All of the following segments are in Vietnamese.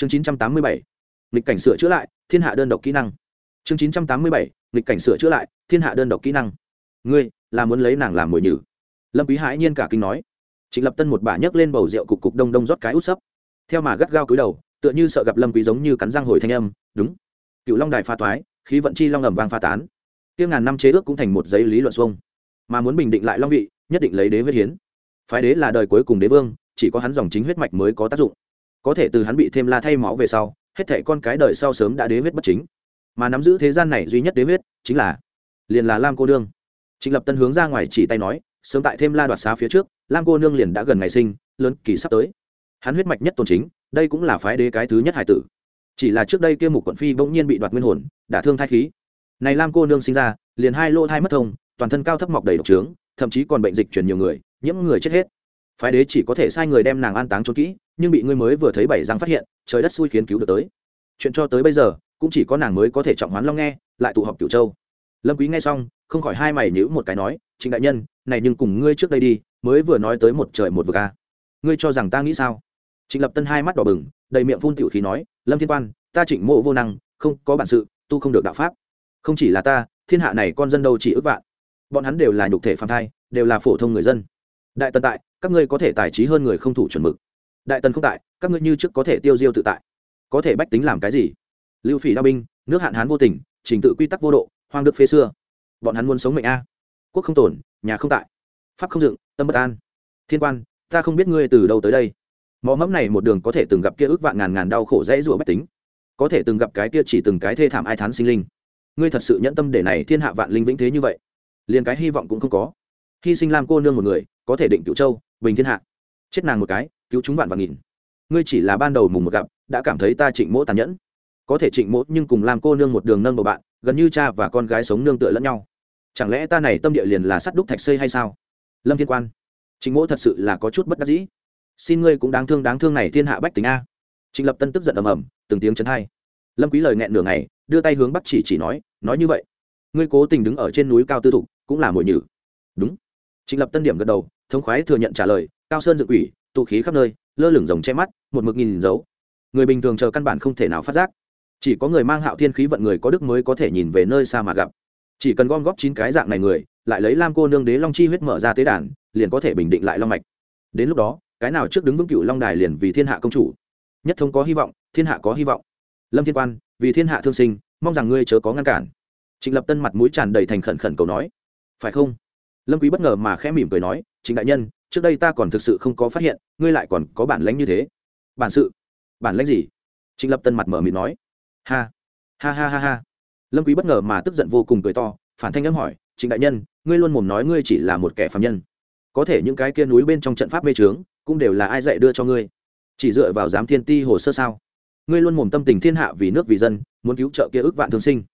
chương chín trăm tám mươi bảy lịch cảnh sửa chữa lại, thiên hạ đơn độc kỹ năng. Chương chín trăm tám mươi bảy lịch cảnh sửa chữa lại, thiên hạ đơn độc kỹ năng. Ngươi, là muốn lấy nàng làm mồi nhử. Lâm quý hãi nhiên cả kinh nói. Trịnh lập tân một bà nhấc lên bầu rượu cục cục đông đông rót cái út sấp. Theo mà gắt gao cúi đầu, tựa như sợ gặp lâm quý giống như cắn răng hồi thanh âm, đúng. Cựu long đài pha toái khí vận chi long ầm vang pha tán. Tiêu ngàn năm chế ước cũng thành một giấy lý luận xuông. Mà muốn bình định lại long vị, nhất định lấy đế huyết hiến. Phái đế là đời cuối cùng đế vương, chỉ có hắn dòng chính huyết mạch mới có tác dụng có thể từ hắn bị thêm la thay máu về sau, hết thảy con cái đời sau sớm đã đế huyết bất chính. Mà nắm giữ thế gian này duy nhất đế huyết chính là, liền là lam cô nương. Trịnh lập tân hướng ra ngoài chỉ tay nói, sớm tại thêm la đoạt xá phía trước, lam cô nương liền đã gần ngày sinh, lớn kỳ sắp tới. Hắn huyết mạch nhất tôn chính, đây cũng là phái đế cái thứ nhất hải tử. Chỉ là trước đây kia mục quận phi bỗng nhiên bị đoạt nguyên hồn đả thương thai khí. Này lam cô nương sinh ra, liền hai lỗ thai mất thông, toàn thân cao thấp mọc đầy độc trướng, thậm chí còn bệnh dịch chuyển nhiều người, nhiễm người chết hết phái đế chỉ có thể sai người đem nàng an táng trốn kỹ, nhưng bị ngươi mới vừa thấy bảy răng phát hiện, trời đất xui khiến cứu được tới. Chuyện cho tới bây giờ, cũng chỉ có nàng mới có thể trọng hoán long nghe, lại tụ họp cửu châu. Lâm quý nghe xong, không khỏi hai mày nhíu một cái nói, trịnh đại nhân, này nhưng cùng ngươi trước đây đi, mới vừa nói tới một trời một vực a ngươi cho rằng ta nghĩ sao? Trịnh lập tân hai mắt đỏ bừng, đầy miệng phun tiểu khí nói, lâm thiên quan, ta trịnh mộ vô năng, không có bản sự, tu không được đạo pháp. Không chỉ là ta, thiên hạ này con dân đâu chỉ ước vạn. Bọn hắn đều là nhục thể phàm thai, đều là phổ thông người dân đại tần tại các ngươi có thể tài trí hơn người không thủ chuẩn mực. Đại tần không tại các ngươi như trước có thể tiêu diêu tự tại. Có thể bách tính làm cái gì? Lưu phỉ đao binh nước hạn hán vô tình trình tự quy tắc vô độ hoang đức phế xưa. Bọn hắn muốn sống mệnh a. Quốc không tồn, nhà không tại. Pháp không dựng tâm bất an. Thiên quan ta không biết ngươi từ đâu tới đây. Mò mẫm này một đường có thể từng gặp kia ước vạn ngàn ngàn đau khổ dễ rủa bách tính. Có thể từng gặp cái kia chỉ từng cái thê thảm ai thán sinh linh. Ngươi thật sự nhẫn tâm để này thiên hạ vạn linh vĩnh thế như vậy? Liền cái hy vọng cũng không có. Hy sinh làm cô nương một người có thể định cựu châu, bình thiên hạ. Chết nàng một cái, cứu chúng vạn và nghìn. Ngươi chỉ là ban đầu mùng một gặp, đã cảm thấy ta trịnh mỗ tàn nhẫn. Có thể trịnh mỗ nhưng cùng làm cô nương một đường nâng bầu bạn, gần như cha và con gái sống nương tựa lẫn nhau. Chẳng lẽ ta này tâm địa liền là sắt đúc thạch xây hay sao? Lâm thiên quan. Trịnh mỗ thật sự là có chút bất đắc dĩ. Xin ngươi cũng đáng thương đáng thương này thiên hạ bách tính a. Trịnh lập tân tức giận ầm ầm, từng tiếng chấn hai. Lâm quý lời nghẹn nửa ngày, đưa tay hướng bắc chỉ chỉ nói nói như vậy, ngươi cố tình đứng ở trên núi cao tư thục, cũng là mội nhử. Đúng. Trịnh lập tân điểm gật đầu thống khoái thừa nhận trả lời, cao sơn dựng quỷ, tụ khí khắp nơi, lơ lửng rồng che mắt, một mực nhìn dấu. Người bình thường chờ căn bản không thể nào phát giác. Chỉ có người mang hạo thiên khí vận người có đức mới có thể nhìn về nơi xa mà gặp. Chỉ cần gom góp chín cái dạng này người, lại lấy lam cô nương đế long chi huyết mở ra tế đàn, liền có thể bình định lại long mạch. Đến lúc đó, cái nào trước đứng vững cựu long đài liền vì thiên hạ công chủ. Nhất thống có hy vọng, thiên hạ có hy vọng. Lâm thiên quan, vì thiên hạ thương sinh, mong rằng ngươi chớ có ngăn cản. Trịnh lập tân mặt mũi tràn đầy thành khẩn khẩn cầu nói. Phải không? Lâm quý bất ngờ mà khẽ mỉm cười nói chính đại nhân, trước đây ta còn thực sự không có phát hiện, ngươi lại còn có bản lãnh như thế. Bản sự? Bản lãnh gì? Trịnh lập tân mặt mở mịt nói. Ha ha ha ha ha. Lâm quý bất ngờ mà tức giận vô cùng cười to, phản thanh âm hỏi trịnh đại nhân, ngươi luôn mồm nói ngươi chỉ là một kẻ phàm nhân. Có thể những cái kia núi bên trong trận pháp mê trướng, cũng đều là ai dạy đưa cho ngươi? Chỉ dựa vào giám thiên ti hồ sơ sao? Ngươi luôn mồm tâm tình thiên hạ vì nước vì dân, muốn cứu trợ kia ước vạn thương sinh.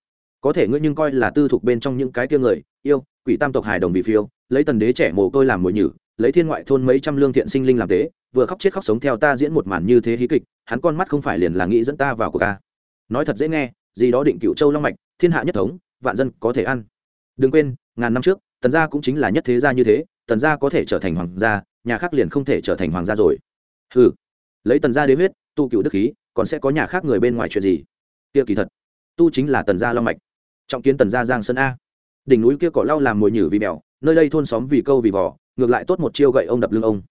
Có thể ngươi nhưng coi là tư thuộc bên trong những cái kia người, yêu quỷ tam tộc hài đồng bị phiêu, lấy tần đế trẻ mồ côi làm mồi nhử, lấy thiên ngoại thôn mấy trăm lương thiện sinh linh làm tế, vừa khóc chết khóc sống theo ta diễn một màn như thế hí kịch, hắn con mắt không phải liền là nghĩ dẫn ta vào cuộc ca nói thật dễ nghe, gì đó định cựu châu long mạch, thiên hạ nhất thống, vạn dân có thể ăn. Đừng quên, ngàn năm trước, tần gia cũng chính là nhất thế gia như thế, tần gia có thể trở thành hoàng gia, nhà khác liền không thể trở thành hoàng gia rồi. Ừ lấy tần gia đế huyết, tu cựu đức khí, còn sẽ có nhà khác người bên ngoài chuyện gì? Kia kỳ thật, tu chính là tần gia long mạch. Trọng kiến tần gia giang sơn a đỉnh núi kia cỏ lau làm mồi nhử vì mèo, nơi đây thôn xóm vì câu vì vỏ ngược lại tốt một chiêu gậy ông đập lưng ông.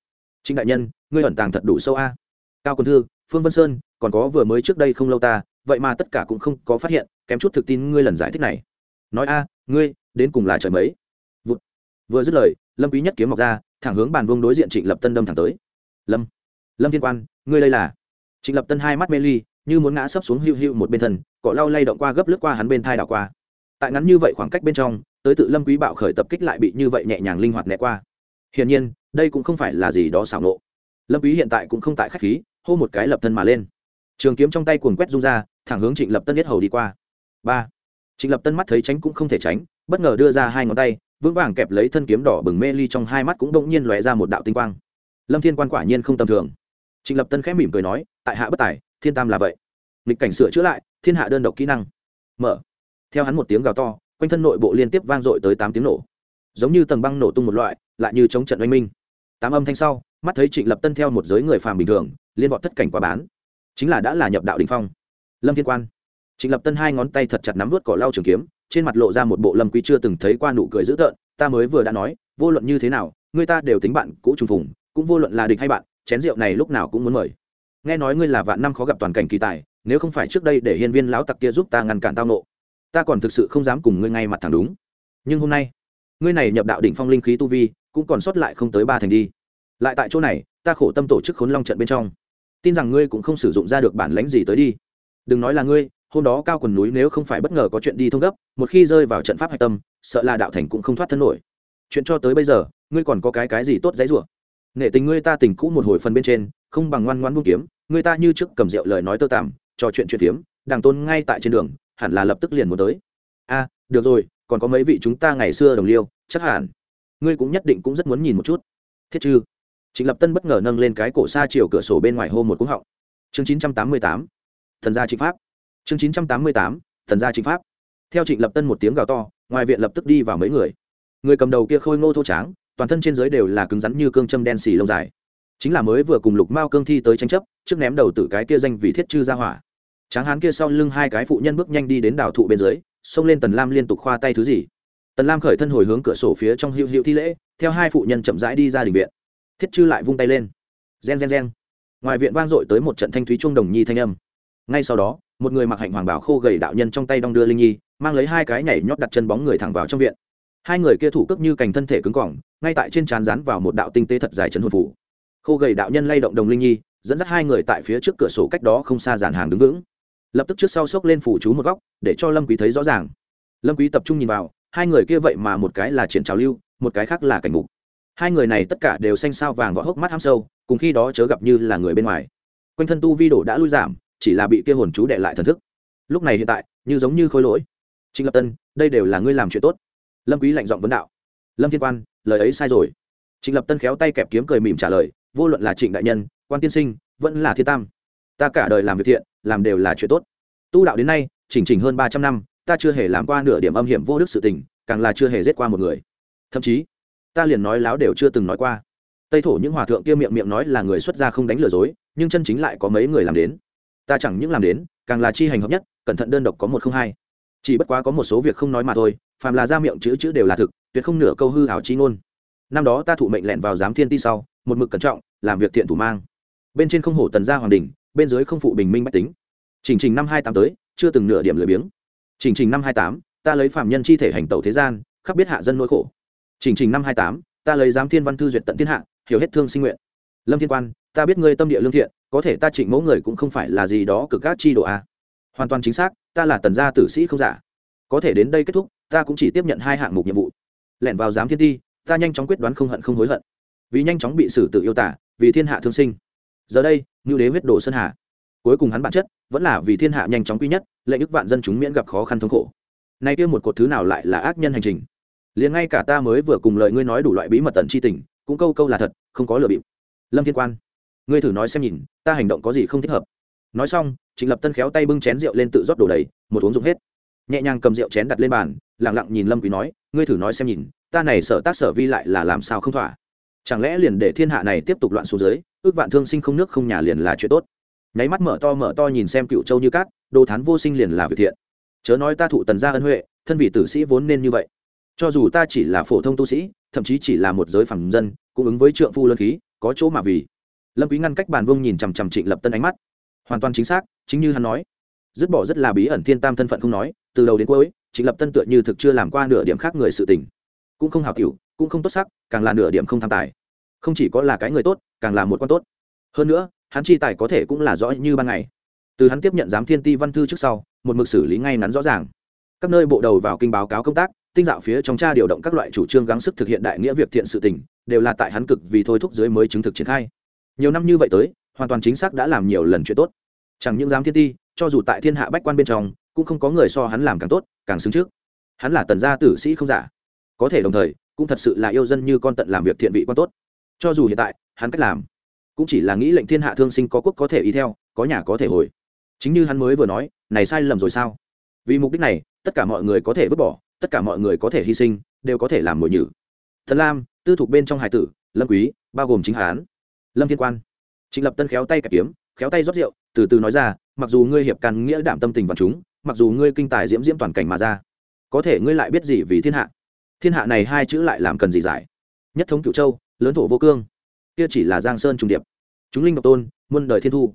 Chính đại nhân, ngươi ẩn tàng thật đủ sâu a. Cao quân thư, phương vân sơn, còn có vừa mới trước đây không lâu ta, vậy mà tất cả cũng không có phát hiện, kém chút thực tin ngươi lần giải thích này. Nói a, ngươi, đến cùng là trời mấy? Vụt. vừa dứt lời, lâm quý nhất kiếm mọc ra, thẳng hướng bàn vương đối diện trịnh lập tân đâm thẳng tới. Lâm lâm thiên quan, ngươi đây là? Trịnh lập tân hai mắt mê ly, như muốn ngã sấp xuống hưu hưu một bên thân, cỏ lau lay động qua gấp lướt qua hắn bên thai đảo qua tại ngắn như vậy khoảng cách bên trong, tới tự lâm quý bạo khởi tập kích lại bị như vậy nhẹ nhàng linh hoạt né qua. Hiển nhiên, đây cũng không phải là gì đó xảo nộ. Lâm quý hiện tại cũng không tại khách khí, hô một cái lập thân mà lên. Trường kiếm trong tay cuồng quét rung ra, thẳng hướng trịnh lập tân nhất hầu đi qua. Ba. Trịnh lập tân mắt thấy tránh cũng không thể tránh, bất ngờ đưa ra hai ngón tay, vững vàng kẹp lấy thân kiếm đỏ bừng mê ly trong hai mắt cũng đông nhiên lóe ra một đạo tinh quang. Lâm thiên quan quả nhiên không tầm thường. Trịnh lập tân khẽ mỉm cười nói, tại hạ bất tài, thiên tam là vậy. Nghịch cảnh sửa chữa lại, thiên hạ đơn độc kỹ năng. Mở theo hắn một tiếng gào to, quanh thân nội bộ liên tiếp vang dội tới tám tiếng nổ. Giống như tầng băng nổ tung một loại, lại như chống trận oanh minh. Tám âm thanh sau, mắt thấy trịnh lập tân theo một giới người phàm bình thường, liên vọt thất cảnh quá bán. Chính là đã là nhập đạo đình phong. Lâm thiên quan. Trịnh lập tân hai ngón tay thật chặt nắm vớt cỏ lau trường kiếm, trên mặt lộ ra một bộ lâm quý chưa từng thấy qua nụ cười dữ tợn, ta mới vừa đã nói, vô luận như thế nào, người ta đều tính bạn cũ trùng phùng, cũng vô luận là địch hay bạn, chén rượu này lúc nào cũng muốn mời. Nghe nói ngươi là vạn năm khó gặp toàn cảnh kỳ tài, nếu không phải trước đây để hiên viên lão tặc kia giúp ta ngăn cản tao nộ ta còn thực sự không dám cùng ngươi ngay mặt thẳng đúng. Nhưng hôm nay, ngươi này nhập đạo đỉnh phong linh khí tu vi, cũng còn sót lại không tới ba thành đi. Lại tại chỗ này, ta khổ tâm tổ chức khốn long trận bên trong. Tin rằng ngươi cũng không sử dụng ra được bản lãnh gì tới đi. Đừng nói là ngươi, hôm đó cao quần núi nếu không phải bất ngờ có chuyện đi thông gấp, một khi rơi vào trận pháp hạch tâm, sợ là đạo thành cũng không thoát thân nổi. Chuyện cho tới bây giờ, ngươi còn có cái cái gì tốt dãy rủa? Nghệ tình ngươi ta tình cũ một hồi phần bên trên, không bằng ngoan ngoan buông kiếm, ngươi ta như trước cầm rượu lời nói tơ tằm, trò chuyện chuyện phiếm, đàng tôn ngay tại trên đường hẳn là lập tức liền muốn tới. A được rồi, còn có mấy vị chúng ta ngày xưa đồng liêu, chắc hẳn. Ngươi cũng nhất định cũng rất muốn nhìn một chút. Thiết chư trịnh lập tân bất ngờ nâng lên cái cổ xa chiều cửa sổ bên ngoài hô một cúng họng. Chương chín trăm tám mươi tám. Thần gia trịnh pháp. Chương chín trăm tám mươi tám. Thần gia trịnh pháp. Theo trịnh lập tân một tiếng gào to, ngoài viện lập tức đi vào mấy người. Người cầm đầu kia khôi ngô thô tráng, toàn thân trên dưới đều là cứng rắn như cương châm đen xì lông dài. Chính là mới vừa cùng lục mao cương thi tới tranh chấp, trước ném đầu tử cái kia danh vì thiết chư ra hỏa tráng hán kia sau lưng hai cái phụ nhân bước nhanh đi đến đảo thụ bên dưới, xông lên tần lam liên tục khoa tay thứ gì. Tần lam khởi thân hồi hướng cửa sổ phía trong hữu hữu thi lễ, theo hai phụ nhân chậm rãi đi ra đình viện. Thiết chư lại vung tay lên. Gen gen gen ngoài viện vang dội tới một trận thanh thúy trung đồng nhi thanh âm. Ngay sau đó, một người mặc hạnh hoàng bảo khô gầy đạo nhân trong tay đong đưa linh nhi, mang lấy hai cái nhảy nhót đặt chân bóng người thẳng vào trong viện. Hai người kia thủ cước như cành thân thể cứng cỏng, ngay tại trên trán rán vào một đạo tinh tế thật dài chấn hồn phủ. Khô gầy đạo nhân lay động đồng linh nhi, dẫn dắt hai người tại phía trước cửa sổ cách đó không xa dàn hàng đứng vững lập tức trước sau xốc lên phủ chú một góc, để cho lâm quý thấy rõ ràng. Lâm quý tập trung nhìn vào, hai người kia vậy mà một cái là triển trào lưu, một cái khác là cảnh mục. Hai người này tất cả đều xanh sao vàng võ hốc mắt ham sâu, cùng khi đó chớ gặp như là người bên ngoài. Quanh thân tu vi đổ đã lui giảm, chỉ là bị kia hồn chú đệ lại thần thức. Lúc này hiện tại, như giống như khôi lỗi. Trịnh lập tân, đây đều là ngươi làm chuyện tốt. Lâm quý lạnh giọng vấn đạo. Lâm thiên quan, lời ấy sai rồi. Trịnh lập tân khéo tay kẹp kiếm cười mỉm trả lời, vô luận là trịnh đại nhân, quan tiên sinh, vẫn là thiên tam, ta cả đời làm việc thiện làm đều là chuyện tốt. Tu đạo đến nay, chỉnh chỉnh hơn ba trăm năm, ta chưa hề làm qua nửa điểm âm hiểm vô đức sự tình, càng là chưa hề giết qua một người. Thậm chí, ta liền nói láo đều chưa từng nói qua. Tây thổ những hòa thượng kia miệng miệng nói là người xuất gia không đánh lừa dối, nhưng chân chính lại có mấy người làm đến. Ta chẳng những làm đến, càng là chi hành hợp nhất, cẩn thận đơn độc có một không hai. Chỉ bất quá có một số việc không nói mà thôi, phàm là ra miệng chữ chữ đều là thực, tuyệt không nửa câu hư hảo chi ngôn. Năm đó ta thụ mệnh lẹn vào giám thiên ti sau, một mực cẩn trọng, làm việc thiện thủ mang. Bên trên không hổ tần gia hoàng đình bên dưới không phụ bình minh bách tính. Trình trình năm hai tám tới, chưa từng nửa điểm lười biếng. Trình trình năm hai tám, ta lấy phạm nhân chi thể hành tẩu thế gian, khắp biết hạ dân nỗi khổ. Trình trình năm hai tám, ta lấy giám thiên văn thư duyệt tận thiên hạ, hiểu hết thương sinh nguyện. Lâm thiên quan, ta biết ngươi tâm địa lương thiện, có thể ta trịnh mẫu người cũng không phải là gì đó cực các chi độ a. Hoàn toàn chính xác, ta là tần gia tử sĩ không giả. Có thể đến đây kết thúc, ta cũng chỉ tiếp nhận hai hạng mục nhiệm vụ. Lẻn vào giám thiên ti, ta nhanh chóng quyết đoán không hận không hối hận. Vì nhanh chóng bị xử tự yêu tả, vì thiên hạ thương sinh. Giờ đây ngưu đế huyết đồ sơn hà. Cuối cùng hắn bản chất vẫn là vì thiên hạ nhanh chóng quy nhất, lệnh đức vạn dân chúng miễn gặp khó khăn thống khổ. Nay kia một cột thứ nào lại là ác nhân hành trình? Liền ngay cả ta mới vừa cùng lời ngươi nói đủ loại bí mật tận chi tình, cũng câu câu là thật, không có lừa bịp. Lâm thiên quan, ngươi thử nói xem nhìn, ta hành động có gì không thích hợp? Nói xong, trịnh lập tân khéo tay bưng chén rượu lên tự rót đổ đầy, một uống dụng hết. Nhẹ nhàng cầm rượu chén đặt lên bàn lẳng lặng nhìn lâm quý nói, ngươi thử nói xem nhìn, ta này sở tác sở vi lại là làm sao không thỏa? Chẳng lẽ liền để thiên hạ này tiếp tục loạn xuống dưới, ước vạn thương sinh không nước không nhà liền là chuyện tốt. Nháy mắt mở to mở to nhìn xem cựu châu như cát, đồ thán vô sinh liền là việc thiện. Chớ nói ta thụ tần gia ân huệ, thân vị tử sĩ vốn nên như vậy. Cho dù ta chỉ là phổ thông tu sĩ, thậm chí chỉ là một giới phẳng dân, cũng ứng với trượng phu lân khí, có chỗ mà vì. Lâm quý ngăn cách bàn vương nhìn chằm chằm trịnh lập tân ánh mắt. Hoàn toàn chính xác, chính như hắn nói. Dứt bỏ rất là bí ẩn thiên tam thân phận không nói, từ đầu đến cuối, trịnh lập tân tựa như thực chưa làm qua nửa điểm khác người sự tình. Cũng không hào cửu cũng không tốt sắc, càng là nửa điểm không tham tài. Không chỉ có là cái người tốt, càng là một con tốt. Hơn nữa, hắn chi tài có thể cũng là rõ như ban ngày. Từ hắn tiếp nhận giám thiên ti văn thư trước sau, một mực xử lý ngay ngắn rõ ràng. Các nơi bộ đầu vào kinh báo cáo công tác, tinh dạo phía trong cha điều động các loại chủ trương gắng sức thực hiện đại nghĩa việc thiện sự tình, đều là tại hắn cực vì thôi thúc dưới mới chứng thực triển khai. Nhiều năm như vậy tới, hoàn toàn chính xác đã làm nhiều lần chuyện tốt. Chẳng những giám thiên ti, cho dù tại thiên hạ bách quan bên trong, cũng không có người so hắn làm càng tốt, càng xứng trước. Hắn là tần gia tử sĩ không giả có thể đồng thời, cũng thật sự là yêu dân như con tận làm việc thiện vị quan tốt. Cho dù hiện tại, hắn cách làm, cũng chỉ là nghĩ lệnh thiên hạ thương sinh có quốc có thể ý theo, có nhà có thể hồi. Chính như hắn mới vừa nói, này sai lầm rồi sao? Vì mục đích này, tất cả mọi người có thể vứt bỏ, tất cả mọi người có thể hy sinh, đều có thể làm mồi nhử. Thần lam, tư thục bên trong hải tử, lâm quý, bao gồm chính hán lâm thiên quan, trịnh lập tân khéo tay cả kiếm, khéo tay rót rượu, từ từ nói ra, mặc dù ngươi hiệp can nghĩa đảm tâm tình vào chúng, mặc dù ngươi kinh tài diễm diễm toàn cảnh mà ra, có thể ngươi lại biết gì vì thiên hạ? Thiên hạ này hai chữ lại làm cần gì giải? Nhất thống cựu châu, lớn thổ vô cương. Kia chỉ là giang sơn trung điệp. Chúng linh độc tôn, muôn đời thiên thu.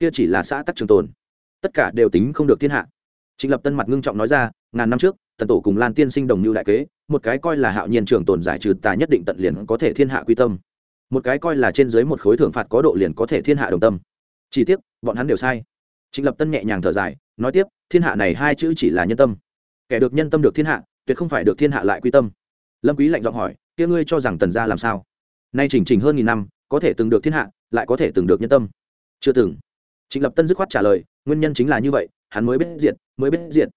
Kia chỉ là xã tắc trường tồn. Tất cả đều tính không được thiên hạ. Trịnh lập tân mặt ngưng trọng nói ra, ngàn năm trước, tần tổ cùng lan tiên sinh đồng như đại kế, một cái coi là hạo nhiên trường tồn giải trừ tà nhất định tận liền có thể thiên hạ quy tâm. Một cái coi là trên dưới một khối thưởng phạt có độ liền có thể thiên hạ đồng tâm. Chỉ tiếc, bọn hắn đều sai. Trịnh lập tân nhẹ nhàng thở dài, nói tiếp, thiên hạ này hai chữ chỉ là nhân tâm. Kẻ được nhân tâm được thiên hạ tuyệt không phải được thiên hạ lại quy tâm. Lâm quý lạnh giọng hỏi, kia ngươi cho rằng tần gia làm sao? Nay chỉnh chỉnh hơn nghìn năm, có thể từng được thiên hạ, lại có thể từng được nhân tâm. Chưa từng. Trịnh lập tân dứt khoát trả lời, nguyên nhân chính là như vậy, hắn mới biết diệt, mới biết diệt.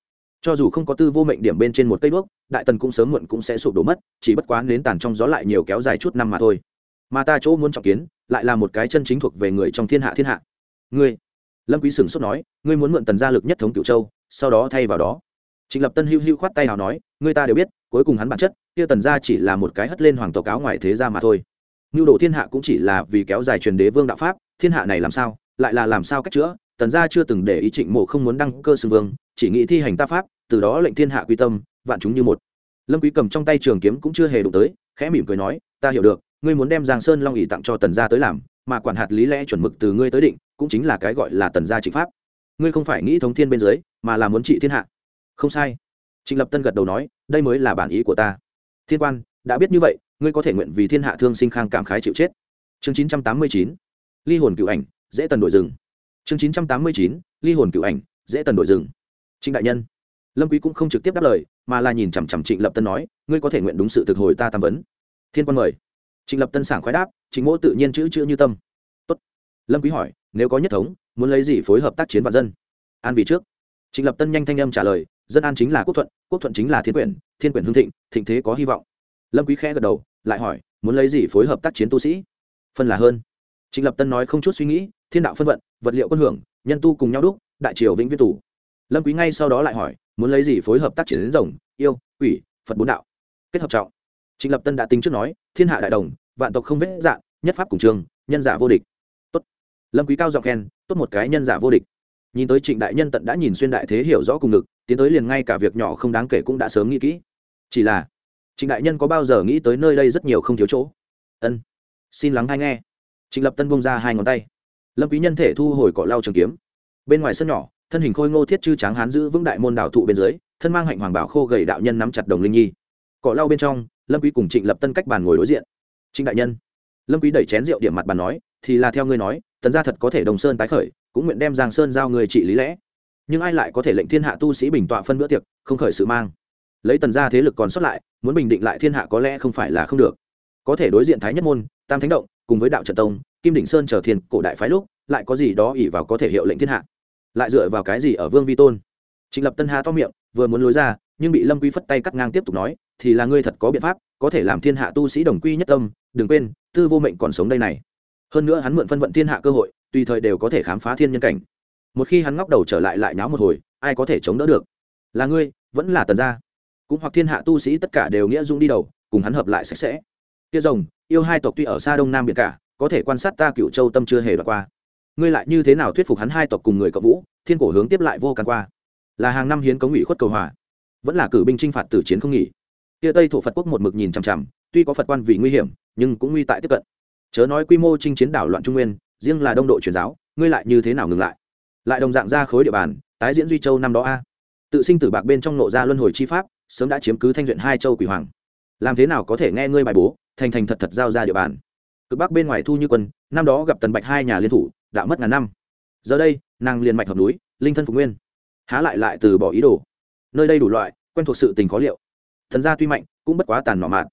Cho dù không có tư vô mệnh điểm bên trên một cây đuốc, đại tần cũng sớm muộn cũng sẽ sụp đổ mất, chỉ bất quá nến tàn trong gió lại nhiều kéo dài chút năm mà thôi. Mà ta chỗ muốn trọng kiến, lại là một cái chân chính thuộc về người trong thiên hạ thiên hạ. Ngươi. Lâm quý sừng sốt nói, ngươi muốn mượn tần gia lực nhất thống cửu châu, sau đó thay vào đó trịnh lập tân hưu hưu khoát tay nào nói người ta đều biết, cuối cùng hắn bản chất, kia tần gia chỉ là một cái hất lên hoàng tộc áo ngoài thế gia mà thôi. Nhu đồ thiên hạ cũng chỉ là vì kéo dài truyền đế vương đạo pháp, thiên hạ này làm sao, lại là làm sao cách chữa, tần gia chưa từng để ý trịnh mộ không muốn đăng cơ xưng vương, chỉ nghĩ thi hành ta pháp, từ đó lệnh thiên hạ quy tâm, vạn chúng như một. Lâm quý cầm trong tay trường kiếm cũng chưa hề đụng tới, khẽ mỉm cười nói, ta hiểu được, ngươi muốn đem giang sơn long ỉ tặng cho tần gia tới làm, mà quản hạt lý lẽ chuẩn mực từ ngươi tới định, cũng chính là cái gọi là tần gia trị pháp. Ngươi không phải nghĩ thống thiên bên dưới, mà là muốn trị thiên hạ không sai. Trịnh lập tân gật đầu nói, đây mới là bản ý của ta. Thiên quan, đã biết như vậy, ngươi có thể nguyện vì thiên hạ thương sinh khang cảm khái chịu chết. Chương chín trăm tám mươi chín, ly hồn cựu ảnh, dễ tần đội rừng. Chương chín trăm tám mươi chín, ly hồn cựu ảnh, dễ tần đội rừng. Trịnh đại nhân, lâm quý cũng không trực tiếp đáp lời, mà là nhìn chằm chằm trịnh lập tân nói, ngươi có thể nguyện đúng sự thực hồi ta tam vấn. Thiên quan mời. Trịnh lập tân sảng khoái đáp, trịnh mỗ tự nhiên chữ chữ như tâm. Tốt. Lâm quý hỏi, nếu có nhất thống, muốn lấy gì phối hợp tác chiến và dân? An vì trước. Trịnh lập tân nhanh thanh âm trả lời dân an chính là quốc thuận quốc thuận chính là thiên quyển thiên quyển hương thịnh thịnh thế có hy vọng. Lâm quý khẽ gật đầu, lại hỏi, muốn lấy gì phối hợp tác chiến tu sĩ? Phân là hơn. Trịnh lập tân nói không chút suy nghĩ, thiên đạo phân vận, vật liệu quân hưởng, nhân tu cùng nhau đúc, đại triều vĩnh viễn tủ lâm quý ngay sau đó lại hỏi, muốn lấy gì phối hợp tác chiến đến rồng, yêu, quỷ, phật bốn đạo? Kết hợp trọng. Trịnh lập tân đã tính trước nói, thiên hạ đại đồng, vạn tộc không vết dạng, nhất pháp cùng trường, nhân giả vô địch. Tốt. Lâm quý cao giọng khen, tốt một cái nhân giả vô địch. Nhìn tới trịnh đại nhân tận đã nhìn xuyên đại thế hiểu rõ cùng ngực tiến tới liền ngay cả việc nhỏ không đáng kể cũng đã sớm nghĩ kỹ. Chỉ là, trịnh đại nhân có bao giờ nghĩ tới nơi đây rất nhiều không thiếu chỗ? Ân, xin lắng hay nghe. Trịnh lập tân bông ra hai ngón tay. Lâm quý nhân thể thu hồi cỏ lau trường kiếm. Bên ngoài sân nhỏ, thân hình khôi ngô thiết chư tráng hán giữ vững đại môn đảo thụ bên dưới, thân mang hạnh hoàng bảo khô gầy đạo nhân nắm chặt đồng linh nhi. Cỏ lau bên trong, lâm quý cùng trịnh lập tân cách bàn ngồi đối diện. Trịnh đại nhân, lâm quý đẩy chén rượu điểm mặt bàn nói, thì là theo ngươi nói, tần gia thật có thể đồng sơn tái khởi, cũng nguyện đem giang sơn giao người trị lý lẽ nhưng ai lại có thể lệnh thiên hạ tu sĩ bình tọa phân bữa tiệc, không khởi sự mang? Lấy tần gia thế lực còn sót lại, muốn bình định lại thiên hạ có lẽ không phải là không được. Có thể đối diện thái nhất môn, tam thánh động, cùng với đạo trận tông, kim đỉnh sơn trở thiên cổ đại phái lúc, lại có gì đó ỉ vào có thể hiệu lệnh thiên hạ? Lại dựa vào cái gì ở vương vi tôn? Trịnh lập tân hà to miệng, vừa muốn lối ra, nhưng bị lâm quý phất tay cắt ngang tiếp tục nói, thì là ngươi thật có biện pháp, có thể làm thiên hạ tu sĩ đồng quy nhất tâm, đừng quên, tư vô mệnh còn sống đây này. Hơn nữa hắn mượn phân vận thiên hạ cơ hội, tùy thời đều có thể khám phá thiên nhân cảnh một khi hắn ngóc đầu trở lại lại náo một hồi, ai có thể chống đỡ được? Là ngươi, vẫn là tần gia. Cũng hoặc thiên hạ tu sĩ tất cả đều nghĩa dung đi đầu, cùng hắn hợp lại sạch sẽ. Tiêu rồng, yêu hai tộc tuy ở xa đông nam biển cả, có thể quan sát ta cựu châu tâm chưa hề đoạt qua. Ngươi lại như thế nào thuyết phục hắn hai tộc cùng người cậu vũ, thiên cổ hướng tiếp lại vô càng qua? Là hàng năm hiến cống ủy khuất cầu hòa, vẫn là cử binh chinh phạt tử chiến không nghỉ. Kia tây thổ phật quốc một mực nhìn chằm chằm, tuy có phật quan vì nguy hiểm, nhưng cũng nguy tại tiếp cận. Chớ nói quy mô chinh chiến đảo loạn trung nguyên, riêng là đông độ truyền giáo, ngươi lại như thế nào ngừng lại? Lại đồng dạng ra khối địa bàn, tái diễn duy châu năm đó a. Tự sinh tử bạc bên trong nộ ra luân hồi chi pháp, sớm đã chiếm cứ thanh duyện hai châu quỷ hoàng. Làm thế nào có thể nghe ngươi bài bố, thành thành thật thật giao ra địa bàn. Cực bắc bên ngoài thu như quân, năm đó gặp tần bạch hai nhà liên thủ, đã mất ngàn năm. Giờ đây, nàng liền mạch hợp núi, linh thân phục nguyên. Há lại lại từ bỏ ý đồ. Nơi đây đủ loại, quen thuộc sự tình khó liệu. Thần gia tuy mạnh, cũng bất quá tàn nọ mạn.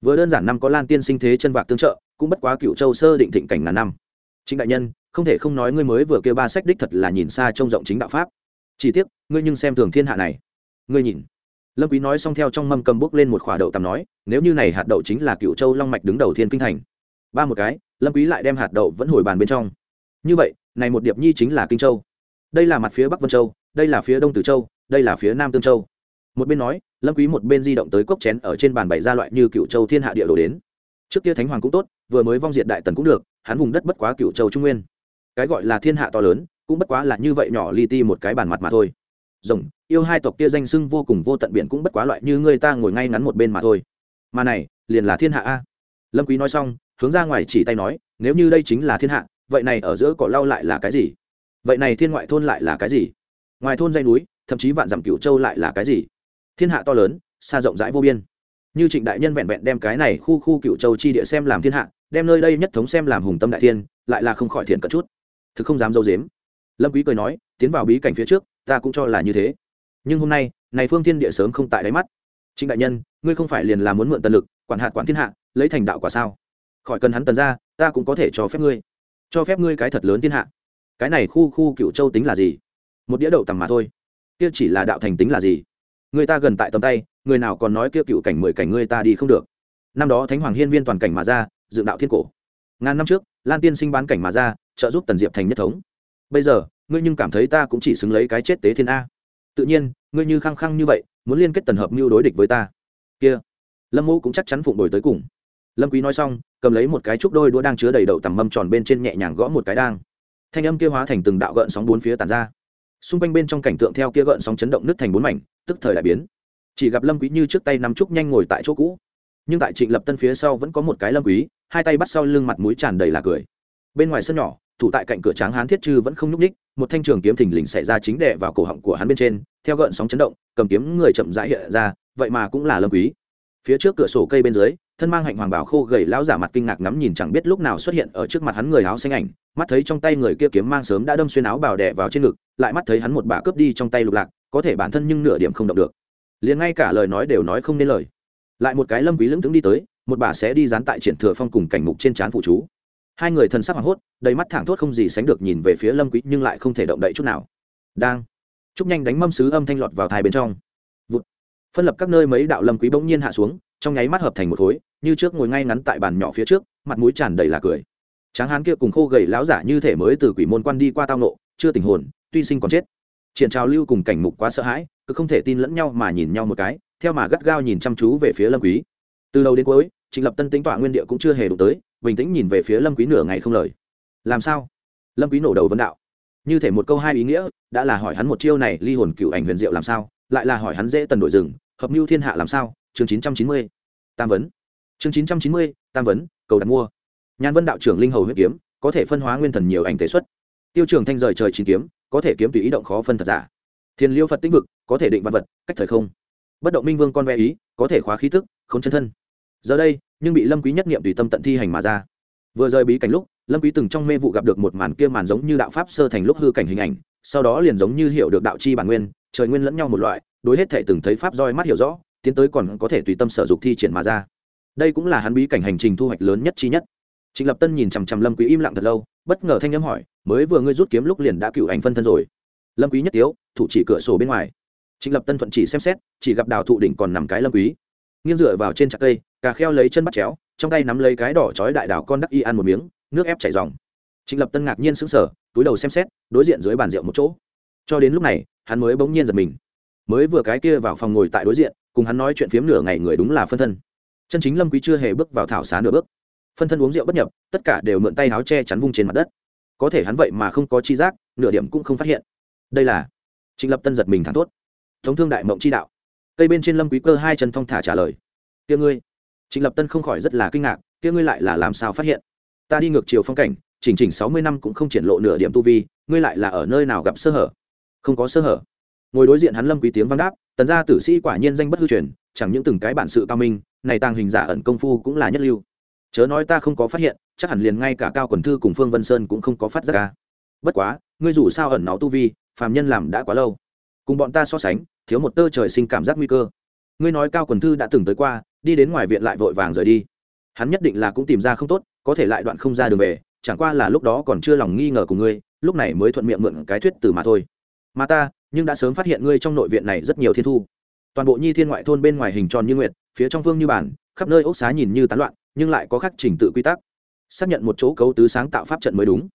Vừa đơn giản năm có lan tiên sinh thế chân vạc tương trợ, cũng bất quá cựu châu sơ định thịnh cảnh ngàn năm. Chính đại nhân không thể không nói ngươi mới vừa kêu ba sách đích thật là nhìn xa trông rộng chính đạo pháp. Chỉ tiếc, ngươi nhưng xem thường thiên hạ này. Ngươi nhìn. Lâm quý nói xong theo trong mâm cầm bước lên một khỏa đậu tằm nói, nếu như này hạt đậu chính là cựu châu long mạch đứng đầu thiên kinh thành. Ba một cái, lâm quý lại đem hạt đậu vẫn hồi bàn bên trong. Như vậy, này một điệp nhi chính là kinh châu. Đây là mặt phía bắc vân châu, đây là phía đông tử châu, đây là phía nam tương châu. Một bên nói, lâm quý một bên di động tới cốc chén ở trên bàn bày ra loại như cựu châu thiên hạ địa đồ đến. Trước kia thánh hoàng cũng tốt, vừa mới vong diệt đại tần cũng được, hắn vùng đất bất quá cựu châu trung nguyên cái gọi là thiên hạ to lớn, cũng bất quá là như vậy nhỏ li ti một cái bàn mặt mà thôi. Rồng, yêu hai tộc kia danh sưng vô cùng vô tận biển cũng bất quá loại như ngươi ta ngồi ngay ngắn một bên mà thôi. Mà này, liền là thiên hạ a. Lâm quý nói xong, hướng ra ngoài chỉ tay nói, nếu như đây chính là thiên hạ, vậy này ở giữa cỏ lau lại là cái gì? Vậy này thiên ngoại thôn lại là cái gì? Ngoài thôn dây núi, thậm chí vạn dặm cửu châu lại là cái gì? Thiên hạ to lớn, xa rộng rãi vô biên. Như trịnh đại nhân vẹn vẹn đem cái này khu khu cựu châu chi địa xem làm thiên hạ, đem nơi đây nhất thống xem làm hùng tâm đại thiên, lại là không khỏi thiện cận chút thực không dám dâu dếm lâm quý cười nói, tiến vào bí cảnh phía trước, ta cũng cho là như thế. Nhưng hôm nay, này phương thiên địa sớm không tại đáy mắt. Trịnh đại nhân, ngươi không phải liền là muốn mượn tần lực, quản hạt quản thiên hạ, lấy thành đạo quả sao? Khỏi cần hắn tần ra, ta cũng có thể cho phép ngươi. Cho phép ngươi cái thật lớn thiên hạ. Cái này khu khu cựu châu tính là gì? Một đĩa đậu tầm mà thôi. Kia chỉ là đạo thành tính là gì? Người ta gần tại tầm tay, người nào còn nói kia cựu cảnh mười cảnh ngươi ta đi không được. Năm đó thánh hoàng hiên viên toàn cảnh mà ra, dựng đạo thiên cổ. Ngàn năm trước lan tiên sinh bán cảnh mà ra, trợ giúp tần diệp thành nhất thống. Bây giờ, ngươi nhưng cảm thấy ta cũng chỉ xứng lấy cái chết tế thiên a. Tự nhiên, ngươi như khăng khăng như vậy, muốn liên kết tần hợp mưu đối địch với ta. Kia. Lâm mẫu cũng chắc chắn phụng đổi tới cùng. Lâm quý nói xong, cầm lấy một cái trúc đôi đũa đang chứa đầy đậu tằm mâm tròn bên trên nhẹ nhàng gõ một cái đang. Thanh âm kia hóa thành từng đạo gợn sóng bốn phía tàn ra. Xung quanh bên trong cảnh tượng theo kia gợn sóng chấn động nứt thành bốn mảnh, tức thời đại biến. Chỉ gặp lâm quý như trước tay nắm trúc nhanh ngồi tại chỗ cũ nhưng tại trịnh lập tân phía sau vẫn có một cái lâm quý, hai tay bắt sau lưng mặt mũi tràn đầy là cười. Bên ngoài sân nhỏ, thủ tại cạnh cửa tráng hán thiết trư vẫn không nhúc ních một thanh trường kiếm thình lình xảy ra chính đệ vào cổ họng của hắn bên trên, theo gợn sóng chấn động, cầm kiếm người chậm rãi hiện ra, vậy mà cũng là lâm quý. Phía trước cửa sổ cây bên dưới, thân mang hạnh hoàng bảo khô gầy lão giả mặt kinh ngạc ngắm nhìn chẳng biết lúc nào xuất hiện ở trước mặt hắn người áo xanh ảnh, mắt thấy trong tay người kia kiếm mang sớm đã đâm xuyên áo bào đè vào trên ngực, lại mắt thấy hắn một bả cướp đi trong tay lục lạc, có thể bản thân nhưng nửa điểm không động được. Liền ngay cả lời nói đều nói không nên lời lại một cái lâm quý lững tướng đi tới, một bà sẽ đi dán tại triển thừa phong cùng cảnh mục trên trán phụ chú. Hai người thần sắc hoảng hốt, đầy mắt thẳng thốt không gì sánh được nhìn về phía lâm quý, nhưng lại không thể động đậy chút nào. Đang. Chúc nhanh đánh mâm sứ âm thanh lọt vào thai bên trong. Vụt. phân lập các nơi mấy đạo lâm quý bỗng nhiên hạ xuống, trong nháy mắt hợp thành một khối, như trước ngồi ngay ngắn tại bàn nhỏ phía trước, mặt mũi tràn đầy là cười. Tráng hán kia cùng khô gầy láo giả như thể mới từ quỷ môn quan đi qua tao nộ chưa tình hồn, tuy sinh còn chết. Triển trào lưu cùng cảnh mục quá sợ hãi, cứ không thể tin lẫn nhau mà nhìn nhau một cái theo mà gắt gao nhìn chăm chú về phía lâm quý. Từ đầu đến cuối, trịnh lập tân tính tọa nguyên địa cũng chưa hề đụng tới, bình tĩnh nhìn về phía lâm quý nửa ngày không lời. Làm sao? Lâm quý nổ đầu vấn đạo. Như thể một câu hai ý nghĩa, đã là hỏi hắn một chiêu này, ly hồn cựu ảnh huyền diệu làm sao? Lại là hỏi hắn dễ tần đội rừng, hợp mưu thiên hạ làm sao? Chương 990 tam vấn. Chương 990 tam vấn, cầu đặt mua. Nhan vân đạo trưởng linh hầu huyết kiếm, có thể phân hóa nguyên thần nhiều ảnh tế xuất. Tiêu trường thanh rời trời chín kiếm, có thể kiếm tùy ý động khó phân thật giả. Thiên liêu phật tích vực, có thể định văn vật, cách thời không bất động minh vương con ve ý, có thể khóa khí tức không chân thân. Giờ đây, nhưng bị lâm quý nhất niệm tùy tâm tận thi hành mà ra. Vừa rời bí cảnh lúc, lâm quý từng trong mê vụ gặp được một màn kia màn giống như đạo pháp sơ thành lúc hư cảnh hình ảnh, sau đó liền giống như hiểu được đạo chi bản nguyên, trời nguyên lẫn nhau một loại, đối hết thể từng thấy pháp roi mắt hiểu rõ, tiến tới còn có thể tùy tâm sở dục thi triển mà ra. Đây cũng là hắn bí cảnh hành trình thu hoạch lớn nhất chi nhất. Trịnh lập tân nhìn chằm chằm lâm quý im lặng thật lâu, bất ngờ thanh nhâm hỏi, mới vừa ngươi rút kiếm lúc liền đã cựu ảnh phân thân rồi? Lâm quý nhất tiếu, thủ chỉ cửa sổ bên ngoài trịnh lập tân thuận chỉ xem xét, chỉ gặp đào thụ đỉnh còn nằm cái lâm quý. Nghiêng dựa vào trên chặt cây, cà kheo lấy chân bắt chéo, trong tay nắm lấy cái đỏ chói đại đào con đắc y ăn một miếng, nước ép chảy ròng trịnh lập tân ngạc nhiên sững sờ, túi đầu xem xét, đối diện dưới bàn rượu một chỗ. Cho đến lúc này, hắn mới bỗng nhiên giật mình. Mới vừa cái kia vào phòng ngồi tại đối diện, cùng hắn nói chuyện phiếm nửa ngày người đúng là phân thân. Chân chính lâm quý chưa hề bước vào thảo xá nửa bước. Phân thân uống rượu bất nhập, tất cả đều mượn tay áo che chắn vung trên mặt đất. Có thể hắn vậy mà không có chi giác, nửa điểm cũng không phát hiện. Đây là, trịnh lập tân giật mình thắng thốt thống thương đại mộng chi đạo. Cây bên trên lâm quý cơ hai chân thong thả trả lời. Kia ngươi. Trịnh lập tân không khỏi rất là kinh ngạc, kia ngươi lại là làm sao phát hiện? Ta đi ngược chiều phong cảnh, chỉnh chỉnh sáu mươi năm cũng không triển lộ nửa điểm tu vi, ngươi lại là ở nơi nào gặp sơ hở? Không có sơ hở. Ngồi đối diện hắn lâm quý tiếng văn đáp, tần gia tử sĩ quả nhiên danh bất hư truyền, chẳng những từng cái bản sự cao minh, này tàng hình giả ẩn công phu cũng là nhất lưu. Chớ nói ta không có phát hiện, chắc hẳn liền ngay cả cao quần thư cùng phương vân sơn cũng không có phát giác ca. Bất quá, ngươi dù sao ẩn náu tu vi, phàm nhân làm đã quá lâu cùng bọn ta so sánh, thiếu một tơ trời sinh cảm giác nguy cơ. Ngươi nói cao quần thư đã từng tới qua, đi đến ngoài viện lại vội vàng rời đi. Hắn nhất định là cũng tìm ra không tốt, có thể lại đoạn không ra đường về, chẳng qua là lúc đó còn chưa lòng nghi ngờ của ngươi, lúc này mới thuận miệng mượn cái thuyết từ mà thôi. Mà ta, nhưng đã sớm phát hiện ngươi trong nội viện này rất nhiều thiên thu. Toàn bộ nhi thiên ngoại thôn bên ngoài hình tròn như nguyệt, phía trong vương như bản, khắp nơi ốc xá nhìn như tán loạn, nhưng lại có khắc trình tự quy tắc. Xác nhận một chỗ cấu tứ sáng tạo pháp trận mới đúng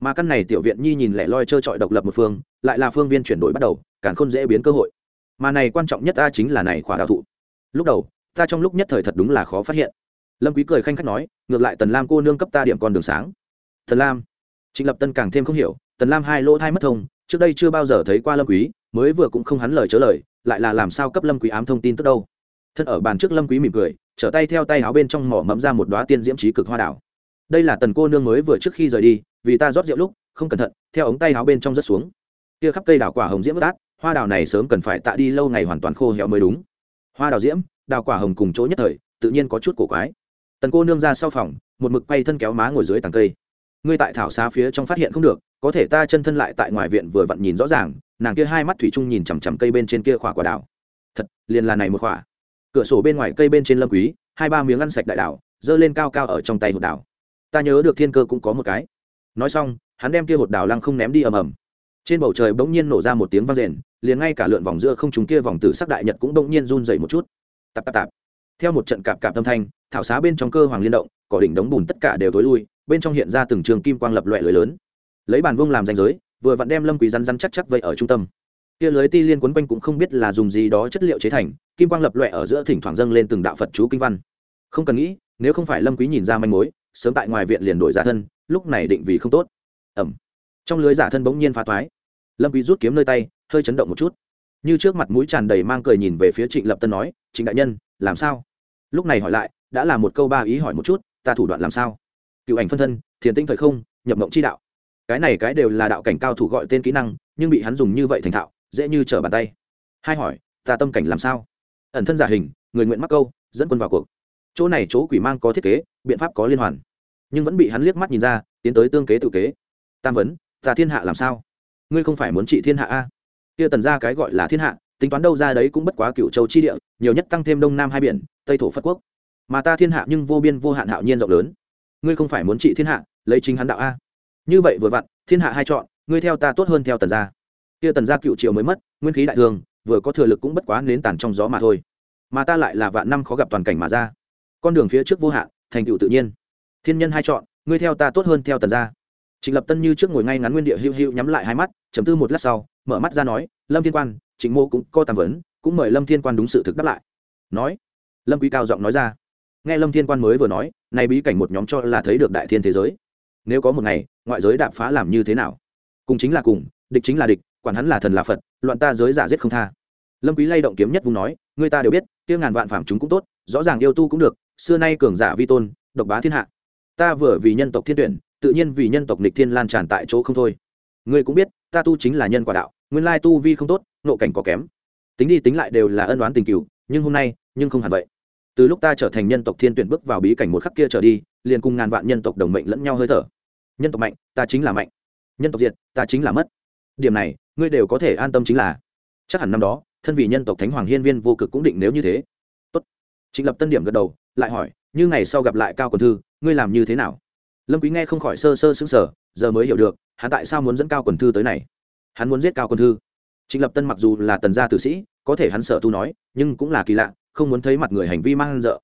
mà căn này tiểu viện nhi nhìn lẻ loi trơ trọi độc lập một phương, lại là phương viên chuyển đổi bắt đầu, càng không dễ biến cơ hội. Mà này quan trọng nhất ta chính là này khỏa đạo thụ. Lúc đầu, ta trong lúc nhất thời thật đúng là khó phát hiện. Lâm quý cười khanh khách nói, ngược lại tần lam cô nương cấp ta điểm con đường sáng. Tần lam? Trịnh lập tân càng thêm không hiểu, tần lam hai lỗ thai mất thông, trước đây chưa bao giờ thấy qua lâm quý, mới vừa cũng không hắn lời chớ lời, lại là làm sao cấp lâm quý ám thông tin tức đâu? Thân ở bàn trước lâm quý mỉm cười, trở tay theo tay áo bên trong mỏ mẫm ra một đóa tiên diễm trí cực hoa đảo. Đây là tần cô nương mới vừa trước khi rời đi vì ta rót rượu lúc, không cẩn thận, theo ống tay áo bên trong rất xuống. Kia khắp cây đào quả hồng diễm bất át, hoa đào này sớm cần phải tạ đi lâu ngày hoàn toàn khô héo mới đúng. Hoa đào diễm, đào quả hồng cùng chỗ nhất thời, tự nhiên có chút cổ quái. Tần cô nương ra sau phòng, một mực quay thân kéo má ngồi dưới tàng cây. Ngươi tại thảo xá phía trong phát hiện không được, có thể ta chân thân lại tại ngoài viện vừa vặn nhìn rõ ràng, nàng kia hai mắt thủy chung nhìn chằm chằm cây bên trên kia khỏa quả đào. Thật, liền là này một khỏa cửa sổ bên ngoài cây bên trên lâm quý, hai ba miếng ăn sạch đại đào giơ lên cao cao ở trong tay hột đào ta nhớ được thiên cơ cũng có một cái nói xong, hắn đem kia hột đào lăng không ném đi ầm ầm. Trên bầu trời bỗng nhiên nổ ra một tiếng vang rền liền ngay cả lượn vòng giữa không chúng kia vòng tử sắc đại nhật cũng bỗng nhiên run dậy một chút. Tạp tạp tạp. Theo một trận cạp cạp âm thanh, thảo xá bên trong cơ hoàng liên động, cỏ đỉnh đống bùn tất cả đều tối lui, bên trong hiện ra từng trường kim quang lập loại lưới lớn. Lấy bàn vương làm danh giới, vừa vặn đem lâm quý rắn rắn chắc chắc vậy ở trung tâm. Kia lưới ti liên quấn quanh cũng không biết là dùng gì đó chất liệu chế thành, kim quang lập loại ở giữa thỉnh thoảng dâng lên từng đạo phật chú kinh văn. Không cần nghĩ, nếu không phải lâm quý nhìn ra manh mối, sớm tại ngoài viện liền đổi giả thân lúc này định vì không tốt. Ẩm trong lưới giả thân bỗng nhiên phá thoái. Lâm quý rút kiếm nơi tay, hơi chấn động một chút. Như trước mặt mũi tràn đầy mang cười nhìn về phía trịnh lập tân nói, trịnh đại nhân, làm sao? Lúc này hỏi lại, đã là một câu ba ý hỏi một chút, ta thủ đoạn làm sao? Cựu ảnh phân thân, thiền tinh thời không, nhập mộng chi đạo. Cái này cái đều là đạo cảnh cao thủ gọi tên kỹ năng, nhưng bị hắn dùng như vậy thành thạo, dễ như trở bàn tay. Hai hỏi, ta tâm cảnh làm sao? Ẩn thân giả hình, người nguyện mắc câu, dẫn quân vào cuộc. Chỗ này chỗ quỷ mang có thiết kế, biện pháp có liên hoàn nhưng vẫn bị hắn liếc mắt nhìn ra, tiến tới tương kế tự kế. Tam vấn, ta thiên hạ làm sao? Ngươi không phải muốn trị thiên hạ a? Kia tần ra cái gọi là thiên hạ, tính toán đâu ra đấy cũng bất quá cựu châu chi địa, nhiều nhất tăng thêm đông nam hai biển, tây thổ phật quốc. Mà ta thiên hạ nhưng vô biên vô hạn hạo nhiên rộng lớn. Ngươi không phải muốn trị thiên hạ, lấy chính hắn đạo a. Như vậy vừa vặn, thiên hạ hai chọn, ngươi theo ta tốt hơn theo tần gia. Kia tần gia cựu triệu mới mất, nguyên khí đại thường, vừa có thừa lực cũng bất quá nến tàn trong gió mà thôi. Mà ta lại là vạn năm khó gặp toàn cảnh mà ra. Con đường phía trước vô hạn, thành tựu tự nhiên thiên nhân hai chọn, ngươi theo ta tốt hơn theo tần gia. Trịnh lập tân như trước ngồi ngay ngắn nguyên địa hữu hữu nhắm lại hai mắt chấm tư một lát sau, mở mắt ra nói, lâm thiên quan, trịnh mô cũng có tam vấn, cũng mời lâm thiên quan đúng sự thực đáp lại. Nói, lâm quý cao giọng nói ra. Nghe lâm thiên quan mới vừa nói, nay bí cảnh một nhóm cho là thấy được đại thiên thế giới. Nếu có một ngày, ngoại giới đạp phá làm như thế nào? Cùng chính là cùng, địch chính là địch, quản hắn là thần là phật, loạn ta giới giả giết không tha. Lâm quý lay động kiếm nhất vùng nói người ta đều biết, kia ngàn vạn phạm chúng cũng tốt, rõ ràng yêu tu cũng được, xưa nay cường giả vi tôn, độc bá thiên hạ ta vừa vì nhân tộc thiên tuyển, tự nhiên vì nhân tộc nịch thiên lan tràn tại chỗ không thôi. Ngươi cũng biết, ta tu chính là nhân quả đạo, nguyên lai tu vi không tốt nộ cảnh có kém. Tính đi tính lại đều là ân oán tình cựu nhưng hôm nay, nhưng không hẳn vậy. Từ lúc ta trở thành nhân tộc thiên tuyển bước vào bí cảnh một khắc kia trở đi, liền cùng ngàn vạn nhân tộc đồng mệnh lẫn nhau hơi thở. Nhân tộc mạnh, ta chính là mạnh. Nhân tộc diệt, ta chính là mất. Điểm này, ngươi đều có thể an tâm chính là. Chắc hẳn năm đó, thân vị nhân tộc thánh hoàng hiên viên vô cực cũng định nếu như thế. Tốt. Trịnh lập tân điểm gật đầu, lại hỏi như ngày sau gặp lại cao quần thư, ngươi làm như thế nào? Lâm quý nghe không khỏi sơ sơ sững sờ, giờ mới hiểu được, hắn tại sao muốn dẫn cao quần thư tới này? Hắn muốn giết cao quần thư. Trịnh lập tân mặc dù là tần gia tử sĩ, có thể hắn sợ tu nói, nhưng cũng là kỳ lạ, không muốn thấy mặt người hành vi mang dợ.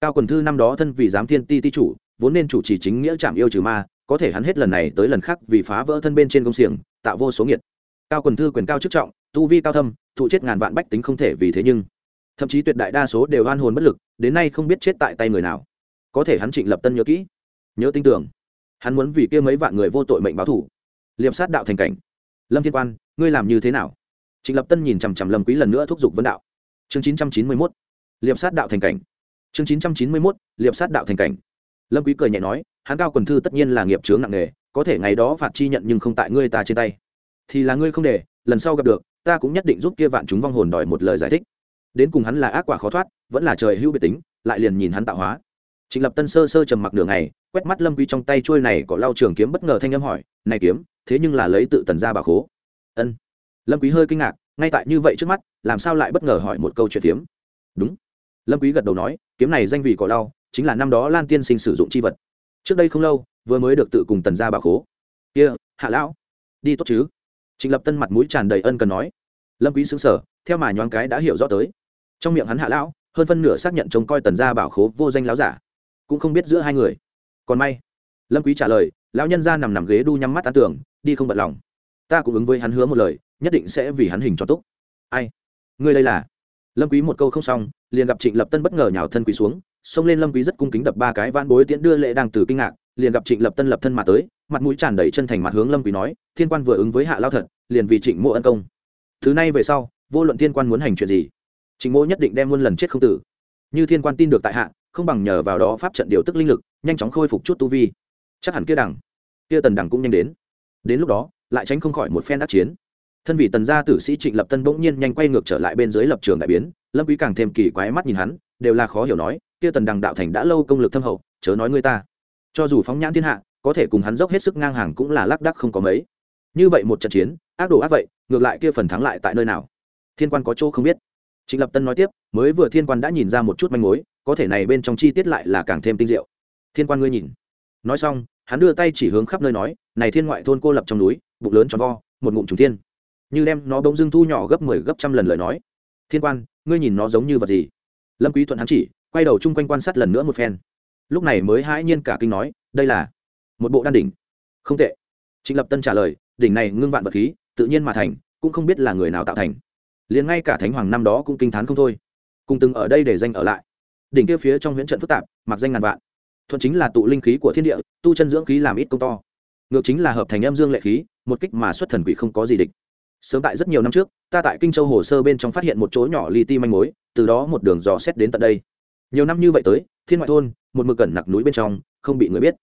Cao quần thư năm đó thân vì giám thiên ti ti chủ, vốn nên chủ trì chính nghĩa chạm yêu trừ ma, có thể hắn hết lần này tới lần khác vì phá vỡ thân bên trên công xiềng, tạo vô số nghiệt. Cao quần thư quyền cao chức trọng, tu vi cao thâm, thụ chết ngàn vạn bách tính không thể vì thế nhưng thậm chí tuyệt đại đa số đều oan hồn bất lực, đến nay không biết chết tại tay người nào. Có thể hắn trịnh lập tân nhớ kỹ. Nhớ tin tưởng. Hắn muốn vì kia mấy vạn người vô tội mệnh báo thủ liệp sát đạo thành cảnh. Lâm thiên quan, ngươi làm như thế nào? Trịnh lập tân nhìn chằm chằm lâm quý lần nữa thúc giục vấn đạo. Chương chín trăm chín mươi mốt. Liệp sát đạo thành cảnh. Chương chín trăm chín mươi mốt. Liệp sát đạo thành cảnh. Lâm quý cười nhẹ nói, hắn cao quần thư tất nhiên là nghiệp chướng nặng nề, có thể ngày đó phạt chi nhận nhưng không tại ngươi ta trên tay. Thì là ngươi không để, lần sau gặp được, ta cũng nhất định giúp kia vạn chúng vong hồn đòi một lời giải thích đến cùng hắn là ác quả khó thoát, vẫn là trời hưu biệt tính, lại liền nhìn hắn tạo hóa. Trịnh lập tân sơ sơ trầm mặc nửa ngày, quét mắt lâm quý trong tay chuôi này có lao trường kiếm bất ngờ thanh âm hỏi, này kiếm, thế nhưng là lấy tự tần ra bà khố. Ân. Lâm quý hơi kinh ngạc, ngay tại như vậy trước mắt, làm sao lại bất ngờ hỏi một câu chuyện tiếm đúng. Lâm quý gật đầu nói, kiếm này danh vị cỏ lau, chính là năm đó lan tiên sinh sử dụng chi vật. Trước đây không lâu, vừa mới được tự cùng tần gia bà khố. Kia, hạ lão, đi tốt chứ? Trịnh lập tân mặt mũi tràn đầy ân cần nói. Lâm quý sững sờ, theo mà nhoáng cái đã hiểu rõ tới trong miệng hắn hạ lão, hơn phân nửa xác nhận trông coi tần gia bảo khố vô danh lão giả. Cũng không biết giữa hai người. Còn may, lâm quý trả lời, lão nhân gia nằm nằm ghế đu nhắm mắt tán tưởng đi không bận lòng. Ta cũng ứng với hắn hứa một lời, nhất định sẽ vì hắn hình cho túc ai? Ngươi đây là? Lâm quý một câu không xong, liền gặp trịnh lập tân bất ngờ nhào thân quỳ xuống, xông lên lâm quý rất cung kính đập ba cái van bối tiễn đưa lệ đang từ kinh ngạc, liền gặp trịnh lập tân lập thân mà tới, mặt mũi tràn đầy chân thành mặt hướng lâm quý nói, thiên quan vừa ứng với hạ lao thật, liền vì trịnh mộ ân công. Thứ này về sau, vô luận thiên quan muốn hành chuyện gì Trình mộ nhất định đem muôn lần chết không tử. Như thiên quan tin được tại hạ, không bằng nhờ vào đó pháp trận điều tức linh lực, nhanh chóng khôi phục chút tu vi. Chắc hẳn kia đẳng kia tần đẳng cũng nhanh đến. Đến lúc đó, lại tránh không khỏi một phen đắc chiến. Thân vị tần gia tử sĩ trịnh lập tân bỗng nhiên nhanh quay ngược trở lại bên dưới lập trường đại biến, lâm quý càng thêm kỳ quái mắt nhìn hắn, đều là khó hiểu nói, kia tần đẳng đạo thành đã lâu công lực thâm hậu, chớ nói người ta. Cho dù phóng nhãn thiên hạ, có thể cùng hắn dốc hết sức ngang hàng cũng là lác đác không có mấy. Như vậy một trận chiến, ác đồ ác vậy, ngược lại kia phần thắng lại tại nơi nào? Thiên quan có chỗ không biết trịnh lập tân nói tiếp, mới vừa thiên quan đã nhìn ra một chút manh mối, có thể này bên trong chi tiết lại là càng thêm tinh diệu. Thiên quan ngươi nhìn. Nói xong, hắn đưa tay chỉ hướng khắp nơi nói, này thiên ngoại thôn cô lập trong núi, bụng lớn tròn vo, một ngụm trùng thiên. Như đem nó bỗng dưng thu nhỏ gấp mười 10 gấp trăm lần lời nói. Thiên quan, ngươi nhìn nó giống như vật gì? Lâm quý thuận hắn chỉ, quay đầu chung quanh quan sát lần nữa một phen. Lúc này mới hãi nhiên cả kinh nói, đây là một bộ đan đỉnh. Không tệ. Trịnh lập tân trả lời, đỉnh này ngưng vạn vật khí, tự nhiên mà thành, cũng không biết là người nào tạo thành liền ngay cả thánh hoàng năm đó cũng kinh thán không thôi. Cùng từng ở đây để danh ở lại. Đỉnh kia phía trong huyễn trận phức tạp, mặc danh ngàn vạn. Thuận chính là tụ linh khí của thiên địa, tu chân dưỡng khí làm ít công to. Ngược chính là hợp thành âm dương lệ khí, một kích mà xuất thần quỷ không có gì địch. Sớm tại rất nhiều năm trước, ta tại kinh châu hồ sơ bên trong phát hiện một chỗ nhỏ li ti manh mối, từ đó một đường dò xét đến tận đây. Nhiều năm như vậy tới, thiên ngoại thôn, một mực cẩn nặc núi bên trong, không bị người biết.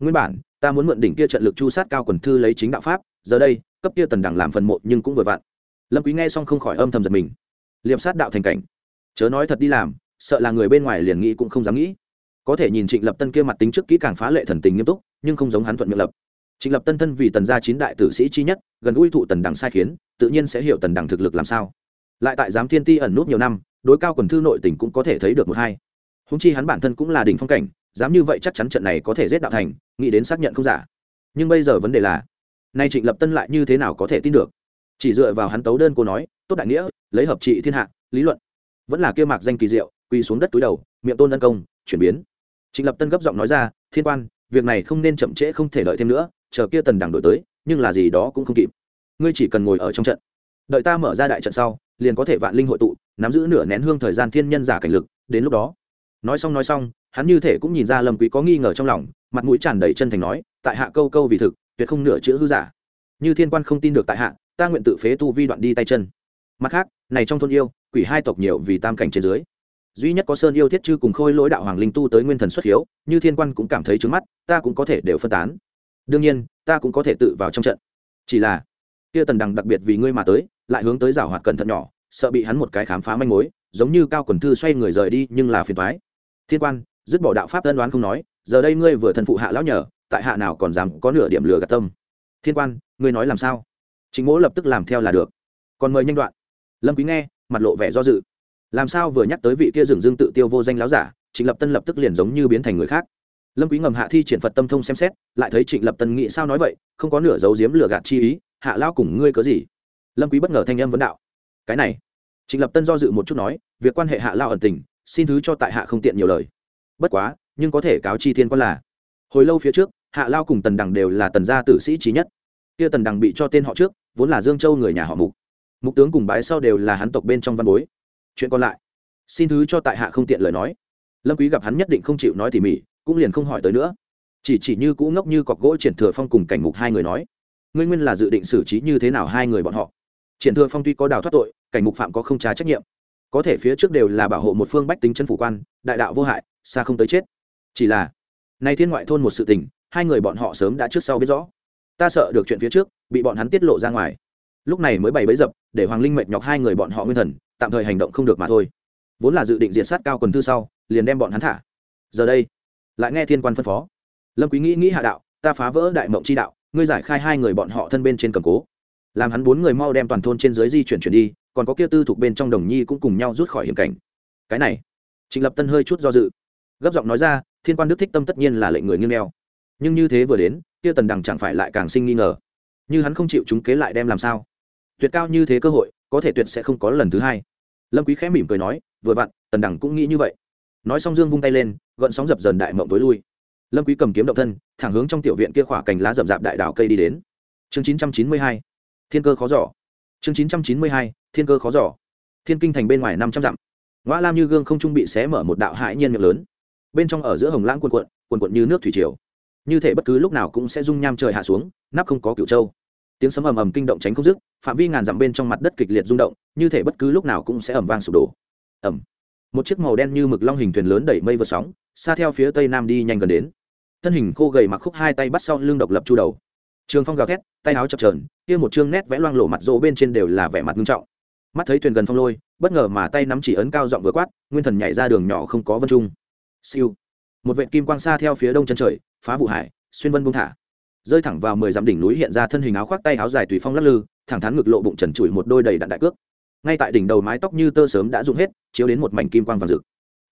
Nguyên bản, ta muốn mượn đỉnh kia trận lực chu sát cao quần thư lấy chính đạo pháp, giờ đây, cấp kia tần đẳng làm phần mộ nhưng cũng vừa vặn lâm quý nghe xong không khỏi âm thầm giật mình. Liệp sát đạo thành cảnh. Chớ nói thật đi làm, sợ là người bên ngoài liền nghĩ cũng không dám nghĩ. Có thể nhìn trịnh lập tân kia mặt tính trước kỹ càng phá lệ thần tình nghiêm túc, nhưng không giống hắn thuận miệng lập. Trịnh lập tân thân vì tần gia chín đại tử sĩ chi nhất, gần uy thụ tần đẳng sai khiến, tự nhiên sẽ hiểu tần đẳng thực lực làm sao. Lại tại giám thiên ti ẩn nút nhiều năm, đối cao quần thư nội tình cũng có thể thấy được một hai. Húng chi hắn bản thân cũng là đỉnh phong cảnh, dám như vậy chắc chắn trận này có thể giết đạo thành, nghĩ đến xác nhận không giả. Nhưng bây giờ vấn đề là, nay trịnh lập tân lại như thế nào có thể tin được? Chỉ dựa vào hắn tấu đơn cô nói, tốt đại nghĩa, lấy hợp trị thiên hạ, lý luận. Vẫn là kia mạc danh kỳ diệu, quỳ xuống đất túi đầu, miệng tôn tấn công, chuyển biến. Trịnh lập tân gấp giọng nói ra, thiên quan, việc này không nên chậm trễ không thể đợi thêm nữa, chờ kia tần đảng đổi tới, nhưng là gì đó cũng không kịp. Ngươi chỉ cần ngồi ở trong trận. Đợi ta mở ra đại trận sau, liền có thể vạn linh hội tụ, nắm giữ nửa nén hương thời gian thiên nhân giả cảnh lực, đến lúc đó. Nói xong nói xong, hắn như thể cũng nhìn ra lâm quý có nghi ngờ trong lòng, mặt mũi tràn đầy chân thành nói, tại hạ câu câu vì thực, tuyệt không nửa chữ hư giả. Như thiên quan không tin được tại hạ ta nguyện tự phế tu vi đoạn đi tay chân. Mặt khác, này trong thôn yêu, quỷ hai tộc nhiều vì tam cảnh trên dưới. Duy nhất có sơn yêu thiết chư cùng khôi lỗi đạo hoàng linh tu tới nguyên thần xuất hiếu, như thiên quan cũng cảm thấy trướng mắt, ta cũng có thể đều phân tán. Đương nhiên, ta cũng có thể tự vào trong trận. Chỉ là, kia tần đằng đặc biệt vì ngươi mà tới, lại hướng tới rào hoạt cẩn thận nhỏ, sợ bị hắn một cái khám phá manh mối, giống như cao quần thư xoay người rời đi nhưng là phiền toái. Thiên quan, dứt bỏ đạo pháp tân đoán không nói, giờ đây ngươi vừa thần phụ hạ lão nhờ, tại hạ nào còn dám có nửa điểm lừa gạt tâm. Thiên quan, ngươi nói làm sao? Chính mỗ lập tức làm theo là được. Còn mời nhanh đoạn. Lâm quý nghe, mặt lộ vẻ do dự. Làm sao vừa nhắc tới vị kia rừng dương tự tiêu vô danh láo giả, trịnh lập tân lập tức liền giống như biến thành người khác. Lâm quý ngầm hạ thi triển phật tâm thông xem xét, lại thấy trịnh lập tân nghĩ sao nói vậy, không có nửa dấu diếm lừa gạt chi ý, hạ lao cùng ngươi có gì? Lâm quý bất ngờ thanh âm vấn đạo. Cái này. Trịnh lập tân do dự một chút nói, việc quan hệ hạ lao ẩn tình, xin thứ cho tại hạ không tiện nhiều lời. Bất quá, nhưng có thể cáo chi thiên quan là. Hồi lâu phía trước, hạ lao cùng tần đằng đều là tần gia tử sĩ trí nhất. Kia tần đằng bị cho tên họ trước vốn là dương châu người nhà họ mục. Mục tướng cùng bái sau đều là hắn tộc bên trong văn bối. Chuyện còn lại. Xin thứ cho tại hạ không tiện lời nói. Lâm quý gặp hắn nhất định không chịu nói tỉ mỉ, cũng liền không hỏi tới nữa. Chỉ chỉ như cũ ngốc như cọc gỗ triển thừa phong cùng cảnh mục hai người nói. Nguyên nguyên là dự định xử trí như thế nào hai người bọn họ? Triển thừa phong tuy có đào thoát tội, cảnh mục phạm có không trả trách nhiệm. Có thể phía trước đều là bảo hộ một phương bách tính chân phủ quan, đại đạo vô hại, xa không tới chết. Chỉ là, nay thiên ngoại thôn một sự tình, hai người bọn họ sớm đã trước sau biết rõ ta sợ được chuyện phía trước, bị bọn hắn tiết lộ ra ngoài. Lúc này mới bày bấy dập, để hoàng linh mệt nhọc hai người bọn họ nguyên thần, tạm thời hành động không được mà thôi. Vốn là dự định diện sát cao quần thư sau, liền đem bọn hắn thả. Giờ đây, lại nghe thiên quan phân phó. Lâm quý nghĩ nghĩ hạ đạo, ta phá vỡ đại mộng chi đạo, ngươi giải khai hai người bọn họ thân bên trên cầm cố. Làm hắn bốn người mau đem toàn thôn trên dưới di chuyển chuyển đi, còn có kia tư thuộc bên trong đồng nhi cũng cùng nhau rút khỏi hiểm cảnh. Cái này, trịnh lập tân hơi chút do dự. Gấp giọng nói ra, thiên quan đức thích tâm tất nhiên là lệnh người nghiêng neo nhưng như thế vừa đến kia tần đằng chẳng phải lại càng sinh nghi ngờ. Như hắn không chịu chúng kế lại đem làm sao? Tuyệt cao như thế cơ hội, có thể tuyệt sẽ không có lần thứ hai. Lâm quý khẽ mỉm cười nói, vừa vặn, tần đằng cũng nghĩ như vậy. Nói xong dương vung tay lên gợn sóng dập dần đại mộng tối lui. Lâm quý cầm kiếm động thân, thẳng hướng trong tiểu viện kia khỏa cành lá rậm rạp đại đảo cây đi đến. Chương 992 thiên cơ khó giỏ. chương 992 thiên cơ khó giỏ. thiên kinh thành bên ngoài năm trăm dặm. Ngoa lam như gương không trung bị xé mở một đạo hãi nhiên miệng lớn. Bên trong ở giữa hồng lãng cuộn cuộn cuộn cuộn như nước thủy triều như thể bất cứ lúc nào cũng sẽ rung nham trời hạ xuống, nắp không có cựu châu. Tiếng sấm ầm ầm kinh động tránh không dứt, phạm vi ngàn dặm bên trong mặt đất kịch liệt rung động, như thể bất cứ lúc nào cũng sẽ ầm vang sụp đổ. Ầm. Một chiếc màu đen như mực long hình thuyền lớn đẩy mây vượt sóng, xa theo phía tây nam đi nhanh gần đến. Thân hình khô gầy mặc khúc hai tay bắt sau lưng độc lập chu đầu. Trường phong gào thét, tay áo chập trờn kia một chương nét vẽ loang lổ mặt rỗ bên trên đều là vẻ mặt nghiêm trọng. Mắt thấy thuyền gần phong lôi, bất ngờ mà tay nắm chỉ ấn cao giọng vừa quát, nguyên thần nhảy ra đường nhỏ không có vân trung. Siêu một vệ kim quang xa theo phía đông chân trời, phá vụ hải, xuyên vân buông thả. Rơi thẳng vào mười dặm đỉnh núi hiện ra thân hình áo khoác tay áo dài tùy phong lắc lư, thẳng thắn ngực lộ bụng trần trụi một đôi đầy đạn đại cước. Ngay tại đỉnh đầu mái tóc như tơ sớm đã rụng hết, chiếu đến một mảnh kim quang vàng rực.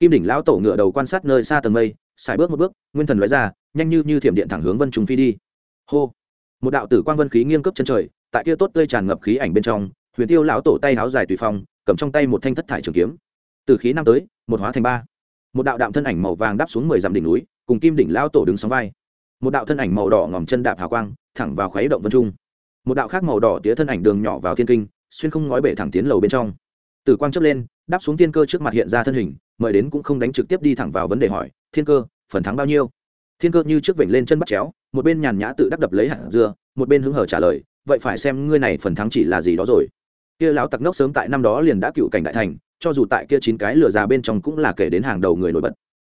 Kim đỉnh lão tổ ngựa đầu quan sát nơi xa tầng mây xài bước một bước, nguyên thần lóe ra, nhanh như như thiểm điện thẳng hướng vân trùng phi đi. Hô! Một đạo tử quang vân khí nghiêng cấp chân trời, tại kia tốt tươi tràn ngập khí ảnh bên trong, huyền tiêu lão tổ tay áo dài tùy phong, cầm trong tay một thanh thất thải trường kiếm. Từ khí năm tới, một hóa thành ba một đạo đạm thân ảnh màu vàng đáp xuống mười dặm đỉnh núi, cùng kim đỉnh lao tổ đứng sóng vai. Một đạo thân ảnh màu đỏ ngòm chân đạp hào quang, thẳng vào khuấy động vân trung. Một đạo khác màu đỏ tía thân ảnh đường nhỏ vào thiên kinh, xuyên không ngói bể thẳng tiến lầu bên trong. Tử quang chấp lên, đáp xuống thiên cơ trước mặt hiện ra thân hình, mời đến cũng không đánh trực tiếp đi thẳng vào vấn đề hỏi, thiên cơ, phần thắng bao nhiêu? Thiên cơ như trước vểnh lên chân bắt chéo, một bên nhàn nhã tự đắc đập lấy hạt dưa, một bên hứng hở trả lời, vậy phải xem ngươi này phần thắng chỉ là gì đó rồi. Kia lão tặc nốc sớm tại năm đó liền đã cựu cảnh đại thành cho dù tại kia chín cái lừa già bên trong cũng là kể đến hàng đầu người nổi bật.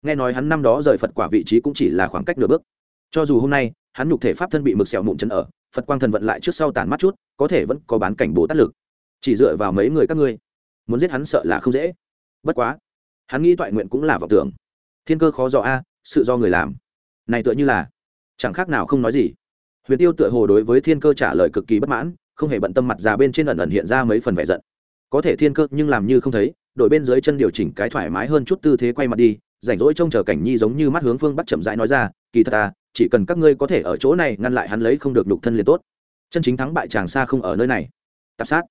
Nghe nói hắn năm đó rời phật quả vị trí cũng chỉ là khoảng cách nửa bước. Cho dù hôm nay, hắn nhục thể pháp thân bị mực sẹo mụn chân ở, phật quang thần vận lại trước sau tàn mắt chút, có thể vẫn có bán cảnh bố tát lực. Chỉ dựa vào mấy người các ngươi, muốn giết hắn sợ là không dễ. Bất quá, hắn nghĩ toại nguyện cũng là vọng tưởng. Thiên cơ khó dò a, sự do người làm. Này tựa như là, chẳng khác nào không nói gì. Huyền tiêu tựa hồ đối với thiên cơ trả lời cực kỳ bất mãn, không hề bận tâm mặt già bên trên ẩn ẩn hiện ra mấy phần vẻ giận có thể thiên cơ nhưng làm như không thấy đội bên dưới chân điều chỉnh cái thoải mái hơn chút tư thế quay mặt đi, rảnh rỗi trông chờ cảnh nhi giống như mắt hướng phương bắt chậm rãi nói ra, kỳ thật à chỉ cần các ngươi có thể ở chỗ này ngăn lại hắn lấy không được đục thân liền tốt. Chân chính thắng bại chàng xa không ở nơi này. Tạp sát.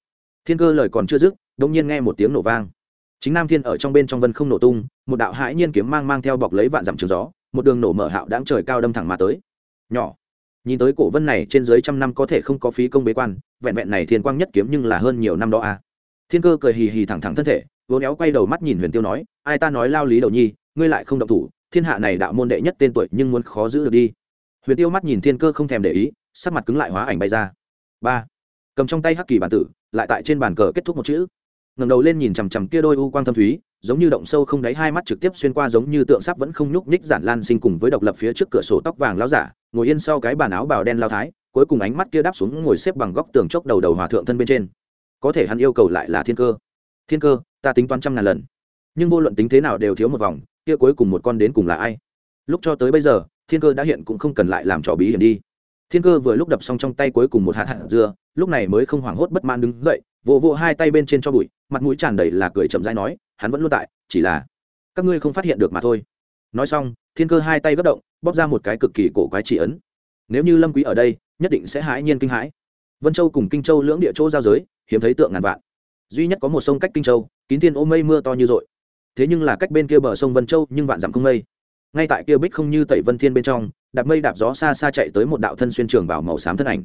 Thiên cơ lời còn chưa dứt đông nhiên nghe một tiếng nổ vang. Chính nam thiên ở trong bên trong vân không nổ tung, một đạo hãi nhiên kiếm mang mang theo bọc lấy vạn dặm trường gió, một đường nổ mở hạo đáng trời cao đâm thẳng mà tới. Nhỏ. Nhìn tới cổ vân này trên dưới trăm năm có thể không có phí công bế quan, vẹn vẹn này thiên quang nhất kiếm nhưng là hơn nhiều năm đó à thiên cơ cười hì hì thẳng thẳng thân thể vốn éo quay đầu mắt nhìn huyền tiêu nói, ai ta nói lao lý đầu nhi, ngươi lại không động thủ, thiên hạ này đạo môn đệ nhất tên tuổi nhưng muốn khó giữ được đi. Huyền tiêu mắt nhìn thiên cơ không thèm để ý, sắc mặt cứng lại hóa ảnh bay ra. Ba. Cầm trong tay hắc kỳ bản tử, lại tại trên bàn cờ kết thúc một chữ. Ngẩng đầu lên nhìn chằm chằm kia đôi u quang thâm thúy, giống như động sâu không đáy, hai mắt trực tiếp xuyên qua giống như tượng sắp vẫn không nhúc nhích giản lan sinh cùng với độc lập phía trước cửa sổ tóc vàng lao giả, ngồi yên sau cái bàn áo bào đen lao thái, cuối cùng ánh mắt kia đáp xuống ngồi xếp bằng góc tường chốc đầu đầu hòa thượng thân bên trên có thể hắn yêu cầu lại là thiên cơ. Thiên cơ, ta tính toán trăm ngàn lần. Nhưng vô luận tính thế nào đều thiếu một vòng, kia cuối cùng một con đến cùng là ai? Lúc cho tới bây giờ, thiên cơ đã hiện cũng không cần lại làm trò bí hiểm đi. Thiên cơ vừa lúc đập xong trong tay cuối cùng một hạt hạt dưa, lúc này mới không hoảng hốt bất man đứng dậy, vỗ vỗ hai tay bên trên cho bụi, mặt mũi tràn đầy là cười chậm rãi nói, hắn vẫn luôn tại, chỉ là các ngươi không phát hiện được mà thôi. Nói xong, thiên cơ hai tay gấp động, bóp ra một cái cực kỳ cổ quái chỉ ấn. Nếu như lâm quý ở đây, nhất định sẽ hãi nhiên kinh hãi. Vân châu cùng kinh châu lưỡng địa chỗ giao giới hiếm thấy tượng ngàn vạn. Duy nhất có một sông cách kinh châu, kín thiên ô mây mưa to như rội. Thế nhưng là cách bên kia bờ sông vân châu nhưng vạn dặm không mây. Ngay tại kia bích không như tẩy vân thiên bên trong, đạp mây đạp gió xa xa chạy tới một đạo thân xuyên trường vào màu xám thân ảnh.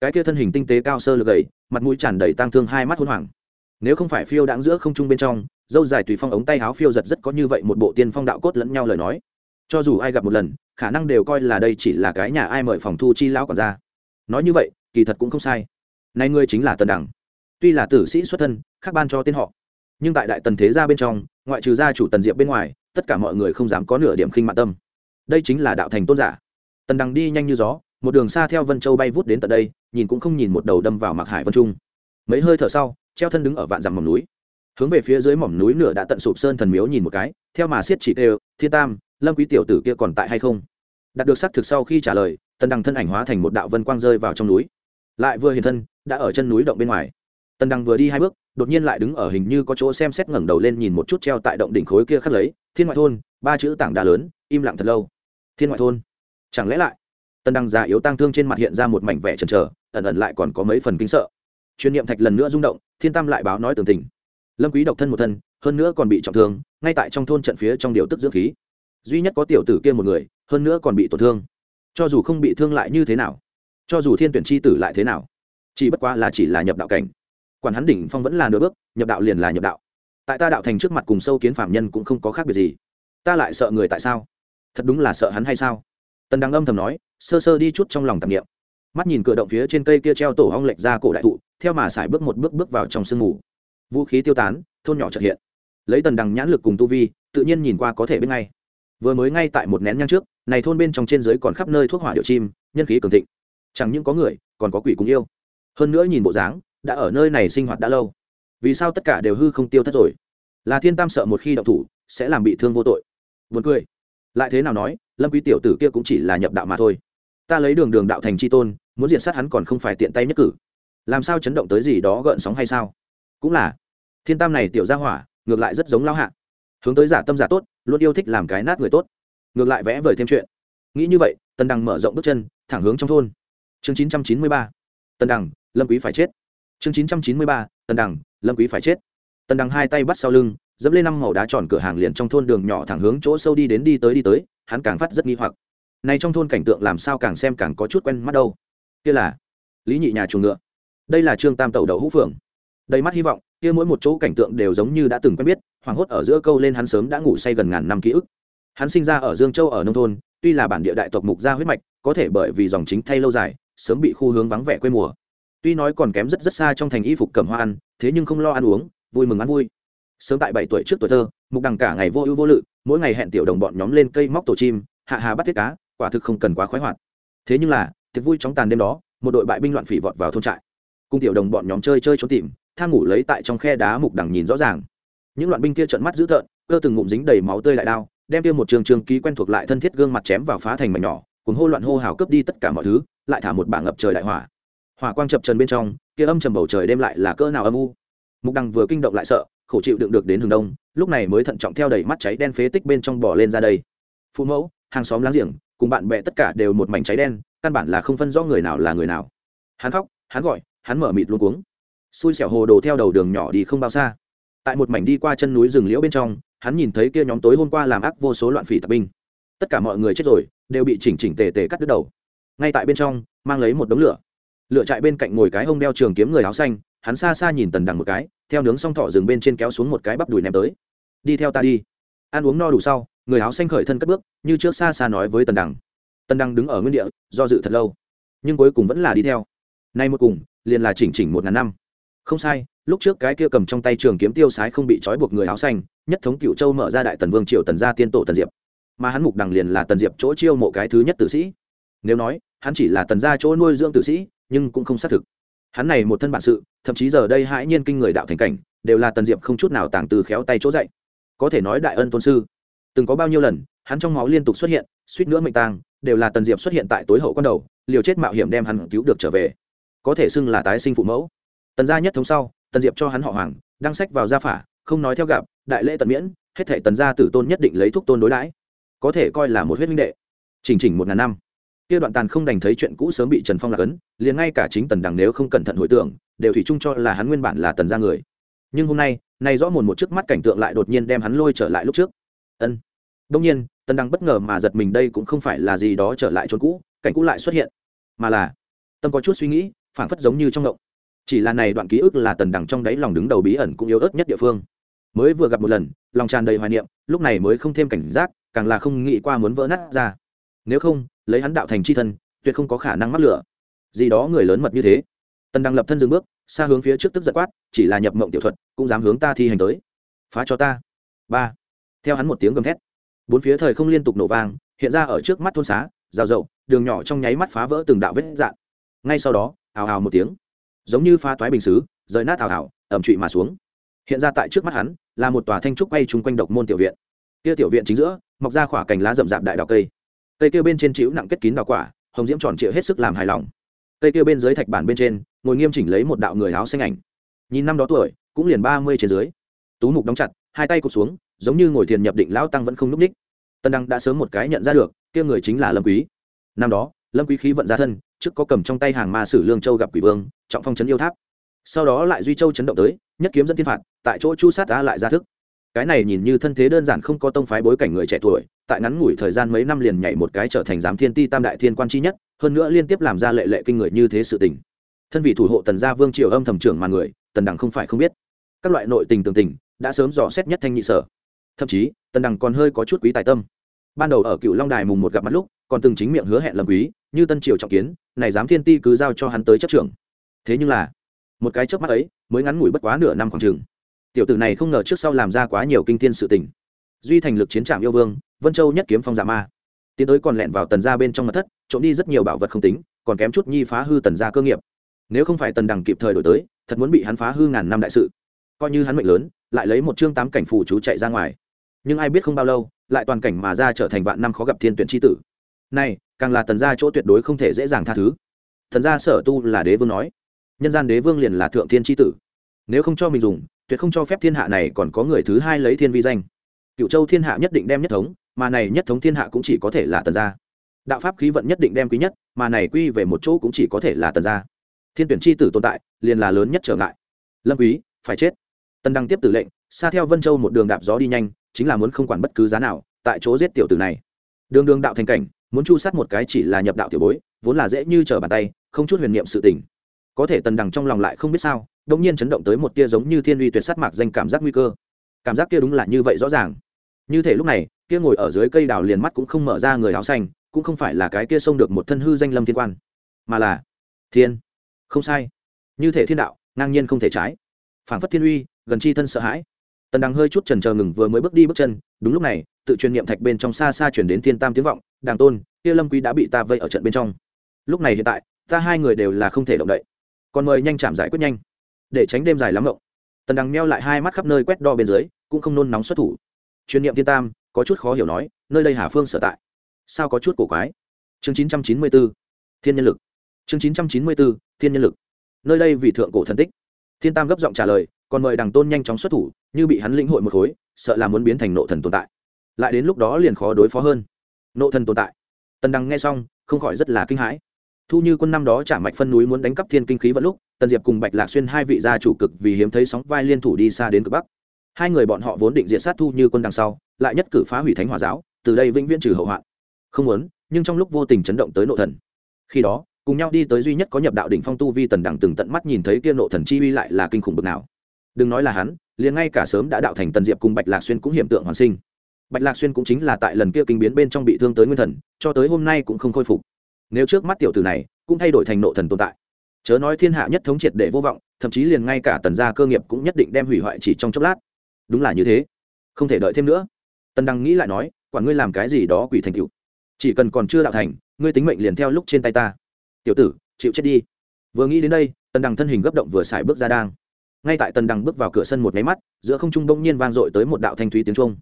Cái kia thân hình tinh tế cao sơ lực gầy, mặt mũi tràn đầy tang thương hai mắt hôn hoàng nếu không phải phiêu đáng giữa không trung bên trong, dâu dài tùy phong ống tay áo phiêu giật rất có như vậy một bộ tiên phong đạo cốt lẫn nhau lời nói. Cho dù ai gặp một lần, khả năng đều coi là đây chỉ là cái nhà ai mời phòng thu chi lão còn ra nói như vậy, kỳ thật cũng không sai. Nay ngươi chính là tần đẳng tuy là tử sĩ xuất thân, khác ban cho tên họ. Nhưng tại đại tần thế gia bên trong, ngoại trừ gia chủ tần diệp bên ngoài, tất cả mọi người không dám có nửa điểm khinh mạn tâm. Đây chính là đạo thành tôn giả. Tần đằng đi nhanh như gió, một đường xa theo vân châu bay vút đến tận đây, nhìn cũng không nhìn một đầu đâm vào mặc hải vân trung. Mấy hơi thở sau, treo thân đứng ở vạn dặm mỏm núi. Hướng về phía dưới mỏm núi nửa đã tận sụp sơn thần miếu nhìn một cái, theo mà siết chỉ đều thiên tam, lâm quý tiểu tử kia còn tại hay không? Đạt được xác thực sau khi trả lời, tần đằng thân ảnh hóa thành một đạo vân quang rơi vào trong núi. Lại vừa hiện thân, đã ở chân núi động bên ngoài tần đằng vừa đi hai bước, đột nhiên lại đứng ở hình như có chỗ xem xét ngẩng đầu lên nhìn một chút treo tại động đỉnh khối kia khắc lấy, thiên ngoại thôn, ba chữ tảng đá lớn, im lặng thật lâu. Thiên ngoại thôn? Chẳng lẽ lại? Tần đằng già yếu tăng thương trên mặt hiện ra một mảnh vẻ chần chờ, ẩn ẩn lại còn có mấy phần kinh sợ. Chuyên niệm thạch lần nữa rung động, thiên tam lại báo nói tường tình. Lâm quý độc thân một thân, hơn nữa còn bị trọng thương, ngay tại trong thôn trận phía trong điều tức dưỡng khí. Duy nhất có tiểu tử kia một người, hơn nữa còn bị tổn thương. Cho dù không bị thương lại như thế nào? Cho dù thiên tuyển chi tử lại thế nào? Chỉ bất quá là chỉ là nhập đạo cảnh quản hắn đỉnh phong vẫn là nửa bước, nhập đạo liền là nhập đạo. Tại ta đạo thành trước mặt cùng sâu kiến phạm nhân cũng không có khác biệt gì. Ta lại sợ người tại sao? Thật đúng là sợ hắn hay sao? Tần Đăng âm thầm nói, sơ sơ đi chút trong lòng tạp nghiệm mắt nhìn cửa động phía trên cây kia treo tổ hong lệch ra cổ đại thụ, theo mà xài bước một bước bước vào trong sương mù. Vũ khí tiêu tán, thôn nhỏ trật hiện. Lấy tần đằng nhãn lực cùng tu vi, tự nhiên nhìn qua có thể biết ngay. Vừa mới ngay tại một nén nhang trước, này thôn bên trong trên dưới còn khắp nơi thuốc hỏa điệu chim, nhân khí cường thịnh. Chẳng những có người, còn có quỷ cùng yêu. Hơn nữa nhìn bộ dáng đã ở nơi này sinh hoạt đã lâu. Vì sao tất cả đều hư không tiêu thất rồi? Là thiên tam sợ một khi động thủ, sẽ làm bị thương vô tội. Vượt cười. Lại thế nào nói, lâm quý tiểu tử kia cũng chỉ là nhập đạo mà thôi. Ta lấy đường đường đạo thành chi tôn, muốn diện sát hắn còn không phải tiện tay nhất cử. Làm sao chấn động tới gì đó gợn sóng hay sao? Cũng là. Thiên tam này tiểu gia hỏa, ngược lại rất giống lao hạ. Hướng tới giả tâm giả tốt, luôn yêu thích làm cái nát người tốt. Ngược lại vẽ vời thêm chuyện. Nghĩ như vậy, tần đằng mở rộng bước chân, thẳng hướng trong thôn. Chương chín trăm chín mươi ba. Tần đằng, lâm quý phải chết chương chín trăm chín mươi ba, tần đằng, lâm quý phải chết. Tần đằng hai tay bắt sau lưng, dẫm lên năm màu đá tròn cửa hàng liền trong thôn đường nhỏ thẳng hướng chỗ sâu đi đến đi tới đi tới, hắn càng phát rất nghi hoặc. Này trong thôn cảnh tượng làm sao càng xem càng có chút quen mắt đâu. Kia là lý nhị nhà chuồng ngựa. Đây là trương tam tẩu đậu hũ phượng. Đầy mắt hy vọng, kia mỗi một chỗ cảnh tượng đều giống như đã từng quen biết, hoảng hốt ở giữa câu lên hắn sớm đã ngủ say gần ngàn năm ký ức. Hắn sinh ra ở dương châu ở nông thôn, tuy là bản địa đại tộc mục gia huyết mạch, có thể bởi vì dòng chính thay lâu dài, sớm bị khu hướng vắng vẻ quê mùa tuy nói còn kém rất rất xa trong thành y phục cầm hoa ăn, thế nhưng không lo ăn uống, vui mừng ăn vui. Sớm tại bảy tuổi trước tuổi thơ, mục đằng cả ngày vô ưu vô lự, mỗi ngày hẹn tiểu đồng bọn nhóm lên cây móc tổ chim, hạ hà bắt tiết cá, quả thực không cần quá khoái hoạt. Thế nhưng là, tiệc vui chóng tàn đêm đó, một đội bại binh loạn phỉ vọt vào thôn trại. Cùng tiểu đồng bọn nhóm chơi chơi trốn tìm tham ngủ lấy tại trong khe đá mục đằng nhìn rõ ràng. Những loạn binh kia trợn mắt dữ tợn, cơ từng ngụm dính đầy máu tươi lại đao đem kia một trường trường ký quen thuộc lại thân thiết gương mặt chém vào phá thành mảnh nhỏ, cùng hô loạn hô hào cướp đi tất cả mọi thứ, lại thả một bảng ngập trời đại hỏa hỏa quang chập trần bên trong, kia âm trầm bầu trời đêm lại là cỡ nào âm u. Mục đằng vừa kinh động lại sợ, khổ chịu đựng được đến hướng đông, lúc này mới thận trọng theo đầy mắt cháy đen phế tích bên trong bỏ lên ra đây. Phụ mẫu, hàng xóm láng giềng, cùng bạn bè tất cả đều một mảnh cháy đen, căn bản là không phân rõ người nào là người nào. Hắn khóc, hắn gọi, hắn mở mịt luôn cuống. Xui xẻo hồ đồ theo đầu đường nhỏ đi không bao xa. Tại một mảnh đi qua chân núi rừng liễu bên trong, hắn nhìn thấy kia nhóm tối hôm qua làm ác vô số loạn phỉ tập binh. Tất cả mọi người chết rồi, đều bị chỉnh chỉnh tề tề cắt đứt đầu. Ngay tại bên trong, mang lấy một đống lửa lựa chạy bên cạnh ngồi cái hông đeo trường kiếm người áo xanh, hắn xa xa nhìn tần đằng một cái, theo nướng xong thọ rừng bên trên kéo xuống một cái bắp đùi ném tới. Đi theo ta đi. Ăn uống no đủ sau, người áo xanh khởi thân cất bước, như trước xa xa nói với tần đằng. Tần đằng đứng ở nguyên địa, do dự thật lâu, nhưng cuối cùng vẫn là đi theo. Nay một cùng, liền là chỉnh chỉnh một ngàn năm. Không sai, lúc trước cái kia cầm trong tay trường kiếm tiêu sái không bị trói buộc người áo xanh, nhất thống cựu châu mở ra đại tần vương triều tần gia tiên tổ tần diệp. Mà hắn mục đằng liền là tần diệp chỗ chiêu mộ cái thứ nhất tử sĩ. Nếu nói, hắn chỉ là tần gia chỗ nuôi dưỡng tử sĩ nhưng cũng không xác thực. Hắn này một thân bản sự, thậm chí giờ đây hãi nhiên kinh người đạo thành cảnh, đều là tần diệp không chút nào tàng từ khéo tay chỗ dạy. Có thể nói đại ân tôn sư. Từng có bao nhiêu lần, hắn trong máu liên tục xuất hiện, suýt nữa mệnh tang, đều là tần diệp xuất hiện tại tối hậu con đầu, liều chết mạo hiểm đem hắn cứu được trở về. Có thể xưng là tái sinh phụ mẫu. Tần gia nhất thống sau, tần diệp cho hắn họ hoàng, đăng sách vào gia phả, không nói theo gặp, đại lễ tần miễn, hết thể tần gia tử tôn nhất định lấy thuốc tôn đối đãi. Có thể coi là một huyết minh đệ. Chỉnh chỉnh một ngàn năm kia đoạn tàn không đành thấy chuyện cũ sớm bị trần phong lạc ấn, liền ngay cả chính tần đằng nếu không cẩn thận hồi tưởng, đều thủy chung cho là hắn nguyên bản là tần gia người. Nhưng hôm nay nay rõ mồn một trước mắt cảnh tượng lại đột nhiên đem hắn lôi trở lại lúc trước. Ân. Đông nhiên, tần đằng bất ngờ mà giật mình đây cũng không phải là gì đó trở lại chốn cũ, cảnh cũ lại xuất hiện. Mà là, tâm có chút suy nghĩ, phảng phất giống như trong động. Chỉ là này đoạn ký ức là tần đằng trong đáy lòng đứng đầu bí ẩn cũng yếu ớt nhất địa phương. Mới vừa gặp một lần, lòng tràn đầy hoài niệm, lúc này mới không thêm cảnh giác, càng là không nghĩ qua muốn vỡ nát ra nếu không, lấy hắn đạo thành c h i thân, tuyệt không có khả năng mắc lửa. Gì đó người lớn mật như thế. Tần đăng lập thân dừng bước, xa hướng phía trước tức giật quát, chỉ là nhập mộng tiểu thuật, cũng dám hướng ta thi hành tới. Phá cho ta. Ba. Theo hắn một tiếng gầm thét, bốn phía thời không liên tục nổ vang, hiện ra ở trước mắt thôn xá, rào rậu, đường nhỏ trong nháy mắt phá vỡ từng đạo vết dạn ngay sau đó, ào ào một tiếng, giống như pha toái bình xứ, rời nát ào ào, ẩm trụy mà xuống. Hiện ra tại trước mắt hắn, là một tòa thanh trúc bay chung quanh độc môn tiểu viện. Kia tiểu viện chính giữa, mọc ra khỏa cành lá rậm rạp đại đào cây cây kia bên trên chịu nặng kết kín đào quả, hồng diễm tròn trịa hết sức làm hài lòng. Cây kia bên dưới thạch bản bên trên, ngồi nghiêm chỉnh lấy một đạo người áo xanh ảnh. Nhìn năm đó tuổi, cũng liền ba mươi trên dưới. Tú mục đóng chặt, hai tay cụt xuống, giống như ngồi thiền nhập định lão tăng vẫn không n ú c ních. Tân đăng đã sớm một cái nhận ra được, kia người chính là lâm quý. Năm đó, lâm quý khí vận ra thân, trước có cầm trong tay hàng ma sử lương châu gặp quỷ vương, trọng phong trấn yêu tháp. Sau đó lại duy châu chấn động tới, nhất kiếm dẫn thiên phạt, tại chỗ chu sát đã lại ra thức cái này nhìn như thân thế đơn giản không có tông phái bối cảnh người trẻ tuổi, tại ngắn ngủi thời gian mấy năm liền nhảy một cái trở thành giám thiên ti tam đại thiên quan chi nhất, hơn nữa liên tiếp làm ra lệ lệ kinh người như thế sự tình. Thân vị thủ hộ tần gia vương triều âm thầm trưởng mà người, tần đằng không phải không biết. Các loại nội tình tường tình, đã sớm dò xét nhất thanh nhị sở. Thậm chí, tần đằng còn hơi có chút quý tài tâm. Ban đầu ở cựu long đài mùng một gặp mặt lúc, còn từng chính miệng hứa hẹn lầm quý, như tân triều trọng kiến, này dám thiên ti cứ giao cho hắn tới chấp trưởng. Thế nhưng là, một cái chớp mắt ấy, mới ngắn ngủi bất quá nửa năm khoảng trường tiểu tử này không ngờ trước sau làm ra quá nhiều kinh thiên sự tình. Duy thành lực chiến trạm yêu vương, vân châu nhất kiếm phong giả ma. Tiến tới còn lẹn vào tần gia bên trong mặt thất, trộm đi rất nhiều bảo vật không tính, còn kém chút nhi phá hư tần gia cơ nghiệp. Nếu không phải tần đằng kịp thời đổi tới, thật muốn bị hắn phá hư ngàn năm đại sự. Coi như hắn mệnh lớn, lại lấy một chương tám cảnh phù chú chạy ra ngoài. Nhưng ai biết không bao lâu, lại toàn cảnh mà ra trở thành vạn năm khó gặp thiên tuyển tri tử. Này, càng là tần gia chỗ tuyệt đối không thể dễ dàng tha thứ. Thần gia sở tu là đế vương nói. Nhân gian đế vương liền là thượng thiên tri tử. Nếu không cho mình dùng tuyệt không cho phép thiên hạ này còn có người thứ hai lấy thiên vi danh. Cựu châu thiên hạ nhất định đem nhất thống, mà này nhất thống thiên hạ cũng chỉ có thể là tần gia. Đạo pháp khí vận nhất định đem quý nhất, mà này quy về một chỗ cũng chỉ có thể là tần gia. Thiên tuyển tri tử tồn tại, liền là lớn nhất trở ngại. Lâm quý, phải chết. Tần đăng tiếp tử lệnh, xa theo vân châu một đường đạp gió đi nhanh, chính là muốn không quản bất cứ giá nào, tại chỗ giết tiểu tử này. Đường đường đạo thành cảnh, muốn chu sát một cái chỉ là nhập đạo tiểu bối, vốn là dễ như trở bàn tay, không chút huyền niệm sự tình. Có thể tần đằng trong lòng lại không biết sao đông nhiên chấn động tới một tia giống như thiên uy tuyệt sát mạc danh cảm giác nguy cơ. Cảm giác kia đúng là như vậy rõ ràng. Như thể lúc này, kia ngồi ở dưới cây đào liền mắt cũng không mở ra người áo xanh, cũng không phải là cái kia xông được một thân hư danh lâm thiên quan, mà là thiên. Không sai. Như thể thiên đạo, ngang nhiên không thể trái. Phảng phất thiên uy, gần chi thân sợ hãi. Tần đằng hơi chút trần chờ ngừng vừa mới bước đi bước chân, đúng lúc này, tự truyền niệm thạch bên trong xa xa chuyển đến thiên tam tiếng vọng, đàng tôn, kia lâm quý đã bị ta vây ở trận bên trong. Lúc này hiện tại, ta hai người đều là không thể động đậy. Còn mời nhanh chạm giải quyết nhanh để tránh đêm dài lắm mộng. Tần đằng meo lại hai mắt khắp nơi quét đo bên dưới, cũng không nôn nóng xuất thủ. Chuyên niệm thiên tam, có chút khó hiểu nói, nơi đây hà phương sở tại. Sao có chút cổ quái? Chương 994 thiên nhân lực. Chương 994 thiên nhân lực. Nơi đây vì thượng cổ thần tích. Thiên tam gấp giọng trả lời, còn mời đằng tôn nhanh chóng xuất thủ, như bị hắn lĩnh hội một khối, sợ là muốn biến thành nộ thần tồn tại. Lại đến lúc đó liền khó đối phó hơn. Nộ thần tồn tại. Tần đằng nghe xong, không khỏi rất là kinh hãi. Thu như quân năm đó trả mạch phân núi muốn đánh cắp thiên kinh khí vận lúc tần diệp cùng bạch lạc xuyên hai vị gia chủ cực vì hiếm thấy sóng vai liên thủ đi xa đến cực bắc. Hai người bọn họ vốn định diện sát thu như quân đằng sau, lại nhất cử phá hủy thánh hòa giáo, từ đây vĩnh viễn trừ hậu hoạn. Không muốn, nhưng trong lúc vô tình chấn động tới nộ thần. Khi đó, cùng nhau đi tới duy nhất có nhập đạo đỉnh phong tu vi tần đằng từng tận mắt nhìn thấy kia nộ thần chi uy lại là kinh khủng bực nào. Đừng nói là hắn, liền ngay cả sớm đã đạo thành tần diệp cùng bạch lạc xuyên cũng hiểm tượng hoàn sinh. Bạch lạc xuyên cũng chính là tại lần kia kinh biến bên trong bị thương tới nguyên thần, cho tới hôm nay cũng không khôi phục. Nếu trước mắt tiểu tử này, cũng thay đổi thành nộ thần tồn tại chớ nói thiên hạ nhất thống triệt để vô vọng, thậm chí liền ngay cả tần gia cơ nghiệp cũng nhất định đem hủy hoại chỉ trong chốc lát. Đúng là như thế. Không thể đợi thêm nữa. Tần đăng nghĩ lại nói quản ngươi làm cái gì đó quỷ thành cựu chỉ cần còn chưa đạo thành, ngươi tính mệnh liền theo lúc trên tay ta. Tiểu tử, chịu chết đi. Vừa nghĩ đến đây, tần đằng thân hình gấp động vừa xài bước ra đang. Ngay tại tần đằng bước vào cửa sân một máy mắt, giữa không trung bỗng nhiên vang dội tới một đạo thanh thúy tiếng trung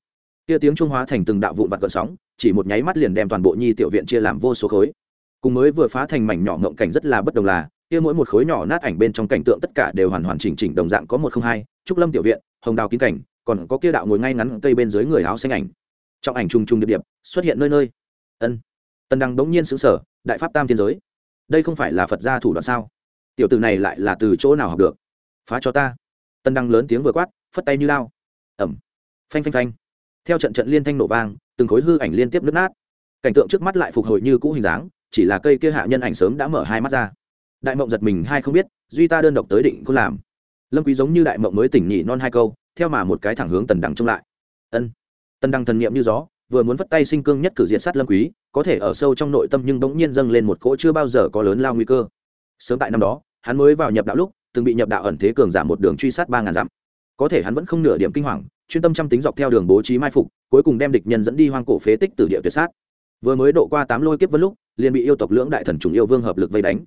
kia tiếng trung hóa thành từng đạo vụn vặt gợn sóng, chỉ một nháy mắt liền đem toàn bộ nhi tiểu viện chia làm vô số khối. Cùng mới vừa phá thành mảnh nhỏ ngộng cảnh rất là bất đồng là kia mỗi một khối nhỏ nát ảnh bên trong cảnh tượng tất cả đều hoàn hoàn chỉnh chỉnh đồng dạng có một không hai, trúc lâm tiểu viện, hồng đào kín cảnh, còn có kia đạo ngồi ngay ngắn cây bên dưới người áo xanh ảnh. Trong ảnh trùng trùng điệp điệp, xuất hiện nơi nơi. Ân. Tần đằng bỗng nhiên xứng sở đại pháp tam thiên giới. Đây không phải là phật gia thủ đoạn sao? Tiểu tử này lại là từ chỗ nào học được? Phá cho ta. Tần đăng lớn tiếng vừa quát, phất tay như lao. Ẩm. Phanh phanh phanh. Theo trận trận liên thanh nổ vang, từng khối hư ảnh liên tiếp nứt nát. Cảnh tượng trước mắt lại phục hồi như cũ hình dáng, chỉ là cây kia hạ nhân ảnh sớm đã mở hai mắt ra đại mộng giật mình, hai không biết, duy ta đơn độc tới định không làm. Lâm quý giống như đại mộng mới tỉnh nhị non hai câu, theo mà một cái thẳng hướng tần đằng trông lại. Ân. Tần đằng thần niệm như gió, vừa muốn vất tay sinh cương nhất cử diện sát lâm quý, có thể ở sâu trong nội tâm nhưng bỗng nhiên dâng lên một cỗ chưa bao giờ có lớn lao nguy cơ. Sớm tại năm đó, hắn mới vào nhập đạo lúc, từng bị nhập đạo ẩn thế cường giảm một đường truy sát ba ngàn dặm. Có thể hắn vẫn không nửa điểm kinh hoàng, chuyên tâm chăm tính dọc theo đường bố trí mai phục, cuối cùng đem địch nhân dẫn đi hoang cổ phế tích từ địa tuyệt sát. Vừa mới độ qua tám lôi kiếp vân lúc, liền bị yêu tộc lưỡng đại thần trùng yêu vương hợp lực vây đánh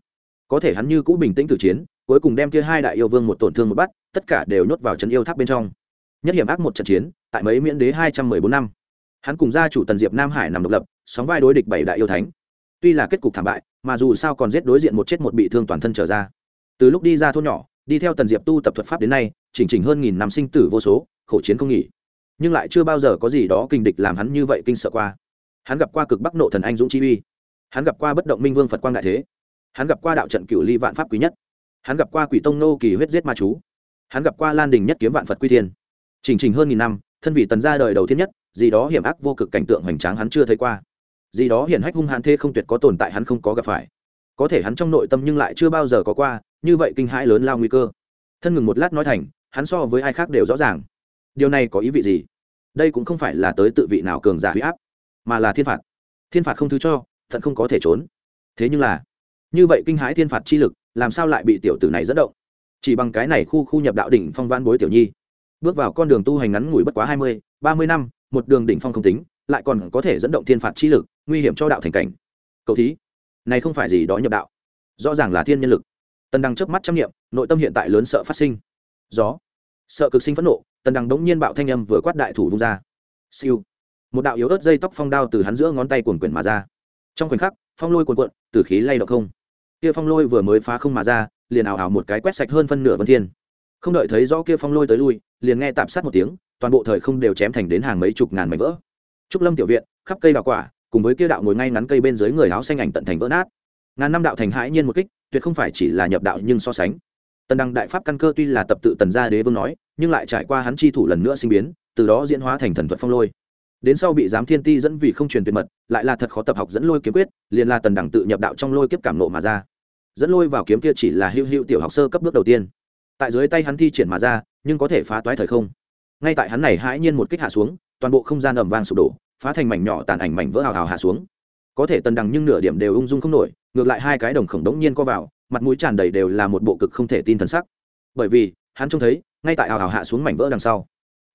có thể hắn như cũ bình tĩnh tử chiến, cuối cùng đem kia hai đại yêu vương một tổn thương một bắt tất cả đều nhốt vào trấn yêu tháp bên trong. Nhất hiểm ác một trận chiến, tại mấy miễn đế hai trăm mười bốn năm. Hắn cùng gia chủ tần diệp nam hải nằm độc lập, sóng vai đối địch bảy đại yêu thánh. Tuy là kết cục thảm bại, mà dù sao còn giết đối diện một chết một bị thương toàn thân trở ra. Từ lúc đi ra thôn nhỏ, đi theo tần diệp tu tập thuật pháp đến nay, chỉnh chỉnh hơn nghìn năm sinh tử vô số, khổ chiến không nghỉ. Nhưng lại chưa bao giờ có gì đó kinh địch làm hắn như vậy kinh sợ qua. Hắn gặp qua cực bắc nộ thần anh dũng chi uy. Hắn gặp qua bất động minh vương phật quang đại thế hắn gặp qua đạo trận cựu ly vạn pháp quý nhất. Hắn gặp qua quỷ tông nô kỳ huyết giết ma chú. Hắn gặp qua lan đình nhất kiếm vạn phật quy thiên. Chỉnh trình hơn nghìn năm, thân vị tần gia đời đầu tiên nhất, gì đó hiểm ác vô cực cảnh tượng hoành tráng hắn chưa thấy qua. Gì đó hiển hách hung hãn thế không tuyệt có tồn tại hắn không có gặp phải. Có thể hắn trong nội tâm nhưng lại chưa bao giờ có qua, như vậy kinh hãi lớn lao nguy cơ. Thân ngừng một lát nói thành, hắn so với ai khác đều rõ ràng. Điều này có ý vị gì? Đây cũng không phải là tới tự vị nào cường giả huy áp, mà là thiên phạt. Thiên phạt không thứ cho thận không có thể trốn. Thế nhưng là như vậy kinh hãi thiên phạt chi lực, làm sao lại bị tiểu tử này dẫn động? Chỉ bằng cái này khu khu nhập đạo đỉnh phong văn bối tiểu nhi. Bước vào con đường tu hành ngắn ngủi bất quá hai mươi, ba mươi năm, một đường đỉnh phong không tính, lại còn có thể dẫn động thiên phạt chi lực, nguy hiểm cho đạo thành cảnh. Cậu thí, này không phải gì đó nhập đạo. Rõ ràng là thiên nhân lực. Tần đăng chớp mắt trăm nghiệm nội tâm hiện tại lớn sợ phát sinh. Gió, sợ cực sinh phẫn nộ, tần đăng đống nhiên bạo thanh âm vừa quát đại thủ vung ra. Siêu. Một đạo yếu ớt dây tóc phong đao từ hắn giữa ngón tay cuồn quyển mà ra. Trong khoảnh khắc, phong lôi cuồn cuộn, từ khí lay động không kia phong lôi vừa mới phá không mà ra, liền ảo ảo một cái quét sạch hơn phân nửa vân thiên. Không đợi thấy rõ kia phong lôi tới lui, liền nghe tạm sát một tiếng, toàn bộ thời không đều chém thành đến hàng mấy chục ngàn mảnh vỡ. Trúc lâm tiểu viện, khắp cây đào quả, cùng với kia đạo ngồi ngay ngắn cây bên dưới người áo xanh ảnh tận thành vỡ nát. Ngàn năm đạo thành hãi nhiên một kích, tuyệt không phải chỉ là nhập đạo nhưng so sánh. Tần đăng đại pháp căn cơ tuy là tập tự tần gia đế vương nói, nhưng lại trải qua hắn chi thủ lần nữa sinh biến, từ đó diễn hóa thành thần thuật phong lôi. Đến sau bị giám thiên ti dẫn vì không truyền tuyệt mật, lại là thật khó tập học dẫn lôi kiếm quyết, liền là tần đẳng tự nhập đạo trong lôi kiếp cảm nộ mà ra dẫn lôi vào kiếm kia chỉ là hữu hữu tiểu học sơ cấp bước đầu tiên. Tại dưới tay hắn thi triển mà ra, nhưng có thể phá toái thời không. Ngay tại hắn này hãi nhiên một kích hạ xuống, toàn bộ không gian ẩm vang sụp đổ, phá thành mảnh nhỏ tàn ảnh mảnh vỡ hào hào hạ xuống. Có thể tần đằng nhưng nửa điểm đều ung dung không nổi, ngược lại hai cái đồng khổng đống nhiên co vào, mặt mũi tràn đầy đều là một bộ cực không thể tin thần sắc. Bởi vì, hắn trông thấy, ngay tại hào hào hạ xuống mảnh vỡ đằng sau.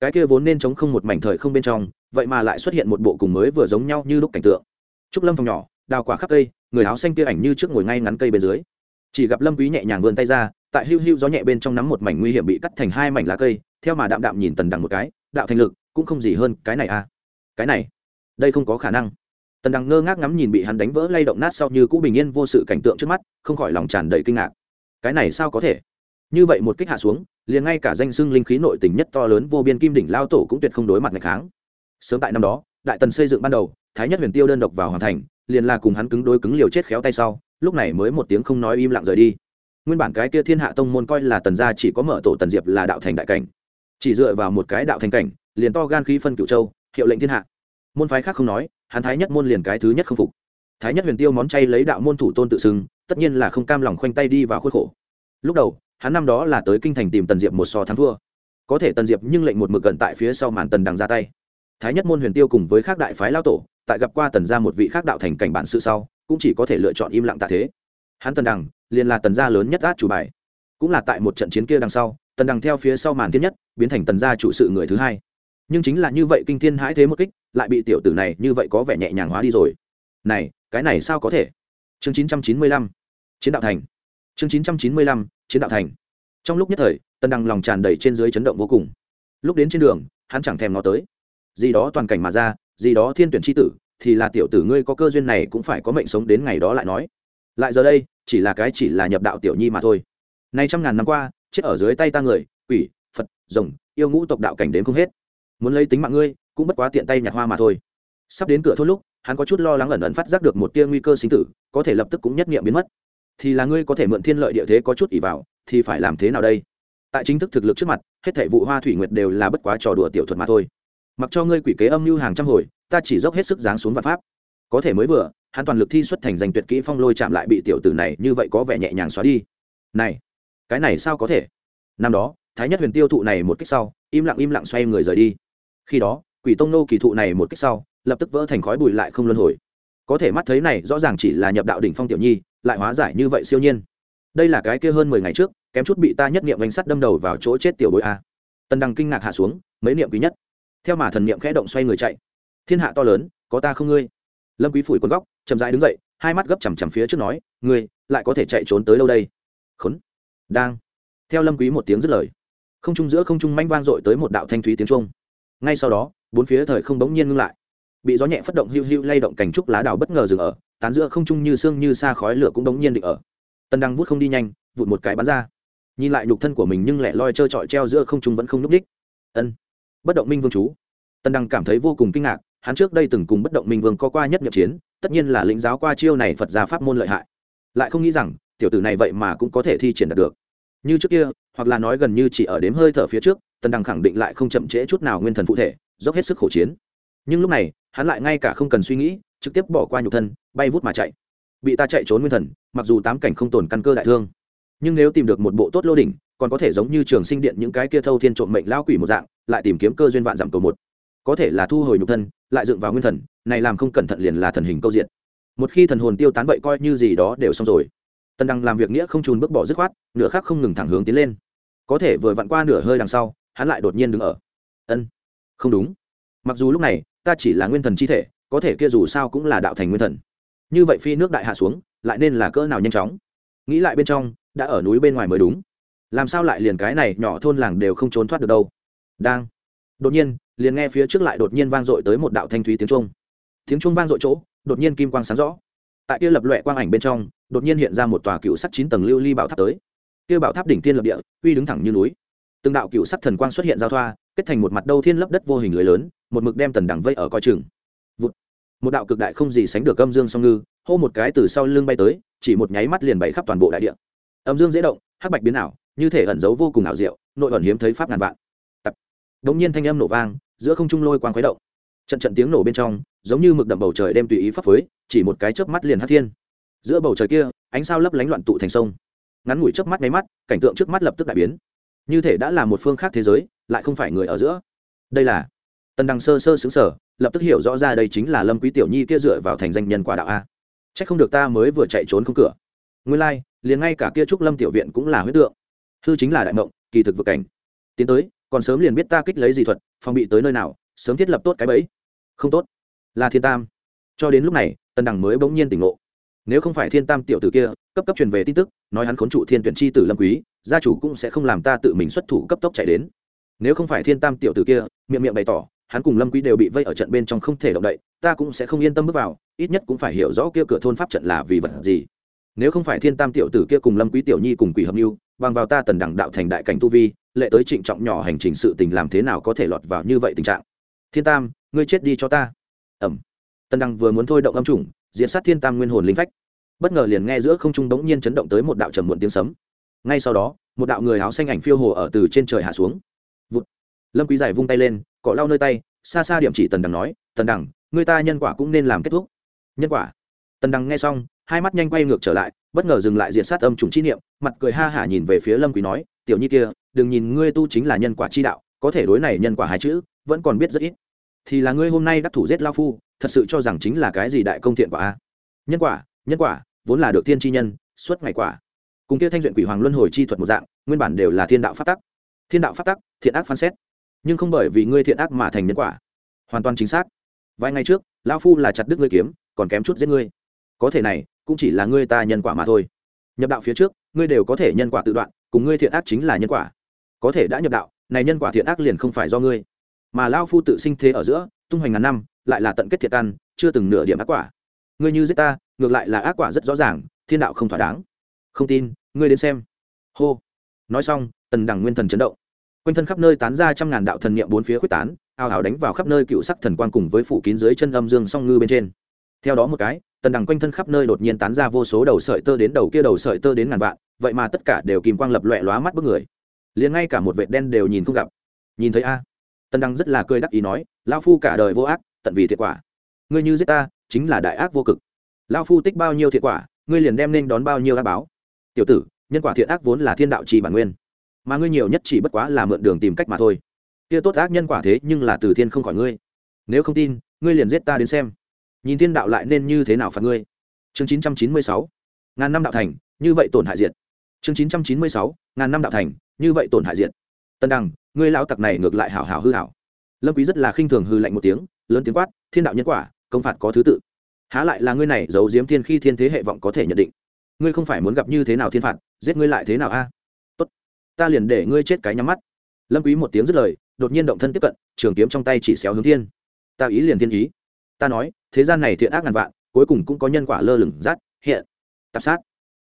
Cái kia vốn nên chống không một mảnh thời không bên trong, vậy mà lại xuất hiện một bộ cùng mới vừa giống nhau như lúc cảnh tượng. Trúc lâm phòng nhỏ đào quả khắp cây, người áo xanh kia ảnh như trước ngồi ngay ngắn cây bên dưới. Chỉ gặp lâm quý nhẹ nhàng vươn tay ra, tại hưu hưu gió nhẹ bên trong nắm một mảnh nguy hiểm bị cắt thành hai mảnh lá cây, theo mà đạm đạm nhìn tần đằng một cái, đạo thành lực, cũng không gì hơn cái này à. Cái này, đây không có khả năng. Tần đằng ngơ ngác ngắm nhìn bị hắn đánh vỡ lay động nát sau như cũ bình yên vô sự cảnh tượng trước mắt, không khỏi lòng tràn đầy kinh ngạc. Cái này sao có thể? Như vậy một kích hạ xuống, liền ngay cả danh xưng linh khí nội tình nhất to lớn vô biên kim đỉnh lao tổ cũng tuyệt không đối mặt ngày kháng. Sớm tại năm đó, đại tần xây dựng ban đầu, thái nhất huyền tiêu đơn độc vào hoàn thành liền là cùng hắn cứng đối cứng liều chết khéo tay sau, lúc này mới một tiếng không nói im lặng rời đi. Nguyên bản cái kia thiên hạ tông môn coi là tần gia chỉ có mở tổ tần diệp là đạo thành đại cảnh. Chỉ dựa vào một cái đạo thành cảnh, liền to gan khí phân cựu châu, hiệu lệnh thiên hạ. Môn phái khác không nói, hắn thái nhất môn liền cái thứ nhất không phục. Thái nhất huyền tiêu món chay lấy đạo môn thủ tôn tự xưng, tất nhiên là không cam lòng khoanh tay đi vào khuất khổ. Lúc đầu, hắn năm đó là tới kinh thành tìm tần diệp một so thắng thua. Có thể tần diệp nhưng lệnh một mực gần tại phía sau màn tần đằng ra tay. Thái nhất môn huyền tiêu cùng với các đại phái lao tổ tại gặp qua tần gia một vị khác đạo thành cảnh bản sự sau, cũng chỉ có thể lựa chọn im lặng tạ thế. Hắn tần đằng, liền là tần gia lớn nhất át chủ bài. Cũng là tại một trận chiến kia đằng sau, tần đằng theo phía sau màn thiên nhất, biến thành tần gia chủ sự người thứ hai. Nhưng chính là như vậy kinh thiên hãi thế một kích, lại bị tiểu tử này như vậy có vẻ nhẹ nhàng hóa đi rồi. Này, cái này sao có thể? Chương chín trăm chín mươi lăm, chiến đạo thành. Chương chín trăm chín mươi lăm, chiến đạo thành. Trong lúc nhất thời, tần đằng lòng tràn đầy trên dưới chấn động vô cùng. Lúc đến trên đường, hắn chẳng thèm nó tới. Gì đó toàn cảnh mà ra gì đó thiên tuyển c h i tử, thì là tiểu tử ngươi có cơ duyên này cũng phải có mệnh sống đến ngày đó lại nói. Lại giờ đây, chỉ là cái chỉ là nhập đạo tiểu nhi mà thôi. Nay trăm ngàn năm qua, chết ở dưới tay ta người, quỷ, phật, rồng, yêu ngũ tộc đạo cảnh đến không hết. Muốn lấy tính mạng ngươi, cũng bất quá tiện tay nhặt hoa mà thôi. Sắp đến cửa thôn lúc, hắn có chút lo lắng ẩn ẩn phát giác được một tia nguy cơ sinh tử, có thể lập tức cũng nhất nghiệm biến mất. Thì là ngươi có thể mượn thiên lợi địa thế có chút ỉ vào, thì phải làm thế nào đây? Tại chính thức thực lực trước mặt, hết thể vụ hoa thủy nguyệt đều là bất quá trò đùa tiểu thuật mà thôi mặc cho ngươi quỷ kế âm mưu hàng trăm hồi, ta chỉ dốc hết sức giáng xuống vạn pháp. Có thể mới vừa, hắn toàn lực thi xuất thành giành tuyệt kỹ phong lôi chạm lại bị tiểu tử này như vậy có vẻ nhẹ nhàng xóa đi. Này, cái này sao có thể? Năm đó, thái nhất huyền tiêu thụ này một kích sau, im lặng im lặng xoay người rời đi. Khi đó, quỷ tông nô kỳ thụ này một kích sau, lập tức vỡ thành khói bụi lại không luân hồi. Có thể mắt thấy này rõ ràng chỉ là nhập đạo đỉnh phong tiểu nhi, lại hóa giải như vậy siêu nhiên. Đây là cái kia hơn mười ngày trước, kém chút bị ta nhất niệm bánh sắt đâm đầu vào chỗ chết tiểu bối a. Tần đăng kinh ngạc hạ xuống, mấy niệm quý nhất theo mà thần niệm khẽ động xoay người chạy. Thiên hạ to lớn, có ta không ngươi? Lâm quý phủi quần góc, chậm rãi đứng dậy, hai mắt gấp chằm chằm phía trước nói, ngươi, lại có thể chạy trốn tới đâu đây? Khốn. Đang. Theo lâm quý một tiếng dứt lời, không trung giữa không trung manh vang dội tới một đạo thanh thúy tiếng trung ngay sau đó, bốn phía thời không bỗng nhiên ngưng lại. Bị gió nhẹ phất động hưu hưu lay động cành trúc lá đào bất ngờ dừng ở, tán giữa không trung như sương như xa khói lửa cũng bỗng nhiên định ở. Tân đăng vút không đi nhanh, vụt một cái bắn ra. Nhìn lại nhục thân của mình nhưng lại loi trơ trọi treo giữa không trung vẫn không núp đích ân bất động minh vương chú. Tần đăng cảm thấy vô cùng kinh ngạc, hắn trước đây từng cùng bất động minh vương có qua nhất nhập chiến, tất nhiên là lĩnh giáo qua chiêu này phật gia pháp môn lợi hại. Lại không nghĩ rằng, tiểu tử này vậy mà cũng có thể thi triển đạt được. Như trước kia, hoặc là nói gần như chỉ ở đếm hơi thở phía trước, Tần đăng khẳng định lại không chậm trễ chút nào nguyên thần phụ thể, dốc hết sức khổ chiến. Nhưng lúc này, hắn lại ngay cả không cần suy nghĩ, trực tiếp bỏ qua nhục thân, bay vút mà chạy. Bị ta chạy trốn nguyên thần, mặc dù tám cảnh không tồn căn cơ đại thương, nhưng nếu tìm được một bộ tốt lô đỉnh còn có thể giống như trường sinh điện những cái kia thâu thiên trộm mệnh lao quỷ một dạng, lại tìm kiếm cơ duyên vạn giảm cầu một. Có thể là thu hồi nhục thân, lại dựng vào nguyên thần, này làm không cẩn thận liền là thần hình câu diện. Một khi thần hồn tiêu tán vậy coi như gì đó đều xong rồi. Tần đằng làm việc nghĩa không trùn bước bỏ dứt khoát, nửa khác không ngừng thẳng hướng tiến lên. Có thể vừa vặn qua nửa hơi đằng sau, hắn lại đột nhiên đứng ở. Ân, không đúng. Mặc dù lúc này, ta chỉ là nguyên thần chi thể, có thể kia dù sao cũng là đạo thành nguyên thần. Như vậy phi nước đại hạ xuống, lại nên là cỡ nào nhanh chóng? Nghĩ lại bên trong, đã ở núi bên ngoài mới đúng làm sao lại liền cái này nhỏ thôn làng đều không trốn thoát được đâu? Đang. Đột nhiên, liền nghe phía trước lại đột nhiên vang dội tới một đạo thanh thúy tiếng trung tiếng trung vang dội chỗ, đột nhiên kim quang sáng rõ. Tại kia lập loẹ quang ảnh bên trong, đột nhiên hiện ra một tòa cựu sắt chín tầng lưu ly bảo tháp tới. Kia bảo tháp đỉnh tiên lập địa, uy đứng thẳng như núi. Từng đạo cựu sắt thần quang xuất hiện giao thoa, kết thành một mặt đâu thiên lấp đất vô hình lưới lớn, một mực đem tần đẳng vây ở coi chừng. Một đạo cực đại không gì sánh được âm dương song ngư, hô một cái từ sau lưng bay tới, chỉ một nháy mắt liền bay khắp toàn bộ đại địa. Âm dương dễ động, hắc bạch biến ảo như thể ẩn giấu vô cùng ảo diệu nội ẩn hiếm thấy pháp ngàn vạn. Tập. Đống nhiên thanh âm nổ vang giữa không trung lôi quang khuấy động. Trận trận tiếng nổ bên trong giống như mực đậm bầu trời đem tùy ý pháp phối chỉ một cái chớp mắt liền hát thiên. Giữa bầu trời kia ánh sao lấp lánh loạn tụ thành sông. Ngắn ngủi chớp mắt mấy mắt cảnh tượng trước mắt lập tức đại biến. Như thể đã là một phương khác thế giới lại không phải người ở giữa. Đây là tần đằng sơ sơ xứng sở lập tức hiểu rõ ra đây chính là lâm quý tiểu nhi kia dựa vào thành danh nhân quả đạo a. Chắc không được ta mới vừa chạy trốn không cửa. Nguyên lai like, liền ngay cả kia trúc lâm tiểu viện cũng là huyết tượng hư chính là đại mộng, kỳ thực vực cảnh. Tiến tới, còn sớm liền biết ta kích lấy gì thuật, phòng bị tới nơi nào, sớm thiết lập tốt cái bẫy. Không tốt. Là thiên tam. Cho đến lúc này, tần đằng mới bỗng nhiên tỉnh ngộ. Nếu không phải thiên tam tiểu tử kia, cấp cấp truyền về tin tức, nói hắn khốn trụ thiên tuyển chi tử lâm quý, gia chủ cũng sẽ không làm ta tự mình xuất thủ cấp tốc chạy đến. Nếu không phải thiên tam tiểu tử kia, miệng miệng bày tỏ, hắn cùng lâm quý đều bị vây ở trận bên trong không thể động đậy, ta cũng sẽ không yên tâm bước vào, ít nhất cũng phải hiểu rõ kia cửa thôn pháp trận là vì vật gì. Nếu không phải thiên tam tiểu tử kia cùng lâm quý tiểu nhi cùng quỷ hợp lưu bằng vào ta tần đẳng đạo thành đại cảnh tu vi, lệ tới trịnh trọng nhỏ hành trình sự tình làm thế nào có thể lọt vào như vậy tình trạng? Thiên tam, ngươi chết đi cho ta. Ẩm. Tần đăng vừa muốn thôi động âm trùng diễn sát thiên tam nguyên hồn linh phách. Bất ngờ liền nghe giữa không trung bỗng nhiên chấn động tới một đạo trầm muộn tiếng sấm. Ngay sau đó, một đạo người áo xanh ảnh phiêu hồ ở từ trên trời hạ xuống. Vụt. lâm quý giải vung tay lên, cọ lau nơi tay, xa xa điểm chỉ tần đằng nói, tần đằng người ta nhân quả cũng nên làm kết thúc. Nhân quả. Tần đằng nghe xong hai mắt nhanh quay ngược trở lại, bất ngờ dừng lại diện sát âm trùng chi niệm, mặt cười ha hả nhìn về phía lâm quý nói, tiểu nhi kia, đừng nhìn ngươi tu chính là nhân quả chi đạo, có thể đối này nhân quả hai chữ, vẫn còn biết rất ít. Thì là ngươi hôm nay đắc thủ giết lao phu, thật sự cho rằng chính là cái gì đại công thiện quả a? Nhân quả nhân quả, vốn là được thiên chi nhân, suốt ngày quả. Cùng kia thanh duyện quỷ hoàng luân hồi chi thuật một dạng, nguyên bản đều là thiên đạo phát tắc. Thiên đạo phát tắc, thiện ác phán xét. Nhưng không bởi vì ngươi thiện ác mà thành nhân quả. Hoàn toàn chính xác. Vài ngày trước, lao phu là chặt đứt ngươi kiếm, còn kém chút giết ngươi. Có thể này cũng chỉ là ngươi ta nhân quả mà thôi. Nhập đạo phía trước, ngươi đều có thể nhân quả tự đoạn, cùng ngươi thiện ác chính là nhân quả. Có thể đã nhập đạo, này nhân quả thiện ác liền không phải do ngươi. Mà lao phu tự sinh thế ở giữa, tung hoành ngàn năm, lại là tận kết thiệt căn, chưa từng nửa điểm ác quả. Ngươi như giết ta, ngược lại là ác quả rất rõ ràng, thiên đạo không thỏa đáng. Không tin, ngươi đến xem. Hô. Nói xong, tần đằng nguyên thần chấn động. Quanh thân khắp nơi tán ra trăm ngàn đạo thần niệm bốn phía quyết tán, ào ào đánh vào khắp nơi cựu sắc thần quang cùng với phủ kín dưới chân âm dương song ngư bên trên. Theo đó một cái tần đằng quanh thân khắp nơi đột nhiên tán ra vô số đầu sợi tơ đến đầu kia đầu sợi tơ đến ngàn vạn, vậy mà tất cả đều kìm quang lập loẹ lóa mắt bức người. Liền ngay cả một vệt đen đều nhìn không gặp. Nhìn thấy a? Tần đằng rất là cười đắc ý nói lao phu cả đời vô ác, tận vì thiệt quả. Ngươi như giết ta, chính là đại ác vô cực. Lao phu tích bao nhiêu thiệt quả, ngươi liền đem nên đón bao nhiêu ác báo. Tiểu tử, nhân quả thiện ác vốn là thiên đạo trì bản nguyên, mà ngươi nhiều nhất chỉ bất quá là mượn đường tìm cách mà thôi. Kia tốt ác nhân quả thế nhưng là từ thiên không khỏi ngươi. Nếu không tin, ngươi liền giết ta đến xem nhìn thiên đạo lại nên như thế nào phạt ngươi? Chương chín trăm chín mươi sáu. Ngàn năm đạo thành, như vậy tổn hại diệt. Chương chín trăm chín mươi sáu. Ngàn năm đạo thành, như vậy tổn hại diệt. Tân đằng, ngươi lão tặc này ngược lại hảo hảo hư hảo. Lâm quý rất là khinh thường hư lạnh một tiếng, lớn tiếng quát, thiên đạo nhân quả, công phạt có thứ tự. Há lại là ngươi này giấu diếm thiên khi thiên thế hệ vọng có thể nhận định. Ngươi không phải muốn gặp như thế nào thiên phạt, giết ngươi lại thế nào a? Tốt, ta liền để ngươi chết cái nhắm mắt. Lâm quý một tiếng dứt lời, đột nhiên động thân tiếp cận, trường kiếm trong tay chỉ xéo hướng thiên. Ta ý liền thiên ý. Ta nói thế gian này thiện ác ngàn vạn cuối cùng cũng có nhân quả lơ lửng rát hiện. Tạp sát.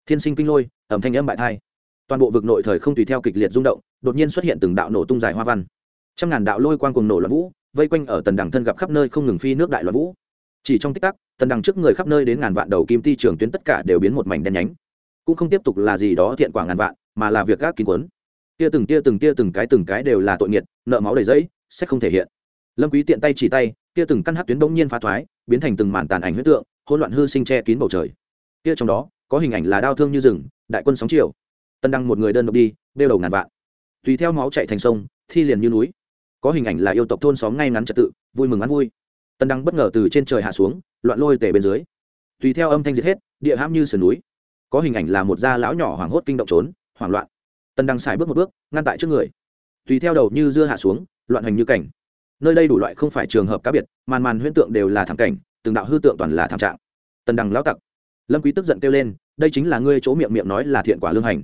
Thiên sinh kinh lôi ẩm thanh âm bại thai. Toàn bộ vực nội thời không tùy theo kịch liệt rung động đột nhiên xuất hiện từng đạo nổ tung dài hoa văn. Trăm ngàn đạo lôi quang cùng nổ loạn vũ vây quanh ở tần đằng thân gặp khắp nơi không ngừng phi nước đại loạn vũ. Chỉ trong tích tắc tần đằng trước người khắp nơi đến ngàn vạn đầu kim ti trường tuyến tất cả đều biến một mảnh đen nhánh. Cũng không tiếp tục là gì đó thiện quả ngàn vạn mà là việc gác kín quấn tia từng tia từng tia từng cái từng cái đều là tội nghiệt nợ máu đầy giấy, sẽ không thể hiện. Lâm quý tiện tay chỉ tay tia từng căn hát tuyến bỗng nhiên phá thoái biến thành từng màn tàn ảnh huyết tượng, hỗn loạn hư sinh che kín bầu trời. Kia trong đó, có hình ảnh là đau thương như rừng, đại quân sóng chiều. Tân đăng một người đơn độc đi đeo đầu ngàn vạn. Tùy theo máu chạy thành sông, thi liền như núi. Có hình ảnh là yêu tộc thôn xóm ngay ngắn trật tự, vui mừng ăn vui. Tần đăng bất ngờ từ trên trời hạ xuống, loạn lôi tể bên dưới. Tùy theo âm thanh diệt hết, địa hãm như sườn núi. Có hình ảnh là một da lão nhỏ hoảng hốt kinh động trốn, hoảng loạn. Tần đăng xài bước một bước, ngăn tại trước người. Tùy theo đầu như dưa hạ xuống, loạn hành như cảnh nơi đây đủ loại không phải trường hợp cá biệt, màn màn huyễn tượng đều là thảm cảnh, từng đạo hư tượng toàn là thảm trạng. Tần đằng lão tặc. Lâm quý tức giận kêu lên, đây chính là ngươi chỗ miệng miệng nói là thiện quả lương hành.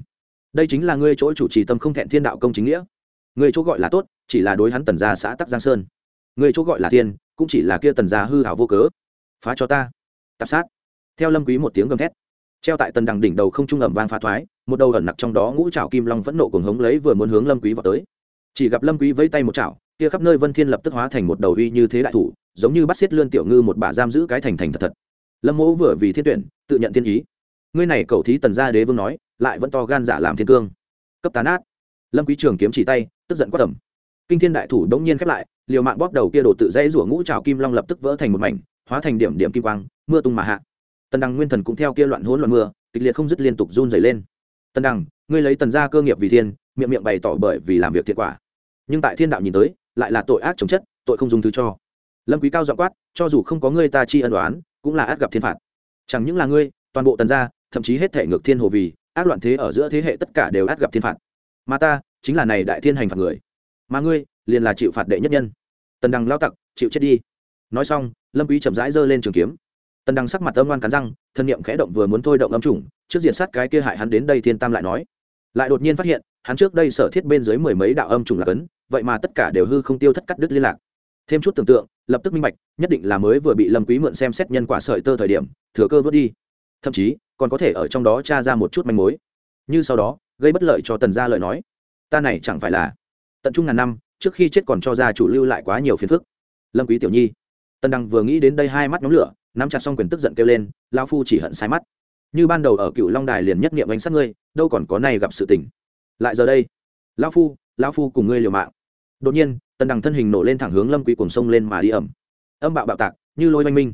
Đây chính là ngươi chỗ chủ trì tâm không thẹn thiên đạo công chính nghĩa. Ngươi chỗ gọi là tốt, chỉ là đối hắn tần gia xã tắc giang sơn. Ngươi chỗ gọi là thiên, cũng chỉ là kia tần gia hư hảo vô cớ. Phá cho ta. Tạp sát. Theo lâm quý một tiếng gầm thét, treo tại tần đằng đỉnh đầu không trung ẩm vang phá thoái, một đầu ẩn nặc trong đó ngũ trảo kim long vẫn nộ cuồng hống lấy vừa muốn hướng lâm quý vào tới. Chỉ gặp lâm quý vẫy tay một chảo kia khắp nơi vân thiên lập tức hóa thành một đầu uy như thế đại thủ, giống như bắt xiết lươn tiểu ngư một bà giam giữ cái thành thành thật thật. Lâm mỗ vừa vì thiên tuyển, tự nhận thiên ý. Ngươi này cầu thí tần gia đế vương nói, lại vẫn to gan giả làm thiên cương. Cấp tán át. Lâm quý trường kiếm chỉ tay, tức giận quát tầm kinh thiên đại thủ đống nhiên khép lại, liều mạng bóp đầu kia đổ tự dãy rủa ngũ trào kim long lập tức vỡ thành một mảnh, hóa thành điểm điểm kim quang, mưa tung mà hạ. Tần đằng nguyên thần cũng theo kia loạn hỗn loạn mưa, kịch liệt không dứt liên tục run rẩy lên. Tần đằng, ngươi lấy tần gia cơ nghiệp vì thiên, miệng miệng bày tỏ bởi vì làm việc thiệt quả. Nhưng tại thiên đạo nhìn tới lại là tội ác chống chất, tội không dùng thứ cho. Lâm quý cao dọa quát, cho dù không có ngươi ta chi ân đoán cũng là ác gặp thiên phạt. Chẳng những là ngươi, toàn bộ tần gia, thậm chí hết thể ngược thiên hồ vì, ác loạn thế ở giữa thế hệ tất cả đều ác gặp thiên phạt. Mà ta, chính là này đại thiên hành phạt người. Mà ngươi, liền là chịu phạt đệ nhất nhân. Tần đằng lao tặc, chịu chết đi. Nói xong, lâm quý chậm rãi giơ lên trường kiếm. Tần đằng sắc mặt âm ngoan cắn răng, thân niệm khẽ động vừa muốn thôi động âm trùng, trước diện sát cái kia hại hắn đến đây thiên tam lại nói. Lại đột nhiên phát hiện hắn trước đây sở thiết bên dưới mười mấy đạo âm trùng là cấn vậy mà tất cả đều hư không tiêu thất cắt đứt liên lạc. Thêm chút tưởng tượng, lập tức minh bạch, nhất định là mới vừa bị lâm quý mượn xem xét nhân quả sợi tơ thời điểm, thừa cơ vớt đi. Thậm chí, còn có thể ở trong đó tra ra một chút manh mối. Như sau đó, gây bất lợi cho tần gia lời nói. Ta này chẳng phải là tận trung ngàn năm, trước khi chết còn cho gia chủ lưu lại quá nhiều phiền phức. Lâm quý tiểu nhi, tần đăng vừa nghĩ đến đây hai mắt nhóm lửa, nắm chặt xong quyền tức giận kêu lên, lão phu chỉ hận sai mắt. Như ban đầu ở cựu long đài liền nhất niệm ánh sát ngươi, đâu còn có này gặp sự tình lại giờ đây, lão phu lão phu cùng ngươi liều mạng. Đột nhiên, tần đằng thân hình nổ lên thẳng hướng lâm quý cùng sông lên mà đi ẩm. Âm bạo bạo tạc, như lôi oanh minh.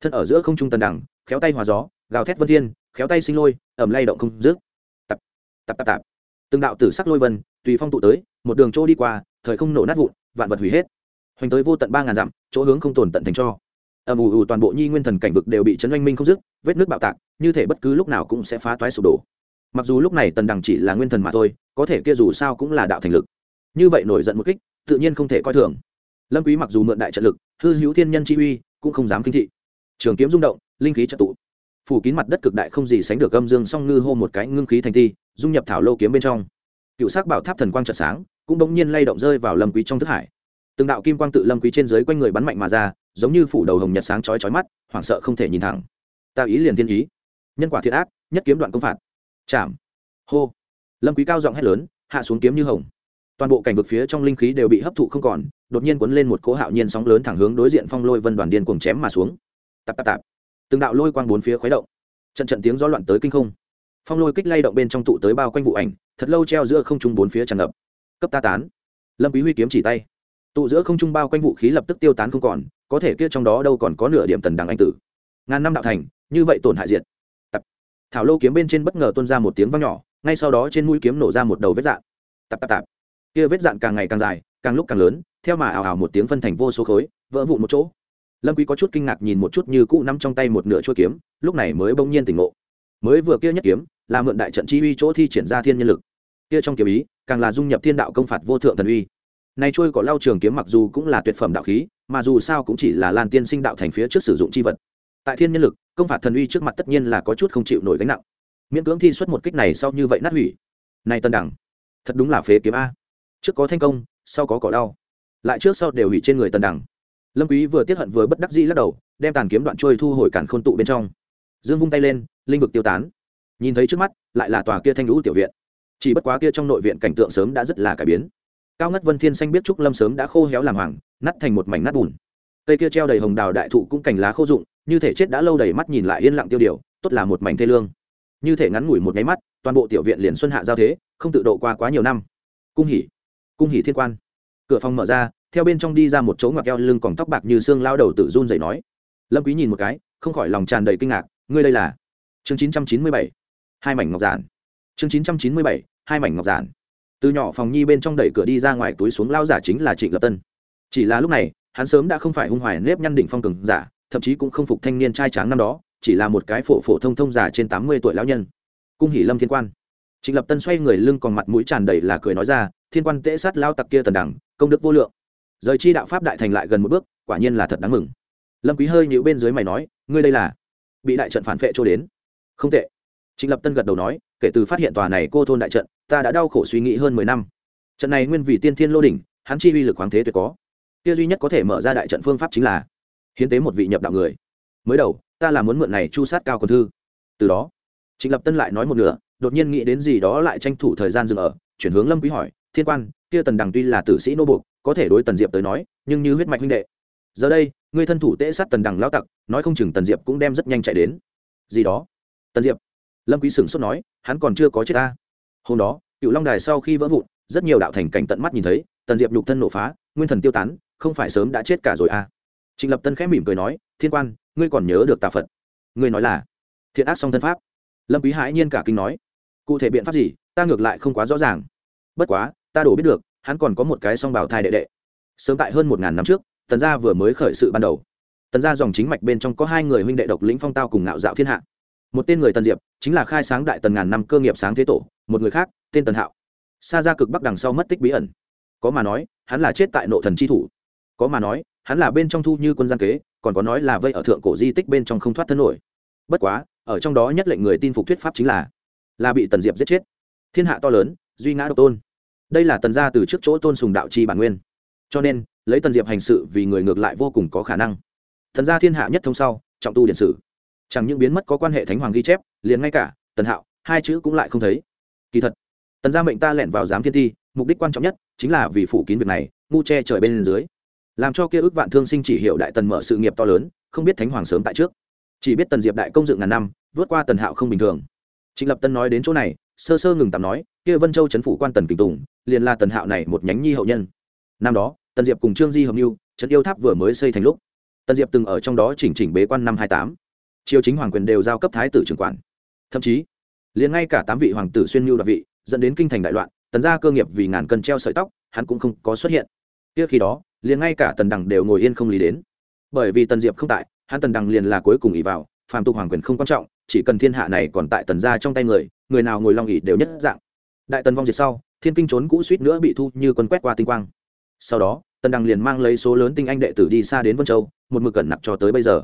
Thân ở giữa không trung tần đằng, khéo tay hòa gió, gào thét vân thiên, khéo tay sinh lôi, ẩm lay động không dứt. Tập tập tập tập từng đạo tử sắc lôi vân, tùy phong tụ tới, một đường chỗ đi qua, thời không nổ nát vụn, vạn vật hủy hết. Hoành tới vô tận ba ngàn dặm, chỗ hướng không tồn tận thành cho. Ầm ù ù toàn bộ nhi nguyên thần cảnh vực đều bị chấn oanh minh không dứt, vết nước bạo tạc, như thể bất cứ lúc nào cũng sẽ phá toái sụp đổ mặc dù lúc này tần đằng chỉ là nguyên thần mà thôi, có thể kia dù sao cũng là đạo thành lực. Như vậy nổi giận một kích, tự nhiên không thể coi thường. Lâm quý mặc dù mượn đại trận lực, hư hữu thiên nhân chi uy, cũng không dám kinh thị. Trường kiếm rung động, linh khí trận tụ. Phủ kín mặt đất cực đại không gì sánh được âm dương song ngư hô một cái ngưng khí thành ti dung nhập thảo lô kiếm bên trong. Cựu sắc bảo tháp thần quang trận sáng, cũng bỗng nhiên lay động rơi vào lâm quý trong thức hải. Từng đạo kim quang tự lâm quý trên dưới quanh người bắn mạnh mà ra, giống như phủ đầu hồng nhật sáng chói chói mắt, hoảng sợ không thể nhìn thẳng. Ta ý liền thiên ý. Nhân quả thiện ác, nhất kiếm đoạn công phạt chạm. Hô. Lâm quý cao giọng hét lớn, hạ xuống kiếm như hồng. Toàn bộ cảnh vực phía trong linh khí đều bị hấp thụ không còn, đột nhiên cuốn lên một cỗ hạo nhiên sóng lớn thẳng hướng đối diện phong lôi vân đoàn điên cuồng chém mà xuống. Tạp tạp tạp. Từng đạo lôi quang bốn phía khuấy động. Trận trận tiếng gió loạn tới kinh không. Phong lôi kích lay động bên trong tụ tới bao quanh vụ ảnh, thật lâu treo giữa không trung bốn phía tràn ngập. Cấp ta tán. Lâm quý huy kiếm chỉ tay. Tụ giữa không trung bao quanh vũ khí lập tức tiêu tán không còn, có thể kia trong đó đâu còn có nửa điểm tần đằng anh tử. Ngàn năm đạo thành, như vậy tổn hại diệt thảo lô kiếm bên trên bất ngờ tuôn ra một tiếng vang nhỏ, ngay sau đó trên mũi kiếm nổ ra một đầu vết dạn tạp tạp tạp. Kia vết dạn càng ngày càng dài, càng lúc càng lớn, theo mà ảo ảo một tiếng phân thành vô số khối, vỡ vụn một chỗ. Lâm quý có chút kinh ngạc nhìn một chút như cũ nắm trong tay một nửa chuôi kiếm, lúc này mới bỗng nhiên tỉnh ngộ. Mới vừa kia nhất kiếm, là mượn đại trận chi uy chỗ thi triển ra thiên nhân lực. Kia trong kiếm ý, càng là dung nhập thiên đạo công phạt vô thượng thần uy. Này chuôi có lao trường kiếm mặc dù cũng là tuyệt phẩm đạo khí, mà dù sao cũng chỉ là lan tiên sinh đạo thành phía trước sử dụng chi vật tại thiên nhân lực, công phạt thần uy trước mặt tất nhiên là có chút không chịu nổi gánh nặng. Miễn cưỡng thi xuất một kích này sau như vậy nát hủy. Này tân đẳng thật đúng là phế kiếm a. Trước có thành công, sau có cỏ đau. Lại trước sau đều hủy trên người tần đẳng lâm quý vừa tiết hận vừa bất đắc dĩ lắc đầu, đem tàn kiếm đoạn trôi thu hồi cản khôn tụ bên trong. Dương vung tay lên, linh vực tiêu tán. Nhìn thấy trước mắt, lại là tòa kia thanh lũ tiểu viện. Chỉ bất quá kia trong nội viện cảnh tượng sớm đã rất là cải biến. Cao ngất vân thiên xanh biết trúc lâm sớm đã khô héo làm hoàng nát thành một mảnh nát bùn. Cây kia treo đầy hồng đào đại thụ cũng cành lá khô rụng như thể chết đã lâu đầy mắt nhìn lại yên lặng tiêu điều, tốt là một mảnh thê lương. Như thể ngắn ngủi một nháy mắt, toàn bộ tiểu viện liền xuân hạ giao thế, không tự độ qua quá nhiều năm. Cung hỉ cung hỉ thiên quan. Cửa phòng mở ra, theo bên trong đi ra một chỗ ngoặc eo lưng còn tóc bạc như xương lao đầu tự run dậy nói. Lâm quý nhìn một cái, không khỏi lòng tràn đầy kinh ngạc, ngươi đây là? Chương 997 hai mảnh ngọc giản. Chương 997 hai mảnh ngọc giản. Từ nhỏ phòng nhi bên trong đẩy cửa đi ra ngoài túi xuống lao giả chính là trịnh lập tân. Chỉ là lúc này, hắn sớm đã không phải hung hoài nếp nhăn đỉnh phong cường giả thậm chí cũng không phục thanh niên trai tráng năm đó, chỉ là một cái phổ phổ thông thông già trên tám mươi tuổi lão nhân. Cung hỷ lâm thiên quan. Trịnh lập tân xoay người lưng còn mặt mũi tràn đầy là cười nói ra, thiên quan tễ sát lao tặc kia tần đẳng, công đức vô lượng. Rời chi đạo pháp đại thành lại gần một bước, quả nhiên là thật đáng mừng. Lâm quý hơi nhíu bên dưới mày nói, ngươi đây là bị đại trận phản phệ trôi đến? Không tệ. Trịnh lập tân gật đầu nói, kể từ phát hiện tòa này cô thôn đại trận, ta đã đau khổ suy nghĩ hơn mười năm. Trận này nguyên vì tiên thiên lô đỉnh, hắn chi uy lực khoáng thế tuyệt có. Kia duy nhất có thể mở ra đại trận phương pháp chính là hiến tế một vị nhập đạo người. Mới đầu, ta là muốn mượn này chu sát cao còn thư. Từ đó, trịnh lập tân lại nói một nửa, đột nhiên nghĩ đến gì đó lại tranh thủ thời gian dừng ở, chuyển hướng lâm quý hỏi, thiên quan, kia tần đằng tuy là tử sĩ nô buộc, có thể đối tần diệp tới nói, nhưng như huyết mạch huynh đệ. Giờ đây, ngươi thân thủ tễ sát tần đằng lao tặc, nói không chừng tần diệp cũng đem rất nhanh chạy đến. Gì đó? Tần diệp. Lâm quý sửng sốt nói, hắn còn chưa có chết ta. Hôm đó, cựu long đài sau khi vỡ vụn, rất nhiều đạo thành cảnh tận mắt nhìn thấy, tần diệp nhục thân nổ phá, nguyên thần tiêu tán, không phải sớm đã chết cả rồi à? Trịnh lập tân khẽ mỉm cười nói, thiên quan, ngươi còn nhớ được tà phật? Ngươi nói là, thiện ác song thân pháp. Lâm quý hãi nhiên cả kinh nói, cụ thể biện pháp gì, ta ngược lại không quá rõ ràng. Bất quá, ta đổ biết được, hắn còn có một cái song bảo thai đệ đệ. Sớm tại hơn một ngàn năm trước, tần gia vừa mới khởi sự ban đầu. Tần gia dòng chính mạch bên trong có hai người huynh đệ độc lĩnh phong tao cùng ngạo dạo thiên hạ. Một tên người tần diệp, chính là khai sáng đại tần ngàn năm cơ nghiệp sáng thế tổ, một người khác, tên tần hạo. Xa ra cực bắc đằng sau mất tích bí ẩn. Có mà nói, hắn là chết tại nộ thần chi thủ. Có mà nói hắn là bên trong thu như quân gian kế, còn có nói là vây ở thượng cổ di tích bên trong không thoát thân nổi. Bất quá, ở trong đó nhất lệnh người tin phục thuyết pháp chính là là bị tần diệp giết chết. Thiên hạ to lớn, duy ngã độc tôn. Đây là tần gia từ trước chỗ tôn sùng đạo chi bản nguyên. Cho nên, lấy tần diệp hành sự vì người ngược lại vô cùng có khả năng. Thần gia thiên hạ nhất thông sau, trọng tu điện sử. Chẳng những biến mất có quan hệ thánh hoàng ghi chép, liền ngay cả tần hạo, hai chữ cũng lại không thấy. Kỳ thật, tần gia mệnh ta lẻn vào giám thiên thi mục đích quan trọng nhất chính là vì phủ kín việc này, ngu che trời bên dưới làm cho kia ước vạn thương sinh chỉ hiệu đại tần mở sự nghiệp to lớn, không biết thánh hoàng sớm tại trước. Chỉ biết tần diệp đại công dựng ngàn năm, vượt qua tần hạo không bình thường. Trịnh lập tân nói đến chỗ này, sơ sơ ngừng tạm nói, kia vân châu chấn phủ quan tần kình tùng, liền là tần hạo này một nhánh nhi hậu nhân. Năm đó, tần diệp cùng trương di hợp mưu, trấn yêu tháp vừa mới xây thành lúc. Tần diệp từng ở trong đó chỉnh chỉnh bế quan năm hai tám. Triều chính hoàng quyền đều giao cấp thái tử trưởng quản. Thậm chí, liền ngay cả tám vị hoàng tử xuyên mưu đặc vị, dẫn đến kinh thành đại loạn, tần gia cơ nghiệp vì ngàn cân treo sợi tóc, hắn cũng không có xuất hiện kia khi đó, liền ngay cả tần đằng đều ngồi yên không lý đến. Bởi vì tần diệp không tại, hắn tần đằng liền là cuối cùng ỉ vào, phàm tục hoàng quyền không quan trọng, chỉ cần thiên hạ này còn tại tần gia trong tay người người nào ngồi long ỉ đều nhất dạng. Đại tần vong diệt sau, thiên kinh trốn cũ suýt nữa bị thu như quân quét qua tinh quang. Sau đó, tần đằng liền mang lấy số lớn tinh anh đệ tử đi xa đến vân châu, một mực cẩn nặc cho tới bây giờ.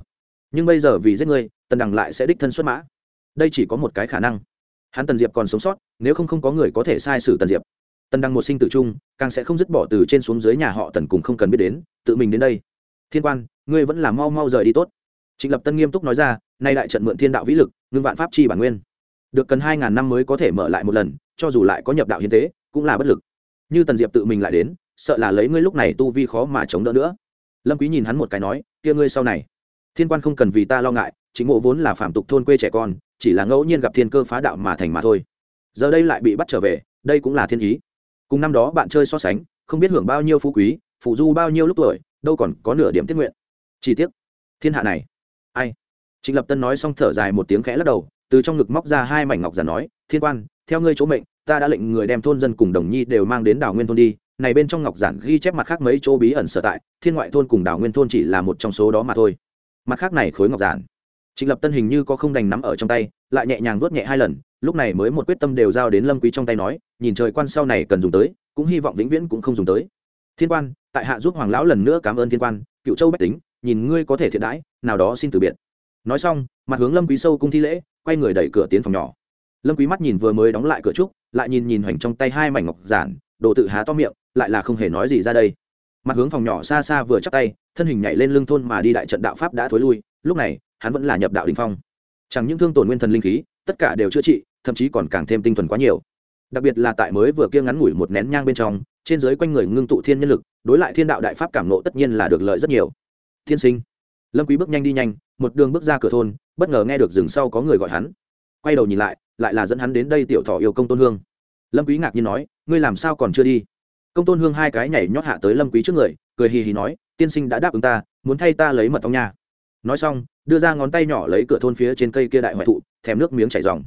Nhưng bây giờ vì giết ngươi tần đằng lại sẽ đích thân xuất mã. Đây chỉ có một cái khả năng. Hắn tần diệp còn sống sót, nếu không không có người có thể sai sử tần diệp tần Đăng một sinh tử trung càng sẽ không dứt bỏ từ trên xuống dưới nhà họ tần cùng không cần biết đến, tự mình đến đây. Thiên quan, ngươi vẫn là mau mau rời đi tốt. Trịnh lập tân nghiêm túc nói ra, nay đại trận mượn thiên đạo vĩ lực, ngưng vạn pháp chi bản nguyên. Được cần hai ngàn năm mới có thể mở lại một lần, cho dù lại có nhập đạo hiến tế, cũng là bất lực. Như tần diệp tự mình lại đến, sợ là lấy ngươi lúc này tu vi khó mà chống đỡ nữa. Lâm quý nhìn hắn một cái nói, kia ngươi sau này. Thiên quan không cần vì ta lo ngại chính ngộ vốn là phạm tục thôn quê trẻ con, chỉ là ngẫu nhiên gặp thiên cơ phá đạo mà thành mà thôi. Giờ đây lại bị bắt trở về, đây cũng là thiên ý cùng năm đó bạn chơi so sánh, không biết hưởng bao nhiêu phú quý, phụ du bao nhiêu lúc tuổi, đâu còn có nửa điểm tiết nguyện. Chỉ tiếc, thiên hạ này, ai? Trịnh lập tân nói xong thở dài một tiếng khẽ lắc đầu, từ trong ngực móc ra hai mảnh ngọc giả nói, thiên quan, theo ngươi chỗ mệnh, ta đã lệnh người đem thôn dân cùng đồng nhi đều mang đến đảo nguyên thôn đi. Này bên trong ngọc giản ghi chép mặt khác mấy chỗ bí ẩn sở tại, thiên ngoại thôn cùng đảo nguyên thôn chỉ là một trong số đó mà thôi. Mặt khác này khối ngọc giản, trịnh lập tân hình như có không đành nắm ở trong tay, lại nhẹ nhàng vuốt nhẹ hai lần, lúc này mới một quyết tâm đều giao đến lâm quý trong tay nói nhìn trời quan sau này cần dùng tới, cũng hy vọng vĩnh viễn cũng không dùng tới. Thiên quan, tại hạ giúp hoàng lão lần nữa cảm ơn thiên quan, cựu châu bách tính, nhìn ngươi có thể thiện đãi, nào đó xin từ biệt. Nói xong, mặt hướng lâm quý sâu cung thi lễ, quay người đẩy cửa tiến phòng nhỏ. Lâm quý mắt nhìn vừa mới đóng lại cửa trúc, lại nhìn nhìn hoành trong tay hai mảnh ngọc giản, đồ tự há to miệng, lại là không hề nói gì ra đây. Mặt hướng phòng nhỏ xa xa vừa chắp tay, thân hình nhảy lên lưng thôn mà đi đại trận đạo pháp đã thối lui, lúc này, hắn vẫn là nhập đạo đỉnh phong. Chẳng những thương tổn nguyên thần linh khí, tất cả đều chữa trị, thậm chí còn càng thêm tinh thuần quá nhiều đặc biệt là tại mới vừa kia ngắn ngủi một nén nhang bên trong, trên dưới quanh người ngưng tụ thiên nhân lực, đối lại thiên đạo đại pháp cảm nộ tất nhiên là được lợi rất nhiều. Thiên sinh. Lâm quý bước nhanh đi nhanh, một đường bước ra cửa thôn, bất ngờ nghe được rừng sau có người gọi hắn. Quay đầu nhìn lại lại là dẫn hắn đến đây tiểu thọ yêu công tôn hương. Lâm quý ngạc nhiên nói, ngươi làm sao còn chưa đi? Công tôn hương hai cái nhảy nhót hạ tới lâm quý trước người, cười hì hì nói, tiên sinh đã đáp ứng ta, muốn thay ta lấy mật ong nha. Nói xong, đưa ra ngón tay nhỏ lấy cửa thôn phía trên cây kia đại hoại thụ, thèm nước miếng chảy ròng.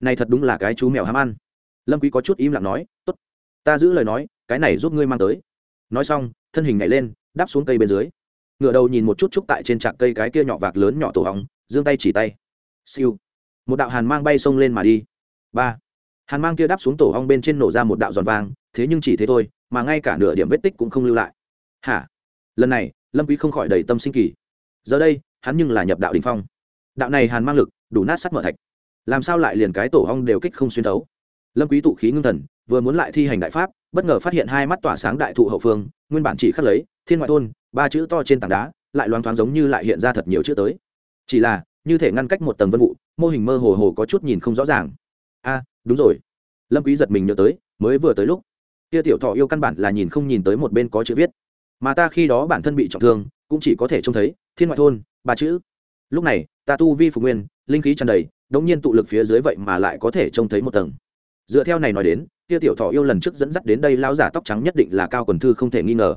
Này thật đúng là cái chú mèo ham ăn lâm quý có chút im lặng nói tốt ta giữ lời nói cái này giúp ngươi mang tới. Nói xong thân hình nhảy lên đáp xuống cây bên dưới. Ngửa đầu nhìn một chút trúc tại trên trạc cây cái kia nhỏ vạc lớn nhỏ tổ hóng giương tay chỉ tay. Siêu. Một đạo hàn mang bay xông lên mà đi. Ba. Hàn mang kia đáp xuống tổ hong bên trên nổ ra một đạo giòn vàng, thế nhưng chỉ thế thôi mà ngay cả nửa điểm vết tích cũng không lưu lại. Hả? Lần này lâm quý không khỏi đầy tâm sinh kỳ. Giờ đây hắn nhưng là nhập đạo đỉnh phong. Đạo này hàn mang lực đủ nát sắt mở thạch. Làm sao lại liền cái tổ hong đều kích không xuyên thấu? Lâm quý tụ khí ngưng thần, vừa muốn lại thi hành đại pháp, bất ngờ phát hiện hai mắt tỏa sáng đại thụ hậu phương, nguyên bản chỉ khắc lấy, thiên ngoại thôn, ba chữ to trên tảng đá, lại loáng thoáng giống như lại hiện ra thật nhiều chữ tới. Chỉ là, như thể ngăn cách một tầng vân vụ, mô hình mơ hồ hồ có chút nhìn không rõ ràng. A, đúng rồi. Lâm quý giật mình nhớ tới, mới vừa tới lúc, kia tiểu thọ yêu căn bản là nhìn không nhìn tới một bên có chữ viết. Mà ta khi đó bản thân bị trọng thương, cũng chỉ có thể trông thấy, thiên ngoại thôn, ba chữ. Lúc này, ta tu vi phục nguyên, linh khí tràn đầy, đống nhiên tụ lực phía dưới vậy mà lại có thể trông thấy một tầng dựa theo này nói đến kia tiểu thọ yêu lần trước dẫn dắt đến đây lão giả tóc trắng nhất định là cao quần thư không thể nghi ngờ.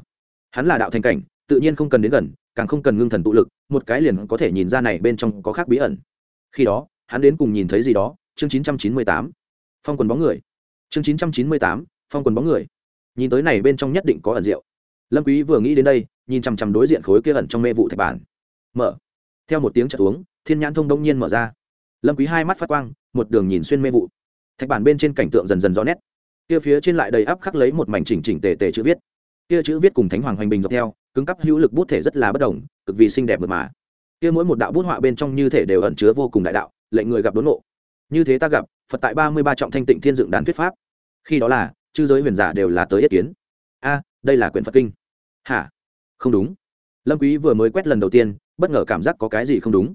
Hắn là đạo thành cảnh tự nhiên không cần đến gần càng không cần ngưng thần tụ lực một cái liền có thể nhìn ra này bên trong có khác bí ẩn. Khi đó hắn đến cùng nhìn thấy gì đó? Chương 998. phong quần bóng người. Chương 998, phong quần bóng người. Nhìn tới này bên trong nhất định có ẩn diệu. Lâm quý vừa nghĩ đến đây nhìn chằm chằm đối diện khối kia ẩn trong mê vụ thạch bản. Mở. Theo một tiếng chợt uống thiên nhãn thông đông nhiên mở ra. Lâm quý hai mắt phát quang một đường nhìn xuyên mê vụ thạch bản bên trên cảnh tượng dần dần rõ nét. Kia phía trên lại đầy áp khắc lấy một mảnh chỉnh chỉnh tề tề chữ viết. Kia chữ viết cùng thánh hoàng hoành bình dọc theo, cứng cắp hữu lực bút thể rất là bất đồng, cực vì xinh đẹp mượt mà. Kia mỗi một đạo bút họa bên trong như thể đều ẩn chứa vô cùng đại đạo, lệnh người gặp đốn nộ như thế ta gặp, phật tại ba mươi ba trọng thanh tịnh thiên dựng đàn thuyết pháp. Khi đó là, chư giới huyền giả đều là tới yết kiến. A, đây là quyển phật kinh. Hả? Không đúng. Lâm quý vừa mới quét lần đầu tiên, bất ngờ cảm giác có cái gì không đúng.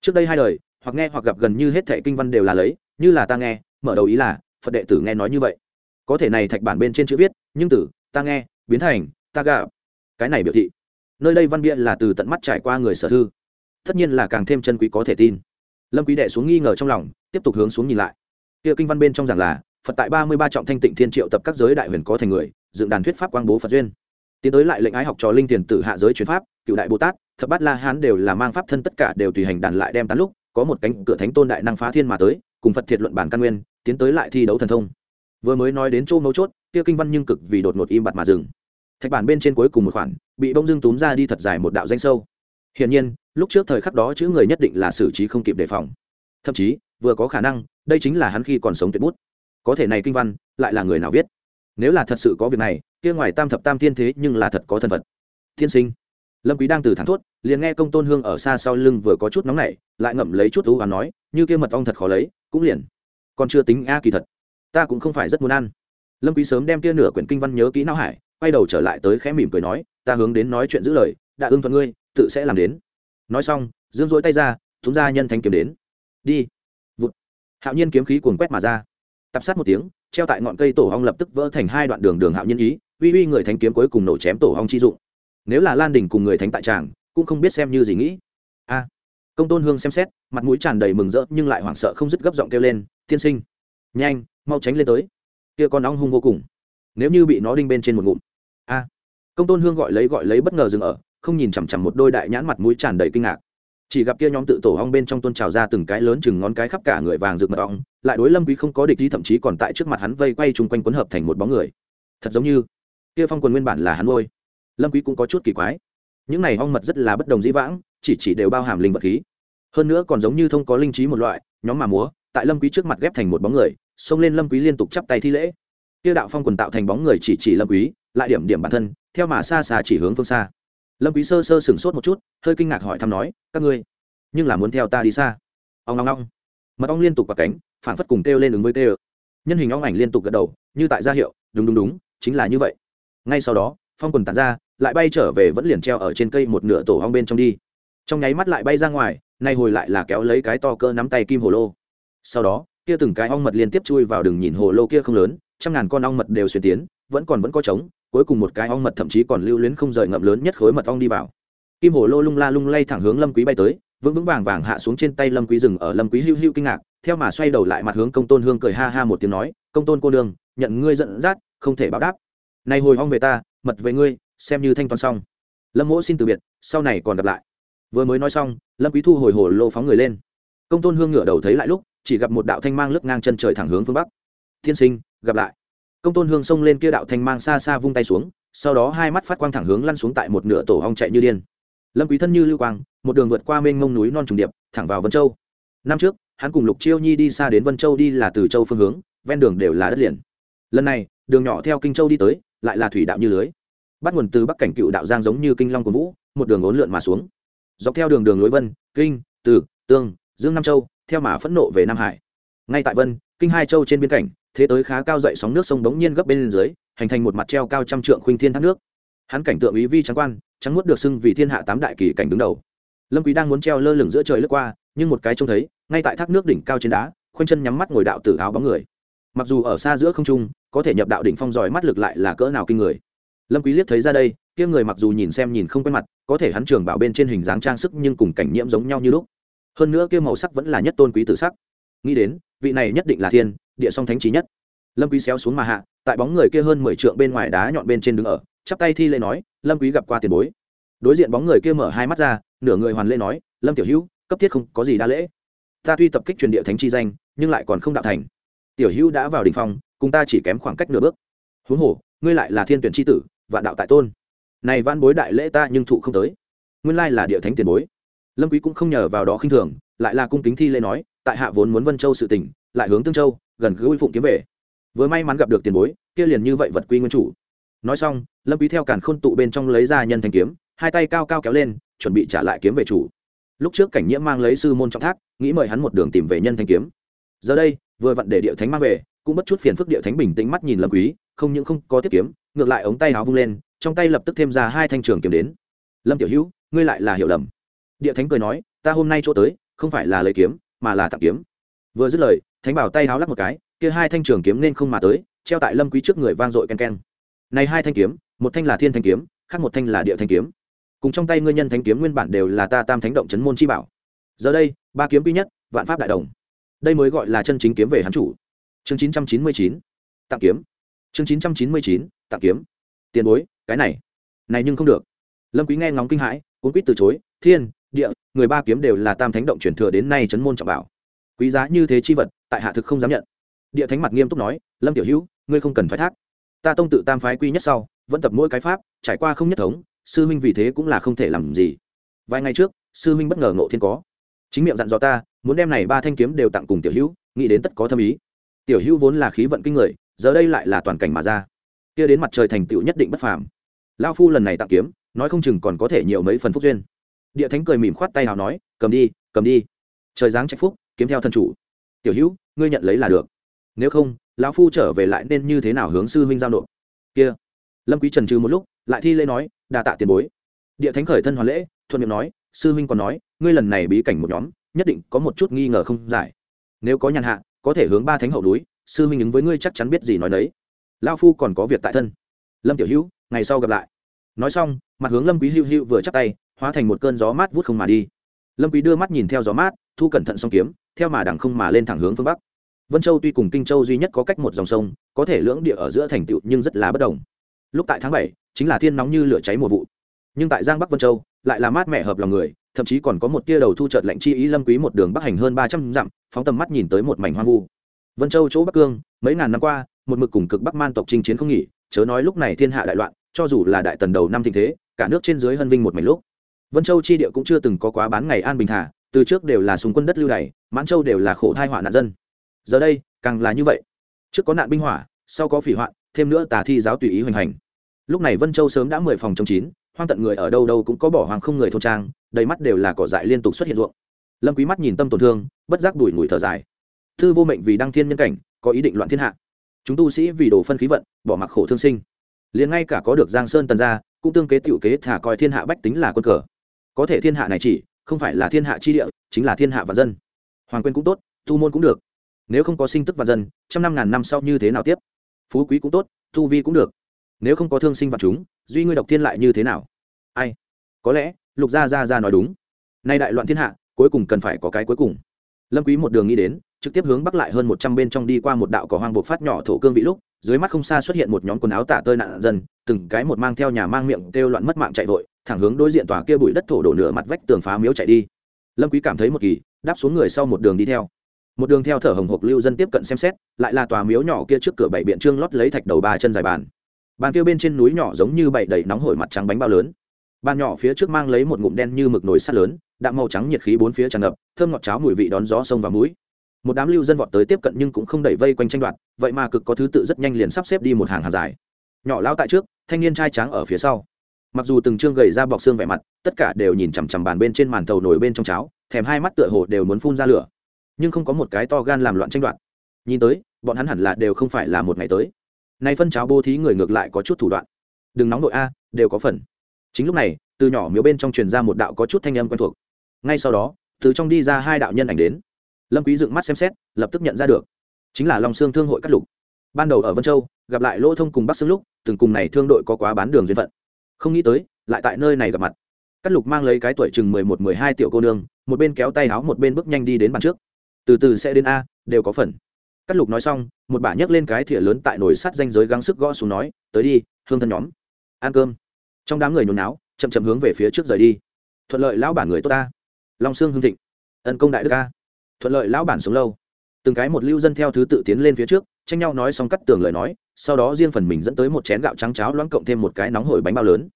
Trước đây hai đời, hoặc nghe hoặc gặp gần như hết thệ kinh văn đều là lấy, như là ta nghe mở đầu ý là, phật đệ tử nghe nói như vậy. Có thể này thạch bản bên trên chữ viết, nhưng tử, ta nghe, biến thành, ta gặp. Cái này biểu thị, nơi đây văn bia là từ tận mắt trải qua người sở thư. Tất nhiên là càng thêm chân quý có thể tin. Lâm quý đệ xuống nghi ngờ trong lòng, tiếp tục hướng xuống nhìn lại. Kia kinh văn bên trong giảng là, phật tại ba mươi ba trọng thanh tịnh thiên triệu tập các giới đại huyền có thành người, dựng đàn thuyết pháp quang bố phật duyên. Tiến tới lại lệnh ái học trò linh tiền tử hạ giới truyền pháp, cựu đại bồ tát, thập bát la hán đều là mang pháp thân tất cả đều tùy hành đàn lại đem tán lúc, có một cánh cửa thánh tôn đại năng phá thiên mà tới, cùng phật thiệt luận bản căn nguyên tiến tới lại thi đấu thần thông. Vừa mới nói đến chỗ mấu chốt, kia kinh văn nhưng cực vì đột ngột im bặt mà dừng. Thạch bản bên trên cuối cùng một khoản, bị bông dưng túm ra đi thật dài một đạo danh sâu. Hiển nhiên, lúc trước thời khắc đó chữ người nhất định là xử trí không kịp đề phòng. Thậm chí, vừa có khả năng, đây chính là hắn khi còn sống tuyệt bút. Có thể này kinh văn, lại là người nào viết? Nếu là thật sự có việc này, kia ngoài tam thập tam thiên thế nhưng là thật có thân vật thiên sinh. Lâm quý đang từ thẳng thốt, liền nghe công tôn hương ở xa sau lưng vừa có chút nóng nảy, lại ngậm lấy chút thú và nói, như kia mật ong thật khó lấy, cũng liền còn chưa tính a kỳ thật. Ta cũng không phải rất muốn ăn. Lâm quý sớm đem kia nửa quyển kinh văn nhớ kỹ não hải, quay đầu trở lại tới khẽ mỉm cười nói, ta hướng đến nói chuyện giữ lời, đã ưng thuận ngươi, tự sẽ làm đến. Nói xong, dương dỗi tay ra, thúng ra nhân thanh kiếm đến. Đi. Vụt. Hạo nhiên kiếm khí cuồng quét mà ra. Tập sát một tiếng, treo tại ngọn cây tổ hong lập tức vỡ thành hai đoạn đường đường hạo nhiên ý, uy uy người thanh kiếm cuối cùng nổ chém tổ hong chi dụng. Nếu là lan đình cùng người thánh tại tràng, cũng không biết xem như gì nghĩ. A. Công tôn hương xem xét, mặt mũi tràn đầy mừng rỡ nhưng lại hoảng sợ không dứt gấp giọng kêu lên tiên sinh, nhanh, mau tránh lên tới. Kia con ong hung vô cùng. Nếu như bị nó đinh bên trên một ngụm. A. Công tôn hương gọi lấy gọi lấy bất ngờ dừng ở, không nhìn chằm chằm một đôi đại nhãn mặt mũi tràn đầy kinh ngạc. Chỉ gặp kia nhóm tự tổ ong bên trong tôn trào ra từng cái lớn chừng ngón cái khắp cả người vàng rực mật ong, lại đối lâm quý không có địch gì thậm chí còn tại trước mặt hắn vây quay chung quanh quấn hợp thành một bóng người. Thật giống như, kia phong quần nguyên bản là hắn ngôi lâm quý cũng có chút kỳ quái. Những này ong mật rất là bất đồng dĩ vãng, chỉ chỉ đều bao hàm linh vật khí. Hơn nữa còn giống như thông có linh trí một loại, nhóm mà múa tại lâm quý trước mặt ghép thành một bóng người, xông lên lâm quý liên tục chắp tay thi lễ. Kia đạo phong quần tạo thành bóng người chỉ chỉ lâm quý, lại điểm điểm bản thân, theo mà xa xa chỉ hướng phương xa. Lâm quý sơ sơ sừng sốt một chút, hơi kinh ngạc hỏi thăm nói, các ngươi, nhưng là muốn theo ta đi xa? Ong ong ong mật ong liên tục quạt cánh, phản phất cùng kêu lên ứng với kêu. Nhân hình ong ảnh liên tục gật đầu, như tại gia hiệu, đúng đúng đúng, chính là như vậy. Ngay sau đó, phong quần tản ra, lại bay trở về vẫn liền treo ở trên cây một nửa tổ ong bên trong đi. Trong nháy mắt lại bay ra ngoài, nay hồi lại là kéo lấy cái to cơ nắm tay kim hồ lô sau đó, kia từng cái ong mật liên tiếp chui vào đường nhìn hồ lô kia không lớn, trăm ngàn con ong mật đều xuyên tiến, vẫn còn vẫn có trống, cuối cùng một cái ong mật thậm chí còn lưu luyến không rời ngậm lớn nhất khối mật ong đi vào. Kim hồ lô lung la lung lay thẳng hướng lâm quý bay tới, vững vững vàng vàng hạ xuống trên tay lâm quý rừng ở lâm quý hưu hưu kinh ngạc, theo mà xoay đầu lại mặt hướng công tôn hương cười ha ha một tiếng nói, công tôn cô đường nhận ngươi giận dắt, không thể báo đáp. Này hồi ong về ta, mật về ngươi, xem như thanh toán xong. Lâm mỗ xin từ biệt, sau này còn gặp lại. Vừa mới nói xong, lâm quý thu hồi hồ lô phóng người lên. Công tôn hương ngửa đầu thấy lại lúc chỉ gặp một đạo thanh mang lướt ngang chân trời thẳng hướng phương bắc. Thiên sinh, gặp lại. Công tôn hương xông lên kia đạo thanh mang xa xa vung tay xuống, sau đó hai mắt phát quang thẳng hướng lăn xuống tại một nửa tổ hong chạy như điên. Lâm quý thân như lưu quang, một đường vượt qua mênh mông núi non trùng điệp, thẳng vào vân châu. Năm trước, hắn cùng lục chiêu nhi đi xa đến vân châu đi là từ châu phương hướng, ven đường đều là đất liền. Lần này, đường nhỏ theo kinh châu đi tới, lại là thủy đạo như lưới. Bắt nguồn từ bắc cảnh cựu đạo giang giống như kinh long của vũ, một đường ốn lượn mà xuống. Dọc theo đường đường lối vân, kinh, từ, tương, dương nam châu theo mà phẫn nộ về nam hải. Ngay tại vân, kinh hai châu trên biên cảnh, thế tới khá cao dậy sóng nước sông đống nhiên gấp bên dưới hình thành một mặt treo cao trăm trượng khuynh thiên thác nước. Hắn cảnh tượng ý vi trắng quan, trắng muốt được xưng vì thiên hạ tám đại kỳ cảnh đứng đầu. Lâm quý đang muốn treo lơ lửng giữa trời lướt qua, nhưng một cái trông thấy, ngay tại thác nước đỉnh cao trên đá, khoanh chân nhắm mắt ngồi đạo tử áo bóng người. Mặc dù ở xa giữa không trung, có thể nhập đạo đỉnh phong giỏi mắt lực lại là cỡ nào kinh người. Lâm quý liếc thấy ra đây, kia người mặc dù nhìn xem nhìn không quen mặt, có thể hắn trường bảo bên trên hình dáng trang sức nhưng cùng cảnh nhiễm giống nhau như lúc hơn nữa kia màu sắc vẫn là nhất tôn quý tử sắc. Nghĩ đến, vị này nhất định là thiên, địa song thánh trí nhất. Lâm quý xéo xuống mà hạ, tại bóng người kia hơn mười trượng bên ngoài đá nhọn bên trên đứng ở, chắp tay thi lễ nói, lâm quý gặp qua tiền bối. Đối diện bóng người kia mở hai mắt ra, nửa người hoàn lễ nói, lâm tiểu hữu, cấp thiết không có gì đa lễ. Ta tuy tập kích truyền địa thánh chi danh, nhưng lại còn không đạo thành. Tiểu hữu đã vào đỉnh phong, cùng ta chỉ kém khoảng cách nửa bước. Huống hồ, ngươi lại là thiên tuyển chi tử, vạn đạo tại tôn. Này văn bối đại lễ ta nhưng thụ không tới. Nguyên lai là địa thánh tiền bối lâm quý cũng không nhờ vào đó khinh thường, lại là cung kính thi lễ nói, tại hạ vốn muốn vân châu sự tình, lại hướng tương châu, gần gũi phụng kiếm về. Vừa may mắn gặp được tiền bối, kia liền như vậy vật quy nguyên chủ. Nói xong, lâm quý theo càn khôn tụ bên trong lấy ra nhân thanh kiếm, hai tay cao cao kéo lên, chuẩn bị trả lại kiếm về chủ. Lúc trước cảnh nhiễm mang lấy sư môn trọng thác, nghĩ mời hắn một đường tìm về nhân thanh kiếm. Giờ đây, vừa vặn để địa thánh mang về, cũng bất chút phiền phức địa thánh bình tĩnh mắt nhìn lâm quý, không những không có tiếp kiếm, ngược lại ống tay áo vung lên, trong tay lập tức thêm ra hai thanh trường kiếm đến. Lâm tiểu hữu, ngươi lại là hiểu lầm địa thánh cười nói, ta hôm nay chỗ tới, không phải là lấy kiếm, mà là tặng kiếm. Vừa dứt lời, thánh bảo tay háo lắc một cái, kia hai thanh trường kiếm nên không mà tới, treo tại lâm quý trước người vang dội ken ken. Này hai thanh kiếm, một thanh là thiên thanh kiếm, khác một thanh là địa thanh kiếm. Cùng trong tay ngươi nhân thanh kiếm nguyên bản đều là ta tam thánh động chấn môn chi bảo. Giờ đây, ba kiếm duy nhất, vạn pháp đại đồng. Đây mới gọi là chân chính kiếm về hắn chủ. Chương chín trăm chín mươi chín, tặng kiếm. Chương chín trăm chín mươi chín, tặng kiếm. Tiền bối, cái này này nhưng không được. Lâm quý nghe ngóng kinh hãi, cuốn quýt từ chối, thiên địa, người ba kiếm đều là tam thánh động truyền thừa đến nay chấn môn trọng bảo. Quý giá như thế chi vật, tại hạ thực không dám nhận. Địa thánh mặt nghiêm túc nói, lâm tiểu hữu, ngươi không cần phải thác. Ta tông tự tam phái quy nhất sau, vẫn tập mỗi cái pháp, trải qua không nhất thống, sư huynh vì thế cũng là không thể làm gì. Vài ngày trước, sư huynh bất ngờ ngộ thiên có. Chính miệng dặn dò ta, muốn đem này ba thanh kiếm đều tặng cùng tiểu hữu, nghĩ đến tất có thâm ý. Tiểu hữu vốn là khí vận kinh người, giờ đây lại là toàn cảnh mà ra. Kia đến mặt trời thành tựu nhất định bất phàm. Lao phu lần này tặng kiếm, nói không chừng còn có thể nhiều mấy phần phúc duyên địa thánh cười mỉm khoát tay nào nói, cầm đi cầm đi. Trời giáng trách phúc, kiếm theo thần chủ. Tiểu hữu, ngươi nhận lấy là được. Nếu không, lão phu trở về lại nên như thế nào hướng sư huynh giao nộp? Kia. Lâm quý trần trừ một lúc, lại thi lễ nói, đa tạ tiền bối. Địa thánh khởi thân hoàn lễ, thuận miệng nói, sư huynh còn nói, ngươi lần này bí cảnh một nhóm, nhất định có một chút nghi ngờ không giải. Nếu có nhàn hạ, có thể hướng ba thánh hậu núi, sư huynh ứng với ngươi chắc chắn biết gì nói đấy lão phu còn có việc tại thân. Lâm tiểu hữu, ngày sau gặp lại. Nói xong, mặt hướng lâm quý hưu hưu vừa chắp tay hóa thành một cơn gió mát vút không mà đi. Lâm quý đưa mắt nhìn theo gió mát, thu cẩn thận song kiếm, theo mà đằng không mà lên thẳng hướng phương bắc. Vân châu tuy cùng kinh châu duy nhất có cách một dòng sông, có thể lưỡng địa ở giữa thành tựu nhưng rất là bất đồng. Lúc tại tháng bảy, chính là thiên nóng như lửa cháy mùa vụ. Nhưng tại giang bắc vân châu, lại là mát mẻ hợp lòng người, thậm chí còn có một tia đầu thu chợt lạnh chi ý lâm quý một đường bắc hành hơn ba trăm dặm, phóng tầm mắt nhìn tới một mảnh hoang vu. Vân châu chỗ bắc cương, mấy ngàn năm qua, một mực cùng cực bắc man tộc chinh chiến không nghỉ, chớ nói lúc này thiên hạ đại loạn, cho dù là đại tần đầu năm thịnh thế, cả nước trên dưới hân vinh một mảnh lúc vân châu chi địa cũng chưa từng có quá bán ngày an bình thả từ trước đều là súng quân đất lưu đày, mãn châu đều là khổ thai họa nạn dân. Giờ đây, càng là như vậy. Trước có nạn binh hỏa, sau có phỉ hoạn, thêm nữa tà thi giáo tùy ý hoành hành. Lúc này vân châu sớm đã mười phòng chống chín, hoang tận người ở đâu đâu cũng có bỏ hoàng không người thôn trang, đầy mắt đều là cỏ dại liên tục xuất hiện ruộng. Lâm quý mắt nhìn tâm tổn thương, bất giác đuổi mũi thở dài. Thư vô mệnh vì đăng thiên nhân cảnh, có ý định loạn thiên hạ. Chúng tu sĩ vì đồ phân khí vận, bỏ mặc khổ thương sinh. Liền ngay cả có được giang sơn tần gia, cũng tương kế tiểu kế thả coi thiên hạ bách tính là quân cờ có thể thiên hạ này chỉ, không phải là thiên hạ chi địa, chính là thiên hạ và dân. Hoàng quyền cũng tốt tu môn cũng được. Nếu không có sinh tức và dân, trăm năm ngàn năm sau như thế nào tiếp? Phú quý cũng tốt tu vi cũng được. Nếu không có thương sinh và chúng, duy ngươi độc thiên lại như thế nào? Ai? Có lẽ, lục gia gia gia nói đúng. Nay đại loạn thiên hạ, cuối cùng cần phải có cái cuối cùng. Lâm quý một đường nghĩ đến, trực tiếp hướng bắc lại hơn một trăm bên trong đi qua một đạo cỏ hoang bộc phát nhỏ thổ cương vị lúc, dưới mắt không xa xuất hiện một nhóm quần áo tả tơi nạn dân, từng cái một mang theo nhà mang miệng kêu loạn mất mạng chạy vội thẳng hướng đối diện tòa kia bụi đất thổ đổ nửa mặt vách tường phá miếu chạy đi. Lâm quý cảm thấy một kỳ, đáp xuống người sau một đường đi theo. Một đường theo thở hồng hộc lưu dân tiếp cận xem xét, lại là tòa miếu nhỏ kia trước cửa bảy biện trương lót lấy thạch đầu ba chân dài bàn. Bàn kia bên trên núi nhỏ giống như bảy đầy nóng hổi mặt trắng bánh bao lớn. Bàn nhỏ phía trước mang lấy một ngụm đen như mực nồi sắt lớn, đạm màu trắng nhiệt khí bốn phía tràn ngập, thơm ngọt cháo mùi vị đón gió sông và mũi. Một đám lưu dân vọt tới tiếp cận nhưng cũng không đẩy vây quanh tranh đoạt, vậy mà cực có thứ tự rất nhanh liền sắp xếp đi một hàng hàng dài. Nhỏ lao tại trước, thanh niên trai tráng ở phía sau mặc dù từng chương gầy ra bọc xương vẻ mặt, tất cả đều nhìn chằm chằm bàn bên trên màn tàu nổi bên trong cháo, thèm hai mắt tựa hồ đều muốn phun ra lửa. Nhưng không có một cái to gan làm loạn tranh đoạt. Nhìn tới, bọn hắn hẳn là đều không phải là một ngày tới. Nay phân cháo bố thí người ngược lại có chút thủ đoạn. Đừng nóng nội a, đều có phần. Chính lúc này, từ nhỏ miếu bên trong truyền ra một đạo có chút thanh âm quen thuộc. Ngay sau đó, từ trong đi ra hai đạo nhân ảnh đến. Lâm quý dựng mắt xem xét, lập tức nhận ra được. Chính là long xương thương hội cắt lục. Ban đầu ở vân châu, gặp lại lỗ thông cùng bắc xương lúc, từng cùng này thương đội có quá bán đường duyên phận không nghĩ tới, lại tại nơi này gặp mặt. Cắt lục mang lấy cái tuổi chừng mười một, mười hai tiểu cô nương, một bên kéo tay áo, một bên bước nhanh đi đến bàn trước. Từ từ sẽ đến a, đều có phần. Cắt lục nói xong, một bà nhấc lên cái thìa lớn tại nồi sắt danh giới gắng sức gõ xuống nói, tới đi, hương thân nhóm. Ăn cơm. Trong đám người nhồi náo chậm chậm hướng về phía trước rời đi. Thuận lợi lão bản người tốt ta. Long sương hương thịnh. Ân công đại đức ca thuận lợi lão bản sống lâu. Từng cái một lưu dân theo thứ tự tiến lên phía trước tranh nhau nói xong cắt tường lời nói, sau đó riêng phần mình dẫn tới một chén gạo trắng cháo loãng cộng thêm một cái nóng hổi bánh bao lớn.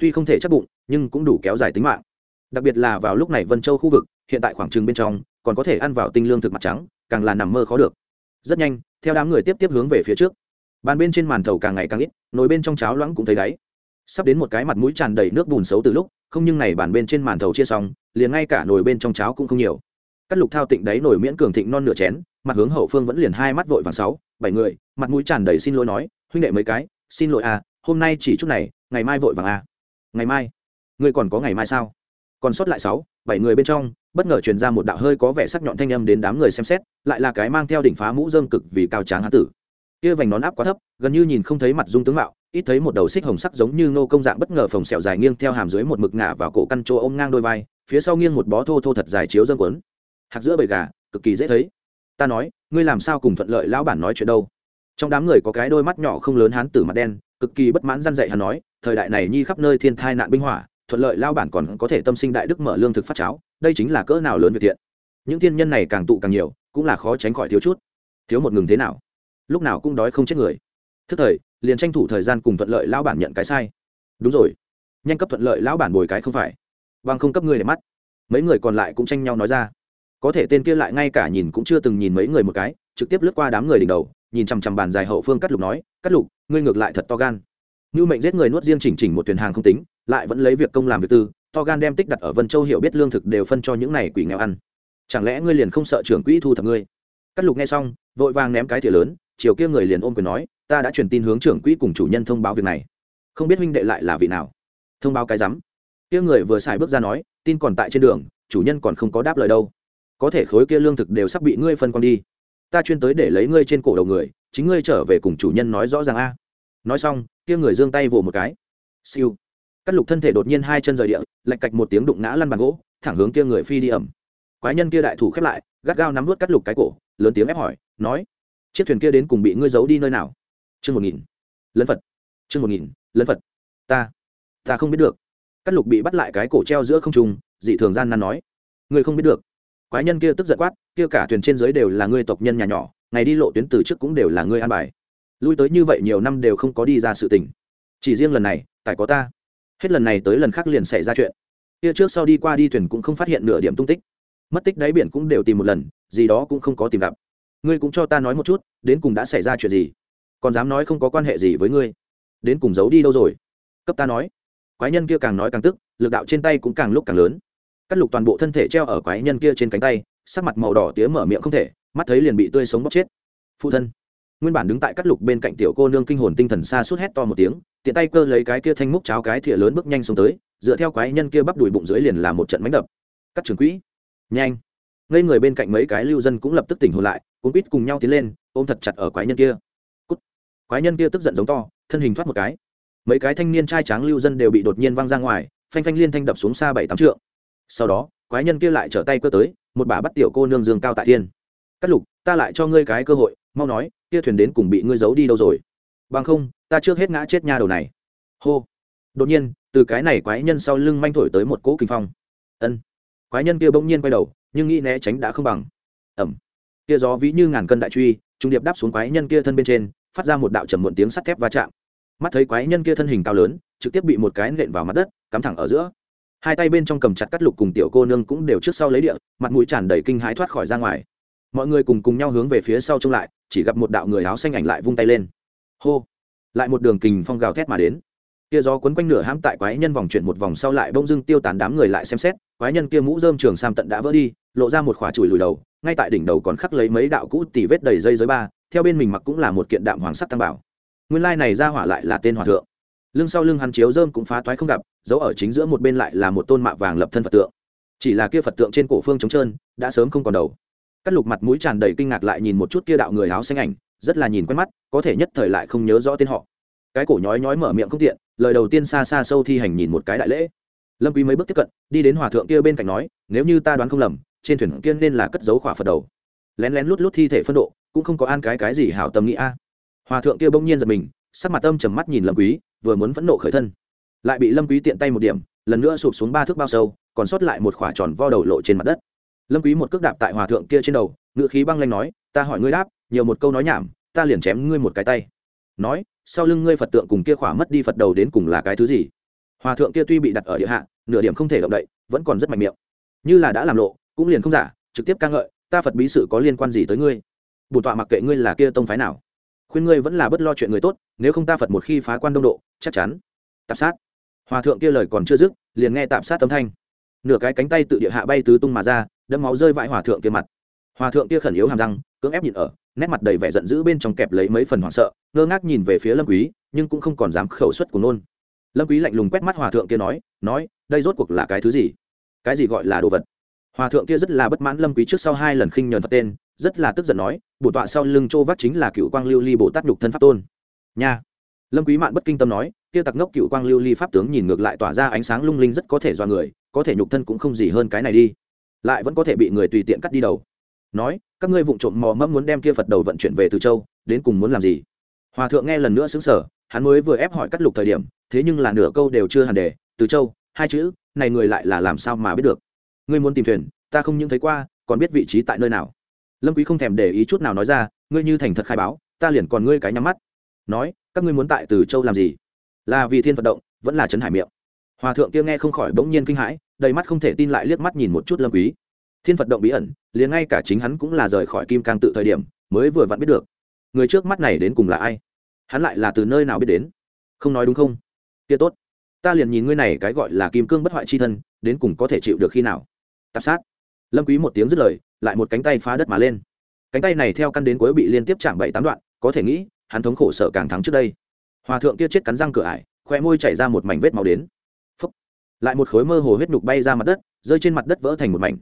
Tuy không thể chắc bụng, nhưng cũng đủ kéo dài tính mạng. Đặc biệt là vào lúc này vân châu khu vực, hiện tại khoảng trừng bên trong, còn có thể ăn vào tinh lương thực mặt trắng, càng là nằm mơ khó được. Rất nhanh, theo đám người tiếp tiếp hướng về phía trước. Bàn bên trên màn thầu càng ngày càng ít, nồi bên trong cháo loãng cũng thấy đáy. Sắp đến một cái mặt mũi tràn đầy nước bùn xấu từ lúc, không nhưng này bàn bên trên màn thầu chia xong, liền ngay cả nồi bên trong cháo cũng không nhiều. Cắt lục thao tịnh đáy nồi miễn cường thịnh non nửa chén, mặt hướng hậu phương vẫn liền hai mắt vội vàng sáu bảy người, mặt mũi tràn đầy xin lỗi nói, huynh đệ mấy cái, xin lỗi à hôm nay chỉ chút này, ngày mai vội vàng à. Ngày mai? Ngươi còn có ngày mai sao? Còn sót lại sáu, bảy người bên trong, bất ngờ truyền ra một đạo hơi có vẻ sắc nhọn thanh âm đến đám người xem xét, lại là cái mang theo đỉnh phá mũ dơm cực vì cao tráng hán tử. Kia vành nón áp quá thấp, gần như nhìn không thấy mặt dung tướng mạo, ít thấy một đầu xích hồng sắc giống như nô công dạng bất ngờ phồng sẹo dài nghiêng theo hàm dưới một mực ngả vào cổ căn chỗ ôm ngang đôi vai, phía sau nghiêng một bó thô thô thật dài chiếu dâng quấn hạt giữa bầy gà, cực kỳ dễ thấy. Ta nói ngươi làm sao cùng thuận lợi lão bản nói chuyện đâu? Trong đám người có cái đôi mắt nhỏ không lớn hán tử mặt đen, cực kỳ bất mãn răn dạy hắn nói, thời đại này nhi khắp nơi thiên thai nạn binh hỏa, thuận lợi lao bản còn có thể tâm sinh đại đức mở lương thực phát cháo, đây chính là cỡ nào lớn việc thiện. Những thiên nhân này càng tụ càng nhiều, cũng là khó tránh khỏi thiếu chút. Thiếu một ngừng thế nào? Lúc nào cũng đói không chết người. Thức thời, liền tranh thủ thời gian cùng thuận lợi lão bản nhận cái sai. Đúng rồi. Nhanh cấp thuận lợi lão bản bồi cái không phải. Vâng không cấp người để mắt. Mấy người còn lại cũng tranh nhau nói ra có thể tên kia lại ngay cả nhìn cũng chưa từng nhìn mấy người một cái, trực tiếp lướt qua đám người đỉnh đầu, nhìn chằm chằm bàn dài hậu phương cắt lục nói, cắt lục, ngươi ngược lại thật to gan. Như mệnh giết người nuốt riêng chỉnh chỉnh một thuyền hàng không tính, lại vẫn lấy việc công làm việc tư, to gan đem tích đặt ở vân châu hiểu biết lương thực đều phân cho những này quỷ nghèo ăn. Chẳng lẽ ngươi liền không sợ trưởng quỹ thu thập ngươi? Cắt lục nghe xong, vội vàng ném cái thìa lớn, chiều kia người liền ôm quyền nói, ta đã truyền tin hướng trưởng quỹ cùng chủ nhân thông báo việc này. Không biết huynh đệ lại là vị nào. Thông báo cái rắm. Kia người vừa xài bước ra nói, tin còn tại trên đường, chủ nhân còn không có đáp lời đâu có thể khối kia lương thực đều sắp bị ngươi phân con đi. Ta chuyên tới để lấy ngươi trên cổ đầu người, chính ngươi trở về cùng chủ nhân nói rõ ràng a. Nói xong, kia người giương tay vỗ một cái. Siêu. Cắt lục thân thể đột nhiên hai chân rời địa, lạch cạch một tiếng đụng ngã lăn bàn gỗ, thẳng hướng kia người phi đi ẩm. Quái nhân kia đại thủ khép lại, gắt gao nắm vớt cắt lục cái cổ, lớn tiếng ép hỏi, nói, chiếc thuyền kia đến cùng bị ngươi giấu đi nơi nào? Chương một nghìn. Lấn phật. Chương một nghìn. Lấn phật. Ta ta không biết được. Cắt lục bị bắt lại cái cổ treo giữa không trung, dị thường gian nan nói, ngươi không biết được quái nhân kia tức giận quát, kia cả thuyền trên dưới đều là ngươi tộc nhân nhà nhỏ, ngày đi lộ tuyến từ trước cũng đều là ngươi an bài. Lui tới như vậy nhiều năm đều không có đi ra sự tình. Chỉ riêng lần này, tại có ta. Hết lần này tới lần khác liền xảy ra chuyện. Kia trước sau đi qua đi thuyền cũng không phát hiện nửa điểm tung tích. Mất tích đáy biển cũng đều tìm một lần, gì đó cũng không có tìm gặp. Ngươi cũng cho ta nói một chút, đến cùng đã xảy ra chuyện gì? Còn dám nói không có quan hệ gì với ngươi? Đến cùng giấu đi đâu rồi? Cấp ta nói. Quái nhân kia càng nói càng tức, lực đạo trên tay cũng càng lúc càng lớn cắt lục toàn bộ thân thể treo ở quái nhân kia trên cánh tay, sắc mặt màu đỏ tía mở miệng không thể, mắt thấy liền bị tươi sống bóc chết. Phụ thân, nguyên bản đứng tại cắt lục bên cạnh tiểu cô nương kinh hồn tinh thần xa suốt hét to một tiếng, tiện tay cơ lấy cái kia thanh múc cháo cái thìa lớn bước nhanh xuống tới, dựa theo quái nhân kia bắp đùi bụng dưới liền là một trận mánh đập. Cắt trường quỹ, nhanh. Ngây người bên cạnh mấy cái lưu dân cũng lập tức tỉnh hồn lại cũng quýt cùng nhau tiến lên, ôm thật chặt ở quái nhân kia. Cút. quái nhân kia tức giận giống to, thân hình thoát một cái. Mấy cái thanh niên trai tráng lưu dân đều bị đột nhiên văng ra ngoài, phanh phanh liên thanh đập xuống xa bảy tám trượng sau đó, quái nhân kia lại trở tay cơ tới, một bà bắt tiểu cô nương dương cao tại thiên. Cắt lục, ta lại cho ngươi cái cơ hội, mau nói, kia thuyền đến cùng bị ngươi giấu đi đâu rồi? Bằng không, ta trước hết ngã chết nha đầu này. Hô. Đột nhiên, từ cái này quái nhân sau lưng manh thổi tới một cỗ kinh phong. Ân. Quái nhân kia bỗng nhiên quay đầu, nhưng nghĩ né tránh đã không bằng. Ẩm. Kia gió ví như ngàn cân đại truy, trung điệp đáp xuống quái nhân kia thân bên trên, phát ra một đạo trầm muộn tiếng sắt thép va chạm. Mắt thấy quái nhân kia thân hình cao lớn, trực tiếp bị một cái nện vào mặt đất, cắm thẳng ở giữa hai tay bên trong cầm chặt cắt lục cùng tiểu cô nương cũng đều trước sau lấy địa, mặt mũi tràn đầy kinh hãi thoát khỏi ra ngoài. Mọi người cùng cùng nhau hướng về phía sau trông lại, chỉ gặp một đạo người áo xanh ảnh lại vung tay lên. Hô! Lại một đường kình phong gào thét mà đến. Kia gió quấn quanh nửa hãm tại quái nhân vòng chuyển một vòng sau lại bông dưng tiêu tán đám người lại xem xét, quái nhân kia mũ dơm trường sam tận đã vỡ đi, lộ ra một khỏa chùi lùi đầu, ngay tại đỉnh đầu còn khắc lấy mấy đạo cũ tỉ vết đầy dây giới ba, theo bên mình mặc cũng là một kiện đạm hoàng sắc tăng bảo. Nguyên lai này ra hỏa lại là tên hòa thượng. Lưng sau lưng hắn chiếu dơm cũng phá toái không gặp giấu ở chính giữa một bên lại là một tôn mạ vàng lập thân phật tượng. Chỉ là kia phật tượng trên cổ phương trống trơn, đã sớm không còn đầu. Cắt lục mặt mũi tràn đầy kinh ngạc lại nhìn một chút kia đạo người áo xanh ảnh, rất là nhìn quen mắt, có thể nhất thời lại không nhớ rõ tên họ. Cái cổ nhói nhói mở miệng không tiện, lời đầu tiên xa xa sâu thi hành nhìn một cái đại lễ. Lâm quý mấy bước tiếp cận, đi đến hòa thượng kia bên cạnh nói, nếu như ta đoán không lầm, trên thuyền kia nên là cất giấu khỏa phật đầu. Lén lén lút lút thi thể phân độ, cũng không có an cái cái gì hảo tâm nghĩ a. Hòa thượng kia bỗng nhiên giật mình, sắc mặt tâm trầm mắt nhìn lâm quý, vừa muốn phẫn nộ khởi thân lại bị lâm quý tiện tay một điểm, lần nữa sụp xuống ba thước bao sâu, còn sót lại một khỏa tròn vo đầu lộ trên mặt đất. Lâm quý một cước đạp tại hòa thượng kia trên đầu ngựa khí băng lanh nói, ta hỏi ngươi đáp, nhiều một câu nói nhảm, ta liền chém ngươi một cái tay. Nói, sau lưng ngươi phật tượng cùng kia khỏa mất đi phật đầu đến cùng là cái thứ gì? Hòa thượng kia tuy bị đặt ở địa hạ, nửa điểm không thể động đậy, vẫn còn rất mạnh miệng. Như là đã làm lộ, cũng liền không giả, trực tiếp ca ngợi, ta phật bí sự có liên quan gì tới ngươi? Bổn tọa mặc kệ ngươi là kia tông phái nào, khuyên ngươi vẫn là bất lo chuyện người tốt, nếu không ta phật một khi phá quan đông độ, chắc chắn. Tạp sát hòa thượng kia lời còn chưa dứt, liền nghe tạm sát tấm thanh. Nửa cái cánh tay tự địa hạ bay tứ tung mà ra đâm máu rơi vãi hòa thượng kia mặt. Hòa thượng kia khẩn yếu hàm răng, cưỡng ép nhịn ở, nét mặt đầy vẻ giận dữ bên trong kẹp lấy mấy phần hoảng sợ, ngơ ngác nhìn về phía lâm quý, nhưng cũng không còn dám khẩu xuất của nôn. Lâm quý lạnh lùng quét mắt hòa thượng kia nói nói, đây rốt cuộc là cái thứ gì? Cái gì gọi là đồ vật? Hòa thượng kia rất là bất mãn lâm quý trước sau hai lần khinh nhờn phật tên, rất là tức giận nói bổ tọa sau lưng châu vắt chính là cựu quang lưu ly bồ tát nhục thân pháp tôn. Nha. Lâm quý mạn bất kinh tâm nói kia tặc ngốc cựu quang lưu ly pháp tướng nhìn ngược lại tỏa ra ánh sáng lung linh rất có thể do người, có thể nhục thân cũng không gì hơn cái này đi. Lại vẫn có thể bị người tùy tiện cắt đi đầu. Nói, các ngươi vụng trộm mò mẫm muốn đem kia phật đầu vận chuyển về từ châu, đến cùng muốn làm gì? Hòa thượng nghe lần nữa xứng sở hắn mới vừa ép hỏi cắt lục thời điểm, thế nhưng là nửa câu đều chưa hẳn đề từ châu, hai chữ, này người lại là làm sao mà biết được? Ngươi muốn tìm thuyền, ta không những thấy qua, còn biết vị trí tại nơi nào. Lâm quý không thèm để ý chút nào nói ra, ngươi như thành thật khai báo, ta liền còn ngươi cái nhắm mắt. Nói, các ngươi muốn tại từ châu làm gì? Là vì thiên phật động, vẫn là trấn hải miệng. Hòa thượng kia nghe không khỏi bỗng nhiên kinh hãi, đầy mắt không thể tin lại liếc mắt nhìn một chút lâm quý. Thiên phật động bí ẩn, liền ngay cả chính hắn cũng là rời khỏi kim cang tự thời điểm, mới vừa vặn biết được. Người trước mắt này đến cùng là ai? Hắn lại là từ nơi nào biết đến? Không nói đúng không? Kia tốt. Ta liền nhìn ngươi này cái gọi là kim cương bất hoại chi thân, đến cùng có thể chịu được khi nào? Tạp sát. Lâm quý một tiếng dứt lời, lại một cánh tay phá đất mà lên. Cánh tay này theo căn đến cuối bị liên tiếp chạm bảy tám đoạn, có thể nghĩ, hắn thống khổ sợ càng thắng trước đây hòa thượng kia chết cắn răng cửa ải khoe môi chảy ra một mảnh vết máu đến. Phúc. lại một khối mơ hồ huyết nhục bay ra mặt đất, rơi trên mặt đất vỡ thành một mảnh.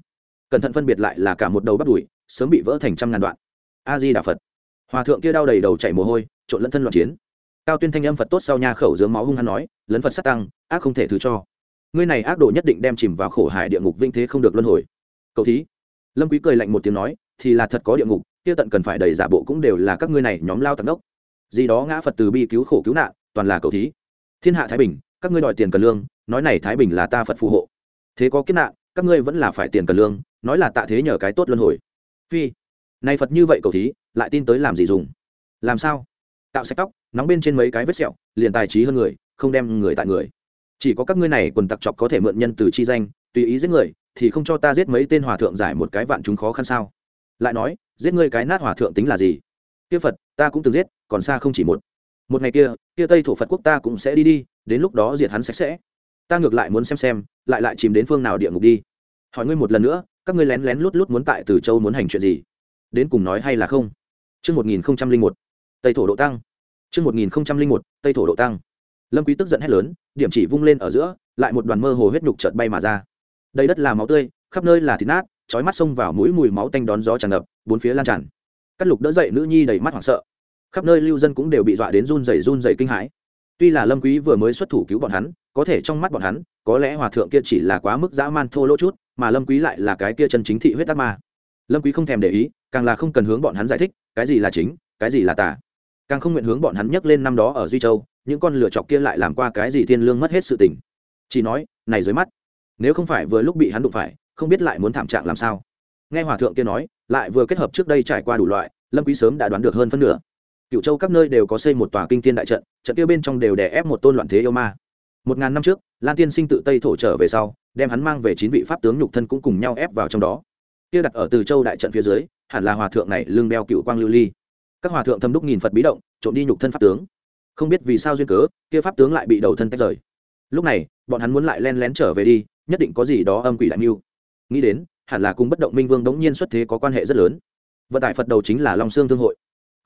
Cẩn thận phân biệt lại là cả một đầu bắt đùi, sớm bị vỡ thành trăm ngàn đoạn. A di đà phật. Hòa thượng kia đau đầy đầu chảy mồ hôi, trộn lẫn thân loạn chiến. Cao tuyên thanh âm phật tốt sau nha khẩu dướng máu hung hăng nói, lấn phật sát tăng, ác không thể thứ cho. Ngươi này ác đồ nhất định đem chìm vào khổ hải địa ngục vinh thế không được luân hồi. Cậu thí. Lâm quý cười lạnh một tiếng nói, thì là thật có địa ngục, kia tận cần phải đầy giả bộ cũng đều là các ngươi này nhóm lao tận đốc gì đó ngã phật từ bi cứu khổ cứu nạn, toàn là cầu thí. Thiên hạ thái bình, các ngươi đòi tiền cần lương, nói này thái bình là ta phật phù hộ. Thế có kiếp nạn, các ngươi vẫn là phải tiền cần lương, nói là tạ thế nhờ cái tốt luân hồi. Phi này phật như vậy cầu thí, lại tin tới làm gì dùng? Làm sao? Tạo sạch tóc, nóng bên trên mấy cái vết sẹo, liền tài trí hơn người, không đem người tại người. Chỉ có các ngươi này quần tặc chọc có thể mượn nhân từ chi danh, tùy ý giết người, thì không cho ta giết mấy tên hòa thượng giải một cái vạn chúng khó khăn sao? Lại nói, giết ngươi cái nát hòa thượng tính là gì? Kia phật, ta cũng từng giết còn xa không chỉ một. Một ngày kia kia tây thổ phật quốc ta cũng sẽ đi đi, đến lúc đó diệt hắn sạch sẽ. Ta ngược lại muốn xem xem, lại lại chìm đến phương nào địa ngục đi. Hỏi ngươi một lần nữa, các ngươi lén lén lút lút muốn tại từ châu muốn hành chuyện gì? Đến cùng nói hay là không? Chương một nghìn một, tây thổ độ tăng. Chương một nghìn một, tây thổ độ tăng. Lâm quý tức giận hét lớn, điểm chỉ vung lên ở giữa, lại một đoàn mơ hồ huyết nhục chợt bay mà ra. Đây đất là máu tươi, khắp nơi là thịt nát, chói mắt xông vào mũi mùi máu tanh đón gió tràn ngập, bốn phía lan tràn. Cắt lục đỡ dậy nữ nhi đầy mắt hoảng sợ khắp nơi lưu dân cũng đều bị dọa đến run rẩy run rẩy kinh hãi. Tuy là lâm quý vừa mới xuất thủ cứu bọn hắn, có thể trong mắt bọn hắn, có lẽ hòa thượng kia chỉ là quá mức dã man thô lỗ chút, mà lâm quý lại là cái kia chân chính thị huyết ác ma. Lâm quý không thèm để ý, càng là không cần hướng bọn hắn giải thích, cái gì là chính, cái gì là tà. Càng không nguyện hướng bọn hắn nhắc lên năm đó ở duy châu, những con lửa chọc kia lại làm qua cái gì thiên lương mất hết sự tình. Chỉ nói, này dưới mắt, nếu không phải vừa lúc bị hắn đụng phải, không biết lại muốn thảm trạng làm sao. Nghe hòa thượng kia nói, lại vừa kết hợp trước đây trải qua đủ loại, lâm quý sớm đã đoán được hơn phân nửa cựu châu các nơi đều có xây một tòa kinh thiên đại trận trận kia bên trong đều đè ép một tôn loạn thế yêu ma. Một ngàn năm trước, lan tiên sinh tự tây thổ trở về sau, đem hắn mang về chín vị pháp tướng nhục thân cũng cùng nhau ép vào trong đó. Kia đặt ở từ châu đại trận phía dưới, hẳn là hòa thượng này lương đeo cựu quang lưu ly. Các hòa thượng thâm đúc nghìn phật bí động, trộm đi nhục thân pháp tướng. Không biết vì sao duyên cớ, kia pháp tướng lại bị đầu thân tách rời. Lúc này, bọn hắn muốn lại len lén trở về đi, nhất định có gì đó âm quỷ đại mưu. Nghĩ đến, hẳn là cùng bất động minh vương đống nhiên xuất thế có quan hệ rất lớn. Vận tải phật đầu chính là long sương thương hội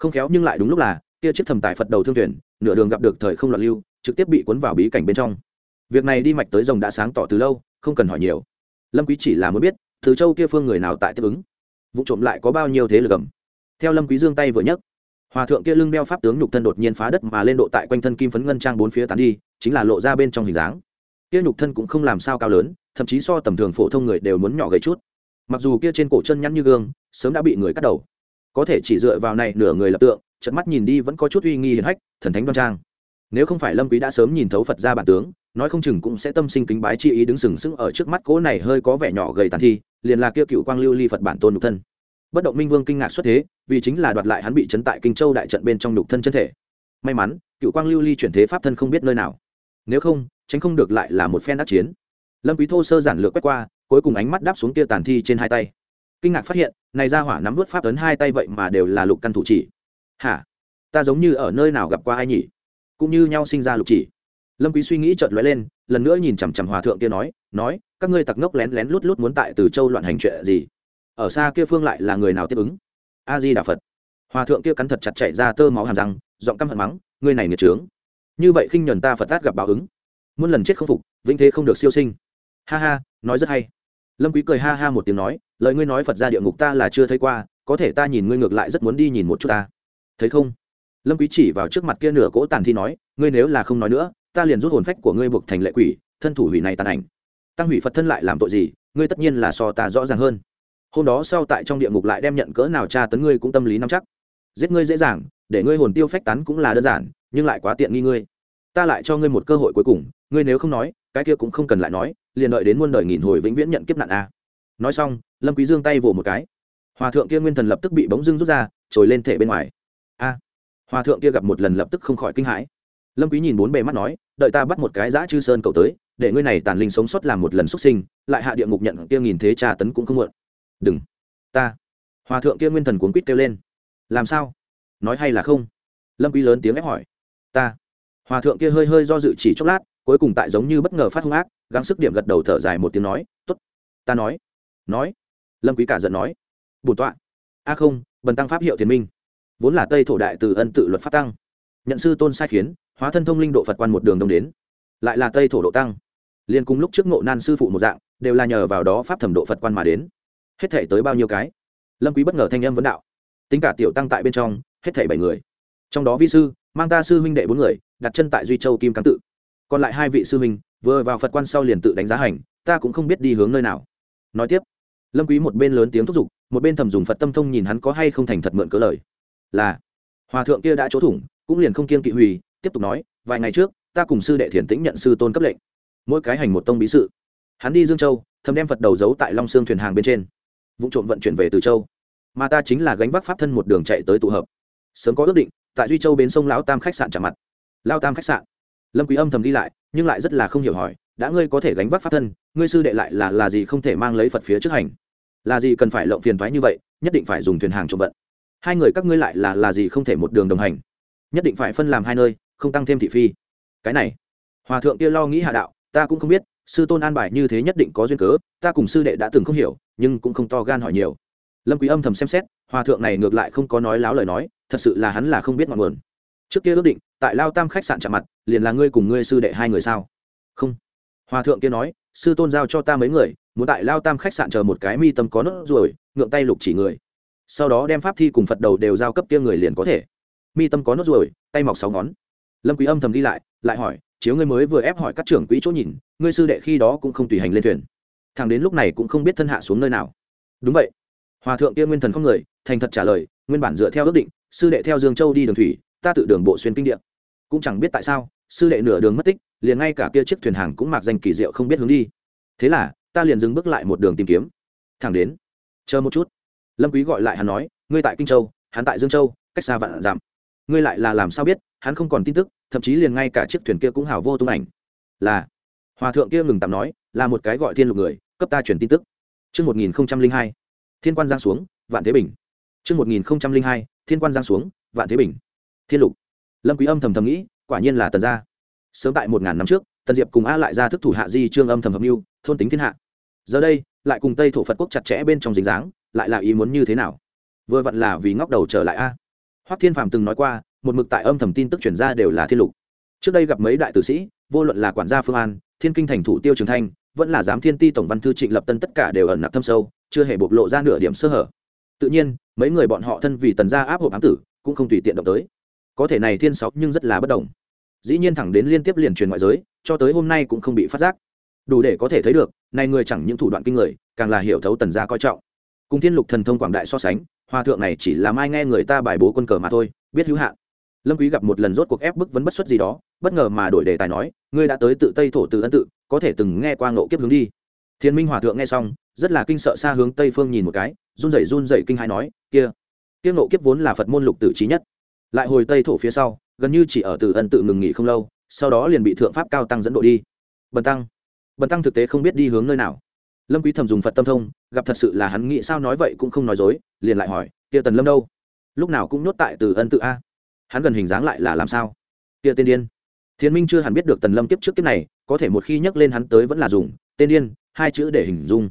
không khéo nhưng lại đúng lúc là, kia chiếc thầm tải phật đầu thương thuyền, nửa đường gặp được thời không loạn lưu, trực tiếp bị cuốn vào bí cảnh bên trong. Việc này đi mạch tới rồng đã sáng tỏ từ lâu, không cần hỏi nhiều. Lâm quý chỉ là muốn biết, từ châu kia phương người nào tại tiếp ứng? Vụ trộm lại có bao nhiêu thế lực gầm theo lâm quý dương tay vừa nhấc, hòa thượng kia lưng đeo pháp tướng nhục thân đột nhiên phá đất mà lên độ tại quanh thân kim phấn ngân trang bốn phía tán đi, chính là lộ ra bên trong hình dáng. Kia nhục thân cũng không làm sao cao lớn, thậm chí so tầm thường phổ thông người đều muốn nhỏ gầy chút. Mặc dù kia trên cổ chân nhăn như gương, sớm đã bị người cắt đầu có thể chỉ dựa vào này nửa người lập tượng, trận mắt nhìn đi vẫn có chút uy nghi hiển hách, thần thánh đoan trang. Nếu không phải lâm quý đã sớm nhìn thấu phật ra bản tướng, nói không chừng cũng sẽ tâm sinh kính bái chi ý đứng sừng sững ở trước mắt cố này hơi có vẻ nhỏ gầy tàn thi, liền là kia cựu quang lưu ly phật bản tôn nhục thân. Bất động minh vương kinh ngạc xuất thế, vì chính là đoạt lại hắn bị chấn tại kinh châu đại trận bên trong nhục thân chân thể. May mắn, cựu quang lưu ly chuyển thế pháp thân không biết nơi nào. Nếu không, tránh không được lại là một phen đắc chiến. Lâm quý thô sơ giản lược quét qua, cuối cùng ánh mắt đáp xuống kia tàn thi trên hai tay kinh ngạc phát hiện, này ra hỏa nắm vút pháp ấn hai tay vậy mà đều là lục căn thủ chỉ. Hả? Ta giống như ở nơi nào gặp qua ai nhỉ? Cũng như nhau sinh ra lục chỉ. Lâm quý suy nghĩ chợt lóe lên, lần nữa nhìn chằm chằm hòa thượng kia nói nói, các ngươi tặc ngốc lén lén lút lút muốn tại từ châu loạn hành chuyện gì? Ở xa kia phương lại là người nào tiếp ứng? A di đà phật. Hòa thượng kia cắn thật chặt chảy ra tơ máu hàm răng, giọng căm hận mắng, ngươi này nghiệt trướng như vậy khinh nhẫn ta phật tát gặp báo ứng. Muôn lần chết không phục, vĩnh thế không được siêu sinh. Ha ha, nói rất hay lâm quý cười ha ha một tiếng nói, lời ngươi nói phật ra địa ngục ta là chưa thấy qua, có thể ta nhìn ngươi ngược lại rất muốn đi nhìn một chút ta. Thấy không? Lâm quý chỉ vào trước mặt kia nửa cỗ tàn thi nói, ngươi nếu là không nói nữa, ta liền rút hồn phách của ngươi buộc thành lệ quỷ, thân thủ hủy này tàn ảnh. Tăng hủy phật thân lại làm tội gì, ngươi tất nhiên là so ta rõ ràng hơn. Hôm đó sau tại trong địa ngục lại đem nhận cỡ nào tra tấn ngươi cũng tâm lý nắm chắc. Giết ngươi dễ dàng, để ngươi hồn tiêu phách tán cũng là đơn giản, nhưng lại quá tiện nghi ngươi. Ta lại cho ngươi một cơ hội cuối cùng, ngươi nếu không nói, cái kia cũng không cần lại nói liền đợi đến muôn đời nghìn hồi vĩnh viễn nhận kiếp nạn a. Nói xong, lâm quý dương tay vồ một cái. Hòa thượng kia nguyên thần lập tức bị bóng dưng rút ra, trồi lên thể bên ngoài. A! Hòa thượng kia gặp một lần lập tức không khỏi kinh hãi. Lâm quý nhìn bốn bề mắt nói, đợi ta bắt một cái dã chư sơn cậu tới, để ngươi này tàn linh sống sót làm một lần xuất sinh, lại hạ địa ngục nhận kia nghìn thế trà tấn cũng không muộn. Đừng, ta. Hòa thượng kia nguyên thần cuốn quýt kêu lên. Làm sao? Nói hay là không? Lâm quý lớn tiếng ép hỏi. Ta. Hòa thượng kia hơi hơi do dự chỉ chốc lát, cuối cùng tại giống như bất ngờ phát hung ác gắng sức điểm gật đầu thở dài một tiếng nói, tốt, ta nói nói. Lâm quý cả giận nói, bổn tọa. A không, bần tăng pháp hiệu thiền minh, vốn là tây thổ đại từ ân tự luật pháp tăng. Nhận sư tôn sai khiến, hóa thân thông linh độ phật quan một đường đông đến, lại là tây thổ độ tăng. Liền cùng lúc trước ngộ nan sư phụ một dạng, đều là nhờ vào đó pháp thẩm độ phật quan mà đến. Hết thể tới bao nhiêu cái? Lâm quý bất ngờ thanh âm vấn đạo. Tính cả tiểu tăng tại bên trong, hết thảy bảy người. Trong đó vi sư, mang ta sư huynh đệ bốn người, đặt chân tại duy châu kim cang tự. Còn lại hai vị sư huynh vừa vào phật quan sau liền tự đánh giá hành, ta cũng không biết đi hướng nơi nào. Nói tiếp, lâm quý một bên lớn tiếng thúc giục, một bên thầm dùng phật tâm thông nhìn hắn có hay không thành thật mượn cớ lời. Là, hòa thượng kia đã chỗ thủng, cũng liền không kiên kỵ hủy, tiếp tục nói, vài ngày trước, ta cùng sư đệ thiền tĩnh nhận sư tôn cấp lệnh. Mỗi cái hành một tông bí sự. Hắn đi dương châu, thầm đem phật đầu giấu tại long xương thuyền hàng bên trên. Vụ trộm vận chuyển về từ châu. Mà ta chính là gánh vác pháp thân một đường chạy tới tụ hợp. Sớm có ước định, tại duy châu bến sông lão tam khách sạn chạm mặt. Lao tam khách sạn lâm quý âm thầm đi lại, nhưng lại rất là không hiểu hỏi, đã ngươi có thể gánh vác pháp thân, ngươi sư đệ lại là là gì không thể mang lấy phật phía trước hành? Là gì cần phải lộng phiền thoái như vậy, nhất định phải dùng thuyền hàng trộm vận. Hai người các ngươi lại là là gì không thể một đường đồng hành? Nhất định phải phân làm hai nơi, không tăng thêm thị phi. Cái này, hòa thượng kia lo nghĩ hạ đạo, ta cũng không biết, sư tôn an bài như thế nhất định có duyên cớ, ta cùng sư đệ đã từng không hiểu, nhưng cũng không to gan hỏi nhiều. Lâm quý âm thầm xem xét, hòa thượng này ngược lại không có nói láo lời nói, thật sự là hắn là không biết ngọn nguồn. Trước kia ước định tại lao tam khách sạn chạm mặt, liền là ngươi cùng ngươi sư đệ hai người sao? Không. Hòa thượng kia nói, sư tôn giao cho ta mấy người, muốn tại lao tam khách sạn chờ một cái mi tâm có nốt ruồi ngượng tay lục chỉ người. Sau đó đem pháp thi cùng phật đầu đều giao cấp kia người liền có thể. Mi tâm có nốt ruồi, tay mọc sáu ngón. Lâm quý âm thầm đi lại lại hỏi, chiếu ngươi mới vừa ép hỏi các trưởng quỹ chỗ nhìn, ngươi sư đệ khi đó cũng không tùy hành lên thuyền. Thằng đến lúc này cũng không biết thân hạ xuống nơi nào. Đúng vậy. Hòa thượng kia nguyên thần không người, thành thật trả lời, nguyên bản dựa theo ước định, sư đệ theo dương châu đi đường thủy, ta tự đường bộ xuyên kinh địa cũng chẳng biết tại sao sư đệ nửa đường mất tích liền ngay cả kia chiếc thuyền hàng cũng mặc danh kỳ diệu không biết hướng đi. Thế là ta liền dừng bước lại một đường tìm kiếm. Thẳng đến chờ một chút. Lâm quý gọi lại hắn nói ngươi tại kinh châu hắn tại dương châu cách xa vạn dặm. Ngươi lại là làm sao biết hắn không còn tin tức thậm chí liền ngay cả chiếc thuyền kia cũng hào vô tung ảnh. Là hòa thượng kia ngừng tạm nói là một cái gọi thiên lục người cấp ta truyền tin tức. Trước 1002, thiên quan giang xuống vạn thế bình. Trước 1002, thiên quan giang xuống vạn thế bình. Thiên lục lâm quý âm thầm thầm nghĩ, quả nhiên là tần gia. Sớm tại một ngàn năm trước, tần diệp cùng a lại ra thức thủ hạ di trương âm thầm hợp mưu, thôn tính thiên hạ. Giờ đây, lại cùng tây thổ phật quốc chặt chẽ bên trong dính dáng, lại là ý muốn như thế nào? Vừa vặn là vì ngóc đầu trở lại a. Hoắc thiên phàm từng nói qua, một mực tại âm thầm tin tức chuyển ra đều là thiên lục. Trước đây gặp mấy đại tử sĩ, vô luận là quản gia phương an, thiên kinh thành thủ tiêu trường thanh, vẫn là giám thiên ti tổng văn thư trịnh lập tân tất cả đều ẩn nặc thâm sâu, chưa hề bộc lộ ra nửa điểm sơ hở. Tự nhiên, mấy người bọn họ thân vì tần gia áp hộp ám tử, cũng không tùy tiện động tới có thể này thiên sáu nhưng rất là bất đồng. Dĩ nhiên thẳng đến liên tiếp liền truyền ngoại giới, cho tới hôm nay cũng không bị phát giác. Đủ để có thể thấy được, này người chẳng những thủ đoạn kinh người, càng là hiểu thấu tần gia coi trọng. Cùng thiên lục thần thông quảng đại so sánh, hòa thượng này chỉ là mai nghe người ta bài bố quân cờ mà thôi, biết hữu hạn. Lâm quý gặp một lần rốt cuộc ép bức vấn bất xuất gì đó, bất ngờ mà đổi đề tài nói, ngươi đã tới tự tây thổ từ ân tự, có thể từng nghe qua ngộ kiếp hướng đi. Thiên minh hòa thượng nghe xong, rất là kinh sợ xa hướng tây phương nhìn một cái, run rẩy run rẩy kinh hai nói, kia kiếp ngộ kiếp vốn là phật môn lục tử trí nhất lại hồi tây thổ phía sau, gần như chỉ ở từ ân tự ngừng nghỉ không lâu, sau đó liền bị thượng pháp cao tăng dẫn độ đi. Bần tăng bần tăng thực tế không biết đi hướng nơi nào. Lâm quý thầm dùng phật tâm thông, gặp thật sự là hắn nghĩ sao nói vậy cũng không nói dối, liền lại hỏi kia tần lâm đâu? Lúc nào cũng nhốt tại từ ân tự a? Hắn gần hình dáng lại là làm sao? Kia tên điên. Thiên minh chưa hẳn biết được tần lâm kiếp trước kiếp này, có thể một khi nhắc lên hắn tới vẫn là dùng tên điên hai chữ để hình dung.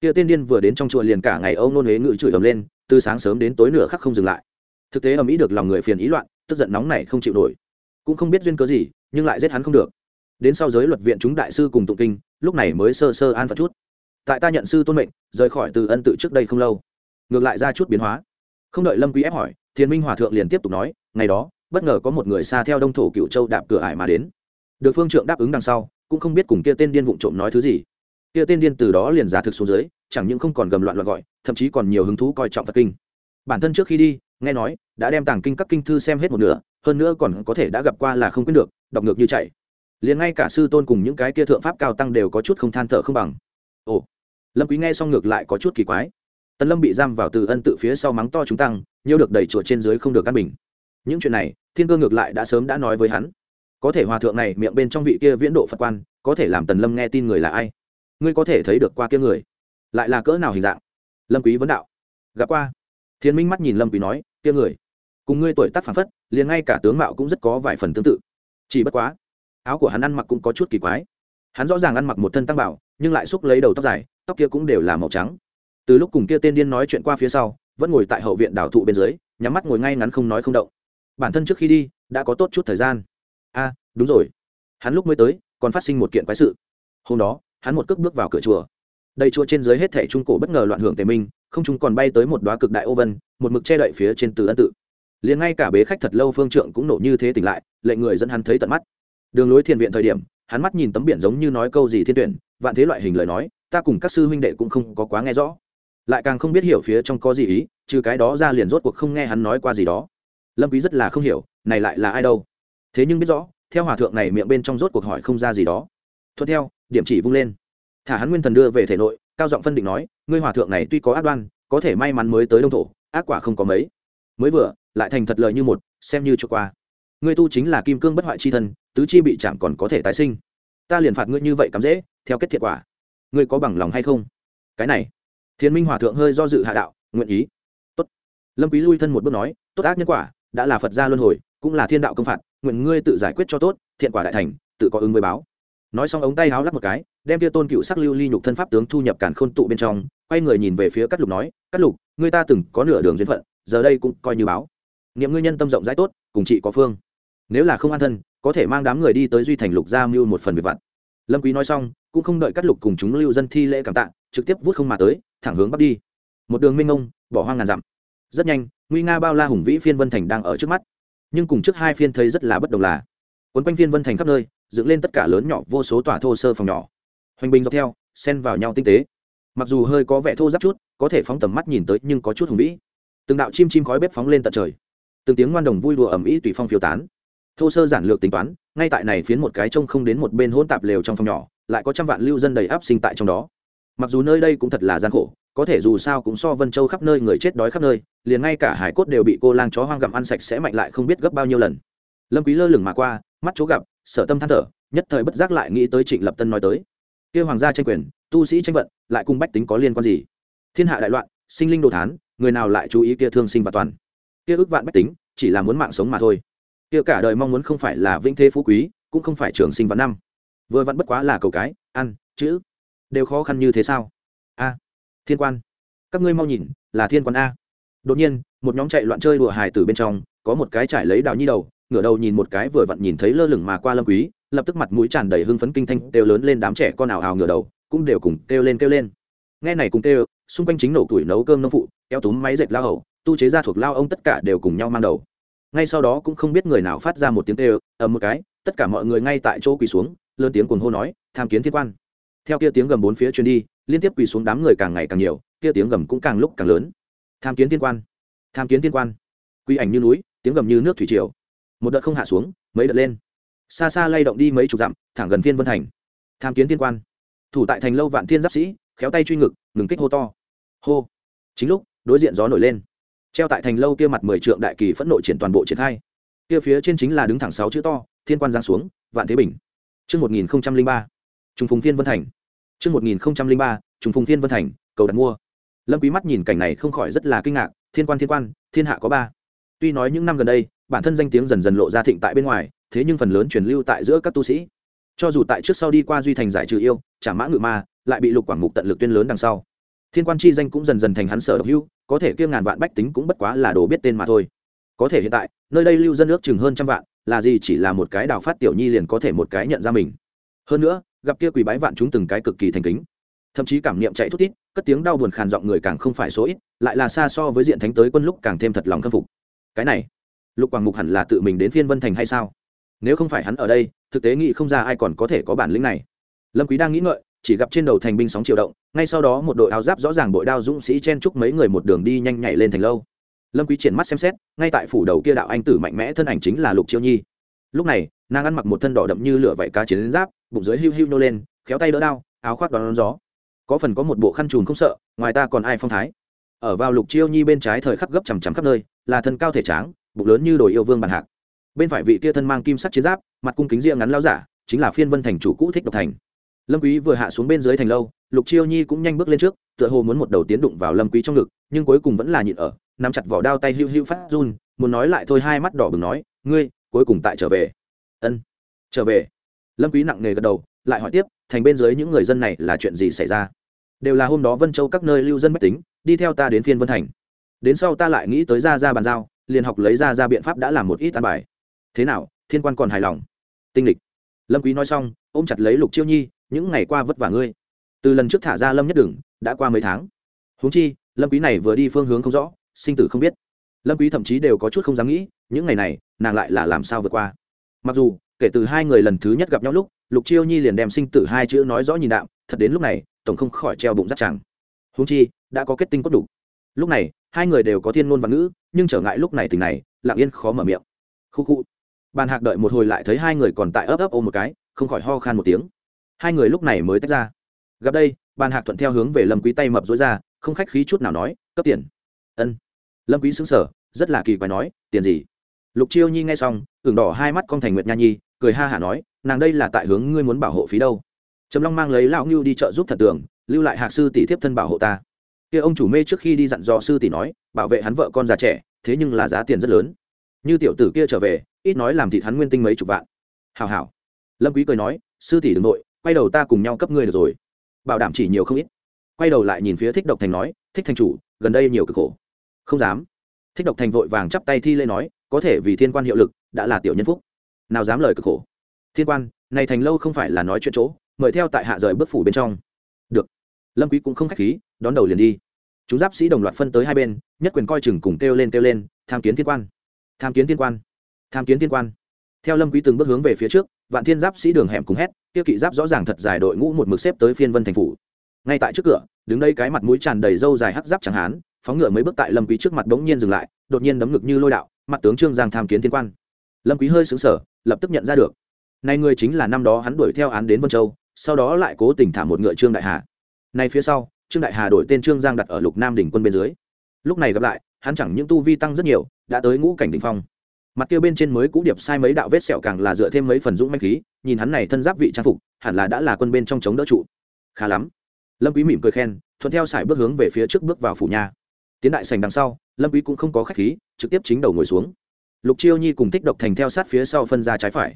Kia tên điên vừa đến trong chùa liền cả ngày âu nôn huế ngự chửi ầm lên, từ sáng sớm đến tối nửa khắc không dừng lại thực tế ầm ĩ được lòng người phiền ý loạn, tức giận nóng này không chịu nổi. Cũng không biết duyên cớ gì, nhưng lại giết hắn không được. Đến sau giới luật viện chúng đại sư cùng tụng kinh, lúc này mới sơ sơ an phật chút. Tại ta nhận sư tôn mệnh, rời khỏi từ ân tự trước đây không lâu. Ngược lại ra chút biến hóa. Không đợi lâm quý ép hỏi thiên minh hòa thượng liền tiếp tục nói, ngày đó, bất ngờ có một người xa theo đông thổ cựu châu đạp cửa ải mà đến. Được phương trượng đáp ứng đằng sau, cũng không biết cùng kia tên điên vụng trộm nói thứ gì. Kia tên điên từ đó liền giả thực xuống dưới, chẳng những không còn gầm loạn loạn gọi, thậm chí còn nhiều hứng thú coi trọng phật kinh. Bản thân trước khi đi nghe nói, đã đem tàng kinh các kinh thư xem hết một nửa, hơn nữa còn có thể đã gặp qua là không quyết được, đọc ngược như chạy. Liền ngay cả sư tôn cùng những cái kia thượng pháp cao tăng đều có chút không than thở không bằng. Ồ, lâm quý nghe xong ngược lại có chút kỳ quái. Tần lâm bị giam vào từ ân tự phía sau mắng to chúng tăng, nhiều được đẩy chuột trên dưới không được căn bình. Những chuyện này, thiên cơ ngược lại đã sớm đã nói với hắn. Có thể hòa thượng này miệng bên trong vị kia viễn độ phật quan, có thể làm tần lâm nghe tin người là ai? Ngươi có thể thấy được qua kia người. Lại là cỡ nào hình dạng? Lâm quý vấn đạo. Gặp qua thiên minh mắt nhìn lâm quý nói, kia người, cùng ngươi tuổi tác phản phất, liền ngay cả tướng mạo cũng rất có vài phần tương tự. Chỉ bất quá, áo của hắn ăn mặc cũng có chút kỳ quái. Hắn rõ ràng ăn mặc một thân tăng bảo, nhưng lại xúc lấy đầu tóc dài, tóc kia cũng đều là màu trắng. Từ lúc cùng kia tên điên nói chuyện qua phía sau, vẫn ngồi tại hậu viện đảo thụ bên dưới, nhắm mắt ngồi ngay ngắn không nói không động. Bản thân trước khi đi, đã có tốt chút thời gian. A, đúng rồi. Hắn lúc mới tới, còn phát sinh một kiện quái sự. Hôm đó, hắn một cước bước vào cửa chùa. Đây chùa trên dưới hết thẻ trung cổ bất ngờ loạn hưởng tề minh không chúng còn bay tới một đoá cực đại ô vân, một mực che đậy phía trên từ ân tự. Liền ngay cả bế khách thật lâu phương trượng cũng nổ như thế tỉnh lại lệnh người dẫn hắn thấy tận mắt. Đường lối thiền viện thời điểm, hắn mắt nhìn tấm biển giống như nói câu gì thiên tuyển, vạn thế loại hình lời nói, ta cùng các sư huynh đệ cũng không có quá nghe rõ. Lại càng không biết hiểu phía trong có gì ý, trừ cái đó ra liền rốt cuộc không nghe hắn nói qua gì đó. Lâm quý rất là không hiểu, này lại là ai đâu? Thế nhưng biết rõ, theo hòa thượng này miệng bên trong rốt cuộc hỏi không ra gì đó. Thuận theo, điểm chỉ vung lên. Thả hắn nguyên thần đưa về thể nội cao giọng phân định nói, ngươi hòa thượng này tuy có ác đoan, có thể may mắn mới tới đông thổ, ác quả không có mấy. Mới vừa, lại thành thật lời như một, xem như cho qua. Ngươi tu chính là kim cương bất hoại chi thân, tứ chi bị chạm còn có thể tái sinh. Ta liền phạt ngươi như vậy cắm dễ, theo kết thiệt quả. Ngươi có bằng lòng hay không? Cái này, thiên minh hòa thượng hơi do dự hạ đạo, nguyện ý. Tốt. Lâm quý lui thân một bước nói, tốt ác nhân quả, đã là phật gia luân hồi, cũng là thiên đạo công phạt, nguyện ngươi tự giải quyết cho tốt, thiện quả đại thành, tự có ứng với báo nói xong ống tay háo lắp một cái, đem tia tôn cựu sắc lưu ly nhục thân pháp tướng thu nhập cản khôn tụ bên trong, quay người nhìn về phía cát lục nói, cát lục, người ta từng có nửa đường duyên phận, giờ đây cũng coi như báo. Niệm ngươi nhân tâm rộng rãi tốt, cùng chị có phương. Nếu là không an thân, có thể mang đám người đi tới duy thành lục gia mưu một phần việc vặt. Lâm quý nói xong, cũng không đợi cát lục cùng chúng lưu dân thi lễ cảm tạ, trực tiếp vút không mà tới, thẳng hướng bắc đi. Một đường minh ngông bỏ hoang ngàn dặm. Rất nhanh, nguy nga bao la hùng vĩ phiên vân thành đang ở trước mắt. Nhưng cùng trước hai phiên thấy rất là bất đồng là quấn quanh viên vân thành khắp nơi, dựng lên tất cả lớn nhỏ vô số tòa thô sơ phòng nhỏ. Hoành bình dọc theo, xen vào nhau tinh tế. Mặc dù hơi có vẻ thô giáp chút, có thể phóng tầm mắt nhìn tới nhưng có chút hùng vĩ. Từng đạo chim chim khói bếp phóng lên tận trời. Từng tiếng ngoan đồng vui đùa ẩm ý tùy phong phiêu tán. Thô sơ giản lược tính toán, ngay tại này phiến một cái trông không đến một bên hỗn tạp lều trong phòng nhỏ, lại có trăm vạn lưu dân đầy áp sinh tại trong đó. Mặc dù nơi đây cũng thật là gian khổ, có thể dù sao cũng so vân châu khắp nơi người chết đói khắp nơi, liền ngay cả hải cốt đều bị cô lang chó hoang gặm ăn sạch sẽ mạnh lại không biết gấp bao nhiêu lần. Lâm quý lơ lửng mà qua mắt chỗ gặp, sở tâm than thở, nhất thời bất giác lại nghĩ tới trịnh lập tân nói tới. Kia hoàng gia tranh quyền, tu sĩ tranh vận, lại cùng bách tính có liên quan gì? Thiên hạ đại loạn, sinh linh đồ thán, người nào lại chú ý kia thương sinh và toàn? Kia ước vạn bách tính, chỉ là muốn mạng sống mà thôi. Kia cả đời mong muốn không phải là vĩnh thế phú quý, cũng không phải trường sinh vạn năm. Vừa vặn bất quá là cầu cái, ăn, chữ, đều khó khăn như thế sao? A, thiên quan, các ngươi mau nhìn, là thiên quan a. Đột nhiên, một nhóm chạy loạn chơi đùa hài từ bên trong, có một cái trải lấy đào nhi đầu ngửa đầu nhìn một cái vừa vặn nhìn thấy lơ lửng mà qua lâm quý, lập tức mặt mũi tràn đầy hưng phấn kinh thanh, kêu lớn lên đám trẻ con ảo ảo ngửa đầu, cũng đều cùng kêu lên kêu lên. Nghe này cùng kêu, xung quanh chính nổ tuổi nấu cơm nông phụ, kéo túm máy dệt lao hầu, tu chế ra thuộc lao ông tất cả đều cùng nhau mang đầu. Ngay sau đó cũng không biết người nào phát ra một tiếng kêu, ầm một cái, tất cả mọi người ngay tại chỗ quỳ xuống, lớn tiếng cuồng hô nói, tham kiến thiên quan. Theo kia tiếng gầm bốn phía truyền đi, liên tiếp quỳ xuống đám người càng ngày càng nhiều, kia tiếng gầm cũng càng lúc càng lớn. Tham kiến thiên quan, tham kiến thiên quan. Quy ảnh như núi, tiếng gầm như nước thủy triều một đợt không hạ xuống mấy đợt lên. Xa xa lay động đi mấy chục dặm thẳng gần phiên vân thành. Tham kiến thiên quan. Thủ tại thành lâu vạn thiên giáp sĩ khéo tay truy ngực ngừng kích hô to. Hô. Chính lúc đối diện gió nổi lên. Treo tại thành lâu kia mặt mười trượng đại kỳ phẫn nộ triển toàn bộ triển khai. Kia phía trên chính là đứng thẳng sáu chữ to thiên quan giang xuống vạn thế bình. Chương một nghìn ba. Trùng phùng thiên vân thành. chương một nghìn ba trùng phùng thiên vân thành, cầu đặt mua. Lâm Quý mắt nhìn cảnh này không khỏi rất là kinh ngạc, thiên quan thiên quan, thiên hạ có ba. Tuy nói những năm gần đây, bản thân danh tiếng dần dần lộ ra thịnh tại bên ngoài, thế nhưng phần lớn truyền lưu tại giữa các tu sĩ. Cho dù tại trước sau đi qua duy thành giải trừ yêu, trả mã ngự ma, lại bị lục quảng mục tận lực tuyên lớn đằng sau. Thiên quan chi danh cũng dần dần thành hắn sở độc hưu có thể kiêng ngàn vạn bách tính cũng bất quá là đồ biết tên mà thôi. Có thể hiện tại, nơi đây lưu dân ước chừng hơn trăm vạn, là gì chỉ là một cái đào phát tiểu nhi liền có thể một cái nhận ra mình hơn nữa gặp kia quỳ bái vạn chúng từng cái cực kỳ thành kính thậm chí cảm niệm chạy thút tít cất tiếng đau buồn khàn giọng người càng không phải số ít lại là xa so với diện thánh tới quân lúc càng thêm thật lòng khâm phục cái này lục quảng mục hẳn là tự mình đến phiên vân thành hay sao? Nếu không phải hắn ở đây thực tế nghĩ không ra ai còn có thể có bản lĩnh này. Lâm quý đang nghĩ ngợi chỉ gặp trên đầu thành binh sóng chiều động ngay sau đó một đội áo giáp rõ ràng bội đao dũng sĩ chen chúc mấy người một đường đi nhanh nhảy lên thành lâu. Lâm quý triển mắt xem xét ngay tại phủ đầu kia đạo anh tử mạnh mẽ thân ảnh chính là lục chiêu nhi. Lúc này nàng ăn mặc một thân đỏ đậm như lửa vảy cá chiến giáp bụng dưới hưu hưu nô lên khéo tay đỡ đao áo khoác đón, đón gió. Có phần có một bộ khăn trùm không sợ ngoài ta còn ai phong thái. Ở vào lục chiêu nhi bên trái thời khắc gấp chằm chằm khắp nơi là thân cao thể tráng bụng lớn như đồi yêu vương bàn hạc. Bên phải vị kia thân mang kim sắc chiến giáp, mặt cung kính riêng ngắn lao giả, chính là phiên vân thành chủ cũ thích độc thành. Lâm quý vừa hạ xuống bên dưới thành lâu, lục chiêu nhi cũng nhanh bước lên trước, tựa hồ muốn một đầu tiến đụng vào lâm quý trong ngực, nhưng cuối cùng vẫn là nhịn ở, nắm chặt vỏ đao tay hưu hưu phát run, muốn nói lại thôi hai mắt đỏ bừng nói, ngươi, cuối cùng tại trở về. Ân, trở về. Lâm quý nặng nề gật đầu, lại hỏi tiếp, thành bên dưới những người dân này là chuyện gì xảy ra? Đều là hôm đó vân châu các nơi lưu dân bách tính, đi theo ta đến phiên vân thành. Đến sau ta lại nghĩ tới ra ra bàn giao liền học lấy ra ra biện pháp đã làm một ít an bài. Thế nào, thiên quan còn hài lòng? Tinh lịch. Lâm quý nói xong, ôm chặt lấy lục chiêu nhi, những ngày qua vất vả ngươi. Từ lần trước thả ra lâm nhất đừng, đã qua mấy tháng. Huống chi, lâm quý này vừa đi phương hướng không rõ, sinh tử không biết. Lâm quý thậm chí đều có chút không dám nghĩ, những ngày này, nàng lại là làm sao vượt qua. Mặc dù, kể từ hai người lần thứ nhất gặp nhau lúc, lục chiêu nhi liền đem sinh tử hai chữ nói rõ nhìn đạm, thật đến lúc này, tổng không khỏi treo bụng rất chẳng. Huống chi, đã có kết tinh cốt đủ. Lúc này hai người đều có thiên ngôn và ngữ nhưng trở ngại lúc này tình này lặng yên khó mở miệng. Khu khu. Bàn hạc đợi một hồi lại thấy hai người còn tại ấp ấp ôm một cái không khỏi ho khan một tiếng. Hai người lúc này mới tách ra. Gặp đây bàn hạc thuận theo hướng về lâm quý tay mập dối ra không khách khí chút nào nói cấp tiền. Ân. Lâm quý sững sờ rất là kỳ quái nói tiền gì? Lục chiêu nhi nghe xong ửng đỏ hai mắt con thành nguyệt nha nhi cười ha hả nói nàng đây là tại hướng ngươi muốn bảo hộ phí đâu. Trầm long mang lấy lão ngưu đi chợ giúp thật tưởng, lưu lại hạc sư tỷ thiếp thân bảo hộ ta kia ông chủ mê trước khi đi dặn dò sư tỷ nói, bảo vệ hắn vợ con già trẻ, thế nhưng là giá tiền rất lớn. Như tiểu tử kia trở về, ít nói làm thịt hắn nguyên tinh mấy chục vạn. Hào hào lâm quý cười nói, sư tỷ đừng nội, quay đầu ta cùng nhau cấp ngươi được rồi. Bảo đảm chỉ nhiều không ít. Quay đầu lại nhìn phía thích độc thành nói, thích thành chủ, gần đây nhiều cực khổ. Không dám. Thích độc thành vội vàng chắp tay thi lễ nói, có thể vì thiên quan hiệu lực, đã là tiểu nhân phúc. Nào dám lời cực khổ. Thiên quan, này thành lâu không phải là nói chuyện chỗ, mời theo tại hạ rời bước phủ bên trong. Được. Lâm quý cũng không khách khí đón đầu liền đi. Chúng giáp sĩ đồng loạt phân tới hai bên, nhất quyền coi chừng cùng kêu lên kêu lên, tham kiến thiên quan. Tham kiến thiên quan. Tham kiến thiên quan. Theo lâm quý từng bước hướng về phía trước, vạn thiên giáp sĩ đường hẻm cùng hét tiêu kỵ giáp rõ ràng thật dài đội ngũ một mực xếp tới phiên vân thành phủ. Ngay tại trước cửa, đứng đây cái mặt mũi tràn đầy râu dài hắc giáp chẳng hán, phóng ngựa mấy bước tại lâm quý trước mặt bỗng nhiên dừng lại, đột nhiên đấm ngực như lôi đạo, mặt tướng trương giang tham kiến thiên quan. Lâm quý hơi sững sờ, lập tức nhận ra được. Này người chính là năm đó hắn đuổi theo án đến vân châu, sau đó lại cố tình thả một ngựa trương đại hà. Này phía sau trương đại hà đổi tên trương giang đặt ở lục nam đỉnh quân bên dưới. Lúc này gặp lại, hắn chẳng những tu vi tăng rất nhiều, đã tới ngũ cảnh đỉnh phong. Mặt kia bên trên mới cũ điệp sai mấy đạo vết sẹo càng là dựa thêm mấy phần dũng manh khí, nhìn hắn này thân giáp vị trang phục, hẳn là đã là quân bên trong chống đỡ trụ. Khá lắm. Lâm quý mỉm cười khen, thuận theo sải bước hướng về phía trước bước vào phủ nhà tiến đại sành đằng sau, lâm quý cũng không có khách khí, trực tiếp chính đầu ngồi xuống. Lục chiêu nhi cùng thích độc thành theo sát phía sau phân ra trái phải.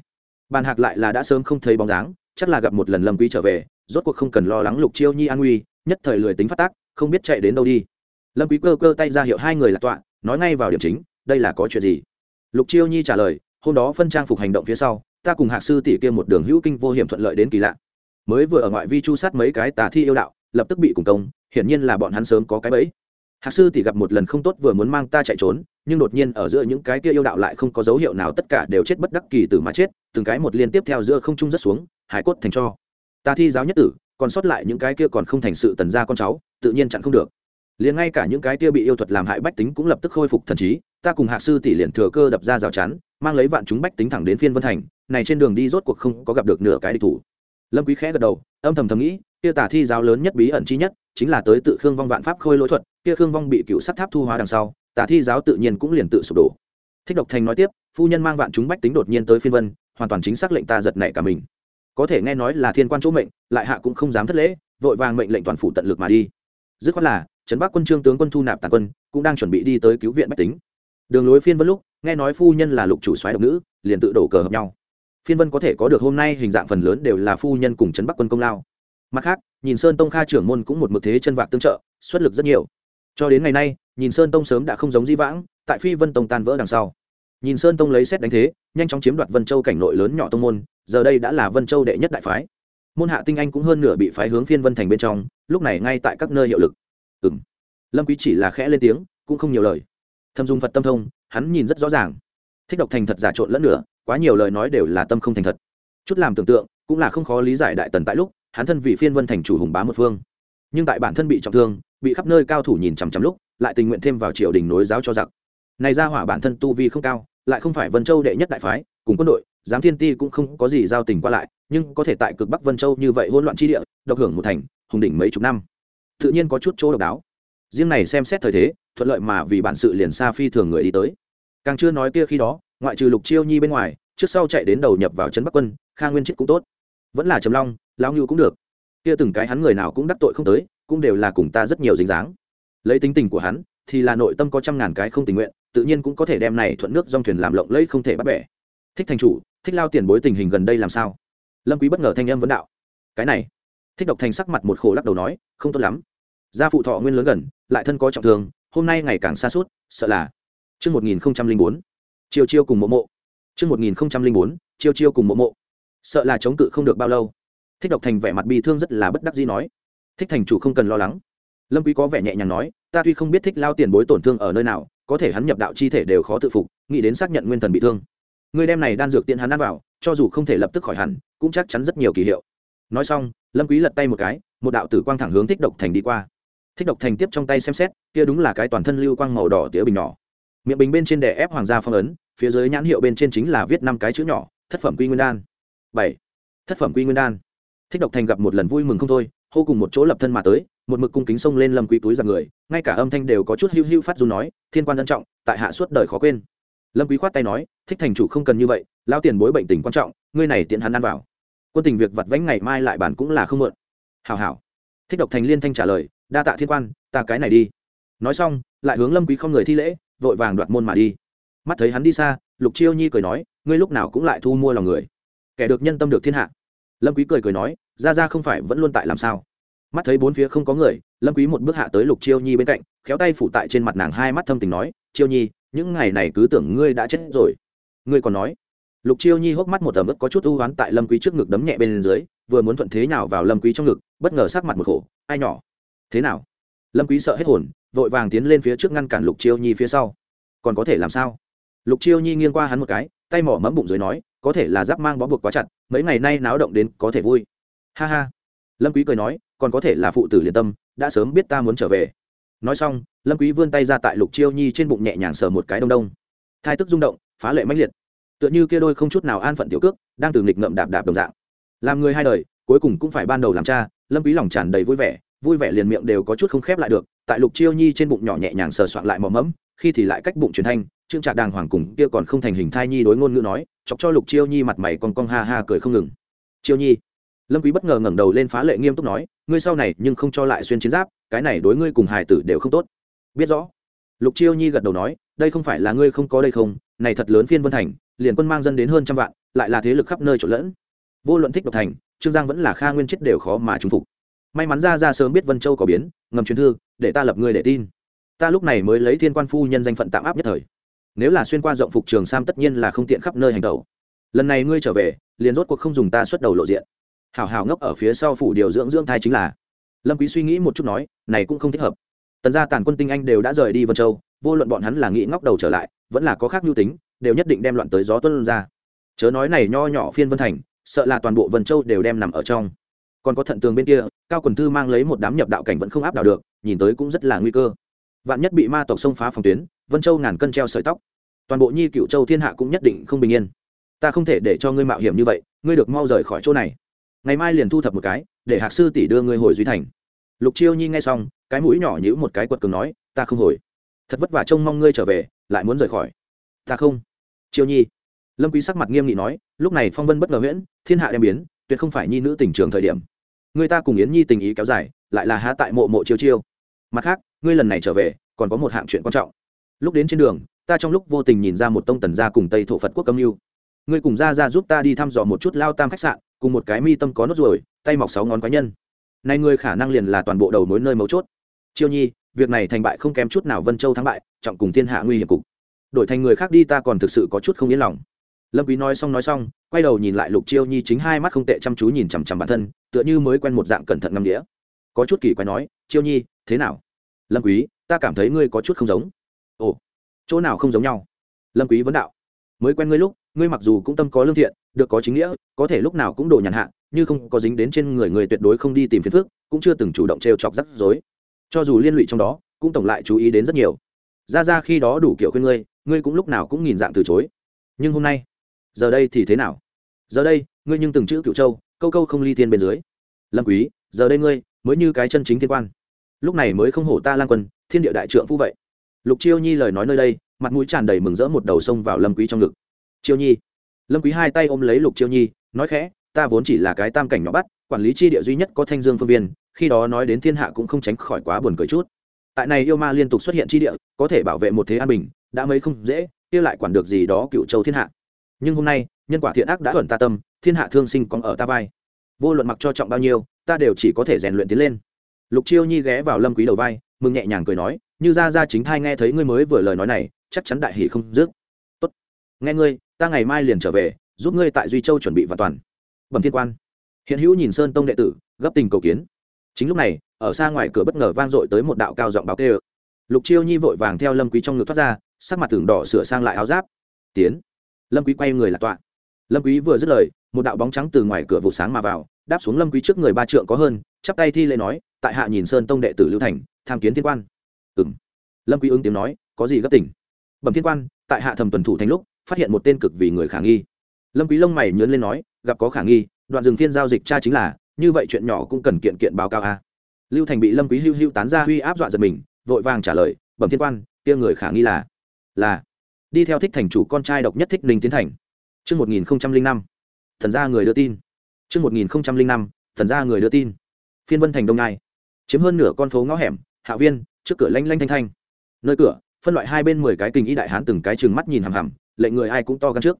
Bàn hạc lại là đã sớm không thấy bóng dáng, chắc là gặp một lần lâm quý trở về, rốt cuộc không cần lo lắng lục chiêu nhi an nguy nhất thời lười tính phát tác, không biết chạy đến đâu đi. Lâm quý cơ cơ tay ra hiệu hai người là tọa, nói ngay vào điểm chính, đây là có chuyện gì? Lục chiêu nhi trả lời, hôm đó phân trang phục hành động phía sau, ta cùng hạc sư tỷ kia một đường hữu kinh vô hiểm thuận lợi đến kỳ lạ. Mới vừa ở ngoại vi chu sát mấy cái tà thi yêu đạo, lập tức bị cùng công, hiển nhiên là bọn hắn sớm có cái bẫy. Hạc sư tỷ gặp một lần không tốt vừa muốn mang ta chạy trốn, nhưng đột nhiên ở giữa những cái kia yêu đạo lại không có dấu hiệu nào tất cả đều chết bất đắc kỳ tử mà chết, từng cái một liên tiếp theo giữa không trung rất xuống hải cốt thành cho. Ta thi giáo nhất tử còn sót lại những cái kia còn không thành sự tần gia con cháu, tự nhiên chặn không được. Liền ngay cả những cái kia bị yêu thuật làm hại bách tính cũng lập tức khôi phục thần trí, ta cùng hạc sư tỷ liền thừa cơ đập ra rào chắn, mang lấy vạn chúng bách tính thẳng đến phiên vân thành, này trên đường đi rốt cuộc không có gặp được nửa cái địch thủ. Lâm quý khẽ gật đầu, âm thầm thầm nghĩ, kia tả thi giáo lớn nhất bí ẩn chi nhất, chính là tới tự khương vong vạn pháp khôi lỗi thuật, kia khương vong bị cựu sắt tháp thu hóa đằng sau tả thi giáo tự nhiên cũng liền tự sụp đổ. Thích độc thành nói tiếp, phu nhân mang vạn chúng bách tính đột nhiên tới phiên vân, hoàn toàn chính xác lệnh ta giật nảy cả mình có thể nghe nói là thiên quan chỗ mệnh, lại hạ cũng không dám thất lễ, vội vàng mệnh lệnh toàn phủ tận lực mà đi. Dứt khoát là, trấn bắc quân trương tướng quân thu nạp tàn quân, cũng đang chuẩn bị đi tới cứu viện bách tính. Đường lối phiên vân lúc, nghe nói phu nhân là lục chủ soái độc nữ, liền tự đổ cờ hợp nhau. Phiên vân có thể có được hôm nay hình dạng phần lớn đều là phu nhân cùng trấn bắc quân công lao. Mặt khác, nhìn sơn tông kha trưởng môn cũng một mực thế chân vạc tương trợ, xuất lực rất nhiều. Cho đến ngày nay, nhìn sơn tông sớm đã không giống di vãng, tại phi vân tông tan vỡ đằng sau. Nhìn sơn tông lấy xét đánh thế nhanh chóng chiếm đoạt vân châu cảnh nội lớn nhỏ tông môn, giờ đây đã là vân châu đệ nhất đại phái. Môn hạ tinh anh cũng hơn nửa bị phái hướng phiên vân thành bên trong, lúc này ngay tại các nơi hiệu lực. Ừ m lâm quý chỉ là khẽ lên tiếng, cũng không nhiều lời. Thâm dung phật tâm thông, hắn nhìn rất rõ ràng. Thích độc thành thật giả trộn lẫn nữa quá nhiều lời nói đều là tâm không thành thật. Chút làm tưởng tượng, cũng là không khó lý giải đại tần tại lúc, hắn thân vị phiên vân thành chủ hùng bá một phương. Nhưng tại bản thân bị trọng thương, bị khắp nơi cao thủ nhìn chằm chằm lúc, lại tình nguyện thêm vào triều đình nối giáo cho giặc. Này ra hỏa bản thân tu vi không cao lại không phải vân châu đệ nhất đại phái, cùng quân đội, giám thiên ti cũng không có gì giao tình qua lại, nhưng có thể tại cực bắc vân châu như vậy hỗn loạn chi địa, độc hưởng một thành, hùng đỉnh mấy chục năm. Tự nhiên có chút chỗ độc đáo. Riêng này xem xét thời thế, thuận lợi mà vì bản sự liền xa phi thường người đi tới. Càng chưa nói kia khi đó, ngoại trừ lục chiêu nhi bên ngoài, trước sau chạy đến đầu nhập vào trấn bắc quân, kha nguyên chức cũng tốt. Vẫn là trầm long, lão ngưu cũng được. Kia từng cái hắn người nào cũng đắc tội không tới, cũng đều là cùng ta rất nhiều dính dáng. Lấy tính tình của hắn, thì là nội tâm có trăm ngàn cái không tình nguyện tự nhiên cũng có thể đem này thuận nước dòng thuyền làm lộng lẫy không thể bắt bẻ. Thích thành chủ, thích lao tiền bối tình hình gần đây làm sao? Lâm quý bất ngờ thanh âm vấn đạo. Cái này, thích độc thành sắc mặt một khổ lắc đầu nói, không tốt lắm. Gia phụ thọ nguyên lớn gần, lại thân có trọng thương, hôm nay ngày càng xa suốt, sợ là. Chương một nghìn bốn, chiêu chiêu cùng mộ mộ. Chương một nghìn bốn, chiêu chiêu cùng mộ mộ. Sợ là chống cự không được bao lâu. Thích độc thành vẻ mặt bi thương rất là bất đắc dĩ nói. Thích thành chủ không cần lo lắng. Lâm quý có vẻ nhẹ nhàng nói, ta tuy không biết thích lao tiền bối tổn thương ở nơi nào có thể hắn nhập đạo chi thể đều khó tự phục, nghĩ đến xác nhận nguyên thần bị thương. Người đem này đan dược tiện hắn ăn vào, cho dù không thể lập tức khỏi hẳn, cũng chắc chắn rất nhiều kỳ hiệu. Nói xong, lâm quý lật tay một cái, một đạo tử quang thẳng hướng thích độc thành đi qua. Thích độc thành tiếp trong tay xem xét, kia đúng là cái toàn thân lưu quang màu đỏ tía bình nhỏ. Miệng bình bên trên đè ép hoàng gia phong ấn, phía dưới nhãn hiệu bên trên chính là viết năm cái chữ nhỏ, thất phẩm quy nguyên đan. Bảy. Thất phẩm quy nguyên đan. Thích độc thành gặp một lần vui mừng không thôi, hô cùng một chỗ lập thân mà tới một mực cung kính xông lên lâm quý túi giặc người, ngay cả âm thanh đều có chút hưu hưu phát du nói, thiên quan ân trọng, tại hạ suốt đời khó quên. Lâm quý khoát tay nói, thích thành chủ không cần như vậy, lao tiền bối bệnh tình quan trọng, ngươi này tiện hắn ăn vào. Quân tình việc vặt vãnh ngày mai lại bản cũng là không mượn hảo hảo. Thích độc thành liên thanh trả lời, đa tạ thiên quan, ta cái này đi. Nói xong, lại hướng lâm quý không người thi lễ, vội vàng đoạt môn mà đi. Mắt thấy hắn đi xa, lục chiêu nhi cười nói, ngươi lúc nào cũng lại thu mua lòng người. Kẻ được nhân tâm được thiên hạ. Lâm quý cười cười nói ra ra không phải vẫn luôn tại làm sao? Mắt thấy bốn phía không có người, lâm quý một bước hạ tới lục chiêu nhi bên cạnh, khéo tay phủ tại trên mặt nàng hai mắt thâm tình nói, chiêu nhi, những ngày này cứ tưởng ngươi đã chết rồi. Ngươi còn nói? Lục chiêu nhi hốc mắt một tầm ức có chút u ám tại lâm quý trước ngực đấm nhẹ bên dưới, vừa muốn thuận thế nào vào lâm quý trong ngực, bất ngờ sắc mặt một khổ, ai nhỏ? Thế nào? Lâm quý sợ hết hồn, vội vàng tiến lên phía trước ngăn cản lục chiêu nhi phía sau. Còn có thể làm sao? Lục chiêu nhi nghiêng qua hắn một cái, tay mỏ mẫm bụng dưới nói, có thể là giáp mang bó buộc quá chặt, mấy ngày nay náo động đến có thể vui. Ha ha lâm quý cười nói, còn có thể là phụ tử liên tâm, đã sớm biết ta muốn trở về. Nói xong, lâm quý vươn tay ra tại lục chiêu nhi trên bụng nhẹ nhàng sờ một cái đông đông. Thai tức rung động, phá lệ mãnh liệt. Tựa như kia đôi không chút nào an phận tiểu cước, đang từ nghịch ngợm đạp đạp đồng dạng. Làm người hai đời, cuối cùng cũng phải ban đầu làm cha, lâm quý lòng tràn đầy vui vẻ vui vẻ liền miệng đều có chút không khép lại được, tại lục chiêu nhi trên bụng nhỏ nhẹ nhàng sờ soạn lại mò mẫm, khi thì lại cách bụng truyền thanh, trương trạc đàng hoàng cùng kia còn không thành hình thai nhi đối ngôn ngữ nói, chọc cho lục chiêu nhi mặt mày con cong ha ha cười không ngừng. Chiêu nhi lâm quý bất ngờ ngẩng đầu lên phá lệ nghiêm túc nói, ngươi sau này nhưng không cho lại xuyên chiến giáp, cái này đối ngươi cùng Hải tử đều không tốt. Biết rõ. Lục chiêu nhi gật đầu nói, đây không phải là ngươi không có đây không, này thật lớn phiên vân thành, liền quân mang dân đến hơn trăm vạn, lại là thế lực khắp nơi trộn lẫn. Vô luận thích độc thành, trương giang vẫn là kha nguyên chết đều khó mà trúng phục. May mắn ra ra sớm biết vân châu có biến, ngầm truyền thư, để ta lập ngươi để tin. Ta lúc này mới lấy thiên quan phu nhân danh phận tạm áp nhất thời. Nếu là xuyên qua rộng phục trường sam tất nhiên là không tiện khắp nơi hành tẩu. Lần này ngươi trở về, liền rốt cuộc không dùng ta xuất đầu lộ diện hảo hảo ngốc ở phía sau phủ điều dưỡng dưỡng thai chính là. Lâm quý suy nghĩ một chút nói, này cũng không thích hợp. Tần gia tàn quân tinh anh đều đã rời đi vân châu, vô luận bọn hắn là nghĩ ngóc đầu trở lại, vẫn là có khác nhu tính, đều nhất định đem loạn tới gió tuân ra. Chớ nói này nho nhỏ phiên vân thành, sợ là toàn bộ vân châu đều đem nằm ở trong. Còn có thận tường bên kia, cao quần thư mang lấy một đám nhập đạo cảnh vẫn không áp đảo được, nhìn tới cũng rất là nguy cơ. Vạn nhất bị ma tộc xông phá phòng tuyến, vân châu ngàn cân treo sợi tóc. Toàn bộ nhi cựu châu thiên hạ cũng nhất định không bình yên. Ta không thể để cho ngươi mạo hiểm như vậy, ngươi được mau rời khỏi chỗ này ngày mai liền thu thập một cái, để hạc sư tỷ đưa ngươi hồi duy thành. Lục chiêu nhi nghe xong, cái mũi nhỏ nhữ một cái quật cường nói, ta không hồi. Thật vất vả trông mong ngươi trở về, lại muốn rời khỏi. Ta không. Chiêu nhi. Lâm quý sắc mặt nghiêm nghị nói, lúc này phong vân bất ngờ huyễn, thiên hạ đem biến, tuyệt không phải nhi nữ tình trường thời điểm. Người ta cùng yến nhi tình ý kéo dài, lại là há tại mộ mộ chiêu chiêu. Mặt khác, ngươi lần này trở về, còn có một hạng chuyện quan trọng. Lúc đến trên đường, ta trong lúc vô tình nhìn ra một tông tần gia cùng tây thổ phật quốc âm mưu ngươi cùng ra ra giúp ta đi thăm dò một chút lao tam khách sạn, cùng một cái mi tâm có nốt ruồi, tay mọc sáu ngón quái nhân. Nay ngươi khả năng liền là toàn bộ đầu mối nơi mấu chốt. Chiêu nhi, việc này thành bại không kém chút nào vân châu thắng bại, trọng cùng thiên hạ nguy hiểm cục. Đổi thành người khác đi ta còn thực sự có chút không yên lòng. Lâm quý nói xong nói xong, quay đầu nhìn lại lục chiêu nhi chính hai mắt không tệ chăm chú nhìn chằm chằm bản thân, tựa như mới quen một dạng cẩn thận ngâm đĩa có chút kỳ quái nói, chiêu nhi, thế nào? Lâm quý, ta cảm thấy ngươi có chút không giống. Ồ, chỗ nào không giống nhau? Lâm quý vấn đạo mới quen ngươi lúc, ngươi mặc dù cũng tâm có lương thiện, được có chính nghĩa, có thể lúc nào cũng đồ nhàn hạ như không có dính đến trên người người tuyệt đối không đi tìm phiền phức, cũng chưa từng chủ động trêu chọc rắc rối. Cho dù liên lụy trong đó, cũng tổng lại chú ý đến rất nhiều. Ra ra khi đó đủ kiểu khuyên ngươi ngươi cũng lúc nào cũng nhìn dạng từ chối. Nhưng hôm nay, giờ đây thì thế nào? Giờ đây, ngươi nhưng từng chữ cựu châu, câu câu không ly thiên bên dưới. Lâm quý, giờ đây ngươi, mới như cái chân chính thiên quan. Lúc này mới không hổ ta lang quân, thiên địa đại trượng phu vậy. Lục chiêu nhi lời nói nơi đây mặt mũi tràn đầy mừng rỡ một đầu sông vào lâm quý trong ngực. Chiêu nhi. Lâm quý hai tay ôm lấy lục chiêu nhi, nói khẽ, ta vốn chỉ là cái tam cảnh nhỏ bắt, quản lý chi địa duy nhất có thanh dương phương viên, khi đó nói đến thiên hạ cũng không tránh khỏi quá buồn cười chút. Tại này yêu ma liên tục xuất hiện chi địa, có thể bảo vệ một thế an bình, đã mấy không dễ, kia lại quản được gì đó cựu châu thiên hạ. Nhưng hôm nay, nhân quả thiện ác đã thuận ta tâm, thiên hạ thương sinh còn ở ta vai. Vô luận mặc cho trọng bao nhiêu, ta đều chỉ có thể rèn luyện tiến lên. Lục chiêu nhi ghé vào lâm quý đầu vai, mừng nhẹ nhàng cười nói như ra ra chính thai nghe thấy ngươi mới vừa lời nói này, chắc chắn đại hỷ không dứt. Tốt. Nghe ngươi, ta ngày mai liền trở về, giúp ngươi tại duy châu chuẩn bị và toàn. Bẩm thiên quan. Hiện hữu nhìn sơn tông đệ tử, gấp tình cầu kiến. Chính lúc này, ở xa ngoài cửa bất ngờ vang dội tới một đạo cao giọng báo kê lục chiêu nhi vội vàng theo lâm quý trong ngực thoát ra, sắc mặt tưởng đỏ sửa sang lại áo giáp. Tiến. Lâm quý quay người là tọa. Lâm quý vừa dứt lời, một đạo bóng trắng từ ngoài cửa vụ sáng mà vào, đáp xuống lâm quý trước người ba trượng có hơn, chắp tay thi lễ nói, tại hạ nhìn sơn tông đệ tử lưu thành, tham kiến thiên quan ừm lâm quý ứng tiếng nói có gì gấp tỉnh bẩm thiên quan tại hạ thầm tuần thủ thành lúc phát hiện một tên cực vì người khả nghi lâm quý lông mày nhướng lên nói gặp có khả nghi đoạn dừng phiên giao dịch cha chính là như vậy chuyện nhỏ cũng cần kiện kiện báo cáo a lưu thành bị lâm quý hưu hưu tán ra huy áp dọa giật mình vội vàng trả lời bẩm thiên quan kia người khả nghi là là đi theo thích thành chủ con trai độc nhất thích ninh tiến thành Trước 1005, thần gia người đưa tin. Trước 1005, thần gia người đưa tin. Phiên Vân thành Đông Nai. Chiếm hơn nửa con phố ngõ hẻm, hạ viên, trước cửa lanh lanh thanh thanh. Nơi cửa, phân loại hai bên mười cái tình y đại hán từng cái chừng mắt nhìn hằm hằm, lệnh người ai cũng to gan trước.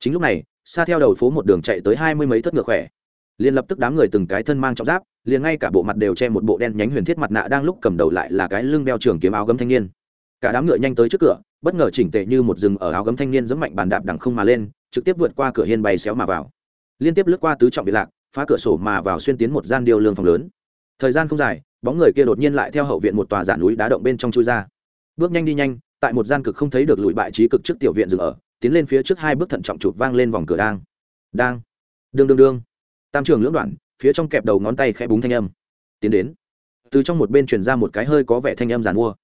Chính lúc này, xa theo đầu phố một đường chạy tới hai mươi mấy thất ngựa khỏe. liền lập tức đám người từng cái thân mang trọng giáp, liền ngay cả bộ mặt đều che một bộ đen nhánh huyền thiết mặt nạ đang lúc cầm đầu lại là cái lưng đeo trường kiếm áo gấm thanh niên. Cả đám ngựa nhanh tới trước cửa, bất ngờ chỉnh tề như một rừng ở áo gấm thanh niên giẫm mạnh bàn đạp đằng không mà lên, trực tiếp vượt qua cửa hiên bay xéo mà vào liên tiếp lướt qua tứ trọng bị lạc phá cửa sổ mà vào xuyên tiến một gian điều lương phòng lớn thời gian không dài bóng người kia đột nhiên lại theo hậu viện một tòa giả núi đá động bên trong chui ra. Bước nhanh đi nhanh, tại một gian cực không thấy được lùi bại trí cực trước tiểu viện dừng ở, tiến lên phía trước hai bước thận trọng chụp vang lên vòng cửa đang. Đang. Đương đương đương. Tam trường lưỡng đoạn, phía trong kẹp đầu ngón tay khẽ búng thanh âm. Tiến đến. Từ trong một bên truyền ra một cái hơi có vẻ thanh âm giàn mua.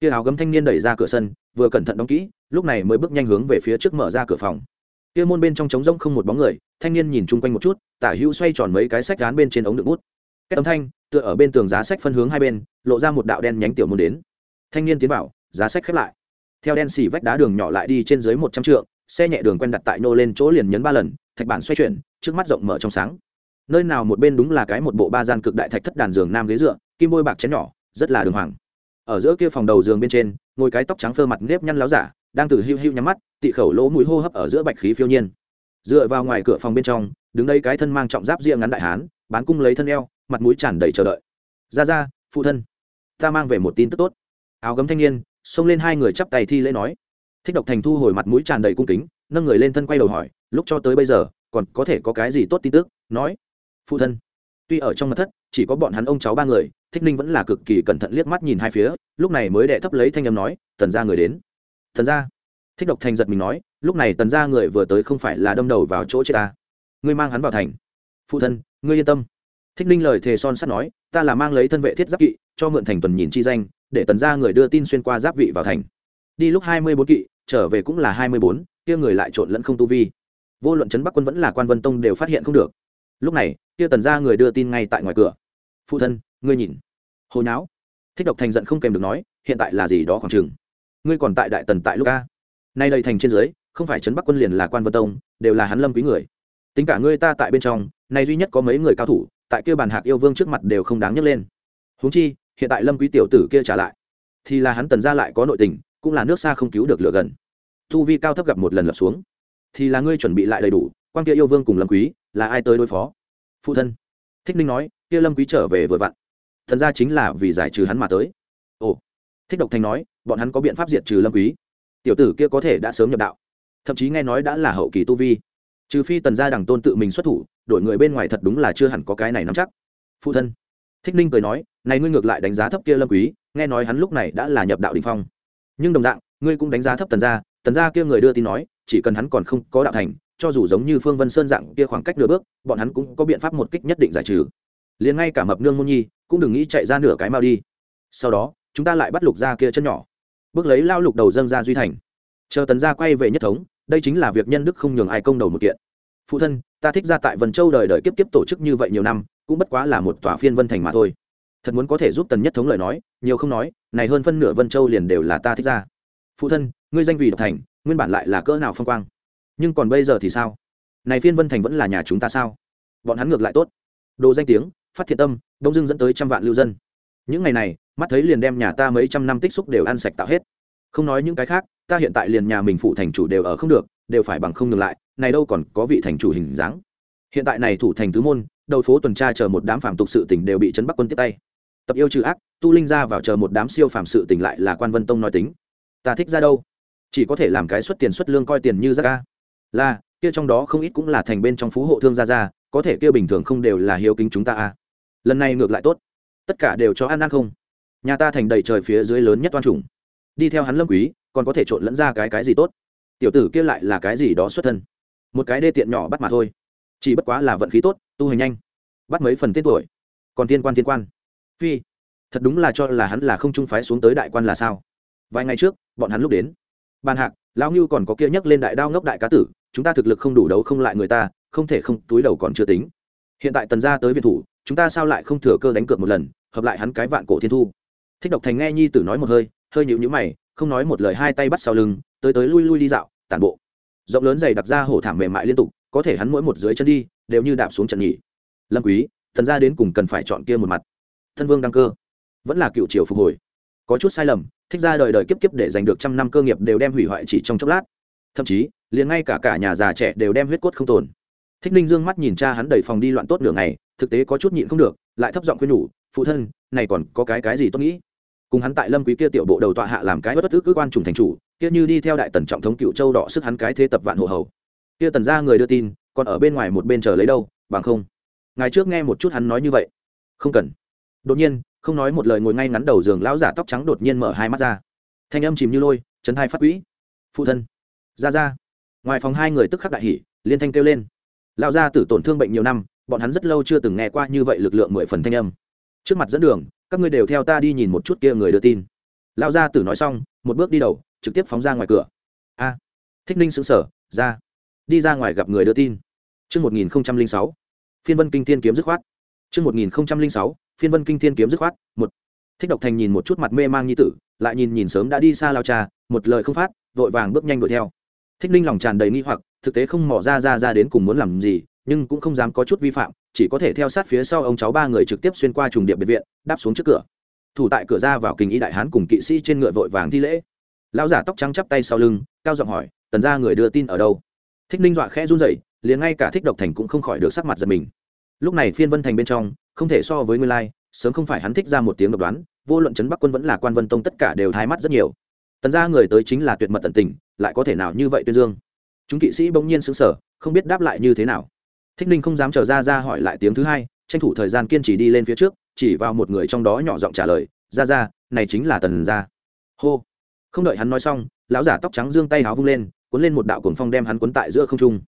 Kia áo gấm thanh niên đẩy ra cửa sân, vừa cẩn thận đóng kỹ, lúc này mới bước nhanh hướng về phía trước mở ra cửa phòng. Kia môn bên trong trống rỗng không một bóng người, thanh niên nhìn chung quanh một chút, tả hữu xoay tròn mấy cái sách gán bên trên ống đựng bút cái âm thanh, tựa ở bên tường giá sách phân hướng hai bên, lộ ra một đạo đen nhánh tiểu môn đến. Thanh niên tiến vào, giá sách khép lại. Theo đen xì vách đá đường nhỏ lại đi trên dưới một trăm trượng, xe nhẹ đường quen đặt tại nô lên chỗ liền nhấn ba lần, thạch bản xoay chuyển, trước mắt rộng mở trong sáng. Nơi nào một bên đúng là cái một bộ ba gian cực đại thạch thất đàn giường nam ghế dựa, kim bôi bạc chén nhỏ, rất là đường hoàng. Ở giữa kia phòng đầu giường bên trên, ngồi cái tóc trắng phơ mặt nếp nhăn láo giả, đang từ hiu hiu nhắm mắt, tị khẩu lỗ mũi hô hấp ở giữa bạch khí phiêu nhiên. Dựa vào ngoài cửa phòng bên trong, đứng đây cái thân mang trọng giáp ria ngắn đại hán, bán cung lấy thân eo mặt mũi tràn đầy chờ đợi. Ra ra, phụ thân, ta mang về một tin tức tốt. Áo gấm thanh niên xông lên hai người chắp tay thi lễ nói. Thích độc thành thu hồi mặt mũi tràn đầy cung kính, nâng người lên thân quay đầu hỏi, lúc cho tới bây giờ, còn có thể có cái gì tốt tin tức? Nói, phụ thân, tuy ở trong mật thất, chỉ có bọn hắn ông cháu ba người, thích ninh vẫn là cực kỳ cẩn thận liếc mắt nhìn hai phía, lúc này mới đệ thấp lấy thanh âm nói, tần ra người đến. Thần ra thích độc thành giật mình nói, lúc này tần ra người vừa tới không phải là đâm đầu vào chỗ chết ta. Ngươi mang hắn vào thành. Phụ thân, ngươi yên tâm thích ninh lời thề son sắt nói, ta là mang lấy thân vệ thiết giáp kỵ, cho mượn thành tuần nhìn chi danh, để tần ra người đưa tin xuyên qua giáp vị vào thành. Đi lúc hai mươi bốn kỵ, trở về cũng là hai mươi bốn, kia người lại trộn lẫn không tu vi. Vô luận trấn bắc quân vẫn là quan vân tông đều phát hiện không được. Lúc này, kia tần ra người đưa tin ngay tại ngoài cửa. Phụ thân, ngươi nhìn. Hồi não thích độc thành giận không kèm được nói, hiện tại là gì đó khoảng chừng? Ngươi còn tại đại tần tại lúc a? nay đây thành trên dưới, không phải trấn bắc quân liền là quan vân tông, đều là hắn lâm quý người. Tính cả ngươi ta tại bên trong, nay duy nhất có mấy người cao thủ tại kia bàn hạc yêu vương trước mặt đều không đáng nhắc lên. Huống chi, hiện tại lâm quý tiểu tử kia trả lại, thì là hắn tần gia lại có nội tình, cũng là nước xa không cứu được lửa gần. Thu vi cao thấp gặp một lần lập xuống, thì là ngươi chuẩn bị lại đầy đủ, quan kia yêu vương cùng lâm quý, là ai tới đối phó? Phụ thân. Thích ninh nói, kia lâm quý trở về vừa vặn. Thần gia chính là vì giải trừ hắn mà tới. Ồ. Thích độc thành nói, bọn hắn có biện pháp diệt trừ lâm quý. Tiểu tử kia có thể đã sớm nhập đạo. Thậm chí nghe nói đã là hậu kỳ tu vi trừ phi tần gia đằng tôn tự mình xuất thủ đội người bên ngoài thật đúng là chưa hẳn có cái này nắm chắc. Phụ thân, thích ninh cười nói, này ngươi ngược lại đánh giá thấp kia lâm quý, nghe nói hắn lúc này đã là nhập đạo đỉnh phong. Nhưng đồng dạng, ngươi cũng đánh giá thấp tần gia tần gia kia người đưa tin nói, chỉ cần hắn còn không có đạo thành, cho dù giống như phương vân sơn dạng kia khoảng cách nửa bước, bọn hắn cũng có biện pháp một kích nhất định giải trừ. Liền ngay cả mập nương môn nhi cũng đừng nghĩ chạy ra nửa cái mau đi. Sau đó, chúng ta lại bắt lục ra kia chân nhỏ. Bước lấy lao lục đầu dâng ra duy thành. Chờ tần gia quay về nhất thống đây chính là việc nhân đức không nhường ai công đầu một kiện. Phụ thân, ta thích ra tại vân châu đời đời kiếp kiếp tổ chức như vậy nhiều năm, cũng bất quá là một tòa phiên vân thành mà thôi. Thật muốn có thể giúp tần nhất thống lời nói, nhiều không nói, này hơn phân nửa vân châu liền đều là ta thích ra. Phụ thân, ngươi danh vì độc thành, nguyên bản lại là cỡ nào phong quang? Nhưng còn bây giờ thì sao? Này phiên vân thành vẫn là nhà chúng ta sao? Bọn hắn ngược lại tốt. Đồ danh tiếng, phát thiện tâm, đông dưng dẫn tới trăm vạn lưu dân. Những ngày này, mắt thấy liền đem nhà ta mấy trăm năm tích xúc đều ăn sạch tạo hết. Không nói những cái khác ta hiện tại liền nhà mình phụ thành chủ đều ở không được, đều phải bằng không ngừng lại, này đâu còn có vị thành chủ hình dáng. Hiện tại này thủ thành tứ môn, đầu phố tuần tra chờ một đám phạm tục sự tỉnh đều bị trấn bắc quân tiếp tay. Tập yêu trừ ác, tu linh ra vào chờ một đám siêu phạm sự tỉnh lại là quan vân tông nói tính. Ta thích ra đâu? Chỉ có thể làm cái xuất tiền xuất lương coi tiền như ra ca là, kia trong đó không ít cũng là thành bên trong phú hộ thương gia gia, có thể kia bình thường không đều là hiếu kính chúng ta à lần này ngược lại tốt. Tất cả đều cho ăn ăn không? Nhà ta thành đầy trời phía dưới lớn nhất toan trùng đi theo hắn lâm quý, còn có thể trộn lẫn ra cái cái gì tốt. Tiểu tử kia lại là cái gì đó xuất thân? Một cái đê tiện nhỏ bắt mà thôi. Chỉ bất quá là vận khí tốt, tu hành nhanh. Bắt mấy phần tên tuổi. Còn thiên quan thiên quan. Phi, thật đúng là cho là hắn là không trung phái xuống tới đại quan là sao? Vài ngày trước, bọn hắn lúc đến. Bàn hạc, lão ngưu còn có kia nhấc lên đại đao ngốc đại cá tử, chúng ta thực lực không đủ đấu không lại người ta, không thể không, túi đầu còn chưa tính. Hiện tại tần gia tới viện thủ, chúng ta sao lại không thừa cơ đánh cược một lần, hợp lại hắn cái vạn cổ thiên thu. Thích độc thành nghe nhi tử nói một hơi hơi nhịu nhữ mày, không nói một lời hai tay bắt sau lưng, tới tới lui lui đi dạo, tản bộ. Rộng lớn dày đặc ra hổ thảm mềm mại liên tục, có thể hắn mỗi một dưới chân đi, đều như đạp xuống trận nhỉ. Lâm quý, thần gia đến cùng cần phải chọn kia một mặt. Thân vương đăng cơ. Vẫn là cựu triều phục hồi. Có chút sai lầm, thích ra đời đời kiếp kiếp để giành được trăm năm cơ nghiệp đều đem hủy hoại chỉ trong chốc lát. Thậm chí, liền ngay cả cả nhà già trẻ đều đem huyết cốt không tồn. Thích ninh dương mắt nhìn cha hắn đẩy phòng đi loạn tốt nửa ngày, thực tế có chút nhịn không được, lại thấp giọng khuyên nhủ, phụ thân, này còn có cái cái gì tôi nghĩ? Cùng hắn tại lâm quý kia tiểu bộ đầu tọa hạ làm cái bất tức cứ quan trùng thành chủ, kia như đi theo đại tần trọng thống cựu châu đỏ sức hắn cái thế tập vạn hộ hầu. Kia tần ra người đưa tin, còn ở bên ngoài một bên chờ lấy đâu, bằng không. Ngày trước nghe một chút hắn nói như vậy. Không cần. Đột nhiên, không nói một lời ngồi ngay ngắn đầu giường lão giả tóc trắng đột nhiên mở hai mắt ra. Thanh âm chìm như lôi, chấn hai phát quỹ. Phụ thân. Ra ra. Ngoài phòng hai người tức khắc đại hỉ, liên thanh kêu lên. Lão gia tử tổn thương bệnh nhiều năm, bọn hắn rất lâu chưa từng nghe qua như vậy lực lượng mười phần thanh âm trước mặt dẫn đường các ngươi đều theo ta đi nhìn một chút kia người đưa tin. Lão gia tử nói xong một bước đi đầu trực tiếp phóng ra ngoài cửa. A. Thích ninh xứng sở ra. Đi ra ngoài gặp người đưa tin. Trước 1006, phiên vân kinh thiên kiếm dứt khoát. Trước 1006, phiên vân kinh thiên kiếm dứt khoát. Một. Thích độc thành nhìn một chút mặt mê mang như tử, lại nhìn nhìn sớm đã đi xa lao cha một lời không phát vội vàng bước nhanh đuổi theo. Thích ninh lòng tràn đầy nghi hoặc thực tế không mỏ ra ra ra đến cùng muốn làm gì nhưng cũng không dám có chút vi phạm, chỉ có thể theo sát phía sau ông cháu ba người trực tiếp xuyên qua trùng điệp biệt viện, đáp xuống trước cửa. Thủ tại cửa ra vào kinh y đại hán cùng kỵ sĩ trên ngựa vội vàng thi lễ. Lão giả tóc trắng chắp tay sau lưng, cao giọng hỏi, tần ra người đưa tin ở đâu? Thích ninh dọa khẽ run rẩy, liền ngay cả thích độc thành cũng không khỏi được sắc mặt giật mình. Lúc này phiên vân thành bên trong, không thể so với nguyên lai, sớm không phải hắn thích ra một tiếng độc đoán, vô luận chấn bắc quân vẫn là quan vân tông tất cả đều thái mắt rất nhiều. Tần ra người tới chính là tuyệt mật tận tình, lại có thể nào như vậy tuyên dương? Chúng kỵ sĩ bỗng nhiên xứng sở không biết đáp lại như thế nào thích ninh không dám chờ ra ra hỏi lại tiếng thứ hai, tranh thủ thời gian kiên trì đi lên phía trước, chỉ vào một người trong đó nhỏ giọng trả lời, ra ra, này chính là tần gia. Hô. Không đợi hắn nói xong, lão giả tóc trắng giương tay háo vung lên, cuốn lên một đạo cuồng phong đem hắn cuốn tại giữa không trung.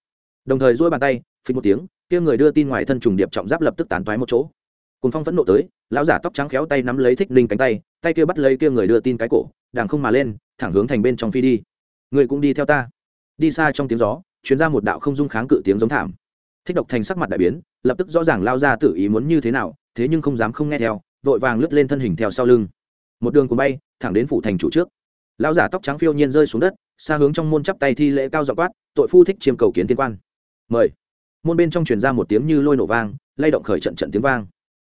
Đồng thời duỗi bàn tay phình một tiếng, kia người đưa tin ngoài thân trùng điệp trọng giáp lập tức tán toái một chỗ. Cuồng phong phẫn nộ tới, lão giả tóc trắng khéo tay nắm lấy thích ninh cánh tay tay kia bắt lấy kia người đưa tin cái cổ, đàng không mà lên, thẳng hướng thành bên trong phi đi. Người cũng đi theo ta. Đi xa trong tiếng gió chuyến ra một đạo không dung kháng cự tiếng giống thảm thích độc thành sắc mặt đại biến, lập tức rõ ràng lao ra tự ý muốn như thế nào, thế nhưng không dám không nghe theo, vội vàng lướt lên thân hình theo sau lưng. Một đường cuốn bay, thẳng đến phủ thành chủ trước. Lao giả tóc trắng phiêu nhiên rơi xuống đất, xa hướng trong môn chắp tay thi lễ cao dọ quát, tội phu thích chiêm cầu kiến thiên quan. Mời. Môn bên trong truyền ra một tiếng như lôi nổ vang, lay động khởi trận trận tiếng vang.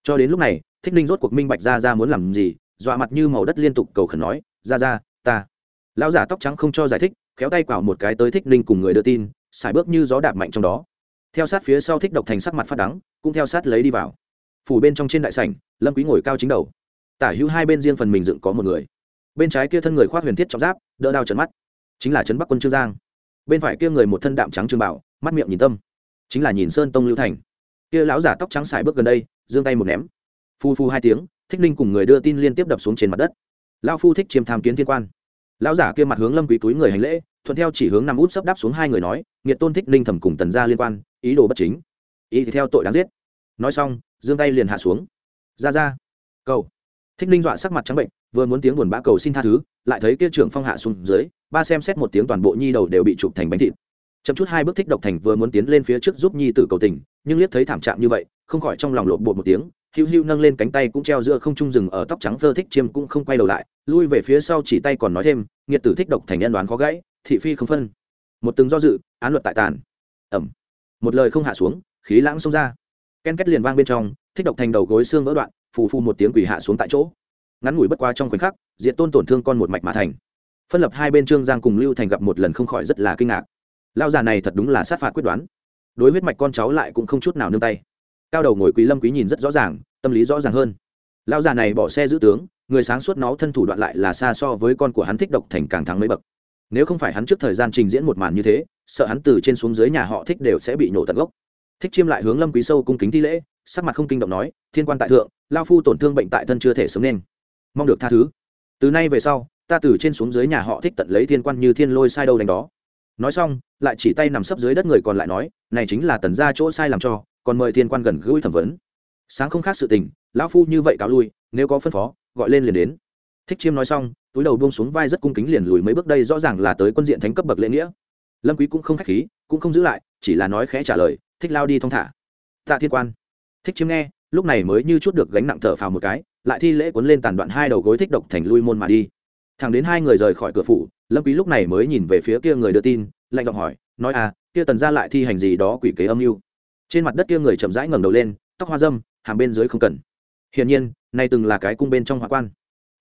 Cho đến lúc này, thích ninh rốt cuộc minh bạch ra ra muốn làm gì, dọa mặt như màu đất liên tục cầu khẩn nói, ra ra, ta. Lão giả tóc trắng không cho giải thích, khéo tay quảo một cái tới thích ninh cùng người đưa tin, xài bước như gió đạp mạnh trong đó theo sát phía sau thích độc thành sắc mặt phát đắng, cũng theo sát lấy đi vào. Phủ bên trong trên đại sảnh, lâm quý ngồi cao chính đầu. Tả hữu hai bên riêng phần mình dựng có một người. Bên trái kia thân người khoác huyền thiết trọng giáp, đỡ đao trấn mắt. Chính là trấn bắc quân trương giang. Bên phải kia người một thân đạm trắng trường bảo, mắt miệng nhìn tâm. Chính là nhìn sơn tông lưu thành. Kia lão giả tóc trắng xài bước gần đây, giương tay một ném. Phu phu hai tiếng, thích ninh cùng người đưa tin liên tiếp đập xuống trên mặt đất. Lão phu thích chiêm tham kiến thiên quan. Lão giả kia mặt hướng lâm quý túi người hành lễ thuận theo chỉ hướng nằm út sấp đáp xuống hai người nói, nghiệt tôn thích ninh thẩm cùng tần gia liên quan, ý đồ bất chính. Ý thì theo tội đáng giết. Nói xong, giương tay liền hạ xuống. Ra ra, cầu. Thích ninh dọa sắc mặt trắng bệnh, vừa muốn tiếng buồn bã cầu xin tha thứ, lại thấy kia trưởng phong hạ xuống dưới, ba xem xét một tiếng toàn bộ nhi đầu đều bị chụp thành bánh thịt. Chậm chút hai bước thích độc thành vừa muốn tiến lên phía trước giúp nhi tử cầu tình, nhưng liếc thấy thảm trạng như vậy, không khỏi trong lòng lộn bột một tiếng hữu hữu nâng lên cánh tay cũng treo giữa không trung rừng ở tóc trắng phơ thích chiêm cũng không quay đầu lại, lui về phía sau chỉ tay còn nói thêm, nghiệt tử thích độc thành nhân đoán khó gãy thị phi không phân. Một từng do dự, án luật tại tàn. Ẩm. Một lời không hạ xuống, khí lãng xông ra. Ken két liền vang bên trong, thích độc thành đầu gối xương vỡ đoạn, phù phù một tiếng quỷ hạ xuống tại chỗ. Ngắn ngủi bất qua trong khoảnh khắc diện tôn tổn thương con một mạch mà thành. Phân lập hai bên trương giang cùng lưu thành gặp một lần không khỏi rất là kinh ngạc. Lao già này thật đúng là sát phạt quyết đoán. Đối huyết mạch con cháu lại cũng không chút nào nương tay. Cao đầu ngồi quý lâm quý nhìn rất rõ ràng, tâm lý rõ ràng hơn. Lao già này bỏ xe giữ tướng, người sáng suốt nó thân thủ đoạn lại là xa so với con của hắn thích độc thành càng thắng mấy bậc nếu không phải hắn trước thời gian trình diễn một màn như thế, sợ hắn từ trên xuống dưới nhà họ thích đều sẽ bị nổ tận gốc. Thích chiêm lại hướng lâm quý sâu cung kính thi lễ, sắc mặt không kinh động nói, thiên quan tại thượng, lao phu tổn thương bệnh tại thân chưa thể sống nên. Mong được tha thứ. Từ nay về sau, ta từ trên xuống dưới nhà họ thích tận lấy thiên quan như thiên lôi sai đâu đánh đó. Nói xong, lại chỉ tay nằm sấp dưới đất người còn lại nói, này chính là tần gia chỗ sai làm cho, còn mời thiên quan gần gũi thẩm vấn. Sáng không khác sự tình, lão phu như vậy cáo lui, nếu có phân phó, gọi lên liền đến. Thích chiêm nói xong túi đầu buông xuống vai rất cung kính liền lùi mấy bước đây rõ ràng là tới quân diện thánh cấp bậc lễ nghĩa. Lâm quý cũng không khách khí, cũng không giữ lại, chỉ là nói khẽ trả lời, thích lao đi thong thả. Tạ thiên quan. Thích chiếm nghe, lúc này mới như chút được gánh nặng thở phào một cái, lại thi lễ cuốn lên tàn đoạn hai đầu gối thích độc thành lui môn mà đi. Thẳng đến hai người rời khỏi cửa phủ, lâm quý lúc này mới nhìn về phía kia người đưa tin, lạnh giọng hỏi, nói à kia tần gia lại thi hành gì đó quỷ kế âm mưu? Trên mặt đất kia người chậm rãi ngẩng đầu lên, tóc hoa dâm, hàm bên dưới không cần. Hiển nhiên, nay từng là cái cung bên trong hoa quan.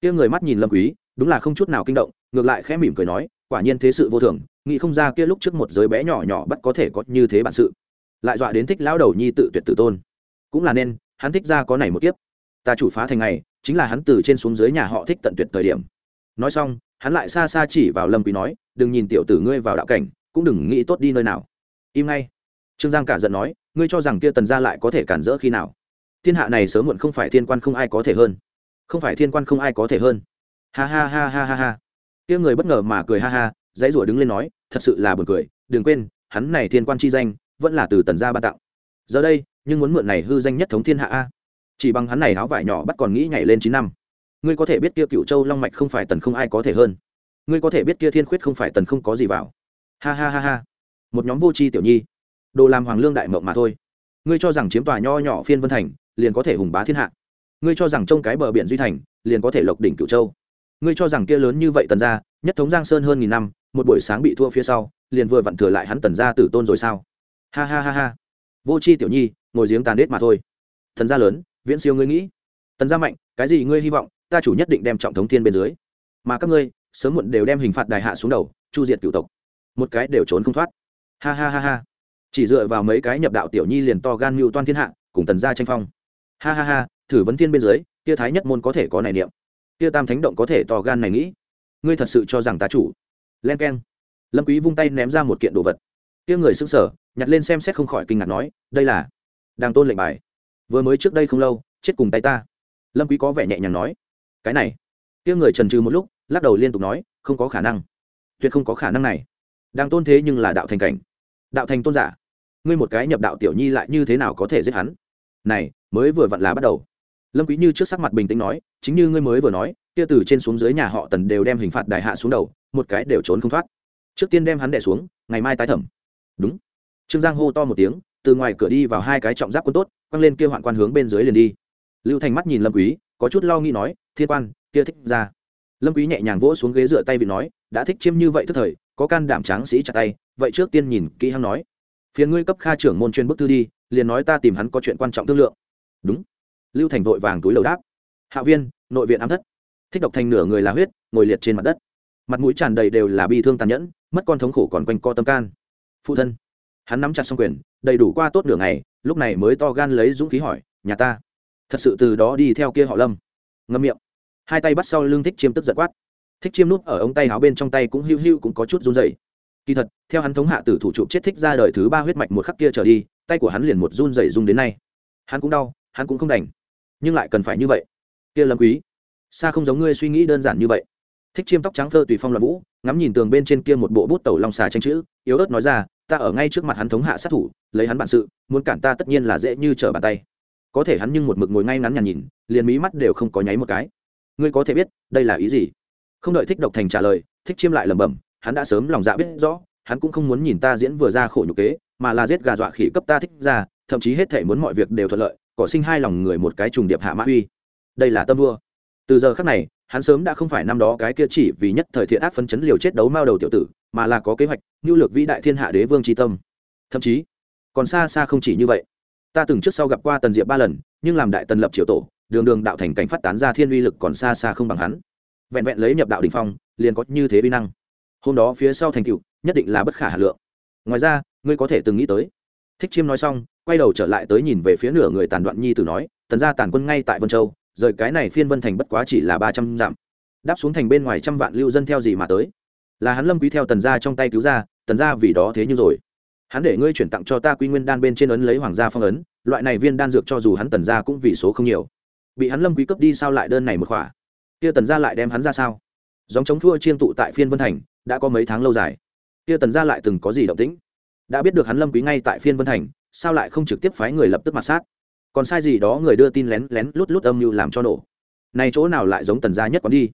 Kia người mắt nhìn lâm quý đúng là không chút nào kinh động, ngược lại khẽ mỉm cười nói, quả nhiên thế sự vô thường, nghĩ không ra kia lúc trước một giới bé nhỏ nhỏ bắt có thể có như thế bản sự. Lại dọa đến thích lão đầu nhi tự tuyệt tự tôn. Cũng là nên, hắn thích ra có này một kiếp. Ta chủ phá thành ngày chính là hắn từ trên xuống dưới nhà họ thích tận tuyệt thời điểm. Nói xong, hắn lại xa xa chỉ vào lâm quý nói, đừng nhìn tiểu tử ngươi vào đạo cảnh, cũng đừng nghĩ tốt đi nơi nào. Im ngay. Trương giang cả giận nói, ngươi cho rằng kia tần gia lại có thể cản rỡ khi nào? Thiên hạ này sớm muộn không phải thiên quan không ai có thể hơn. Không phải thiên quan không ai có thể hơn ha ha ha ha ha ha. Tiếng người bất ngờ mà cười ha ha, dãy rủa đứng lên nói, thật sự là buồn cười, đừng quên, hắn này thiên quan chi danh, vẫn là từ tần gia ban tặng. Giờ đây, nhưng muốn mượn này hư danh nhất thống thiên hạ a. Chỉ bằng hắn này áo vải nhỏ bắt còn nghĩ nhảy lên chín năm. Ngươi có thể biết kia cựu châu long mạch không phải tần không ai có thể hơn. Ngươi có thể biết kia thiên khuyết không phải tần không có gì vào. Ha ha ha ha. Một nhóm vô tri tiểu nhi. Đồ làm hoàng lương đại mộng mà thôi. Ngươi cho rằng chiếm tòa nho nhỏ phiên vân thành, liền có thể hùng bá thiên hạ. Ngươi cho rằng trong cái bờ biển duy thành, liền có thể lộc đỉnh cửu châu ngươi cho rằng kia lớn như vậy tần gia, nhất thống giang sơn hơn nghìn năm, một buổi sáng bị thua phía sau, liền vừa vặn thừa lại hắn tần gia tử tôn rồi sao? Ha ha ha ha. Vô c h i tiểu nhi, ngồi giếng tàn đết mà thôi. Thần gia lớn, viễn siêu ngươi nghĩ. Tần gia mạnh, cái gì ngươi hy vọng, ta chủ nhất định đem trọng thống thiên bên dưới. Mà các ngươi, sớm muộn đều đem hình phạt đài hạ xuống đầu, chu diệt cựu tộc. Một cái đều trốn không thoát. Ha ha ha ha. Chỉ dựa vào mấy cái nhập đạo tiểu nhi liền to gan mưu toan thiên hạ, cùng tần gia tranh phong. Ha ha ha, thử vấn thiên bên dưới, kia thái nhất môn có thể có này niệm kia tam thánh động có thể to gan này nghĩ. Ngươi thật sự cho rằng ta chủ? Len k e n lâm quý vung tay ném ra một kiện đồ vật. Kia người xứng sở nhặt lên xem xét không khỏi kinh ngạc nói, đây là đang tôn lệnh bài. Vừa mới trước đây không lâu, chết cùng tay ta. Lâm quý có vẻ nhẹ nhàng nói, cái này. Kia người trần trừ một lúc, lắc đầu liên tục nói, không có khả năng. Tuyệt không có khả năng này. Đang tôn thế nhưng là đạo thành cảnh. Đạo thành tôn giả. Ngươi một cái nhập đạo tiểu nhi lại như thế nào có thể giết hắn? Này, mới vừa vặn là bắt đầu lâm quý như trước sắc mặt bình tĩnh nói, chính như ngươi mới vừa nói, kia từ trên xuống dưới nhà họ tần đều đem hình phạt đại hạ xuống đầu, một cái đều trốn không thoát. Trước tiên đem hắn đè xuống, ngày mai tái thẩm. Đúng. Trương giang hô to một tiếng, từ ngoài cửa đi vào hai cái trọng giáp quân tốt, quăng lên kia hoạn quan hướng bên dưới liền đi. Lưu thành mắt nhìn lâm quý, có chút lo nghĩ nói, thiên quan, kia thích ra. Lâm quý nhẹ nhàng vỗ xuống ghế dựa tay vì nói, đã thích chiêm như vậy tức thời, có can đảm tráng sĩ chặt tay, vậy trước tiên nhìn kỹ hắn nói. Phiền ngươi cấp kha trưởng môn chuyên bức thư đi, liền nói ta tìm hắn có chuyện quan trọng thương lượng. Đúng lưu thành vội vàng túi lầu đáp. Hạ viên, nội viện ám thất. Thích độc thành nửa người là huyết, ngồi liệt trên mặt đất. Mặt mũi tràn đầy đều là bi thương tàn nhẫn, mất con thống khổ còn quanh co tâm can. Phụ thân, hắn nắm chặt xong quyền, đầy đủ qua tốt nửa ngày, lúc này mới to gan lấy dũng khí hỏi, nhà ta? Thật sự từ đó đi theo kia họ lâm. Ngâm miệng. Hai tay bắt sau lưng thích chiêm tức giật quát. Thích chiêm nút ở ống tay áo bên trong tay cũng hiu hiu cũng có chút run dày kỳ thật, theo hắn thống hạ tử thủ trụ chết thích ra đời thứ ba huyết mạch một khắc kia trở đi, tay của hắn liền một run dày rung đến nay. Hắn cũng đau, hắn cũng không đành nhưng lại cần phải như vậy. Kia lâm quý, xa không giống ngươi suy nghĩ đơn giản như vậy. Thích chiêm tóc trắng phơ tùy phong loạn vũ, ngắm nhìn tường bên trên kia một bộ bút tẩu long xà tranh chữ, yếu ớt nói ra, ta ở ngay trước mặt hắn thống hạ sát thủ, lấy hắn bản sự, muốn cản ta tất nhiên là dễ như trở bàn tay. Có thể hắn nhưng một mực ngồi ngay ngắn nhàn nhìn, liền mí mắt đều không có nháy một cái. Ngươi có thể biết, đây là ý gì? Không đợi thích độc thành trả lời, thích chiêm lại lẩm bẩm, hắn đã sớm lòng dạ biết rõ, hắn cũng không muốn nhìn ta diễn vừa ra khổ nhục kế, mà là giết gà dọa khỉ cấp ta thích ra, thậm chí hết thể muốn mọi việc đều thuận lợi cỏ sinh hai lòng người một cái trùng điệp hạ mã uy. Đây là tâm vua. Từ giờ khác này, hắn sớm đã không phải năm đó cái kia chỉ vì nhất thời thiện ác phấn chấn liều chết đấu mao đầu tiểu tử, mà là có kế hoạch, nhu lược vĩ đại thiên hạ đế vương tri tâm. Thậm chí, còn xa xa không chỉ như vậy. Ta từng trước sau gặp qua tần diệp ba lần, nhưng làm đại tần lập triều tổ, đường đường đạo thành cảnh phát tán ra thiên uy lực còn xa xa không bằng hắn. Vẹn vẹn lấy nhập đạo đình phong, liền có như thế vi năng. Hôm đó phía sau thành cựu nhất định là bất khả hà lượng. Ngoài ra, ngươi có thể từng nghĩ tới thích chiêm nói xong, quay đầu trở lại tới nhìn về phía nửa người tàn đoạn nhi tử nói, tần ra tàn quân ngay tại vân châu, rời cái này phiên vân thành bất quá chỉ là ba trăm dặm. Đáp xuống thành bên ngoài trăm vạn lưu dân theo gì mà tới? Là hắn lâm quý theo tần gia trong tay cứu ra, tần gia vì đó thế như rồi. Hắn để ngươi chuyển tặng cho ta quy nguyên đan bên trên ấn lấy hoàng gia phong ấn, loại này viên đan dược cho dù hắn tần gia cũng vì số không nhiều. Bị hắn lâm quý cấp đi sao lại đơn này một khỏa? Kia tần gia lại đem hắn ra sao? Giống chống thua chiên tụ tại phiên vân thành, đã có mấy tháng lâu dài. Kia tần gia lại từng có gì động tĩnh? Đã biết được hắn lâm quý ngay tại phiên vân thành, sao lại không trực tiếp phái người lập tức mặt sát? Còn sai gì đó người đưa tin lén lén lút lút âm mưu làm cho nổ. Này chỗ nào lại giống tần gia nhất quán đi?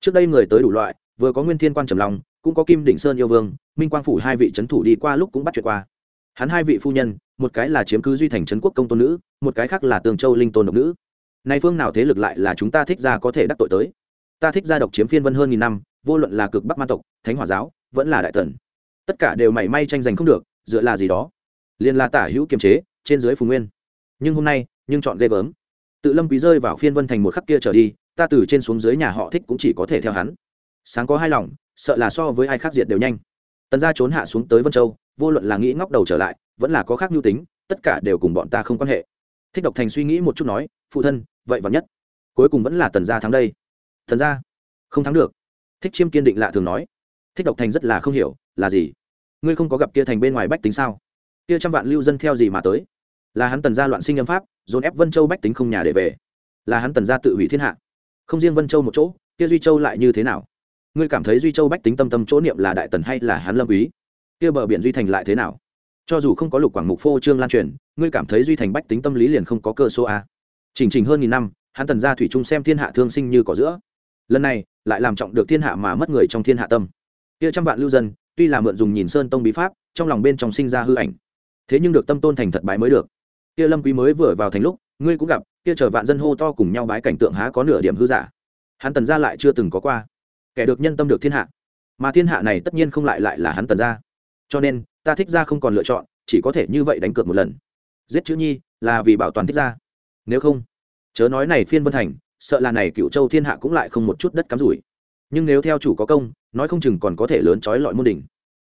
Trước đây người tới đủ loại, vừa có nguyên thiên quan trầm long, cũng có kim đỉnh sơn yêu vương, minh quang phủ hai vị trấn thủ đi qua lúc cũng bắt chuyện qua. Hắn hai vị phu nhân, một cái là chiếm cứ duy thành trấn quốc công tôn nữ, một cái khác là tường châu linh tôn độc nữ. Nay phương nào thế lực lại là chúng ta thích ra có thể đắc tội tới? Ta thích ra độc chiếm phiên vân hơn nghìn năm, vô luận là cực bắc man tộc, thánh hòa giáo, vẫn là đại tần. Tất cả đều mảy may tranh giành không được dựa là gì đó. Liền là tả hữu kiềm chế, trên dưới phù nguyên. Nhưng hôm nay, nhưng chọn ghê gớm. Tự lâm quý rơi vào phiên vân thành một khắc kia trở đi, ta từ trên xuống dưới nhà họ thích cũng chỉ có thể theo hắn. Sáng có hai lòng, sợ là so với ai khác diệt đều nhanh. Tần gia trốn hạ xuống tới vân châu, vô luận là nghĩ ngóc đầu trở lại, vẫn là có khác nhu tính, tất cả đều cùng bọn ta không quan hệ. Thích độc thành suy nghĩ một chút nói, phụ thân, vậy vắn nhất? Cuối cùng vẫn là tần gia thắng đây. Tần gia, không thắng được. Thích chiêm kiên định lạ thường nói. Thích độc thành rất là không hiểu, là gì? Ngươi không có gặp kia thành bên ngoài bách tính sao? Kia trăm vạn lưu dân theo gì mà tới? Là hắn tần gia loạn sinh âm pháp, dồn ép vân châu bách tính không nhà để về. Là hắn tần gia tự hủy thiên hạ. Không riêng vân châu một chỗ, kia duy châu lại như thế nào? Ngươi cảm thấy duy châu bách tính tâm tâm chỗ niệm là đại tần hay là hắn lâm ý? Kia bờ biển duy thành lại thế nào? Cho dù không có lục quảng mục phô trương lan truyền, ngươi cảm thấy duy thành bách tính tâm lý liền không có cơ số a. Chỉnh trình hơn nghìn năm, hắn tần gia thủy trung xem thiên hạ thương sinh như cỏ giữa. Lần này, lại làm trọng được thiên hạ mà mất người trong thiên hạ tâm. Kia trăm vạn lưu dân tuy là mượn dùng nhìn sơn tông bí pháp, trong lòng bên trong sinh ra hư ảnh, thế nhưng được tâm tôn thành thật bái mới được. Kia lâm quý mới vừa vào thành lúc, ngươi cũng gặp, kia chờ vạn dân hô to cùng nhau bái cảnh tượng há có nửa điểm hư giả. Hắn tần gia lại chưa từng có qua. Kẻ được nhân tâm được thiên hạ. Mà thiên hạ này tất nhiên không lại lại là hắn tần gia. Cho nên, ta thích gia không còn lựa chọn, chỉ có thể như vậy đánh cược một lần. Giết chữ nhi, là vì bảo toàn thích gia. nếu không, chớ nói này phiên vân thành, sợ là này cựu châu thiên hạ cũng lại không một chút đất cắm rủi nhưng nếu theo chủ có công, nói không chừng còn có thể lớn trói lọi môn đỉnh.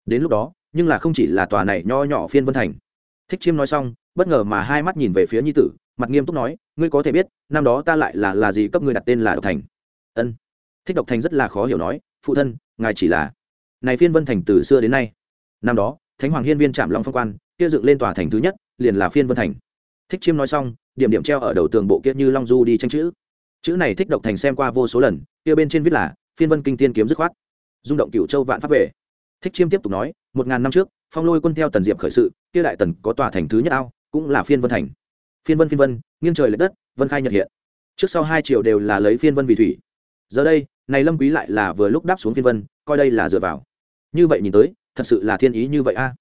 Đến lúc đó, nhưng là không chỉ là tòa này nho nhỏ phiên vân thành. Thích chiêm nói xong, bất ngờ mà hai mắt nhìn về phía nhi tử, mặt nghiêm túc nói, ngươi có thể biết, năm đó ta lại là là gì cấp ngươi đặt tên là độc thành? Ân. Thích độc thành rất là khó hiểu nói, phụ thân, ngài chỉ là này phiên vân thành từ xưa đến nay. Năm đó, thánh hoàng hiên viên trạm long phong quan, kia dựng lên tòa thành thứ nhất, liền là phiên vân thành. Thích chiêm nói xong, điểm điểm treo ở đầu tường bộ kia như long du đi tranh chữ. Chữ này thích độc thành xem qua vô số lần, kia bên trên viết là phiên vân kinh tiên kiếm dứt khoát. Rung động cựu châu vạn pháp về. Thích chiêm tiếp tục nói, một ngàn năm trước, phong lôi quân theo tần diệp khởi sự, kia đại tần có tòa thành thứ nhất ao, cũng là phiên vân thành. Phiên vân phiên vân, nghiêng trời l ệ đất, vân khai nhật hiện. Trước sau hai triệu đều là lấy phiên vân vì thủy. Giờ đây, này lâm quý lại là vừa lúc đáp xuống phiên vân, coi đây là dựa vào. Như vậy nhìn tới, thật sự là thiên ý như vậy a.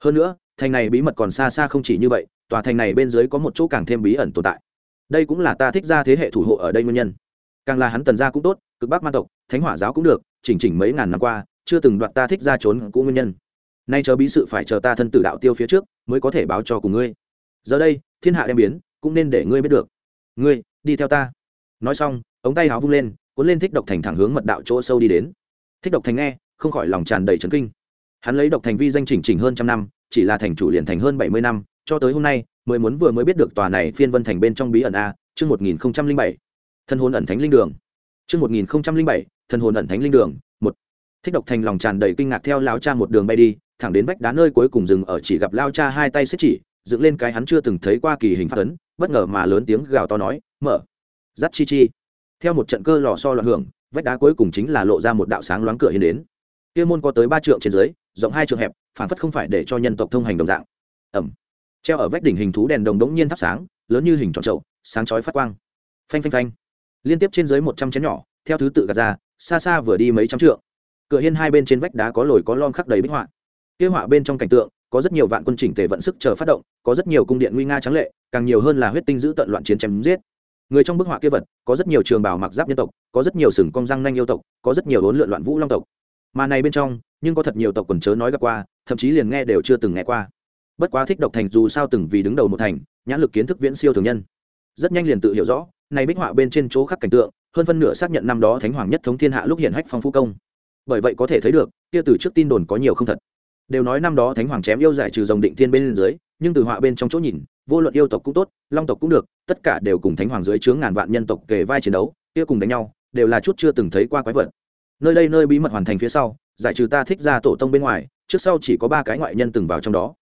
Hơn nữa, thành này bí mật còn xa xa không chỉ như vậy, tòa thành này bên dưới có một chỗ càng thêm bí ẩn tồn tại. Đây cũng là ta thích ra thế hệ thủ hộ ở đây nguyên nhân. Càng là hắn tần gia cũng tốt cực bắc man tộc, thánh hỏa giáo cũng được, chỉnh chỉnh mấy ngàn năm qua, chưa từng đoạt ta thích ra trốn cũng nguyên nhân. Nay chờ bí sự phải chờ ta thân tử đạo tiêu phía trước, mới có thể báo cho cùng ngươi. Giờ đây, thiên hạ đem biến, cũng nên để ngươi biết được. Ngươi, đi theo ta. Nói xong, ống tay háo vung lên, cuốn lên thích độc thành thẳng hướng mật đạo chỗ sâu đi đến. Thích độc thành nghe, không khỏi lòng tràn đầy trấn kinh. Hắn lấy độc thành vi danh chỉnh chỉnh hơn trăm năm, chỉ là thành chủ liền thành hơn bảy mươi năm, cho tới hôm nay, mới muốn vừa mới biết được tòa này phiên vân thành bên trong bí ẩn a, chương một nghìn bảy. Thân hôn ẩn thánh linh đường chương một nghìn bảy thân hồn ẩn thánh linh đường, một. Thích độc thành lòng tràn đầy kinh ngạc theo Lão cha một đường bay đi, thẳng đến vách đá nơi cuối cùng dừng ở chỉ gặp Lão cha hai tay xếp chỉ, dựng lên cái hắn chưa từng thấy qua kỳ hình phát ấn, bất ngờ mà lớn tiếng gào to nói, mở. Dắt chi chi. Theo một trận cơ lò so loạn hưởng, vách đá cuối cùng chính là lộ ra một đạo sáng loáng cửa hiên đến. Kia môn có tới ba trượng trên dưới, rộng hai trượng hẹp, phản phất không phải để cho nhân tộc thông hành đồng dạng. Ẩm. Treo ở vách đỉnh hình thú đèn đồng đống nhiên thắp sáng, lớn như hình tròn trậu, sáng chói phát quang. Phanh phanh phanh liên tiếp trên dưới một trăm chén nhỏ, theo thứ tự gạt ra, xa xa vừa đi mấy trăm trượng. Cửa hiên hai bên trên vách đá có lồi có lon khắc đầy bích họa. Kia họa bên trong cảnh tượng, có rất nhiều vạn quân chỉnh tề vận sức chờ phát động, có rất nhiều cung điện nguy nga trắng lệ, càng nhiều hơn là huyết tinh giữ tận loạn chiến chém giết. Người trong bức họa kia vật, có rất nhiều trường bào mặc giáp nhân tộc, có rất nhiều sừng cong răng nanh yêu tộc, có rất nhiều đốn lượn loạn vũ long tộc. Mà này bên trong, nhưng có thật nhiều tộc quần chớ nói gặp qua, thậm chí liền nghe đều chưa từng nghe qua. Bất quá thích độc thành dù sao từng vì đứng đầu một thành, nhãn lực kiến thức viễn siêu thường nhân. Rất nhanh liền tự hiểu rõ này bích họa bên trên chỗ khắc cảnh tượng, hơn phân nửa xác nhận năm đó thánh hoàng nhất thống thiên hạ lúc hiện hách phong phú công. Bởi vậy có thể thấy được, kia từ trước tin đồn có nhiều không thật. Đều nói năm đó thánh hoàng chém yêu giải trừ dòng định thiên bên dưới, nhưng từ họa bên trong chỗ nhìn, vô luận yêu tộc cũng tốt, long tộc cũng được, tất cả đều cùng thánh hoàng dưới chướng ngàn vạn nhân tộc kề vai chiến đấu, kia cùng đánh nhau, đều là chút chưa từng thấy qua quái vật. Nơi đây nơi bí mật hoàn thành phía sau, giải trừ ta thích ra tổ tông bên ngoài, trước sau chỉ có ba cái ngoại nhân từng vào trong đó.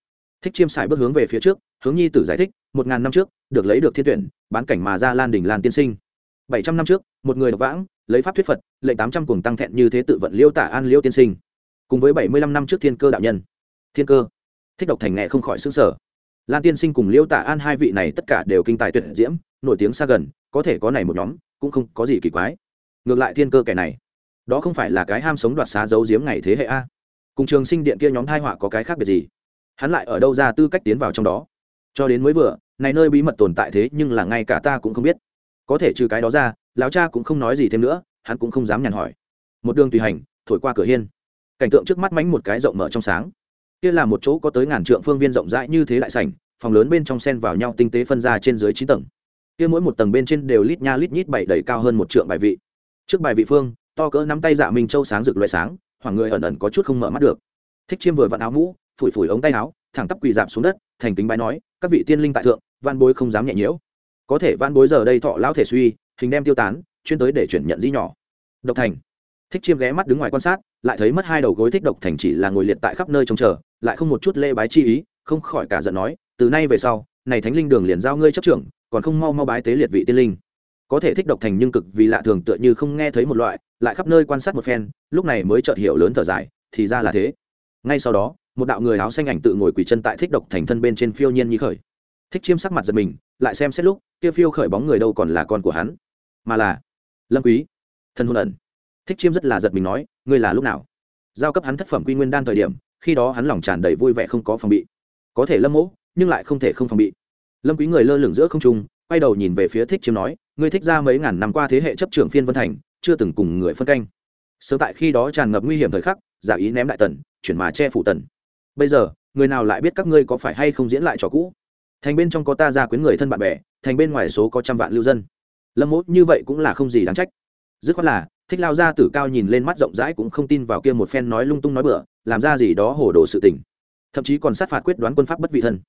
Thích chiêm xài bước hướng về phía trước, hướng nhi tử giải thích, một ngàn năm trước, được lấy được thiên tuyển bán cảnh mà ra lan đình lan tiên sinh. Bảy trăm năm trước, một người độc vãng, lấy pháp thuyết phật, lệnh tám trăm cuồng tăng thẹn như thế tự vận liêu tả an liêu tiên sinh. Cùng với bảy mươi lăm năm trước thiên cơ đạo nhân. Thiên cơ. Thích độc thành nghệ không khỏi xứng sở lan tiên sinh cùng liêu tả an hai vị này tất cả đều kinh tài tuyệt diễm, nổi tiếng xa gần, có thể có này một nhóm, cũng không có gì kỳ quái. Ngược lại thiên cơ kẻ này, đó không phải là cái ham sống đoạt xá giấu giếm ngày thế hệ a. Cùng trường sinh điện kia nhóm thai họa có cái khác biệt gì? Hắn lại ở đâu ra tư cách tiến vào trong đó? Cho đến mới vừa này nơi bí mật tồn tại thế nhưng là ngay cả ta cũng không biết. Có thể trừ cái đó ra, lão cha cũng không nói gì thêm nữa, hắn cũng không dám nhàn hỏi. Một đường tùy hành, thổi qua cửa hiên. Cảnh tượng trước mắt mánh một cái rộng mở trong sáng. Kia là một chỗ có tới ngàn trượng phương viên rộng rãi như thế đại sảnh, phòng lớn bên trong sen vào nhau tinh tế phân ra trên dưới chín tầng. Kia mỗi một tầng bên trên đều lít nha lít nhít bảy đầy cao hơn một trượng bài vị. Trước bài vị phương, to cỡ nắm tay dạ minh châu sáng rực loại sáng hoàng người ẩn ẩn có chút không mở mắt được. Thích chiêm vừa vặn áo mũ, phủi phủi ống tay áo, thẳng tắp quỳ dạp xuống đất, thành kính bái nói, các vị tiên linh tại thượng van bối không dám nhẹ nhiễu. Có thể van bối giờ đây thọ lão thể suy, hình đem tiêu tán, chuyên tới để chuyển nhận di nhỏ. Độc thành. Thích chiêm ghé mắt đứng ngoài quan sát, lại thấy mất hai đầu gối thích độc thành chỉ là ngồi liệt tại khắp nơi trông chờ, lại không một chút lê bái chi ý, không khỏi cả giận nói, từ nay về sau, này thánh linh đường liền giao ngươi chấp trưởng, còn không mau mau bái tế liệt vị tiên linh. Có thể thích độc thành nhưng cực vì lạ thường tựa như không nghe thấy một loại, lại khắp nơi quan sát một phen, lúc này mới chợt hiểu lớn thở dài, thì ra là thế. Ngay sau đó, một đạo người áo xanh ảnh tự ngồi quỳ chân tại thích độc thành thân bên trên phiêu nhiên như khởi thích chiêm sắc mặt giật mình, lại xem xét lúc, kia phiêu khởi bóng người đâu còn là con của hắn, mà là lâm quý, thân hôn ẩn. Thích chiêm rất là giật mình nói, ngươi là lúc nào? Giao cấp hắn thất phẩm quy nguyên đan thời điểm, khi đó hắn lòng tràn đầy vui vẻ không có phòng bị. Có thể lâm mỗ, nhưng lại không thể không phòng bị. Lâm quý người lơ lửng giữa không trung, quay đầu nhìn về phía thích chiêm nói, ngươi thích ra mấy ngàn năm qua thế hệ chấp trưởng phiên vân thành, chưa từng cùng người phân canh. Sớm tại khi đó tràn ngập nguy hiểm thời khắc, giả ý ném đại tần, chuyển mà che phủ tần. Bây giờ, người nào lại biết các ngươi có phải hay không diễn lại trò cũ? Thành bên trong có ta ra quyến người thân bạn bè, thành bên ngoài số có trăm vạn lưu dân. Lâm mốt như vậy cũng là không gì đáng trách. Dứt khoát là, thích lao ra tử cao nhìn lên mắt rộng rãi cũng không tin vào kia một phen nói lung tung nói bựa làm ra gì đó hồ đồ sự tình. Thậm chí còn sát phạt quyết đoán quân pháp bất vị thân.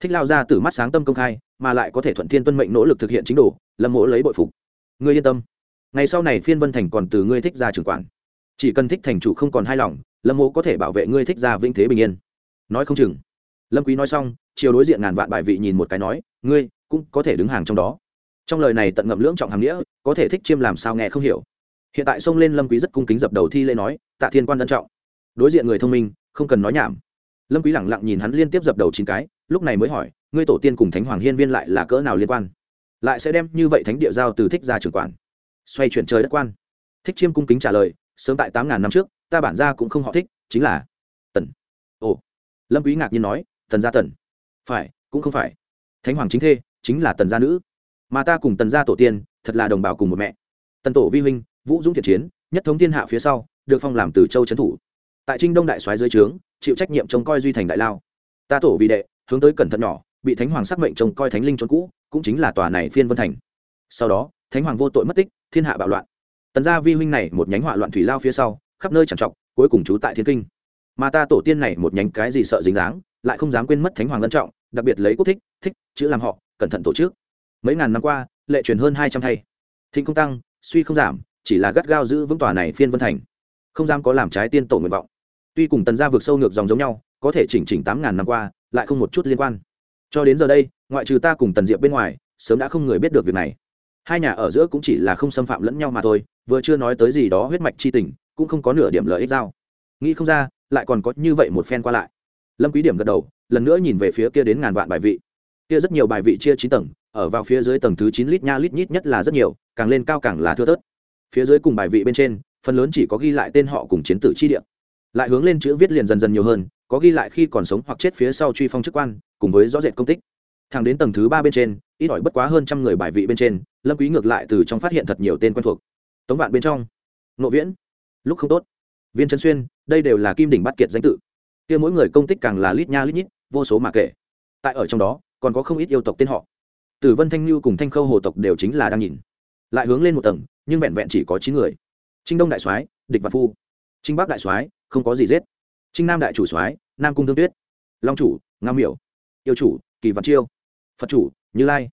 Thích lao ra tử mắt sáng tâm công khai, mà lại có thể thuận thiên tuân mệnh nỗ lực thực hiện chính đồ, lâm mỗ lấy bội phục. Ngươi yên tâm. Ngày sau này phiên vân thành còn từ ngươi thích ra trưởng quản. Chỉ cần thích thành chủ không còn hài lòng, lâm mỗ có thể bảo vệ ngươi thích ra vinh thế bình yên. Nói không chừng. Lâm quý nói xong chiều đối diện ngàn vạn bài vị nhìn một cái nói, ngươi cũng có thể đứng hàng trong đó. Trong lời này tận ngậm lưỡng trọng hàm nghĩa, có thể thích chiêm làm sao nghe không hiểu. Hiện tại xông lên lâm quý rất cung kính dập đầu thi lễ nói, tạ thiên quan ân trọng. Đối diện người thông minh, không cần nói nhảm. Lâm quý lẳng lặng nhìn hắn liên tiếp dập đầu chín cái, lúc này mới hỏi, ngươi tổ tiên cùng thánh hoàng hiên viên lại là cỡ nào liên quan? Lại sẽ đem như vậy thánh địa giao từ thích ra trưởng quản. Xoay chuyển trời đất quan. Thích chiêm cung kính trả lời, sớm tại tám ngàn năm trước, ta bản gia cũng không họ thích, chính là tần. Ồ. Lâm quý ngạc nhiên nói, tần gia tần phải, cũng không phải. Thánh hoàng chính thê, chính là tần gia nữ. Mà ta cùng tần gia tổ tiên, thật là đồng bào cùng một mẹ. Tần tổ vi huynh, vũ dũng thiện chiến, nhất thống thiên hạ phía sau, được phong làm từ châu trấn thủ. Tại trinh đông đại soái dưới trướng, chịu trách nhiệm trông coi duy thành đại lao. Ta tổ vì đệ, hướng tới cẩn thận nhỏ, bị thánh hoàng sắc mệnh trông coi thánh linh trốn cũ, cũng chính là tòa này phiên vân thành. Sau đó, thánh hoàng vô tội mất tích, thiên hạ bạo loạn. Tần gia vi huynh này một nhánh họa loạn thủy lao phía sau, khắp nơi trằn trọng cuối cùng trú tại thiên kinh. Mà ta tổ tiên này một nhánh cái gì sợ dính dáng, lại không dám quên mất thánh hoàng ân trọng đặc biệt lấy quốc thích thích, chữ làm họ, cẩn thận tổ chức. Mấy ngàn năm qua, lệ truyền hơn hai trăm thay. Thịnh không tăng, suy không giảm, chỉ là gắt gao giữ vững tòa này phiên vân thành. Không dám có làm trái tiên tổ nguyện vọng. Tuy cùng tần gia vượt sâu ngược dòng giống nhau, có thể chỉnh chỉnh tám ngàn năm qua, lại không một chút liên quan. Cho đến giờ đây, ngoại trừ ta cùng tần diệp bên ngoài, sớm đã không người biết được việc này. Hai nhà ở giữa cũng chỉ là không xâm phạm lẫn nhau mà thôi, vừa chưa nói tới gì đó huyết mạch c h i tình, cũng không có nửa điểm lợi ích giao. Nghĩ không ra, lại còn có như vậy một phen qua lại lâm quý điểm gật đầu, lần nữa nhìn về phía kia đến ngàn vạn bài vị. Kia rất nhiều bài vị chia chín tầng, ở vào phía dưới tầng thứ chín lít nha lít nhít nhất là rất nhiều, càng lên cao càng là thưa thớt. Phía dưới cùng bài vị bên trên, phần lớn chỉ có ghi lại tên họ cùng chiến tử chi địa. Lại hướng lên chữ viết liền dần dần nhiều hơn, có ghi lại khi còn sống hoặc chết phía sau truy phong chức quan, cùng với rõ rệt công tích. Thẳng đến tầng thứ ba bên trên, ít ỏi bất quá hơn trăm người bài vị bên trên, lâm quý ngược lại từ trong phát hiện thật nhiều tên quen thuộc. Tống vạn bên trong. Nội viễn. Lúc không tốt. Viên trấn xuyên, đây đều là kim đỉnh bắt kiệt danh tự kia mỗi người công tích càng là lít nha lít nhít, vô số mà kể. Tại ở trong đó, còn có không ít yêu tộc tên họ. Tử vân thanh lưu cùng thanh khâu hồ tộc đều chính là đang nhìn. Lại hướng lên một tầng, nhưng vẹn vẹn chỉ có chín người. Trinh đông đại soái, địch văn phu. Trinh bắc đại soái, không có gì giết. Trinh nam đại chủ soái, nam cung thương tuyết. Long chủ nga miểu. Yêu chủ, kỳ văn chiêu. Phật chủ, như lai.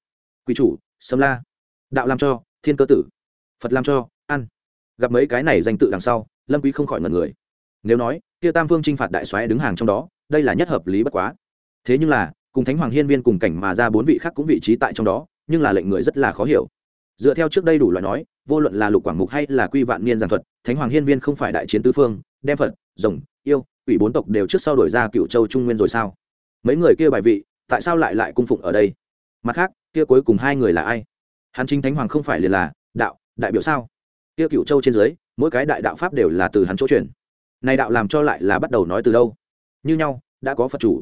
Quỷ chủ, sâm la. Đạo làm cho, thiên cơ tử. Phật làm cho ăn gặp mấy cái này danh tự đằng sau, lâm quý không khỏi ngẩn người. Nếu nói kia tam vương chinh phạt đại soái đứng hàng trong đó, đây là nhất hợp lý bất quá. Thế nhưng là, cùng thánh hoàng hiên viên cùng cảnh mà ra bốn vị khác cũng vị trí tại trong đó, nhưng là lệnh người rất là khó hiểu. Dựa theo trước đây đủ loại nói, vô luận là lục quảng mục hay là quy vạn niên giảng thuật, thánh hoàng hiên viên không phải đại chiến tứ phương, đem phật, rồng, yêu, quỷ bốn tộc đều trước sau đổi ra cựu châu trung nguyên rồi sao? Mấy người kia bài vị, tại sao lại lại cung phụng ở đây? Mặt khác, kia cuối cùng hai người là ai? Hắn chính thánh hoàng không phải liền là đạo, đại biểu sao? Kia cựu châu trên dưới, mỗi cái đại đạo pháp đều là từ hắn chỗ truyền này đạo làm cho lại là bắt đầu nói từ đâu? Như nhau, đã có phật chủ.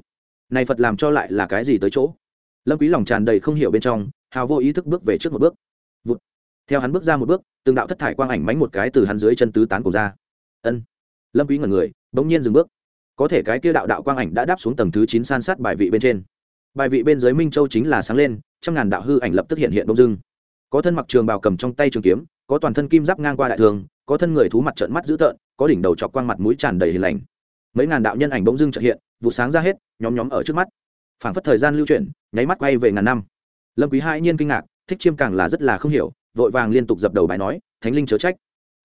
Này phật làm cho lại là cái gì tới chỗ? Lâm quý lòng tràn đầy không hiểu bên trong, hào vô ý thức bước về trước một bước. Vụt. theo hắn bước ra một bước, từng đạo thất thải quang ảnh mánh một cái từ hắn dưới chân tứ tán cùng ra. Ân. Lâm quý ngẩn người, bỗng nhiên dừng bước. Có thể cái kia đạo đạo quang ảnh đã đáp xuống tầng thứ chín san sát bài vị bên trên. Bài vị bên dưới minh châu chính là sáng lên, trăm ngàn đạo hư ảnh lập tức hiện hiện đông dương có thân mặc trường bào cầm trong tay trường kiếm, có toàn thân kim giáp ngang qua đại thường, có thân người thú mặt trợn mắt dữ tợn có đỉnh đầu chọc quang mặt mũi tràn đầy hiền lành. Mấy ngàn đạo nhân ảnh bỗng dưng trợ hiện, vụ sáng ra hết, nhóm nhóm ở trước mắt. Phảng phất thời gian lưu chuyển, nháy mắt quay về ngàn năm. Lâm quý hai nhiên kinh ngạc, thích chiêm càng là rất là không hiểu, vội vàng liên tục dập đầu bài nói, thánh linh chớ trách,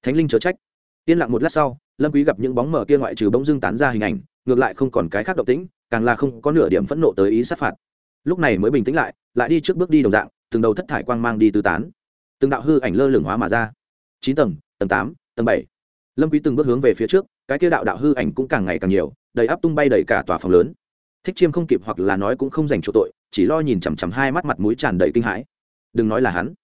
thánh linh chớ trách. Yên lặng một lát sau, lâm quý gặp những bóng mờ kia ngoại trừ bỗng dưng tán ra hình ảnh, ngược lại không còn cái khác động tĩnh, càng là không có nửa điểm phẫn nộ tới ý sát phạt. Lúc này mới bình tĩnh lại lại đi trước bước đi đồng dạng, từng đầu thất thải quang mang đi tứ tán. Từng đạo hư ảnh lơ lửng hóa mà ra. Chín tầng tầng tám, tầng bảy lâm quý từng bước hướng về phía trước, cái kia đạo đạo hư ảnh cũng càng ngày càng nhiều, đầy áp tung bay đầy cả tòa phòng lớn. Thích chiêm không kịp hoặc là nói cũng không dành chỗ tội, chỉ lo nhìn chằm chằm hai mắt mặt mũi tràn đầy kinh hãi. Đừng nói là hắn.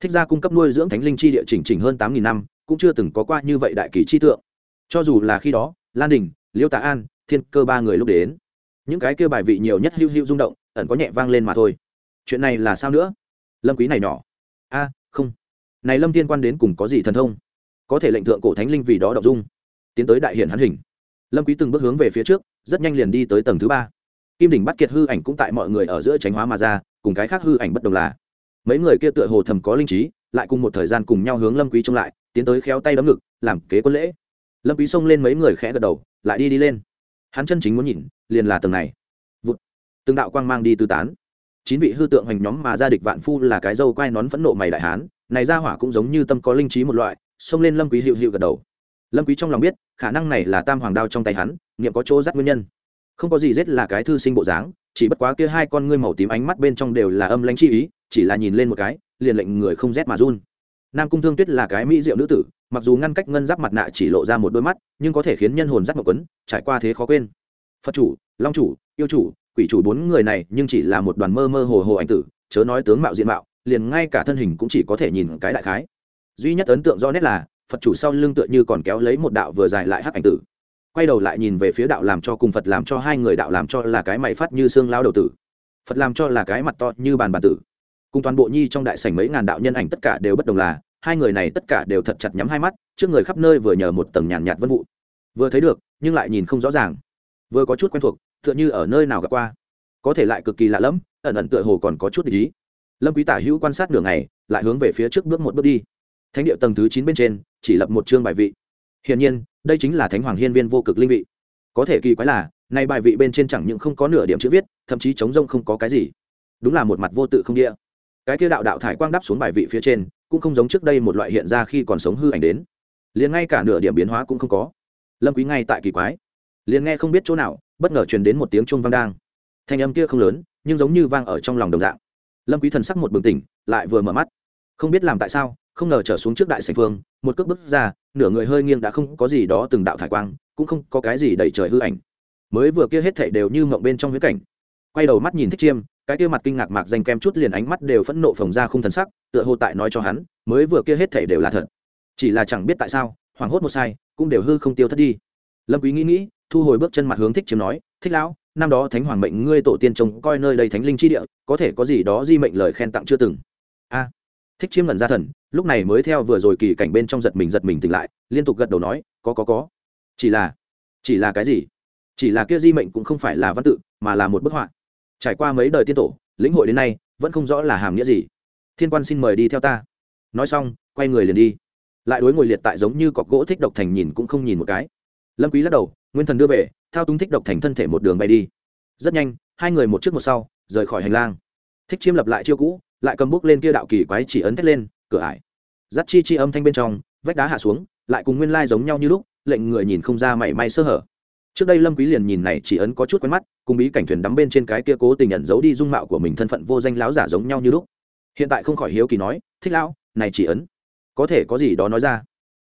Thích gia cung cấp nuôi dưỡng thánh linh chi địa chỉnh chỉnh hơn tám nghìn năm, cũng chưa từng có qua như vậy đại kỳ chi tượng. Cho dù là khi đó, lan đình, liêu tạ an, thiên cơ ba người lúc đến, những cái kia bài vị nhiều nhất hưu hưu rung động, ẩn có nhẹ vang lên mà thôi. Chuyện này là sao nữa? Lâm quý này nhỏ. A, không. Này lâm thiên quan đến cùng có gì thần thông? Có thể lệnh thượng cổ thánh linh vì đó đọc dung, tiến tới đại hiển hắn hình. Lâm quý từng bước hướng về phía trước, rất nhanh liền đi tới tầng thứ ba. Kim đỉnh bắt kiệt hư ảnh cũng tại mọi người ở giữa tránh hóa mà ra, cùng cái khác hư ảnh bất đồng là, mấy người kia tựa hồ thầm có linh trí, lại cùng một thời gian cùng nhau hướng lâm quý trông lại, tiến tới khéo tay đấm ngực, làm kế quân lễ. Lâm quý xông lên mấy người khẽ gật đầu, lại đi đi lên. Hắn chân chính muốn nhìn, liền là tầng này. Vụt. Từng đạo quang mang đi tư tán. Chín vị hư tượng hoành nhóm mà gia địch vạn phu là cái dâu quai nón phẫn nộ mày đại hán, này ra hỏa cũng giống như tâm có linh trí một loại xông lên lâm quý hiệu hiệu gật đầu. Lâm quý trong lòng biết, khả năng này là tam hoàng đao trong tay hắn niệm có chỗ dắt nguyên nhân. Không có gì giết là cái thư sinh bộ dáng, chỉ bất quá kia hai con ngươi màu tím ánh mắt bên trong đều là âm lãnh chi ý, chỉ là nhìn lên một cái, liền lệnh người không rét mà run. Nam cung thương tuyết là cái mỹ diệu nữ tử, mặc dù ngăn cách ngân giáp mặt nạ chỉ lộ ra một đôi mắt, nhưng có thể khiến nhân hồn giác một quấn trải qua thế khó quên. Phật chủ, long chủ, yêu chủ, quỷ chủ bốn người này nhưng chỉ là một đoàn mơ mơ hồ hồ ảnh tử, chớ nói tướng mạo diện mạo, liền ngay cả thân hình cũng chỉ có thể nhìn cái đại khái duy nhất ấn tượng rõ nét là, phật chủ sau lưng tựa như còn kéo lấy một đạo vừa dài lại hắc ảnh tử. Quay đầu lại nhìn về phía đạo làm cho cùng phật làm cho hai người đạo làm cho là cái mày phát như xương lao đầu tử. Phật làm cho là cái mặt to như bàn bàn tử. Cùng toàn bộ nhi trong đại sảnh mấy ngàn đạo nhân ảnh tất cả đều bất đồng là, hai người này tất cả đều thật chặt nhắm hai mắt, trước người khắp nơi vừa nhờ một tầng nhàn nhạt vân vụ. Vừa thấy được, nhưng lại nhìn không rõ ràng. Vừa có chút quen thuộc, tựa như ở nơi nào gặp qua. Có thể lại cực kỳ lạ lẫm, ẩn ẩn tựa hồ còn có chút ý. Lâm quý tả hữu quan sát nửa ngày, lại hướng về phía trước bước một bước đi thánh địa tầng thứ chín bên trên, chỉ lập một chương bài vị. Hiển nhiên, đây chính là thánh hoàng hiên viên vô cực linh vị. Có thể kỳ quái là, nay bài vị bên trên chẳng những không có nửa điểm chữ viết, thậm chí chống rông không có cái gì. Đúng là một mặt vô tự không địa. Cái kia đạo đạo thải quang đắp xuống bài vị phía trên, cũng không giống trước đây một loại hiện ra khi còn sống hư ảnh đến. Liền ngay cả nửa điểm biến hóa cũng không có. Lâm quý ngay tại kỳ quái. Liền nghe không biết chỗ nào, bất ngờ truyền đến một tiếng chuông vang đang. Thanh âm kia không lớn, nhưng giống như vang ở trong lòng đồng dạng. Lâm quý thần sắc một bừng tỉnh, lại vừa mở mắt. Không biết làm tại sao không ngờ trở xuống trước đại sảnh phương, một cước bước ra, nửa người hơi nghiêng đã không có gì đó từng đạo thải quang, cũng không có cái gì đẩy trời hư ảnh. Mới vừa kia hết thảy đều như mộng bên trong huyễn cảnh. Quay đầu mắt nhìn thích chiêm, cái kia mặt kinh ngạc mạc danh kem chút liền ánh mắt đều phẫn nộ phồng ra không thần sắc, tựa hồ tại nói cho hắn, mới vừa kia hết thảy đều là thật. Chỉ là chẳng biết tại sao, hoảng hốt một sai, cũng đều hư không tiêu thất đi. Lâm quý nghĩ nghĩ, thu hồi bước chân mặt hướng thích chiêm nói, thích lão, năm đó thánh hoàng mệnh ngươi tổ tiên trông coi nơi đây thánh linh chi địa, có thể có gì đó di mệnh lời khen tặng chưa từng? A thích chiêm ngẩn ra thần, lúc này mới theo vừa rồi kỳ cảnh bên trong giật mình giật mình tỉnh lại, liên tục gật đầu nói, có có có. Chỉ là chỉ là cái gì? Chỉ là kia di mệnh cũng không phải là văn tự, mà là một bức họa. Trải qua mấy đời tiên tổ, lĩnh hội đến nay, vẫn không rõ là hàm nghĩa gì. Thiên quan xin mời đi theo ta. Nói xong, quay người liền đi. Lại đối ngồi liệt tại giống như cọc gỗ thích độc thành nhìn cũng không nhìn một cái. Lâm quý lắc đầu, nguyên thần đưa về, thao túng thích độc thành thân thể một đường bay đi. Rất nhanh, hai người một trước một sau, rời khỏi hành lang. Thích chiêm lập lại chiêu cũ lại cầm bút lên kia đạo kỳ quái chỉ ấn thét lên, cửa ải. Giắt chi chi âm thanh bên trong, vách đá hạ xuống, lại cùng nguyên lai giống nhau như lúc, lệnh người nhìn không ra mảy may sơ hở. Trước đây lâm quý liền nhìn này chỉ ấn có chút quen mắt, cùng bí cảnh thuyền đắm bên trên cái kia cố tình nhận giấu đi dung mạo của mình thân phận vô danh láo giả giống nhau như lúc. Hiện tại không khỏi hiếu kỳ nói, thích lão, này chỉ ấn, có thể có gì đó nói ra?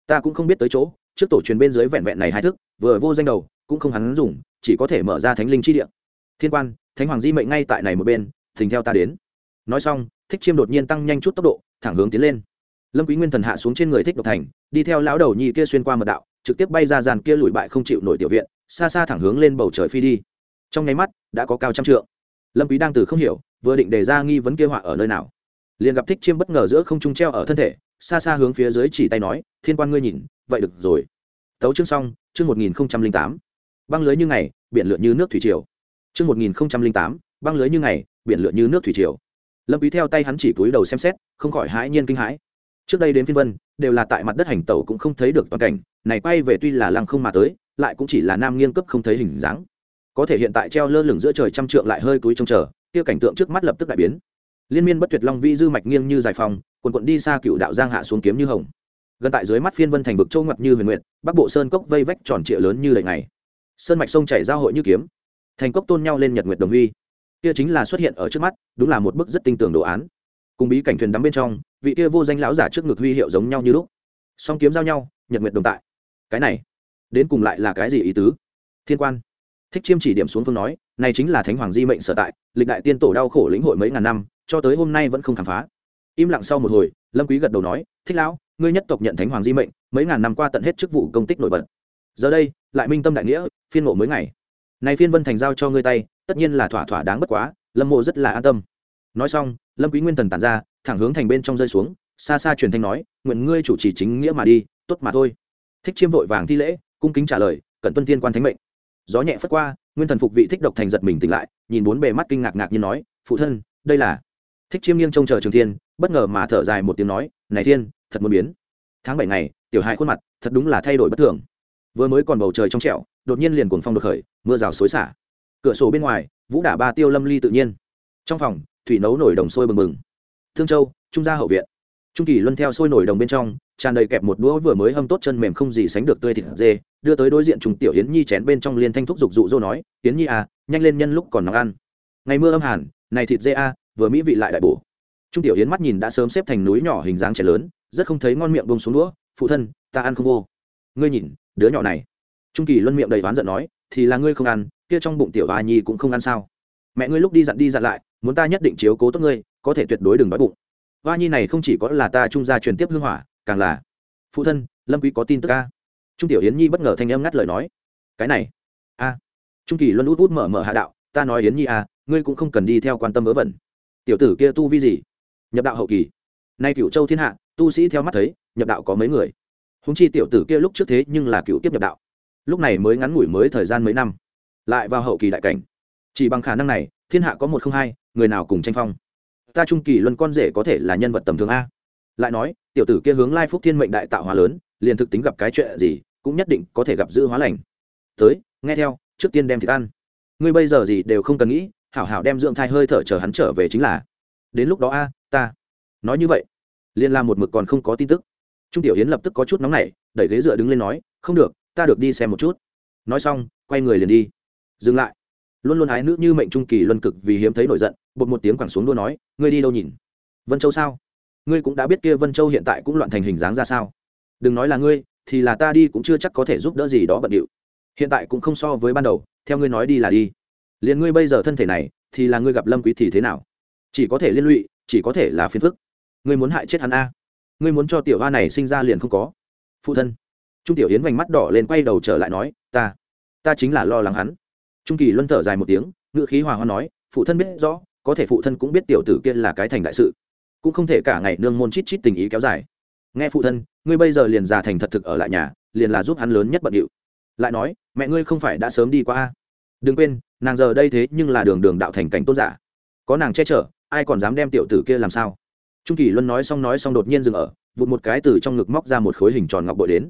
Ta cũng không biết tới chỗ, trước tổ truyền bên dưới vẹn vẹn này hai thức, vừa vô danh đầu, cũng không hắn dùng, chỉ có thể mở ra thánh linh chi địa. Thiên quan, thánh hoàng di mệnh ngay tại này một bên thình theo ta đến. Nói xong thích chiêm đột nhiên tăng nhanh chút tốc độ, thẳng hướng tiến lên. Lâm quý nguyên thần hạ xuống trên người thích độc thành, đi theo lão đầu nhi kia xuyên qua mật đạo, trực tiếp bay ra dàn kia lùi bại không chịu nổi tiểu viện, xa xa thẳng hướng lên bầu trời phi đi. Trong nháy mắt, đã có cao trăm trượng. Lâm quý đang từ không hiểu, vừa định đề ra nghi vấn kia họa ở nơi nào. Liền gặp thích chiêm bất ngờ giữa không trung treo ở thân thể, xa xa hướng phía dưới chỉ tay nói, thiên quan ngươi nhìn, vậy được rồi. Tấu chương xong, chương một nghìn tám. Băng lưới như ngày, biển lượn như nước thủy triều. Chương một nghìn tám, băng lưới như ngày, biển lượn như nước thủy triều lâm quý theo tay hắn chỉ cúi đầu xem xét, không khỏi hãi nhiên kinh hãi. Trước đây đến phiên vân, đều là tại mặt đất hành tẩu cũng không thấy được toàn cảnh, này quay về tuy là lăng không mà tới, lại cũng chỉ là nam nghiêng cấp không thấy hình dáng. Có thể hiện tại treo lơ lửng giữa trời trăm trượng lại hơi túi trông chờ, kia cảnh tượng trước mắt lập tức đại biến. Liên miên bất tuyệt long vi dư mạch nghiêng như dài phòng, quần quận đi xa cựu đạo giang hạ xuống kiếm như hồng. Gần tại dưới mắt phiên vân thành vực châu ngọc như huyền nguyện bắc bộ sơn cốc vây vách tròn trịa lớn như lệ ngày. Sơn mạch sông chảy giao hội như kiếm. Thành cốc tôn nhau lên nhật nguyệt đồng huy kia chính là xuất hiện ở trước mắt, đúng là một bức rất tinh tường đồ án. Cùng bí cảnh thuyền đắm bên trong, vị kia vô danh lão giả trước ngực huy hiệu giống nhau như lúc. Song kiếm giao nhau, nhật nguyệt đồng tại. Cái này, đến cùng lại là cái gì ý tứ? Thiên quan. Thích chiêm chỉ điểm xuống phương nói, này chính là thánh hoàng di mệnh sở tại, lịch đại tiên tổ đau khổ lĩnh hội mấy ngàn năm, cho tới hôm nay vẫn không khám phá. Im lặng sau một hồi, lâm quý gật đầu nói, thích lão, ngươi nhất tộc nhận thánh hoàng di mệnh, mấy ngàn năm qua tận hết chức vụ công tích nổi bật. Giờ đây, lại minh tâm đại nghĩa, phiên ngộ mới ngày này phiên vân thành giao cho ngươi tay, tất nhiên là thỏa thỏa đáng bất quá, lâm mộ rất là an tâm. Nói xong, lâm quý nguyên thần tàn ra, thẳng hướng thành bên trong rơi xuống, xa xa truyền thanh nói, nguyện ngươi chủ trì chính nghĩa mà đi, tốt mà thôi. Thích chiêm vội vàng thi lễ, cung kính trả lời cẩn tuân tiên quan thánh mệnh. Gió nhẹ phất qua, nguyên thần phục vị thích độc thành giật mình tỉnh lại, nhìn bốn bề mắt kinh ngạc ngạc như nói, phụ thân, đây là thích chiêm nghiêng trông chờ trường thiên, bất ngờ mà thở dài một tiếng nói, này thiên, thật muốn biến. Tháng bảy ngày, tiểu hai khuôn mặt, thật đúng là thay đổi bất thường. Vừa mới còn bầu trời trong trẻo đột nhiên liền cuồng phong đột khởi, mưa rào xối xả. Cửa sổ bên ngoài, vũ đả ba tiêu lâm ly tự nhiên. Trong phòng, thủy nấu nổi đồng sôi bừng bừng. Thương châu, trung gia hậu viện. Trung kỳ luân theo sôi nổi đồng bên trong, tràn đầy kẹp một đũa vừa mới hâm tốt chân mềm không gì sánh được tươi thịt dê, đưa tới đối diện trùng tiểu yến nhi chén bên trong liên thanh thúc giục dụ dỗ nói, yến nhi à nhanh lên nhân lúc còn nóng ăn. Ngày mưa âm hàn, này thịt dê a, vừa mỹ vị lại đại bổ. Trung tiểu yến mắt nhìn đã sớm xếp thành núi nhỏ hình dáng trẻ lớn, rất không thấy ngon miệng bông xuống đũa, phụ thân, ta ăn không vô. Ngươi nhìn, đứa nhỏ này trung kỳ luân miệng đầy oán giận nói, thì là ngươi không ăn, kia trong bụng tiểu hoa nhi cũng không ăn sao? Mẹ ngươi lúc đi dặn đi dặn lại, muốn ta nhất định chiếu cố tốt ngươi, có thể tuyệt đối đừng đói bụng. Hoa nhi này không chỉ có là ta trung gia truyền tiếp hương hỏa, càng là phụ thân, lâm quý có tin tức a. Trung tiểu yến nhi bất ngờ thanh âm ngắt lời nói, cái này, a. Trung kỳ luân út út mở mở hạ đạo, ta nói yến nhi a, ngươi cũng không cần đi theo quan tâm vớ vẩn. Tiểu tử kia tu vi gì? Nhập đạo hậu kỳ. Nay cửu châu thiên hạ, tu sĩ theo mắt thấy, nhập đạo có mấy người? Húng chi tiểu tử kia lúc trước thế nhưng là cựu tiếp nhập đạo lúc này mới ngắn ngủi mới thời gian mấy năm, lại vào hậu kỳ đại cảnh. Chỉ bằng khả năng này, thiên hạ có một không hai, người nào cùng tranh phong? Ta trung kỳ luân con rể có thể là nhân vật tầm thường a. Lại nói, tiểu tử kia hướng lai phúc thiên mệnh đại tạo hóa lớn, liền thực tính gặp cái chuyện gì, cũng nhất định có thể gặp giữ hóa lành. Tới, nghe theo, trước tiên đem thịt ăn. Ngươi bây giờ gì đều không cần nghĩ, hảo hảo đem dưỡng thai hơi thở chờ hắn trở về chính là. Đến lúc đó a, ta. Nói như vậy liên la một mực còn không có tin tức. Trung tiểu yến lập tức có chút nóng nảy, đẩy ghế dựa đứng lên nói, không được ta được đi xem một chút. Nói xong, quay người liền đi. Dừng lại. Luôn luôn ái nữ như mệnh trung kỳ luân cực vì hiếm thấy nổi giận, bột một tiếng quẳng xuống đua nói, ngươi đi đâu nhìn? Vân châu sao? Ngươi cũng đã biết kia vân châu hiện tại cũng loạn thành hình dáng ra sao. Đừng nói là ngươi, thì là ta đi cũng chưa chắc có thể giúp đỡ gì đó bận điệu. Hiện tại cũng không so với ban đầu, theo ngươi nói đi là đi. Liền ngươi bây giờ thân thể này, thì là ngươi gặp lâm quý thì thế nào? Chỉ có thể liên lụy, chỉ có thể là phiền phức. Ngươi muốn hại chết hắn a? Ngươi muốn cho tiểu hoa này sinh ra liền không có. Phụ thân trung tiểu yến vành mắt đỏ lên quay đầu trở lại nói, ta ta chính là lo lắng hắn. Trung kỳ luân thở dài một tiếng ngựa khí hòa hoa nói, phụ thân biết rõ, có thể phụ thân cũng biết tiểu tử kia là cái thành đại sự, cũng không thể cả ngày nương môn chít chít tình ý kéo dài. Nghe phụ thân, ngươi bây giờ liền già thành thật thực ở lại nhà, liền là giúp hắn lớn nhất bận điệu. Lại nói, mẹ ngươi không phải đã sớm đi qua a? Đừng quên, nàng giờ đây thế nhưng là đường đường đạo thành cảnh tôn giả. Có nàng che chở, ai còn dám đem tiểu tử kia làm sao? Trung kỳ luân nói xong nói xong đột nhiên dừng ở, vụt một cái từ trong ngực móc ra một khối hình tròn ngọc bội đến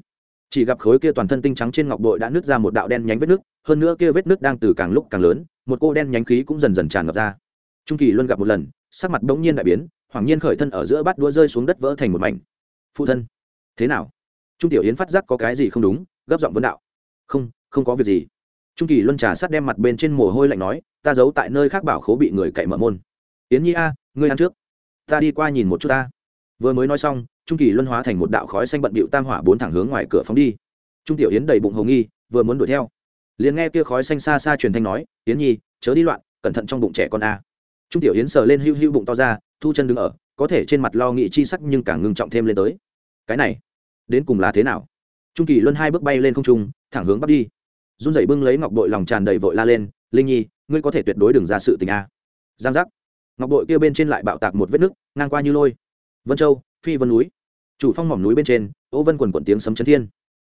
chỉ gặp khối kia toàn thân tinh trắng trên ngọc bội đã nứt ra một đạo đen nhánh vết nước, hơn nữa kia vết nước đang từ càng lúc càng lớn, một cô đen nhánh khí cũng dần dần tràn ngập ra. Trung kỳ luân gặp một lần, sắc mặt bỗng nhiên đại biến hoàng nhiên khởi thân ở giữa bát đũa rơi xuống đất vỡ thành một mảnh. Phụ thân, thế nào? Trung tiểu yến phát giác có cái gì không đúng, gấp giọng vấn đạo. Không không có việc gì. Trung kỳ luân trà sát đem mặt bên trên mồ hôi lạnh nói, ta giấu tại nơi khác bảo khố bị người cậy mở môn. Yến nhi a, ngươi ăn trước. Ta đi qua nhìn một chút ta. Vừa mới nói xong trung kỳ luân hóa thành một đạo khói xanh bận bịu tam hỏa bốn thẳng hướng ngoài cửa phóng đi. Trung tiểu yến đầy bụng hồng nghi, vừa muốn đuổi theo, liền nghe kia khói xanh xa xa truyền thanh nói, yến nhi, chớ đi loạn, cẩn thận trong bụng trẻ con a. Trung tiểu yến sờ lên hưu hưu bụng to ra, thu chân đứng ở, có thể trên mặt lo nghĩ chi sắc nhưng càng ngưng trọng thêm lên tới. Cái này, đến cùng là thế nào? Trung kỳ luân hai bước bay lên không trung, thẳng hướng bắc đi. Run rẩy bưng lấy ngọc bội lòng tràn đầy vội la lên, linh nhi, ngươi có thể tuyệt đối đừng ra sự tình a. Giang giác. Ngọc bội kia bên trên lại bạo tạc một vết nứt, ngang qua như lôi. Vân châu phi vân núi. Chủ phong mỏm núi bên trên, ô vân quần quần tiếng sấm chấn thiên.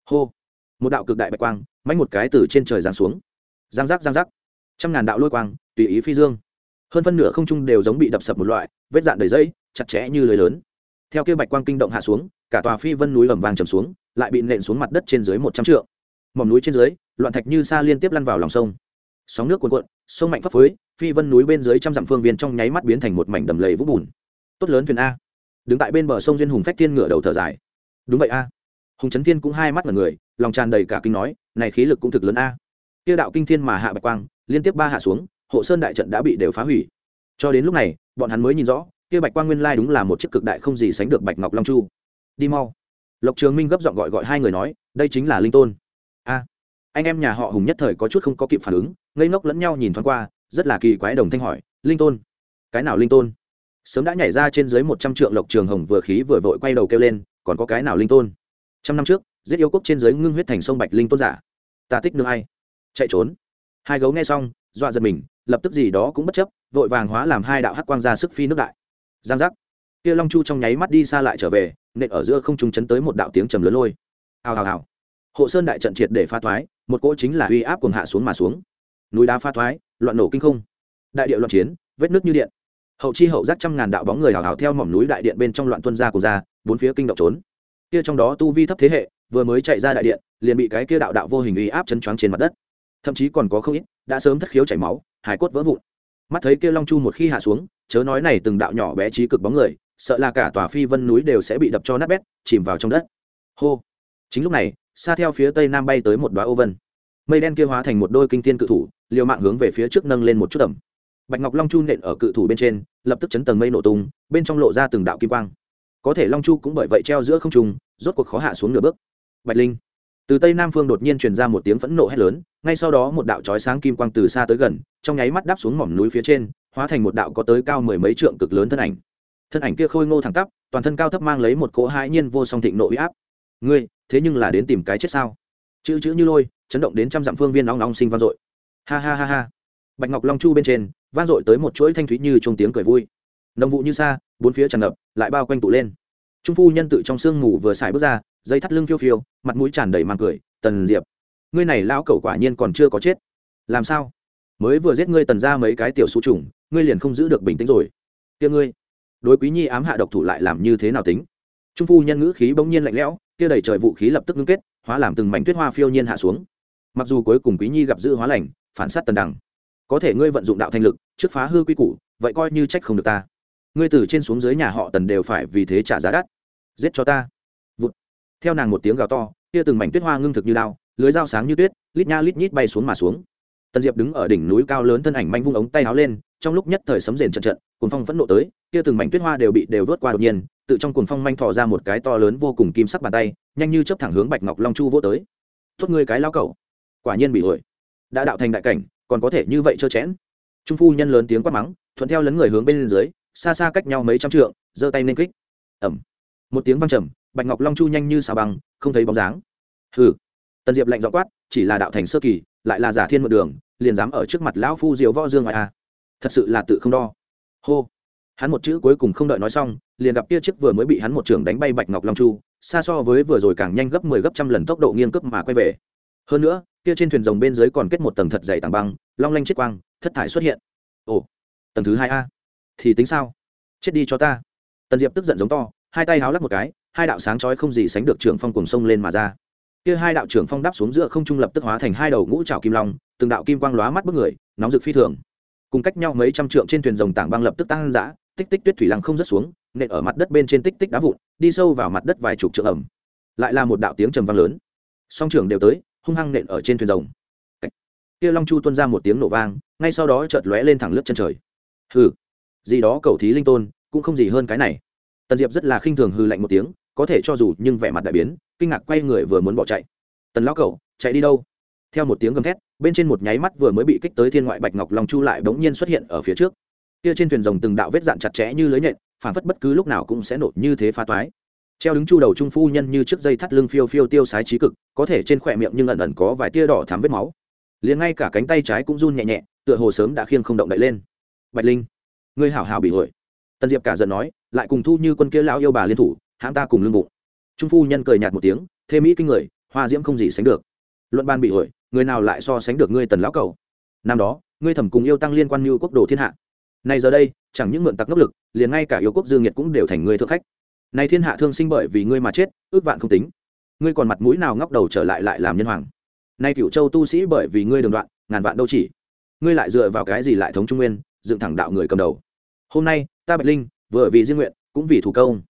Hô! Một đạo cực đại bạch quang mánh một cái từ trên trời giáng xuống. Giang giác giang giác. Trăm ngàn đạo lôi quang, tùy ý phi dương. Hơn phân nửa không trung đều giống bị đập sập một loại, vết dạn đầy dây, chặt chẽ như lưới lớn. Theo kia bạch quang kinh động hạ xuống, cả tòa phi vân núi ẩm vàng trầm xuống, lại bị nện xuống mặt đất trên dưới một trăm trượng. Mỏm núi trên dưới, loạn thạch như sa liên tiếp lăn vào lòng sông. Sóng nước cuồn cuộn, sông mạnh phấp phới, phi vân núi bên dưới trăm dặm phương viên trong nháy mắt biến thành một mảnh đầm lầy vũng bùn. Tốt lớn thuyền a đứng tại bên bờ sông duyên hùng phách thiên ngửa đầu thở dài. Đúng vậy a. Hùng trấn thiên cũng hai mắt là người, lòng tràn đầy cả kinh nói, này khí lực cũng thực lớn a. Kia đạo kinh thiên mà hạ bạch quang, liên tiếp ba hạ xuống, hộ sơn đại trận đã bị đều phá hủy. Cho đến lúc này, bọn hắn mới nhìn rõ, kia bạch quang nguyên lai đúng là một chiếc cực đại không gì sánh được bạch ngọc long chu. Đi mau. Lộc trường minh gấp giọng gọi gọi hai người nói, đây chính là linh tôn. A. Anh em nhà họ hùng nhất thời có chút không có kịp phản ứng, ngây ngốc lẫn nhau nhìn thoáng qua, rất là kỳ quái đồng thanh hỏi, linh tôn, cái nào linh tôn? Sớm đã nhảy ra trên dưới một trăm trượng lộc trường hồng vừa khí vừa vội quay đầu kêu lên, còn có cái nào linh tôn? Trăm năm trước, giết yêu quốc trên dưới ngưng huyết thành sông bạch linh tôn giả. Ta tích nương ai? Chạy trốn. Hai gấu nghe xong, dọa giật mình, lập tức gì đó cũng bất chấp, vội vàng hóa làm hai đạo hắc quang ra sức phi nước đại. Giang giác. Kia long chu trong nháy mắt đi xa lại trở về, nện ở giữa không trung chấn tới một đạo tiếng trầm lớn lôi. Hào hào hào. Hộ sơn đại trận triệt để pha thoái, một cỗ chính là uy áp cùng hạ xuống mà xuống. Núi đá pha thoái, loạn nổ kinh không. Đại địa loạn chiến, vết nước như điện hậu chi hậu giác trăm ngàn đạo bóng người hào hào theo mỏm núi đại điện bên trong loạn tuân ra cùng ra, bốn phía kinh động trốn. Kia trong đó tu vi thấp thế hệ, vừa mới chạy ra đại điện, liền bị cái kia đạo đạo vô hình uy áp chấn choáng trên mặt đất. Thậm chí còn có không ít, đã sớm thất khiếu chảy máu hải cốt vỡ vụn. Mắt thấy kia long chu một khi hạ xuống, chớ nói này từng đạo nhỏ bé trí cực bóng người, sợ là cả tòa phi vân núi đều sẽ bị đập cho nát bét, chìm vào trong đất. Hô. Chính lúc này, xa theo phía tây nam bay tới một đoá ô vân. Mây đen kia hóa thành một đôi kinh tiên cự thủ, liều mạng hướng về phía trước nâng lên một chút tầm bạch ngọc long chu nện ở cự thủ bên trên, lập tức chấn tầng mây nổ tung, bên trong lộ ra từng đạo kim quang. Có thể long chu cũng bởi vậy treo giữa không trung, rốt cuộc khó hạ xuống nửa bước. Bạch linh. Từ tây nam phương đột nhiên truyền ra một tiếng phẫn nộ hét lớn, ngay sau đó một đạo chói sáng kim quang từ xa tới gần, trong nháy mắt đáp xuống mỏm núi phía trên, hóa thành một đạo có tới cao mười mấy trượng cực lớn thân ảnh. Thân ảnh kia khôi ngô thẳng tắp, toàn thân cao thấp mang lấy một cỗ hãi nhiên vô song thịnh nộ uy áp. Ngươi, thế nhưng là đến tìm cái chết sao? Chữ chữ như lôi, chấn động đến trăm dặm phương viên nóng nóng sinh vang dội. Ha ha ha ha. Bạch ngọc long chu bên trên vang dội tới một chuỗi thanh thúy như trong tiếng cười vui. Nồng vụ như xa, bốn phía tràn ngập, lại bao quanh tụ lên. Trung phu nhân tự trong sương mù vừa xài bước ra, dây thắt lưng phiêu phiêu, mặt mũi tràn đầy mang cười, tần diệp, ngươi này lão cẩu quả nhiên còn chưa có chết. Làm sao? Mới vừa giết ngươi tần ra mấy cái tiểu số trùng, ngươi liền không giữ được bình tĩnh rồi. Kia ngươi, đối quý nhi ám hạ độc thủ lại làm như thế nào tính? Trung phu nhân ngữ khí bỗng nhiên lạnh lẽo, kia đầy trời vũ khí lập tức ngưng kết, hóa làm từng mảnh tuyết hoa phiêu nhiên hạ xuống. Mặc dù cuối cùng quý nhi gặp dự hóa lành, phản sát tần đằng có thể ngươi vận dụng đạo thanh lực, trước phá hư quy củ, vậy coi như trách không được ta. Ngươi từ trên xuống dưới nhà họ tần đều phải vì thế trả giá đắt. Giết cho ta. Vụt. theo nàng một tiếng gào to, kia từng mảnh tuyết hoa ngưng thực như lao, lưới dao sáng như tuyết, lít nha lít nhít bay xuống mà xuống. Tần diệp đứng ở đỉnh núi cao lớn thân ảnh manh vung ống tay áo lên, trong lúc nhất thời sấm rền trận trận, cuồng phong vẫn nộ tới, kia từng mảnh tuyết hoa đều bị đều vớt qua đột nhiên, tự trong cuồng phong manh thò ra một cái to lớn vô cùng kim sắc bàn tay, nhanh như chấp thẳng hướng bạch ngọc long chu vô tới. Tốt ngươi cái lao cẩu. Quả nhiên bị ổi đã đạo thành đại cảnh còn có thể như vậy trơ chẽn. Trung phu nhân lớn tiếng quát mắng, thuận theo lấn người hướng bên dưới, xa xa cách nhau mấy trăm trượng, giơ tay lên kích. Ẩm một tiếng văng trầm, bạch ngọc long chu nhanh như xà bằng không thấy bóng dáng. Hừ. Tần diệp lạnh dọ quát, chỉ là đạo thành sơ kỳ, lại là giả thiên mượn đường, liền dám ở trước mặt lão phu diệu võ dương ngoài a thật sự là tự không đo. Hô. Hắn một chữ cuối cùng không đợi nói xong, liền gặp kia chiếc vừa mới bị hắn một trường đánh bay bạch ngọc long chu, xa so với vừa rồi càng nhanh gấp mười 10 gấp trăm lần tốc độ nghiêng cấp mà quay về hơn nữa, kia trên thuyền rồng bên dưới còn kết một tầng thật dày tảng băng, long lanh chết quang, thất thải xuất hiện. Ồ, tầng thứ hai a. Thì tính sao? Chết đi cho ta. Tần diệp tức giận giống to, hai tay háo lắc một cái, hai đạo sáng chói không gì sánh được trưởng phong cùng sông lên mà ra. Kia hai đạo trưởng phong đáp xuống giữa không trung lập tức hóa thành hai đầu ngũ trào kim long, từng đạo kim quang lóa mắt bức người, nóng rực phi thường. Cùng cách nhau mấy trăm trượng trên thuyền rồng tảng băng lập tức tăng dã, tích tích tuyết thủy lăng không rớt xuống, nện ở mặt đất bên trên tích tích đá vụn, đi sâu vào mặt đất vài chục trượng ẩm. Lại là một đạo tiếng trầm vang lớn. Song trưởng đều tới hung hăng nện ở trên thuyền rồng. Kia long chu tuôn ra một tiếng nổ vang, ngay sau đó chợt lóe lên thẳng lướt chân trời. Hừ, gì đó cầu thí linh tôn, cũng không gì hơn cái này. Tần diệp rất là khinh thường hư lạnh một tiếng, có thể cho dù nhưng vẻ mặt đại biến, kinh ngạc quay người vừa muốn bỏ chạy. Tần lão cậu, chạy đi đâu? Theo một tiếng gầm thét, bên trên một nháy mắt vừa mới bị kích tới thiên ngoại bạch ngọc long chu lại bỗng nhiên xuất hiện ở phía trước. Kia trên thuyền rồng từng đạo vết dạn chặt chẽ như lưới nhện phản phất bất cứ lúc nào cũng sẽ nổ như thế phá toái treo đứng chu đầu trung phu nhân như chiếc dây thắt lưng phiêu phiêu tiêu sái trí cực, có thể trên khỏe miệng nhưng ẩn ẩn có vài tia đỏ thắm vết máu. Liền ngay cả cánh tay trái cũng run nhẹ nhẹ, tựa hồ sớm đã khiêng không động đậy lên. Bạch linh, ngươi hảo hảo bị hội. Tần diệp cả giận nói, lại cùng thu như quân kia lão yêu bà liên thủ, hãm ta cùng lương bụng. Trung phu nhân cười nhạt một tiếng thê mỹ kinh người, hoa diễm không gì sánh được. Luận ban bị hội, người nào lại so sánh được ngươi tần lão cầu năm đó, ngươi thẩm cùng yêu tăng liên quan như quốc đồ thiên hạ. Nay giờ đây, chẳng những mượn tặc ngốc lực, liền ngay cả yêu quốc dương nhiệt cũng đều thành ngươi thượng khách nay thiên hạ thương sinh bởi vì ngươi mà chết, ước vạn không tính. Ngươi còn mặt mũi nào ngóc đầu trở lại lại làm nhân hoàng? Nay cựu châu tu sĩ bởi vì ngươi đường đoạn, ngàn vạn đâu chỉ. Ngươi lại dựa vào cái gì lại thống trung nguyên, dựng thẳng đạo người cầm đầu? Hôm nay, ta bạch linh, vừa vì riêng nguyện, cũng vì thủ công.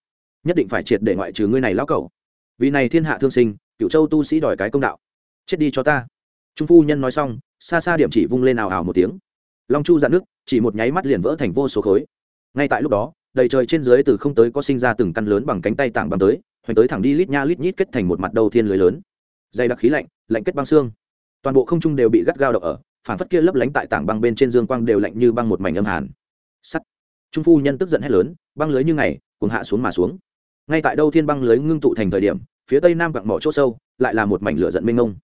Nhất định phải triệt để ngoại trừ ngươi này lão cẩu. vì này thiên hạ thương sinh, cựu châu tu sĩ đòi cái công đạo. Chết đi cho ta. Trung phu nhân nói xong, xa xa điểm chỉ vung lên ào ào một tiếng. Long chu dạn nước, chỉ một nháy mắt liền vỡ thành vô số khối. Ngay tại lúc đó đầy trời trên dưới từ không tới có sinh ra từng căn lớn bằng cánh tay tảng bằng tới, hoành tới thẳng đi lít nha lít nhít kết thành một mặt đầu thiên lưới lớn. Dày đặc khí lạnh lạnh kết băng xương. Toàn bộ không trung đều bị gắt gao độc ở phản phất kia lấp lánh tại tảng băng bên trên dương quang đều lạnh như băng một mảnh âm hàn. Sắt. Trung phu nhân tức giận hét lớn, băng lưới như ngày, cuồng hạ xuống mà xuống. Ngay tại đâu thiên băng lưới ngưng tụ thành thời điểm, phía tây nam quặng mỏ chỗ sâu, lại là một mảnh lửa giận mênh ngông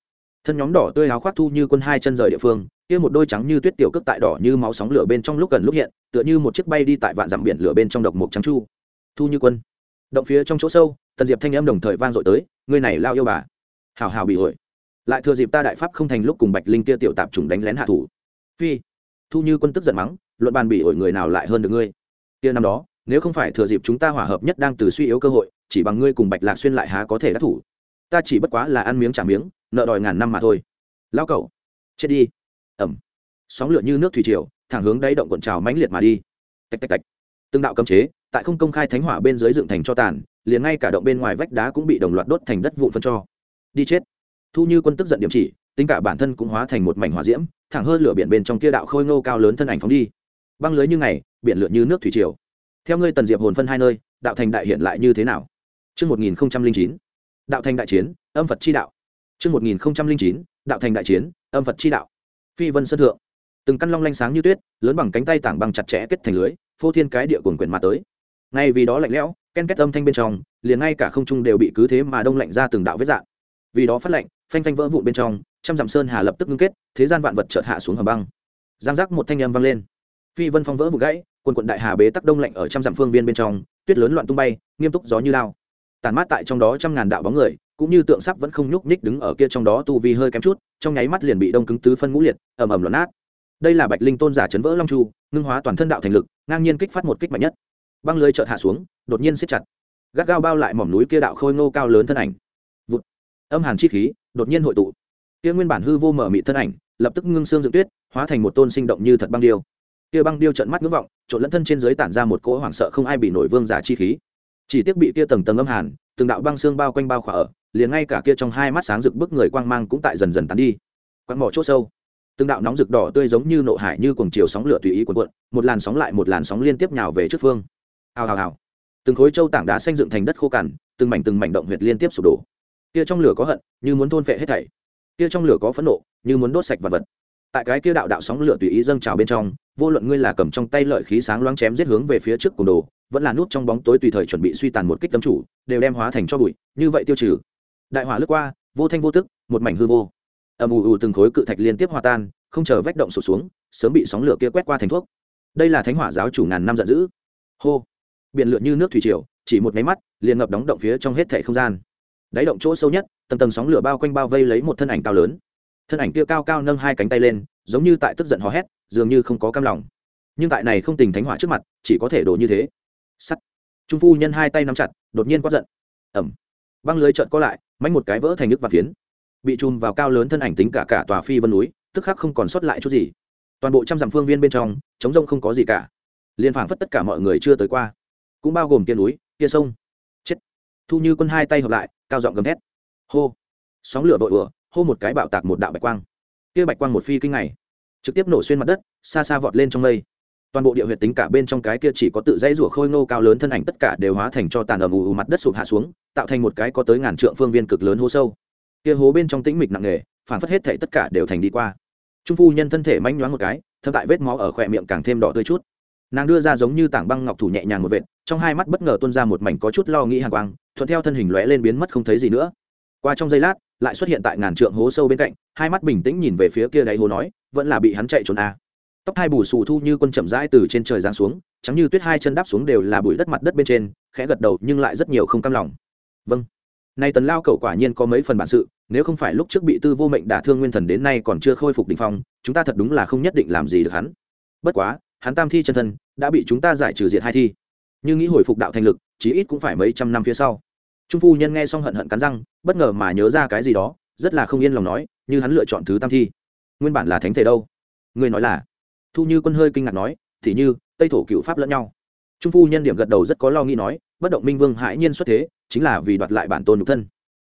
thân nhóm đỏ tươi áo khoác thu như quân hai chân rời địa phương kia một đôi trắng như tuyết tiểu cước tại đỏ như máu sóng lửa bên trong lúc gần lúc hiện, tựa như một chiếc bay đi tại vạn dặm biển lửa bên trong độc mục trắng chu. Thu như quân. Động phía trong chỗ sâu, tần diệp thanh âm đồng thời vang dội tới, ngươi này lao yêu bà. Hào hào bị ổi lại thừa dịp ta đại pháp không thành lúc cùng bạch linh kia tiểu tạp trùng đánh lén hạ thủ. Phi. Thu như quân tức giận mắng, luận bàn bị ổi người nào lại hơn được ngươi? Kia năm đó, nếu không phải thừa dịp chúng ta hòa hợp nhất đang từ suy yếu cơ hội, chỉ bằng ngươi cùng bạch lạc xuyên lại há có thể đắc thủ. Ta chỉ bất quá là ăn miếng trả miếng, nợ đòi ngàn năm mà thôi. Lao cậu chết đi ẩm. Sóng lửa như nước thủy triều thẳng hướng đáy động cuộn trào mãnh liệt mà đi. Tạch tạch tạch. Từng đạo cấm chế tại không công khai thánh hỏa bên dưới dựng thành cho tàn liền ngay cả động bên ngoài vách đá cũng bị đồng loạt đốt thành đất vụn phân cho. Đi chết. Thu như quân tức giận điểm chỉ tính cả bản thân cũng hóa thành một mảnh hỏa diễm thẳng hơn lửa biển bên trong kia đạo khôi ngô cao lớn thân ảnh phóng đi. Băng lưới như ngày biển lửa như nước thủy triều. Theo ngươi tần diệp hồn phân hai nơi đạo thành đại hiện lại như thế nào? Trước 1009, đạo thành đại chiến, âm Phật chi đạo. Trước 1009, đạo thành đại chiến, âm Phật chi đạo. Phi vân sơn thượng, từng căn long lanh sáng như tuyết, lớn bằng cánh tay tảng băng chặt chẽ kết thành lưới, phô thiên cái địa cuồn quyển mà tới. Ngay vì đó lạnh lẽo, ken kết âm thanh bên trong, liền ngay cả không trung đều bị cứ thế mà đông lạnh ra từng đạo vết dạng. Vì đó phát lạnh, phanh phanh vỡ vụn bên trong, trăm dặm sơn hà lập tức ngưng kết, thế gian vạn vật chợt hạ xuống hầm băng. Giang giác một thanh âm vang lên. Phi vân phong vỡ vụ gãy, quần quận đại hà bế tắc đông lạnh ở trăm dặm phương viên bên trong, tuyết lớn loạn tung bay, nghiêm túc gió như lao tàn mát tại trong đó trăm ngàn đạo bóng người cũng như tượng sắp vẫn không nhúc nhích đứng ở kia trong đó tu vi hơi kém chút, trong nháy mắt liền bị đông cứng tứ phân ngũ liệt, ầm ầm loạn nát. Đây là bạch linh tôn giả chấn vỡ long chu, ngưng hóa toàn thân đạo thành lực, ngang nhiên kích phát một kích mạnh nhất. Băng lưới chợt hạ xuống, đột nhiên siết chặt. Gắt gao bao lại mỏm núi kia đạo khôi ngô cao lớn thân ảnh. Vụt. Âm hàn chi khí, đột nhiên hội tụ. Kia nguyên bản hư vô mở mị thân ảnh, lập tức ngưng xương dựng tuyết, hóa thành một tôn sinh động như thật băng điêu. Kia băng điêu trận mắt ngưỡng vọng, trộn lẫn thân trên dưới tản ra một cỗ hoảng sợ không ai bị nổi vương giả chi khí. Chỉ tiếc bị kia tầng tầng âm hàn, từng đạo băng xương bao quanh bao khỏa ở liền ngay cả kia trong hai mắt sáng rực bức người quang mang cũng tại dần dần tán đi. Quăng mỏ chỗ sâu, từng đạo nóng rực đỏ tươi giống như nộ hải như cuồng chiều sóng lửa tùy ý quần cuộn, một làn sóng lại một làn sóng liên tiếp nhào về trước phương. Hào hào hào. Từng khối châu tảng đá xanh dựng thành đất khô cằn, từng mảnh từng mảnh động huyệt liên tiếp sụp đổ. Kia trong lửa có hận, như muốn thôn phệ hết thảy. Kia trong lửa có phẫn nộ, như muốn đốt sạch vật vật. Tại cái kia đạo đạo sóng lửa tùy ý dâng trào bên trong, vô luận ngươi là cầm trong tay lợi khí sáng loáng chém giết hướng về phía trước cùng đồ, vẫn là nút trong bóng tối tùy thời chuẩn bị suy tàn một kích tâm chủ, đều đem hóa thành cho bụi, như vậy tiêu trừ đại hỏa lướt qua, vô thanh vô tức, một mảnh hư vô. Ầm ù ù từng khối cự thạch liên tiếp hòa tan, không chờ vách động sụt xuống, sớm bị sóng lửa kia quét qua thành thuốc. Đây là thánh hỏa giáo chủ ngàn năm giận dữ. Hô! Biển lượn như nước thủy triều, chỉ một máy mắt, liền ngập đóng động phía trong hết thảy không gian. Đáy động chỗ sâu nhất, tầng tầng sóng lửa bao quanh bao vây lấy một thân ảnh cao lớn. Thân ảnh kia cao cao nâng hai cánh tay lên, giống như tại tức giận hò hét, dường như không có cam lòng. Nhưng tại này không tình thánh hỏa trước mặt, chỉ có thể đổ như thế. Sắt! Trung phu nhân hai tay nắm chặt, đột nhiên quát giận. Ẩm băng lưới trợn có lại mánh một cái vỡ thành nước và phiến. Bị chùm vào cao lớn thân ảnh tính cả cả tòa phi vân núi, tức khắc không còn sót lại chút gì. Toàn bộ trăm dặm phương viên bên trong chống rông không có gì cả. Liên phảng phất tất cả mọi người chưa tới qua. Cũng bao gồm kia núi, kia sông. Chết. Thu như quân hai tay hợp lại, cao giọng gầm hét hô. Sóng lửa vội vừa hô một cái bạo tạc một đạo bạch quang. Kia bạch quang một phi kinh ngày. Trực tiếp nổ xuyên mặt đất, xa xa vọt lên trong mây toàn bộ địa huyệt tính cả bên trong cái kia chỉ có tự dãy rủa khôi ngô cao lớn thân ảnh tất cả đều hóa thành cho tàn ầm ù ù mặt đất sụp hạ xuống, tạo thành một cái có tới ngàn trượng phương viên cực lớn hố sâu. Kia hố bên trong tĩnh mịch nặng nề, phản phất hết thảy tất cả đều thành đi qua. Trung phu nhân thân thể manh nhoáng một cái thâm tại vết máu ở khỏe miệng càng thêm đỏ tươi chút. Nàng đưa ra giống như tảng băng ngọc thủ nhẹ nhàng một vệt, trong hai mắt bất ngờ tuôn ra một mảnh có chút lo nghĩ hàng quang, thuận theo thân hình lóe lên biến mất không thấy gì nữa. Qua trong giây lát, lại xuất hiện tại ngàn trượng hố sâu bên cạnh, hai mắt bình tĩnh nhìn về phía kia đáy hố nói, vẫn là bị hắn chạy trốn à tóc hai bù xù thu như quân chậm rãi từ trên trời giáng xuống, trắng như tuyết hai chân đáp xuống đều là bụi đất mặt đất bên trên, khẽ gật đầu nhưng lại rất nhiều không cam lòng. Vâng. Nay tần lao cậu quả nhiên có mấy phần bản sự, nếu không phải lúc trước bị tư vô mệnh đả thương nguyên thần đến nay còn chưa khôi phục đình phong, chúng ta thật đúng là không nhất định làm gì được hắn. Bất quá, hắn tam thi chân thân, đã bị chúng ta giải trừ diệt hai thi. Nhưng nghĩ hồi phục đạo thành lực, chí ít cũng phải mấy trăm năm phía sau. Trung phu nhân nghe xong hận hận cắn răng, bất ngờ mà nhớ ra cái gì đó, rất là không yên lòng nói, như hắn lựa chọn thứ tam thi. Nguyên bản là thánh thể đâu? Người nói là? Thu như quân hơi kinh ngạc nói, thì như, tây thổ cựu pháp lẫn nhau. Trung phu nhân điểm gật đầu rất có lo nghĩ nói, bất động minh vương hãi nhiên xuất thế, chính là vì đoạt lại bản tôn nhục thân.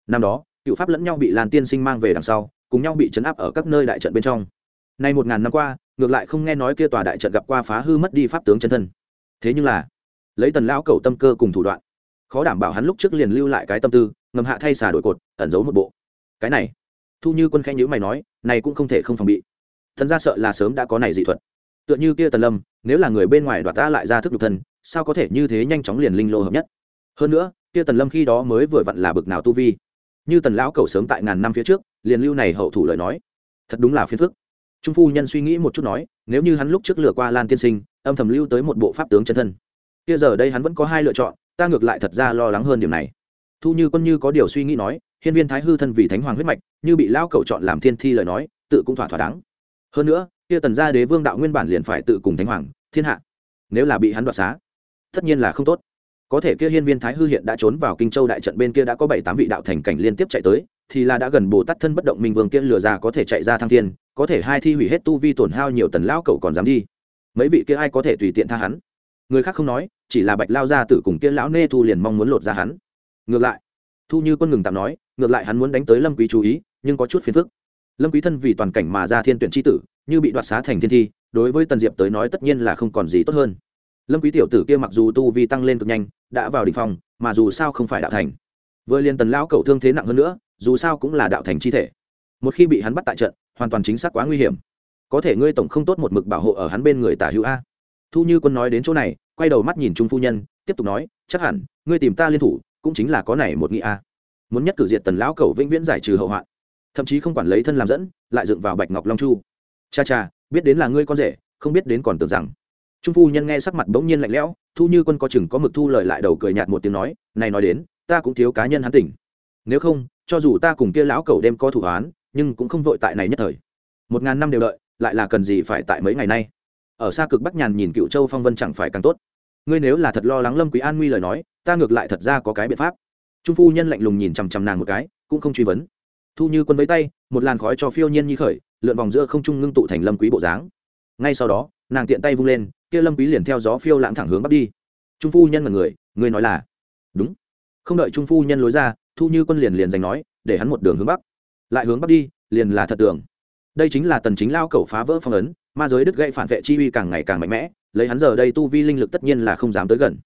Năm đó, cựu pháp lẫn nhau bị làn tiên sinh mang về đằng sau, cùng nhau bị chấn áp ở các nơi đại trận bên trong. Nay một ngàn năm qua, ngược lại không nghe nói kia tòa đại trận gặp qua phá hư mất đi pháp tướng chân thân. Thế nhưng là, lấy tần lão cầu tâm cơ cùng thủ đoạn, khó đảm bảo hắn lúc trước liền lưu lại cái tâm tư, ngầm hạ thay xà đổi cột, ẩn giấu một bộ. Cái này, thu như quân khẽ nhữ mày nói, này cũng không thể không phòng bị. Thần ra sợ là sớm đã có này dị thuật tựa như kia tần lâm, nếu là người bên ngoài đoạt ta lại ra thức nhục thân, sao có thể như thế nhanh chóng liền linh lô hợp nhất? Hơn nữa, kia tần lâm khi đó mới vừa vặn là bực nào tu vi. Như tần lão cầu sớm tại ngàn năm phía trước, liền lưu này hậu thủ lời nói. Thật đúng là phiền phức. Trung phu nhân suy nghĩ một chút nói, nếu như hắn lúc trước lừa qua lan tiên sinh, âm thầm lưu tới một bộ pháp tướng chân thân. Kia giờ đây hắn vẫn có hai lựa chọn, ta ngược lại thật ra lo lắng hơn điểm này. Thu như quân như có điều suy nghĩ nói, hiên viên thái hư thân vì thánh hoàng huyết mạch, như bị Lão cầu chọn làm thiên thi lời nói, tự cũng thỏa thỏa đáng. Hơn nữa kia tần gia đế vương đạo nguyên bản liền phải tự cùng thánh hoàng, thiên hạ. Nếu là bị hắn đoạt xá, tất nhiên là không tốt. Có thể kia hiên viên thái hư hiện đã trốn vào kinh châu đại trận bên kia đã có bảy tám vị đạo thành cảnh liên tiếp chạy tới, thì là đã gần bồ tát thân bất động minh vương kia lừa ra có thể chạy ra thăng thiên, có thể hai thi hủy hết tu vi tổn hao nhiều tần lão cậu còn dám đi. Mấy vị kia ai có thể tùy tiện tha hắn? Người khác không nói, chỉ là bạch lao gia tử cùng kia lão nê thu liền mong muốn lột ra hắn. Ngược lại, thu như quân ngừng tạm nói, ngược lại hắn muốn đánh tới lâm quý chú ý, nhưng có chút phiền phức. Lâm quý thân vì toàn cảnh mà ra thiên tuyển chi tử như bị đoạt xá thành thiên thi, đối với tần diệp tới nói tất nhiên là không còn gì tốt hơn. Lâm quý tiểu tử kia mặc dù tu vi tăng lên cực nhanh, đã vào đỉnh phong, mà dù sao không phải đạo thành. Vừa liền tần lão cẩu thương thế nặng hơn nữa, dù sao cũng là đạo thành chi thể. Một khi bị hắn bắt tại trận, hoàn toàn chính xác quá nguy hiểm. Có thể ngươi tổng không tốt một mực bảo hộ ở hắn bên người tả hữu a. Thu như quân nói đến chỗ này, quay đầu mắt nhìn trung phu nhân, tiếp tục nói, chắc hẳn, ngươi tìm ta liên thủ, cũng chính là có này một nghị a. Muốn nhất cử diệt tần lão cầu vĩnh viễn giải trừ hậu hoạn. Thậm chí không quản lấy thân làm dẫn, lại dựng vào bạch ngọc long chu cha cha, biết đến là ngươi con rể, không biết đến còn tưởng rằng. Trung phu nhân nghe sắc mặt bỗng nhiên lạnh lẽo, thu như quân có chừng có mực thu lời lại đầu cười nhạt một tiếng nói, này nói đến, ta cũng thiếu cá nhân hắn tỉnh. Nếu không, cho dù ta cùng kia lão cầu đêm có thủ án nhưng cũng không vội tại này nhất thời. Một ngàn năm đều đợi, lại là cần gì phải tại mấy ngày nay? Ở xa cực bắc nhàn nhìn cựu châu phong vân chẳng phải càng tốt. Ngươi nếu là thật lo lắng lâm quý an nguy lời nói, ta ngược lại thật ra có cái biện pháp. Trung phu nhân lạnh lùng nhìn chằm chằm nàng một cái, cũng không truy vấn. Thu như quân với tay, một làn khói cho phiêu nhiên như khởi lượn vòng giữa không trung ngưng tụ thành lâm quý bộ dáng. Ngay sau đó, nàng tiện tay vung lên, kia lâm quý liền theo gió phiêu lãng thẳng hướng bắc đi. Trung phu nhân là người người nói là, đúng. Không đợi trung phu nhân lối ra, thu như quân liền liền giành nói, để hắn một đường hướng bắc. Lại hướng bắc đi, liền là thật tưởng. Đây chính là tần chính lao cẩu phá vỡ phong ấn, ma giới đứt gãy phản vệ chi uy càng ngày càng mạnh mẽ, lấy hắn giờ đây tu vi linh lực tất nhiên là không dám tới gần.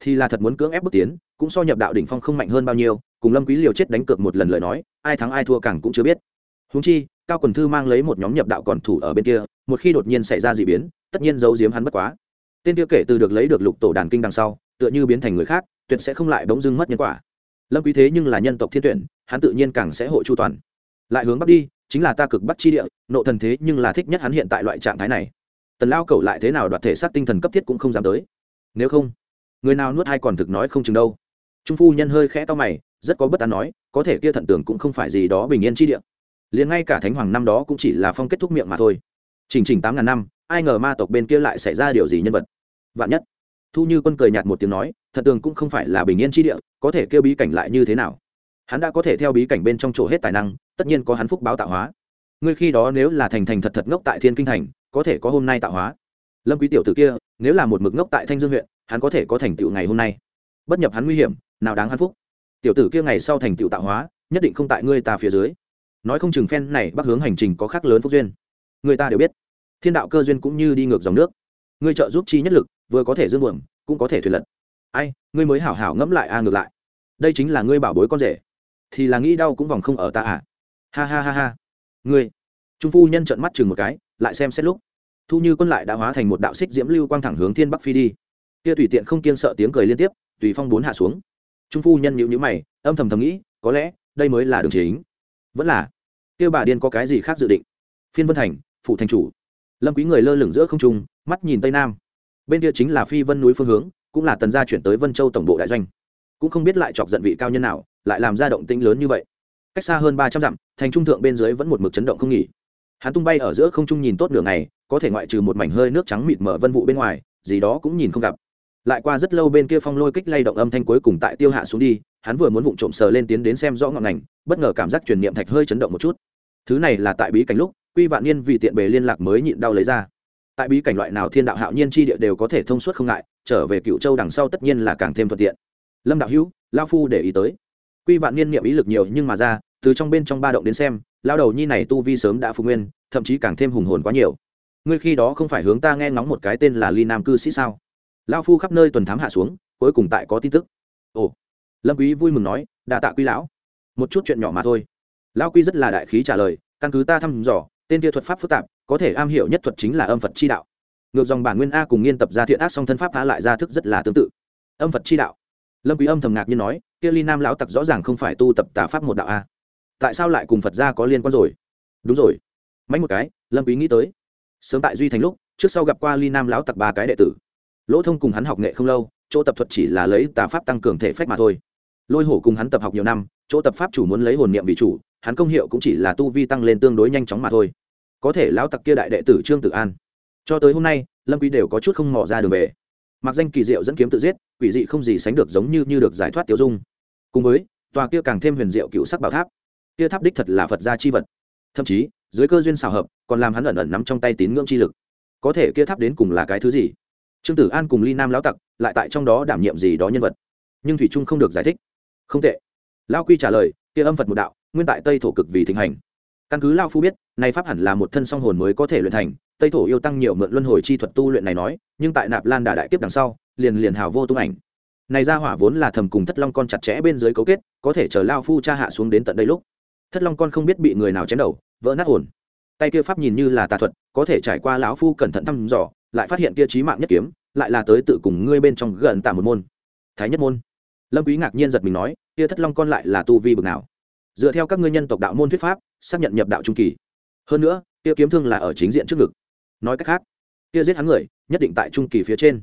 Thì là thật muốn cưỡng ép bước tiến, cũng so nhập đạo đỉnh phong không mạnh hơn bao nhiêu, cùng lâm quý liều chết đánh cược một lần lời nói, ai thắng ai thua càng cũng chưa biết. Huống chi cao quần thư mang lấy một nhóm nhập đạo còn thủ ở bên kia, một khi đột nhiên xảy ra dị biến, tất nhiên giấu giếm hắn bất quá. Tên kia kể từ được lấy được lục tổ đàn kinh đằng sau, tựa như biến thành người khác, tuyệt sẽ không lại bỗng dưng mất nhân quả. Lâm quý thế nhưng là nhân tộc thiên tuyển, hắn tự nhiên càng sẽ hội chu toàn. Lại hướng bắc đi, chính là ta cực bắc chi địa, nộ thần thế nhưng là thích nhất hắn hiện tại loại trạng thái này. Tần lao cầu lại thế nào đoạt thể xác tinh thần cấp thiết cũng không dám tới. Nếu không, người nào nuốt hay còn thực nói không chừng đâu. Trung phu nhân hơi khẽ to mày, rất có bất an nói, có thể kia thận tưởng cũng không phải gì đó bình yên chi địa liền ngay cả thánh hoàng năm đó cũng chỉ là phong kết thúc miệng mà thôi. Chỉnh chỉnh tám ngàn năm, ai ngờ ma tộc bên kia lại xảy ra điều gì nhân vật? Vạn nhất. Thu như quân cười nhạt một tiếng nói, thật tường cũng không phải là bình yên tri địa, có thể kêu bí cảnh lại như thế nào? Hắn đã có thể theo bí cảnh bên trong chỗ hết tài năng, tất nhiên có hắn phúc báo tạo hóa. Ngươi khi đó nếu là thành thành thật thật ngốc tại thiên kinh thành, có thể có hôm nay tạo hóa. Lâm quý tiểu tử kia, nếu là một mực ngốc tại thanh dương huyện, hắn có thể có thành tựu ngày hôm nay. Bất nhập hắn nguy hiểm, nào đáng hắn phúc. Tiểu tử kia ngày sau thành tựu tạo hóa, nhất định không tại ngươi ta phía dưới nói không chừng phen này bắc hướng hành trình có khác lớn phúc duyên. Người ta đều biết, thiên đạo cơ duyên cũng như đi ngược dòng nước. Ngươi trợ giúp chi nhất lực, vừa có thể dương buồm, cũng có thể thuyền lật. Ai, ngươi mới hảo hảo ngẫm lại a à ngược lại. Đây chính là ngươi bảo bối con rể. Thì là nghĩ đau cũng vòng không ở ta à. Ha ha ha ha. Ngươi. Trung phu nhân trợn mắt chừng một cái, lại xem xét lúc. Thu như quân lại đã hóa thành một đạo xích diễm lưu quang thẳng hướng thiên bắc phi đi. Kia tùy tiện không kiên sợ tiếng cười liên tiếp, tùy phong bốn hạ xuống. Trung phu nhân nhịu nhữ mày, âm thầm thầm nghĩ, có lẽ đây mới là đường chính vẫn là. Kêu bà điên có cái gì khác dự định? Phiên vân thành phụ thành chủ. Lâm quý người lơ lửng giữa không trung, mắt nhìn tây nam. Bên kia chính là phi vân núi phương hướng, cũng là tần gia chuyển tới vân châu tổng bộ đại doanh. Cũng không biết lại chọc giận vị cao nhân nào, lại làm ra động tĩnh lớn như vậy. Cách xa hơn ba trăm dặm, thành trung thượng bên dưới vẫn một mực chấn động không nghỉ. Hắn tung bay ở giữa không trung nhìn tốt nửa ngày, có thể ngoại trừ một mảnh hơi nước trắng mịt mở vân vụ bên ngoài, gì đó cũng nhìn không gặp. Lại qua rất lâu bên kia phong lôi kích lay động âm thanh cuối cùng tại tiêu hạ xuống đi hắn vừa muốn vụng trộm sờ lên tiến đến xem rõ ngọn ngành, bất ngờ cảm giác truyền niệm thạch hơi chấn động một chút. Thứ này là tại bí cảnh lúc, quy vạn niên vì tiện bề liên lạc mới nhịn đau lấy ra. Tại bí cảnh loại nào thiên đạo hạo nhiên chi địa đều có thể thông suốt không ngại, trở về cựu châu đằng sau tất nhiên là càng thêm thuận tiện. Lâm đạo hữu lao phu để ý tới. Quy vạn niên niệm ý lực nhiều nhưng mà ra, từ trong bên trong ba động đến xem lao đầu nhi này tu vi sớm đã phục nguyên, thậm chí càng thêm hùng hồn quá nhiều. Ngươi khi đó không phải hướng ta nghe ngóng một cái tên là ly nam cư sĩ sao? Lao phu khắp nơi tuần thám hạ xuống, cuối cùng tại có tin tức. Ồ lâm quý vui mừng nói, đa tạ quý lão. Một chút chuyện nhỏ mà thôi. Lão quý rất là đại khí trả lời, căn cứ ta thăm dò, tên kia thuật pháp phức tạp, có thể am hiểu nhất thuật chính là âm phật chi đạo. Ngược dòng bản nguyên a cùng nghiên tập ra thiện ác song thân pháp phá lại ra thức rất là tương tự. Âm phật chi đạo. Lâm quý âm thầm ngạc nhiên nói, kia ly nam lão tặc rõ ràng không phải tu tập tà pháp một đạo a. Tại sao lại cùng phật gia có liên quan rồi? Đúng rồi. Mấy một cái, lâm quý nghĩ tới. Sớm tại duy thành lúc, trước sau gặp qua ly nam lão tặc ba cái đệ tử. Lỗ thông cùng hắn học nghệ không lâu, chỗ tập thuật chỉ là lấy tà pháp tăng cường thể phách mà thôi lôi hổ cùng hắn tập học nhiều năm, chỗ tập pháp chủ muốn lấy hồn niệm vì chủ, hắn công hiệu cũng chỉ là tu vi tăng lên tương đối nhanh chóng mà thôi. Có thể lão tặc kia đại đệ tử trương tử an. Cho tới hôm nay, lâm quý đều có chút không mò ra đường về. Mặc danh kỳ diệu dẫn kiếm tự giết, quỷ dị không gì sánh được giống như như được giải thoát tiêu dung. Cùng với, tòa kia càng thêm huyền diệu cựu sắc bảo tháp. Kia tháp đích thật là phật gia chi vật. Thậm chí, dưới cơ duyên xào hợp, còn làm hắn ẩn ẩn nắm trong tay tín ngưỡng chi lực. Có thể kia tháp đến cùng là cái thứ gì? Trương tử an cùng ly nam lão tặc, lại tại trong đó đảm nhiệm gì đó nhân vật. Nhưng thủy trung không được giải thích không tệ. Lao quy trả lời, kia âm phật một đạo, nguyên tại tây thổ cực vì thịnh hành. Căn cứ lao phu biết nay pháp hẳn là một thân song hồn mới có thể luyện thành. Tây thổ yêu tăng nhiều mượn luân hồi chi thuật tu luyện này nói, nhưng tại nạp lan đà đại kiếp đằng sau, liền liền hào vô tung ảnh. Này ra hỏa vốn là thầm cùng thất long con chặt chẽ bên dưới cấu kết, có thể chờ lao phu cha hạ xuống đến tận đây lúc. Thất long con không biết bị người nào chém đầu, vỡ nát hồn. Tay kia pháp nhìn như là tà thuật, có thể trải qua lão phu cẩn thận thăm dò, lại phát hiện kia trí mạng nhất kiếm, lại là tới tự cùng ngươi bên trong gần tả một môn. Thái nhất môn lâm quý ngạc nhiên giật mình nói, kia thất long con lại là tu vi bậc nào? Dựa theo các ngươi nhân tộc đạo môn thuyết pháp, xác nhận nhập đạo trung kỳ. Hơn nữa, kia kiếm thương là ở chính diện trước ngực. Nói cách khác, kia giết hắn người, nhất định tại trung kỳ phía trên.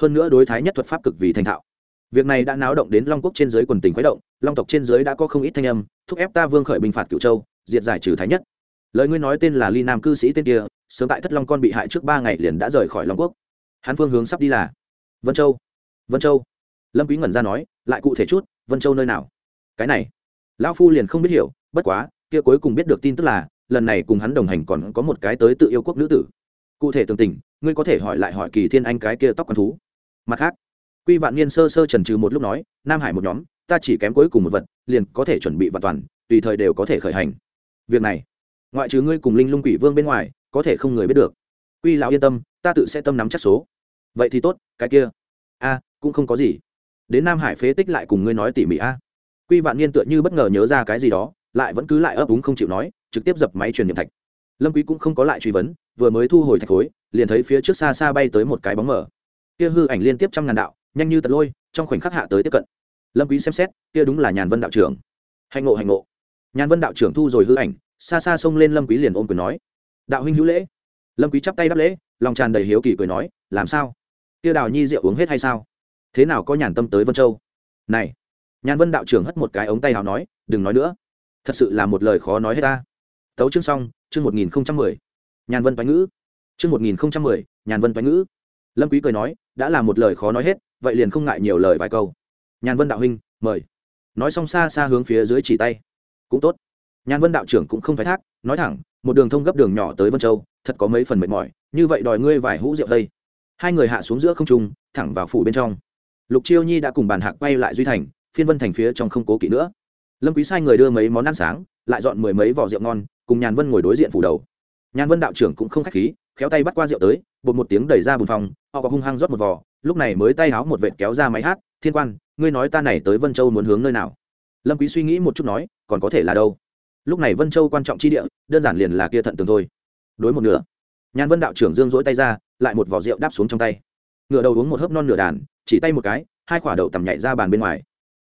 Hơn nữa đối thái nhất thuật pháp cực vì thành thạo. Việc này đã náo động đến long quốc trên dưới quần tình khuấy động, long tộc trên dưới đã có không ít thanh âm, thúc ép ta vương khởi bình phạt cửu châu, diệt giải trừ thái nhất. Lời ngươi nói tên là ly nam cư sĩ tên kia, sớm tại thất long con bị hại trước ba ngày liền đã rời khỏi long quốc. Hắn phương hướng sắp đi là vân châu. Vân châu lâm quý ngẩn ra nói, lại cụ thể chút, vân châu nơi nào? Cái này. Lão phu liền không biết hiểu, bất quá, kia cuối cùng biết được tin tức là, lần này cùng hắn đồng hành còn có một cái tới tự yêu quốc nữ tử. Cụ thể tường tình, ngươi có thể hỏi lại hỏi kỳ thiên anh cái kia tóc quan thú. Mặt khác, quy vạn niên sơ sơ trần trừ một lúc nói, nam hải một nhóm, ta chỉ kém cuối cùng một vật, liền có thể chuẩn bị và toàn, tùy thời đều có thể khởi hành. Việc này, ngoại trừ ngươi cùng linh lung quỷ vương bên ngoài, có thể không người biết được. Quy lão yên tâm, ta tự sẽ tâm nắm chắc số. Vậy thì tốt, cái kia. A, cũng không có gì đến nam hải phế tích lại cùng ngươi nói tỉ mỉ a. Quy vạn niên tựa như bất ngờ nhớ ra cái gì đó, lại vẫn cứ lại ấp úng không chịu nói, trực tiếp dập máy truyền niệm thạch. Lâm quý cũng không có lại truy vấn, vừa mới thu hồi thạch khối, liền thấy phía trước xa xa bay tới một cái bóng mờ. Kia hư ảnh liên tiếp trăm ngàn đạo, nhanh như tật lôi, trong khoảnh khắc hạ tới tiếp cận. Lâm quý xem xét, kia đúng là nhàn vân đạo trưởng. Hành ngộ hành ngộ. Nhàn vân đạo trưởng thu rồi hư ảnh, xa xa xông lên lâm quý liền ôm quyền nói, đạo huynh hữu lễ. Lâm quý chắp tay đáp lễ, lòng tràn đầy hiếu kỳ cười nói, làm sao? Kia đào nhi rượu uống hết hay sao? Thế nào có nhàn tâm tới vân châu? Này, nhàn vân đạo trưởng hất một cái ống tay hào nói, đừng nói nữa. Thật sự là một lời khó nói hết ta. Tấu chương xong, chương một nghìn không trăm mười. Nhàn vân toái ngữ. Chương một nghìn không trăm mười, nhàn vân toái ngữ. Lâm quý cười nói, đã là một lời khó nói hết, vậy liền không ngại nhiều lời vài câu. Nhàn vân đạo huynh, mời. Nói xong xa xa hướng phía dưới chỉ tay. Cũng tốt. Nhàn vân đạo trưởng cũng không phải thác, nói thẳng, một đường thông gấp đường nhỏ tới vân châu, thật có mấy phần mệt mỏi, như vậy đòi ngươi vài hũ rượu đây. Hai người hạ xuống giữa không trung, thẳng vào phủ bên trong lục chiêu nhi đã cùng bàn hạc quay lại duy thành, phiên vân thành phía trong không cố kỵ nữa. Lâm quý sai người đưa mấy món ăn sáng, lại dọn mười mấy vỏ rượu ngon, cùng nhàn vân ngồi đối diện phủ đầu. Nhàn vân đạo trưởng cũng không khách khí, khéo tay bắt qua rượu tới, bột một tiếng đẩy ra bùn phòng, họ có hung hăng rót một vỏ lúc này mới tay háo một vệt kéo ra máy hát, thiên quan, ngươi nói ta này tới vân châu muốn hướng nơi nào? Lâm quý suy nghĩ một chút nói, còn có thể là đâu? Lúc này vân châu quan trọng chi địa, đơn giản liền là kia thận tường thôi. Đối một nửa, nhàn vân đạo trưởng dương dỗi tay ra, lại một vỏ rượu đáp xuống trong tay. Ngựa đầu uống một hớp non nửa đàn chỉ tay một cái, hai quả đậu tầm nhảy ra bàn bên ngoài.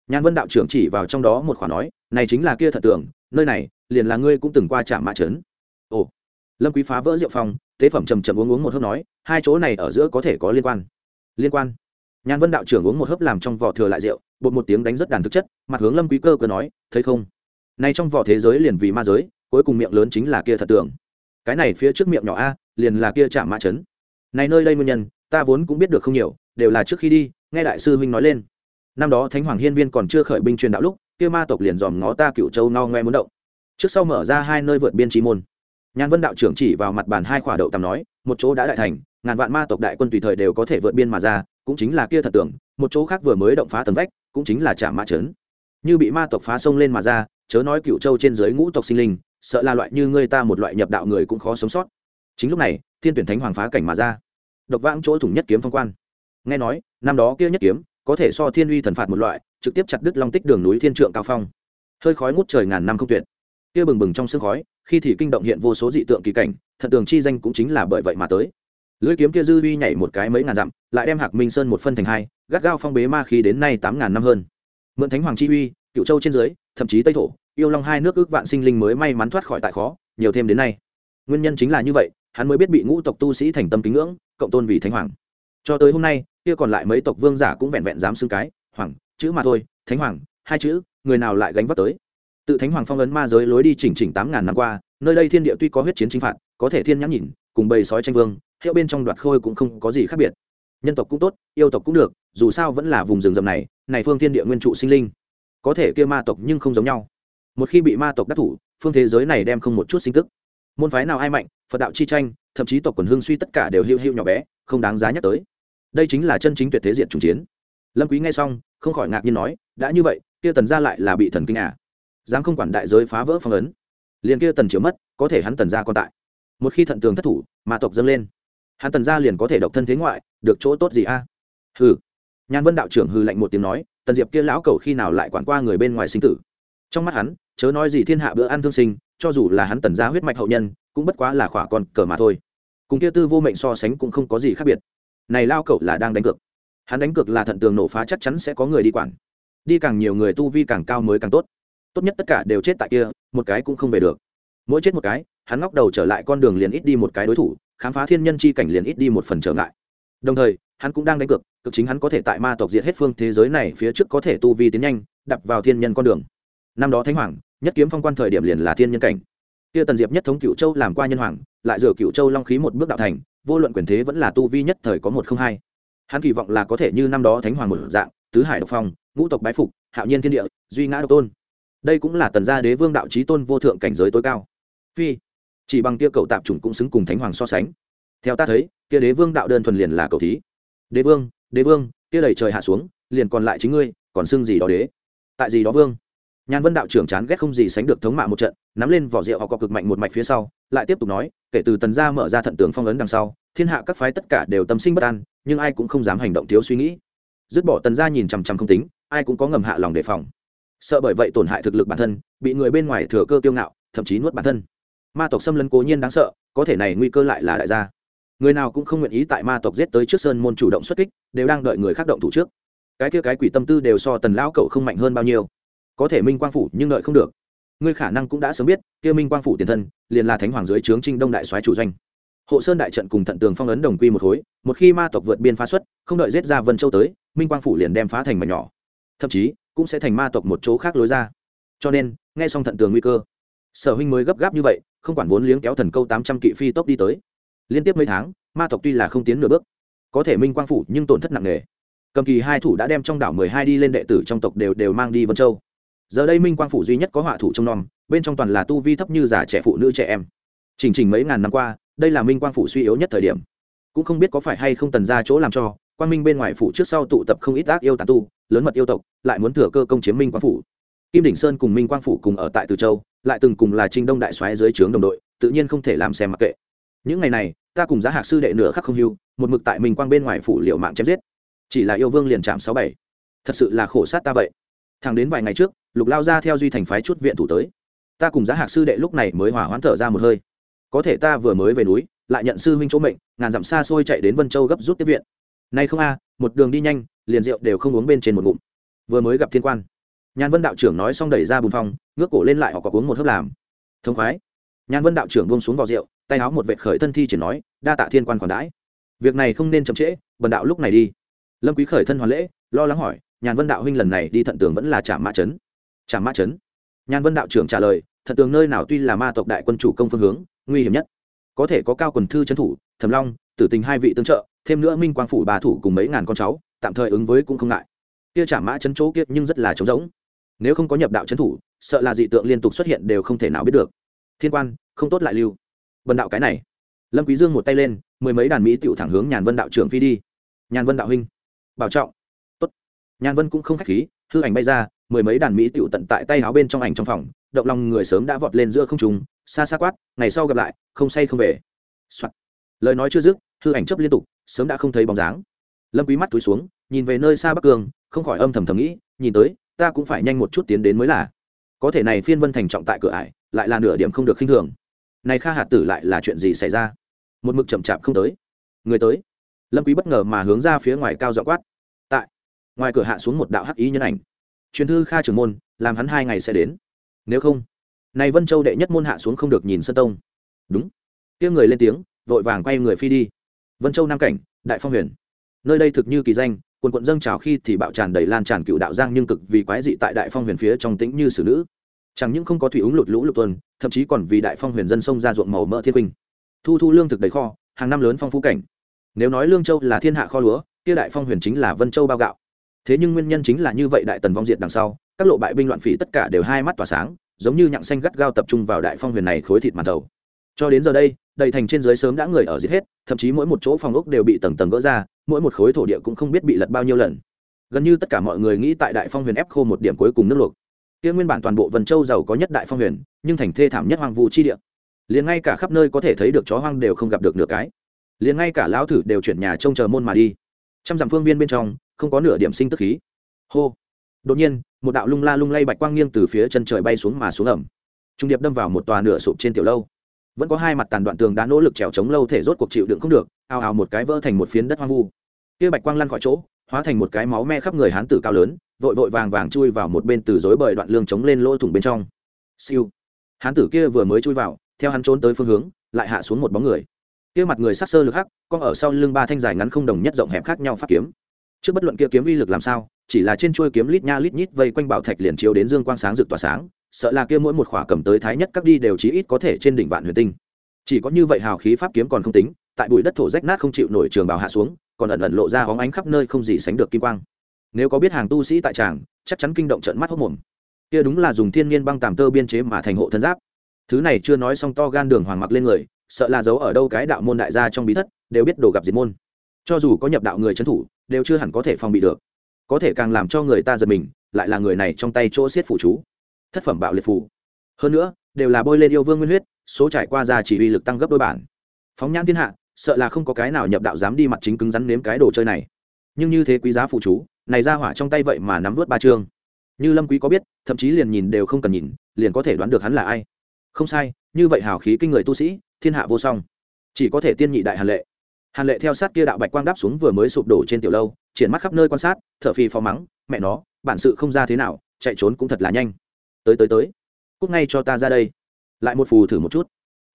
Nhàn vân đạo trưởng chỉ vào trong đó một quả nói, này chính là kia thật tưởng, nơi này, liền là ngươi cũng từng qua trạm mã trấn. Ồ. Lâm quý phá vỡ rượu phòng tế phẩm trầm trầm uống uống một hớp nói, hai chỗ này ở giữa có thể có liên quan. Liên quan? Nhàn vân đạo trưởng uống một hớp làm trong vỏ thừa lại rượu, bột một tiếng đánh rất đàn thực chất, mặt hướng lâm quý cơ cơ nói, thấy không? Nay trong vỏ thế giới liền vì ma giới, cuối cùng miệng lớn chính là kia thật tưởng. Cái này phía trước miệng nhỏ a, liền là kia chạm mã chấn này nơi đây nguyên nhân, ta vốn cũng biết được không nhiều đều là trước khi đi, nghe đại sư huynh nói lên. Năm đó thánh hoàng hiên viên còn chưa khởi binh truyền đạo lúc, kia ma tộc liền dòm ngó ta cựu châu no ngoe muốn động. Trước sau mở ra hai nơi vượt biên trí môn. Nhàn vân đạo trưởng chỉ vào mặt bàn hai khỏa đậu tầm nói, một chỗ đã đại thành, ngàn vạn ma tộc đại quân tùy thời đều có thể vượt biên mà ra, cũng chính là kia thật tưởng, một chỗ khác vừa mới động phá tầng vách, cũng chính là trả mã trấn. Như bị ma tộc phá sông lên mà ra, chớ nói cựu châu trên dưới ngũ tộc sinh linh, sợ là loại như ngươi ta một loại nhập đạo người cũng khó sống sót. Chính lúc này, thiên tuyển thánh hoàng phá cảnh mà ra. Độc vãng chỗ thủng nhất kiếm phong quan nghe nói, năm đó kia nhất kiếm, có thể so thiên uy thần phạt một loại, trực tiếp chặt đứt long tích đường núi thiên trượng cao phong. Hơi khói ngút trời ngàn năm không tuyệt. Kia bừng bừng trong sương khói, khi thì kinh động hiện vô số dị tượng kỳ cảnh, thần tường chi danh cũng chính là bởi vậy mà tới. Lưỡi kiếm kia dư uy nhảy một cái mấy ngàn dặm, lại đem hạc minh sơn một phân thành hai, gắt gao phong bế ma khí đến nay tám ngàn năm hơn. Mượn thánh hoàng chi uy cựu châu trên dưới, thậm chí tây thổ, yêu long hai nước ước vạn sinh linh mới may mắn thoát khỏi tại khó, nhiều thêm đến nay. Nguyên nhân chính là như vậy, hắn mới biết bị ngũ tộc tu sĩ thành tâm kính ngưỡng, cộng tôn vì thánh hoàng. Cho tới hôm nay kia còn lại mấy tộc vương giả cũng vẹn vẹn dám xưng cái, hoàng, chữ mà thôi, thánh hoàng, hai chữ, người nào lại gánh vác tới? Tự thánh hoàng phong ấn ma giới lối đi chỉnh chỉnh tám ngàn năm qua, nơi đây thiên địa tuy có huyết chiến chính phạt, có thể thiên nhãn nhìn, cùng bầy sói tranh vương, hiệu bên trong đoạt khôi cũng không có gì khác biệt. Nhân tộc cũng tốt, yêu tộc cũng được, dù sao vẫn là vùng rừng rậm này này phương thiên địa nguyên trụ sinh linh. Có thể kia ma tộc nhưng không giống nhau. Một khi bị ma tộc đắc thủ, phương thế giới này đem không một chút sinh tức. Môn phái nào ai mạnh, phật đạo chi tranh, thậm chí tộc quần hương suy tất cả đều hữu hữu nhỏ bé, không đáng giá nhắc tới đây chính là chân chính tuyệt thế diện trùng chiến. Lâm quý nghe xong, không khỏi ngạc nhiên nói, đã như vậy, kia tần gia lại là bị thần kinh à? Dám không quản đại giới phá vỡ phong ấn, liền kia tần chiếu mất, có thể hắn tần gia còn tại. Một khi thận tường thất thủ mà tộc dâng lên, hắn tần gia liền có thể độc thân thế ngoại, được chỗ tốt gì a? Hừ. Nhan vân đạo trưởng hừ lạnh một tiếng nói, tần diệp kia lão cầu khi nào lại quản qua người bên ngoài sinh tử? Trong mắt hắn, chớ nói gì thiên hạ bữa ăn thương sinh, cho dù là hắn tần gia huyết mạch hậu nhân, cũng bất quá là khỏa con cờ mà thôi. Cùng kia tư vô mệnh so sánh cũng không có gì khác biệt này lao cậu là đang đánh cược. Hắn đánh cược là thận tường nổ phá chắc chắn sẽ có người đi quản. Đi càng nhiều người tu vi càng cao mới càng tốt. Tốt nhất tất cả đều chết tại kia, một cái cũng không về được. Mỗi chết một cái, hắn ngóc đầu trở lại con đường liền ít đi một cái đối thủ, khám phá thiên nhân chi cảnh liền ít đi một phần trở ngại. Đồng thời, hắn cũng đang đánh cược, cực chính hắn có thể tại ma tộc diệt hết phương thế giới này phía trước có thể tu vi tiến nhanh đập vào thiên nhân con đường. Năm đó thánh hoàng, nhất kiếm phong quan thời điểm liền là thiên nhân cảnh. Kia tần diệp nhất thống cựu châu làm qua nhân hoàng, lại dựa cựu châu long khí một bước đạo thành vô luận quyền thế vẫn là tu vi nhất thời có một không hai. Hắn kỳ vọng là có thể như năm đó thánh hoàng một dạng, tứ hải độc phong, ngũ tộc bái phục, hạo nhiên thiên địa, duy ngã độc tôn. Đây cũng là tần gia đế vương đạo trí tôn vô thượng cảnh giới tối cao. Phi, chỉ bằng kia cậu tạp chủng cũng xứng cùng thánh hoàng so sánh. Theo ta thấy, kia đế vương đạo đơn thuần liền là cầu thí. Đế vương đế vương, kia đầy trời hạ xuống, liền còn lại chính ngươi, còn xưng gì đó đế? Tại gì đó vương? Nhàn vân đạo trưởng chán ghét không gì sánh được thống mạ một trận, nắm lên vỏ rượu họ có cực mạnh một mạch phía sau, lại tiếp tục nói, kể từ tần gia mở ra thận tường phong ấn đằng sau, thiên hạ các phái tất cả đều tâm sinh bất an, nhưng ai cũng không dám hành động thiếu suy nghĩ. Dứt bỏ tần gia nhìn chằm chằm không tính, ai cũng có ngầm hạ lòng đề phòng. Sợ bởi vậy tổn hại thực lực bản thân, bị người bên ngoài thừa cơ tiêu ngạo, thậm chí nuốt bản thân. Ma tộc xâm lấn cố nhiên đáng sợ, có thể này nguy cơ lại là đại gia. Người nào cũng không nguyện ý tại ma tộc giết tới trước sơn môn chủ động xuất kích, đều đang đợi người khác động thủ trước. Cái kia cái quỷ tâm tư đều so tần lão cậu không mạnh hơn bao nhiêu có thể minh quang phủ nhưng đợi không được. Ngươi khả năng cũng đã sớm biết, kia minh quang phủ tiền thân, liền là thánh hoàng dưới trướng trinh đông đại soái chủ doanh. Hộ sơn đại trận cùng thận tường phong ấn đồng quy một khối, một khi ma tộc vượt biên phá xuất, không đợi giết ra vân châu tới, minh quang phủ liền đem phá thành mảnh nhỏ. Thậm chí, cũng sẽ thành ma tộc một chỗ khác lối ra. Cho nên, nghe xong thận tường nguy cơ, sở huynh mới gấp gáp như vậy, không quản vốn liếng kéo thần câu tám trăm kỵ phi tốc đi tới. Liên tiếp mấy tháng, ma tộc tuy là không tiến nửa bước, có thể minh quang phủ nhưng tổn thất nặng nề. Cầm kỳ hai thủ đã đem trong đảo mười hai đi lên đệ tử trong tộc đều đều mang đi vân châu giờ đây minh quang phủ duy nhất có họa thủ trong nom, bên trong toàn là tu vi thấp như già trẻ phụ nữ trẻ em. Chỉnh trình mấy ngàn năm qua, đây là minh quang phủ suy yếu nhất thời điểm. Cũng không biết có phải hay không tần ra chỗ làm cho quan minh bên ngoài phủ trước sau tụ tập không ít ác yêu tàn tu, lớn mật yêu tộc, lại muốn thừa cơ công chiếm minh quang phủ. Kim đỉnh sơn cùng minh quang phủ cùng ở tại từ châu, lại từng cùng là trinh đông đại soái dưới trướng đồng đội, tự nhiên không thể làm xem mặc kệ. Những ngày này, ta cùng giá hạc sư đệ nửa khắc không hưu, một mực tại minh quang bên ngoài phủ liệu mạng chém giết. Chỉ là yêu vương liền chạm sáu bảy. Thật sự là khổ sát ta vậy. Thằng đến vài ngày trước lục lao ra theo duy thành phái chút viện thủ tới. Ta cùng giá hạc sư đệ lúc này mới hỏa hoãn thở ra một hơi. Có thể ta vừa mới về núi, lại nhận sư huynh chỗ mệnh, ngàn dặm xa xôi chạy đến vân châu gấp rút tiếp viện. Nay không a, một đường đi nhanh, liền rượu đều không uống bên trên một ngụm. Vừa mới gặp thiên quan. Nhàn vân đạo trưởng nói xong đẩy ra bùn phong ngước cổ lên lại họ có uống một hớp làm. Thông khoái. Nhàn vân đạo trưởng buông xuống vào rượu, tay áo một vệt khởi thân thi chỉ nói, đa tạ thiên quan còn đãi. Việc này không nên chậm trễ, bần đạo lúc này đi. Lâm quý khởi thân hoàn lễ, lo lắng hỏi, nhàn vân đạo huynh lần này đi thận tường vẫn là trả mã chấn? Trả mã chấn nhàn vân đạo trưởng trả lời, thật tường nơi nào tuy là ma tộc đại quân chủ công phương hướng, nguy hiểm nhất. Có thể có cao quần thư trấn thủ thầm long, tử tình hai vị tương trợ, thêm nữa minh quang phủ bà thủ cùng mấy ngàn con cháu, tạm thời ứng với cũng không ngại. Kia trả mã chấn chỗ kiếp nhưng rất là trống rỗng. Nếu không có nhập đạo trấn thủ, sợ là dị tượng liên tục xuất hiện đều không thể nào biết được. Thiên quan, không tốt lại lưu. Vân đạo cái này. Lâm quý dương một tay lên, mười mấy đàn mỹ tiểu thẳng hướng nhàn vân đạo trưởng phi đi. Nhàn vân đạo huynh, bảo trọng. Tốt. Nhàn vân cũng không khách khí, hư ảnh bay ra mười mấy đàn mỹ tiểu tận tại tay áo bên trong ảnh trong phòng động lòng người sớm đã vọt lên giữa không trung xa xa quát ngày sau gặp lại không say không về、Soạn. lời nói chưa dứt hư ảnh chấp liên tục sớm đã không thấy bóng dáng. Lâm quý mắt túi xuống nhìn về nơi xa bắc cường, không khỏi âm thầm thầm nghĩ nhìn tới ta cũng phải nhanh một chút tiến đến mới là. Có thể này phiên vân thành trọng tại cửa ải lại là nửa điểm không được khinh thường. Này kha hạt tử lại là chuyện gì xảy ra? Một mực chậm chạp không tới. Người tới. Lâm quý bất ngờ mà hướng ra phía ngoài cao dọ quát. Tại. Ngoài cửa hạ xuống một đạo hắc ý nhân ảnh truyền thư kha trưởng môn, làm hắn hai ngày sẽ đến. Nếu không, này vân châu đệ nhất môn hạ xuống không được nhìn sân tông. Đúng. Tiếng người lên tiếng, vội vàng quay người phi đi. Vân châu nam cảnh, đại phong huyền. Nơi đây thực như kỳ danh, quần quận dâng trào khi thì bạo tràn đầy lan tràn cựu đạo giang nhưng cực vì quái dị tại đại phong huyền phía trong tĩnh như xử nữ. Chẳng những không có thủy úng lụt lũ lụt tuần, thậm chí còn vì đại phong huyền dân sông ra ruộng màu mỡ thiên huynh thu thu lương thực đầy kho, hàng năm lớn phong phú cảnh. Nếu nói lương châu là thiên hạ kho lúa, kia đại phong huyền chính là vân châu bao gạo thế nhưng nguyên nhân chính là như vậy đại tần vong diện đằng sau, các lộ bại binh loạn phỉ tất cả đều hai mắt tỏa sáng, giống như nhặng xanh gắt gao tập trung vào đại phong huyền này khối thịt màn thầu cho đến giờ đây, đầy thành trên dưới sớm đã người ở giết hết, thậm chí mỗi một chỗ phòng ốc đều bị tầng tầng gỡ ra, mỗi một khối thổ địa cũng không biết bị lật bao nhiêu lần. Gần như tất cả mọi người nghĩ tại đại phong huyền ép khô một điểm cuối cùng nước luộc. Kia nguyên bản toàn bộ vân châu giàu có nhất đại phong huyền, nhưng thành thê thảm nhất hoang vu chi địa. Liền ngay cả khắp nơi có thể thấy được chó hoang đều không gặp được nửa cái. Liền ngay cả lão thử đều chuyển nhà trông chờ môn mà đi. Trăm dặm phương viên bên trong không có nửa điểm sinh tức khí. Hô. Đột nhiên, một đạo lung la lung lay bạch quang nghiêng từ phía chân trời bay xuống mà xuống ẩm. Trung điệp đâm vào một tòa nửa sụp trên tiểu lâu. Vẫn có hai mặt tàn đoạn tường đã nỗ lực trèo chống lâu thể rốt cuộc chịu đựng không được, ào ào một cái vỡ thành một phiến đất hoang vu. Kia bạch quang lăn khỏi chỗ, hóa thành một cái máu me khắp người hán tử cao lớn, vội vội vàng vàng chui vào một bên từ dối bời đoạn lương chống lên lỗ thủng bên trong. Siêu. Hán tử kia vừa mới chui vào, theo hắn trốn tới phương hướng, lại hạ xuống một bóng người. Kia mặt người sắc sơ lực hắc con ở sau lưng ba thanh dài ngắn không đồng nhất rộng hẹp khác nhau phát kiếm trước bất luận kia kiếm uy lực làm sao, chỉ là trên chuôi kiếm lít nha lít nhít vây quanh bảo thạch liền chiếu đến dương quang sáng rực tỏa sáng, sợ là kia mỗi một khỏa cầm tới thái nhất các đi đều chí ít có thể trên đỉnh vạn huyền tinh. Chỉ có như vậy hào khí pháp kiếm còn không tính, tại bụi đất thổ rách nát không chịu nổi trường bào hạ xuống, còn ẩn ẩn lộ ra hóng ánh khắp nơi không gì sánh được kim quang. Nếu có biết hàng tu sĩ tại tràng, chắc chắn kinh động trận mắt hốc mồm. Kia đúng là dùng thiên nhiên băng tàm tơ biên chế mà thành hộ thân giáp. Thứ này chưa nói xong to gan đường hoàng mặc lên người, sợ là giấu ở đâu cái đạo môn đại gia trong bí thất, đều biết đồ gặp diệt môn cho dù có nhập đạo người trấn thủ, đều chưa hẳn có thể phòng bị được. Có thể càng làm cho người ta giật mình, lại là người này trong tay chỗ xiết phủ chú. Thất phẩm bạo liệt phủ hơn nữa, đều là bôi lên yêu vương nguyên huyết, số trải qua ra chỉ uy lực tăng gấp đôi bản. Phóng nhãn thiên hạ, sợ là không có cái nào nhập đạo dám đi mặt chính cứng rắn nếm cái đồ chơi này. Nhưng như thế quý giá phụ chú, này ra hỏa trong tay vậy mà nắm vớt ba chương. Như lâm quý có biết, thậm chí liền nhìn đều không cần nhìn, liền có thể đoán được hắn là ai. Không sai, như vậy hào khí kinh người tu sĩ, thiên hạ vô song. Chỉ có thể tiên nhị đại hàn lệ hàn lệ theo sát kia đạo bạch quang đáp xuống vừa mới sụp đổ trên tiểu lâu, triển mắt khắp nơi quan sát, thở phì phò mắng, mẹ nó, bản sự không ra thế nào, chạy trốn cũng thật là nhanh. Tới tới tới, cút ngay cho ta ra đây. Lại một phù thử một chút.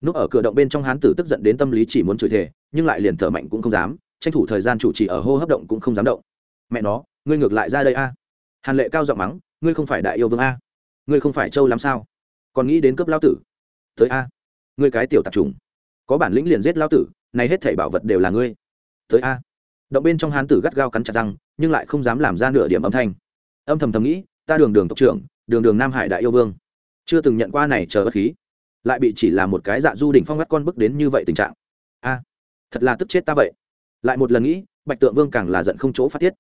Núp ở cửa động bên trong hán tử tức giận đến tâm lý chỉ muốn chửi thề, nhưng lại liền thở mạnh cũng không dám, tranh thủ thời gian chủ trì ở hô hấp động cũng không dám động. Mẹ nó, ngươi ngược lại ra đây a. Hàn lệ cao giọng mắng, ngươi không phải đại yêu vương a? Ngươi không phải châu làm sao? Còn nghĩ đến cướp lao tử? Tới a, ngươi cái tiểu tạp trùng có bản lĩnh liền giết lao tử này hết thảy bảo vật đều là ngươi. Tới a. Động bên trong hán tử gắt gao cắn chặt răng, nhưng lại không dám làm ra nửa điểm âm thanh. Âm thầm thầm nghĩ, ta đường đường tộc trưởng, đường đường nam hải đại yêu vương. Chưa từng nhận qua này chờ bất khí. Lại bị chỉ là một cái dạ du đỉnh phong ngắt con bức đến như vậy tình trạng. A, thật là tức chết ta vậy. Lại một lần nghĩ, bạch tượng vương càng là giận không chỗ phát tiết.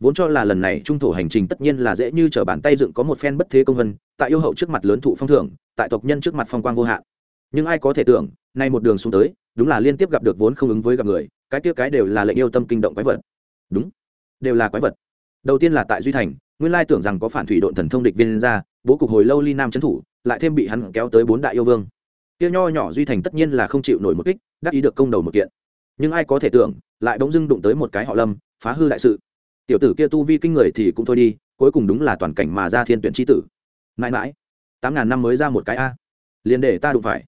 Vốn cho là lần này trung thổ hành trình tất nhiên là dễ như t r ở bàn tay dựng có một phen bất thế công vân tại yêu hậu trước mặt lớn thụ phong thưởng, tại tộc nhân trước mặt phong quang vô hạn. Nhưng ai có thể tưởng nay một đường xuống tới, đúng là liên tiếp gặp được vốn không ứng với gặp người, cái kia cái đều là lệnh yêu tâm kinh động quái vật. Đúng, đều là quái vật. Đầu tiên là tại duy thành, nguyên lai tưởng rằng có phản thủy độn thần thông địch viên ra, bố cục hồi lâu ly nam trấn thủ, lại thêm bị hắn kéo tới bốn đại yêu vương. Kia nho nhỏ duy thành tất nhiên là không chịu nổi một kích, đắc ý được công đầu một kiện. Nhưng ai có thể tưởng, lại bỗng dưng đụng tới một cái họ lâm, phá hư đại sự. Tiểu tử kia tu vi kinh người thì cũng thôi đi, cuối cùng đúng là toàn cảnh mà ra thiên tuyển tri tử. Mãi mãi, tám ngàn năm mới ra một cái a. Liền để ta đụng phải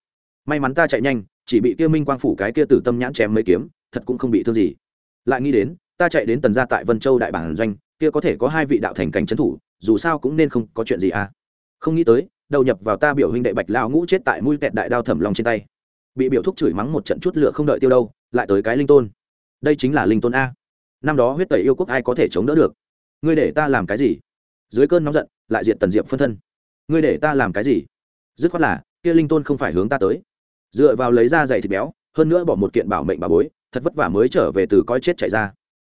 may mắn ta chạy nhanh, chỉ bị kia minh quang phủ cái kia tử tâm nhãn chém mấy kiếm, thật cũng không bị thương gì. Lại nghĩ đến, ta chạy đến tần gia tại vân châu đại bản doanh, kia có thể có hai vị đạo thành cảnh trấn thủ, dù sao cũng nên không có chuyện gì à. Không nghĩ tới, đầu nhập vào ta biểu huynh đệ bạch lao ngũ chết tại mũi kẹt đại đao thẩm lòng trên tay. Bị biểu thúc chửi mắng một trận chút lửa không đợi tiêu đâu, lại tới cái linh tôn. Đây chính là linh tôn a. Năm đó huyết tẩy yêu quốc ai có thể chống đỡ được? Ngươi để ta làm cái gì? Dưới cơn nóng giận, lại diện tần diệp phân thân. Ngươi để ta làm cái gì? Dứt khoát là, kia linh tôn không phải hướng ta tới dựa vào lấy ra dày thịt béo, hơn nữa bỏ một kiện bảo mệnh bà bối, thật vất vả mới trở về từ coi chết chạy ra.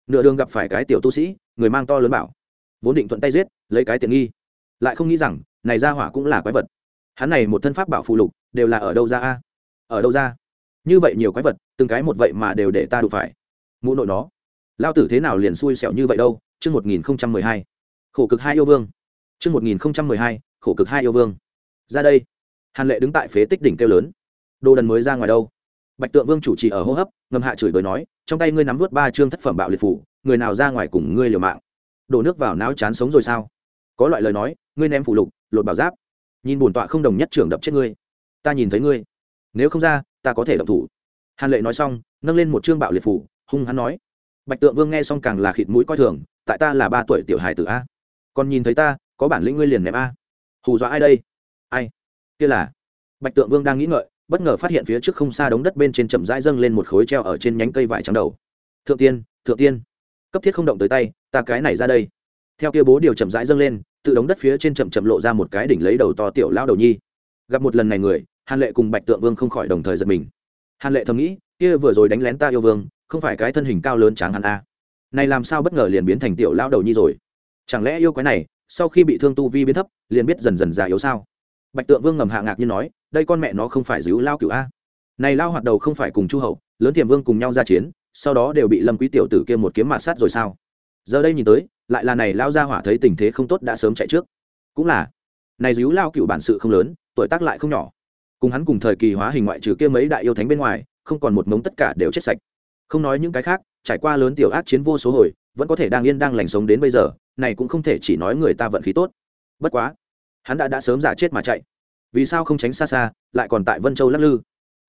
Nửa đường gặp phải cái tiểu tu sĩ, người mang to lớn bảo. Vốn định thuận tay giết, lấy cái tiện nghi. Lại không nghĩ rằng, này ra hỏa cũng là quái vật. Hắn này một thân pháp bảo phụ lục, đều là ở đâu ra a? Ở đâu ra? Như vậy nhiều quái vật, từng cái một vậy mà đều để ta đụng phải. Mụ nội nó. Lao tử thế nào liền xui xẻo như vậy đâu? Chương một nghìn không trăm mười hai. Khổ cực hai yêu vương. Chương một nghìn không trăm mười hai, khổ cực hai yêu vương. Ra đây. Hàn lệ đứng tại phế tích đỉnh kêu lớn đồ đần mới ra ngoài đâu. Bạch tượng vương chủ trì ở hô hấp, ngầm hạ chửi bới nói, trong tay ngươi nắm vớt ba chương thất phẩm bạo liệt phủ, người nào ra ngoài cùng ngươi liều mạng? Đổ nước vào não chán sống rồi sao? Có loại lời nói, ngươi ném phủ lục, lột bảo giáp. Nhìn bổn tọa không đồng nhất trưởng đập chết ngươi. Ta nhìn thấy ngươi. Nếu không ra, ta có thể động thủ. Hàn lệ nói xong, nâng lên một chương bạo liệt phủ, hung hắn nói. Bạch tượng vương nghe xong càng là khịt mũi coi thường, tại ta là ba tuổi tiểu hài tử a. Còn nhìn thấy ta, có bản lĩnh ngươi liền ném a. Hù dọa ai đây? Ai? Kia là. Bạch tượng vương đang nghĩ ngợi bất ngờ phát hiện phía trước không xa đống đất bên trên chậm rãi dâng lên một khối treo ở trên nhánh cây vải trắng đầu. Thượng tiên thượng tiên. Cấp thiết không động tới tay, ta cái này ra đây. Theo kia bố điều chậm rãi dâng lên, tự đống đất phía trên chậm chậm lộ ra một cái đỉnh lấy đầu to tiểu lao đầu nhi. Gặp một lần này người, hàn lệ cùng bạch tượng vương không khỏi đồng thời giật mình. Hàn lệ thầm nghĩ, kia vừa rồi đánh lén ta yêu vương, không phải cái thân hình cao lớn tráng hắn a à. này làm sao bất ngờ liền biến thành tiểu lao đầu nhi rồi. Chẳng lẽ yêu quái này, sau khi bị thương tu vi biến thấp, liền biết dần dần già yếu sao? Bạch tượng vương ngầm hạ ngạc như nói đây con mẹ nó không phải giữ lao cửu a. Này lao hoạt đầu không phải cùng chu hậu, lớn tiềm vương cùng nhau ra chiến, sau đó đều bị lâm quý tiểu tử kia một kiếm mạt sát rồi sao? Giờ đây nhìn tới, lại là này lao ra hỏa thấy tình thế không tốt đã sớm chạy trước. Cũng là, này díu lao cựu bản sự không lớn, tuổi tác lại không nhỏ. Cùng hắn cùng thời kỳ hóa hình ngoại trừ kia mấy đại yêu thánh bên ngoài, không còn một mống tất cả đều chết sạch. Không nói những cái khác, trải qua lớn tiểu ác chiến vô số hồi, vẫn có thể đang yên đang lành sống đến bây giờ, này cũng không thể chỉ nói người ta vận khí tốt. Bất quá, hắn đã đã sớm giả chết mà chạy vì sao không tránh xa xa, lại còn tại vân châu lắc lư?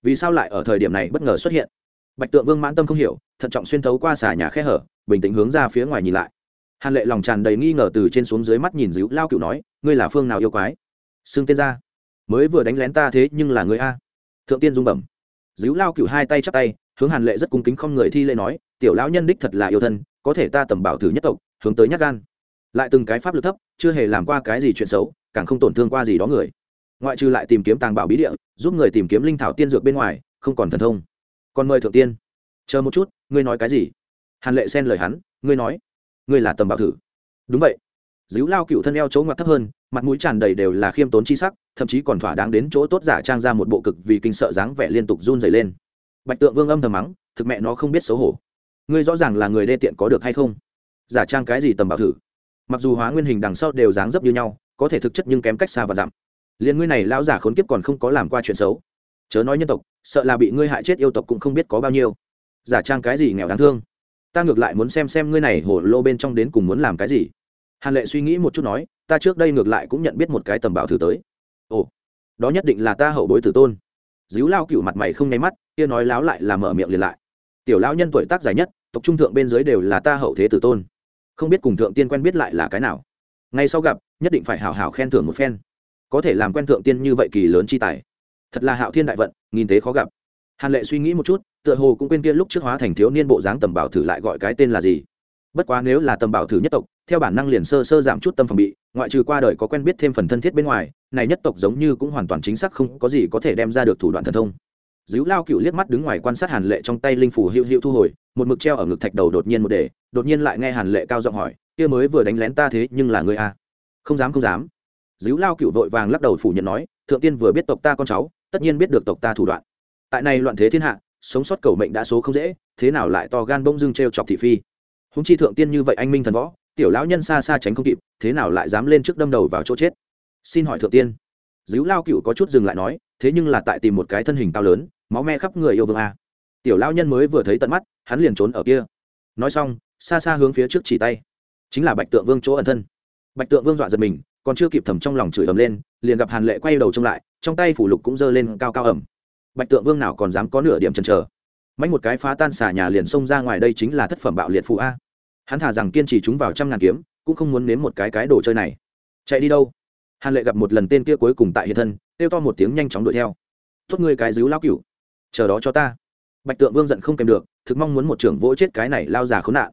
Vì sao lại ở thời điểm này bất ngờ xuất hiện? Bạch tượng vương mãn tâm không hiểu, thận trọng xuyên thấu qua xà nhà khe hở, bình tĩnh hướng ra phía ngoài nhìn lại. Hàn lệ lòng tràn đầy nghi ngờ từ trên xuống dưới mắt nhìn dữ lao cựu nói, ngươi là phương nào yêu quái? Xưng tên ra. Mới vừa đánh lén ta thế nhưng là người a. Thượng tiên dung bẩm. Dữ lao cựu hai tay chắp tay, hướng hàn lệ rất cung kính không người thi lễ nói, tiểu lão nhân đích thật là yêu thân, có thể ta tầm bảo thử nhất tộc, hướng tới nhát gan. Lại từng cái pháp lực thấp, chưa hề làm qua cái gì chuyện xấu, càng không tổn thương qua gì đó người ngoại trừ lại tìm kiếm tàng bảo bí địa, giúp người tìm kiếm linh thảo tiên dược bên ngoài, không còn thần thông. Còn mời thượng tiên. Chờ một chút, ngươi nói cái gì? Hàn lệ xen lời hắn, ngươi nói. Ngươi là tầm bảo thử. Đúng vậy. Díu lao cựu thân eo chỗ ngoặt thấp hơn, mặt mũi tràn đầy đều là khiêm tốn chi sắc, thậm chí còn thỏa đáng đến chỗ tốt giả trang ra một bộ cực vì kinh sợ dáng vẻ liên tục run dày lên. Bạch tượng vương âm thầm mắng, thực mẹ nó không biết xấu hổ. Ngươi rõ ràng là người đê tiện có được hay không? Giả trang cái gì tầm bảo thử? Mặc dù hóa nguyên hình đằng sau đều dáng dấp như nhau, có thể thực chất nhưng kém cách xa và giảm liền ngươi này lão giả khốn kiếp còn không có làm qua chuyện xấu. Chớ nói nhân tộc, sợ là bị ngươi hại chết yêu tộc cũng không biết có bao nhiêu. Giả trang cái gì nghèo đáng thương? Ta ngược lại muốn xem xem ngươi này hổ lô bên trong đến cùng muốn làm cái gì. Hàn lệ suy nghĩ một chút nói, ta trước đây ngược lại cũng nhận biết một cái tầm bảo thử tới. Ồ, đó nhất định là ta hậu bối tử tôn. Díu lao cựu mặt mày không nháy mắt, kia nói láo lại là mở miệng liền lại. Tiểu lão nhân tuổi tác dài nhất, tộc trung thượng bên dưới đều là ta hậu thế tử tôn. Không biết cùng thượng tiên quen biết lại là cái nào. Ngay sau gặp, nhất định phải hảo hảo khen thưởng một phen có thể làm quen thượng tiên như vậy kỳ lớn chi tài. Thật là hạo thiên đại vận, nghìn thế khó gặp. Hàn lệ suy nghĩ một chút, tựa hồ cũng quên kia lúc trước hóa thành thiếu niên bộ dáng tầm bảo thử lại gọi cái tên là gì. Bất quá nếu là tầm bảo thử nhất tộc, theo bản năng liền sơ sơ giảm chút tâm phòng bị, ngoại trừ qua đời có quen biết thêm phần thân thiết bên ngoài, này nhất tộc giống như cũng hoàn toàn chính xác không có gì có thể đem ra được thủ đoạn thần thông. Dữ lao cựu liếc mắt đứng ngoài quan sát hàn lệ trong tay linh phủ hữu hữu thu hồi, một mực treo ở ngực thạch đầu đột nhiên một đề đột nhiên lại nghe hàn lệ cao giọng hỏi, kia mới vừa đánh lén ta thế nhưng là người a à? không dám không dám díu lao cựu vội vàng lắc đầu phủ nhận nói, thượng tiên vừa biết tộc ta con cháu, tất nhiên biết được tộc ta thủ đoạn. Tại này loạn thế thiên hạ, sống sót cầu mệnh đã số không dễ, thế nào lại to gan bông dưng t r e o chọc thị phi? Húng chi thượng tiên như vậy anh minh thần võ, tiểu lão nhân xa xa tránh không kịp, thế nào lại dám lên trước đâm đầu vào chỗ chết? Xin hỏi thượng tiên. Díu lao cựu có chút dừng lại nói, thế nhưng là tại tìm một cái thân hình cao lớn, máu me khắp người yêu vương a. Tiểu lao nhân mới vừa thấy tận mắt, hắn liền trốn ở kia. Nói xong, xa xa hướng phía trước chỉ tay. Chính là bạch tượng vương chỗ ẩn thân. Bạch tượng vương dọa giật mình còn chưa kịp thầm trong lòng chửi ầm lên, liền gặp hàn lệ quay đầu trông lại, trong tay phủ lục cũng giơ lên cao cao ẩm. Bạch tượng vương nào còn dám có nửa điểm chần chờ. Mánh một cái phá tan xả nhà liền xông ra ngoài, đây chính là thất phẩm bạo liệt phụ a. Hắn thả rằng kiên trì chúng vào trăm ngàn kiếm, cũng không muốn nếm một cái cái đồ chơi này. Chạy đi đâu? Hàn lệ gặp một lần tên kia cuối cùng tại hiện thân, kêu to một tiếng nhanh chóng đuổi theo. Tốt ngươi cái díu lao cửu. Chờ đó cho ta. Bạch tượng vương giận không kèm được, thực mong muốn một trưởng vỗ chết cái này lao già khốn nạn.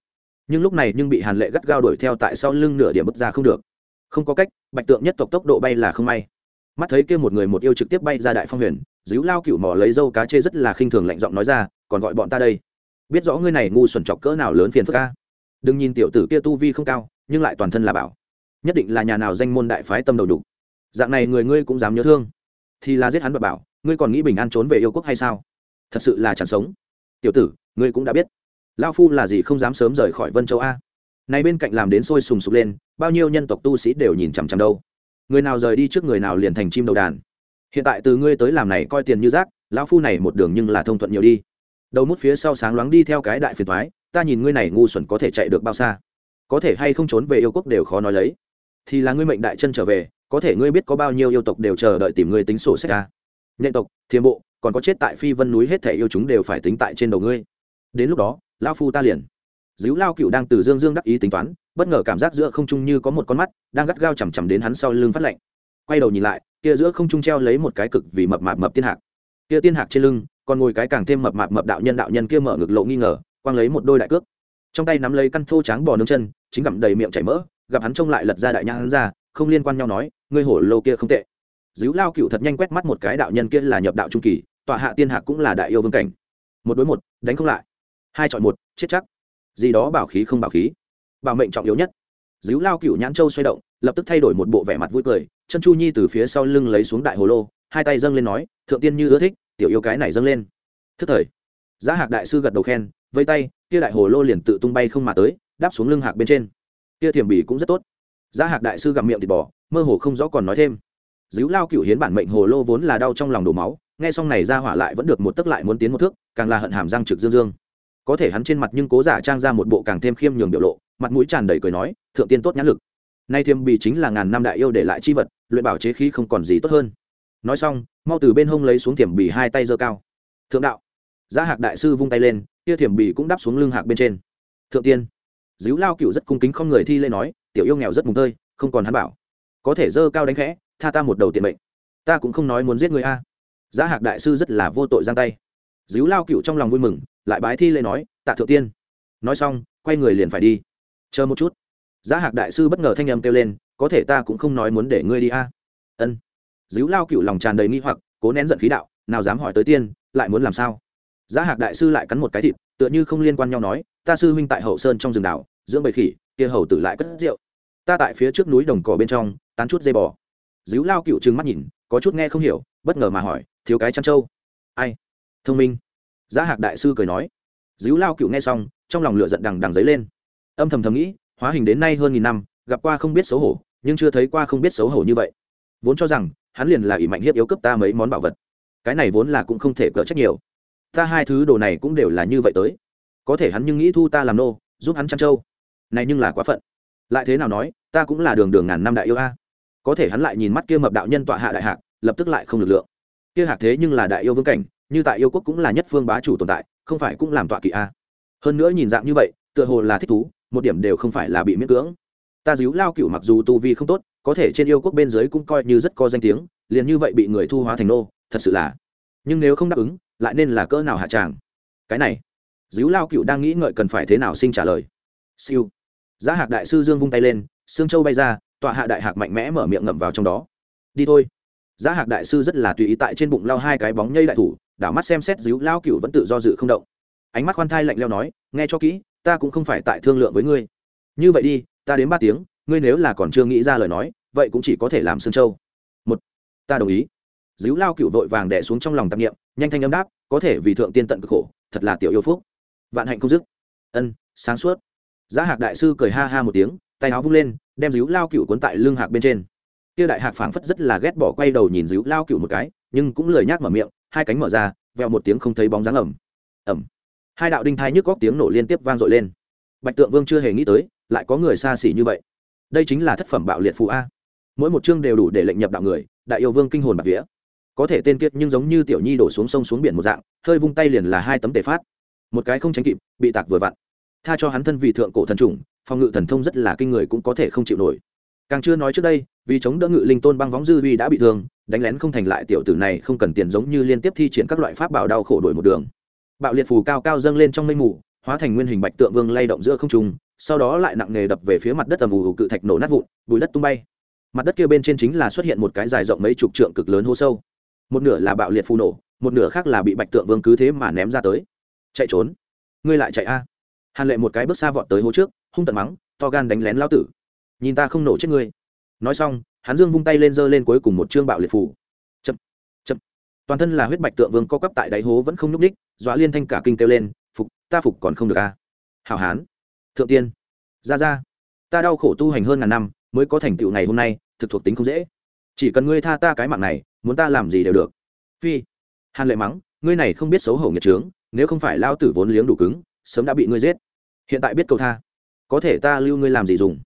Nhưng lúc này nhưng bị hàn lệ gắt gao đuổi theo tại sau lưng nửa điểm bước ra không được không có cách, bạch tượng nhất tộc tốc độ bay là không may. Mắt thấy kia một người một yêu trực tiếp bay ra đại phong huyền, díu lao cựu mỏ lấy dâu cá chê rất là khinh thường lạnh giọng nói ra, còn gọi bọn ta đây? Biết rõ ngươi này ngu xuẩn chọc cỡ nào lớn phiền phức ca đừng nhìn tiểu tử kia tu vi không cao, nhưng lại toàn thân là bảo. Nhất định là nhà nào danh môn đại phái tâm đầu đủ dạng này người ngươi cũng dám nhớ thương. Thì là giết hắn và bảo, ngươi còn nghĩ bình an trốn về yêu quốc hay sao? Thật sự là chẳng sống. Tiểu tử, ngươi cũng đã biết. Lao phu là gì không dám sớm rời khỏi vân châu a? Này bên cạnh làm đến sôi sùng sục lên, bao nhiêu nhân tộc tu sĩ đều nhìn chằm chằm đâu. Người nào rời đi trước người nào liền thành chim đầu đàn. Hiện tại từ ngươi tới làm này coi tiền như rác, lão phu này một đường nhưng là thông thuận nhiều đi. Đầu mút phía sau sáng loáng đi theo cái đại phiền thoái, ta nhìn ngươi này ngu xuẩn có thể chạy được bao xa? Có thể hay không trốn về yêu quốc đều khó nói lấy. Thì là ngươi mệnh đại chân trở về, có thể ngươi biết có bao nhiêu yêu tộc đều chờ đợi tìm ngươi tính sổ sách ra nhện tộc thiềm bộ, còn có chết tại phi vân núi hết thể yêu chúng đều phải tính tại trên đầu ngươi. Đến lúc đó, lão phu ta liền díu lao cựu đang từ dương dương đắc ý tính toán, bất ngờ cảm giác giữa không trung như có một con mắt đang gắt gao chằm chằm đến hắn sau lưng phát lạnh. Quay đầu nhìn lại, kia giữa không trung treo lấy một cái cực vì mập mạp mập tiên hạc. Kia tiên hạc trên lưng, còn ngồi cái càng thêm mập mạp mập đạo nhân đạo nhân kia mở ngực lộ nghi ngờ quang lấy một đôi đại cước. Trong tay nắm lấy căn thô tráng bò nương chân, chính gặm đầy miệng chảy mỡ, gặp hắn trông lại lật ra đại nhãn hắn ra, không liên quan nhau nói, ngươi hổ lô kia không tệ. Díu lao cựu thật nhanh quét mắt một cái đạo nhân kia là nhập đạo trung kỳ, tọa hạ tiên hạc cũng là đại yêu vương cảnh. Một đối một, đánh không lại. Hai chọn một, chết chắc gì đó bảo khí không bảo khí. Bảo mệnh trọng yếu nhất. Díu lao cựu nhãn châu xoay động, lập tức thay đổi một bộ vẻ mặt vui cười, chân chu nhi từ phía sau lưng lấy xuống đại hồ lô, hai tay dâng lên nói, thượng tiên như ưa thích, tiểu yêu cái này dâng lên. Thức thời, giá hạc đại sư gật đầu khen, vây tay, kia đại hồ lô liền tự tung bay không mà tới, đáp xuống lưng hạc bên trên. Kia thiềm bỉ cũng rất tốt. Giá hạc đại sư gặm miệng thịt bò mơ hồ không rõ còn nói thêm. Díu lao cựu hiến bản mệnh hồ lô vốn là đau trong lòng đổ máu, nghe xong này ra hỏa lại vẫn được một tức lại muốn tiến một thước, càng là hận hàm răng trực dương dương có thể hắn trên mặt nhưng cố giả trang ra một bộ càng thêm khiêm nhường biểu lộ, mặt mũi tràn đầy cười nói, thượng tiên tốt nhãn lực. Nay thiêm bì chính là ngàn năm đại yêu để lại chi vật, luyện bảo chế khí không còn gì tốt hơn. Nói xong, mau từ bên hông lấy xuống thiểm bì hai tay giơ cao. Thượng đạo. Giá hạc đại sư vung tay lên, kia thiểm bì cũng đắp xuống lưng hạc bên trên. Thượng tiên. Díu lao cựu rất cung kính không người thi lễ nói, tiểu yêu nghèo rất mùng tơi, không còn hắn bảo. Có thể dơ cao đánh khẽ, tha ta một đầu tiền mệnh. Ta cũng không nói muốn giết người a. Giá hạc đại sư rất là vô tội giang tay díu lao cựu trong lòng vui mừng, lại bái thi lễ nói, tạ thượng tiên. Nói xong, quay người liền phải đi. Chờ một chút. Giá hạc đại sư bất ngờ thanh âm kêu lên, có thể ta cũng không nói muốn để ngươi đi a. Ân. Díu lao cựu lòng tràn đầy nghi hoặc, cố nén giận khí đạo, nào dám hỏi tới tiên, lại muốn làm sao? Giá hạc đại sư lại cắn một cái thịt, tựa như không liên quan nhau nói, ta sư huynh tại hậu sơn trong rừng đảo, dưỡng bầy khỉ, kia hầu tử lại cất rượu. Ta tại phía trước núi đồng cỏ bên trong, tán chút dây bò. Díu lao cựu trừng mắt nhìn, có chút nghe không hiểu, bất ngờ mà hỏi, thiếu cái chăn trâu? Ai? Thông minh. Giá hạc đại sư cười nói. Díu lao cựu nghe xong, trong lòng lửa giận đằng đằng dấy lên. Âm thầm thầm nghĩ, hóa hình đến nay hơn nghìn năm, gặp qua không biết xấu hổ, nhưng chưa thấy qua không biết xấu hổ như vậy. Vốn cho rằng, hắn liền là ỷ mạnh hiếp yếu cấp ta mấy món bảo vật. Cái này vốn là cũng không thể cỡ trách nhiều. Ta hai thứ đồ này cũng đều là như vậy tới. Có thể hắn nhưng nghĩ thu ta làm nô, giúp hắn chăn trâu. Này nhưng là quá phận. Lại thế nào nói, ta cũng là đường đường ngàn năm đại yêu a. Có thể hắn lại nhìn mắt kia mập đạo nhân tọa hạ đại hạc, lập tức lại không lực lượng. Kia hạc thế nhưng là đại yêu vương cảnh như tại yêu quốc cũng là nhất phương bá chủ tồn tại, không phải cũng làm tọa kỵ a? Hơn nữa nhìn dạng như vậy, tựa hồ là thích thú, một điểm đều không phải là bị miễn cưỡng. Ta díu lao cựu mặc dù tu vi không tốt, có thể trên yêu quốc bên dưới cũng coi như rất có danh tiếng, liền như vậy bị người thu hóa thành nô, thật sự là. Nhưng nếu không đáp ứng, lại nên là cỡ nào hạ tràng? Cái này, díu lao cựu đang nghĩ ngợi cần phải thế nào sinh trả lời. Siêu. Giá hạc đại sư dương vung tay lên, xương châu bay ra, tọa hạ đại hạc mạnh mẽ mở miệng ngậm vào trong đó. Đi thôi. Giá hạc đại sư rất là tùy ý tại trên bụng lao hai cái bóng nhây đại thủ đảo mắt xem xét díu lao cựu vẫn tự do dự không động. Ánh mắt khoan thai lạnh leo nói, nghe cho kỹ, ta cũng không phải tại thương lượng với ngươi. Như vậy đi, ta đến ba tiếng, ngươi nếu là còn chưa nghĩ ra lời nói, vậy cũng chỉ có thể làm sơn châu. Một, ta đồng ý. Díu lao cựu vội vàng đẻ xuống trong lòng tạp nghiệm nhanh thanh âm đáp, có thể vì thượng tiên tận cực khổ, thật là tiểu yêu phúc. Vạn hạnh không dứt. Ân, sáng suốt. Giá hạc đại sư cười ha ha một tiếng, tay áo vung lên, đem díu lao cựu cuốn tại lưng hạc bên trên. Kia đại hạc phảng phất rất là ghét bỏ quay đầu nhìn díu lao cựu một cái, nhưng cũng lười nhác mở miệng hai cánh mở ra vẹo một tiếng không thấy bóng dáng ẩm ẩm hai đạo đinh thai nhức góc tiếng nổ liên tiếp vang dội lên. Bạch tượng vương chưa hề nghĩ tới, lại có người xa xỉ như vậy. Đây chính là thất phẩm bạo liệt phù a. Mỗi một chương đều đủ để lệnh nhập đạo người, đại yêu vương kinh hồn bạc vía. Có thể tên kiệt nhưng giống như tiểu nhi đổ xuống sông xuống biển một dạng, hơi vung tay liền là hai tấm tề phát. Một cái không tránh kịp, bị tạc vừa vặn. Tha cho hắn thân vì thượng cổ thần trùng phòng ngự thần thông rất là kinh người cũng có thể không chịu nổi càng chưa nói trước đây, vì chống đỡ ngự linh tôn băng võng dư vi đã bị thương, đánh lén không thành lại tiểu tử này không cần tiền giống như liên tiếp thi triển các loại pháp bảo đau khổ đổi một đường. Bạo liệt phù cao cao dâng lên trong mây mù, hóa thành nguyên hình bạch tượng vương lay động giữa không trung, sau đó lại nặng nề đập về phía mặt đất tầm ù cự thạch nổ nát vụn, bùi đất tung bay. Mặt đất kia bên trên chính là xuất hiện một cái dài rộng mấy chục trượng cực lớn hố sâu. Một nửa là bạo liệt phù nổ, một nửa khác là bị bạch tượng vương cứ thế mà ném ra tới. Chạy trốn. Ngươi lại chạy a. Hàn lệ một cái bước xa vọt tới hố trước, hung tận mắng, to gan đánh lén lao tử nhìn ta không nổ chết ngươi. Nói xong, hắn dương vung tay lên giơ lên cuối cùng một chương bạo liệt phù. Chậm chậm. Toàn thân là huyết bạch tượng vương co cắp tại đáy hố vẫn không nhúc ních dọa liên thanh cả kinh kêu lên, phục, ta phục còn không được a hảo hán. Thượng tiên. Ra ra. Ta đau khổ tu hành hơn ngàn năm, mới có thành tựu ngày hôm nay, thực thuộc tính không dễ. Chỉ cần ngươi tha ta cái mạng này, muốn ta làm gì đều được. Phi. Hàn lệ mắng, ngươi này không biết xấu hổ nghiệt trướng, nếu không phải lao tử vốn liếng đủ cứng, sớm đã bị ngươi giết. Hiện tại biết cầu tha. Có thể ta lưu ngươi làm gì dùng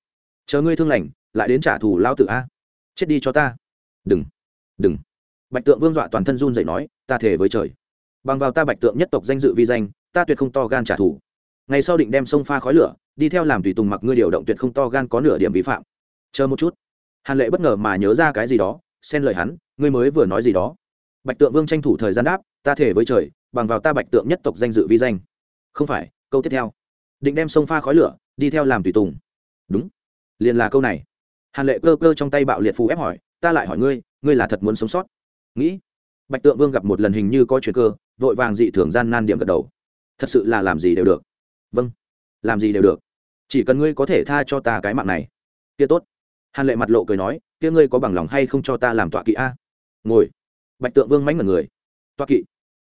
chờ ngươi thương lành, lại đến trả thù lao tử a. Chết đi cho ta. Đừng. Đừng. Bạch tượng vương dọa toàn thân run dậy nói, ta thể với trời. Bằng vào ta bạch tượng nhất tộc danh dự vi danh, ta tuyệt không to gan trả thù. Ngày sau định đem sông pha khói lửa, đi theo làm tùy tùng mặc ngươi điều động tuyệt không to gan có nửa điểm vi phạm. Chờ một chút. Hàn lệ bất ngờ mà nhớ ra cái gì đó, xen lời hắn, ngươi mới vừa nói gì đó. Bạch tượng vương tranh thủ thời gian đáp, ta thể với trời, bằng vào ta bạch tượng nhất tộc danh dự vi danh. Không phải, câu tiếp theo. Định đem sông pha khói lửa, đi theo làm tùy tùng. Đúng liền là câu này. Hàn lệ cơ cơ trong tay bạo liệt phù ép hỏi, ta lại hỏi ngươi ngươi là thật muốn sống sót? Nghĩ. Bạch tượng vương gặp một lần hình như có chuyện cơ, vội vàng dị thường gian nan điểm gật đầu. Thật sự là làm gì đều được. Vâng. Làm gì đều được. Chỉ cần ngươi có thể tha cho ta cái mạng này. Kia tốt. Hàn lệ mặt lộ cười nói, kia ngươi có bằng lòng hay không cho ta làm tọa kỵ a? Ngồi. Bạch tượng vương mánh mật người. Tọa kỵ?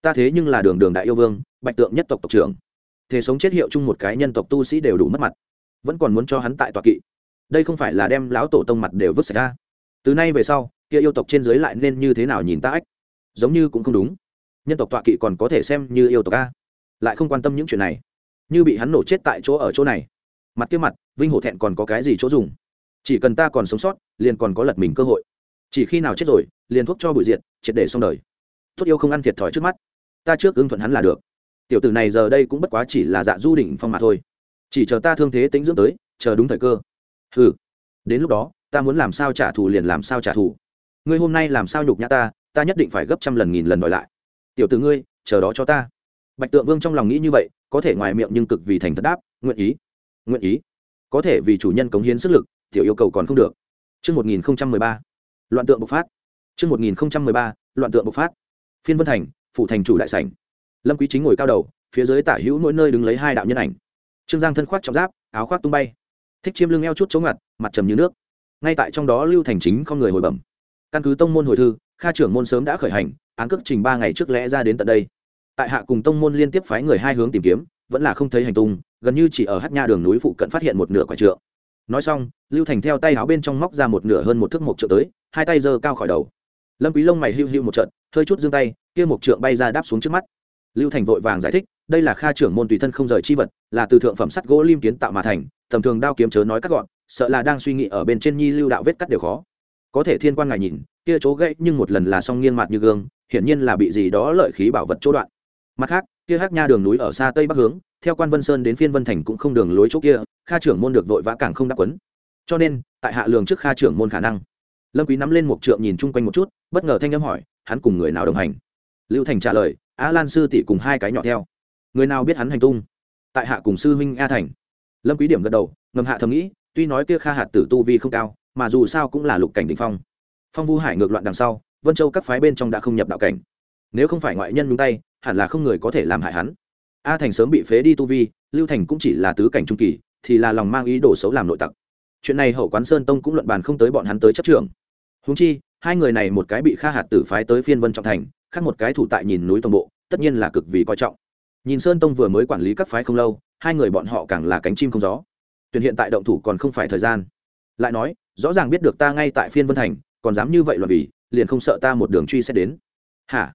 Ta thế nhưng là đường đường đại yêu vương, bạch tượng nhất tộc tộc trưởng. Thế sống chết hiệu chung một cái nhân tộc tu sĩ đều đủ mất mặt. Vẫn còn muốn cho hắn tại tọa kỵ đây không phải là đem lão tổ tông mặt đều vứt sạch ra từ nay về sau, kia yêu tộc trên dưới lại nên như thế nào nhìn ta ách? Giống như cũng không đúng. Nhân tộc tọa kỵ còn có thể xem như yêu tộc a. Lại không quan tâm những chuyện này. Như bị hắn nổ chết tại chỗ ở chỗ này. Mặt kia mặt, vinh hổ thẹn còn có cái gì chỗ dùng? Chỉ cần ta còn sống sót, liền còn có lật mình cơ hội. Chỉ khi nào chết rồi, liền thuốc cho bụi diện triệt để xong đời. Thuốc yêu không ăn thiệt thòi trước mắt. Ta trước ứng thuận hắn là được. Tiểu tử này giờ đây cũng bất quá chỉ là dạ du đỉnh phong mà thôi. Chỉ chờ ta thương thế tính dưỡng tới, chờ đúng thời cơ ừ đến lúc đó ta muốn làm sao trả thù liền làm sao trả thù ngươi hôm nay làm sao nhục nhã ta ta nhất định phải gấp trăm lần nghìn lần đòi lại tiểu tử ngươi chờ đó cho ta bạch tượng vương trong lòng nghĩ như vậy có thể ngoài miệng nhưng cực vì thành thật đáp nguyện ý nguyện ý có thể vì chủ nhân cống hiến sức lực tiểu yêu cầu còn không được Trước 1013, loạn tượng bộc phát. Trước 1013, loạn tượng bộc phát. Phiên Vân Thành, phủ thành chủ đại sảnh. Lâm Quý chính ngồi cao đầu, phía dưới tả hữu mỗi nơi đứng lấy hai đạo nhân ảnh. Trương Giang thân khoác trọng giáp, áo khoác tung bay. Thích chiêm lưng eo chút chống ngặt, mặt trầm như nước. Ngay tại trong đó Lưu Thành chính không người hồi bẩm. Căn cứ tông môn hồi thư, Kha trưởng môn sớm đã khởi hành, án cước trình ba ngày trước lẽ ra đến tận đây. Tại hạ cùng tông môn liên tiếp phái người hai hướng tìm kiếm, vẫn là không thấy hành tung, gần như chỉ ở Hát Nha đường núi phụ cận phát hiện một nửa quả trượng nói xong lưu thành theo tay áo bên trong móc ra một nửa hơn một thước một trượng tới hai tay giơ cao khỏi đầu lâm quý lông mày hưu hưu một trận hơi chút giương tay kia một trượng bay ra đáp xuống trước mắt lưu thành vội vàng giải thích đây là kha trưởng môn tùy thân không rời chi vật, là từ thượng phẩm sắt gỗ lim kiến tạo mà thành, tầm thường đao kiếm chớ nói cắt gọn, sợ là đang suy nghĩ ở bên trên nhi lưu đạo vết cắt đều khó. Có thể thiên quan ngài nhìn, kia chỗ gãy nhưng một lần là song nghiêng mặt như gương, hiển nhiên là bị gì đó lợi khí bảo vật chỗ đoạn. Mặt khác, kia hắc nha đường núi ở xa tây bắc hướng, theo quan vân sơn đến phiên vân thành cũng không đường lối chỗ kia, kha trưởng môn được vội vã càng không đáp quấn. Cho nên, tại hạ lường trước kha trưởng môn khả năng. Lâm quý nắm lên một trượng nhìn chung quanh một chút, bất ngờ thanh âm hỏi, hắn cùng người nào đồng hành? Lưu thành trả lời, a lan sư tỷ cùng hai cái nhỏ theo người nào biết hắn hành tung? Tại hạ cùng sư huynh a thành. Lâm quý điểm gật đầu, ngầm hạ thầm nghĩ, tuy nói kia kha hạt tử tu vi không cao, mà dù sao cũng là lục cảnh đỉnh phong. Phong vu hải ngược loạn đằng sau, vân châu các phái bên trong đã không nhập đạo cảnh. Nếu không phải ngoại nhân nhúng tay, hẳn là không người có thể làm hại hắn. A thành sớm bị phế đi tu vi, lưu thành cũng chỉ là tứ cảnh trung kỳ, thì là lòng mang ý đồ xấu làm nội tặc. Chuyện này hậu quán sơn tông cũng luận bàn không tới bọn hắn tới chấp trưởng. Húng chi, hai người này một cái bị kha hạt tử phái tới phiên vân trọng thành, khác một cái thủ tại nhìn núi tổng bộ, tất nhiên là cực vì coi trọng nhìn sơn tông vừa mới quản lý các phái không lâu, hai người bọn họ càng là cánh chim không gió. Tuyển hiện tại động thủ còn không phải thời gian. Lại nói, rõ ràng biết được ta ngay tại phiên vân thành, còn dám như vậy là vì, liền không sợ ta một đường truy xét đến. Hả?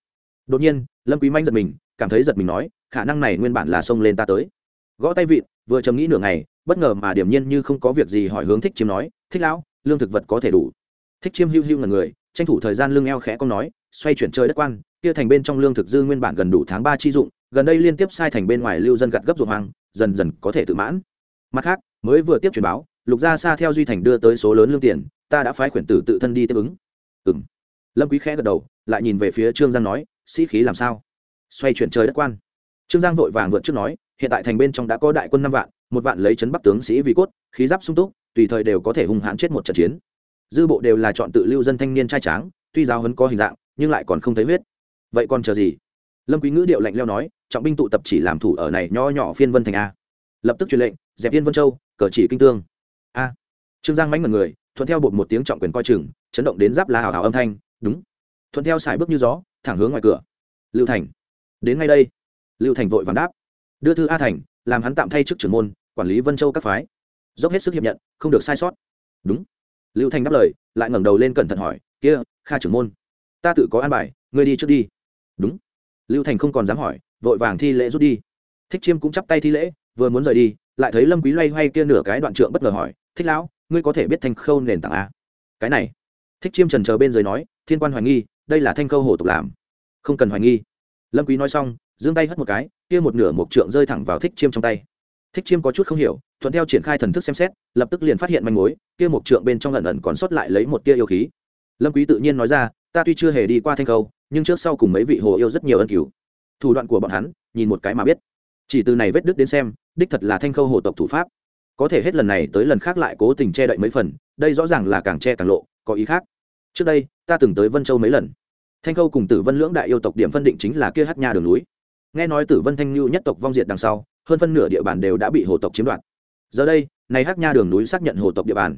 Đột nhiên, lâm quý manh giật mình, cảm thấy giật mình nói, khả năng này nguyên bản là xông lên ta tới. Gõ tay vịn, vừa chầm nghĩ nửa ngày, bất ngờ mà điểm nhiên như không có việc gì hỏi hướng thích chiêm nói, thích lão, lương thực vật có thể đủ. Thích chiêm hưu hưu là người, tranh thủ thời gian lương eo khẽ con nói, xoay chuyển chơi đất quan, kia thành bên trong lương thực dư nguyên bản gần đủ tháng ba chi dụng gần đây liên tiếp sai thành bên ngoài lưu dân gặt gấp ruộng hoang, dần dần có thể tự mãn. Mặt khác, mới vừa tiếp truyền báo, lục gia xa theo duy thành đưa tới số lớn lương tiền, ta đã phái khuyển tử tự thân đi tiếp ứng. Ừng lâm quý khẽ gật đầu, lại nhìn về phía trương giang nói, sĩ khí làm sao? Xoay chuyển trời đất quan. Trương giang vội vàng vượt trước nói, hiện tại thành bên trong đã có đại quân năm vạn, một vạn lấy chấn bắc tướng sĩ vì cốt, khí giáp sung túc, tùy thời đều có thể hung hãn chết một trận chiến. Dư bộ đều là chọn tự lưu dân thanh niên trai tráng, tuy giáo huấn có hình dạng, nhưng lại còn không thấy huyết. Vậy còn chờ gì? Lâm quý ngữ điệu lạnh leo nói trọng binh tụ tập chỉ làm thủ ở này nho nhỏ phiên vân thành a. Lập tức truyền lệnh, dẹp viên vân châu, cờ chỉ kinh tương. A. Trương giang mánh mật người, thuận theo bột một tiếng trọng quyền coi chừng, chấn động đến giáp la hào hào âm thanh, đúng. Thuận theo xài bước như gió, thẳng hướng ngoài cửa. Lưu thành. Đến ngay đây. Lưu thành vội vàng đáp. Đưa thư a thành, làm hắn tạm thay chức trưởng môn, quản lý vân châu các phái. Dốc hết sức hiệp nhận, không được sai sót. Đúng. Lưu thành đáp lời, lại ngẩng đầu lên cẩn thận hỏi, kia, kha trưởng môn, ta tự có an bài, ngươi đi trước đi. Đúng. Lưu thành không còn dám hỏi vội vàng thi lễ rút đi. Thích chiêm cũng chắp tay thi lễ, vừa muốn rời đi, lại thấy lâm quý loay hoay kia nửa cái đoạn trượng bất ngờ hỏi, thích lão, ngươi có thể biết thanh khâu nền tảng a? Cái này. Thích chiêm trần chờ bên dưới nói, thiên quan hoài nghi, đây là thanh khâu hổ tục làm. Không cần hoài nghi. Lâm quý nói xong, giương tay hất một cái, kia một nửa một trượng rơi thẳng vào thích chiêm trong tay. Thích chiêm có chút không hiểu, thuận theo triển khai thần thức xem xét, lập tức liền phát hiện manh mối, kia một trượng bên trong lần ẩn còn sót lại lấy một tia yêu khí. Lâm quý tự nhiên nói ra, ta tuy chưa hề đi qua thanh khâu, nhưng trước sau cùng mấy vị hồ yêu rất nhiều ân cứu thủ đoạn của bọn hắn, nhìn một cái mà biết. Chỉ từ này vết đứt đến xem, đích thật là thanh khâu hồ tộc thủ pháp. Có thể hết lần này tới lần khác lại cố tình che đậy mấy phần, đây rõ ràng là càng che càng lộ, có ý khác. Trước đây, ta từng tới vân châu mấy lần. Thanh khâu cùng tử vân lưỡng đại yêu tộc điểm phân định chính là kia hát nha đường núi. Nghe nói tử vân thanh lưu nhất tộc vong diệt đằng sau, hơn phân nửa địa bàn đều đã bị hồ tộc chiếm đoạt. Giờ đây, này hát nha đường núi xác nhận hồ tộc địa bàn.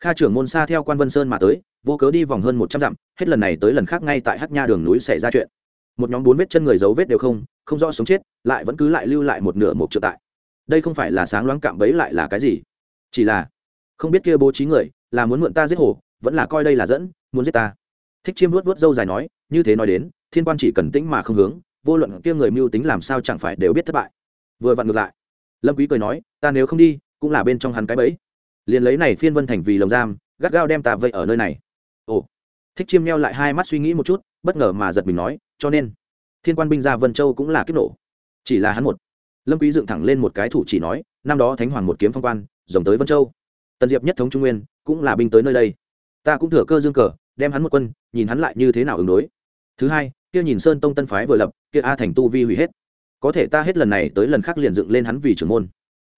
Kha trưởng môn xa theo quan vân sơn mà tới, vô cớ đi vòng hơn một trăm dặm, hết lần này tới lần khác ngay tại hát nha đường núi xảy ra chuyện một nhóm bốn vết chân người dấu vết đều không không rõ sống chết, lại vẫn cứ lại lưu lại một nửa một trợ tại. Đây không phải là sáng loáng cạm bấy lại là cái gì? Chỉ là, không biết kia bố trí người, là muốn mượn ta giết hồ, vẫn là coi đây là dẫn, muốn giết ta. Thích chiêm luốt vớt dâu dài nói, như thế nói đến, thiên quan chỉ cần tĩnh mà không hướng, vô luận kia người mưu tính làm sao chẳng phải đều biết thất bại. Vừa vặn ngược lại. Lâm quý cười nói, ta nếu không đi, cũng là bên trong hắn cái bẫy. Liền lấy này phiên vân thành vì lồng giam, gắt gao đem ta vây ở nơi này. Ồ. Thích chiêm neo lại hai mắt suy nghĩ một chút, bất ngờ mà giật mình nói cho nên thiên quan binh ra vân châu cũng là kiếp nổ chỉ là hắn một lâm quý dựng thẳng lên một cái thủ chỉ nói năm đó thánh hoàng một kiếm phong quan rồng tới vân châu tần diệp nhất thống trung nguyên cũng là binh tới nơi đây ta cũng thừa cơ dương cờ đem hắn một quân nhìn hắn lại như thế nào ứng đối thứ hai kia nhìn sơn tông tân phái vừa lập kia a thành tu vi hủy hết có thể ta hết lần này tới lần khác liền dựng lên hắn vì trưởng môn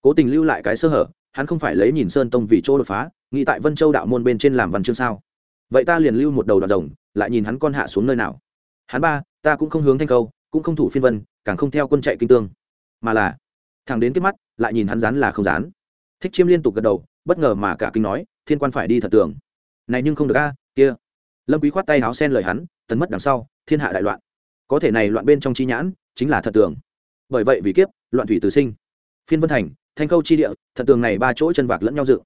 cố tình lưu lại cái sơ hở hắn không phải lấy nhìn sơn tông vì chỗ đột phá nghĩ tại vân châu đạo môn bên trên làm văn chương sao vậy ta liền lưu một đầu đoạn rồng lại nhìn hắn con hạ xuống nơi nào hắn ba ta cũng không hướng thanh câu, cũng không thủ phiên vân, càng không theo quân chạy kinh tương. Mà là, thằng đến cái mắt, lại nhìn hắn rán là không rán thích chiêm liên tục gật đầu, bất ngờ mà cả kinh nói, thiên quan phải đi thật tưởng. Này nhưng không được a, kia. Lâm quý khoát tay háo sen lời hắn, tấn mất đằng sau, thiên hạ đại loạn. Có thể này loạn bên trong chi nhãn, chính là thật tường bởi vậy vì kiếp, loạn thủy từ sinh. Phiên vân thành, thanh câu chi địa, thật tường này ba chỗ chân vạc lẫn nhau dự.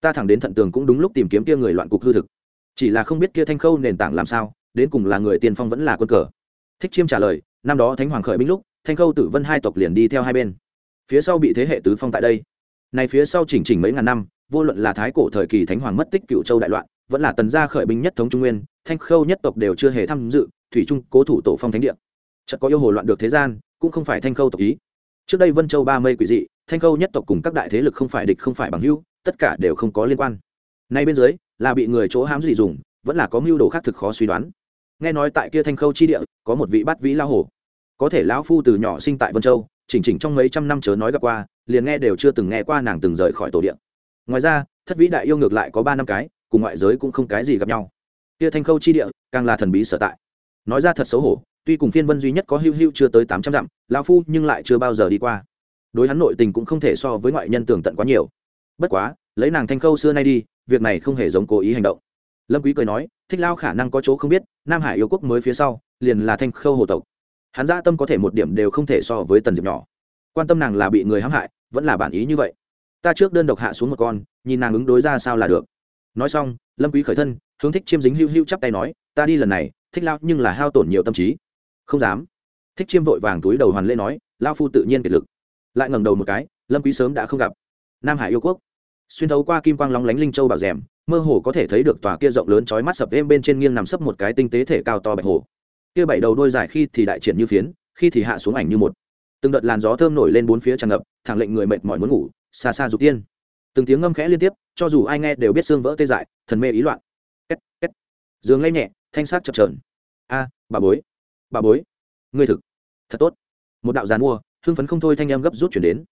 Ta thẳng đến thận tường cũng đúng lúc tìm kiếm kia người loạn cục hư thực. Chỉ là không biết kia thanh khâu nền tảng làm sao, đến cùng là người tiên phong vẫn là quân cờ thích chiêm trả lời, năm đó thánh hoàng khởi binh lúc, thanh khâu tử vân hai tộc liền đi theo hai bên. Phía sau bị thế hệ tứ phong tại đây. Này phía sau chỉnh chỉnh mấy ngàn năm, vô luận là thái cổ thời kỳ thánh hoàng mất tích cựu châu đại loạn, vẫn là tần gia khởi binh nhất thống trung nguyên, thanh khâu nhất tộc đều chưa hề tham dự, thủy trung cố thủ tổ phong thánh địa. Chợt có yêu hồ loạn được thế gian, cũng không phải thanh khâu tộc ý. Trước đây vân châu ba mây quỷ dị, thanh khâu nhất tộc cùng các đại thế lực không phải địch không phải bằng hữu, tất cả đều không có liên quan. Nay bên dưới, là bị người chỗ hám gì dùng, vẫn là có mưu đồ khác thực khó suy đoán nghe nói tại kia thanh khâu chi địa, có một vị bát vĩ lao hổ. Có thể lão phu từ nhỏ sinh tại vân châu, chỉnh chỉnh trong mấy trăm năm chớ nói gặp qua, liền nghe đều chưa từng nghe qua nàng từng rời khỏi tổ điện ngoài ra, thất vĩ đại yêu ngược lại có ba năm cái, cùng ngoại giới cũng không cái gì gặp nhau. Kia thanh khâu chi địa, càng là thần bí sở tại. Nói ra thật xấu hổ, tuy cùng phiên vân duy nhất có hưu hưu chưa tới tám trăm dặm, lão phu nhưng lại chưa bao giờ đi qua. Đối hắn nội tình cũng không thể so với ngoại nhân tưởng tận quá nhiều. Bất quá, lấy nàng thanh khâu xưa nay đi, việc này không hề giống cố ý hành động. Lâm quý cười nói thích lao khả năng có chỗ không biết, nam hải yêu quốc mới phía sau, liền là thanh khâu hồ tộc. Hắn gia tâm có thể một điểm đều không thể so với tần diệp nhỏ. Quan tâm nàng là bị người hãm hại, vẫn là bản ý như vậy. Ta trước đơn độc hạ xuống một con, nhìn nàng ứng đối ra sao là được. Nói xong, lâm quý khởi thân, hướng thích chiêm dính hưu hưu chắp tay nói, ta đi lần này, thích lao nhưng là hao tổn nhiều tâm trí. Không dám. Thích chiêm vội vàng túi đầu hoàn lễ nói, lao phu tự nhiên kiệt lực. Lại ngẩng đầu một cái, lâm quý sớm đã không gặp. Nam hải yêu quốc. Xuyên thấu qua kim quang lóng lánh linh châu bảo rèm mơ hồ có thể thấy được tòa kia rộng lớn chói mắt sập êm bên trên nghiêng nằm sấp một cái tinh tế thể cao to bạch hồ. Kia bảy đầu đôi dài khi thì đại triển như phiến, khi thì hạ xuống ảnh như một. Từng đợt làn gió thơm nổi lên bốn phía tràn ngập, thẳng lệnh người mệt mỏi muốn ngủ, xa xa dục tiên. Từng tiếng ngâm khẽ liên tiếp, cho dù ai nghe đều biết xương vỡ tê dại, thần mê ý loạn. Két két. Giường lay nhẹ, thanh sắc chập trờn a, bà bối. Bà bối. Ngươi thực. Thật tốt. Một đạo giàn mua, hưng phấn không thôi thanh em gấp rút chuyển đến.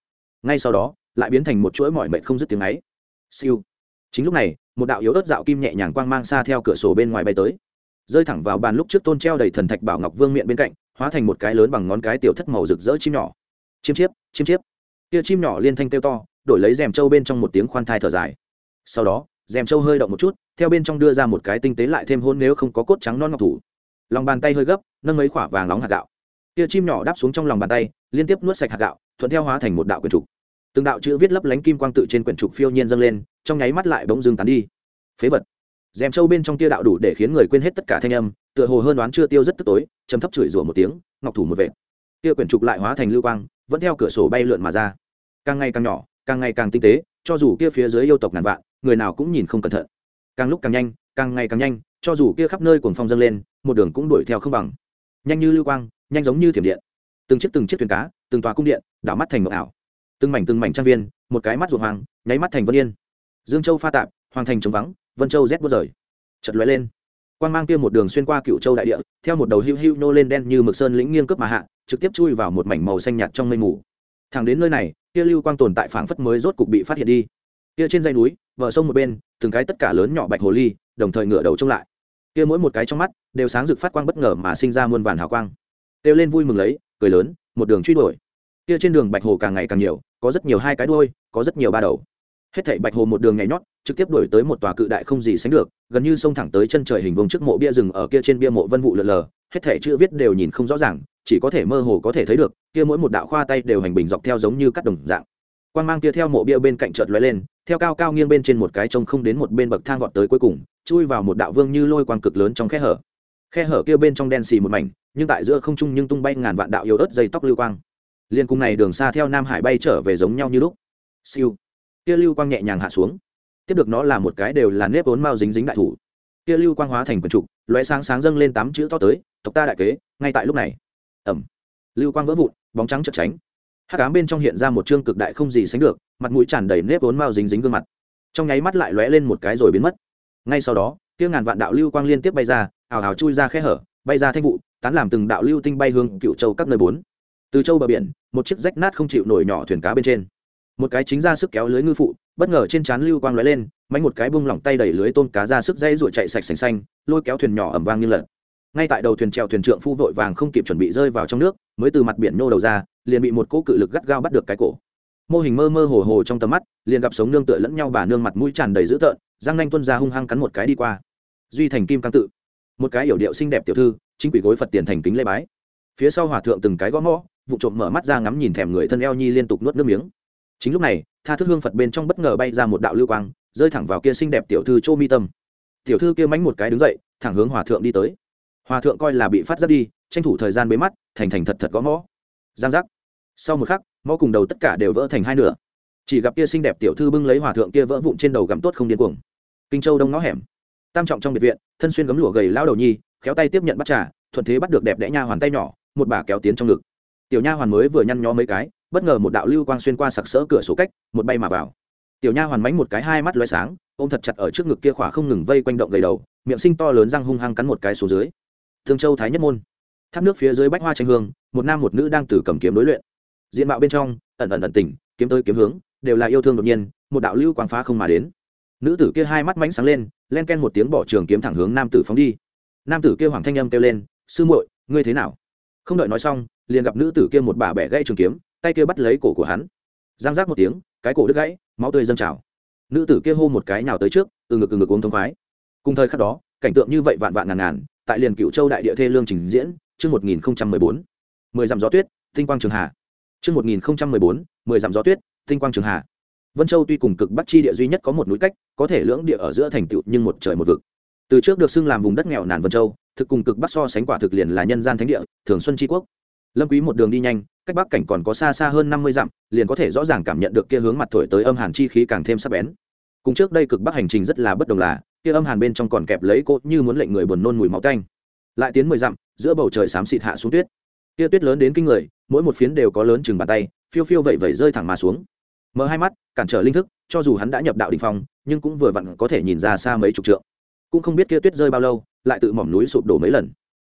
Ngay sau đó, lại biến thành một chuỗi mỏi mệt không dứt tiếng ấy. Siêu chính lúc này, một đạo yếu ớt dạo kim nhẹ nhàng quang mang xa theo cửa sổ bên ngoài bay tới. Rơi thẳng vào bàn lúc trước tôn treo đầy thần thạch bảo ngọc vương miệng bên cạnh, hóa thành một cái lớn bằng ngón cái tiểu thất màu rực rỡ chim nhỏ. Chim chiếp chim chiếp. Kia chim nhỏ liên thanh kêu to, đổi lấy rèm trâu bên trong một tiếng khoan thai thở dài. Sau đó, rèm trâu hơi động một chút, theo bên trong đưa ra một cái tinh tế lại thêm hôn nếu không có cốt trắng non ngọc thủ. Lòng bàn tay hơi gấp, nâng mấy quả vàng nóng hạt gạo. Kia chim nhỏ đáp xuống trong lòng bàn tay, liên tiếp nuốt sạch hạt gạo, thuận theo hóa thành một đạo quyền trục từng đạo chữ viết lấp lánh kim quang tự trên quyển trục phiêu nhiên dâng lên trong nháy mắt lại bỗng dưng tán đi. Phế vật. Dèm trâu bên trong tia đạo đủ để khiến người quên hết tất cả thanh âm tựa hồ hơn đoán chưa tiêu rất tức tối chấm thấp chửi rủa một tiếng ngọc thủ một vệt, tia quyển trục lại hóa thành lưu quang vẫn theo cửa sổ bay lượn mà ra. Càng ngày càng nhỏ càng ngày càng tinh tế cho dù kia phía dưới yêu tộc ngàn vạn người nào cũng nhìn không cẩn thận. Càng lúc càng nhanh càng ngày càng nhanh cho dù kia khắp nơi cuồng phong dâng lên một đường cũng đuổi theo không bằng. Nhanh như lưu quang nhanh giống như thiểm điện. Từng chiếc từng chiếc thuyền cá từng tòa cung điện đảo mắt thành mộng ảo từng mảnh từng mảnh trang viên, một cái mắt ruột hoàng nháy mắt thành vân yên. Dương châu pha tạp, hoàng thành trống vắng, vân châu rét bút rời. Chật lóe lên. Quan mang kia một đường xuyên qua cựu châu đại địa, theo một đầu hưu hưu nô lên đen như mực sơn lĩnh nghiêng cướp mà hạ, trực tiếp chui vào một mảnh màu xanh nhạt trong mây mù. Thẳng đến nơi này, kia lưu quang tồn tại phảng phất mới rốt cục bị phát hiện đi. Kia trên dây núi, bờ sông một bên, từng cái tất cả lớn nhỏ bạch hồ ly, đồng thời ngửa đầu trông lại. Kia mỗi một cái trong mắt, đều sáng rực phát quang bất ngờ mà sinh ra muôn vàn hào quang. Kêu lên vui mừng lấy, cười lớn, một đường truy đuổi kia trên đường bạch hồ càng ngày càng nhiều, có rất nhiều hai cái đuôi, có rất nhiều ba đầu. Hết thảy bạch hồ một đường nhảy nhót, trực tiếp đuổi tới một tòa cự đại không gì sánh được, gần như xông thẳng tới chân trời hình vuông trước mộ bia rừng ở kia trên bia mộ vân vụ lờ lờ, hết thảy chữ viết đều nhìn không rõ ràng, chỉ có thể mơ hồ có thể thấy được, kia mỗi một đạo khoa tay đều hành bình dọc theo giống như cắt đồng dạng. Quan mang kia theo mộ bia bên cạnh chợt lóe lên, theo cao cao nghiêng bên trên một cái trông không đến một bên bậc thang vọt tới cuối cùng, chui vào một đạo vương như lôi quang cực lớn trong khe hở. Khe hở kia bên trong đen xì một mảnh, nhưng tại giữa không trung nhưng tung bay ngàn vạn đạo yếu ớt dây tóc lưu quang liên cung này đường xa theo nam hải bay trở về giống nhau như lúc. Siêu. Kia lưu quang nhẹ nhàng hạ xuống. Tiếp được nó là một cái đều là nếp vốn mao dính dính đại thủ. Kia lưu quang hóa thành quần trục, lóe sáng sáng dâng lên tám chữ to tới, tộc ta đại kế, ngay tại lúc này. Ẩm lưu quang vỡ vụn, bóng trắng chật tránh. Hát cám bên trong hiện ra một chương cực đại không gì sánh được, mặt mũi tràn đầy nếp vốn mao dính dính gương mặt. Trong nháy mắt lại lóe lên một cái rồi biến mất. Ngay sau đó, kia ngàn vạn đạo lưu quang liên tiếp bay ra, ào ào chui ra khe hở, bay ra thanh vụ, tán làm từng đạo lưu tinh bay hương cựu châu các nơi bốn từ châu bờ biển, một chiếc rách nát không chịu nổi nhỏ thuyền cá bên trên. Một cái chính ra sức kéo lưới ngư phụ, bất ngờ trên trán lưu quang lóe lên, mánh một cái bung lỏng tay đẩy lưới tôm cá ra sức dây ruột chạy sạch sành xanh, lôi kéo thuyền nhỏ ẩm vang như lật ngay tại đầu thuyền trèo thuyền trượng phu vội vàng không kịp chuẩn bị rơi vào trong nước, mới từ mặt biển nô đầu ra, liền bị một cỗ cự lực gắt gao bắt được cái cổ. Mô hình mơ mơ hồ hồ trong tầm mắt, liền gặp sống nương tựa lẫn nhau bà nương mặt mũi tràn đầy dữ tợn giang nanh tuân ra hung hăng cắn một cái đi qua. Duy thành kim căng tự, một cái yểu điệu xinh đẹp tiểu thư, chính quỷ gối phật tiền thành kính lê bái. Phía sau hòa thượng từng cái gõ mõ vụ trộm mở mắt ra ngắm nhìn thèm người thân eo nhi liên tục nuốt nước miếng. Chính lúc này, tha thức hương phật bên trong bất ngờ bay ra một đạo lưu quang, rơi thẳng vào kia xinh đẹp tiểu thư chô mi tâm. Tiểu thư kia mánh một cái đứng dậy, thẳng hướng hòa thượng đi tới. Hòa thượng coi là bị phát giác đi, tranh thủ thời gian bế mắt, thành thành thật thật gõ mõ. Giang giác. Sau một khắc, mõ cùng đầu tất cả đều vỡ thành hai nửa. Chỉ gặp kia xinh đẹp tiểu thư bưng lấy hòa thượng kia vỡ vụn trên đầu gặm tốt không điên cuồng. Kinh châu đông ngõ hẻm. Tam trọng trong biệt viện, thân xuyên gấm lụa gầy lao đầu nhi, khéo tay tiếp nhận bắt trà, thuận thế bắt được đẹp đẽ nha hoàn tay nhỏ, một bà kéo tiến trong ngực tiểu nha hoàn mới vừa nhăn nhó mấy cái bất ngờ một đạo lưu quang xuyên qua sặc sỡ cửa sổ cách một bay mà vào. Tiểu nha hoàn mánh một cái hai mắt loay sáng ôm thật chặt ở trước ngực kia khỏa không ngừng vây quanh động gầy đầu miệng sinh to lớn răng hung hăng cắn một cái xuống dưới. Thương châu thái nhất môn. Tháp nước phía dưới bách hoa tranh hương một nam một nữ đang từ cầm kiếm đối luyện. Diện mạo bên trong ẩn ẩn ẩn tỉnh, kiếm tới kiếm hướng đều là yêu thương đột nhiên một đạo lưu quang phá không mà đến. Nữ tử kia hai mắt mánh sáng lên len ken một tiếng bỏ trường kiếm thẳng hướng nam tử phóng đi. Nam tử kia hoàng thanh âm kêu lên sư muội ngươi thế nào? Không đợi nói xong, liền gặp nữ tử kia một bà bẻ gãy trường kiếm, tay kia bắt lấy cổ của hắn. Giang giác một tiếng, cái cổ đứt gãy, máu tươi dâng trào. Nữ tử kia hô một cái nào tới trước, từ ngực từ ngực uống thông khoái. Cùng thời khắc đó, cảnh tượng như vậy vạn vạn ngàn ngàn, tại liền cựu châu đại địa thê lương trình diễn, chương một nghìn mười bốn, mười dặm gió tuyết, tinh quang trường hà chương một nghìn mười bốn, mười dặm gió tuyết, tinh quang trường hà vân châu tuy cùng cực bắc chi địa duy nhất có một núi cách, có thể lưỡng địa ở giữa thành tựu nhưng một trời một vực. Từ trước được xưng làm vùng đất nghèo nàn vân châu thực cùng cực bắc so sánh quả thực liền là nhân gian thánh địa, thường xuân tri quốc. Lâm quý một đường đi nhanh, cách bắc cảnh còn có xa xa hơn năm mươi dặm, liền có thể rõ ràng cảm nhận được kia hướng mặt thổi tới âm hàn chi khí càng thêm sắc bén. Cùng trước đây cực bắc hành trình rất là bất đồng là, kia âm hàn bên trong còn kẹp lấy cốt như muốn lệnh người buồn nôn mùi máu tanh. Lại tiến mười dặm, giữa bầu trời xám xịt hạ xuống tuyết. Kia tuyết lớn đến kinh người, mỗi một phiến đều có lớn chừng bàn tay, phiêu phiêu vậy vậy rơi thẳng mà xuống. Mở hai mắt, cản trở linh thức, cho dù hắn đã nhập đạo đỉnh phong, nhưng cũng vừa vặn có thể nhìn ra xa mấy chục trượng. Cũng không biết kia tuyết rơi bao lâu lại tự mỏm núi sụp đổ mấy lần.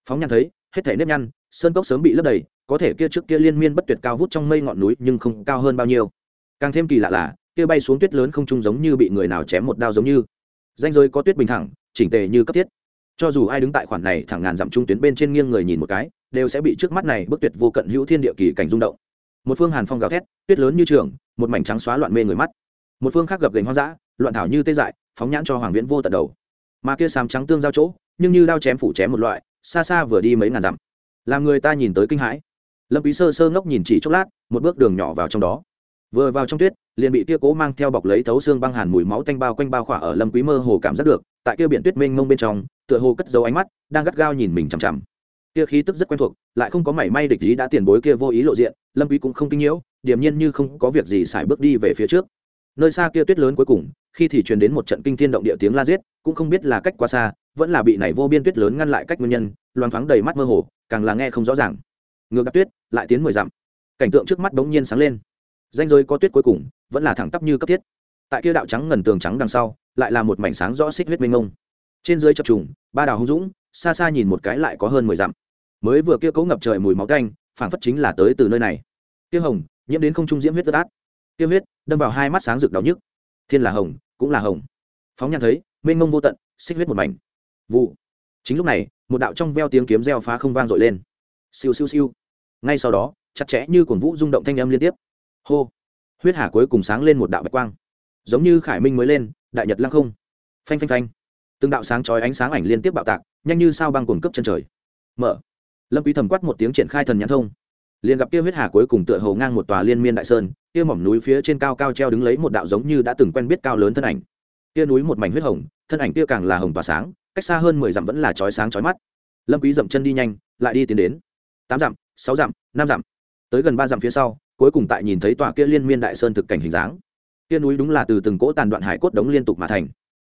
Phóng nhăn thấy, hết thể nếp nhăn, sơn cốc sớm bị lấp đầy, có thể kia trước kia liên miên bất tuyệt cao vút trong mây ngọn núi nhưng không cao hơn bao nhiêu. Càng thêm kỳ lạ là, kia bay xuống tuyết lớn không trung giống như bị người nào chém một đao giống như. Danh giới có tuyết bình thẳng, chỉnh tề như cấp thiết. Cho dù ai đứng tại khoản này thẳng ngàn dặm trung tuyến bên trên nghiêng người nhìn một cái, đều sẽ bị trước mắt này bức tuyệt vô cận hữu thiên địa kỳ cảnh rung động. Một phương hàn phong gào thét, tuyết lớn như trường, một mảnh trắng xóa loạn mê người mắt. Một phương khác gập gành hoang dã, loạn thảo như tê dại, phóng nhãn cho hoàng viễn vô tận đầu. Mà kia sám trắng tương giao chỗ nhưng như đao chém phủ chém một loại, xa xa vừa đi mấy ngàn dặm. Làm người ta nhìn tới kinh hãi. Lâm quý sơ sơ ngốc nhìn chỉ chốc lát, một bước đường nhỏ vào trong đó. Vừa vào trong tuyết, liền bị kia cố mang theo bọc lấy thấu xương băng hàn mùi máu tanh bao quanh bao khỏa ở lâm quý mơ hồ cảm giác được, tại kia biển tuyết mênh mông bên trong, tựa hồ cất giấu ánh mắt, đang gắt gao nhìn mình chằm chằm. Kia khí tức rất quen thuộc, lại không có mảy may địch ý đã tiền bối kia vô ý lộ diện, lâm quý cũng không kinh nhiễu, điềm nhiên như không có việc gì xài bước đi về phía trước. Nơi xa kia tuyết lớn cuối cùng, khi thì truyền đến một trận kinh thiên động địa tiếng la giết, cũng không biết là cách quá xa vẫn là bị này vô biên tuyết lớn ngăn lại cách nguyên nhân, loang thoáng đầy mắt mơ hồ, càng là nghe không rõ ràng. Ngược đạp tuyết, lại tiến mười dặm. Cảnh tượng trước mắt bỗng nhiên sáng lên. Danh giới có tuyết cuối cùng, vẫn là thẳng tắp như cấp thiết. Tại kia đạo trắng ngần tường trắng đằng sau, lại là một mảnh sáng rõ xích huyết mênh ngông trên dưới chập trùng, ba đào hung dũng, xa xa nhìn một cái lại có hơn mười dặm. Mới vừa kia cấu ngập trời mùi máu canh, phảng phất chính là tới từ nơi này. Kia hồng, nhiễm đến không trung diễm huyết ướt át. Kia huyết, đâm vào hai mắt sáng rực đau nhức. Thiên là hồng, cũng là hồng. Phóng nhan thấy, mênh mông vô tận, xích huyết một mảnh vụ. Chính lúc này, một đạo trong veo tiếng kiếm reo phá không vang dội lên. Siêu siêu siêu. Ngay sau đó, chặt chẽ như cổn vũ rung động thanh âm liên tiếp. Hô. Huyết hà cuối cùng sáng lên một đạo bạch quang. Giống như khải minh mới lên, đại nhật lăng không. Phanh phanh phanh. Từng đạo sáng chói ánh sáng ảnh liên tiếp bạo tạc, nhanh như sao băng cuồng cấp chân trời. Mở. Lâm quý thầm quát một tiếng triển khai thần nhãn thông. Liền gặp kia huyết hà cuối cùng tựa hồ ngang một tòa liên miên đại sơn, kia mỏm núi phía trên cao cao treo đứng lấy một đạo giống như đã từng quen biết cao lớn thân ảnh. Kia núi một mảnh huyết hồng, thân ảnh kia càng là hồng và sáng cách xa hơn mười dặm vẫn là chói sáng chói mắt. Lâm quý dậm chân đi nhanh, lại đi tiến đến. Tám dặm, sáu dặm, năm dặm. Tới gần ba dặm phía sau, cuối cùng tại nhìn thấy tòa kia liên miên đại sơn thực cảnh hình dáng. Kia núi đúng là từ từng cỗ tàn đoạn hải cốt đống liên tục mà thành.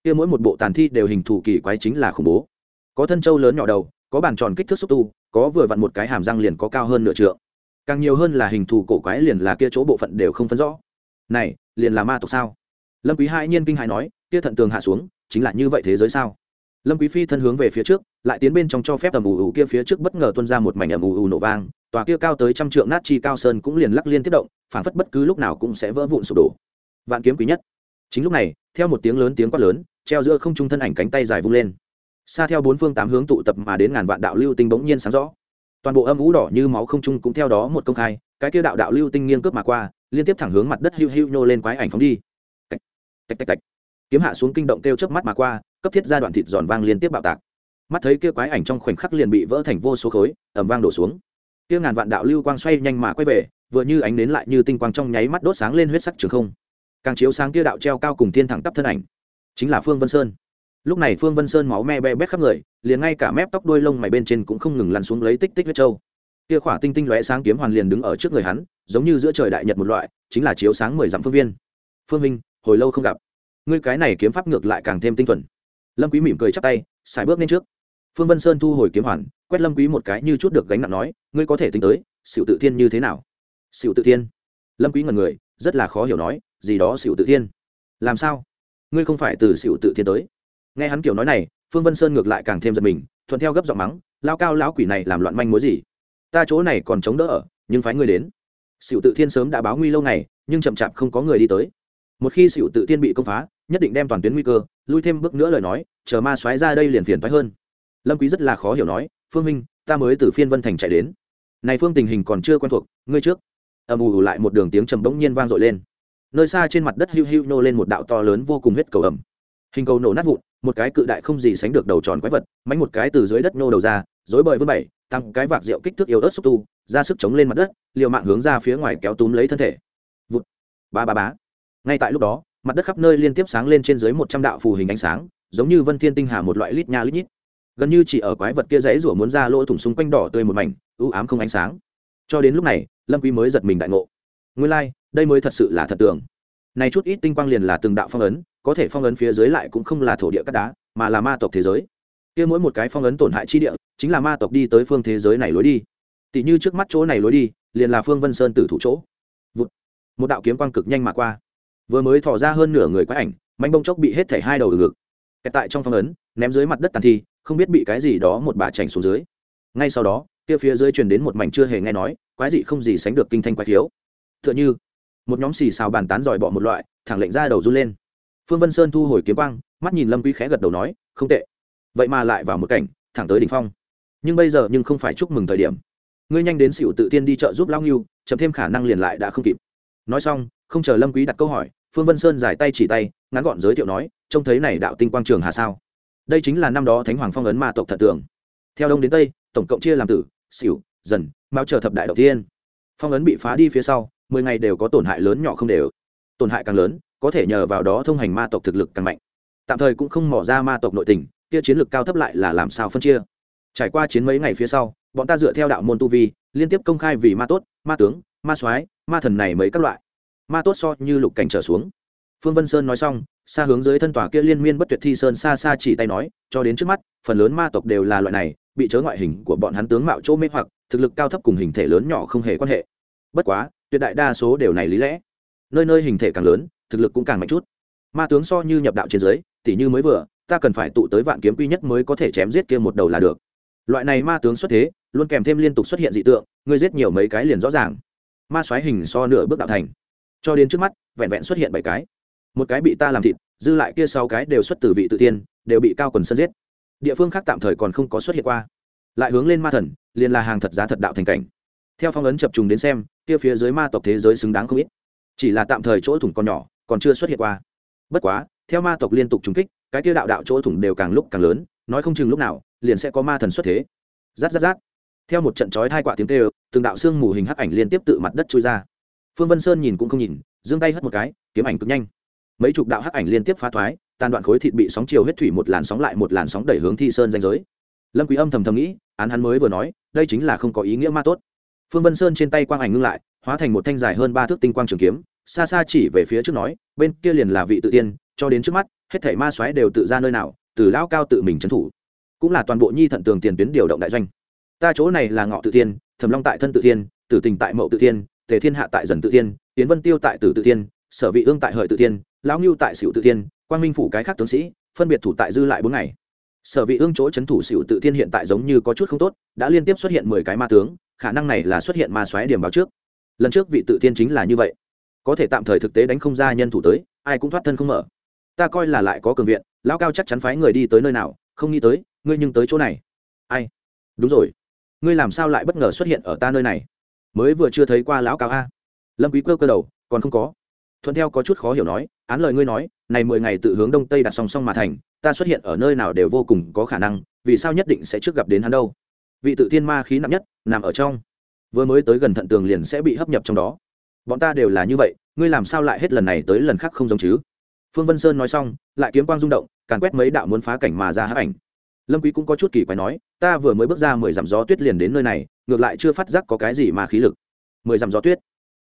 Kia mỗi một bộ tàn thi đều hình thù kỳ quái chính là khủng bố. Có thân châu lớn nhỏ đầu, có bàn tròn kích thước xúc tu, có vừa vặn một cái hàm răng liền có cao hơn nửa trượng. Càng nhiều hơn là hình thù cổ quái liền là kia chỗ bộ phận đều không phân rõ. Này, liền là ma tộc sao? Lâm quý hai nhiên kinh hãi nói, kia thận tường hạ xuống, chính là như vậy thế giới sao? Lâm quý phi thân hướng về phía trước, lại tiến bên trong cho phép ầm ù ù kia phía trước bất ngờ tuôn ra một mảnh ầm ù ù nổ vang, tòa kia cao tới trăm trượng nát chi cao sơn cũng liền lắc liên tiếp động phản phất bất cứ lúc nào cũng sẽ vỡ vụn sụp đổ. Vạn kiếm quý nhất. Chính lúc này, theo một tiếng lớn tiếng quát lớn, treo giữa không trung thân ảnh cánh tay dài vung lên. Xa theo bốn phương tám hướng tụ tập mà đến ngàn vạn đạo lưu tinh bỗng nhiên sáng rõ. Toàn bộ âm ú đỏ như máu không trung cũng theo đó một công khai, cái kia đạo đạo lưu tinh nghiêng cướp mà qua, liên tiếp thẳng hướng mặt đất hưu hưu nhô lên quái ảnh phóng đi. Tạch tạch tạch tạch. Kiếm hạ xuống kinh động kêu chớp mắt mà qua cấp thiết ra đoạn thịt giòn vang liên tiếp bạo tạc. Mắt thấy kia quái ảnh trong khoảnh khắc liền bị vỡ thành vô số khối ẩm vang đổ xuống. Kia ngàn vạn đạo lưu quang xoay nhanh mà quay về, vừa như ánh đến lại như tinh quang trong nháy mắt đốt sáng lên huyết sắc trường không. Càng chiếu sáng kia đạo treo cao cùng thiên thẳng tắp thân ảnh, chính là phương vân sơn. Lúc này phương vân sơn máu me be bét khắp người, liền ngay cả mép tóc đuôi lông mày bên trên cũng không ngừng lăn xuống lấy tích tích huyết trâu kia khỏa tinh tinh lóe sáng kiếm hoàn liền đứng ở trước người hắn, giống như giữa trời đại nhật một loại, chính là chiếu sáng mười dặm phương viên. Phương minh, hồi lâu không gặp. Ngươi cái này kiếm pháp ngược lại càng thêm tinh thuần lâm quý mỉm cười chắp tay xài bước lên trước. Phương vân sơn thu hồi kiếm hoàn, quét lâm quý một cái như chút được gánh nặng nói, ngươi có thể tính tới xỉu tự thiên như thế nào? Xỉu tự thiên? Lâm quý ngẩn người, rất là khó hiểu nói, gì đó xỉu tự thiên? Làm sao? Ngươi không phải từ xỉu tự thiên tới? Nghe hắn kiểu nói này, phương vân sơn ngược lại càng thêm giật mình, thuận theo gấp giọng mắng lao cao lão quỷ này làm loạn manh mối gì? Ta chỗ này còn chống đỡ ở, nhưng phái ngươi đến. Xỉu tự thiên sớm đã báo nguy lâu ngày, nhưng chậm chạp không có người đi tới. Một khi xỉu tự thiên bị công phá nhất định đem toàn tuyến nguy cơ, lui thêm bước nữa lời nói, chờ ma xoáy ra đây liền phiền thoái hơn. Lâm quý rất là khó hiểu nói, phương minh ta mới từ phiên vân thành chạy đến. Này phương tình hình còn chưa quen thuộc, ngươi trước. Ầm ù lại một đường tiếng trầm bỗng nhiên vang dội lên. Nơi xa trên mặt đất hưu hưu nô lên một đạo to lớn vô cùng huyết cầu ẩm. Hình cầu nổ nát vụn, một cái cự đại không gì sánh được đầu tròn quái vật, mánh một cái từ dưới đất nô đầu ra dối bời vươn bảy, tăng cái vạc rượu kích thước yếu ớt xúc tu, ra sức chống lên mặt đất, liều mạng hướng ra phía ngoài kéo túm lấy thân thể. Vụt. Ba ba bá ngay tại lúc đó mặt đất khắp nơi liên tiếp sáng lên trên dưới một trăm đạo phù hình ánh sáng giống như vân thiên tinh hà một loại lít nha lít nhít. Gần như chỉ ở quái vật kia dãy rủa muốn ra lỗ thủng xung quanh đỏ tươi một mảnh ưu ám không ánh sáng. Cho đến lúc này lâm quý mới giật mình đại ngộ. Nguyên lai like, đây mới thật sự là thật tưởng. Này chút ít tinh quang liền là từng đạo phong ấn có thể phong ấn phía dưới lại cũng không là thổ địa cát đá mà là ma tộc thế giới. Kia mỗi một cái phong ấn tổn hại chi địa chính là ma tộc đi tới phương thế giới này lối đi. Tỷ như trước mắt chỗ này lối đi liền là phương vân sơn tử thủ chỗ. Vụt. một đạo kiếm quang cực nhanh mà qua vừa mới thò ra hơn nửa người quái ảnh, manh bông chốc bị hết thảy hai đầu ngực. Kẹt tại trong phong ấn, ném dưới mặt đất tàn thi, không biết bị cái gì đó một bà chảnh xuống dưới. Ngay sau đó, kia phía dưới truyền đến một mảnh chưa hề nghe nói, quái dị không gì sánh được kinh thanh quái thiếu tựa như, một nhóm xì xào bàn tán giỏi bọ một loại, thẳng lệnh ra đầu run lên. Phương vân sơn thu hồi kiếm quang, mắt nhìn lâm quý khẽ gật đầu nói, không tệ. Vậy mà lại vào một cảnh, thẳng tới đỉnh phong. Nhưng bây giờ nhưng không phải chúc mừng thời điểm. Ngươi nhanh đến xỉu tự tiên đi chợ giúp lão nghiêu chậm thêm khả năng liền lại đã không kịp nói xong, không chờ lâm quý đặt câu hỏi, phương vân sơn giải tay chỉ tay, ngắn gọn giới thiệu nói, trông thấy này đạo tinh quang trường hà sao? Đây chính là năm đó thánh hoàng phong ấn ma tộc thật tượng theo đông đến tây, tổng cộng chia làm tử, xỉu, dần, mao chờ thập đại đầu tiên. Phong ấn bị phá đi phía sau, mười ngày đều có tổn hại lớn nhỏ không đều. Tổn hại càng lớn, có thể nhờ vào đó thông hành ma tộc thực lực càng mạnh. Tạm thời cũng không mỏ ra ma tộc nội tình, kia chiến lược cao thấp lại là làm sao phân chia? Trải qua chiến mấy ngày phía sau, bọn ta dựa theo đạo môn tu vi, liên tiếp công khai vì ma tốt, ma tướng ma soái, ma thần này mấy các loại. Ma tốt so như lục cảnh trở xuống. Phương vân sơn nói xong, xa hướng dưới thân tòa kia liên miên bất tuyệt thi sơn xa xa chỉ tay nói, cho đến trước mắt, phần lớn ma tộc đều là loại này, bị chớ ngoại hình của bọn hắn tướng mạo chỗ mê hoặc, thực lực cao thấp cùng hình thể lớn nhỏ không hề quan hệ. Bất quá, tuyệt đại đa số đều này lý lẽ. Nơi nơi hình thể càng lớn, thực lực cũng càng mạnh chút. Ma tướng so như nhập đạo trên dưới, tỉ như mới vừa, ta cần phải tụ tới vạn kiếm quy nhất mới có thể chém giết kia một đầu là được. Loại này ma tướng xuất thế, luôn kèm thêm liên tục xuất hiện dị tượng, ngươi giết nhiều mấy cái liền rõ ràng ma xoáy hình so nửa bước đạo thành. Cho đến trước mắt, vẹn vẹn xuất hiện bảy cái. Một cái bị ta làm thịt, dư lại kia sáu cái đều xuất từ vị tự tiên, đều bị cao quần sân giết. Địa phương khác tạm thời còn không có xuất hiện qua. Lại hướng lên ma thần, liền là hàng thật giá thật đạo thành cảnh. Theo phong ấn chập trùng đến xem, kia phía dưới ma tộc thế giới xứng đáng không ít. Chỉ là tạm thời chỗ thủng còn nhỏ, còn chưa xuất hiện qua. Bất quá, theo ma tộc liên tục trùng kích, cái kia đạo đạo chỗ thủng đều càng lúc càng lớn, nói không chừng lúc nào, liền sẽ có ma thần xuất thế. Rát rát rát theo một trận chói thai quả tiếng kêu, từng đạo xương mù hình hắc ảnh liên tiếp tự mặt đất trôi ra. Phương vân sơn nhìn cũng không nhìn, giương tay hất một cái, kiếm ảnh cực nhanh. Mấy chục đạo hắc ảnh liên tiếp phá thoái, tàn đoạn khối thịt bị sóng chiều huyết thủy một làn sóng lại một làn sóng đẩy hướng thi sơn danh giới. Lâm quý âm thầm thầm nghĩ, án hắn mới vừa nói, đây chính là không có ý nghĩa ma tốt. Phương vân sơn trên tay quang ảnh ngưng lại, hóa thành một thanh dài hơn ba thước tinh quang trường kiếm, xa xa chỉ về phía trước nói, bên kia liền là vị tự tiên, cho đến trước mắt, hết thảy ma xoáy đều tự ra nơi nào, từ lão cao tự mình trấn thủ. Cũng là toàn bộ nhi thận tường tiền tuyến điều động đại doanh ta chỗ này là ngọ tự thiên, thẩm long tại thân tự thiên, tử tình tại mậu tự thiên, tề thiên hạ tại dần tự thiên, tiến vân tiêu tại tử tự thiên, sở vị ương tại hợi tự thiên, lão ngưu tại xỉu tự thiên, quang minh phủ cái khác tướng sĩ phân biệt thủ tại dư lại bốn ngày. Sở vị ương chỗ c thủ xỉu tự thiên hiện tại giống như có chút không tốt đã liên tiếp xuất hiện mười cái ma tướng khả năng này là xuất hiện ma xoáy điểm báo trước. Lần trước vị tự thiên chính là như vậy. Có thể tạm thời thực tế đánh không ra nhân thủ tới ai cũng thoát thân không mở. Ta coi là lại có cường viện lão cao chắc chắn phái người đi tới nơi nào không nghĩ tới ngươi nhưng tới chỗ này. Ai? Đúng rồi ngươi làm sao lại bất ngờ xuất hiện ở ta nơi này? Mới vừa chưa thấy qua lão cao a. Lâm quý cơ cơ đầu, còn không có. Thuận theo có chút khó hiểu nói, án lời ngươi nói, này mười ngày tự hướng đông tây đặt song song mà thành, ta xuất hiện ở nơi nào đều vô cùng có khả năng, vì sao nhất định sẽ trước gặp đến hắn đâu? Vị tự thiên ma khí nặng nhất, nằm ở trong. Vừa mới tới gần thận tường liền sẽ bị hấp nhập trong đó. Bọn ta đều là như vậy, ngươi làm sao lại hết lần này tới lần khác không giống chứ? Phương vân sơn nói xong, lại kiếm quang rung động, càn quét mấy đạo muốn phá cảnh mà ra hấp ảnh lâm quý cũng có chút kỳ quái nói, ta vừa mới bước ra mười dặm gió tuyết liền đến nơi này, ngược lại chưa phát giác có cái gì mà khí lực. Mười dặm gió tuyết?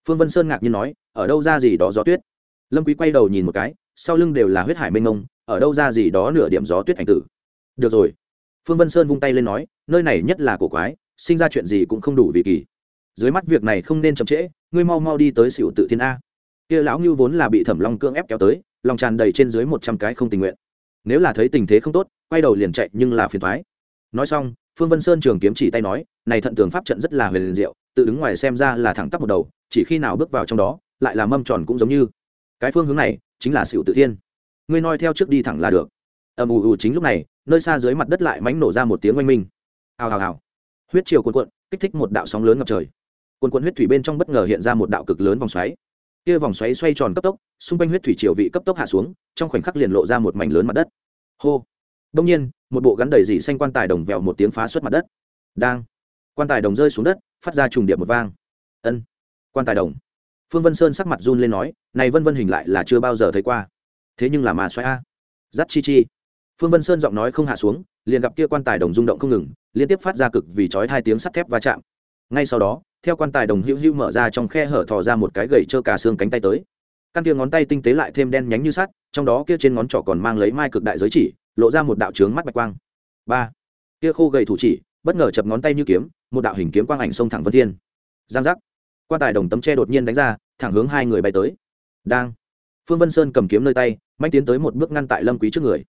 Phương vân sơn ngạc nhiên nói, ở đâu ra gì đó gió tuyết? Lâm quý quay đầu nhìn một cái, sau lưng đều là huyết hải mênh mông, ở đâu ra gì đó nửa điểm gió tuyết ảnh tử? Được rồi. Phương vân sơn vung tay lên nói, nơi này nhất là cổ quái, sinh ra chuyện gì cũng không đủ vì kỳ. Dưới mắt việc này không nên chậm trễ, ngươi mau mau đi tới xỉu tự thiên a. Kia lão ngưu vốn là bị thẩm long cương ép kéo tới, lòng tràn đầy trên dưới một trăm cái không tình nguyện. Nếu là thấy tình thế không tốt quay đầu liền chạy nhưng là phiền thoái. Nói xong, phương vân sơn trường kiếm chỉ tay nói, này thận tường pháp trận rất là huyền diệu, tự đứng ngoài xem ra là thẳng tắp một đầu, chỉ khi nào bước vào trong đó, lại là mâm tròn cũng giống như. Cái phương hướng này chính là xỉu tự thiên. Ngươi noi theo trước đi thẳng là được. Ầm ù ù chính lúc này, nơi xa dưới mặt đất lại mánh nổ ra một tiếng oanh minh. Hào hào hào. Huyết chiều cuồn cuộn, kích thích một đạo sóng lớn ngập trời. Cuồn cuộn huyết thủy bên trong bất ngờ hiện ra một đạo cực lớn vòng xoáy. Kia vòng xoáy xoay tròn cấp tốc, xung quanh huyết thủy triều vị cấp tốc hạ xuống, trong khoảnh khắc liền lộ ra một mảnh lớn mặt đất. Hô đông nhiên, một bộ gắn đầy dị xanh quan tài đồng vèo một tiếng phá xuất mặt đất. Đang. Quan tài đồng rơi xuống đất, phát ra trùng điệp một vang. Ân. Quan tài đồng. Phương vân sơn sắc mặt run lên nói, này vân vân hình lại là chưa bao giờ thấy qua. Thế nhưng là mà xoáy a. Giắt chi chi. Phương vân sơn giọng nói không hạ xuống, liền gặp kia quan tài đồng rung động không ngừng, liên tiếp phát ra cực vì chói hai tiếng sắt thép va chạm. Ngay sau đó, theo quan tài đồng hữu hữu mở ra trong khe hở thò ra một cái gậy trơ cả xương cánh tay tới. Căn kia ngón tay tinh tế lại thêm đen nhánh như sắt, trong đó kia trên ngón trỏ còn mang lấy mai cực đại giới chỉ lộ ra một đạo trướng mắt bạch quang. Ba. Kia khô gầy thủ chỉ, bất ngờ chập ngón tay như kiếm, một đạo hình kiếm quang ảnh xông thẳng vân thiên. Giang giác. Quan tài đồng tấm tre đột nhiên đánh ra, thẳng hướng hai người bay tới. Đang. Phương vân sơn cầm kiếm nơi tay manh tiến tới một bước ngăn tại lâm quý trước người.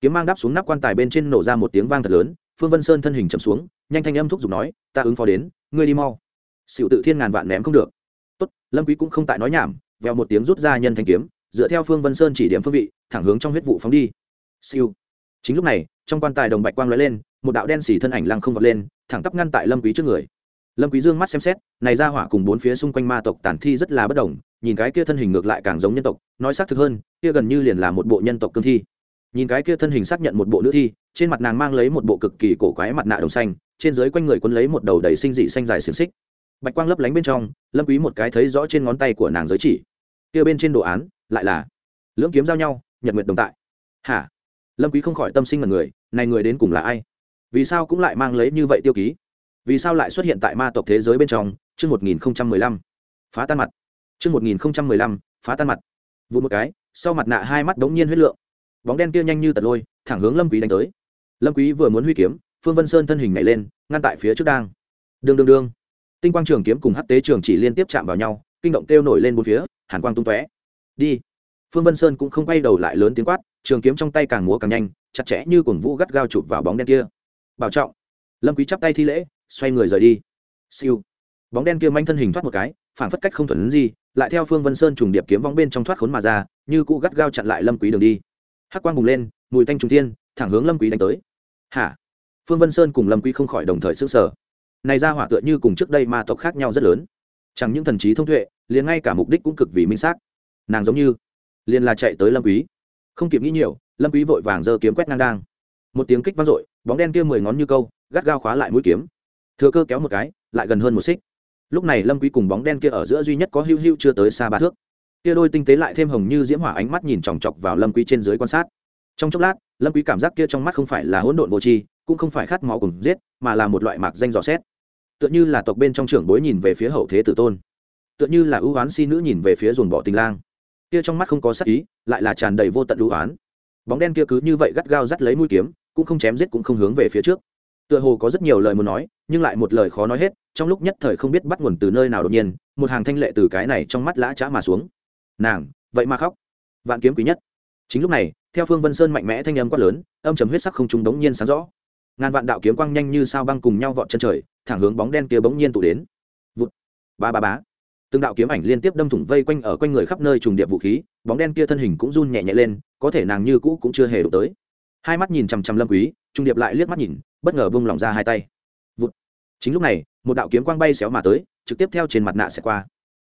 Kiếm mang đáp xuống nắp quan tài bên trên nổ ra một tiếng vang thật lớn, phương vân sơn thân hình chậm xuống, nhanh thanh âm thúc giục nói, ta ứng phó đến, ngươi đi mau. Xỉu tự thiên ngàn vạn ném không được. Tốt, lâm quý cũng không tại nói nhảm, vèo một tiếng rút ra nhân thanh kiếm, dựa theo phương vân sơn chỉ điểm phương vị, thẳng hướng trong huyết vụ phóng đi. Siêu chính lúc này, trong quan tài đồng bạch quang lóe lên, một đạo đen xỉ thân ảnh lăng không vọt lên, thẳng tắp ngăn tại lâm quý trước người. Lâm quý dương mắt xem xét, này ra hỏa cùng bốn phía xung quanh ma tộc tàn thi rất là bất đồng, nhìn cái kia thân hình ngược lại càng giống nhân tộc, nói xác thực hơn, kia gần như liền là một bộ nhân tộc cương thi. Nhìn cái kia thân hình xác nhận một bộ nữ thi, trên mặt nàng mang lấy một bộ cực kỳ cổ quái mặt nạ đồng xanh, trên dưới quanh người quấn lấy một đầu đầy sinh dị xanh dài xiềng xích. Bạch quang lấp lánh bên trong, lâm quý một cái thấy rõ trên ngón tay của nàng giới chỉ. Kia bên trên đồ án, lại là lưỡng kiếm giao nhau, nhật nguyệt đồng tại. Hả? Lâm quý không khỏi tâm sinh mật người, này người đến cùng là ai? Vì sao cũng lại mang lấy như vậy tiêu ký? Vì sao lại xuất hiện tại ma tộc thế giới bên trong? Chương 1015 phá tan mặt. Chương 1015 phá tan mặt. Vụ một cái, sau mặt nạ hai mắt đống nhiên huyết lượng. Bóng đen kia nhanh như tật lôi, thẳng hướng lâm quý đánh tới. Lâm quý vừa muốn huy kiếm, phương vân sơn thân hình nhảy lên, ngăn tại phía trước đang. Đương đương đương. Tinh quang trường kiếm cùng hắc tế trường chỉ liên tiếp chạm vào nhau, kinh động kêu nổi lên bốn phía, hàn quang tung tóe. Đi phương vân sơn cũng không quay đầu lại lớn tiếng quát, trường kiếm trong tay càng múa càng nhanh, chặt chẽ như cuồng vũ gắt gao chụp vào bóng đen kia. Bảo trọng, lâm quý chắp tay thi lễ, xoay người rời đi. Siêu. Bóng đen kia manh thân hình thoát một cái phản phất cách không thuần gì, lại theo phương vân sơn trùng điệp kiếm vong bên trong thoát khốn mà ra, như cũ gắt gao chặn lại lâm quý đường đi. Hắc quang bùng lên, mùi tanh trùng thiên, thẳng hướng lâm quý đánh tới. Hả? Phương vân sơn cùng lâm quý không khỏi đồng thời sững sờ. Này ra hỏa tựa như cùng trước đây ma tộc khác nhau rất lớn. Chẳng những thần trí thông tuệ, liền ngay cả mục đích cũng cực vì minh xác. Nàng giống như liền là chạy tới lâm quý. Không kịp nghĩ nhiều, lâm quý vội vàng giơ kiếm quét ngang đang. Một tiếng kích vang dội, bóng đen kia mười ngón như câu, gắt gao khóa lại mũi kiếm. Thừa cơ kéo một cái, lại gần hơn một xích. Lúc này lâm quý cùng bóng đen kia ở giữa duy nhất có hưu hưu chưa tới xa ba thước. Kia đôi tinh tế lại thêm hồng như diễm hỏa ánh mắt nhìn chòng chọc vào lâm quý trên dưới quan sát. Trong chốc lát, lâm quý cảm giác kia trong mắt không phải là hỗn độn vô tri, cũng không phải khát máu cùng giết, mà là một loại mạc danh dò xét. Tựa như là tộc bên trong trưởng bối nhìn về phía hậu thế tử tôn. Tựa như là ưu oán si nữ nhìn về phía ruồng bỏ tình lang kia trong mắt không có sắc ý, lại là tràn đầy vô tận ưu oán. Bóng đen kia cứ như vậy gắt gao dắt lấy mũi kiếm, cũng không chém giết cũng không hướng về phía trước. Tựa hồ có rất nhiều lời muốn nói, nhưng lại một lời khó nói hết, trong lúc nhất thời không biết bắt nguồn từ nơi nào đột nhiên, một hàng thanh lệ từ cái này trong mắt lã chã mà xuống. Nàng, vậy mà khóc. Vạn kiếm quý nhất. Chính lúc này, theo phương vân sơn mạnh mẽ thanh âm quát lớn, âm chấm huyết sắc không trùng đống nhiên sáng rõ. Ngàn vạn đạo kiếm quang nhanh như sao băng cùng nhau vọt chân trời, thẳng hướng bóng đen kia bỗng nhiên tụ đến. Vụt. Ba ba bá từng đạo kiếm ảnh liên tiếp đâm thủng vây quanh ở quanh người khắp nơi trùng điệp vũ khí, bóng đen kia thân hình cũng run nhẹ nhẹ lên, có thể nàng như cũ cũng chưa hề đụng tới. Hai mắt nhìn chằm chằm lâm quý, trùng điệp lại liếc mắt nhìn, bất ngờ bung lỏng ra hai tay. Vụt. Chính lúc này, một đạo kiếm quang bay xéo mà tới, trực tiếp theo trên mặt nạ sẽ qua.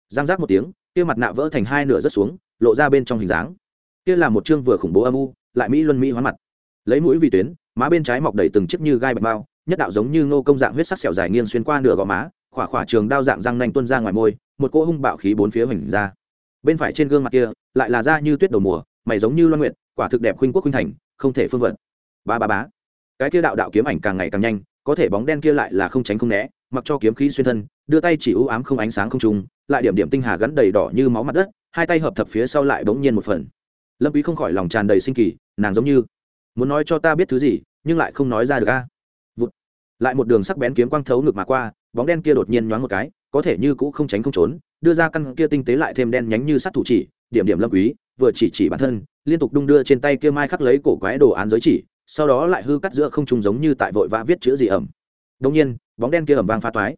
Giang giác một tiếng, kia mặt nạ vỡ thành hai nửa rất xuống, lộ ra bên trong hình dáng. Kia là một chương vừa khủng bố âm u, lại mỹ luân mỹ hóa mặt. Lấy mũi vì tuyến, má bên trái mọc đầy từng chiếc như gai bạch bao nhất đạo giống như ngô công dạng huyết sắc sẹo dài nghiêng xuyên qua nửa gò má, khỏa khỏa trường đao dạng răng nanh tuôn ra ngoài môi một cỗ hung bạo khí bốn phía hoành ra. Bên phải trên gương mặt kia, lại là da như tuyết đầu mùa, mày giống như loan nguyện quả thực đẹp khuynh quốc khuynh thành, không thể phương vận. Ba ba bá cái kia đạo đạo kiếm ảnh càng ngày càng nhanh, có thể bóng đen kia lại là không tránh không né, mặc cho kiếm khí xuyên thân, đưa tay chỉ ưu ám không ánh sáng không trùng, lại điểm điểm tinh hà gắn đầy đỏ như máu mặt đất, hai tay hợp thập phía sau lại bỗng nhiên một phần. Lâm quý không khỏi lòng tràn đầy sinh kỳ, nàng giống như muốn nói cho ta biết thứ gì, nhưng lại không nói ra được a. Vụt. Lại một đường sắc bén kiếm quang thấu ngược mà qua, bóng đen kia đột nhiên nhoáng một cái có thể như cũ không tránh không trốn, đưa ra căn kia tinh tế lại thêm đen nhánh như sắt thủ chỉ, điểm điểm lâm quý, vừa chỉ chỉ bản thân, liên tục đung đưa trên tay kia mai khắc lấy cổ quái đồ án giới chỉ, sau đó lại hư cắt giữa không trùng giống như tại vội vã viết chữ gì ẩm. Đông nhiên, bóng đen kia ẩm vang pha toái.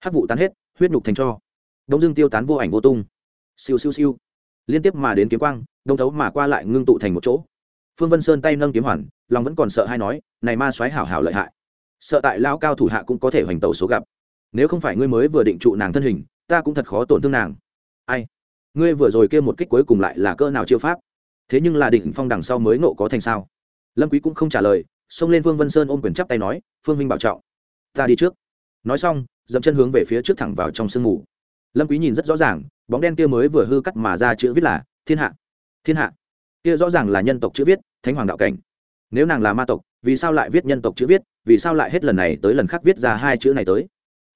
Hắc vụ tan hết, huyết nhục thành cho. Đông dương tiêu tán vô ảnh vô tung. Siêu siêu siêu. Liên tiếp mà đến kiếm quang, đông thấu mà qua lại ngưng tụ thành một chỗ. Phương vân sơn tay nâng kiếm hoàn, lòng vẫn còn sợ hay nói, này ma soái hảo hảo lợi hại. Sợ tại lao cao thủ hạ cũng có thể hoành tàu số gặp nếu không phải ngươi mới vừa định trụ nàng thân hình, ta cũng thật khó tổn thương nàng. Ai? Ngươi vừa rồi kêu một kích cuối cùng lại là cơ nào chiêu pháp? Thế nhưng là định phong đằng sau mới nộ có thành sao? Lâm quý cũng không trả lời, xông lên Vương vân sơn ôm quyền chắp tay nói, phương minh bảo trọng, ta đi trước. Nói xong, dậm chân hướng về phía trước thẳng vào trong sương mù. Lâm quý nhìn rất rõ ràng, bóng đen kia mới vừa hư cắt mà ra chữ viết là, thiên hạ thiên hạ. Kia rõ ràng là nhân tộc chữ viết, thánh hoàng đạo cảnh. Nếu nàng là ma tộc, vì sao lại viết nhân tộc chữ viết, vì sao lại hết lần này tới lần khác viết ra hai chữ này tới?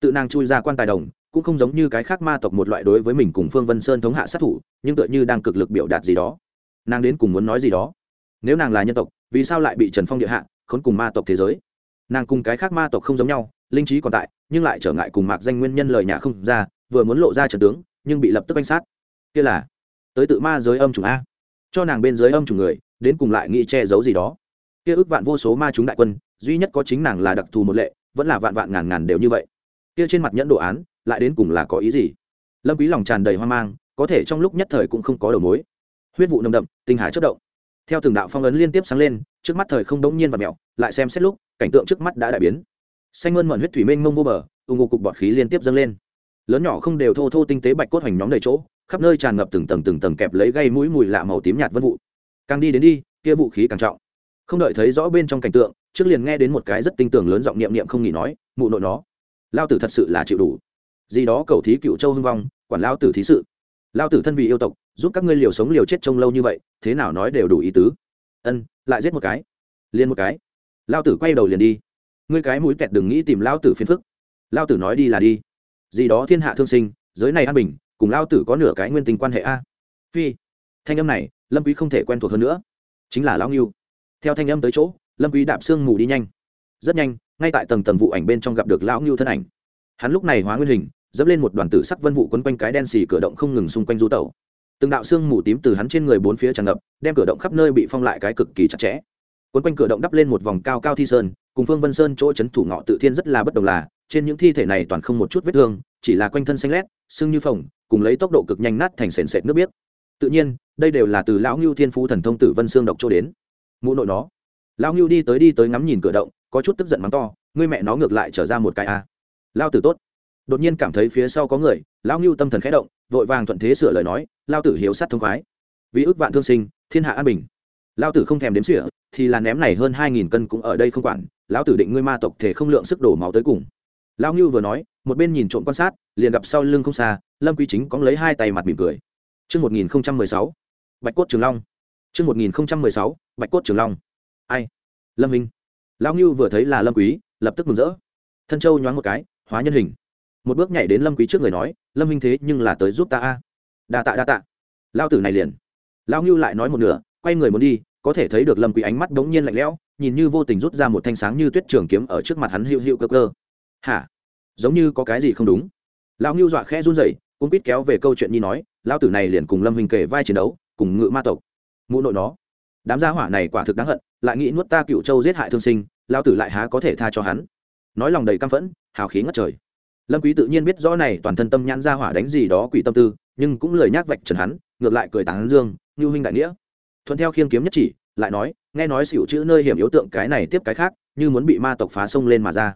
Tự nàng chui ra quan tài đồng, cũng không giống như cái khác ma tộc một loại đối với mình cùng phương vân sơn thống hạ sát thủ, nhưng tựa như đang cực lực biểu đạt gì đó. Nàng đến cùng muốn nói gì đó. Nếu nàng là nhân tộc, vì sao lại bị trần phong địa hạ, khốn cùng ma tộc thế giới? Nàng cùng cái khác ma tộc không giống nhau, linh trí còn tại, nhưng lại trở ngại cùng mạc danh nguyên nhân lời nhà không ra, vừa muốn lộ ra trần tướng, nhưng bị lập tức banh sát. Kia là, tới tự ma giới âm chủng a. Cho nàng bên dưới âm chủng người, đến cùng lại nghĩ che giấu gì đó. Kia ước vạn vô số ma chúng đại quân, duy nhất có chính nàng là đặc thù một lệ, vẫn là vạn vạn ngàn ngàn đều như vậy kia trên mặt nhẫn đồ án, lại đến cùng là có ý gì? Lâm quý lòng tràn đầy hoang mang, có thể trong lúc nhất thời cũng không có đầu mối. Huyết vụ nồng đậm, tinh hải chớp động. Theo từng đạo phong ấn liên tiếp sáng lên, trước mắt thời không đống nhiên và mèo, lại xem xét lúc, cảnh tượng trước mắt đã đại biến. Xanh mơn mận huyết thủy mênh mông vô bờ ung ngụ cục bọt khí liên tiếp dâng lên. Lớn nhỏ không đều thô thô tinh tế bạch cốt hoành nhóm đầy chỗ, khắp nơi tràn ngập từng tầng từng tầng kẹp lấy gây mũi mùi lạ màu tím nhạt vân vụ. Càng đi đến đi, kia vũ khí càng trọng. Không đợi thấy rõ bên trong cảnh tượng, trước liền nghe đến một cái rất tinh tường lớn giọng niệm niệm không nghỉ nói, mụ nội nó lao tử thật sự là chịu đủ. Gì đó cầu thí cựu châu hưng vong, quản lao tử thí sự. Lao tử thân vì yêu tộc, giúp các ngươi liều sống liều chết trông lâu như vậy, thế nào nói đều đủ ý tứ. Ân, lại giết một cái. Liền một cái. Lao tử quay đầu liền đi. Ngươi cái mũi kẹt đừng nghĩ tìm lao tử phiền phức. Lao tử nói đi là đi. Gì đó thiên hạ thương sinh, giới này an bình, cùng lao tử có nửa cái nguyên tình quan hệ a. Phi, thanh âm này, lâm quý không thể quen thuộc hơn nữa. Chính là lao nghiêu theo thanh âm tới chỗ, lâm quý đạp xương mù đi nhanh rất nhanh, ngay tại tầng tầng vụ ảnh bên trong gặp được lão ngưu thân ảnh. Hắn lúc này hóa nguyên hình, dẫm lên một đoàn tử sắc vân vụ quấn quanh cái đen xì cửa động không ngừng xung quanh du tẩu. Từng đạo xương mù tím từ hắn trên người bốn phía tràn ngập, đem cửa động khắp nơi bị phong lại cái cực kỳ chặt chẽ. Quấn quanh cửa động đắp lên một vòng cao cao thi sơn, cùng phương vân sơn chỗ c h ấ n thủ ngọ tự thiên rất là bất đồng là, trên những thi thể này toàn không một chút vết thương, chỉ là quanh thân xanh lét, sưng như phồng, cùng lấy tốc độ cực nhanh nát thành sền sệt nước biết tự nhiên, đây đều là từ lão ngưu thiên phú thần thông tử vân xương độc chỗ đến. Mụ nội nó. Lão ngưu đi tới đi tới ngắm nhìn cửa động có chút tức giận mắng to ngươi mẹ nó ngược lại trở ra một cái a à. lao tử tốt đột nhiên cảm thấy phía sau có người lão ngưu tâm thần khẽ động vội vàng thuận thế sửa lời nói lao tử hiếu sát thông khoái vì ước vạn thương sinh thiên hạ an bình lao tử không thèm đếm sỉa thì là ném này hơn hai nghìn cân cũng ở đây không quản lão tử định ngươi ma tộc thể không lượng sức đổ máu tới cùng lão ngưu vừa nói một bên nhìn trộm quan sát liền gặp sau lưng không xa lâm quy chính có lấy hai tay mặt mỉm cười Trước 1016, Bạch Cốt Trường Long. Trước 1016, Bạch Cốt Trường Long. Ai? Lâm Minh. Lão Ngưu vừa thấy là Lâm Quý, lập tức mừng rỡ. Thân châu nhoáng một cái, hóa nhân hình. Một bước nhảy đến Lâm Quý trước người nói, "Lâm Minh thế nhưng là tới giúp ta a." "Đa tạ đa tạ." Lão tử này liền. Lão Ngưu lại nói một nửa, quay người muốn đi, có thể thấy được lâm quý ánh mắt đống nhiên lạnh lẽo nhìn như vô tình rút ra một thanh sáng như tuyết trường kiếm ở trước mặt hắn hữu hữu cơ cơ hả giống như có cái gì không đúng lão ngưu dọa khẽ run rẩy cũng biết kéo về câu chuyện nhi nói lão tử này liền cùng lâm Minh kể vai chiến đấu cùng ngự ma tộc mụ nội nó đám gia hỏa này quả thực đáng hận, lại nghĩ nuốt ta cựu châu giết hại thương sinh lão tử lại há có thể tha cho hắn. Nói lòng đầy căm phẫn, hào khí ngất trời. Lâm quý tự nhiên biết rõ này toàn thân tâm nhãn gia hỏa đánh gì đó quỷ tâm tư, nhưng cũng lười nhác vạch trần hắn, ngược lại cười tán dương như huynh đại nghĩa. Thuận theo khiên kiếm nhất chỉ, lại nói, nghe nói xỉu chữ nơi hiểm yếu tượng cái này tiếp cái khác, như muốn bị ma tộc phá sông lên mà ra.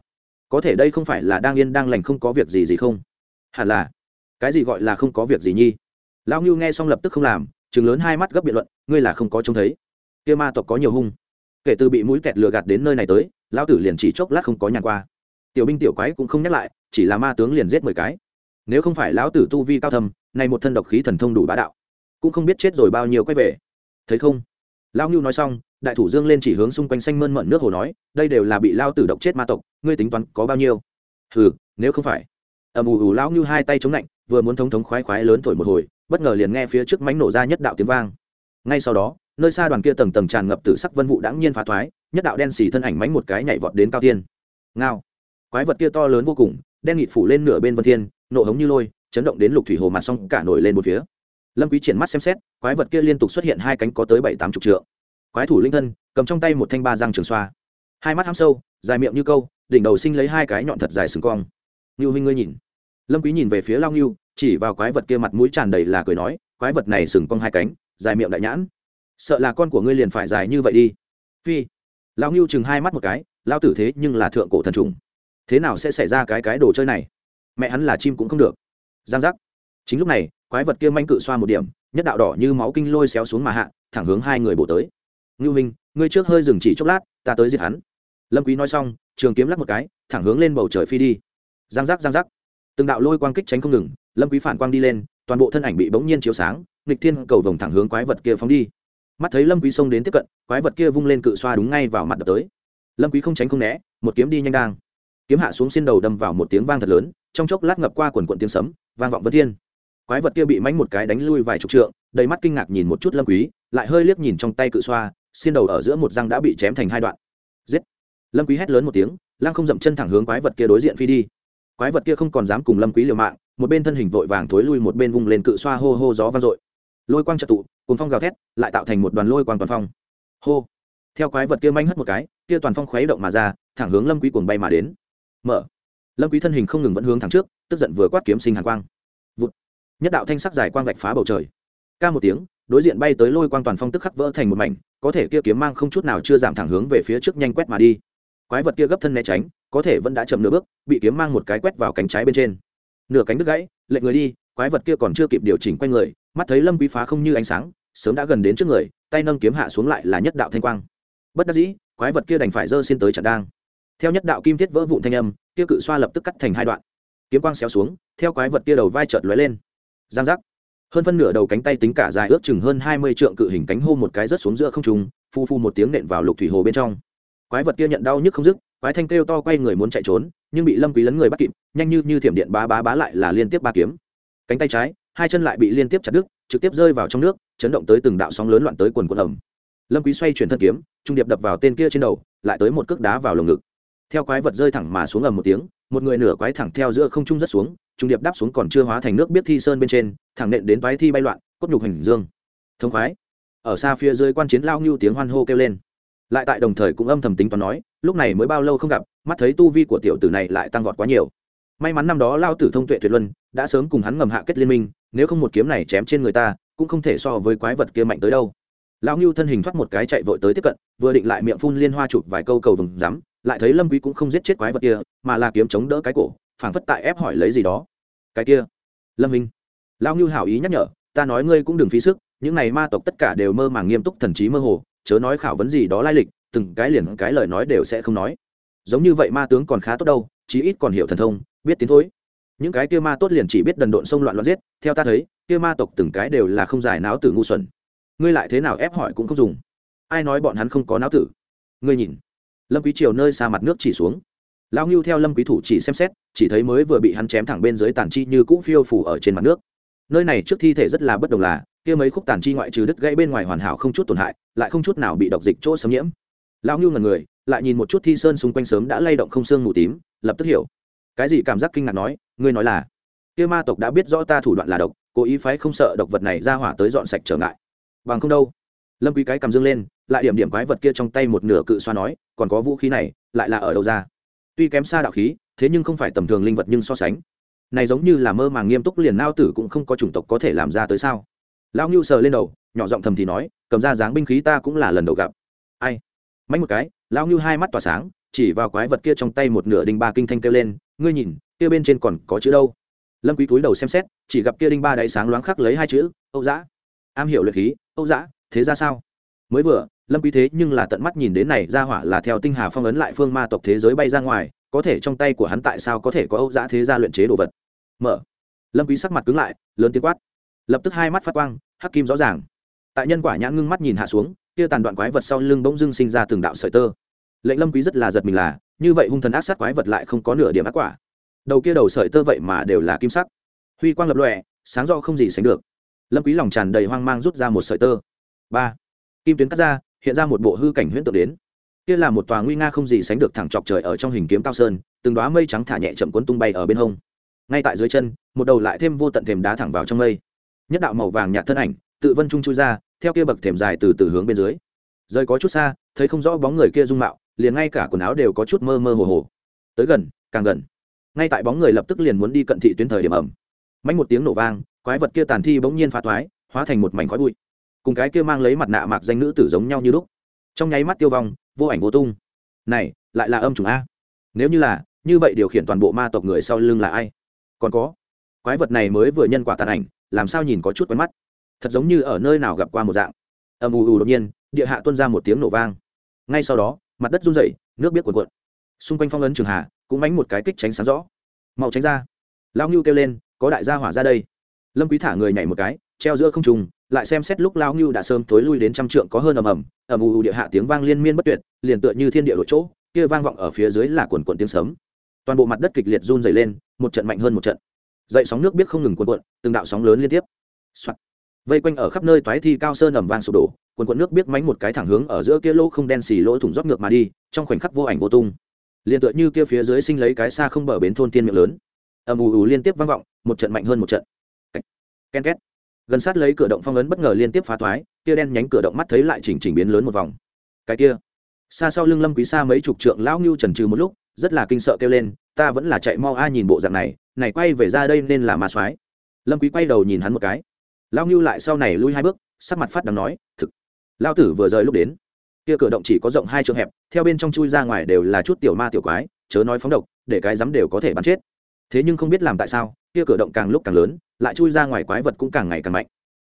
Có thể đây không phải là đang yên đang lành không có việc gì gì không? Hẳn là. Cái gì gọi là không có việc gì nhi? Lão ngưu nghe xong lập tức không làm chừng lớn hai mắt gấp biện luận, ngươi là không có trông thấy kia ma tộc có nhiều hung. Kể từ bị mũi kẹt lừa gạt đến nơi này tới, lão tử liền chỉ chốc lát không có nhàn qua. Tiểu binh tiểu quái cũng không nhắc lại, chỉ là ma tướng liền giết mười cái. Nếu không phải lão tử tu vi cao thầm nay một thân độc khí thần thông đủ bá đạo, cũng không biết chết rồi bao nhiêu quay về. Thấy không? Lao ngưu nói xong, đại thủ dương lên chỉ hướng xung quanh xanh mơn mận nước hồ nói, đây đều là bị lao tử độc chết ma tộc, ngươi tính toán có bao nhiêu? Hừ, nếu không phải. Ầm ù ù, lão ngưu hai tay chống lạnh, vừa muốn thống thống khoái khoái lớn thổi một hồi, bất ngờ liền nghe phía trước mánh nổ ra nhất đạo tiếng vang. Ngay sau đó nơi xa đoàn kia tầng tầng tràn ngập từ sắc vân vụ đãng nhiên phá thoái, nhất đạo đen xì thân ảnh mánh một cái nhảy vọt đến cao tiên ngao. Quái vật kia to lớn vô cùng, đen nghịt phủ lên nửa bên vân thiên, nộ hống như lôi, chấn động đến lục thủy hồ mặt xong cả nổi lên một phía. Lâm quý triển mắt xem xét, quái vật kia liên tục xuất hiện hai cánh có tới bảy tám chục trượng. Quái thủ linh thân, cầm trong tay một thanh ba răng trường xoa. Hai mắt hăm sâu, dài miệng như câu, đỉnh đầu sinh lấy hai cái nhọn thật dài sừng cong. Như huynh ngươi nhìn. Lâm quý nhìn về phía long lưu chỉ vào quái vật kia mặt mũi tràn đầy là cười nói, quái vật này sừng cong hai cánh, dài miệng đại nhãn sợ là con của ngươi liền phải dài như vậy đi. Phi, lão ngưu chừng hai mắt một cái lao tử thế nhưng là thượng cổ thần trùng. Thế nào sẽ xảy ra cái cái đồ chơi này? Mẹ hắn là chim cũng không được. Giang giác. Chính lúc này, quái vật kia manh cự xoa một điểm, nhất đạo đỏ như máu kinh lôi xéo xuống mà hạ, thẳng hướng hai người bổ tới. Ngưu minh, ngươi trước hơi dừng chỉ chốc lát, ta tới giết hắn. Lâm quý nói xong, trường kiếm lắc một cái, thẳng hướng lên bầu trời phi đi. Giang giác giang giác. Từng đạo lôi quang kích tránh không ngừng, lâm quý phản quang đi lên, toàn bộ thân ảnh bị bỗng nhiên chiếu sáng, nghịch thiên cầu vồng thẳng hướng quái vật kia phóng đi mắt thấy lâm quý xông đến tiếp cận, quái vật kia vung lên cự xoa đúng ngay vào mặt đập tới. Lâm quý không tránh không né, một kiếm đi nhanh đang. Kiếm hạ xuống xin đầu đâm vào một tiếng vang thật lớn, trong chốc lát ngập qua quần quần tiếng sấm, vang vọng vân thiên. Quái vật kia bị mánh một cái đánh lui vài chục trượng, đầy mắt kinh ngạc nhìn một chút lâm quý, lại hơi liếc nhìn trong tay cự xoa, xiên đầu ở giữa một răng đã bị chém thành hai đoạn. Giết! Lâm quý hét lớn một tiếng lang không dậm chân thẳng hướng quái vật kia đối diện phi đi. Quái vật kia không còn dám cùng lâm quý liều mạng, một bên thân hình vội vàng thối lui, một bên vung lên cự xoa hô hô gió vang dội lôi quang trợ tụ cùng phong gào thét, lại tạo thành một đoàn lôi quang toàn phong. Hô! Theo quái vật kia manh hất một cái, kia toàn phong khuấy động mà ra, thẳng hướng lâm quý cuồng bay mà đến. Mở! Lâm quý thân hình không ngừng vẫn hướng thẳng trước, tức giận vừa quát kiếm sinh hàn quang. Vụt! Nhất đạo thanh sắc dài quang vạch phá bầu trời. Ca một tiếng, đối diện bay tới lôi quang toàn phong tức khắc vỡ thành một mảnh, có thể kia kiếm mang không chút nào chưa giảm thẳng hướng về phía trước nhanh quét mà đi. Quái vật kia gấp thân né tránh, có thể vẫn đã chậm nửa bước, bị kiếm mang một cái quét vào cánh trái bên trên. Nửa cánh đứt gãy lệnh người đi, quái vật kia còn chưa kịp điều chỉnh quanh người mắt thấy lâm quý phá không như ánh sáng, sớm đã gần đến trước người, tay nâng kiếm hạ xuống lại là nhất đạo thanh quang. Bất đắc dĩ, quái vật kia đành phải rơi xin tới chặn đang. Theo nhất đạo kim thiết vỡ vụn thanh âm, kia cự xoa lập tức cắt thành hai đoạn. Kiếm quang xéo xuống, theo quái vật kia đầu vai chợt lóe lên. Giang giác. Hơn phân nửa đầu cánh tay tính cả dài ước chừng hơn hai mươi trượng cự hình cánh hô một cái rớt xuống giữa không trung, phu phu một tiếng nện vào lục thủy hồ bên trong. Quái vật kia nhận đau nhức không dứt, quái thanh kêu to quay người muốn chạy trốn, nhưng bị lâm quý lấn người bắt kịp, nhanh như như thiểm điện bá bá bá lại là liên tiếp ba kiếm. Cánh tay trái hai chân lại bị liên tiếp chặt đứt, trực tiếp rơi vào trong nước, chấn động tới từng đạo sóng lớn loạn tới quần quần ẩm. Lâm quý xoay chuyển thân kiếm, trung điệp đập vào tên kia trên đầu, lại tới một cước đá vào lồng ngực. Theo quái vật rơi thẳng mà xuống ầm một tiếng, một người nửa quái thẳng theo giữa không trung rất xuống, trung điệp đáp xuống còn chưa hóa thành nước biết thi sơn bên trên, thẳng nện đến toái thi bay loạn, cốt nhục hành dương. Thông khoái. Ở xa phía dưới quan chiến lao ngưu tiếng hoan hô kêu lên. Lại tại đồng thời cũng âm thầm tính toán nói, lúc này mới bao lâu không gặp, mắt thấy tu vi của tiểu tử này lại tăng vọt quá nhiều. May mắn năm đó lao tử thông tuệ tuyệt luân, đã sớm cùng hắn ngầm hạ kết liên minh nếu không một kiếm này chém trên người ta, cũng không thể so với quái vật kia mạnh tới đâu. Lão ngưu thân hình thoát một cái chạy vội tới tiếp cận, vừa định lại miệng phun liên hoa chụp vài câu cầu vừng rắm, lại thấy lâm quý cũng không giết chết quái vật kia, mà là kiếm chống đỡ cái cổ, phảng phất tại ép hỏi lấy gì đó. Cái kia, lâm minh. Lão ngưu hảo ý nhắc nhở, ta nói ngươi cũng đừng phí sức, những này ma tộc tất cả đều mơ màng nghiêm túc thần trí mơ hồ, chớ nói khảo vấn gì đó lai lịch, từng cái liền cái lời nói đều sẽ không nói. Giống như vậy ma tướng còn khá tốt đâu, chí ít còn hiểu thần thông, biết tiến thối những cái kia ma tốt liền chỉ biết đần độn sông loạn loạn giết, theo ta thấy, kia ma tộc từng cái đều là không giải náo tử ngu xuẩn. Ngươi lại thế nào ép hỏi cũng không dùng. Ai nói bọn hắn không có náo tử? Ngươi nhìn. Lâm quý triều nơi xa mặt nước chỉ xuống. Lão ngưu theo lâm quý thủ chỉ xem xét, chỉ thấy mới vừa bị hắn chém thẳng bên dưới tàn chi như cũ phiêu phủ ở trên mặt nước. Nơi này trước thi thể rất là bất đồng là, kia mấy khúc tàn chi ngoại trừ đứt gãy bên ngoài hoàn hảo không chút tổn hại, lại không chút nào bị độc dịch chỗ xâm nhiễm. Lão ngưu ngần người, lại nhìn một chút thi sơn xung quanh sớm đã lay động không xương mù tím, lập tức hiểu cái gì cảm giác kinh ngạc nói, ngươi nói là? Kia ma tộc đã biết rõ ta thủ đoạn là độc, cố ý phái không sợ độc vật này ra hỏa tới dọn sạch trở ngại. Bằng không đâu. Lâm quý cái cầm dương lên, lại điểm điểm quái vật kia trong tay một nửa cự xoa nói, còn có vũ khí này, lại là ở đâu ra? Tuy kém xa đạo khí, thế nhưng không phải tầm thường linh vật nhưng so sánh. Này giống như là mơ màng nghiêm túc liền nao tử cũng không có chủng tộc có thể làm ra tới sao? Lão ngưu sờ lên đầu, nhỏ giọng thầm thì nói, cầm ra dáng binh khí ta cũng là lần đầu gặp. Ai? Mấy một cái, lão ngưu hai mắt tỏa sáng, chỉ vào quái vật kia trong tay một nửa đinh ba kinh thanh kêu lên ngươi nhìn, kia bên trên còn có chữ đâu? Lâm quý cúi đầu xem xét, chỉ gặp kia đinh ba đáy sáng loáng khắc lấy hai chữ, âu dã am hiểu luyện khí, âu dã thế ra sao? Mới vừa, lâm quý thế nhưng là tận mắt nhìn đến này, ra hỏa là theo tinh hà phong ấn lại phương ma tộc thế giới bay ra ngoài, có thể trong tay của hắn tại sao có thể có âu dã thế gia luyện chế đồ vật? Mở. Lâm quý sắc mặt cứng lại, lớn tiếng quát. Lập tức hai mắt phát quang, hắc kim rõ ràng. Tại nhân quả nhãn ngưng mắt nhìn hạ xuống, kia tàn đoạn quái vật sau lưng bỗng dưng sinh ra từng đạo sợi tơ. Lệnh lâm quý rất là giật mình là như vậy hung thần ác sát quái vật lại không có nửa điểm ác quả. Đầu kia đầu sợi tơ vậy mà đều là kim sắc. Huy quang lập lòe, sáng rõ không gì sánh được. Lâm quý lòng tràn đầy hoang mang rút ra một sợi tơ. Ba. Kim tuyến cắt ra, hiện ra một bộ hư cảnh huyễn tượng đến. Kia là một tòa nguy nga không gì sánh được thẳng chọc trời ở trong hình kiếm cao sơn, từng đóa mây trắng thả nhẹ chậm cuốn tung bay ở bên hông. Ngay tại dưới chân, một đầu lại thêm vô tận thềm đá thẳng vào trong mây. Nhất đạo màu vàng nhạt thân ảnh, tự vân trung chui ra, theo kia bậc thềm dài từ từ hướng bên dưới. Rơi có chút xa, thấy không rõ bóng người kia dung mạo liền ngay cả quần áo đều có chút mơ mơ hồ hồ. Tới gần, càng gần. Ngay tại bóng người lập tức liền muốn đi cận thị tuyến thời điểm ẩm. Mạnh một tiếng nổ vang, quái vật kia tàn thi bỗng nhiên phá thoái, hóa thành một mảnh khói bụi. Cùng cái kia mang lấy mặt nạ mạc danh nữ tử giống nhau như lúc. Trong nháy mắt tiêu vong, vô ảnh vô tung. Này, lại là âm trùng a. Nếu như là, như vậy điều khiển toàn bộ ma tộc người sau lưng là ai? Còn có, quái vật này mới vừa nhân quả tàn ảnh, làm sao nhìn có chút quen mắt? Thật giống như ở nơi nào gặp qua một dạng. Âm ù ù đột nhiên, địa hạ tuân ra một tiếng nổ vang. Ngay sau đó mặt đất run rẩy, nước biết cuộn cuộn. Xung quanh phong ấn trường hà cũng mánh một cái kích tránh sáng rõ. Mau tránh ra. Lao ngưu kêu lên, có đại gia hỏa ra đây. Lâm quý thả người nhảy một cái, treo giữa không trùng lại xem xét lúc lao ngưu đã sớm tối lui đến trăm trượng có hơn ầm ầm ầm ù địa hạ tiếng vang liên miên bất tuyệt, liền tựa như thiên địa đổi chỗ, kia vang vọng ở phía dưới là cuộn cuộn tiếng sấm. Toàn bộ mặt đất kịch liệt run rẩy lên, một trận mạnh hơn một trận. Dậy sóng nước biết không ngừng cuộn cuộn, từng đạo sóng lớn liên tiếp. Soạn vây quanh ở khắp nơi toái thi cao sơn ẩm vang sụp đổ, quần cuộn nước biết mánh một cái thẳng hướng ở giữa kia lỗ không đen xì lỗ thủng rót ngược mà đi, trong khoảnh khắc vô ảnh vô tung. Liền tựa như kia phía dưới sinh lấy cái xa không bờ bến thôn tiên miệng lớn. Ầm ù ù liên tiếp vang vọng, một trận mạnh hơn một trận. Ken két. Gần sát lấy cửa động phong ấn bất ngờ liên tiếp phá thoái, kia đen nhánh cửa động mắt thấy lại chỉnh chỉnh biến lớn một vòng. Cái kia, xa sau lưng lâm quý xa mấy chục trượng lão ngưu trần trừ một lúc, rất là kinh sợ kêu lên, ta vẫn là chạy mau a, nhìn bộ dạng này này quay về ra đây nên là ma soái. Lâm quý quay đầu nhìn hắn một cái lão ngưu lại sau này lui hai bước, sắc mặt phát đắng nói, thực lão tử vừa rời lúc đến. Kia cửa động chỉ có rộng hai trượng hẹp, theo bên trong chui ra ngoài đều là chút tiểu ma tiểu quái, chớ nói phóng độc, để cái dám đều có thể bắn chết. Thế nhưng không biết làm tại sao, kia cửa động càng lúc càng lớn, lại chui ra ngoài quái vật cũng càng ngày càng mạnh.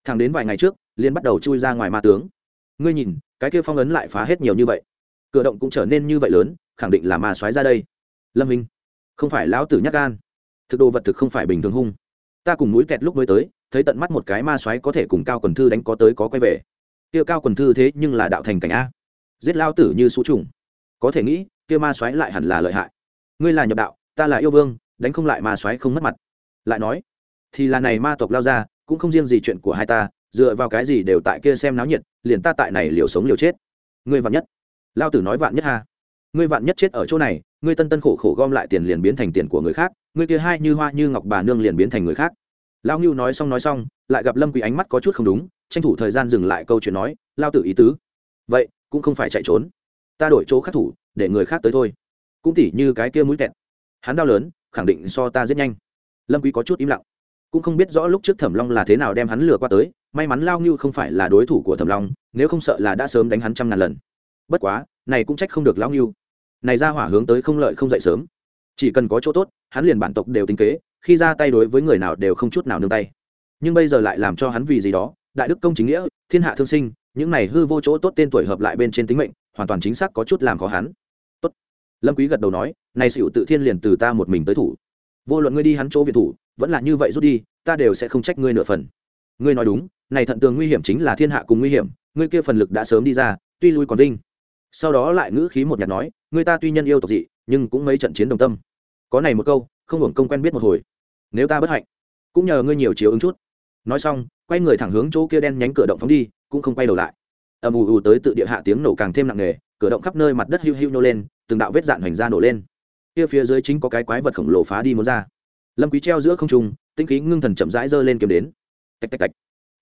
Thẳng đến vài ngày trước liên bắt đầu chui ra ngoài ma tướng. Ngươi nhìn, cái kia phong ấn lại phá hết nhiều như vậy. Cửa động cũng trở nên như vậy lớn, khẳng định là ma soái ra đây. Lâm minh, không phải lão tử nhắc gan. Thực đồ vật thực không phải bình thường hung. Ta cùng mũi kẹt lúc mới tới thấy tận mắt một cái ma soái có thể cùng cao quần thư đánh có tới có quay về. Kia cao quần thư thế nhưng là đạo thành cảnh a. Giết lao tử như số trùng. Có thể nghĩ, kia ma soái lại hẳn là lợi hại. Ngươi là nhập đạo, ta là yêu vương, đánh không lại ma soái không mất mặt. Lại nói, thì là này ma tộc lao ra, cũng không riêng gì chuyện của hai ta, dựa vào cái gì đều tại kia xem náo nhiệt, liền ta tại này liều sống liều chết. Ngươi vạn nhất. Lao tử nói vạn nhất ha. Ngươi vạn nhất chết ở chỗ này, ngươi tân tân khổ khổ gom lại tiền liền biến thành tiền của người khác, ngươi kia hai như hoa như ngọc bà nương liền biến thành người khác lao ngưu nói xong nói xong, lại gặp lâm quý ánh mắt có chút không đúng, tranh thủ thời gian dừng lại câu chuyện nói, lao tử ý tứ. Vậy, cũng không phải chạy trốn. Ta đổi chỗ khác thủ, để người khác tới thôi. Cũng tỉ như cái kia mũi kẹt. Hắn đau lớn, khẳng định so ta rất nhanh. Lâm quý có chút im lặng. Cũng không biết rõ lúc trước thẩm long là thế nào đem hắn lừa qua tới, may mắn lao ngưu không phải là đối thủ của thẩm long, nếu không sợ là đã sớm đánh hắn trăm ngàn lần. Bất quá, này cũng trách không được lao ngưu. Này ra hỏa hướng tới không lợi không dậy sớm. Chỉ cần có chỗ tốt, hắn liền bản tộc đều tính kế khi ra tay đối với người nào đều không chút nào nương tay. Nhưng bây giờ lại làm cho hắn vì gì đó, đại đức công chính nghĩa, thiên hạ thương sinh, những này hư vô chỗ tốt tên tuổi hợp lại bên trên tính mệnh, hoàn toàn chính xác có chút làm khó hắn. Tốt. Lâm quý gật đầu nói, này xỉu tự thiên liền từ ta một mình tới thủ. Vô luận ngươi đi hắn chỗ viện thủ, vẫn là như vậy rút đi, ta đều sẽ không trách ngươi nửa phần. Ngươi nói đúng, này thận tường nguy hiểm chính là thiên hạ cùng nguy hiểm, ngươi kia phần lực đã sớm đi ra, tuy lui còn vinh. Sau đó lại ngữ khí một nhạt nói người ta tuy nhân yêu tộc dị, nhưng cũng mấy trận chiến đồng tâm. Có này một câu, không hưởng công quen biết một hồi nếu ta bất hạnh, cũng nhờ ngươi nhiều chiếu ứng chút. Nói xong, quay người thẳng hướng chỗ kia đen nhánh cửa động phóng đi, cũng không quay đầu lại. Ầm ù ù tới tự địa hạ tiếng nổ càng thêm nặng nề, cửa động khắp nơi mặt đất hiu hiu nhô lên, từng đạo vết dạn hoành ra nổ lên. Kia phía dưới chính có cái quái vật khổng lồ phá đi muốn ra. Lâm quý treo giữa không trung, tinh khí ngưng thần chậm rãi dơ lên kiếm đến. Tạch tạch tạch.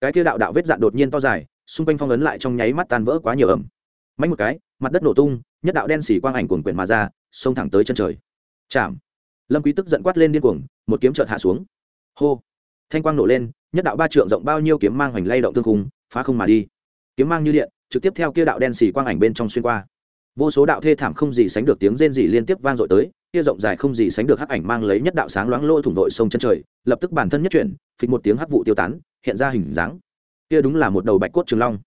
Cái kia đạo đạo vết dạn đột nhiên to dài, xung quanh phong ấn lại trong nháy mắt tan vỡ quá nhiều ẩm mạnh một cái, mặt đất nổ tung, nhất đạo đen xỉ quang ảnh cuồn quyển mà ra, xông thẳng tới chân trời. Chạm lâm quý tức giận quát lên điên cuồng, một kiếm chợt hạ xuống. Hô! Thanh quang nổ lên, nhất đạo ba trượng rộng bao nhiêu kiếm mang hoành lay động tương khung, phá không mà đi. Kiếm mang như điện, trực tiếp theo kia đạo đen xì quang ảnh bên trong xuyên qua. Vô số đạo thê thảm không gì sánh được tiếng rên rỉ liên tiếp vang dội tới, kia rộng dài không gì sánh được hắc ảnh mang lấy nhất đạo sáng loáng lôi thủng vội sông chân trời, lập tức bản thân nhất chuyển, phịch một tiếng hắc vụ tiêu tán, hiện ra hình dáng. Kia đúng là một đầu bạch cốt trường long.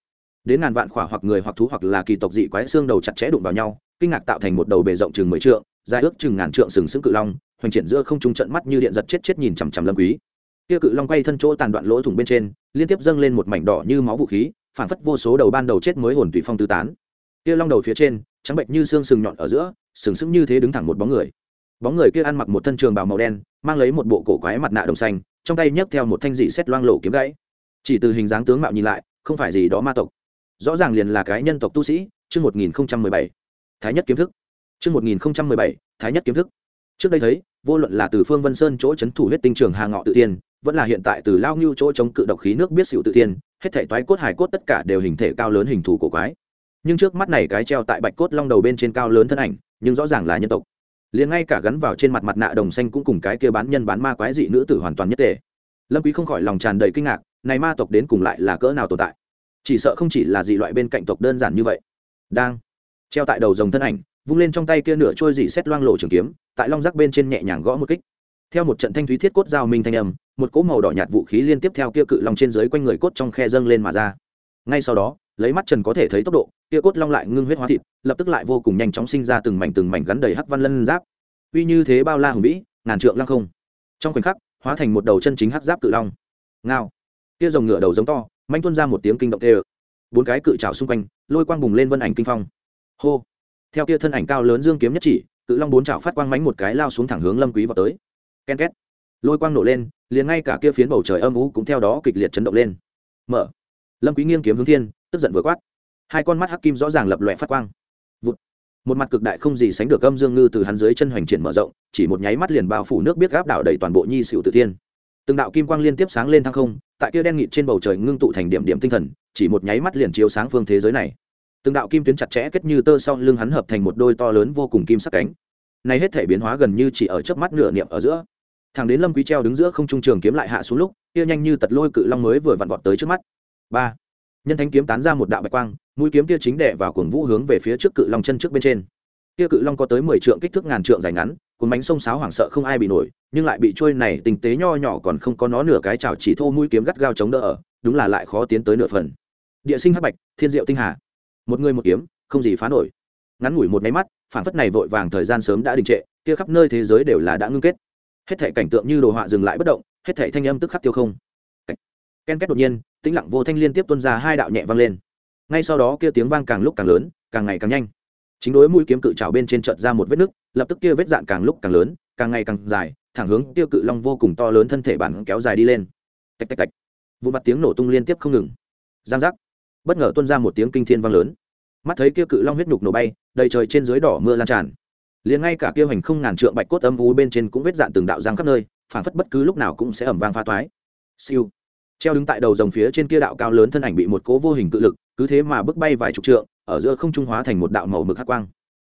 Đến ngàn vạn khỏa hoặc người hoặc thú hoặc là kỳ tộc dị quái xương đầu chặt chẽ đụng vào nhau, kinh ngạc tạo thành một đầu bề rộng chừng mười trượng, dài ước chừng ngàn trượng sừng sững cự long hoành triển giữa không trung trận mắt như điện giật chết chết nhìn chằm chằm lâm quý. Kia cự long quay thân chỗ tàn đoạn lỗ thủng bên trên, liên tiếp dâng lên một mảnh đỏ như máu vũ khí phản phất vô số đầu ban đầu chết mới hồn tùy phong tứ tán. Kia long đầu phía trên, trắng bệnh như xương sừng nhọn ở giữa, sừng sững như thế đứng thẳng một bóng người. Bóng người kia ăn mặc một thân trường bào màu đen, mang lấy một bộ cổ quái mặt nạ đồng xanh, trong tay nhấc theo một thanh dị xét loang lộ kiếm gãy. Chỉ từ hình dáng tướng mạo nhìn lại, không phải gì đó ma tộc. Rõ ràng liền là cái nhân tộc tu sĩ, chương một nghìn bảy. Thái nhất kiếm thức. Chương một nghìn bảy, thái nhất kiếm thức. Trước đây thấy vô luận là từ phương vân sơn chỗ c h ấ n thủ huyết tinh trường hà ngọ tự tiên vẫn là hiện tại từ lao ngưu chỗ chống cự độc khí nước biết xịu tự tiên hết thể toái cốt hải cốt tất cả đều hình thể cao lớn hình thù cổ quái. Nhưng trước mắt này cái treo tại bạch cốt long đầu bên trên cao lớn thân ảnh, nhưng rõ ràng là nhân tộc. Liền ngay cả gắn vào trên mặt mặt nạ đồng xanh cũng cùng cái kia bán nhân bán ma quái dị nữ tử hoàn toàn nhất tề. Lâm quý không khỏi lòng tràn đầy kinh ngạc, này ma tộc đến cùng lại là cỡ nào tồn tại? Chỉ sợ không chỉ là dị loại bên cạnh tộc đơn giản như vậy. Đang, treo tại đầu dòng thân ảnh vung lên trong tay kia nửa trôi dị xét loang lộ trường kiếm, tại long rắc bên trên nhẹ nhàng gõ một kích. Theo một trận thanh thúy thiết cốt giao minh thanh âm, một cỗ màu đỏ nhạt vũ khí liên tiếp theo kia cự long trên dưới quanh người cốt trong khe dâng lên mà ra. Ngay sau đó, lấy mắt trần có thể thấy tốc độ, kia cốt long lại ngưng huyết hóa thịt, lập tức lại vô cùng nhanh chóng sinh ra từng mảnh từng mảnh gắn đầy hắc văn lân giáp. Uy như thế bao la hùng vĩ, ngàn trượng lăng không. Trong khoảnh khắc, hóa thành một đầu chân chính hắc giáp cự long. Ngao. Kia rồng ngựa đầu giống to, manh tuôn ra một tiếng kinh động tê bốn cái cự trào xung quanh, lôi quang bùng lên vân ảnh kinh phong. Hô theo kia thân ảnh cao lớn dương kiếm nhất chỉ, cự long bốn chảo phát quang mánh một cái lao xuống thẳng hướng lâm quý vào tới. Ken két. Lôi quang nổ lên, liền ngay cả kia phiến bầu trời âm u cũng theo đó kịch liệt chấn động lên. Mở. Lâm quý nghiêng kiếm hướng thiên, tức giận vừa quát. Hai con mắt hắc kim rõ ràng lập loè phát quang. Vụt. một mặt cực đại không gì sánh được âm dương ngư từ hắn dưới chân hoành triển mở rộng, chỉ một nháy mắt liền bao phủ nước biết gáp đảo đầy toàn bộ nhi sửu tự thiên. Từng đạo kim quang liên tiếp sáng lên thăng không, tại kia đen nghịt trên bầu trời ngưng tụ thành điểm điểm tinh thần, chỉ một nháy mắt liền chiếu sáng phương thế giới này từng đạo kim tuyến chặt chẽ kết như tơ sau lưng hắn hợp thành một đôi to lớn vô cùng kim sắc cánh. Này hết thể biến hóa gần như chỉ ở chớp mắt nửa niệm ở giữa. Thằng đến lâm quý treo đứng giữa không trung trường kiếm lại hạ xuống lúc, kia nhanh như tật lôi cự long mới vừa vặn vọt tới trước mắt. Ba. Nhân thánh kiếm tán ra một đạo bạch quang, mũi kiếm kia chính đè vào cuồng vũ hướng về phía trước cự long chân trước bên trên. Kia cự long có tới mười trượng kích thước ngàn trượng dài ngắn, cuốn bánh sông sáo hoảng sợ không ai bị nổi, nhưng lại bị trôi này tình tế nho nhỏ còn không có nó nửa cái chảo chỉ thô mũi kiếm gắt gao chống đỡ ở, đúng là lại khó tiến tới nửa phần. Địa sinh hắc bạch, thiên diệu tinh hà một người một kiếm, không gì phá nổi. Ngắn ngủi một máy mắt, phản phất này vội vàng thời gian sớm đã đình trệ, kia khắp nơi thế giới đều là đã ngưng kết. Hết thể cảnh tượng như đồ họa dừng lại bất động, hết thể thanh âm tức khắc tiêu không. Ken két đột nhiên, tĩnh lặng vô thanh liên tiếp tuôn ra hai đạo nhẹ vang lên. Ngay sau đó kia tiếng vang càng lúc càng lớn, càng ngày càng nhanh. Chính đối mũi kiếm cự trào bên trên trận ra một vết nứt, lập tức kia vết dạn càng lúc càng lớn, càng ngày càng dài, thẳng hướng tiêu cự long vô cùng to lớn thân thể bản kéo dài đi lên. Tạch tạch tạch. Vụ mặt tiếng nổ tung liên tiếp không ngừng. Giang giác bất ngờ tuôn ra một tiếng kinh thiên vang lớn. Mắt thấy kia cự long huyết nhục nổ bay, đầy trời trên dưới đỏ mưa lan tràn. Liền ngay cả kia hành không ngàn trượng bạch cốt âm u bên trên cũng vết dạn từng đạo răng khắp nơi, phản phất bất cứ lúc nào cũng sẽ ẩm vang pha toái. Siêu. Treo đứng tại đầu dòng phía trên kia đạo cao lớn thân ảnh bị một cố vô hình cự lực, cứ thế mà bước bay vài chục trượng, ở giữa không trung hóa thành một đạo màu mực hắc quang.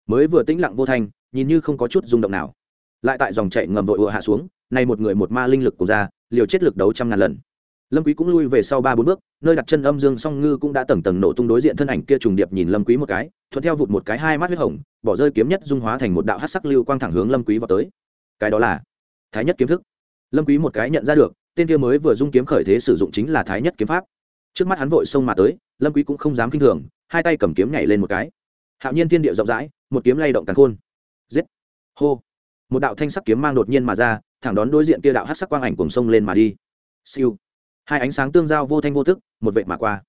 Mới vừa tĩnh lặng vô thanh, nhìn như không có chút rung động nào. Lại tại dòng chạy ngầm vội ùa hạ xuống này một người một ma linh lực của ra, liều chết lực đấu trăm ngàn lần lâm quý cũng lui về sau ba bốn bước, nơi đặt chân âm dương song ngư cũng đã tầng tầng nổ tung đối diện thân ảnh kia trùng điệp nhìn lâm quý một cái, thuận theo vụt một cái hai mắt huyết hồng, bỏ rơi kiếm nhất dung hóa thành một đạo hắc sắc lưu quang thẳng hướng lâm quý vào tới. Cái đó là thái nhất kiếm thức. Lâm quý một cái nhận ra được, tên kia mới vừa dung kiếm khởi thế sử dụng chính là thái nhất kiếm pháp. Trước mắt hắn vội xông mà tới, lâm quý cũng không dám kinh thường, hai tay cầm kiếm nhảy lên một cái. Hạo nhiên thiên địa rộng rãi, một kiếm lay động càn khôn. Giết. Hô. Một đạo thanh sắc kiếm mang đột nhiên mà ra, thẳng đón đối diện kia đạo hắc sắc quang ảnh cùng sông lên mà đi. Siêu hai ánh sáng tương giao vô thanh vô tức, một vệ mà qua.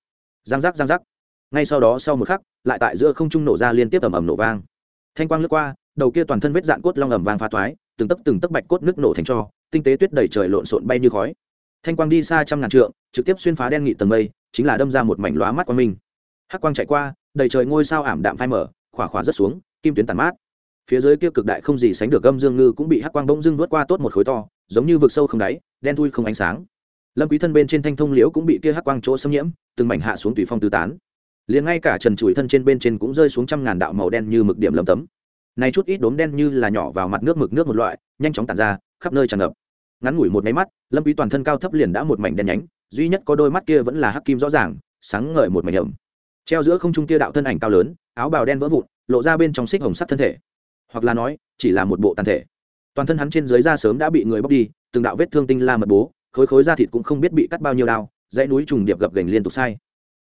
Giang giác giang giác. Ngay sau đó sau một khắc, lại tại giữa không trung nổ ra liên tiếp ầm ầm nổ vang. Thanh quang lướt qua, đầu kia toàn thân vết dạn cốt long ầm vang pha toái, từng tấc từng tấc bạch cốt nước nổ thành cho, tinh tế tuyết đầy trời lộn xộn bay như khói. Thanh quang đi xa trăm ngàn trượng, trực tiếp xuyên phá đen nghị tầng mây, chính là đâm ra một mảnh lóa mắt quang minh. Hắc quang chạy qua, đầy trời ngôi sao ảm đạm phai mở khỏa khỏa rất xuống, kim tuyến tàn mát. Phía dưới kia cực đại không gì sánh được gâm dương ngư cũng bị hắc quang bỗng dưng vớt qua tốt một khối to, giống như vực sâu không đáy, đen thui không ánh sáng lâm quý thân bên trên thanh thông liễu cũng bị kia hắc quang chỗ xâm nhiễm, từng mảnh hạ xuống tùy phong tứ tán. Liền ngay cả trần chùi thân trên bên trên cũng rơi xuống trăm ngàn đạo màu đen như mực điểm lấm tấm. Này chút ít đốm đen như là nhỏ vào mặt nước mực nước một loại, nhanh chóng tản ra, khắp nơi tràn ngập. Ngắn ngủi một máy mắt, lâm quý toàn thân cao thấp liền đã một mảnh đen nhánh, duy nhất có đôi mắt kia vẫn là hắc kim rõ ràng, sáng ngời một mảnh ẩm treo giữa không trung kia đạo thân ảnh cao lớn, áo bào đen vỡ vụn, lộ ra bên trong xích hồng sắc thân thể. Hoặc là nói, chỉ là một bộ tàn thể. Toàn thân hắn trên dưới da sớm đã bị người bóc đi, từng đạo vết thương tinh la mật bố khối khối da thịt cũng không biết bị cắt bao nhiêu đao, dãy núi trùng điệp gập gành liên tục sai.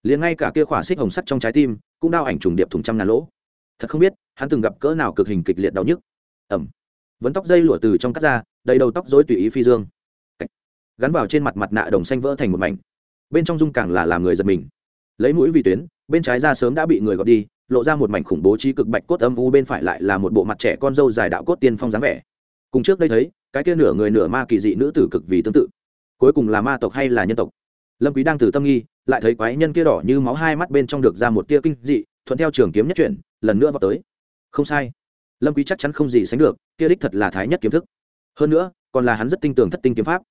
Liền ngay cả kia khỏa xích hồng sắt trong trái tim, cũng đau ảnh trùng điệp thùng trăm ngàn lỗ. Thật không biết, hắn từng gặp cỡ nào cực hình kịch liệt đau nhức. Ẩm vấn tóc dây lụa từ trong cắt ra, đầy đầu tóc dối tùy ý phi dương. Gắn vào trên mặt mặt nạ đồng xanh vỡ thành một mảnh. Bên trong dung càng là làm người giật mình. Lấy mũi vì tuyến, bên trái da sớm đã bị người gọt đi, lộ ra một mảnh khủng bố trí cực bạch cốt âm u, bên phải lại là một bộ mặt trẻ con dâu dài đạo cốt tiên phong dáng vẻ. Cùng trước đây thấy, cái kia nửa người nửa ma kỳ dị nữ tử cực vì tương tự cuối cùng là ma tộc hay là nhân tộc? Lâm quý đang thử tâm nghi, lại thấy quái nhân kia đỏ như máu hai mắt bên trong được ra một tia kinh dị, thuận theo trường kiếm nhất chuyển, lần nữa vào tới. Không sai. Lâm quý chắc chắn không gì sánh được, kia đích thật là thái nhất kiếm thức. Hơn nữa, còn là hắn rất tinh tường thất tinh kiếm pháp.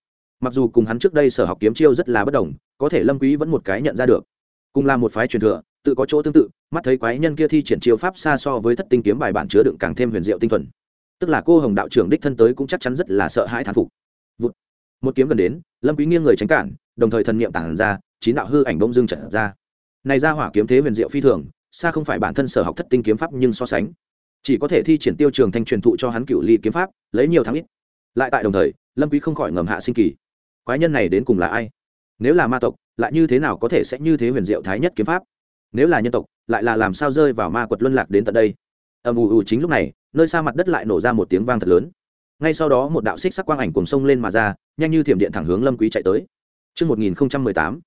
Mặc dù cùng hắn trước đây sở học kiếm chiêu rất là bất đồng, có thể lâm quý vẫn một cái nhận ra được. Cùng là một phái truyền thừa, tự có chỗ tương tự, mắt thấy quái nhân kia thi triển chiêu pháp xa so với thất tinh kiếm bài bản chứa đựng càng thêm huyền diệu tinh thuần. Tức là cô hồng đạo trưởng đích thân tới cũng chắc chắn rất là sợ hãi thán phục một kiếm gần đến, lâm quý nghiêng người tránh cản, đồng thời thần niệm tản ra, chín đạo hư ảnh bỗng dưng trận ra. Này ra hỏa kiếm thế huyền diệu phi thường, xa không phải bản thân sở học thất tinh kiếm pháp nhưng so sánh. Chỉ có thể thi triển tiêu trường thanh truyền thụ cho hắn cựu ly kiếm pháp, lấy nhiều thắng ít. Lại tại đồng thời, lâm quý không khỏi ngầm hạ sinh kỳ. Quái nhân này đến cùng là ai? Nếu là ma tộc, lại như thế nào có thể sẽ như thế huyền diệu thái nhất kiếm pháp? Nếu là nhân tộc, lại là làm sao rơi vào ma quật luân lạc đến tận đây? Ầm ù ù chính lúc này, nơi xa mặt đất lại nổ ra một tiếng vang thật lớn ngay sau đó một đạo xích sắc quang ảnh cùng sông lên mà ra nhanh như thiểm điện thẳng hướng lâm quý chạy tới Trước 1018,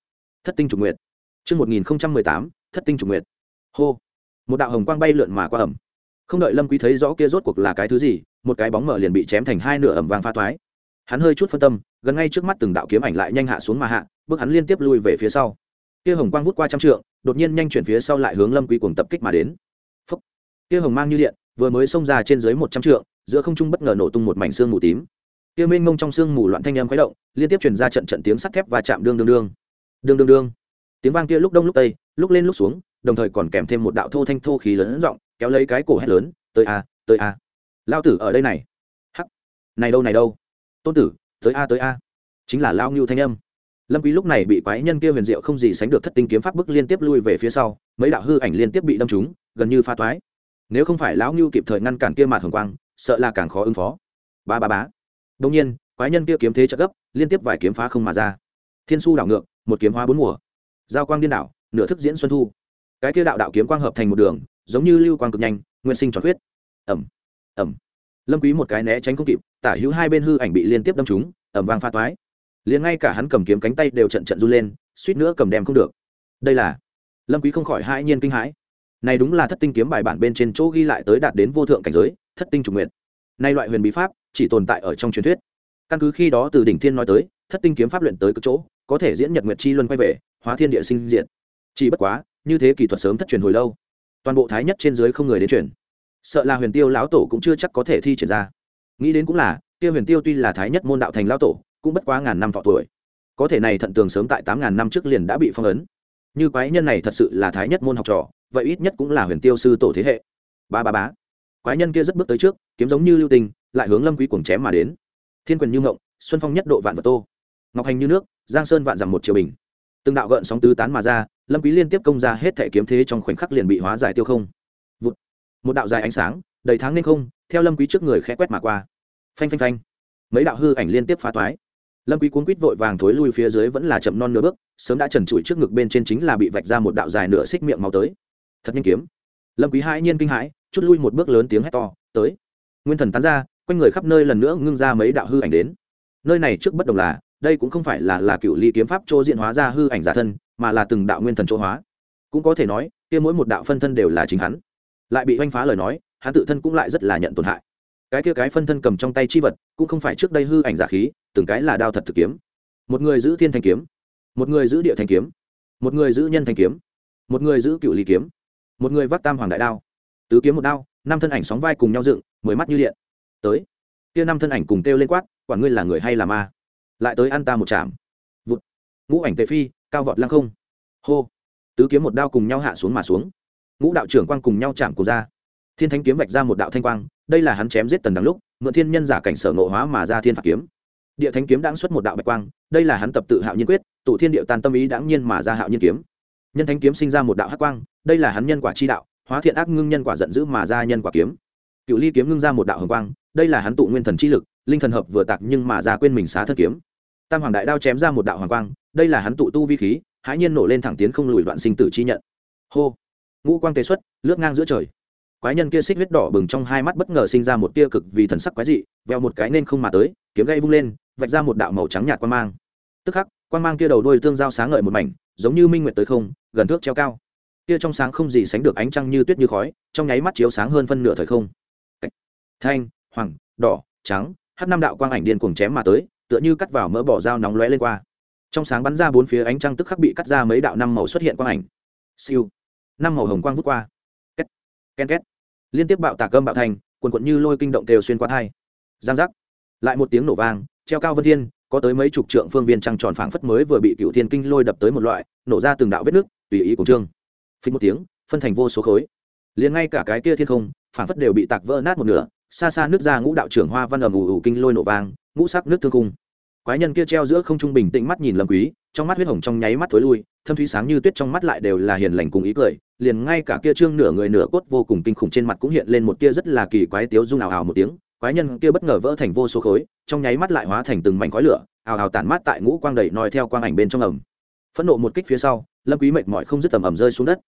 thất tinh trục nguyệt. Trước 1018, thất tinh trục nguyệt. Hô. Một đạo hồng quang bay lượn mà qua ẩm. Không đợi Lâm Quý thấy rõ kia rốt cuộc là cái thứ gì, một cái bóng mở liền bị chém thành hai nửa ẩm vang pha toái. Hắn hơi chút phân tâm, gần ngay trước mắt từng đạo kiếm ảnh lại nhanh hạ xuống mà hạ, bước hắn liên tiếp lui về phía sau. Kia hồng quang vút qua trăm trượng, đột nhiên nhanh chuyển phía sau lại hướng Lâm Quý cuồng tập kích mà đến. Phốc. Kia hồng mang như điện, vừa mới xông ra trên dưới một trăm trượng, giữa không trung bất ngờ nổ tung một mảnh xương mù tím. Kia mênh mông trong xương mù loạn thanh âm khuấy động, liên tiếp truyền ra trận trận tiếng sắt thép và chạm đương đương đương. Đương đương đương. Tiếng vang kia lúc đông lúc tây lúc lên lúc xuống đồng thời còn kèm thêm một đạo thô thanh thô khí lớn giọng kéo lấy cái cổ hét lớn tới a tới a. Lao tử ở đây này. Hắc. Này đâu này đâu. Tôn tử tới a tới a. Chính là lao ngưu thanh âm. Lâm quý lúc này bị quái nhân kia huyền diệu không gì sánh được thất tinh kiếm pháp bức liên tiếp lui về phía sau mấy đạo hư ảnh liên tiếp bị đâm trúng gần như pha toái. Nếu không phải lão ngưu kịp thời ngăn cản kia mạt hồng quang sợ là càng khó ứng phó. Ba ba bá đương nhiên, quái nhân kia kiếm thế trợ gấp, liên tiếp vài kiếm phá không mà ra. Thiên su đảo ngược, một kiếm hóa bốn mùa. Giao quang điên đảo, nửa thức diễn xuân thu. Cái kia đạo đạo kiếm quang hợp thành một đường, giống như lưu quang cực nhanh, nguyên sinh tròn huyết ẩm ẩm. Lâm quý một cái né tránh không kịp, tả hữu hai bên hư ảnh bị liên tiếp đâm trúng, ẩm vang pha toái. Liền ngay cả hắn cầm kiếm cánh tay đều trận trận run lên, suýt nữa cầm đem không được. Đây là. Lâm quý không khỏi hãi nhiên kinh hãi này đúng là thất tinh kiếm bài bản bên trên chỗ ghi lại tới đạt đến vô thượng cảnh giới, thất tinh trùng nguyện nay loại huyền bí pháp chỉ tồn tại ở trong truyền thuyết. Căn cứ khi đó từ đỉnh thiên nói tới, thất tinh kiếm pháp luyện tới cực chỗ, có thể diễn nhật nguyệt chi luân quay về, hóa thiên địa sinh diện chỉ bất quá, như thế kỳ thuật sớm thất truyền hồi lâu. Toàn bộ thái nhất trên dưới không người đến truyền. Sợ là huyền tiêu lão tổ cũng chưa chắc có thể thi triển ra. Nghĩ đến cũng là, kia huyền tiêu tuy là thái nhất môn đạo thành lão tổ, cũng bất quá ngàn năm thọ tuổi. Có thể này thận tường sớm tại tám ngàn năm trước liền đã bị phong ấn như quái nhân này thật sự là thái nhất môn học trò, vậy ít nhất cũng là huyền tiêu sư tổ thế hệ. Ba ba bá quái nhân kia rất bước tới trước, kiếm giống như lưu tình, lại hướng lâm quý cuồng chém mà đến. Thiên quyền như ngộng xuân phong nhất độ vạn vật tô. Ngọc hành như nước, giang sơn vạn dặm một triều bình. Từng đạo gợn sóng tứ tán mà ra, lâm quý liên tiếp công ra hết thể kiếm thế trong khoảnh khắc liền bị hóa giải tiêu không. Vụt. một đạo dài ánh sáng, đầy tháng nên không, theo lâm quý trước người khẽ quét mà qua. Phanh phanh phanh. Mấy đạo hư ảnh liên tiếp phá toái lâm quý cuốn quýt vội vàng thối lui phía dưới vẫn là chậm non nửa bước, sớm đã trần trụi trước ngực bên trên chính là bị vạch ra một đạo dài nửa xích miệng máu tới. Thật nhanh kiếm. Lâm quý hãi nhiên kinh hãi, chút lui một bước lớn tiếng hét to, tới. Nguyên thần tán ra, quanh người khắp nơi lần nữa ngưng ra mấy đạo hư ảnh đến. Nơi này trước bất đồng là, đây cũng không phải là là cựu ly kiếm pháp chỗ diện hóa ra hư ảnh giả thân, mà là từng đạo nguyên thần chỗ hóa. Cũng có thể nói, kia mỗi một đạo phân thân đều là chính hắn. Lại bị oanh phá lời nói, hắn tự thân cũng lại rất là nhận tổn hại cái kia cái phân thân cầm trong tay chi vật, cũng không phải trước đây hư ảnh giả khí, từng cái là đao thật thực kiếm. Một người giữ thiên thanh kiếm, một người giữ địa thanh kiếm, một người giữ nhân thanh kiếm, một người giữ cựu ly kiếm, một người vác tam hoàng đại đao. Tứ kiếm một đao, năm thân ảnh sóng vai cùng nhau dựng, mười mắt như điện. Tới, kia năm thân ảnh cùng kêu lên quát, quản ngươi là người hay là ma? Lại tới ăn ta một chạm. Vụt. Ngũ ảnh tề phi, cao vọt lăng không. Hô. Tứ kiếm một đao cùng nhau hạ xuống mà xuống. Ngũ đạo trưởng quang cùng nhau chạm cùng ra. Thiên thánh kiếm vạch ra một đạo thanh quang đây là hắn chém giết tần đằng lúc, mượn thiên nhân giả cảnh sở ngộ hóa mà ra thiên phạt kiếm. Địa thánh kiếm đãng xuất một đạo bạch quang, đây là hắn tập tự hạo nhiên quyết, tụ thiên địa tàn tâm ý đãng nhiên mà ra hạo nhiên kiếm. Nhân thánh kiếm sinh ra một đạo hắc quang, đây là hắn nhân quả chi đạo, hóa thiện ác ngưng nhân quả giận dữ mà ra nhân quả kiếm. Cựu ly kiếm ngưng ra một đạo hồng quang, đây là hắn tụ nguyên thần chi lực, linh thần hợp vừa tạc nhưng mà ra quên mình xá thân kiếm. Tam hoàng đại đao chém ra một đạo hoàng quang, đây là hắn tụ tu vi khí, hãi nhiên nổ lên thẳng tiến không lùi đoạn sinh tử chi nhận. Hô. Ngũ quang tế xuất, lướt ngang giữa trời quái nhân kia xích huyết đỏ bừng trong hai mắt bất ngờ sinh ra một tia cực vì thần sắc quái dị, veo một cái nên không mà tới, kiếm gây vung lên, vạch ra một đạo màu trắng nhạt quan mang. Tức khắc quan mang kia đầu đôi tương giao sáng ngời một mảnh, giống như minh nguyệt tới không, gần thước treo cao. Kia trong sáng không gì sánh được ánh trăng như tuyết như khói, trong nháy mắt chiếu sáng hơn phân nửa thời không. Thanh, hoàng, đỏ, trắng, hát năm đạo quang ảnh điên cuồng chém mà tới, tựa như cắt vào mỡ bỏ dao nóng lóe lên qua. Trong sáng bắn ra bốn phía ánh trăng tức khắc bị cắt ra mấy đạo năm màu xuất hiện quang ảnh. Siêu, năm màu hồng quang vút qua. Két ken két liên tiếp bạo tạc gâm bạo thành, quần quận như lôi kinh động đều xuyên qua thai. Giang giác. Lại một tiếng nổ vang, treo cao vân thiên, có tới mấy chục trượng phương viên trăng tròn phảng phất mới vừa bị cựu thiên kinh lôi đập tới một loại, nổ ra từng đạo vết nước, tùy ý cùng trương. Phình một tiếng, phân thành vô số khối. Liền ngay cả cái kia thiên không, phảng phất đều bị tạc vỡ nát một nửa, xa xa nước ra ngũ đạo trưởng hoa văn ầm ù ù kinh lôi nổ vang, ngũ sắc nước thương cung quái nhân kia treo giữa không trung bình tĩnh mắt nhìn lâm quý trong mắt huyết hồng trong nháy mắt thối lui thâm thúy sáng như tuyết trong mắt lại đều là hiền lành cùng ý cười liền ngay cả kia trương nửa người nửa cốt vô cùng kinh khủng trên mặt cũng hiện lên một tia rất là kỳ quái tiếu dung ảo ảo một tiếng quái nhân kia bất ngờ vỡ thành vô số khối trong nháy mắt lại hóa thành từng mảnh khói lửa ảo ảo tản mát tại ngũ quang đầy noi theo quang ảnh bên trong ẩm phẫn nộ một kích phía sau lâm quý mệt mỏi không dứt tầm ẩm rơi xuống đất.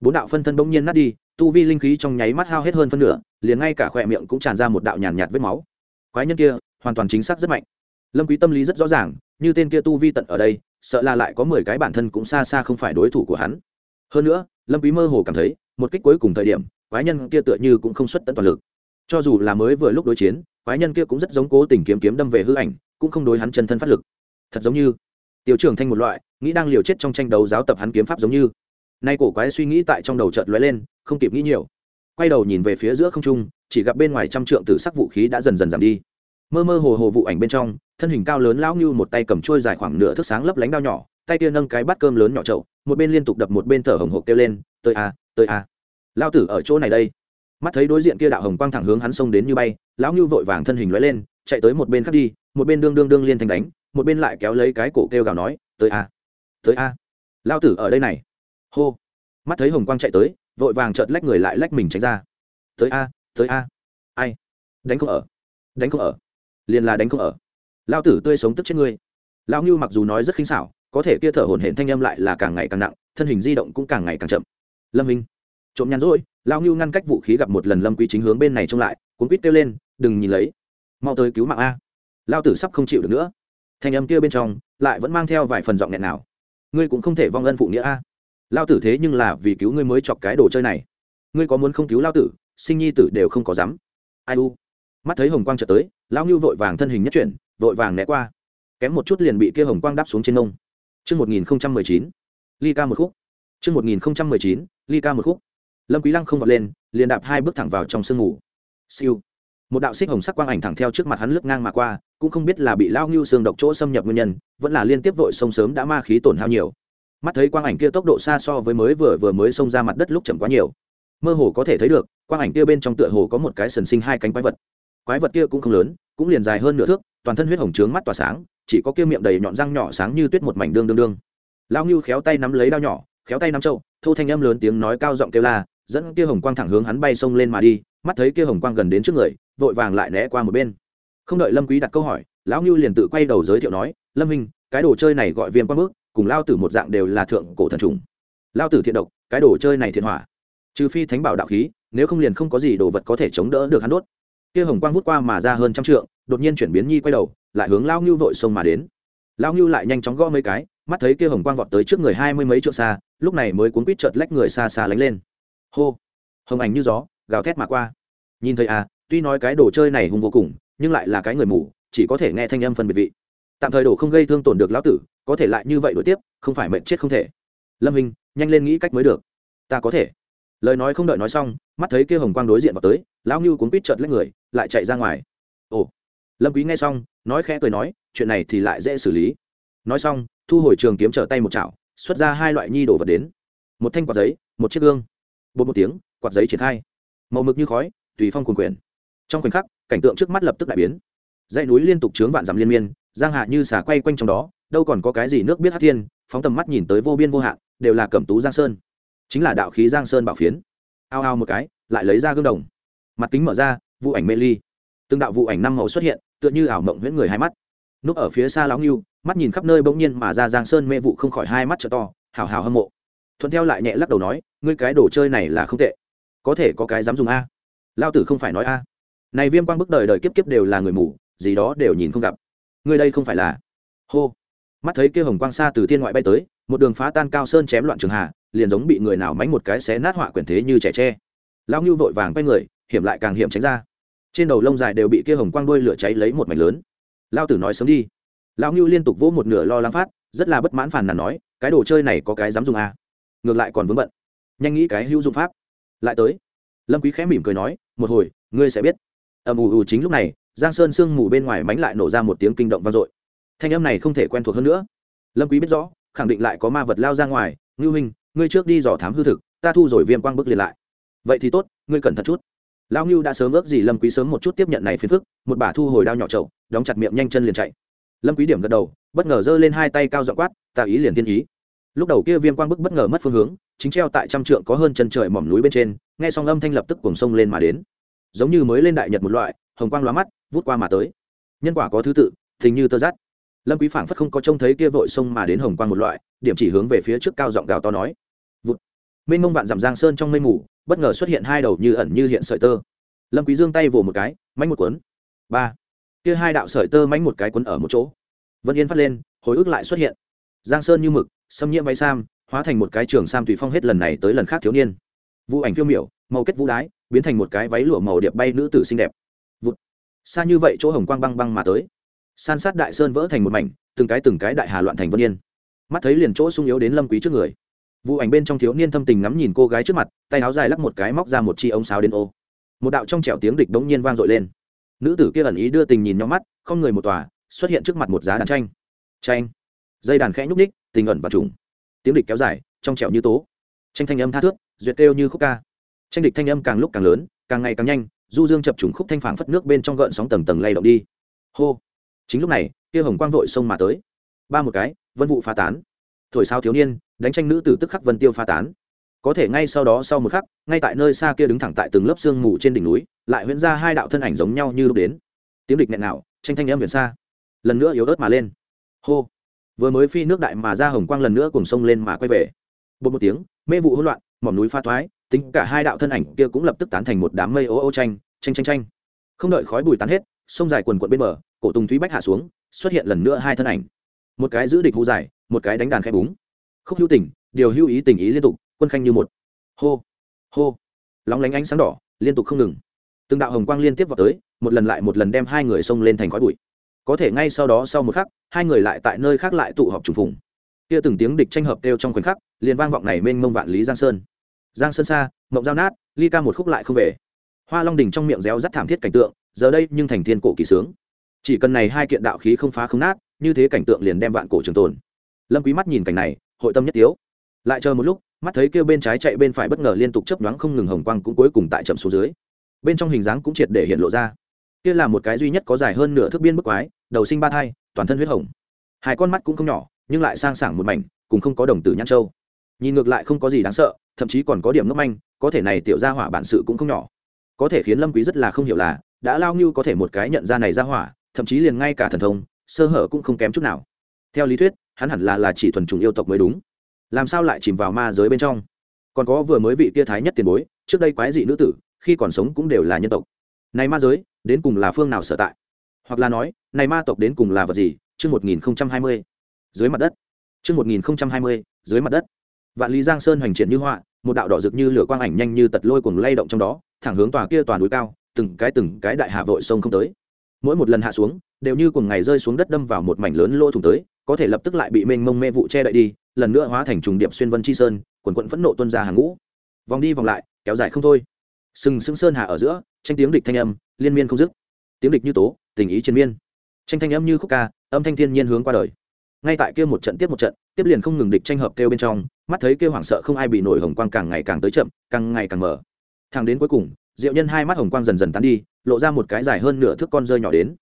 Bốn đạo phân thân bỗng nhiên nát đi tu vi linh khí trong nháy mắt hao hết hơn phân nửa liền ngay cả khỏe miệng cũng tràn ra một đạo nhàn nhạt, nhạt vết máu. Quái nhân kia hoàn toàn chính xác rất mạnh. Lâm quý tâm lý rất rõ ràng như tên kia tu vi tận ở đây, sợ là lại có mười cái bản thân cũng xa xa không phải đối thủ của hắn. Hơn nữa, lâm quý mơ hồ cảm thấy, một kích cuối cùng thời điểm, quái nhân kia tựa như cũng không xuất tận toàn lực. Cho dù là mới vừa lúc đối chiến, quái nhân kia cũng rất giống cố tình kiếm kiếm đâm về hư ảnh, cũng không đối hắn chân thân phát lực. Thật giống như, tiểu trưởng thanh một loại, nghĩ đang liều chết trong tranh đấu giáo tập hắn kiếm pháp giống như. Nay cổ quái suy nghĩ tại trong đầu chợt lóe lên, không kịp nghĩ nhiều. Quay đầu nhìn về phía giữa không trung, chỉ gặp bên ngoài trăm trượng tử sắc vũ khí đã dần dần giảm đi mơ mơ hồ hồ vụ ảnh bên trong, thân hình cao lớn lão như một tay cầm trôi dài khoảng nửa thước sáng lấp lánh đao nhỏ, tay kia nâng cái bát cơm lớn nhỏ trậu một bên liên tục đập một bên thở hồng hộc kêu lên, tới a tới a. Lao tử ở chỗ này đây. Mắt thấy đối diện kia đạo hồng quang thẳng hướng hắn xông đến như bay, lão như vội vàng thân hình lóe lên, chạy tới một bên khác đi, một bên đương đương đương liên thành đánh, một bên lại kéo lấy cái cổ kêu gào nói, tới a tới a. Lao tử ở đây này. Hô. Mắt thấy hồng quang chạy tới, vội vàng chợt lách người lại lách mình tránh ra. Tới a tới a. Ai? Đánh không ở. Đánh không ở liền là đánh không ở. Lao tử tươi sống tức chết ngươi. Lao ngưu mặc dù nói rất khinh xảo, có thể kia thở hổn hển thanh âm lại là càng ngày càng nặng, thân hình di động cũng càng ngày càng chậm. Lâm minh, trộm nhàn rỗi lao ngưu ngăn cách vũ khí gặp một lần lâm quý chính hướng bên này trông lại, cuốn quýt kêu lên, đừng nhìn lấy. Mau tới cứu mạng a. Lao tử sắp không chịu được nữa. Thanh âm kia bên trong lại vẫn mang theo vài phần giọng nghẹn nào. Ngươi cũng không thể vong ân phụ nghĩa a. Lao tử thế nhưng là vì cứu ngươi mới chọc cái đồ chơi này. Ngươi có muốn không cứu lao tử, sinh nhi tử đều không có dám. Ai u. Mắt thấy hồng quang trở tới Lão ngưu vội vàng thân hình nhất chuyển vội vàng né qua kém một chút liền bị kia hồng quang đáp xuống trên nông Trước 1019, ly ca một khúc. chương một nghìn chín ly ca một khúc. lâm quý lăng không vọt lên liền đạp hai bước thẳng vào trong sương ngủ. siêu một đạo xích hồng sắc quang ảnh thẳng theo trước mặt hắn lướt ngang mà qua cũng không biết là bị lao ngưu xương độc chỗ xâm nhập nguyên nhân vẫn là liên tiếp vội sông sớm đã ma khí tổn hao nhiều mắt thấy quang ảnh kia tốc độ xa so với mới vừa vừa mới xông ra mặt đất lúc chậm quá nhiều mơ hồ có thể thấy được quang ảnh kia bên trong tựa hồ có một cái sần sinh hai cánh quái vật quái vật kia cũng không lớn, cũng liền dài hơn nửa thước, toàn thân huyết hồng trướng mắt tỏa sáng, chỉ có kia miệng đầy nhọn răng nhỏ sáng như tuyết một mảnh đương đương đương. Lao ngưu khéo tay nắm lấy đao nhỏ, khéo tay nắm trâu, thô thanh âm lớn tiếng nói cao giọng kêu la, dẫn kia hồng quang thẳng hướng hắn bay xông lên mà đi, mắt thấy kia hồng quang gần đến trước người, vội vàng lại né qua một bên. Không đợi lâm quý đặt câu hỏi, lão ngưu liền tự quay đầu giới thiệu nói, lâm minh cái đồ chơi này gọi viêm quang bước cùng lao tử một dạng đều là thượng cổ thần trùng. Lao tử thiện độc, cái đồ chơi này thiện hỏa. Trừ phi thánh bảo đạo khí, nếu không liền không có gì đồ vật có thể chống đỡ được hắn đốt kia hồng quang vút qua mà ra hơn trăm trượng, đột nhiên chuyển biến nhi quay đầu, lại hướng lao ngưu vội sông mà đến. Lao ngưu lại nhanh chóng gõ mấy cái, mắt thấy kia hồng quang vọt tới trước người hai mươi mấy trượng xa, lúc này mới cuốn quýt chợt lách người xa xa lánh lên. Hô! Hồng ảnh như gió, gào thét mà qua. Nhìn thấy à tuy nói cái đồ chơi này hung vô cùng, nhưng lại là cái người mù, chỉ có thể nghe thanh âm phân biệt vị. Tạm thời đổ không gây thương tổn được lão tử, có thể lại như vậy đổi tiếp, không phải mệnh chết không thể. Lâm hình, nhanh lên nghĩ cách mới được. Ta có thể lời nói không đợi nói xong, mắt thấy kia hồng quang đối diện vào tới, lão ngưu cuốn quýt chợt lấy người, lại chạy ra ngoài. Ồ. Lâm quý nghe xong, nói khẽ cười nói, chuyện này thì lại dễ xử lý. Nói xong, thu hồi trường kiếm trở tay một chảo, xuất ra hai loại nhi đồ vật đến. Một thanh quạt giấy, một chiếc gương. Bột một tiếng, quạt giấy triển khai. Màu mực như khói, tùy phong cuồn quyển. Trong khoảnh khắc, cảnh tượng trước mắt lập tức đại biến. Dãy núi liên tục chướng vạn dặm liên miên, giang hạ như xà quay quanh trong đó, đâu còn có cái gì nước biết hát thiên, phóng tầm mắt nhìn tới vô biên vô hạn, đều là cẩm tú giang sơn chính là đạo khí giang sơn bảo phiến. Ao ao một cái, lại lấy ra gương đồng. Mặt kính mở ra, vụ ảnh mê ly. Từng đạo vụ ảnh năm màu xuất hiện, tựa như ảo mộng huyễn người hai mắt. Núp ở phía xa lão nghiêu mắt nhìn khắp nơi bỗng nhiên mà ra giang sơn mê vụ không khỏi hai mắt t to, hào hào hâm mộ. Thuận theo lại nhẹ lắc đầu nói, ngươi cái đồ chơi này là không tệ. Có thể có cái dám dùng a. Lao tử không phải nói a. Này viêm quang bức đời đời kiếp kiếp đều là người mù, gì đó đều nhìn không gặp. Ngươi đây không phải là. Hô. Mắt thấy kia hồng quang xa từ thiên ngoại bay tới, một đường phá tan cao sơn chém loạn trường hà liền giống bị người nào mánh một cái xé nát họa quyển thế như trẻ tre. Lao ngưu vội vàng quay người, hiểm lại càng hiểm tránh ra. Trên đầu lông dài đều bị kia hồng quang đuôi lửa cháy lấy một mảnh lớn. Lao tử nói sớm đi. Lao ngưu liên tục vỗ một nửa lo lắng phát, rất là bất mãn phàn nàn nói, cái đồ chơi này có cái dám dùng à. ngược lại còn vướng bận. Nhanh nghĩ cái hữu dụng pháp. Lại tới. Lâm quý khẽ mỉm cười nói, một hồi, ngươi sẽ biết. Ầm ù ù chính lúc này, giang sơn sương mù bên ngoài mánh lại nổ ra một tiếng kinh động vang dội. Thanh âm này không thể quen thuộc hơn nữa. Lâm quý biết rõ, khẳng định lại có ma vật lao ra ngoài, ngưu huynh ngươi trước đi dò thám hư thực ta thu rồi viêm quang bức liền lại. Vậy thì tốt ngươi cẩn thận chút. Lão ngưu đã sớm ước gì lâm quý sớm một chút tiếp nhận này phiền phức một bà thu hồi đao nhỏ trậu, đóng chặt miệng nhanh chân liền chạy. Lâm quý điểm gật đầu bất ngờ giơ lên hai tay cao dọa quát ta ý liền thiên ý. Lúc đầu kia viêm quang bức bất ngờ mất phương hướng chính treo tại trăm trượng có hơn chân trời mỏm núi bên trên nghe xong âm thanh lập tức cuồng sông lên mà đến. Giống như mới lên đại nhật một loại hồng quang lóa mắt vút qua mà tới. Nhân quả có thứ tự thình như tơ dắt lâm quý phảng phất không có trông thấy kia vội sông mà đến hồng quang một loại, điểm chỉ hướng về phía trước cao giọng gào to nói. Vụt. Mênh mông vạn dặm giang sơn trong mây mù, bất ngờ xuất hiện hai đầu như ẩn như hiện sợi tơ. Lâm quý giương tay vồ một cái, mánh một cuốn. Ba. Kia hai đạo sợi tơ mánh một cái cuốn ở một chỗ. Vân yên phát lên, hồi ức lại xuất hiện. Giang sơn như mực, xâm nhiễm váy sam, hóa thành một cái trường sam tùy phong hết lần này tới lần khác thiếu niên. Vũ ảnh phiêu miểu, màu kết vũ đái, biến thành một cái váy lụa màu điệp bay nữ tử xinh đẹp. Vụt. Xa như vậy chỗ hồng quang băng băng mà tới san sát đại sơn vỡ thành một mảnh, từng cái từng cái đại hà loạn thành vân yên. Mắt thấy liền chỗ sung yếu đến lâm quý trước người. Vụ ảnh bên trong thiếu niên thâm tình ngắm nhìn cô gái trước mặt, tay áo dài lắc một cái móc ra một chi ống sáo đến ô. Một đạo trong trẻo tiếng địch đống nhiên vang dội lên. Nữ tử kia ẩn ý đưa tình nhìn nhau mắt, không người một tòa, xuất hiện trước mặt một giá đàn tranh. Tranh. Dây đàn khẽ nhúc ních tình ẩn và trùng. Tiếng địch kéo dài, trong trẻo như tố. Tranh thanh âm tha thước, duyệt kêu như khúc ca. Tranh địch thanh âm càng lúc càng lớn, càng ngày càng nhanh, du dương chập trùng khúc thanh phảng phất nước bên trong gợn sóng tầng tầng lay động đi. Hô chính lúc này, kia hồng quang vội xông mà tới. Ba một cái, vân vụ phá tán. Thổi sao thiếu niên, đánh tranh nữ tử tức khắc vân tiêu phá tán. Có thể ngay sau đó, sau một khắc, ngay tại nơi xa kia đứng thẳng tại từng lớp sương mù trên đỉnh núi, lại huyễn ra hai đạo thân ảnh giống nhau như lúc đến. Tiếng địch nghẹn nào tranh thanh âm biển xa. Lần nữa yếu ớt mà lên. Hô! Vừa mới phi nước đại mà ra hồng quang lần nữa cùng sông lên mà quay về. Bột một tiếng, mê vụ hỗn loạn, mỏm núi pha thoái, tính cả hai đạo thân ảnh kia cũng lập tức tán thành một đám mây ô ô tranh tranh tranh tranh. Không đợi khói bùi tán hết, sông dài quần quận bên bờ cổ tùng thúy bách hạ xuống, xuất hiện lần nữa hai thân ảnh. Một cái giữ địch hú dài, một cái đánh đàn khẽ búng. Khúc hữu tình, điều hữu ý tình ý liên tục, quân khanh như một. Hô hô. Lóng lánh ánh sáng đỏ, liên tục không ngừng. Từng đạo hồng quang liên tiếp vào tới, một lần lại một lần đem hai người xông lên thành khói bụi. Có thể ngay sau đó sau một khắc, hai người lại tại nơi khác lại tụ họp trùng phùng. Kia từng tiếng địch tranh hợp đều trong khoảnh khắc, liền vang vọng này mênh mông vạn lý giang sơn. Giang sơn xa, mộng giao nát, ly ca một khúc lại không về. Hoa long đình trong miệng réo rắt thảm thiết cảnh tượng, giờ đây nhưng thành thiên cổ kỳ sướng chỉ cần này hai kiện đạo khí không phá không nát, như thế cảnh tượng liền đem vạn cổ trường tồn. Lâm quý mắt nhìn cảnh này, hội tâm nhất tiếu. Lại chờ một lúc, mắt thấy kêu bên trái chạy bên phải bất ngờ liên tục chớp nhoáng không ngừng hồng quang cũng cuối cùng tại chậm xuống dưới. Bên trong hình dáng cũng triệt để hiện lộ ra. Kia là một cái duy nhất có dài hơn nửa thước biên bức quái, đầu sinh ba thai, toàn thân huyết hồng. Hai con mắt cũng không nhỏ, nhưng lại sang sảng một mảnh, cùng không có đồng tử nhãn châu. Nhìn ngược lại không có gì đáng sợ, thậm chí còn có điểm ngốc manh, có thể này tiểu gia hỏa bản sự cũng không nhỏ. Có thể khiến lâm quý rất là không hiểu là, đã lao như có thể một cái nhận ra này gia hỏa thậm chí liền ngay cả thần thông, sơ hở cũng không kém chút nào. Theo lý thuyết, hắn hẳn là là chỉ thuần trùng yêu tộc mới đúng. Làm sao lại chìm vào ma giới bên trong? Còn có vừa mới vị kia thái nhất tiền bối, trước đây quái dị nữ tử, khi còn sống cũng đều là nhân tộc. Này ma giới, đến cùng là phương nào sở tại? Hoặc là nói, này ma tộc đến cùng là vật gì? Chương một nghìn hai mươi. Dưới mặt đất. Chương một nghìn hai mươi, dưới mặt đất. Vạn lý giang sơn hoành triển như họa, một đạo đỏ rực như lửa quang ảnh nhanh như tật lôi cuồng lay động trong đó, thẳng hướng tòa kia toàn núi cao, từng cái từng cái đại hạ vội sông không tới mỗi một lần hạ xuống, đều như cùng ngày rơi xuống đất đâm vào một mảnh lớn lỗ thủng tới, có thể lập tức lại bị mênh mông mê vụ che đậy đi, lần nữa hóa thành trùng điệp xuyên vân chi sơn, quần quận phẫn nộ tuân ra hàng ngũ. Vòng đi vòng lại, kéo dài không thôi. Sừng sững sơn hạ ở giữa, tranh tiếng địch thanh âm, liên miên không dứt. Tiếng địch như tố, tình ý chiến miên. Tranh thanh âm như khúc ca, âm thanh thiên nhiên hướng qua đời. Ngay tại kia một trận tiếp một trận, tiếp liền không ngừng địch tranh hợp kêu bên trong, mắt thấy kêu hoảng sợ không ai bị nổi hồng quang càng ngày càng tới chậm, càng ngày càng mở. Thang đến cuối cùng, diệu nhân hai mắt hồng quang dần dần tán đi lộ ra một cái dài hơn nửa thước con rơi nhỏ đến.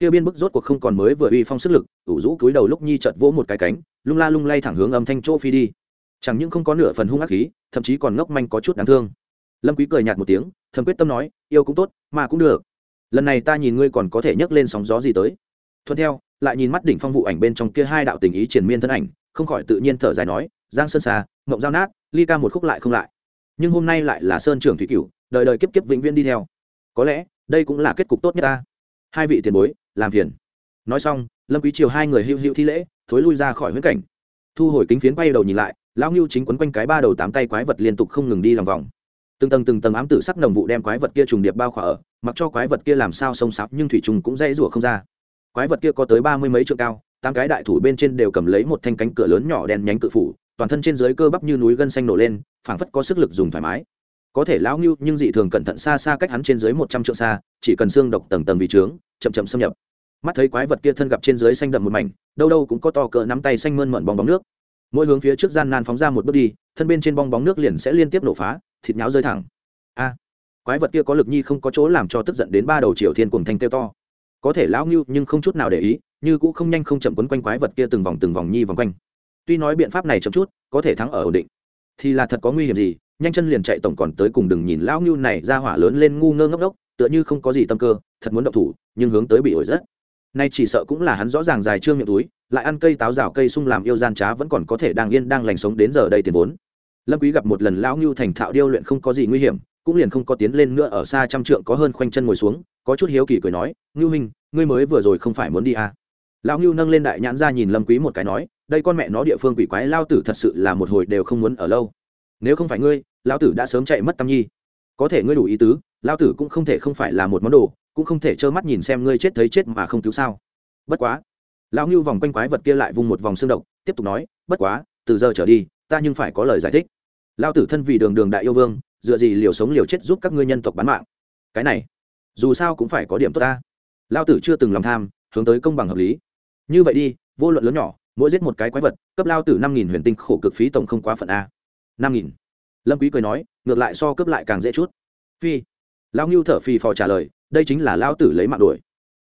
Kia biên bức rốt cuộc không còn mới vừa uy phong sức lực, ủ rũ cúi đầu lúc nhi chợt vỗ một cái cánh, lung la lung lay thẳng hướng âm thanh chỗ phi đi. Chẳng những không có nửa phần hung ác khí, thậm chí còn ngốc manh có chút đáng thương. Lâm quý cười nhạt một tiếng, thầm quyết tâm nói, yêu cũng tốt, mà cũng được. Lần này ta nhìn ngươi còn có thể nhấc lên sóng gió gì tới. Thuận theo, lại nhìn mắt đỉnh phong vụ ảnh bên trong kia hai đạo tình ý triển miên thân ảnh, không khỏi tự nhiên thở dài nói, giang sơn xa ngộng giao nát, ly ca một khúc lại không lại. Nhưng hôm nay lại là sơn trưởng thủy cửu, đời đời kiếp kiếp vĩnh viễn đi theo. Có lẽ đây cũng là kết cục tốt nhất ta. Hai vị tiền bối, làm phiền. Nói xong, lâm quý triều hai người hữu hữu thi lễ, thối lui ra khỏi huyễn cảnh. Thu hồi kính phiến quay đầu nhìn lại, lão ngưu chính quấn quanh cái ba đầu tám tay quái vật liên tục không ngừng đi lòng vòng. Từng tầng từng tầng ám tử sắc nồng vụ đem quái vật kia trùng điệp bao khỏa ở, mặc cho quái vật kia làm sao sông sáp nhưng thủy trùng cũng dễ rủa không ra. Quái vật kia có tới ba mươi mấy trượng cao, tám cái đại thủ bên trên đều cầm lấy một thanh cánh cửa lớn nhỏ đen nhánh cự phủ, toàn thân trên dưới cơ bắp như núi gân xanh nổ lên, phảng phất có sức lực dùng thoải mái có thể lão ngưu nhưng dị thường cẩn thận xa xa cách hắn trên dưới một trăm triệu xa, chỉ cần xương độc tầng tầng vì trướng, chậm chậm xâm nhập. Mắt thấy quái vật kia thân gặp trên dưới xanh đậm một mảnh, đâu đâu cũng có to cỡ nắm tay xanh mơn mận bong bóng nước. Mỗi hướng phía trước gian nan phóng ra một bước đi, thân bên trên bong bóng nước liền sẽ liên tiếp nổ phá, thịt nháo rơi thẳng. A, quái vật kia có lực nhi không có chỗ làm cho tức giận đến ba đầu triều thiên cùng thanh kêu to. Có thể lão ngưu nhưng không chút nào để ý, như cũng không nhanh không chậm quấn quanh quái vật kia từng vòng từng vòng nhi vòng quanh. Tuy nói biện pháp này chậm chút, có thể thắng ở ổn định. Thì là thật có nguy hiểm gì? Nhanh chân liền chạy tổng còn tới cùng đừng nhìn lão ngưu này ra hỏa lớn lên ngu ngơ ngốc ngốc, tựa như không có gì tâm cơ, thật muốn động thủ, nhưng hướng tới bị ổi rất nay chỉ sợ cũng là hắn rõ ràng dài trương miệng túi, lại ăn cây táo rào cây sung làm yêu gian trá vẫn còn có thể đang yên đang lành sống đến giờ đây tiền vốn. Lâm quý gặp một lần lão ngưu thành thạo điêu luyện không có gì nguy hiểm, cũng liền không có tiến lên nữa ở xa trăm trượng có hơn khoanh chân ngồi xuống, có chút hiếu kỳ cười nói ngưu minh ngươi mới vừa rồi không phải muốn đi à? Lão ngưu nâng lên đại nhãn ra nhìn lâm quý một cái nói, đây con mẹ nó địa phương quỷ quái, lao tử thật sự là một hồi đều không muốn ở lâu nếu không phải ngươi, lão tử đã sớm chạy mất tâm nhi. Có thể ngươi đủ ý tứ, lão tử cũng không thể không phải là một món đồ, cũng không thể trơ mắt nhìn xem ngươi chết thấy chết mà không cứu sao. Bất quá, lão ngưu vòng quanh quái vật kia lại vung một vòng xương độc, tiếp tục nói, bất quá, từ giờ trở đi, ta nhưng phải có lời giải thích. Lao tử thân vì đường đường đại yêu vương, dựa gì liều sống liều chết giúp các ngươi nhân tộc bán mạng? Cái này, dù sao cũng phải có điểm tốt ta. Lao tử chưa từng lòng tham, hướng tới công bằng hợp lý. Như vậy đi, vô luận lớn nhỏ, mỗi giết một cái quái vật, cấp lao tử năm nghìn huyền tinh khổ cực phí tổng không quá phận a năm nghìn. Lâm quý cười nói, ngược lại so cướp lại càng dễ chút. Phi. Lão ngưu thở phì phò trả lời, đây chính là lao tử lấy mạng đuổi.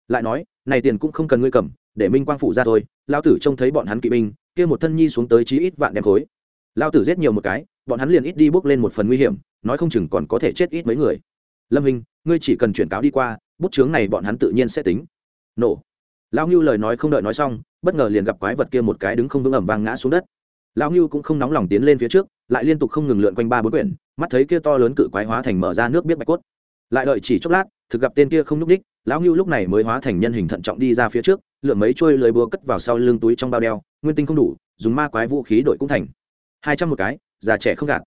Lại nói, này tiền cũng không cần ngươi cầm, để minh quang phụ ra thôi lao tử trông thấy bọn hắn kỵ binh, kia một thân nhi xuống tới chí ít vạn đem khối. Lao tử giết nhiều một cái, bọn hắn liền ít đi bước lên một phần nguy hiểm, nói không chừng còn có thể chết ít mấy người. Lâm hình ngươi chỉ cần chuyển cáo đi qua, bút chướng này bọn hắn tự nhiên sẽ tính. Nổ. Lao ngưu lời nói không đợi nói xong, bất ngờ liền gặp quái vật kia một cái đứng không vững ẩm vang ngã xuống đất. Lão ngưu cũng không nóng lòng tiến lên phía trước, lại liên tục không ngừng lượn quanh ba bốn quyển, mắt thấy kia to lớn cự quái hóa thành mở ra nước biết bạch cốt. Lại đợi chỉ chốc lát, thực gặp tên kia không n ú c đích lão ngưu lúc này mới hóa thành nhân hình thận trọng đi ra phía trước lượm mấy trôi lưới búa cất vào sau lưng túi trong bao đeo, nguyên tinh không đủ, dùng ma quái vũ khí đội cũng thành. Hai trăm một cái, già trẻ không gạt.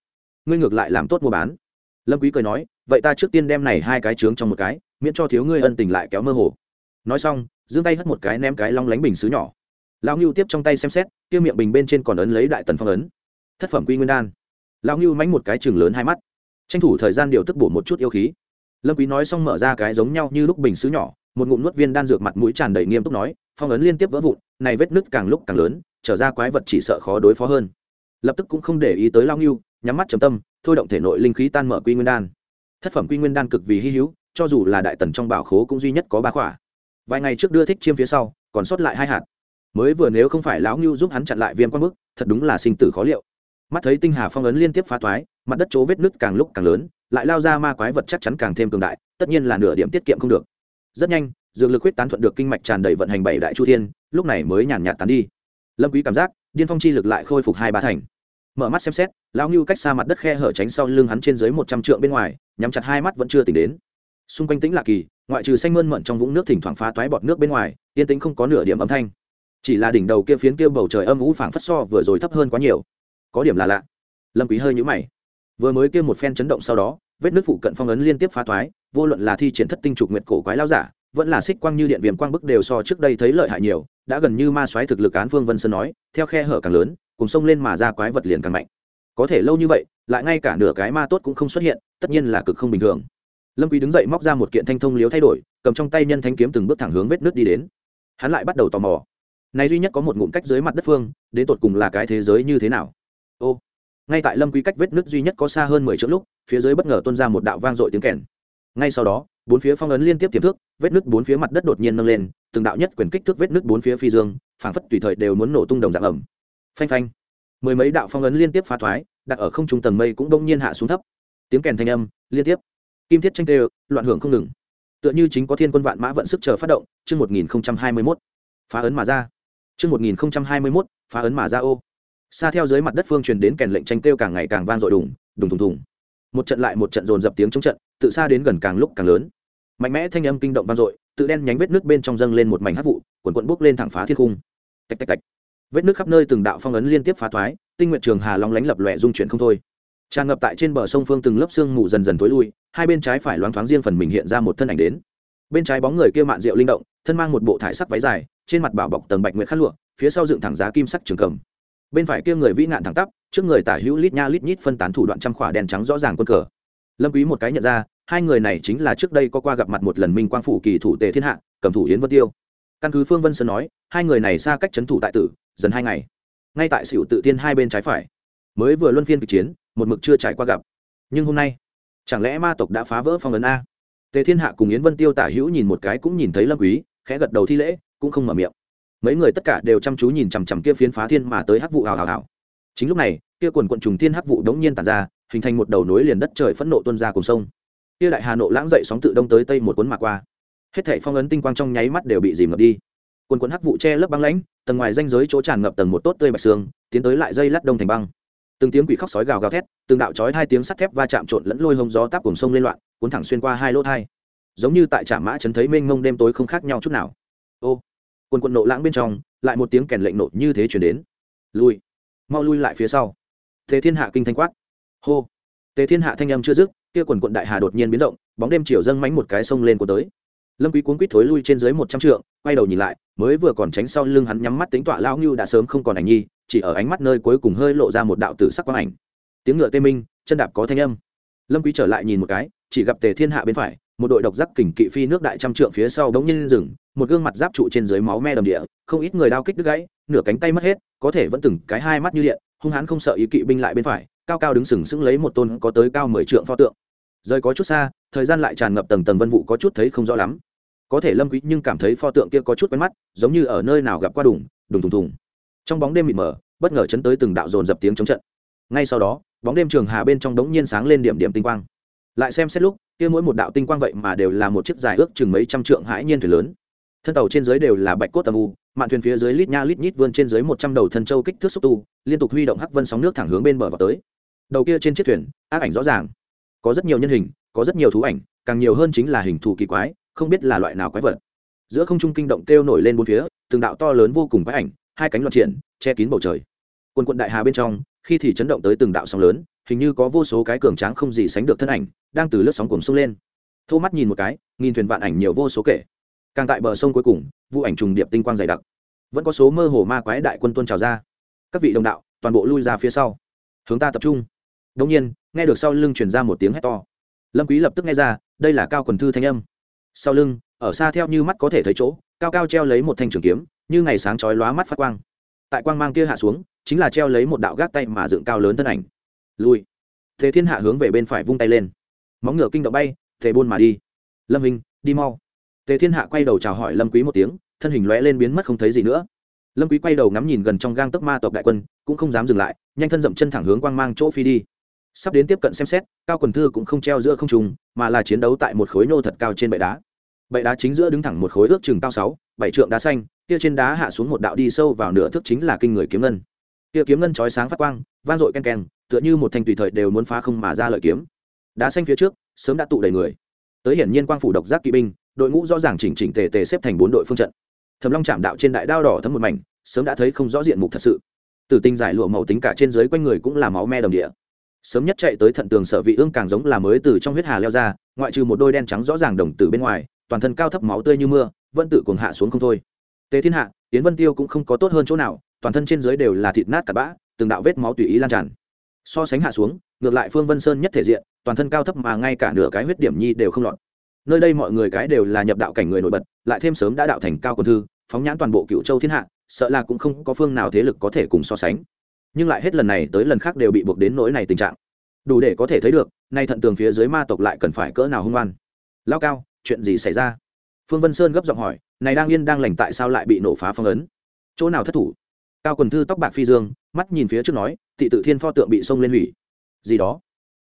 Ngươi ngược lại làm tốt mua bán. Lâm quý cười nói, vậy ta trước tiên đem này hai cái trướng trong một cái, miễn cho thiếu ngươi ân tình lại kéo mơ hồ. Nói xong, giương tay hất một cái ném cái long lánh bình xứ nhỏ lão ngưu tiếp trong tay xem xét, kia miệng bình bên trên còn ấn lấy đại tần phong ấn. Thất phẩm quy nguyên đan. Lão ngưu mánh một cái chừng lớn hai mắt. Tranh thủ thời gian điều tức bổ một chút yêu khí. Lâm quý nói xong mở ra cái giống nhau như lúc bình sứ nhỏ, một ngụm nuốt viên đan dược mặt mũi tràn đầy nghiêm túc nói, phong ấn liên tiếp vỡ vụn, này vết nứt càng lúc càng lớn, trở ra quái vật chỉ sợ khó đối phó hơn. Lập tức cũng không để ý tới lao ngưu, nhắm mắt trầm tâm, thôi động thể nội linh khí tan mở quy nguyên đan. Thất phẩm quy nguyên đan cực vì hy hữu, cho dù là đại tần trong bảo khố cũng duy nhất có ba khỏa. Vài ngày trước đưa thích chiêm phía sau, còn sót lại hai hạt mới vừa nếu không phải lão ngưu giúp hắn chặn lại viêm quang bức, thật đúng là sinh tử khó liệu. Mắt thấy tinh hà phong ấn liên tiếp phá toái mặt đất chỗ vết nứt càng lúc càng lớn, lại lao ra ma quái vật chắc chắn càng thêm cường đại, tất nhiên là nửa điểm tiết kiệm không được. Rất nhanh, dược lực huyết tán thuận được kinh mạch tràn đầy vận hành bảy đại chu thiên, lúc này mới nhàn nhạt tán đi. Lâm quý cảm giác, điên phong chi lực lại khôi phục hai ba thành. Mở mắt xem xét, lão ngưu cách xa mặt đất khe hở tránh sau lưng hắn trên dưới một trăm trượng bên ngoài, nhắm chặt hai mắt vẫn chưa tỉnh đến. Xung quanh tĩnh lạ kỳ, ngoại trừ xanh mơn mận trong vũng nước thỉnh thoảng phá toái bọt nước bên ngoài, yên tĩnh không có nửa điểm âm thanh chỉ là đỉnh đầu kia phiến kia bầu trời âm u phảng phất so vừa rồi thấp hơn quá nhiều. Có điểm là lạ. Lâm quý hơi nhũ mày. Vừa mới kia một phen chấn động sau đó, vết nước phụ cận phong ấn liên tiếp phá thoái, vô luận là thi triển thất tinh trục nguyệt cổ quái lao giả, vẫn là xích quang như điện viêm quang bức đều so trước đây thấy lợi hại nhiều, đã gần như ma xoáy thực lực án phương vân sơn nói, theo khe hở càng lớn, cùng sông lên mà ra quái vật liền càng mạnh. Có thể lâu như vậy, lại ngay cả nửa cái ma tốt cũng không xuất hiện, tất nhiên là cực không bình thường. Lâm quý đứng dậy móc ra một kiện thanh thông liếu thay đổi, cầm trong tay nhân thanh kiếm từng bước thẳng hướng vết nước đi đến. Hắn lại bắt đầu tò mò này duy nhất có một ngụm cách dưới mặt đất phương, đến tột cùng là cái thế giới như thế nào? Ô, ngay tại lâm quý cách vết nứt duy nhất có xa hơn mười triệu lúc, phía dưới bất ngờ tuôn ra một đạo vang dội tiếng kèn. Ngay sau đó, bốn phía phong ấn liên tiếp tiềm thước vết nứt bốn phía mặt đất đột nhiên nâng lên, từng đạo nhất quyền kích thước vết nứt bốn phía phi dương, phảng phất tùy thời đều muốn nổ tung đồng dạng ẩm phanh phanh. Mười mấy đạo phong ấn liên tiếp phá thoái, đặt ở không trung tầng mây cũng đông nhiên hạ xuống thấp. Tiếng kèn thanh âm, liên tiếp. Kim thiết tranh tê, loạn hưởng không ngừng. Tựa như chính có thiên quân vạn mã vận sức chờ phát động, chương một nghìn hai mươi mốt. Phá ấn mà ra. Trước một nghìn hai mươi phá ấn mà ra ô. Xa theo dưới mặt đất phương truyền đến kèn lệnh tranh kêu càng ngày càng vang dội đùng đùng thùng thùng một trận lại một trận dồn dập tiếng chống trận, tự xa đến gần càng lúc càng lớn. Mạnh mẽ thanh âm kinh động vang dội, tự đen nhánh vết nước bên trong dâng lên một mảnh hắc vụ cuồn cuộn bốc lên thẳng phá thiên cung tạch tạch tạch. Vết nước khắp nơi từng đạo phong ấn liên tiếp phá thoái, tinh nguyện trường hà long lánh lập lòe dung chuyển không thôi. Tràn ngập tại trên bờ sông phương từng lớp sương mù dần dần tối lui, hai bên trái phải loáng thoáng riêng phần mình hiện ra một thân ảnh đến. Bên trái bóng người kia mạn rượu linh động, thân mang một bộ thải sắc váy dài trên mặt bảo bọc tầng bạch nguyệt khát lụa, phía sau dựng thẳng giá kim sắc trường cầm. Bên phải kia người vĩ nạn thẳng tắp, trước người tả hữu lít nha lít nhít phân tán thủ đoạn trăm khỏa đèn trắng rõ ràng quân cờ. Lâm quý một cái nhận ra, hai người này chính là trước đây có qua gặp mặt một lần minh quang phủ kỳ thủ tề thiên hạ, cầm thủ yến vân tiêu. Căn cứ phương vân sơn nói, hai người này xa cách chấn thủ tại tử, dần hai ngày. Ngay tại xỉu tự tiên hai bên trái phải. Mới vừa luân phiên kịch chiến, một mực chưa trải qua gặp. Nhưng hôm nay, chẳng lẽ ma tộc đã phá vỡ phong ấn a? Tề thiên hạ cùng yến vân tiêu tả hữu nhìn một cái cũng nhìn thấy lâm quý, khẽ gật đầu thi lễ cũng không mở miệng. Mấy người tất cả đều chăm chú nhìn chằm chằm kia phiến phá thiên mà tới hắc vụ hào hào hào. Chính lúc này, kia quần quận trùng thiên hắc vụ đống nhiên tàn ra, hình thành một đầu nối liền đất trời phẫn nộ tuôn ra cùng sông. Kia đại hà nộ lãng dậy sóng tự đông tới tây một cuốn mà qua. Hết thảy phong ấn tinh quang trong nháy mắt đều bị dìm ngập đi. Quần quần hắc vụ che lấp băng lãnh, tầng ngoài danh giới chỗ tràn ngập tầng một tốt tươi bạch xương tiến tới lại dây lát đông thành băng. Từng tiếng quỷ khóc sói gào gào thét, từng đạo chói hai tiếng sắt thép va chạm trộn lẫn lôi hông gió táp cùng sông lên loạn, cuốn thẳng xuyên qua hai lỗ thai. Giống như tại trạm mã chấn thấy mênh mông đêm tối không khác nhau chút nào. Ô quần quần nộ lãng bên trong, lại một tiếng kèn lệnh nộ như thế chuyển đến. Lui. Mau lui lại phía sau. Thế thiên hạ kinh thanh quát. Hô. Tề thiên hạ thanh âm chưa dứt, kia quần quận đại hà đột nhiên biến rộng, bóng đêm chiều dâng mánh một cái sông lên của tới. Lâm quý cuốn quýt thối lui trên dưới một trăm trượng, quay đầu nhìn lại, mới vừa còn tránh sau lưng hắn nhắm mắt tính tọa lao ngưu đã sớm không còn ảnh nhi, chỉ ở ánh mắt nơi cuối cùng hơi lộ ra một đạo tử sắc quang ảnh. Tiếng ngựa tê minh, chân đạp có thanh âm. Lâm quý trở lại nhìn một cái, chỉ gặp tề thiên hạ bên phải một đội độc giác kình kỵ phi nước đại trăm trượng phía sau đống nhiên rừng một gương mặt giáp trụ trên dưới máu me đầm địa, không ít người đao kích đứt gãy, nửa cánh tay mất hết, có thể vẫn từng cái hai mắt như điện, hung hãn không sợ ý kỵ binh lại bên phải, cao cao đứng sừng sững lấy một tôn có tới cao mười trượng pho tượng. Rời có chút xa, thời gian lại tràn ngập tầng tầng vân vụ có chút thấy không rõ lắm. Có thể lâm quý nhưng cảm thấy pho tượng kia có chút quen mắt, giống như ở nơi nào gặp qua đùng đùng thùng thùng trong bóng đêm mịt mờ, bất ngờ chấn tới từng đạo dồn dập tiếng chống trận. Ngay sau đó, bóng đêm trường hà bên trong đống nhiên sáng lên điểm điểm tinh quang lại xem xét lúc, kia mỗi một đạo tinh quang vậy mà đều là một chiếc dài ước chừng mấy trăm trượng hãi nhiên thuyền lớn. Thân tàu trên dưới đều là bạch cốt tầm u, mạn thuyền phía dưới lít nha lít nhít vươn trên dưới một trăm đầu thân châu kích thước xúc tu, liên tục huy động hắc vân sóng nước thẳng hướng bên bờ vào tới. Đầu kia trên chiếc thuyền, ác ảnh rõ ràng. Có rất nhiều nhân hình, có rất nhiều thú ảnh, càng nhiều hơn chính là hình thù kỳ quái, không biết là loại nào quái vật. Giữa không trung kinh động kêu nổi lên bốn phía, từng đạo to lớn vô cùng quái ảnh, hai cánh loạn triển, che kín bầu trời. Quân quận đại hà bên trong, khi thì chấn động tới từng đạo sóng lớn, hình như có vô số cái cường tráng không gì sánh được thân ảnh đang từ lướt sóng cuồng sông lên. Thô mắt nhìn một cái, nghìn thuyền vạn ảnh nhiều vô số kể. Càng tại bờ sông cuối cùng, vụ ảnh trùng điệp tinh quang dày đặc. Vẫn có số mơ hồ ma quái đại quân tuôn trào ra. Các vị đồng đạo, toàn bộ lui ra phía sau. Hướng ta tập trung. Đông nhiên, nghe được sau lưng truyền ra một tiếng hét to. Lâm quý lập tức nghe ra, đây là cao quần thư thanh âm. Sau lưng, ở xa theo như mắt có thể thấy chỗ, cao cao treo lấy một thanh trường kiếm, như ngày sáng chói lóa mắt phát quang. Tại quang mang kia hạ xuống, chính là treo lấy một đạo gác tay mà dựng cao lớn thân ảnh. Lui. Thế thiên hạ hướng về bên phải vung tay lên móng ngựa kinh động bay, tề buôn mà đi. Lâm hình, đi mau. Tề thiên hạ quay đầu chào hỏi lâm quý một tiếng, thân hình lóe lên biến mất không thấy gì nữa. Lâm quý quay đầu ngắm nhìn gần trong gang tấc ma tộc đại quân, cũng không dám dừng lại, nhanh thân dậm chân thẳng hướng quang mang chỗ phi đi. Sắp đến tiếp cận xem xét, cao quần thư cũng không treo giữa không trung, mà là chiến đấu tại một khối nô thật cao trên bệ đá. Bệ đá chính giữa đứng thẳng một khối ước chừng cao sáu, bảy trượng đá xanh, kia trên đá hạ xuống một đạo đi sâu vào nửa thước chính là kinh người kiếm ngân. Kia kiếm ngân chói sáng phát quang, vang dội ken ken tựa như một thanh tùy thời đều muốn phá không mà ra lợi kiếm đá xanh phía trước, sớm đã tụ đầy người. Tới hiển nhiên quang phủ độc giác kỵ binh, đội ngũ rõ ràng chỉnh chỉnh tề tề xếp thành bốn đội phương trận. Thầm long chạm đạo trên đại đao đỏ thấm một mảnh, sớm đã thấy không rõ diện mục thật sự. Tử tinh giải lụa màu tính cả trên dưới quanh người cũng là máu me đồng địa. Sớm nhất chạy tới thận tường sở vị ương càng giống là mới từ trong huyết hà leo ra, ngoại trừ một đôi đen trắng rõ ràng đồng từ bên ngoài, toàn thân cao thấp máu tươi như mưa, vẫn tự cuồng hạ xuống không thôi. Tề thiên hạ tiến vân tiêu cũng không có tốt hơn chỗ nào, toàn thân trên dưới đều là thịt nát cặn bã, từng đạo vết máu tùy ý lan tràn. So sánh hạ xuống, ngược lại phương vân sơn nhất thể diện toàn thân cao thấp mà ngay cả nửa cái huyết điểm nhi đều không lọt. Nơi đây mọi người cái đều là nhập đạo cảnh người nổi bật, lại thêm sớm đã đạo thành cao quân thư, phóng nhãn toàn bộ cựu châu thiên hạ, sợ là cũng không có phương nào thế lực có thể cùng so sánh. Nhưng lại hết lần này tới lần khác đều bị buộc đến nỗi này tình trạng. Đủ để có thể thấy được, nay thận tường phía dưới ma tộc lại cần phải cỡ nào hung ngoan lao cao, chuyện gì xảy ra? Phương vân sơn gấp giọng hỏi, này đang yên đang lành tại sao lại bị nổ phá phong ấn? Chỗ nào thất thủ? Cao quần thư tóc bạc phi dương, mắt nhìn phía trước nói thị tự thiên pho tượng bị xông lên hủy. Gì đó?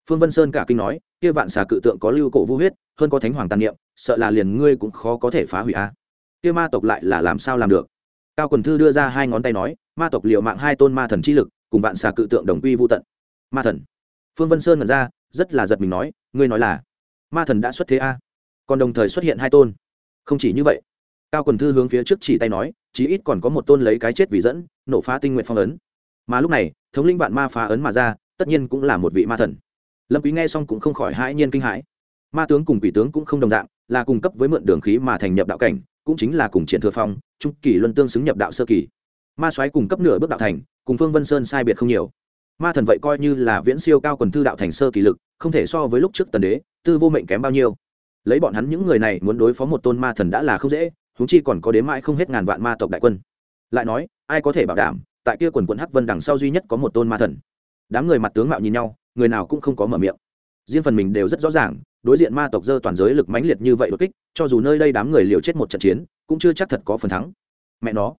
Phương vân sơn cả kinh nói, kia vạn xà cự tượng có lưu cổ vũ huyết, hơn có thánh hoàng tàn niệm, sợ là liền ngươi cũng khó có thể phá hủy a. Kia ma tộc lại là làm sao làm được? Cao quần thư đưa ra hai ngón tay nói, ma tộc liệu mạng hai tôn ma thần chi lực, cùng vạn xà cự tượng đồng quy vô tận. Ma thần. Phương vân sơn ngẩn ra, rất là giật mình nói, ngươi nói là, ma thần đã xuất thế a? Còn đồng thời xuất hiện hai tôn. Không chỉ như vậy, cao quần thư hướng phía trước chỉ tay nói, chí ít còn có một tôn lấy cái chết vì dẫn nổ phá tinh nguyện phong ấn. Mà lúc này, thống linh vạn ma phá ấn mà ra, tất nhiên cũng là một vị ma thần lâm quý nghe xong cũng không khỏi hãi nhiên kinh hãi. Ma tướng cùng quỷ tướng cũng không đồng dạng, là cung cấp với mượn đường khí mà thành nhập đạo cảnh, cũng chính là cùng triển thừa phong, trung kỳ luân tương xứng nhập đạo sơ kỳ. Ma soái cùng cấp nửa bước đạo thành, cùng phương vân sơn sai biệt không nhiều. Ma thần vậy coi như là viễn siêu cao quần thư đạo thành sơ kỳ lực, không thể so với lúc trước tần đế, tư vô mệnh kém bao nhiêu. Lấy bọn hắn những người này muốn đối phó một tôn ma thần đã là không dễ chúng chi còn có đến mãi không hết ngàn vạn ma tộc đại quân. Lại nói, ai có thể bảo đảm, tại kia quần quận hắc vân đằng sau duy nhất có một tôn ma thần? Đám người mặt tướng mạo nhìn nhau người nào cũng không có mở miệng. Riêng phần mình đều rất rõ ràng đối diện ma tộc dơ toàn giới lực mãnh liệt như vậy đột kích cho dù nơi đây đám người liều chết một trận chiến cũng chưa chắc thật có phần thắng. Mẹ nó.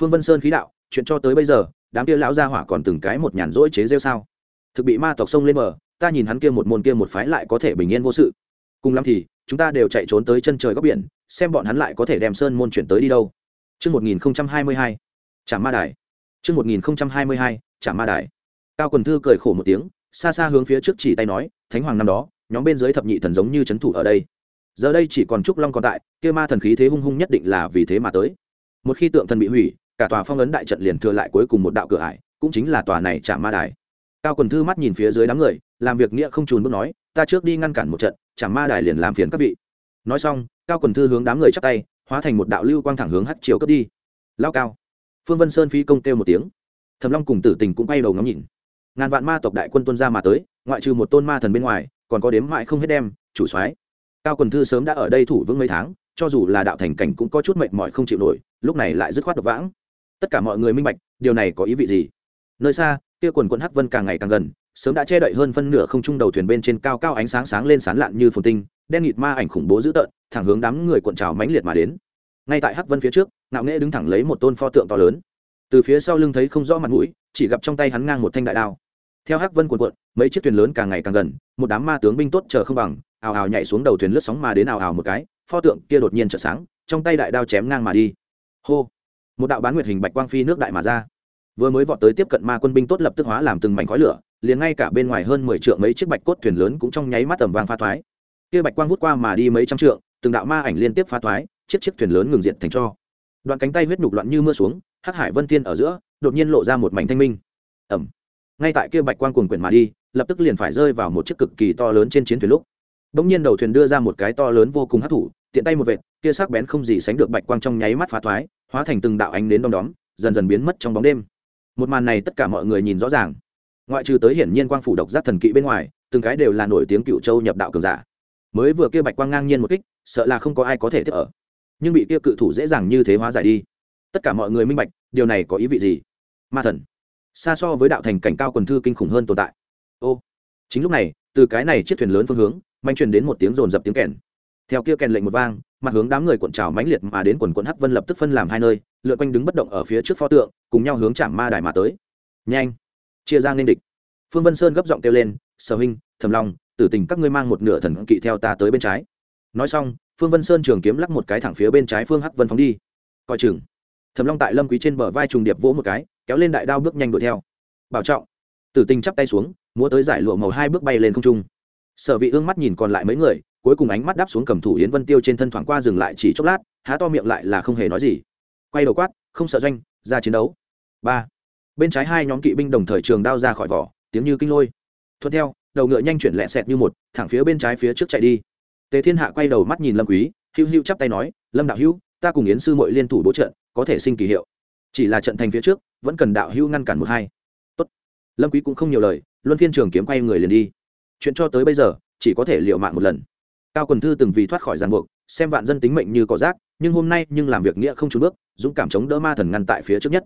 Phương vân sơn khí đạo chuyện cho tới bây giờ đám kia lão gia hỏa còn từng cái một nhàn rỗi chế rêu sao? Thực bị ma tộc sông lên bờ ta nhìn hắn kia một môn kia một phái lại có thể bình yên vô sự. Cùng lắm thì chúng ta đều chạy trốn tới chân trời góc biển xem bọn hắn lại có thể đem sơn môn chuyển tới đi đâu. Chương 1022, trả ma đài. chương 1022, trả ma đài. Cao quần thư cười khổ một tiếng, xa xa hướng phía trước chỉ tay nói, Thánh hoàng năm đó, nhóm bên dưới thập nhị thần giống như chấn thủ ở đây. Giờ đây chỉ còn trúc long còn tại, kia ma thần khí thế hung hung nhất định là vì thế mà tới. Một khi tượng thần bị hủy, cả tòa phong ấn đại trận liền thừa lại cuối cùng một đạo cửa ải, cũng chính là tòa này trả ma đài. Cao quần thư mắt nhìn phía dưới đám người, làm việc nghĩa không trùn bước nói, ta trước đi ngăn cản một trận, trả ma đài liền làm phiền các vị. Nói xong, Cao quần thư hướng đám người chắp tay, hóa thành một đạo lưu quang thẳng hướng hắc chiều cấp đi. Lao cao phương vân sơn phi công kêu một tiếng thầm long cùng tử tình cũng bay đầu ngắm nhìn ngàn vạn ma tộc đại quân tuân ra mà tới, ngoại trừ một tôn ma thần bên ngoài, còn có đếm mãi không hết đem, chủ soái. Cao quần thư sớm đã ở đây thủ vững mấy tháng, cho dù là đạo thành cảnh cũng có chút mệt mỏi không chịu nổi, lúc này lại dứt khoát độc vãng. Tất cả mọi người minh bạch, điều này có ý vị gì? Nơi xa, kia quần quận hắc vân càng ngày càng gần, sớm đã che đậy hơn phân nửa không trung đầu thuyền bên trên cao cao ánh sáng sáng lên sán lạn như phồn tinh, đen nghịt ma ảnh khủng bố dữ tợn, thẳng hướng đám người cuộn trào mãnh liệt mà đến. Ngay tại hắc vân phía trước, ngạo nghễ đứng thẳng lấy một tôn pho tượng to lớn từ phía sau lưng thấy không rõ mặt mũi, chỉ gặp trong tay hắn ngang một thanh đại đao. Theo hắc vân cuộn cuộn, mấy chiếc thuyền lớn càng ngày càng gần, một đám ma tướng binh tốt chờ không bằng, ào ào nhảy xuống đầu thuyền lướt sóng mà đến ào ào một cái, pho tượng kia đột nhiên trợ sáng, trong tay đại đao chém ngang mà đi. Hô! Một đạo bán nguyệt hình bạch quang phi nước đại mà ra. Vừa mới vọt tới tiếp cận ma quân binh tốt lập tức hóa làm từng mảnh khói lửa, liền ngay cả bên ngoài hơn mười trượng mấy chiếc bạch cốt thuyền lớn cũng trong nháy mắt tầm vang pha thoái. Kia bạch quang vút qua mà đi mấy trăm trượng, từng đạo ma ảnh liên tiếp pha thoái, chiếc chiếc thuyền lớn ngừng diện thành cho. Đoạn cánh tay huyết nhục loạn như mưa xuống hắc hải vân tiên ở giữa, đột nhiên lộ ra một mảnh thanh minh. Ẩm ngay tại kia bạch quang cuồng quyển mà đi, lập tức liền phải rơi vào một chiếc cực kỳ to lớn trên chiến thuyền lúc. Bỗng nhiên đầu thuyền đưa ra một cái to lớn vô cùng hắc thủ, tiện tay một vệt, kia sắc bén không gì sánh được bạch quang trong nháy mắt phá thoái, hóa thành từng đạo ánh đến đom đóm, dần dần biến mất trong bóng đêm. Một màn này tất cả mọi người nhìn rõ ràng. Ngoại trừ tới hiển nhiên quang phủ độc giác thần kỵ bên ngoài, từng cái đều là nổi tiếng cựu châu nhập đạo cường giả. Mới vừa kia bạch quang ngang nhiên một kích, sợ là không có ai có thể tiếp ở. Nhưng bị kia cự thủ dễ dàng như thế hóa giải đi tất cả mọi người minh bạch, điều này có ý vị gì? Ma thần. Xa so với đạo thành cảnh cao quần thư kinh khủng hơn tồn tại. Ô, chính lúc này, từ cái này chiếc thuyền lớn phương hướng, manh truyền đến một tiếng rồn rập tiếng kèn. Theo kia kèn lệnh một vang, mặt hướng đám người cuộn trào mãnh liệt mà đến quần quận hắc vân lập tức phân làm hai nơi, lượn quanh đứng bất động ở phía trước pho tượng, cùng nhau hướng chạm ma đài mà tới. Nhanh, chia ra nên địch. Phương vân sơn gấp giọng kêu lên, sở huynh thầm long, tử tình các ngươi mang một nửa thần kỵ theo ta tới bên trái. Nói xong, phương vân sơn trường kiếm lắc một cái thẳng phía bên trái phương hắc vân phóng đi. Coi chừng thầm long tại lâm quý trên bờ vai trùng điệp vỗ một cái, kéo lên đại đao bước nhanh đuổi theo. Bảo trọng, tử tình chắp tay xuống, múa tới giải lụa màu hai bước bay lên không trung. Sở vị ương mắt nhìn còn lại mấy người, cuối cùng ánh mắt đáp xuống cầm thủ yến vân tiêu trên thân thoảng qua dừng lại chỉ chốc lát, há to miệng lại là không hề nói gì. Quay đầu quát, không sợ doanh, ra chiến đấu. Ba. Bên trái hai nhóm kỵ binh đồng thời trường đao ra khỏi vỏ, tiếng như kinh lôi. Thuận theo, đầu ngựa nhanh chuyển lẹ sẹt như một, thẳng phía bên trái phía trước chạy đi. Tề thiên hạ quay đầu mắt nhìn lâm quý hưu hưu chắp tay nói, lâm đạo hưu ta cùng yến sư muội liên thủ bố trận có thể sinh kỳ hiệu. Chỉ là trận thành phía trước, vẫn cần đạo hưu ngăn cản một hai. Tốt. Lâm quý cũng không nhiều lời, luân phiên trường kiếm quay người liền đi. Chuyện cho tới bây giờ, chỉ có thể liều mạng một lần. Cao quần thư từng vì thoát khỏi ràng buộc, xem vạn dân tính mệnh như cỏ rác, nhưng hôm nay nhưng làm việc nghĩa không trốn bước, dũng cảm chống đỡ ma thần ngăn tại phía trước nhất.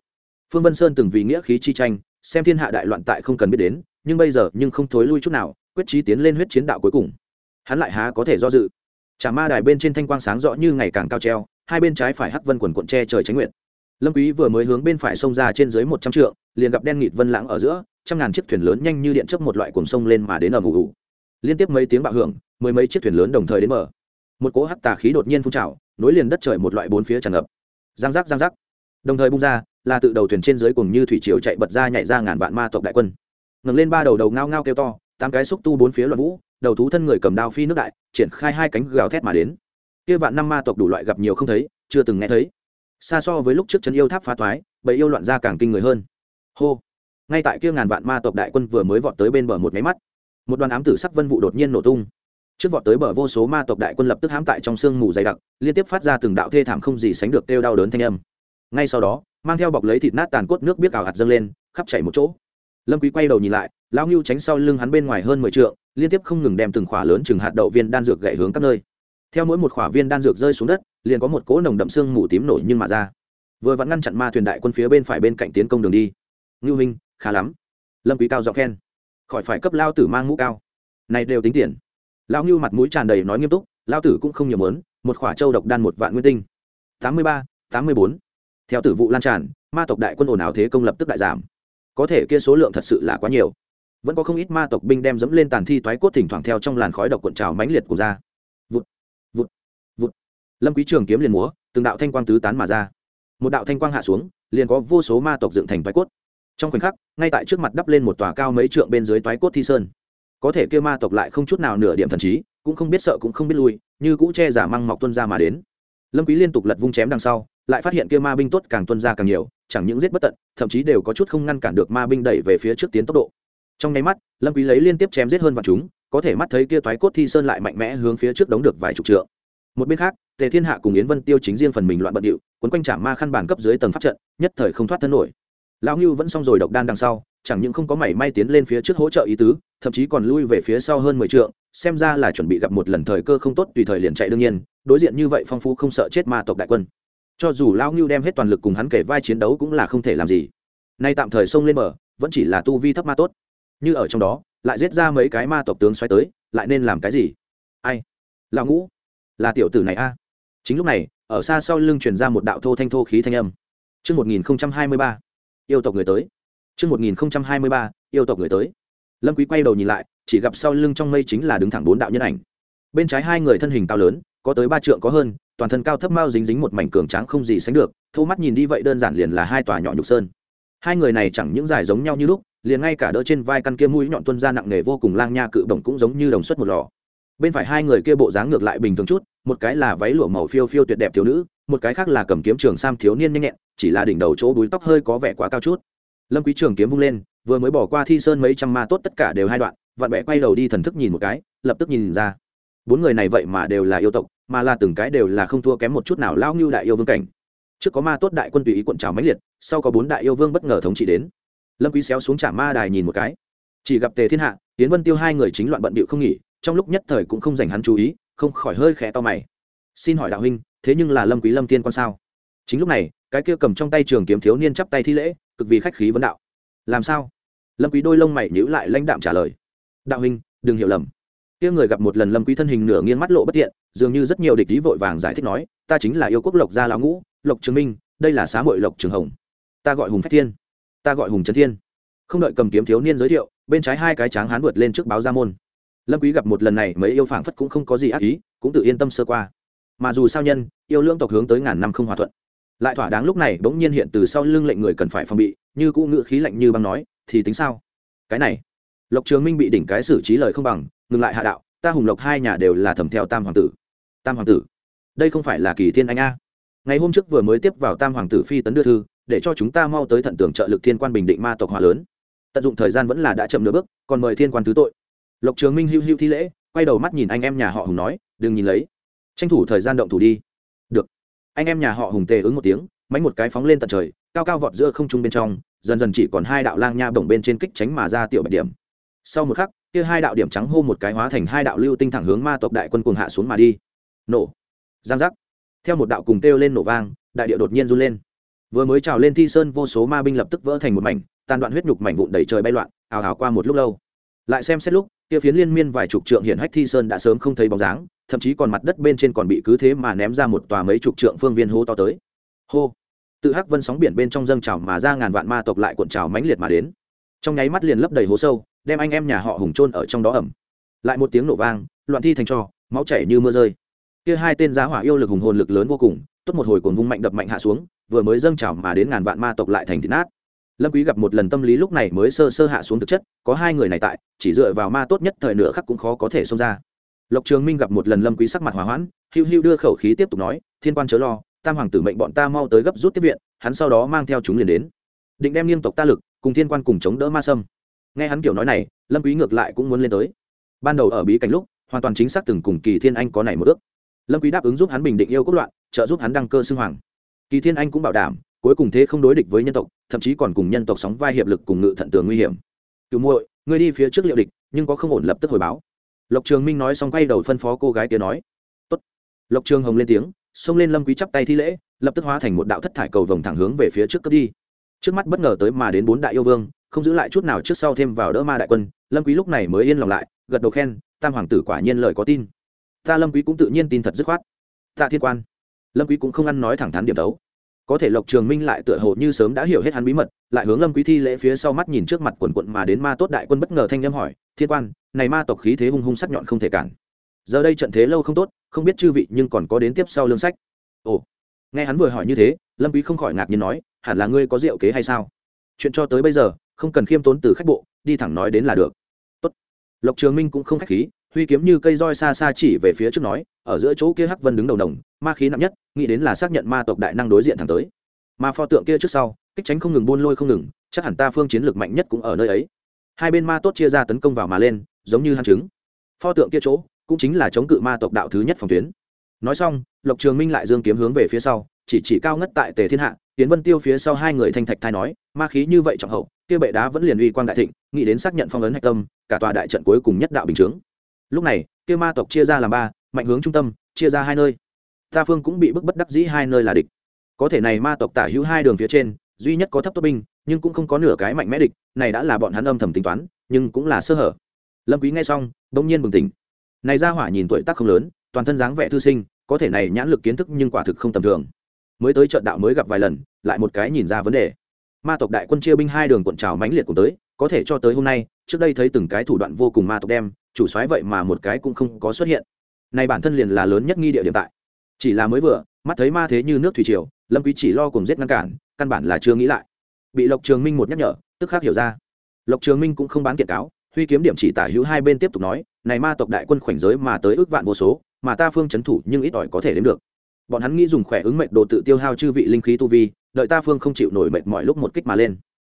Phương vân sơn từng vì nghĩa khí chi tranh, xem thiên hạ đại loạn tại không cần biết đến, nhưng bây giờ nhưng không thối lui chút nào, quyết chí tiến lên huyết chiến đạo cuối cùng. Hắn lại há có thể do dự. Chả ma đài bên trên thanh quang sáng rõ như ngày càng cao treo hai bên trái phải hắc vân quần cuộn tre trời tránh nguyện lâm quý vừa mới hướng bên phải sông ra trên dưới một trăm trượng, liền gặp đen nghịt vân lãng ở giữa, trăm ngàn chiếc thuyền lớn nhanh như điện chớp một loại cuồng sông lên mà đến ở mù ủ liên tiếp mấy tiếng bạo hưởng, mười mấy chiếc thuyền lớn đồng thời đến mở. Một cỗ hắc tà khí đột nhiên phun trào, nối liền đất trời một loại bốn phía tràn ngập. Giang giác giang giác. Đồng thời bung ra, là tự đầu thuyền trên dưới cùng như thủy triều chạy bật ra nhảy ra ngàn vạn ma tộc đại quân. Ngẩng lên ba đầu đầu ngao ngao kêu to, tám cái xúc tu bốn phía loạn vũ, đầu thú thân người cầm đao phi nước đại, triển khai hai cánh gào thét mà đến kia vạn năm ma tộc đủ loại gặp nhiều không thấy, chưa từng nghe thấy. Xa so với lúc trước chân yêu tháp phá thoái, bầy yêu loạn ra càng kinh người hơn. Hô. Ngay tại kia ngàn vạn ma tộc đại quân vừa mới vọt tới bên bờ một máy mắt, một đoàn ám tử sắc vân vụ đột nhiên nổ tung. Trước vọt tới bờ vô số ma tộc đại quân lập tức hãm tại trong sương mù dày đặc, liên tiếp phát ra từng đạo thê thảm không gì sánh được kêu đau đớn thanh âm. Ngay sau đó, mang theo bọc lấy thịt nát tàn cốt nước biết ảo hạt dâng lên, khắp chảy một chỗ. Lâm quý quay đầu nhìn lại, lão ngưu tránh sau lưng hắn bên ngoài hơn mười trượng, liên tiếp không ngừng đem từng khỏa lớn chừng hạt đậu viên đan dược gậy hướng các nơi theo mỗi một khỏa viên đan dược rơi xuống đất, liền có một cỗ nồng đậm xương mù tím nổi nhưng mà ra. Vừa vẫn ngăn chặn ma thuyền đại quân phía bên phải bên cạnh tiến công đường đi. Ngưu minh, khá lắm. Lâm quý cao giọng khen. Khỏi phải cấp lao tử mang mũ cao. Này đều tính tiền. Lão ngưu mặt mũi tràn đầy nói nghiêm túc, lao tử cũng không nhiều mớn một khỏa châu độc đan một vạn nguyên tinh. Tám mươi ba, tám mươi bốn. Theo tử vụ lan tràn, ma tộc đại quân ồn ào thế công lập tức đại giảm. Có thể kia số lượng thật sự là quá nhiều. Vẫn có không ít ma tộc binh đem dẫm lên tàn thi toái cốt thỉnh thoảng theo trong làn khói độc cuộn trào mãnh liệt của ra lâm quý trường kiếm liền múa, từng đạo thanh quang tứ tán mà ra. Một đạo thanh quang hạ xuống, liền có vô số ma tộc dựng thành toái cốt. Trong khoảnh khắc, ngay tại trước mặt đắp lên một tòa cao mấy trượng bên dưới toái cốt thi sơn. Có thể kia ma tộc lại không chút nào nửa điểm thần trí, cũng không biết sợ cũng không biết lui, như cũ che giả măng mọc tuân ra mà đến. Lâm quý liên tục lật vung chém đằng sau, lại phát hiện kia ma binh tốt càng tuân ra càng nhiều, chẳng những giết bất tận, thậm chí đều có chút không ngăn cản được ma binh đẩy về phía trước tiến tốc độ. Trong nháy mắt, lâm quý lấy liên tiếp chém giết hơn vạn chúng, có thể mắt thấy kia toái cốt thi sơn lại mạnh mẽ hướng phía trước đống được vài chục trượng một bên khác, tề thiên hạ cùng yến vân tiêu chính riêng phần mình loạn bận điệu, quấn quanh trả ma khăn bàn cấp dưới tầng pháp trận, nhất thời không thoát thân nổi. Lão ngưu vẫn xong rồi độc đan đằng sau, chẳng những không có mảy may tiến lên phía trước hỗ trợ ý tứ, thậm chí còn lui về phía sau hơn mười trượng, xem ra là chuẩn bị gặp một lần thời cơ không tốt, tùy thời liền chạy đương nhiên, đối diện như vậy phong phú không sợ chết ma tộc đại quân. Cho dù lão ngưu đem hết toàn lực cùng hắn kể vai chiến đấu cũng là không thể làm gì. Nay tạm thời xông lên bờ, vẫn chỉ là tu vi thấp ma tốt. Như ở trong đó, lại giết ra mấy cái ma tộc tướng xoay tới, lại nên làm cái gì? Ai? Lão ngũ là tiểu tử này a chính lúc này ở xa sau lưng truyền ra một đạo thô thanh thô khí thanh âm Trước 1023, yêu tộc người tới. Trước 1023, yêu tộc người tới. Lâm Quý quay đầu nhìn lại, chỉ gặp sau lưng trong mây chính là đứng thẳng bốn đạo nhân ảnh. Bên trái hai người thân hình cao lớn, có tới ba trượng có hơn, toàn thân cao thấp mao dính dính một mảnh cường tráng không gì sánh được, thu mắt nhìn đi vậy đơn giản liền là hai tòa nhỏ nhục sơn. Hai người này chẳng những dài giống nhau như lúc, liền ngay cả đỡ trên vai căn kia mũi nhọn tuân ra nặng nề vô cùng lang nha cự bổng cũng giống như đồng xuất một lò. Bên phải hai người kia bộ dáng ngược lại bình thường chút, một cái là váy lụa màu phiêu phiêu tuyệt đẹp thiếu nữ, một cái khác là cầm kiếm trường sam thiếu niên nhanh nhẹn, chỉ là đỉnh đầu chỗ búi tóc hơi có vẻ quá cao chút. Lâm quý trường kiếm vung lên vừa mới bỏ qua thi sơn mấy trăm ma tốt tất cả đều hai đoạn vạn bẻ quay đầu đi thần thức nhìn một cái lập tức nhìn ra. Bốn người này vậy mà đều là yêu tộc mà là từng cái đều là không thua kém một chút nào lao như đại yêu vương cảnh. Trước có ma tốt đại quân tùy ý quận trào mãnh liệt sau có bốn đại yêu vương bất ngờ thống trị đến. Lâm quý xéo xuống trả ma đài nhìn một cái. Chỉ gặp tề thiên hạ tiến vân tiêu hai người chính loạn bận bịu không nghỉ trong lúc nhất thời cũng không dành hắn chú ý, không khỏi hơi khẽ to mày. Xin hỏi đạo huynh, thế nhưng là lâm quý lâm tiên quan sao? Chính lúc này, cái kia cầm trong tay trường kiếm thiếu niên chắp tay thi lễ, cực vì khách khí vấn đạo. Làm sao? Lâm quý đôi lông mày nhíu lại lãnh đạm trả lời. Đạo huynh, đừng hiểu lầm. Kia người gặp một lần lâm quý thân hình nửa nghiêng mắt lộ bất tiện, dường như rất nhiều địch ý vội vàng giải thích nói, ta chính là yêu quốc lộc gia lão ngũ, lộc trường minh, đây là xá muội lộc trường hồng. Ta gọi hùng phách thiên. Ta gọi hùng trấn thiên. Không đợi cầm kiếm thiếu niên giới thiệu, bên trái hai cái tráng hán vượt lên trước báo ra môn lâm quý gặp một lần này, mấy yêu phảng phất cũng không có gì ác ý, cũng tự yên tâm sơ qua. Mà dù sao nhân, yêu lương tộc hướng tới ngàn năm không hòa thuận. Lại thỏa đáng lúc này, bỗng nhiên hiện từ sau lưng lệnh người cần phải phòng bị, như cũ ngựa khí lạnh như băng nói, thì tính sao? Cái này. Lộc trường minh bị đỉnh cái xử trí lời không bằng, ngừng lại hạ đạo, ta hùng lộc hai nhà đều là thẩm theo tam hoàng tử. Tam hoàng tử? Đây không phải là kỳ thiên anh a? Ngày hôm trước vừa mới tiếp vào tam hoàng tử phi tấn đưa thư, để cho chúng ta mau tới thận tưởng trợ lực thiên quan bình định ma tộc hòa lớn. Tận dụng thời gian vẫn là đã chậm nửa bước, còn mời thiên quan thứ tội lộc trường minh hữu hữu thi lễ, quay đầu mắt nhìn anh em nhà họ hùng nói, đừng nhìn lấy. Tranh thủ thời gian động thủ đi. Được. Anh em nhà họ hùng tề ứng một tiếng mánh một cái phóng lên tận trời, cao cao vọt giữa không trung bên trong, dần dần chỉ còn hai đạo lang nha bổng bên trên kích tránh mà ra tiểu bạch điểm. Sau một khắc, kia hai đạo điểm trắng hô một cái hóa thành hai đạo lưu tinh thẳng hướng ma tộc đại quân cuồng hạ xuống mà đi. Nổ. Giang giác. Theo một đạo cùng kêu lên nổ vang, đại địa đột nhiên run lên. Vừa mới trào lên thi sơn vô số ma binh lập tức vỡ thành một mảnh, tàn đoạn huyết nhục mảnh vụn đầy trời bay loạn, ào ào qua một lúc lâu. Lại xem xét lúc kia phiến liên miên vài chục trượng hiện hách thi sơn đã sớm không thấy bóng dáng, thậm chí còn mặt đất bên trên còn bị cứ thế mà ném ra một tòa mấy chục trượng phương viên hô to tới. Hô! Tự hắc vân sóng biển bên trong dâng trào mà ra ngàn vạn ma tộc lại cuộn trào mãnh liệt mà đến. Trong nháy mắt liền lấp đầy hố sâu, đem anh em nhà họ hùng trôn ở trong đó ẩm. Lại một tiếng nổ vang, loạn thi thành trò, máu chảy như mưa rơi. Kia hai tên giá hỏa yêu lực hùng hồn lực lớn vô cùng, tốt một hồi cuồng vung mạnh đập mạnh hạ xuống, vừa mới dâng trào mà đến ngàn vạn ma tộc lại thành thịt nát lâm quý gặp một lần tâm lý lúc này mới sơ sơ hạ xuống thực chất, có hai người này tại, chỉ dựa vào ma tốt nhất thời nửa khắc cũng khó có thể xông ra. Lộc trường minh gặp một lần lâm quý sắc mặt hòa hoãn hưu hưu đưa khẩu khí tiếp tục nói, thiên quan chớ lo, tam hoàng tử mệnh bọn ta mau tới gấp rút tiếp viện, hắn sau đó mang theo chúng liền đến. Định đem liên tộc ta lực, cùng thiên quan cùng chống đỡ ma sâm. Nghe hắn kiểu nói này, lâm quý ngược lại cũng muốn lên tới. Ban đầu ở bí cảnh lúc, hoàn toàn chính xác từng cùng kỳ thiên anh có này một ước. Lâm quý đáp ứng giúp hắn bình định yêu quốc loạn, trợ giúp hắn đăng cơ xưng hoàng. Kỳ thiên anh cũng bảo đảm cuối cùng thế không đối địch với nhân tộc, thậm chí còn cùng nhân tộc sóng vai hiệp lực cùng ngự thận tường nguy hiểm. Cựu muội, ngươi đi phía trước liệu địch, nhưng có không ổn lập tức hồi báo. Lộc trường minh nói xong quay đầu phân phó cô gái kia nói, Tốt. lộc trường hồng lên tiếng, xông lên lâm quý chắp tay thi lễ, lập tức hóa thành một đạo thất thải cầu vòng thẳng hướng về phía trước cấp đi. Trước mắt bất ngờ tới mà đến bốn đại yêu vương, không giữ lại chút nào trước sau thêm vào đỡ ma đại quân, lâm quý lúc này mới yên lòng lại, gật đầu khen, tam hoàng tử quả nhiên lời có tin. Ta lâm quý cũng tự nhiên tin thật dứt khoát. Tạ thiên quan. Lâm quý cũng không ăn nói thẳng thắn điểm đấu có thể lộc trường minh lại tựa hồ như sớm đã hiểu hết hắn bí mật, lại hướng lâm quý thi lễ phía sau mắt nhìn trước mặt quần quận mà đến ma tốt đại quân bất ngờ thanh nhâm hỏi, thiên quan, này ma tộc khí thế hung hung sắc nhọn không thể cản. Giờ đây trận thế lâu không tốt, không biết chư vị nhưng còn có đến tiếp sau lương sách. Ồ. Nghe hắn vừa hỏi như thế, lâm quý không khỏi ngạc nhiên nói, hẳn là ngươi có diệu kế hay sao? Chuyện cho tới bây giờ, không cần khiêm tốn từ khách bộ, đi thẳng nói đến là được. Tốt. Lộc trường minh cũng không khách khí huy kiếm như cây roi xa xa chỉ về phía trước nói, ở giữa chỗ kia hắc vân đứng đầu đồng, ma khí nặng nhất, nghĩ đến là xác nhận ma tộc đại năng đối diện thẳng tới. Mà pho tượng kia trước sau, kích tránh không ngừng buôn lôi không ngừng, chắc hẳn ta phương chiến lược mạnh nhất cũng ở nơi ấy. Hai bên ma tốt chia ra tấn công vào mà lên, giống như hàn chứng. Pho tượng kia chỗ, cũng chính là chống cự ma tộc đạo thứ nhất phòng tuyến. Nói xong, lộc trường minh lại dương kiếm hướng về phía sau, chỉ chỉ cao ngất tại tề thiên hạ tiến vân tiêu phía sau hai người thanh thạch thai nói, ma khí như vậy trọng hậu, kia bệ đá vẫn liền uy quang đại thịnh, nghĩ đến xác nhận phong ấn hạch tâm, cả tòa đại trận cuối cùng nhất đạo bình chướng lúc này, kia ma tộc chia ra làm ba, mạnh hướng trung tâm, chia ra hai nơi. Ta phương cũng bị bức bất đắc dĩ hai nơi là địch. Có thể này ma tộc tả hữu hai đường phía trên, duy nhất có thấp tốt binh, nhưng cũng không có nửa cái mạnh mẽ địch, này đã là bọn hắn âm thầm tính toán, nhưng cũng là sơ hở. Lâm quý nghe xong đông nhiên bừng tỉnh. Này gia hỏa nhìn tuổi tác không lớn, toàn thân dáng vẻ thư sinh, có thể này nhãn lực kiến thức nhưng quả thực không tầm thường. Mới tới trận đạo mới gặp vài lần, lại một cái nhìn ra vấn đề. Ma tộc đại quân chia binh hai đường cuộn trào mãnh liệt cùng tới, có thể cho tới hôm nay, trước đây thấy từng cái thủ đoạn vô cùng ma tộc đem chủ soái vậy mà một cái cũng không có xuất hiện. Này bản thân liền là lớn nhất nghi địa điểm tại. Chỉ là mới vừa, mắt thấy ma thế như nước thủy triều, lâm quý chỉ lo cùng giết ngăn cản, căn bản là chưa nghĩ lại. Bị lộc trường minh một nhắc nhở, tức khắc hiểu ra. Lộc trường minh cũng không bán kiện cáo, huy kiếm điểm chỉ tả hữu hai bên tiếp tục nói, này ma tộc đại quân khoảnh giới mà tới ước vạn vô số, mà ta phương chấn thủ nhưng ít ỏi có thể đến được. Bọn hắn nghĩ dùng khỏe ứng mệnh đồ tự tiêu hao chư vị linh khí tu vi, đợi ta phương không chịu nổi mệt mọi lúc một kích mà lên.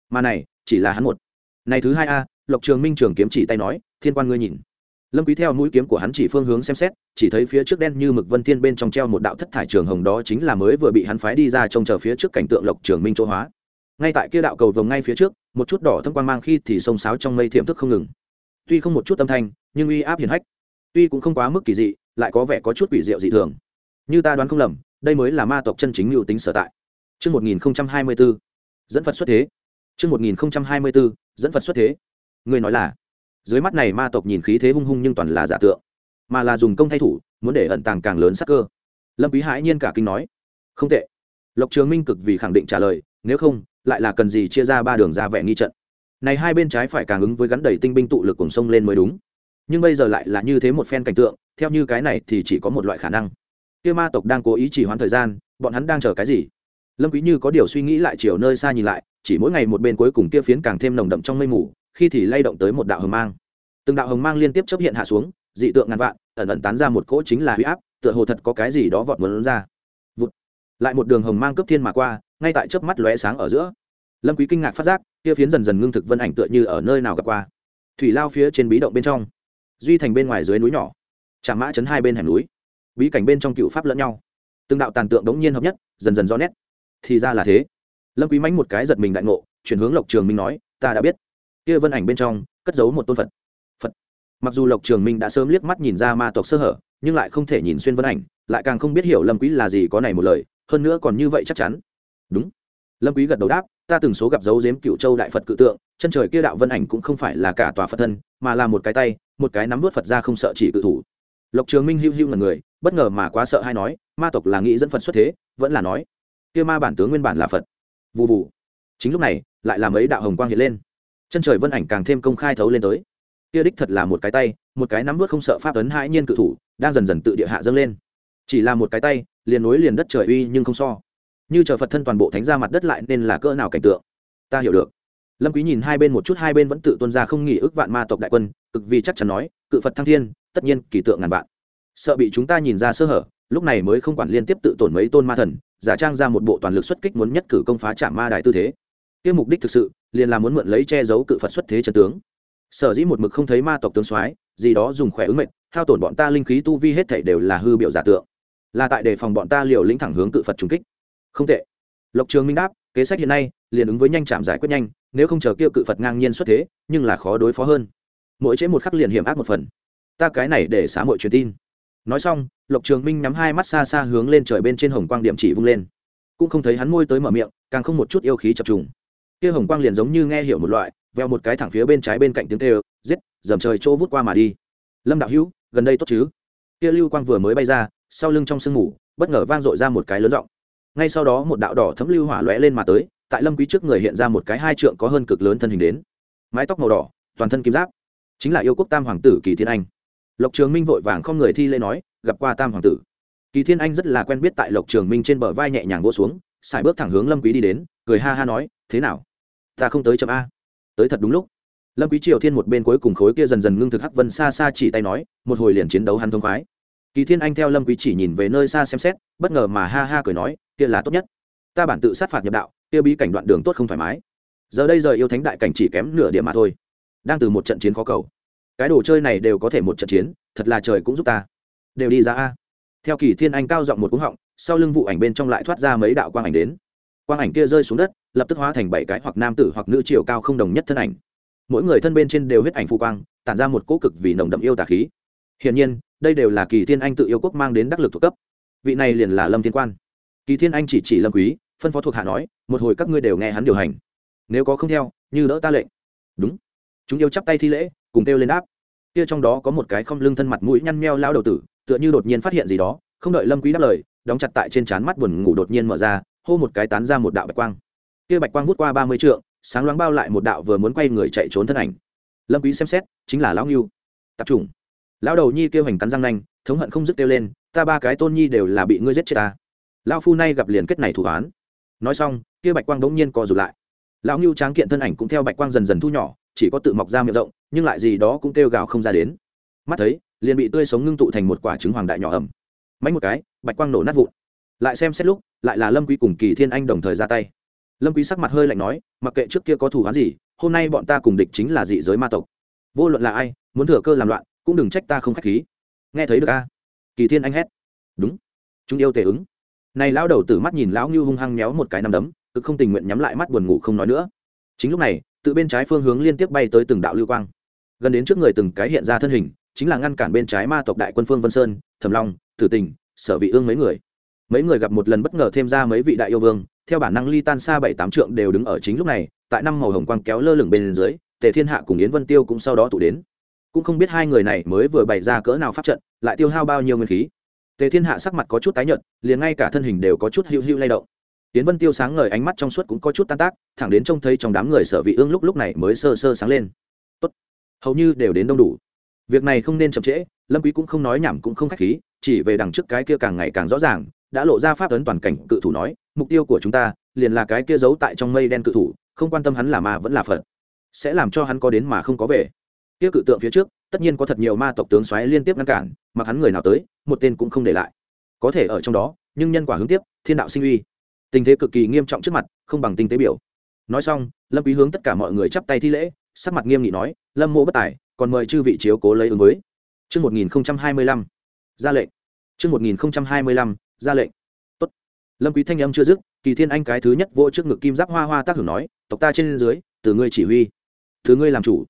Mà này, chỉ là hắn một. Này thứ hai a, lộc trường minh trường kiếm chỉ tay nói thiên quan ngươi nhìn. Lâm quý theo mũi kiếm của hắn chỉ phương hướng xem xét chỉ thấy phía trước đen như mực vân thiên bên trong treo một đạo thất thải trường hồng đó chính là mới vừa bị hắn phái đi ra trông chờ phía trước cảnh tượng lộc trường minh chỗ hóa. Ngay tại kia đạo cầu vồng ngay phía trước một chút đỏ thâm quang mang khi thì sông sáo trong mây thiểm thức không ngừng. Tuy không một chút âm thanh nhưng uy áp hiển hách. Tuy cũng không quá mức kỳ dị lại có vẻ có chút quỷ diệu dị thường. Như ta đoán không lầm đây mới là ma tộc chân chính lưu tính sở tại. Trước 1024, dẫn Phật xuất thế. Trước 1024, dẫn Phật xuất thế. Người nói là, dưới mắt này ma tộc nhìn khí thế hung hung nhưng toàn là giả tượng, mà là dùng công thay thủ, muốn để ẩn tàng càng lớn sắc cơ. Lâm Quý Hải nhiên cả kinh nói, không tệ. Lộc Trường Minh cực vì khẳng định trả lời, nếu không, lại là cần gì chia ra ba đường ra vẻ nghi trận. Này hai bên trái phải càng ứng với gắn đầy tinh binh tụ lực cùng sông lên mới đúng. Nhưng bây giờ lại là như thế một phen cảnh tượng, theo như cái này thì chỉ có một loại khả năng. Kia ma tộc đang cố ý chỉ hoãn thời gian, bọn hắn đang chờ cái gì? lâm quý như có điều suy nghĩ lại chiều nơi xa nhìn lại chỉ mỗi ngày một bên cuối cùng kia phiến càng thêm nồng đậm trong mây mù khi thì lay động tới một đạo hồng mang. Từng đạo hồng mang liên tiếp chấp hiện hạ xuống, dị tượng ngàn vạn, ẩn ẩn tán ra một cỗ chính là huy áp, tựa hồ thật có cái gì đó vọt muốn ra. Vụt. lại một đường hồng mang cấp thiên mà qua, ngay tại chớp mắt lóe sáng ở giữa. Lâm quý kinh ngạc phát giác, kia phiến dần dần ngưng thực vân ảnh tựa như ở nơi nào gặp qua. Thủy lao phía trên bí động bên trong. Duy thành bên ngoài dưới núi nhỏ. Trạm mã chấn hai bên hẻm núi. Bí cảnh bên trong cựu pháp lẫn nhau. Từng đạo tàn tượng đống nhiên hợp nhất, dần dần rõ nét. Thì ra là thế. Lâm quý mánh một cái giật mình đại ngộ, chuyển hướng lộc trường minh nói, ta đã biết kia vân ảnh bên trong, cất giấu một tôn phật. Phật. Mặc dù lộc trường minh đã sớm liếc mắt nhìn ra ma tộc sơ hở, nhưng lại không thể nhìn xuyên vân ảnh, lại càng không biết hiểu lâm quý là gì có này một lời, hơn nữa còn như vậy chắc chắn. Đúng. Lâm quý gật đầu đáp, ta từng số gặp dấu giếm cựu châu đại phật cự tượng, chân trời kia đạo vân ảnh cũng không phải là cả tòa phật thân, mà là một cái tay, một cái nắm vớt phật ra không sợ chỉ cự thủ. Lộc trường minh hưu hưu ngần người, bất ngờ mà quá sợ hay nói, ma tộc là nghĩ dẫn phật xuất thế, vẫn là nói, kia ma bản tướng nguyên bản là phật. Vụ vụ chính lúc này, lại làm ấy đạo hồng quang hiện lên chân trời vân ảnh càng thêm công khai thấu lên tới. Kia đích thật là một cái tay, một cái nắm vớt không sợ pháp ấn hãi nhiên cự thủ, đang dần dần tự địa hạ dâng lên. Chỉ là một cái tay, liền nối liền đất trời uy nhưng không so. Như chờ phật thân toàn bộ thánh ra mặt đất lại nên là cỡ nào cảnh tượng? Ta hiểu được. Lâm quý nhìn hai bên một chút, hai bên vẫn tự tuân ra không nghỉ ước vạn ma tộc đại quân, cực vì chắc chắn nói, cự phật thăng thiên, tất nhiên kỳ tượng ngàn vạn. Sợ bị chúng ta nhìn ra sơ hở, lúc này mới không quản liên tiếp tự tổn mấy tôn ma thần, giả trang ra một bộ toàn lực xuất kích muốn nhất cử công phá trả ma đại tư thế kia mục đích thực sự, liền là muốn mượn lấy che giấu cự phật xuất thế trần tướng. Sở dĩ một mực không thấy ma tộc tướng soái, gì đó dùng khỏe ứng mệnh, hao tổn bọn ta linh khí tu vi hết thảy đều là hư biểu giả tượng. Là tại đề phòng bọn ta liều lĩnh thẳng hướng cự phật trùng kích. Không tệ. Lộc trường minh đáp, kế sách hiện nay, liền ứng với nhanh chạm giải quyết nhanh, nếu không chờ kia cự phật ngang nhiên xuất thế, nhưng là khó đối phó hơn. Mỗi chế một khắc liền hiểm ác một phần. Ta cái này để xá mọi truyền tin. Nói xong, lộc trường minh nhắm hai mắt xa xa hướng lên trời bên trên hồng quang điểm chỉ vung lên. Cũng không thấy hắn môi tới mở miệng, càng không một chút yêu khí chập trùng kia hồng quang liền giống như nghe hiểu một loại, veo một cái thẳng phía bên trái bên cạnh tiếng kêu, giết, dầm trời chỗ vút qua mà đi. Lâm đạo hữu, gần đây tốt chứ? Kia lưu quang vừa mới bay ra, sau lưng trong sương mù, bất ngờ vang dội ra một cái lớn rộng ngay sau đó một đạo đỏ thấm lưu hỏa lóe lên mà tới, tại lâm quý trước người hiện ra một cái hai trượng có hơn cực lớn thân hình đến. Mái tóc màu đỏ, toàn thân kim giáp. Chính là yêu quốc tam hoàng tử kỳ thiên anh. Lộc trường minh vội vàng không người thi lễ nói, gặp qua tam hoàng tử. Kỳ thiên anh rất là quen biết tại lộc trường minh trên bờ vai nhẹ nhàng vỗ xuống xài bước thẳng hướng lâm quý đi đến, cười ha ha nói, thế nào? Ta không tới chậm a. Tới thật đúng lúc. Lâm quý triều thiên một bên cuối cùng khối kia dần dần ngưng thực hắc vân xa xa chỉ tay nói, một hồi liền chiến đấu hắn thông khoái. Kỳ thiên anh theo lâm quý chỉ nhìn về nơi xa xem xét, bất ngờ mà ha ha cười nói, kia là tốt nhất. Ta bản tự sát phạt nhập đạo, kia bí cảnh đoạn đường tốt không thoải mái. Giờ đây giờ yêu thánh đại cảnh chỉ kém nửa điểm mà thôi. Đang từ một trận chiến khó cầu. Cái đồ chơi này đều có thể một trận chiến, thật là trời cũng giúp ta. Đều đi ra a. Theo kỳ thiên anh cao giọng một cú họng, sau lưng vụ ảnh bên trong lại thoát ra mấy đạo quang ảnh đến quang ảnh kia rơi xuống đất, lập tức hóa thành bảy cái hoặc nam tử hoặc nữ chiều cao không đồng nhất thân ảnh. Mỗi người thân bên trên đều huyết ảnh phụ quang, tản ra một cỗ cực vì nồng đậm yêu tà khí. Hiển nhiên, đây đều là kỳ thiên anh tự yêu quốc mang đến đắc lực thuộc cấp. Vị này liền là lâm thiên quan. Kỳ thiên anh chỉ chỉ lâm quý, phân phó thuộc hạ nói, một hồi các ngươi đều nghe hắn điều hành. Nếu có không theo, như đỡ ta lệnh. Đúng. Chúng yêu chắp tay thi lễ, cùng kêu lên áp. kia trong đó có một cái không lưng thân mặt mũi nhăn meo lao đầu tử, tựa như đột nhiên phát hiện gì đó, không đợi lâm quý đáp lời, đóng chặt tại trên trán mắt buồn ngủ đột nhiên mở ra hô một cái tán ra một đạo bạch quang. Kia bạch quang vút qua ba mươi trượng, sáng loáng bao lại một đạo vừa muốn quay người chạy trốn thân ảnh. Lâm quý xem xét, chính là lão ngưu. Tập trung lão đầu nhi kêu hành cắn răng nanh, thống hận không dứt kêu lên, ta ba cái tôn nhi đều là bị ngươi giết chết ta. Lão phu nay gặp liền kết này thủ án nói xong, kia bạch quang đống nhiên co rụt lại. Lão ngưu tráng kiện thân ảnh cũng theo bạch quang dần dần thu nhỏ, chỉ có tự mọc ra miệng rộng, nhưng lại gì đó cũng kêu gào không ra đến. Mắt thấy, liền bị tươi sống ngưng tụ thành một quả trứng hoàng đại nhỏ ẩm. Mánh một cái, bạch quang nổ nát vụn lại xem xét lúc, lại là lâm quý cùng kỳ thiên anh đồng thời ra tay. Lâm quý sắc mặt hơi lạnh nói, mặc kệ trước kia có thù oán gì, hôm nay bọn ta cùng địch chính là dị giới ma tộc. Vô luận là ai, muốn thừa cơ làm loạn, cũng đừng trách ta không khách khí. Nghe thấy được a? Kỳ thiên anh hét. Đúng. Chúng yêu tề ứng. Này lão đầu tử mắt nhìn lão như hung hăng méo một cái nằm đấm, cực không tình nguyện nhắm lại mắt buồn ngủ không nói nữa. Chính lúc này, tự bên trái phương hướng liên tiếp bay tới từng đạo lưu quang. Gần đến trước người từng cái hiện ra thân hình, chính là ngăn cản bên trái ma tộc đại quân phương vân sơn, thẩm long, tử tình, sở vị ương mấy người mấy người gặp một lần bất ngờ thêm ra mấy vị đại yêu vương, theo bản năng ly tan xa bảy tám trượng đều đứng ở chính lúc này, tại năm màu hồng quang kéo lơ lửng bên dưới, tề thiên hạ cùng yến vân tiêu cũng sau đó tụ đến. Cũng không biết hai người này mới vừa bày ra cỡ nào pháp trận, lại tiêu hao bao nhiêu nguyên khí. Tề thiên hạ sắc mặt có chút tái nhợt, liền ngay cả thân hình đều có chút hữu hữu lay động. Yến vân tiêu sáng ngời ánh mắt trong suốt cũng có chút tan tác, thẳng đến trông thấy trong đám người sở vị ương lúc lúc này mới sơ sơ sáng lên. Tốt, hầu như đều đến đông đủ. Việc này không nên chậm trễ, lâm quý cũng không nói nhảm cũng không khách khí, chỉ về đằng trước cái kia càng ngày càng rõ ràng đã lộ ra pháp ấn toàn cảnh cự thủ nói mục tiêu của chúng ta liền là cái kia giấu tại trong mây đen cự thủ không quan tâm hắn là ma vẫn là phật. Sẽ làm cho hắn có đến mà không có về. Kia cự tượng phía trước tất nhiên có thật nhiều ma tộc tướng xoáy liên tiếp ngăn cản mặc hắn người nào tới một tên cũng không để lại. Có thể ở trong đó nhưng nhân quả hướng tiếp thiên đạo sinh uy. Tình thế cực kỳ nghiêm trọng trước mặt không bằng tinh tế biểu. Nói xong lâm quý hướng tất cả mọi người chắp tay thi lễ sắc mặt nghiêm nghị nói lâm mô bất tài còn mời chư vị chiếu cố lấy ứng với. Chương 1025, ra lệnh. chương 1025, ra lệnh. Tốt. Lâm Quý thanh âm chưa dứt, Kỳ Thiên Anh cái thứ nhất vỗ trước ngực kim giáp hoa hoa tác hưởng nói, tộc ta trên dưới, từ ngươi chỉ huy, từ ngươi làm chủ.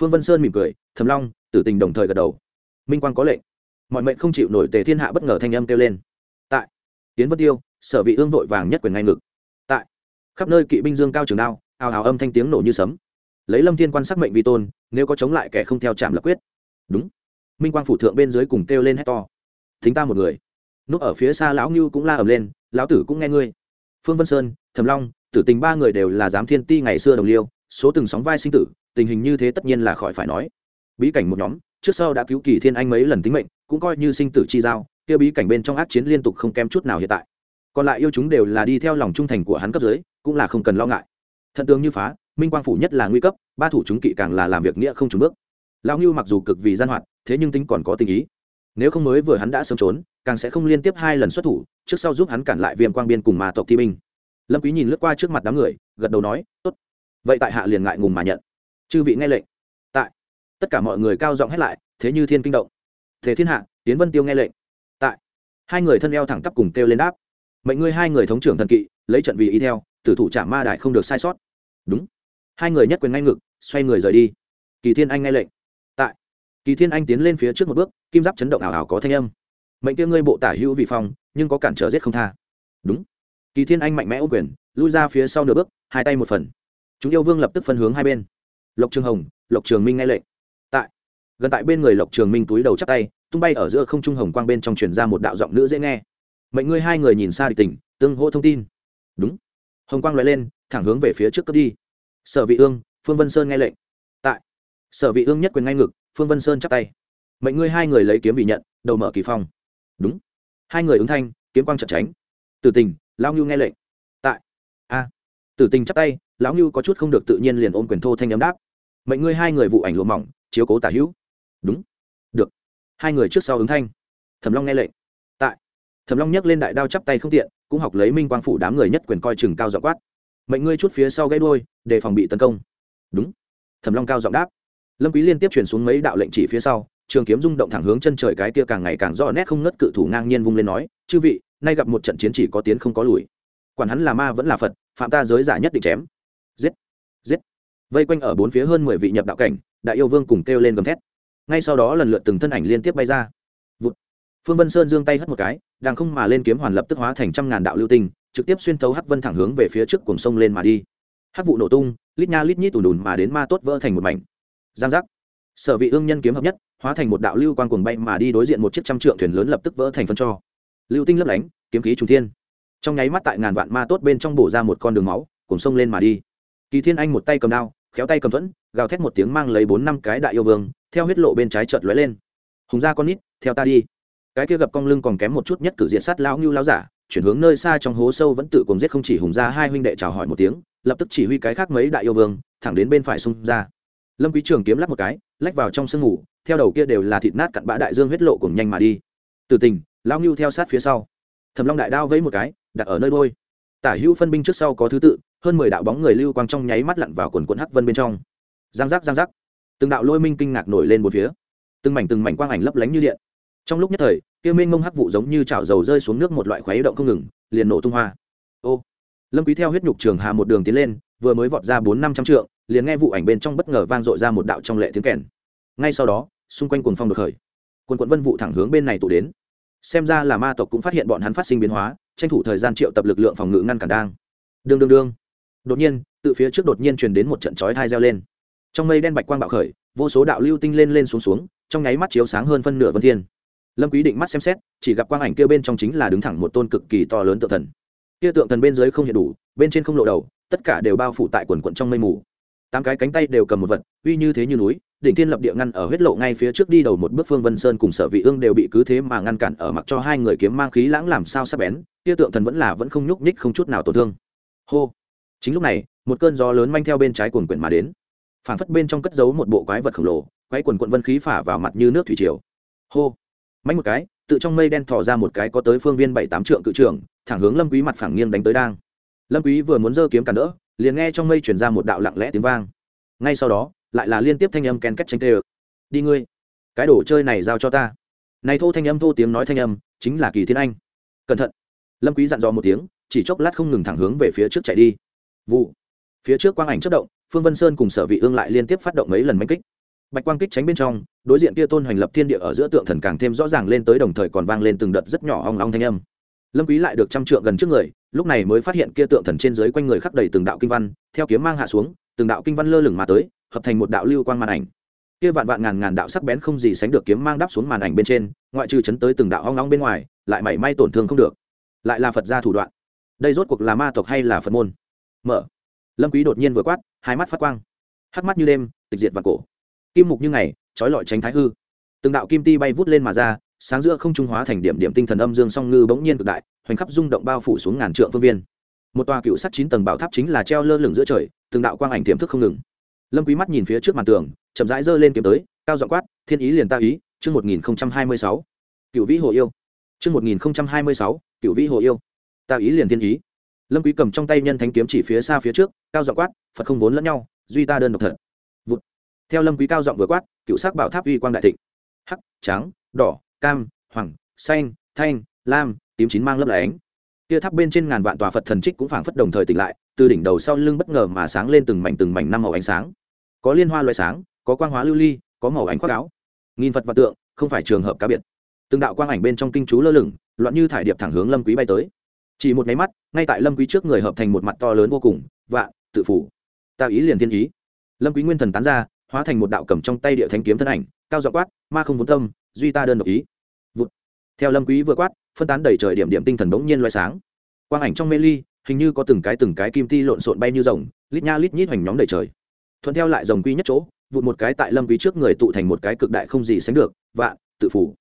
Phương Vân Sơn mỉm cười, thầm Long, Tử Tình đồng thời gật đầu. Minh Quang có lệnh. Mọi mệnh không chịu nổi Tề Thiên Hạ bất ngờ thanh âm kêu lên. Tại. Tiến Vân Tiêu, Sở Vị Ương vội vàng nhất quyền ngay ngực. Tại. Khắp nơi kỵ binh dương cao trường đao, ào ào âm thanh tiếng nổ như sấm. Lấy Lâm Thiên quan sắc mệnh vi tôn, nếu có chống lại kẻ không theo chạm lập quyết. Đúng. Minh Quang phủ thượng bên dưới cùng kêu lên hét to. Thính ta một người núp ở phía xa lão ngưu cũng la ầm lên, lão tử cũng nghe ngươi. Phương vân sơn thầm long, tử tình ba người đều là giám thiên ti ngày xưa đồng liêu, số từng sóng vai sinh tử, tình hình như thế tất nhiên là khỏi phải nói. Bí cảnh một nhóm, trước sau đã cứu kỳ thiên anh mấy lần tính mệnh, cũng coi như sinh tử chi giao, kia bí cảnh bên trong ác chiến liên tục không kém chút nào hiện tại. Còn lại yêu chúng đều là đi theo lòng trung thành của hắn cấp dưới, cũng là không cần lo ngại. Thận tướng như phá, minh quang phủ nhất là nguy cấp, ba thủ chúng kỵ càng là làm việc nghĩa không trùng bước. Lão ngưu mặc dù cực vì gian hoạt, thế nhưng tính còn có tình ý. Nếu không mới vừa hắn đã sớm trốn càng sẽ không liên tiếp hai lần xuất thủ, trước sau giúp hắn cản lại viêm quang biên cùng ma tộc thi binh. Lâm quý nhìn lướt qua trước mặt đám người, gật đầu nói, tốt. Vậy tại hạ liền ngại ngùng mà nhận. Chư vị nghe lệnh. Tại. Tất cả mọi người cao giọng hét lại, thế như thiên kinh động. Thế thiên hạ, tiến vân tiêu nghe lệnh. Tại. Hai người thân eo thẳng tắp cùng kêu lên đáp. Mệnh ngươi hai người thống trưởng thần kỵ, lấy trận vì ý theo, tử thủ trả ma đại không được sai sót. Đúng. Hai người nhất quyền ngay ngực, xoay người rời đi. Kỳ thiên anh nghe lệnh. Tại. Kỳ thiên anh tiến lên phía trước một bước, kim giáp chấn động ảo ảo có thanh âm mệnh kia ngươi bộ tả hữu vị phong nhưng có cản trở giết không tha. Đúng. Kỳ thiên anh mạnh mẽ ô quyền lui ra phía sau nửa bước hai tay một phần. Chúng yêu vương lập tức phân hướng hai bên. Lộc trường hồng lộc trường minh nghe lệnh. Tại gần tại bên người lộc trường minh túi đầu chắp tay tung bay ở giữa không trung hồng quang bên trong truyền ra một đạo giọng nữ dễ nghe. Mệnh ngươi hai người nhìn xa địch tỉnh, tương hô thông tin. Đúng. Hồng quang loại lên thẳng hướng về phía trước cướp đi. Sở vị ương phương vân sơn nghe lệnh. Tại sở vị ương nhất quyền ngay ngực phương vân sơn chắp tay. Mệnh ngươi hai người lấy kiếm vị nhận đầu mở kỳ phong đúng. Hai người ứng thanh, kiếm quang chật tránh. Tử tình, lão ngưu nghe lệnh. Tại. A. Tử tình chắp tay, lão ngưu có chút không được tự nhiên liền ôm quyền thô thanh ấm đáp. Mệnh ngươi hai người vụ ảnh lụa mỏng, chiếu cố tả hữu. Đúng. Được. Hai người trước sau ứng thanh. Thẩm long nghe lệnh. Tại. Thẩm long nhấc lên đại đao chắp tay không tiện, cũng học lấy minh quang phủ đám người nhất quyền coi chừng cao giọng quát. Mệnh ngươi chút phía sau gãy đôi để phòng bị tấn công. Đúng. Thẩm long cao giọng đáp. Lâm quý liên tiếp chuyển xuống mấy đạo lệnh chỉ phía sau trường kiếm rung động thẳng hướng chân trời cái kia càng ngày càng rõ nét không ngất cự thủ ngang nhiên vung lên nói, chư vị, nay gặp một trận chiến chỉ có tiến không có lùi. Quản hắn là ma vẫn là phật, phạm ta giới giả nhất định chém. Giết giết. Vây quanh ở bốn phía hơn mười vị nhập đạo cảnh, đại yêu vương cùng kêu lên gầm thét. Ngay sau đó lần lượt từng thân ảnh liên tiếp bay ra. Vụt. phương vân sơn giương tay hất một cái, đang không mà lên kiếm hoàn lập tức hóa thành trăm ngàn đạo lưu tinh, trực tiếp xuyên thấu hắc vân thẳng hướng về phía trước cuồng sông lên mà đi. Hắc vụ nổ tung, lít nha lít nhít tùn đùn mà đến ma tốt vỡ thành một mảnh. Giang giác sở vị ương nhân kiếm hợp nhất, hóa thành một đạo lưu quang cuồng bay mà đi đối diện một chiếc trăm trượng thuyền lớn lập tức vỡ thành phân cho. Lưu tinh lấp lánh, kiếm khí trùng thiên. Trong nháy mắt tại ngàn vạn ma tốt bên trong bổ ra một con đường máu cùng sông lên mà đi. Kỳ thiên anh một tay cầm đao, khéo tay cầm thuẫn, gào thét một tiếng mang lấy bốn năm cái đại yêu vương, theo huyết lộ bên trái chợt lóe lên. Hùng ra con nít, theo ta đi. Cái kia gặp cong lưng còn kém một chút nhất cử diện sát lão ngưu lão giả, chuyển hướng nơi xa trong hố sâu vẫn tự cùng giết không chỉ hùng ra hai huynh đệ chào hỏi một tiếng, lập tức chỉ huy cái khác mấy đại yêu vương, thẳng đến bên phải xung ra. Lâm quý trường kiếm lắp một cái lách vào trong sương ngủ, theo đầu kia đều là thịt nát cặn bã đại dương huyết lộ cùng nhanh mà đi. Từ tình, lão ngưu theo sát phía sau. Thầm long đại đao vẫy một cái, đặt ở nơi đôi. Tả hữu phân binh trước sau có thứ tự, hơn mười đạo bóng người lưu quang trong nháy mắt lặn vào quần quận hắc vân bên trong. Giang giác giang giác. Từng đạo lôi minh kinh ngạc nổi lên một phía. Từng mảnh từng mảnh quang ảnh lấp lánh như điện. Trong lúc nhất thời, kia minh mông hắc vụ giống như chảo dầu rơi xuống nước một loại khuấy động không ngừng, liền nổ tung hoa. Ô! Lâm quý theo huyết nhục trường hà một đường tiến lên, vừa mới vọt ra bốn năm trăm trượng, liền nghe vụ ảnh bên trong bất ngờ vang dội ra một đạo trong lệ tiếng kèn. Ngay sau đó, xung quanh cuồng phong được khởi. Quân quận vân vụ thẳng hướng bên này tụ đến. Xem ra là ma tộc cũng phát hiện bọn hắn phát sinh biến hóa, tranh thủ thời gian triệu tập lực lượng phòng ngự ngăn cản đang. Đương đương đương. Đột nhiên tự phía trước đột nhiên truyền đến một trận chói thai reo lên. Trong mây đen bạch quang bạo khởi, vô số đạo lưu tinh lên lên xuống xuống, trong nháy mắt chiếu sáng hơn phân nửa vân thiên. Lâm quý định mắt xem xét, chỉ gặp quang ảnh kia bên trong chính là đứng thẳng một tôn cực kỳ to lớn tự thần kia tượng thần bên dưới không hiện đủ, bên trên không lộ đầu, tất cả đều bao phủ tại quần quận trong mây mù. Tám cái cánh tay đều cầm một vật, uy như thế như núi, đỉnh thiên lập địa ngăn ở huyết lộ ngay phía trước đi đầu một bước phương vân sơn cùng sở vị ương đều bị cứ thế mà ngăn cản ở mặc cho hai người kiếm mang khí lãng làm sao sắp bén, kia tượng thần vẫn là vẫn không nhúc nhích không chút nào tổn thương. Hô! Chính lúc này, một cơn gió lớn manh theo bên trái cuồn quyển mà đến. Phản phất bên trong cất giấu một bộ quái vật khổng lồ quái quần quận vân khí phả vào mặt như nước thủy triều. Hô! Mạnh một cái, tự trong mây đen thò ra một cái có tới phương viên bảy tám trượng cự trường thẳng hướng lâm quý mặt phẳng nghiêng đánh tới đang. Lâm quý vừa muốn giơ kiếm cản đỡ, liền nghe trong mây truyền ra một đạo lặng lẽ tiếng vang. Ngay sau đó, lại là liên tiếp thanh âm ken két tranh tê đi ngươi, cái đồ chơi này giao cho ta. Này thô thanh âm thô tiếng nói thanh âm, chính là kỳ thiên anh. Cẩn thận. Lâm quý dặn dò một tiếng, chỉ chốc lát không ngừng thẳng hướng về phía trước chạy đi. Vụ. Phía trước quang ảnh chớp động, phương vân sơn cùng sở vị ương lại liên tiếp phát động mấy lần mãnh kích. Bạch quang kích tránh bên trong, đối diện kia tôn hoành lập thiên địa ở giữa tượng thần càng thêm rõ ràng lên tới đồng thời còn vang lên từng đợt rất nhỏ ong ong thanh âm lâm quý lại được trăm trượng gần trước người, lúc này mới phát hiện kia tượng thần trên dưới quanh người khắc đầy từng đạo kinh văn, theo kiếm mang hạ xuống, từng đạo kinh văn lơ lửng mà tới, hợp thành một đạo lưu quang màn ảnh. Kia vạn vạn ngàn ngàn đạo sắc bén không gì sánh được kiếm mang đắp xuống màn ảnh bên trên, ngoại trừ chấn tới từng đạo ong ong bên ngoài, lại mảy may tổn thương không được. Lại là phật gia thủ đoạn. Đây rốt cuộc là ma tộc hay là phật môn? Mở. Lâm quý đột nhiên vừa quát, hai mắt phát quang. Hắc mắt như đêm, tịch diệt và cổ. Kim mục như ngày chói lọi tránh thái hư. Từng đạo kim ti bay vút lên mà ra sáng giữa không trung hóa thành điểm điểm tinh thần âm dương song ngư bỗng nhiên cực đại, hoành khắp rung động bao phủ xuống ngàn trượng phương viên. Một tòa cựu sắt chín tầng bảo tháp chính là treo lơ lửng giữa trời, từng đạo quang ảnh tiềm thức không ngừng. Lâm quý mắt nhìn phía trước màn tường, chậm rãi giơ lên kiếm tới, cao giọng quát, thiên ý liền ta ý, chương một nghìn hai mươi sáu. Cựu vĩ hồ yêu. Chương một nghìn hai mươi sáu, cựu vĩ hồ yêu. Ta ý liền thiên ý. Lâm quý cầm trong tay nhân thánh kiếm chỉ phía xa phía trước, cao giọng quát, phật không vốn lẫn nhau, duy ta đơn độc thật. Vụt. theo lâm quý cao giọng vừa quát, cựu sắc bảo tháp uy quang đại thịnh. Hắc, trắng, đỏ cam hoàng xanh, thanh, lam, tím chín mang lấp lánh. Kia tháp bên trên ngàn vạn tòa phật thần trích cũng phảng phất đồng thời tỉnh lại, từ đỉnh đầu sau lưng bất ngờ mà sáng lên từng mảnh từng mảnh năm màu ánh sáng. Có liên hoa loại sáng, có quang hóa lưu ly, có màu ánh khoác áo. Nghìn phật và tượng, không phải trường hợp cá biệt. Từng đạo quang ảnh bên trong kinh chú lơ lửng, loạn như thải điệp thẳng hướng lâm quý bay tới. Chỉ một máy mắt, ngay tại lâm quý trước người hợp thành một mặt to lớn vô cùng vạn tự phủ. Ta ý liền thiên ý. Lâm quý nguyên thần tán ra, hóa thành một đạo cầm trong tay địa thánh kiếm thân ảnh, cao giọng quát, ma không vốn tâm duy ta đơn độc ý. Vụt. theo lâm quý vừa quát, phân tán đầy trời điểm điểm tinh thần bỗng nhiên loé sáng. Quang ảnh trong mê ly, hình như có từng cái từng cái kim ti lộn xộn bay như rồng, lít nha lít nhít hoành nhóm đầy trời. Thuận theo lại rồng quy nhất chỗ, vụt một cái tại lâm quý trước người tụ thành một cái cực đại không gì sánh được, vạn, tự phủ.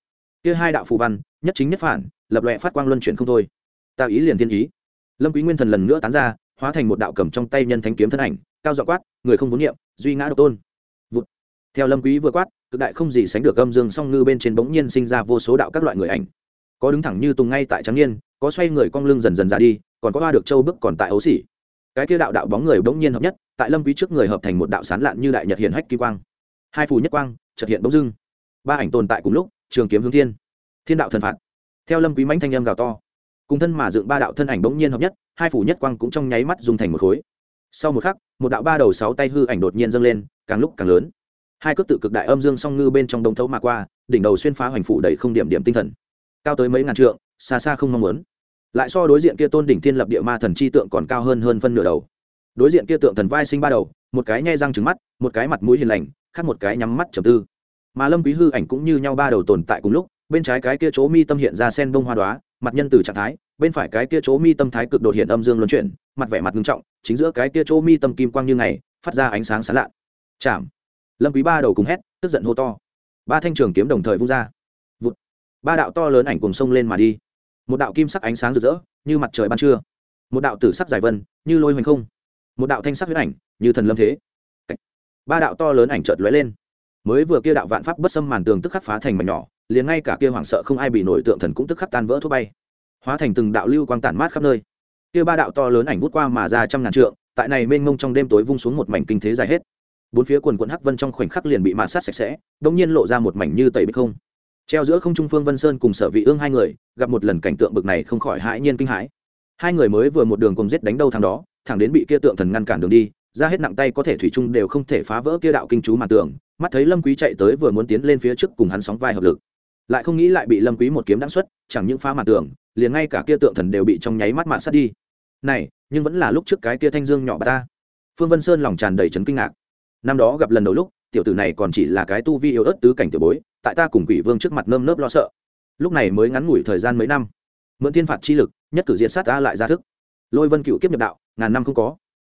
Kia hai đạo phù văn, nhất chính nhất phản, lập loè phát quang luân chuyển không thôi. Ta ý liền thiên ý. Lâm quý nguyên thần lần nữa tán ra, hóa thành một đạo cầm trong tay nhân thánh kiếm thân ảnh, cao dọa quát, người không vốn niệm, duy ngã độc tôn theo lâm quý vừa quát, cực đại không gì sánh được âm dương song ngư bên trên bỗng nhiên sinh ra vô số đạo các loại người ảnh. Có đứng thẳng như tùng ngay tại trắng niên, có xoay người cong lưng dần dần ra đi, còn có hoa được châu bức còn tại ấu xỉ. Cái kia đạo đạo bóng người bỗng nhiên hợp nhất, tại lâm quý trước người hợp thành một đạo sán lạn như đại nhật hiện hách kỳ quang. Hai phù nhất quang, chợt hiện bỗng dưng. Ba ảnh tồn tại cùng lúc, trường kiếm hướng thiên. Thiên đạo thần phạt. Theo lâm quý mãnh thanh âm gào to, cùng thân mà dựng ba đạo thân ảnh bỗng nhiên hợp nhất, hai phủ nhất quang cũng trong nháy mắt dùng thành một khối. Sau một khắc, một đạo ba đầu sáu tay hư ảnh đột nhiên dâng lên, càng lúc càng lớn hai cước tự cực đại âm dương song ngư bên trong đông thấu mà qua, đỉnh đầu xuyên phá hoành phủ đầy không điểm điểm tinh thần. Cao tới mấy ngàn trượng, xa xa không mong muốn. Lại so đối diện kia tôn đỉnh thiên lập địa ma thần chi tượng còn cao hơn hơn phân nửa đầu. Đối diện kia tượng thần vai sinh ba đầu, một cái nhai răng trứng mắt, một cái mặt mũi hiền lành, khác một cái nhắm mắt trầm tư. Mà lâm quý hư ảnh cũng như nhau ba đầu tồn tại cùng lúc, bên trái cái kia chỗ mi tâm hiện ra sen bông hoa đóa, mặt nhân từ trạng thái, bên phải cái kia chỗ mi tâm thái cực đột hiện âm dương luân chuyển, mặt vẻ mặt ngưng trọng, chính giữa cái kia chỗ mi tâm kim quang như ngày, phát ra ánh sáng sáng lạ. Chạm lâm quý ba đầu cùng hét, tức giận hô to. Ba thanh trường kiếm đồng thời vung ra. Vụt. ba đạo to lớn ảnh cùng sông lên mà đi. Một đạo kim sắc ánh sáng rực rỡ, như mặt trời ban trưa. Một đạo tử sắc dài vân, như lôi hoành không. Một đạo thanh sắc huyết ảnh, như thần lâm thế. Ba đạo to lớn ảnh chợt lóe lên. Mới vừa kia đạo vạn pháp bất xâm màn tường tức khắc phá thành mảnh nhỏ, liền ngay cả kia hoảng sợ không ai bị nổi tượng thần cũng tức khắc tan vỡ thuốc bay. Hóa thành từng đạo lưu quang tản mát khắp nơi. Kia ba đạo to lớn ảnh vút qua mà ra trăm ngàn trượng, tại này mênh mông trong đêm tối vung xuống một mảnh kinh thế dài hết bốn phía quần quận hắc vân trong khoảnh khắc liền bị mạt sát sạch sẽ đông nhiên lộ ra một mảnh như tẩy bích không. Treo giữa không trung phương vân sơn cùng sở vị ương hai người gặp một lần cảnh tượng bực này không khỏi hãi nhiên kinh hãi. Hai người mới vừa một đường cùng giết đánh đâu thằng đó thẳng đến bị kia tượng thần ngăn cản đường đi ra hết nặng tay có thể thủy chung đều không thể phá vỡ kia đạo kinh chú màn tường. mắt thấy lâm quý chạy tới vừa muốn tiến lên phía trước cùng hắn sóng vai hợp lực. Lại không nghĩ lại bị lâm quý một kiếm đãng xuất chẳng những phá màn tường, liền ngay cả kia tượng thần đều bị trong nháy mắt mạn sát đi. Này nhưng vẫn là lúc trước cái kia thanh dương nhỏ bà ta. Phương vân sơn lòng tràn đầy chấn kinh ngạc năm đó gặp lần đầu lúc, tiểu tử này còn chỉ là cái tu vi yếu ớt tứ cảnh tiểu bối, tại ta cùng quỷ vương trước mặt nơm nớp lo sợ. Lúc này mới ngắn ngủi thời gian mấy năm. Mượn thiên phạt chi lực, nhất cử diện sát ta lại ra thức. Lôi vân cựu kiếp nhập đạo, ngàn năm không có.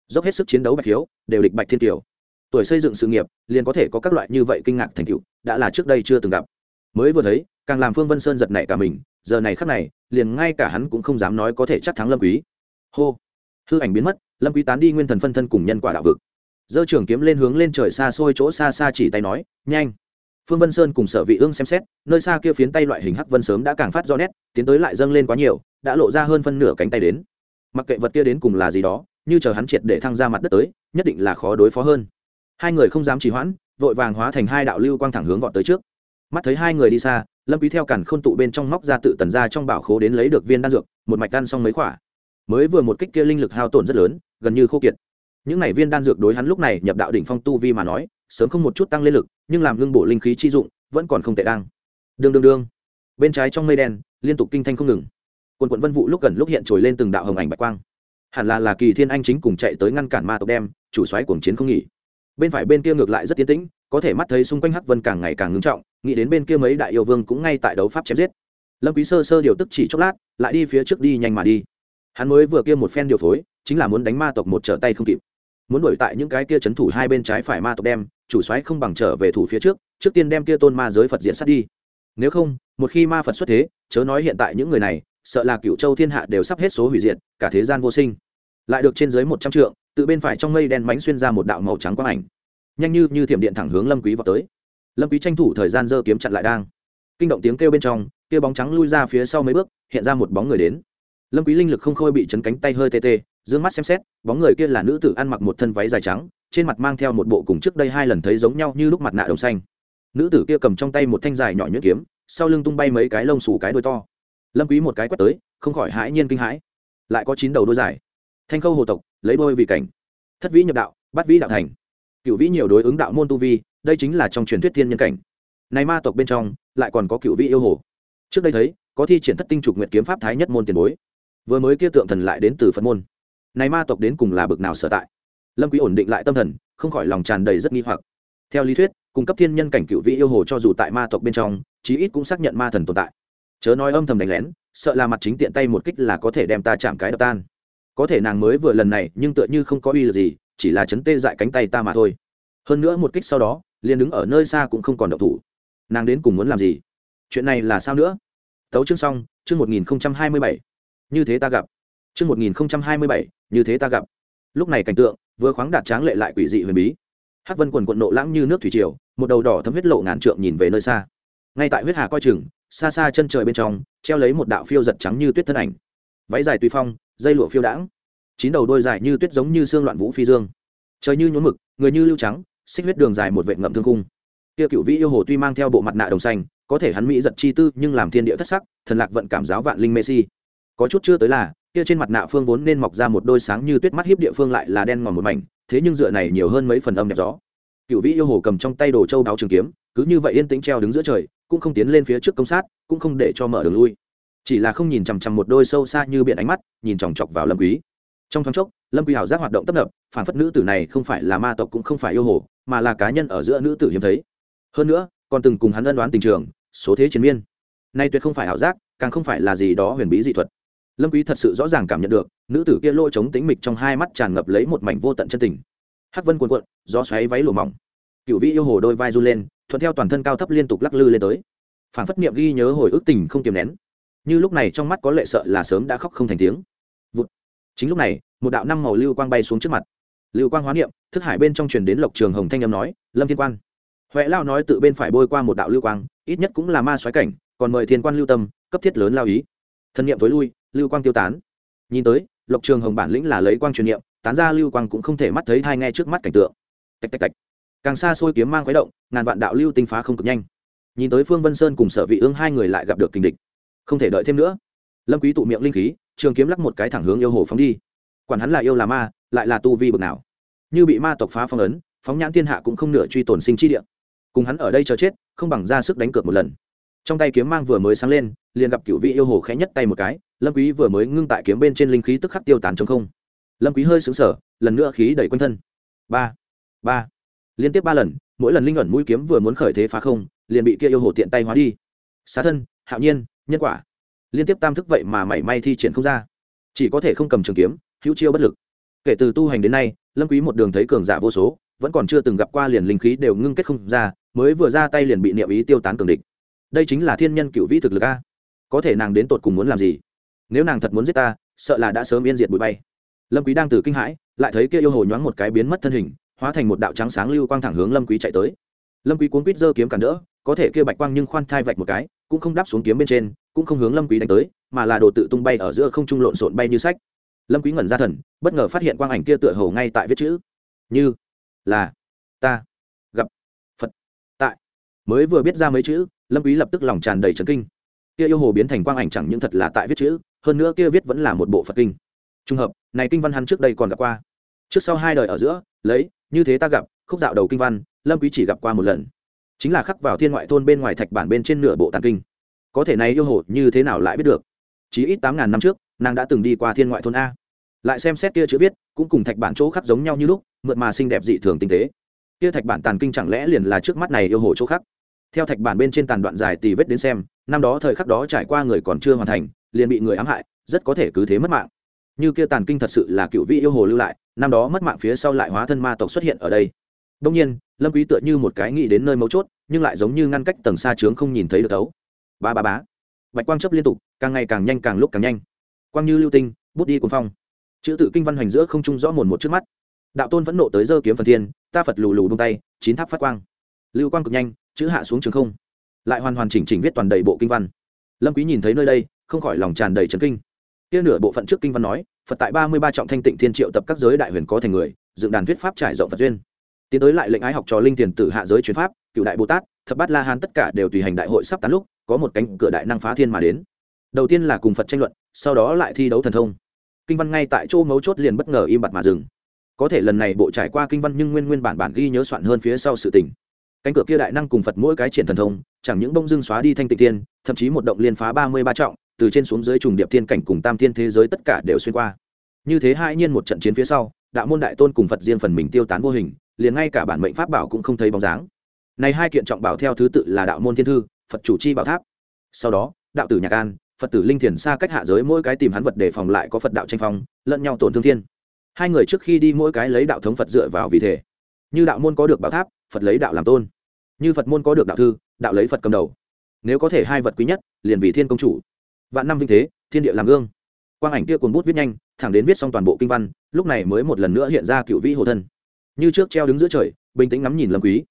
Dốc hết sức chiến đấu bạch hiếu, đều địch bạch thiên kiều. Tuổi xây dựng sự nghiệp, liền có thể có các loại như vậy kinh ngạc thành tựu, đã là trước đây chưa từng gặp. Mới vừa thấy, càng làm phương vân sơn giật nảy cả mình, giờ này khắc này, liền ngay cả hắn cũng không dám nói có thể chắc thắng lâm quý. Hô! Hư ảnh biến mất, lâm quý tán đi nguyên thần phân thân cùng nhân quả đạo vực dơ trường kiếm lên hướng lên trời xa xôi chỗ xa xa chỉ tay nói, nhanh. Phương vân sơn cùng sở vị ương xem xét, nơi xa kia phiến tay loại hình hắc vân sớm đã càng phát do nét, tiến tới lại dâng lên quá nhiều, đã lộ ra hơn phân nửa cánh tay đến. Mặc kệ vật kia đến cùng là gì đó, như chờ hắn triệt để thăng ra mặt đất tới, nhất định là khó đối phó hơn. Hai người không dám trì hoãn, vội vàng hóa thành hai đạo lưu quang thẳng hướng vọt tới trước. Mắt thấy hai người đi xa, lâm quý theo cản khôn tụ bên trong móc ra tự tần ra trong bảo khố đến lấy được viên đan dược, một mạch đan xong mấy khỏa mới vừa một kích kia linh lực hao tổn rất lớn, gần như khô kiệt những này viên đan dược đối hắn lúc này nhập đạo đỉnh phong tu vi mà nói, sớm không một chút tăng lên lực, nhưng làm lương bổ linh khí chi dụng, vẫn còn không tệ đang. Đương đương đương. Bên trái trong mây đen, liên tục kinh thanh không ngừng. Quần quận vân vụ lúc gần lúc hiện trồi lên từng đạo hồng ảnh bạch quang. Hẳn là là kỳ thiên anh chính cùng chạy tới ngăn cản ma tộc đem, chủ xoáy cuồng chiến không nghỉ. Bên phải bên kia ngược lại rất tiến tĩnh, có thể mắt thấy xung quanh hắc vân càng ngày càng ngưng trọng, nghĩ đến bên kia mấy đại yêu vương cũng ngay tại đấu pháp chém giết. Lâm quý sơ sơ điều tức chỉ chốc lát, lại đi phía trước đi nhanh mà đi. Hắn mới vừa kia một phen điều phối, chính là muốn đánh ma tộc một trở tay không kịp muốn đuổi tại những cái kia chấn thủ hai bên trái phải ma tộc đem, chủ soái không bằng trở về thủ phía trước trước tiên đem kia tôn ma giới phật diện sát đi. Nếu không, một khi ma phật xuất thế, chớ nói hiện tại những người này, sợ là cựu châu thiên hạ đều sắp hết số hủy diệt, cả thế gian vô sinh. Lại được trên dưới một trăm trượng, tự bên phải trong mây đen mánh xuyên ra một đạo màu trắng quang ảnh. Nhanh như như thiểm điện thẳng hướng lâm quý vào tới. Lâm quý tranh thủ thời gian giơ kiếm chặn lại đang. Kinh động tiếng kêu bên trong, kia bóng trắng lui ra phía sau mấy bước, hiện ra một bóng người đến. Lâm quý linh lực không khôi bị chấn cánh tay hơi tê tê dương mắt xem xét, bóng người kia là nữ tử ăn mặc một thân váy dài trắng, trên mặt mang theo một bộ cùng trước đây hai lần thấy giống nhau như lúc mặt nạ đồng xanh. Nữ tử kia cầm trong tay một thanh dài nhỏ nhuyễn kiếm, sau lưng tung bay mấy cái lông xù cái đuôi to. Lâm quý một cái quét tới, không khỏi hãi nhiên kinh hãi. Lại có chín đầu đôi dài. Thanh khâu hồ tộc, lấy đôi vì cảnh. Thất vĩ nhập đạo, bát vĩ đạo thành. Cựu vĩ nhiều đối ứng đạo môn tu vi, đây chính là trong truyền thuyết thiên nhân cảnh. Này ma tộc bên trong, lại còn có cựu vĩ yêu hồ. Trước đây thấy, có thi triển thất tinh trục nguyệt kiếm pháp thái nhất môn tiền bối. Vừa mới kia tượng thần lại đến từ phật môn này ma tộc đến cùng là bực nào sở tại? Lâm quý ổn định lại tâm thần, không khỏi lòng tràn đầy rất nghi hoặc. Theo lý thuyết, cung cấp thiên nhân cảnh cựu vị yêu hồ cho dù tại ma tộc bên trong, chí ít cũng xác nhận ma thần tồn tại. Chớ nói âm thầm đánh lén, sợ là mặt chính tiện tay một kích là có thể đem ta chạm cái đập tan. Có thể nàng mới vừa lần này, nhưng tựa như không có uy lực gì, chỉ là chấn tê dại cánh tay ta mà thôi. Hơn nữa một kích sau đó, liền đứng ở nơi xa cũng không còn động thủ. Nàng đến cùng muốn làm gì? Chuyện này là sao nữa? Tấu chương xong, chương một nghìn hai mươi bảy. Như thế ta gặp chương một nghìn hai mươi bảy, như thế ta gặp. Lúc này cảnh tượng, vừa khoáng đạt tráng lệ lại quỷ dị huyền bí. Hắc vân quần quần nộ lãng như nước thủy triều, một đầu đỏ thấm huyết lộ ngàn trượng nhìn về nơi xa. Ngay tại huyết hà coi chừng, xa xa chân trời bên trong, treo lấy một đạo phiêu giật trắng như tuyết thân ảnh. Váy dài tùy phong, dây lụa phiêu đãng. Chín đầu đôi dài như tuyết giống như xương loạn vũ phi dương. Trời như nhuốm mực, người như lưu trắng, xích huyết đường dài một vệt ngậm thương khung. kia cựu vĩ yêu hồ tuy mang theo bộ mặt nạ đồng xanh, có thể hắn mỹ giật chi tư, nhưng làm thiên địa thất sắc, thần lạc vận cảm giáo vạn linh mê si. Có chút chưa tới là kia trên mặt nạ phương vốn nên mọc ra một đôi sáng như tuyết mắt hiếp địa phương lại là đen ngòm một mảnh, thế nhưng dựa này nhiều hơn mấy phần âm đẹp gió. Cựu vĩ yêu hồ cầm trong tay đồ châu đáo trường kiếm, cứ như vậy yên tĩnh treo đứng giữa trời, cũng không tiến lên phía trước công sát, cũng không để cho mở đường lui. Chỉ là không nhìn chằm chằm một đôi sâu xa như biển ánh mắt, nhìn chòng chọc vào lâm quý. Trong thoáng chốc, lâm quý hảo giác hoạt động tấp nập, phản phất nữ tử này không phải là ma tộc cũng không phải yêu hồ, mà là cá nhân ở giữa nữ tử hiếm thấy. Hơn nữa, còn từng cùng hắn ân đoán tình trường, số thế chiến miên. Nay tuyệt không phải hào giác, càng không phải là gì đó huyền bí dị thuật lâm quý thật sự rõ ràng cảm nhận được, nữ tử kia lôi chống tĩnh mịch trong hai mắt tràn ngập lấy một mảnh vô tận chân tình. Hắc vân cuộn cuộn, gió xoáy váy lùa mỏng. Cựu vĩ yêu hồ đôi vai du lên, thuận theo toàn thân cao thấp liên tục lắc lư lên tới. Phản phất niệm ghi nhớ hồi ức tình không kiềm nén. Như lúc này trong mắt có lệ sợ là sớm đã khóc không thành tiếng. Vụt. chính lúc này, một đạo năm màu lưu quang bay xuống trước mặt. Lưu quang hóa niệm, thức hải bên trong truyền đến lộc trường hồng thanh âm nói, lâm thiên quan. Huệ lao nói tự bên phải bôi qua một đạo lưu quang, ít nhất cũng là ma xoáy cảnh, còn mời thiên quan lưu tâm, cấp thiết lớn lao ý. Thân niệm tối lui lưu quang tiêu tán. Nhìn tới, lộc trường hồng bản lĩnh là lấy quang truyền niệm, tán ra lưu quang cũng không thể mắt thấy hai nghe trước mắt cảnh tượng. Tạch tạch tạch. Càng xa xôi kiếm mang khuấy động, ngàn vạn đạo lưu tinh phá không cực nhanh. Nhìn tới phương vân sơn cùng sở vị ương hai người lại gặp được kình địch. Không thể đợi thêm nữa. Lâm quý tụ miệng linh khí, trường kiếm lắc một cái thẳng hướng yêu hồ phóng đi. Quản hắn là yêu là ma, lại là tu vi bực nào. Như bị ma tộc phá phong ấn, phóng nhãn thiên hạ cũng không nửa truy tổn sinh chi địa. Cùng hắn ở đây chờ chết, không bằng ra sức đánh cược một lần. Trong tay kiếm mang vừa mới sáng lên, liền gặp cựu vị yêu hồ khẽ nhất tay một cái lâm quý vừa mới ngưng tại kiếm bên trên linh khí tức khắc tiêu tán trong không. Lâm quý hơi sững sờ, lần nữa khí đẩy quanh thân. Ba ba. Liên tiếp ba lần, mỗi lần linh ẩn mũi kiếm vừa muốn khởi thế phá không, liền bị kia yêu hồ tiện tay hóa đi. Xá thân, hạo nhiên, nhân quả. Liên tiếp tam thức vậy mà mảy may thi triển không ra. Chỉ có thể không cầm trường kiếm, hữu chiêu bất lực. Kể từ tu hành đến nay, lâm quý một đường thấy cường giả vô số, vẫn còn chưa từng gặp qua liền linh khí đều ngưng kết không ra, mới vừa ra tay liền bị niệm ý tiêu tán cường địch. Đây chính là thiên nhân cựu vĩ thực lực a. Có thể nàng đến tột cùng muốn làm gì? Nếu nàng thật muốn giết ta, sợ là đã sớm yên diệt bụi bay. Lâm quý đang từ kinh hãi, lại thấy kia yêu hồ nhoáng một cái biến mất thân hình, hóa thành một đạo trắng sáng lưu quang thẳng hướng lâm quý chạy tới. Lâm quý cuốn quít giơ kiếm cản đỡ, có thể kia bạch quang nhưng khoan thai vạch một cái, cũng không đáp xuống kiếm bên trên, cũng không hướng lâm quý đánh tới, mà là đồ tự tung bay ở giữa không trung lộn xộn bay như sách. Lâm quý ngẩn ra thần, bất ngờ phát hiện quang ảnh kia tựa hồ ngay tại viết chữ. Như là ta gặp phật tại. Mới vừa biết ra mấy chữ, lâm quý lập tức lòng tràn đầy chấn kinh. Kia yêu hồ biến thành quang ảnh chẳng những thật là tại viết chữ hơn nữa kia viết vẫn là một bộ phật kinh. Trùng hợp, này kinh văn hắn trước đây còn gặp qua. Trước sau hai đời ở giữa, lấy, như thế ta gặp, khúc dạo đầu kinh văn, lâm quý chỉ gặp qua một lần. Chính là khắc vào thiên ngoại thôn bên ngoài thạch bản bên trên nửa bộ tàn kinh. Có thể này yêu hồ như thế nào lại biết được? Chỉ ít tám ngàn năm trước, nàng đã từng đi qua thiên ngoại thôn a. Lại xem xét kia chữ viết, cũng cùng thạch bản chỗ khắc giống nhau như lúc, mượt mà xinh đẹp dị thường tinh tế. Kia thạch bản tàn kinh chẳng lẽ liền là trước mắt này yêu hồ chỗ khắc? Theo thạch bản bên trên tàn đoạn dài tì vết đến xem năm đó thời khắc đó trải qua người còn chưa hoàn thành, liền bị người ám hại, rất có thể cứ thế mất mạng. Như kia tàn kinh thật sự là cựu vị yêu hồ lưu lại, năm đó mất mạng phía sau lại hóa thân ma tộc xuất hiện ở đây. Đông nhiên, lâm quý tựa như một cái nghĩ đến nơi mấu chốt, nhưng lại giống như ngăn cách tầng xa trướng không nhìn thấy được thấu. Ba ba bá bạch quang chấp liên tục, càng ngày càng nhanh càng lúc càng nhanh. Quang như lưu tinh, bút đi cuốn phong. Chữ tự kinh văn hoành giữa không trung rõ mồn một trước mắt. Đạo tôn vẫn nộ tới giơ kiếm phần thiên, ta phật lù lù buông tay, chín tháp phát quang. Lưu quang cực nhanh, chữ hạ xuống trường không lại hoàn hoàn chỉnh chỉnh viết toàn đầy bộ kinh văn. Lâm quý nhìn thấy nơi đây, không khỏi lòng tràn đầy chấn kinh. Kia nửa bộ phận trước kinh văn nói, phật tại ba mươi ba trọng thanh tịnh thiên triệu tập các giới đại huyền có thành người, dựng đàn thuyết pháp trải rộng phật duyên. Tiến tới lại lệnh ái học trò linh tiền tử hạ giới truyền pháp, cựu đại bồ tát, thập bát la hán tất cả đều tùy hành đại hội sắp tán lúc, có một cánh cửa đại năng phá thiên mà đến. Đầu tiên là cùng phật tranh luận, sau đó lại thi đấu thần thông. Kinh văn ngay tại chỗ mấu chốt liền bất ngờ im bặt mà dừng. Có thể lần này bộ trải qua kinh văn nhưng nguyên nguyên bản bản ghi nhớ soạn hơn phía sau sự tình. Cánh cửa kia đại năng cùng phật mỗi cái triển thần thông chẳng những bông dưng xóa đi thanh tịnh tiên thậm chí một động liên phá ba mươi ba trọng, từ trên xuống dưới trùng điệp thiên cảnh cùng tam thiên thế giới tất cả đều xuyên qua. Như thế hai nhiên một trận chiến phía sau, đạo môn đại tôn cùng phật riêng phần mình tiêu tán vô hình, liền ngay cả bản mệnh pháp bảo cũng không thấy bóng dáng. Này hai kiện trọng bảo theo thứ tự là đạo môn thiên thư, phật chủ chi bảo tháp. Sau đó, đạo tử nhạc an, phật tử linh thiền xa cách hạ giới mỗi cái tìm hắn vật để phòng lại có phật đạo tranh phong, lẫn nhau tổn thương thiên. Hai người trước khi đi mỗi cái lấy đạo thống phật dựa vào vì thể. Như đạo môn có được bảo tháp, phật lấy đạo làm tôn như phật môn có được đạo thư đạo lấy phật cầm đầu nếu có thể hai vật quý nhất liền vì thiên công chủ vạn năm vinh thế thiên địa làm gương quang ảnh kia cuốn bút viết nhanh thẳng đến viết xong toàn bộ kinh văn lúc này mới một lần nữa hiện ra cựu vĩ hồ thân như trước treo đứng giữa trời bình tĩnh ngắm nhìn lâm quý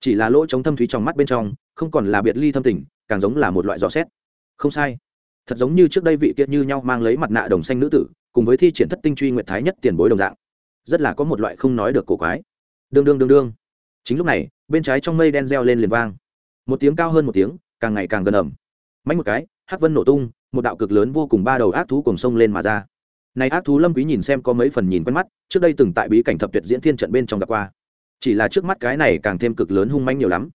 chỉ là lỗ chống thâm thúy trong mắt bên trong không còn là biệt ly thâm tình càng giống là một loại dò xét không sai thật giống như trước đây vị kia như nhau mang lấy mặt nạ đồng xanh nữ tử cùng với thi triển thất tinh truy nguyệt thái nhất tiền bối đồng dạng rất là có một loại không nói được cổ quái đương đương đương đương chính lúc này, bên trái trong mây đen reo lên liền vang. Một tiếng cao hơn một tiếng, càng ngày càng gần ẩm. Mạnh một cái, hắc vân nổ tung, một đạo cực lớn vô cùng ba đầu ác thú cùng sông lên mà ra. Này ác thú lâm quý nhìn xem có mấy phần nhìn quen mắt, trước đây từng tại bí cảnh thập tuyệt diễn thiên trận bên trong gặp qua. Chỉ là trước mắt cái này càng thêm cực lớn hung manh nhiều lắm.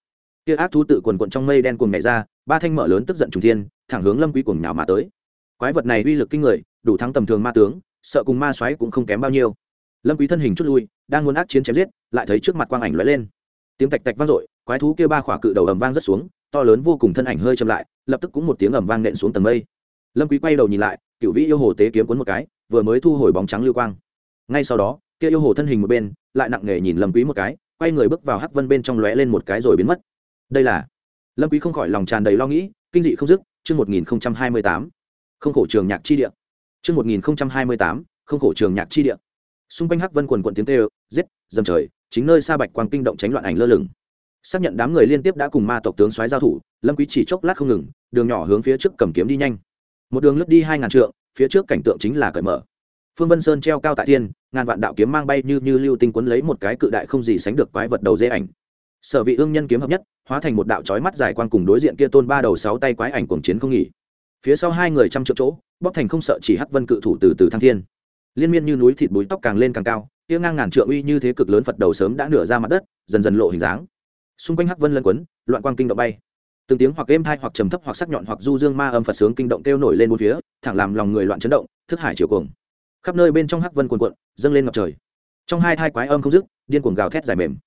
Kia ác thú tự quần quận trong mây đen cuồng nhảy ra, ba thanh mở lớn tức giận trùng thiên, thẳng hướng lâm quý cuồng nhào mà tới. Quái vật này uy lực kinh người, đủ thắng tầm thường ma tướng, sợ cùng ma xoáy cũng không kém bao nhiêu. Lâm quý thân hình chút lui, đang muốn ác chiến chém giết, lại thấy trước mặt quang ảnh lóe lên tiếng tạch tạch vang dội, quái thú kia ba khỏa cự đầu ầm vang rất xuống, to lớn vô cùng thân ảnh hơi chậm lại, lập tức cũng một tiếng ầm vang nện xuống tầng mây. Lâm quý quay đầu nhìn lại, cựu vĩ yêu hồ tế kiếm cuốn một cái, vừa mới thu hồi bóng trắng lưu quang. Ngay sau đó, kia yêu hồ thân hình một bên, lại nặng nề nhìn lâm quý một cái, quay người bước vào hắc vân bên trong lóe lên một cái rồi biến mất. Đây là lâm quý không khỏi lòng tràn đầy lo nghĩ, kinh dị không dứt, chương 1028 không khổ trường nhạc chi địa. Chương 1028 không khổ trường nhạc chi địa. Xung quanh hắc vân quần quần tiếng kêu, giết, dầm trời chính nơi xa bạch quang kinh động tránh loạn ảnh lơ lửng. Xác nhận đám người liên tiếp đã cùng ma tộc tướng xoáy giao thủ, lâm quý chỉ chốc lát không ngừng, đường nhỏ hướng phía trước cầm kiếm đi nhanh. Một đường lướt đi hai ngàn trượng, phía trước cảnh tượng chính là cởi mở. Phương vân sơn treo cao tại thiên, ngàn vạn đạo kiếm mang bay như như lưu tinh quấn lấy một cái cự đại không gì sánh được quái vật đầu dê ảnh. Sở vị ương nhân kiếm hợp nhất, hóa thành một đạo chói mắt dài quang cùng đối diện kia tôn ba đầu sáu tay quái ảnh cuồng chiến không nghỉ. Phía sau hai người trăm triệu chỗ bóc thành không sợ chỉ hắc vân cự thủ từ từ thăng thiên. Liên miên như núi thịt búi tóc càng lên càng cao kia ngang ngàn trượng uy như thế cực lớn phật đầu sớm đã nửa ra mặt đất, dần dần lộ hình dáng. Xung quanh hắc vân lân quấn, loạn quang kinh động bay. Từng tiếng hoặc êm thai hoặc trầm thấp hoặc sắc nhọn hoặc du dương ma âm phật sướng kinh động kêu nổi lên bốn phía, thẳng làm lòng người loạn chấn động, thức hải chiều cuồng. Khắp nơi bên trong hắc vân cuồn cuộn, dâng lên ngập trời. Trong hai thai quái âm không dứt, điên cuồng gào thét dài mềm.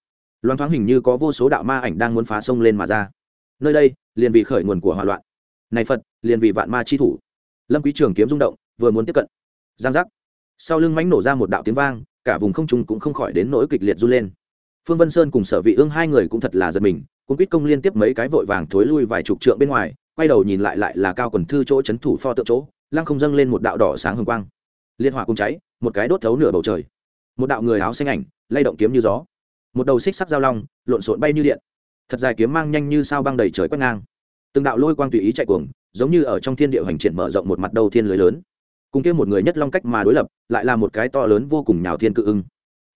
Loan thoáng hình như có vô số đạo ma ảnh đang muốn phá sông lên mà ra. Nơi đây, liền vì khởi nguồn của hỏa loạn. Này phật, liền vì vạn ma chi thủ. Lâm quý trường kiếm rung động, vừa muốn tiếp cận. Giang giác. Sau lưng mãnh nổ ra một đạo tiếng vang cả vùng không trung cũng không khỏi đến nỗi kịch liệt run lên. Phương vân sơn cùng sở vị ương hai người cũng thật là giật mình cũng quýt công liên tiếp mấy cái vội vàng thối lui vài chục trượng bên ngoài, quay đầu nhìn lại lại là cao quần thư chỗ chấn thủ pho tượng chỗ, lăng không dâng lên một đạo đỏ sáng hồng quang. Liên hỏa cùng cháy, một cái đốt thấu nửa bầu trời. Một đạo người áo xanh ảnh, lay động kiếm như gió. Một đầu xích sắc giao long, lộn xộn bay như điện. Thật dài kiếm mang nhanh như sao băng đầy trời quét ngang. Từng đạo lôi quang tùy ý chạy cuồng, giống như ở trong thiên địa hành triển mở rộng một mặt đầu thiên lưới lớn cùng kia một người nhất long cách mà đối lập, lại là một cái to lớn vô cùng nhào thiên cự ưng.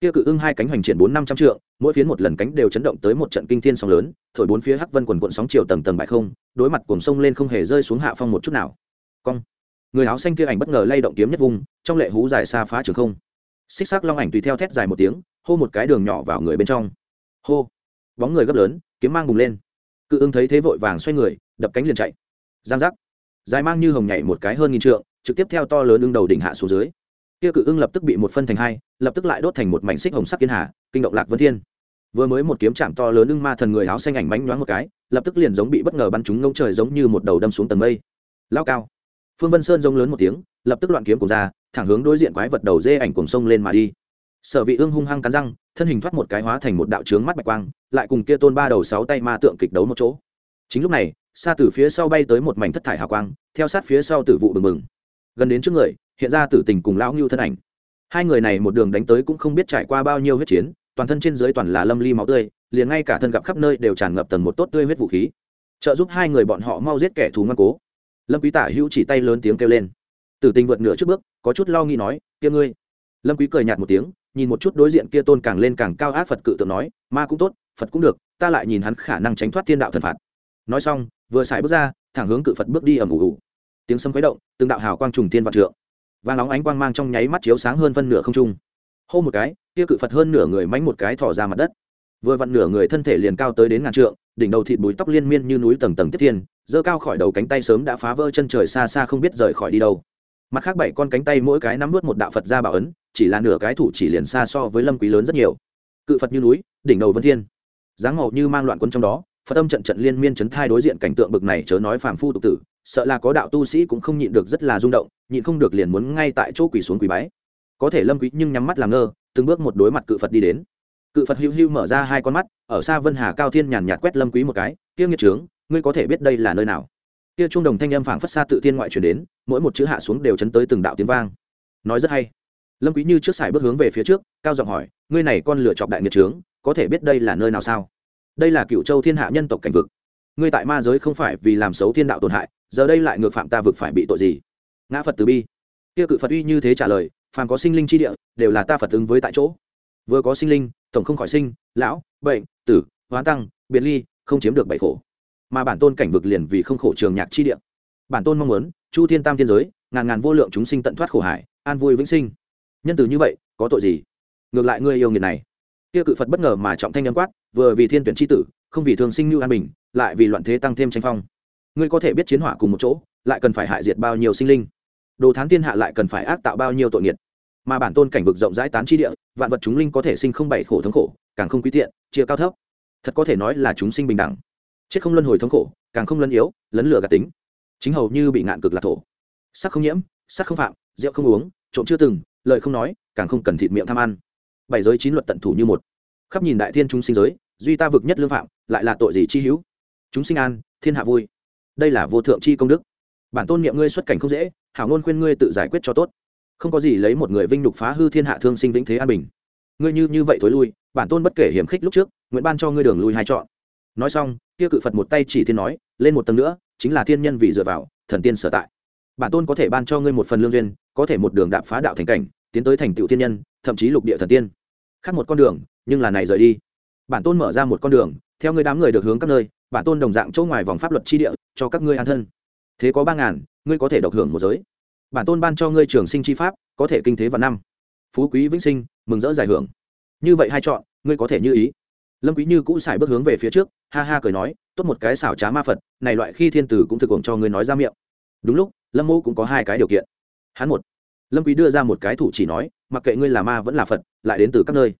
Kia cự ưng hai cánh hoành triển bốn năm trăm trượng, mỗi phiến một lần cánh đều chấn động tới một trận kinh thiên sóng lớn, thổi bốn phía hắc vân quần quận sóng chiều tầng tầng bại không, đối mặt cuồng sông lên không hề rơi xuống hạ phong một chút nào. Cong. Người áo xanh kia ảnh bất ngờ lay động kiếm nhất vùng, trong lệ hú dài xa phá trường không. Xích sắc long ảnh tùy theo thét dài một tiếng, hô một cái đường nhỏ vào người bên trong. Hô. Bóng người gấp lớn, kiếm mang bùng lên. Cự ưng thấy thế vội vàng xoay người, đập cánh liền chạy. Giang giác. Dài mang như hồng nhảy một cái hơn nghìn trượng trực tiếp theo to lớn ưng đầu đỉnh hạ xuống dưới. Kia cự ưng lập tức bị một phân thành hai, lập tức lại đốt thành một mảnh xích hồng sắc kiên hà, kinh động lạc vân thiên. Vừa mới một kiếm chạm to lớn ưng ma thần người áo xanh ảnh bánh nhoáng một cái, lập tức liền giống bị bất ngờ bắn trúng ngông trời giống như một đầu đâm xuống tầng mây. Lao cao. Phương vân sơn rông lớn một tiếng, lập tức loạn kiếm cùng ra, thẳng hướng đối diện quái vật đầu dê ảnh cùng sông lên mà đi. Sở vị ương hung hăng cắn răng, thân hình thoát một cái hóa thành một đạo trướng mắt bạch quang, lại cùng kia tôn ba đầu sáu tay ma tượng kịch đấu một chỗ. Chính lúc này, xa từ phía sau bay tới một mảnh thất thải hào quang, theo sát phía sau tử vụ bừng bừng gần đến trước người, hiện ra tử tình cùng lão ngưu thân ảnh. Hai người này một đường đánh tới cũng không biết trải qua bao nhiêu huyết chiến, toàn thân trên dưới toàn là lâm ly máu tươi, liền ngay cả thân gặp khắp nơi đều tràn ngập tầng một tốt tươi huyết vũ khí. Trợ giúp hai người bọn họ mau giết kẻ thù ngoan cố. Lâm quý tả hữu chỉ tay lớn tiếng kêu lên. Tử tình vượt nửa trước bước, có chút lo nghĩ nói, kia ngươi. Lâm quý cười nhạt một tiếng, nhìn một chút đối diện kia tôn càng lên càng cao ác phật cự tượng nói, ma cũng tốt, phật cũng được, ta lại nhìn hắn khả năng tránh thoát thiên đạo thần phạt. Nói xong, vừa xài bước ra, thẳng hướng cự phật bước đi ầm ủ ủ tiếng sấm khuấy động, từng đạo hào quang trùng tiên vạn trượng. Vàng nóng ánh quang mang trong nháy mắt chiếu sáng hơn phân nửa không trung. Hô một cái, kia cự phật hơn nửa người mánh một cái thỏ ra mặt đất. Vừa vặn nửa người thân thể liền cao tới đến ngàn trượng, đỉnh đầu thịt bùi tóc liên miên như núi tầng tầng tiếp thiên, giơ cao khỏi đầu cánh tay sớm đã phá vỡ chân trời xa xa không biết rời khỏi đi đâu. Mặt khác bảy con cánh tay mỗi cái nắm nuốt một đạo phật ra bảo ấn, chỉ là nửa cái thủ chỉ liền xa so với lâm quý lớn rất nhiều. Cự phật như núi, đỉnh đầu vân thiên. Dáng màu như mang loạn quân trong đó, phật âm trận trận liên miên chấn thai đối diện cảnh tượng bực này chớ nói phàm phu tục tử sợ là có đạo tu sĩ cũng không nhịn được rất là rung động, nhịn không được liền muốn ngay tại chỗ quỳ xuống quỳ bái. Có thể lâm quý nhưng nhắm mắt làm ngơ, từng bước một đối mặt cự phật đi đến. Cự phật hưu hưu mở ra hai con mắt, ở xa vân hà cao thiên nhàn nhạt quét lâm quý một cái, kia nghiệt trướng, ngươi có thể biết đây là nơi nào? Kia trung đồng thanh âm phảng phất xa tự thiên ngoại truyền đến, mỗi một chữ hạ xuống đều chấn tới từng đạo tiếng vang. Nói rất hay. Lâm quý như trước sải bước hướng về phía trước, cao giọng hỏi, ngươi này con lửa chọc đại nghiệt trướng, có thể biết đây là nơi nào sao? Đây là cựu châu thiên hạ nhân tộc cảnh vực. Ngươi tại ma giới không phải vì làm xấu thiên đạo tổn hại giờ đây lại ngược phạm ta vực phải bị tội gì? Ngã phật từ bi. Kia cự phật uy như thế trả lời, phàm có sinh linh chi địa, đều là ta phật ứng với tại chỗ. Vừa có sinh linh, tổng không khỏi sinh, lão, bệnh, tử hoán tăng, biệt ly, không chiếm được bảy khổ. Mà bản tôn cảnh vực liền vì không khổ trường nhạc chi địa. Bản tôn mong muốn, chu thiên tam thiên giới, ngàn ngàn vô lượng chúng sinh tận thoát khổ hải, an vui vĩnh sinh. Nhân từ như vậy, có tội gì? Ngược lại ngươi yêu nghiệt này. Kia cự phật bất ngờ mà trọng thanh nhân quát, vừa vì thiên tuyển tri tử, không vì thường sinh như an bình, lại vì loạn thế tăng thêm tranh phong ngươi có thể biết chiến hỏa cùng một chỗ, lại cần phải hại diệt bao nhiêu sinh linh. Đồ thán thiên hạ lại cần phải ác tạo bao nhiêu tội nghiệt. Mà bản tôn cảnh vực rộng rãi tán chi địa, vạn vật chúng linh có thể sinh không bảy khổ thống khổ, càng không quý tiện, chia cao thấp. Thật có thể nói là chúng sinh bình đẳng. Chết không luân hồi thống khổ, càng không lân yếu, lấn lửa gạt tính. Chính hầu như bị ngạn cực lạc thổ. Sắc không nhiễm, sắc không phạm, rượu không uống, trộm chưa từng lợi không nói, càng không cần thịt miệng tham ăn. Bảy giới chín luật tận thủ như một. Khắp nhìn đại thiên chúng sinh giới, duy ta vực nhất lương phạm, lại là tội gì chi hữu? Chúng sinh an, thiên hạ vui đây là vô thượng chi công đức. Bản tôn niệm ngươi xuất cảnh không dễ, hảo ngôn khuyên ngươi tự giải quyết cho tốt. Không có gì lấy một người vinh đục phá hư thiên hạ thương sinh vĩnh thế an bình. Ngươi như như vậy thối lui, bản tôn bất kể hiểm khích lúc trước, nguyện ban cho ngươi đường lui hai chọn. Nói xong, kia cự phật một tay chỉ thiên nói, lên một tầng nữa, chính là thiên nhân vì dựa vào, thần tiên sở tại. Bản tôn có thể ban cho ngươi một phần lương duyên, có thể một đường đạp phá đạo thành cảnh, tiến tới thành tựu thiên nhân, thậm chí lục địa thần tiên. Khác một con đường, nhưng là này rời đi. Bản tôn mở ra một con đường, theo ngươi đám người được hướng các nơi bản tôn đồng dạng chỗ ngoài vòng pháp luật chi địa, cho các ngươi an thân. Thế có ba ngàn, ngươi có thể độc hưởng một giới. Bản tôn ban cho ngươi trường sinh chi pháp, có thể kinh thế và năm. Phú quý vĩnh sinh, mừng rỡ giải hưởng. Như vậy hai chọn, ngươi có thể như ý. Lâm quý như cũ xài bước hướng về phía trước, ha ha cười nói, tốt một cái xảo trá ma phật, này loại khi thiên tử cũng thực hưởng cho ngươi nói ra miệng. Đúng lúc, lâm mô cũng có hai cái điều kiện. Hắn một, lâm quý đưa ra một cái thủ chỉ nói, mặc kệ ngươi là ma vẫn là phật, lại đến từ các nơi.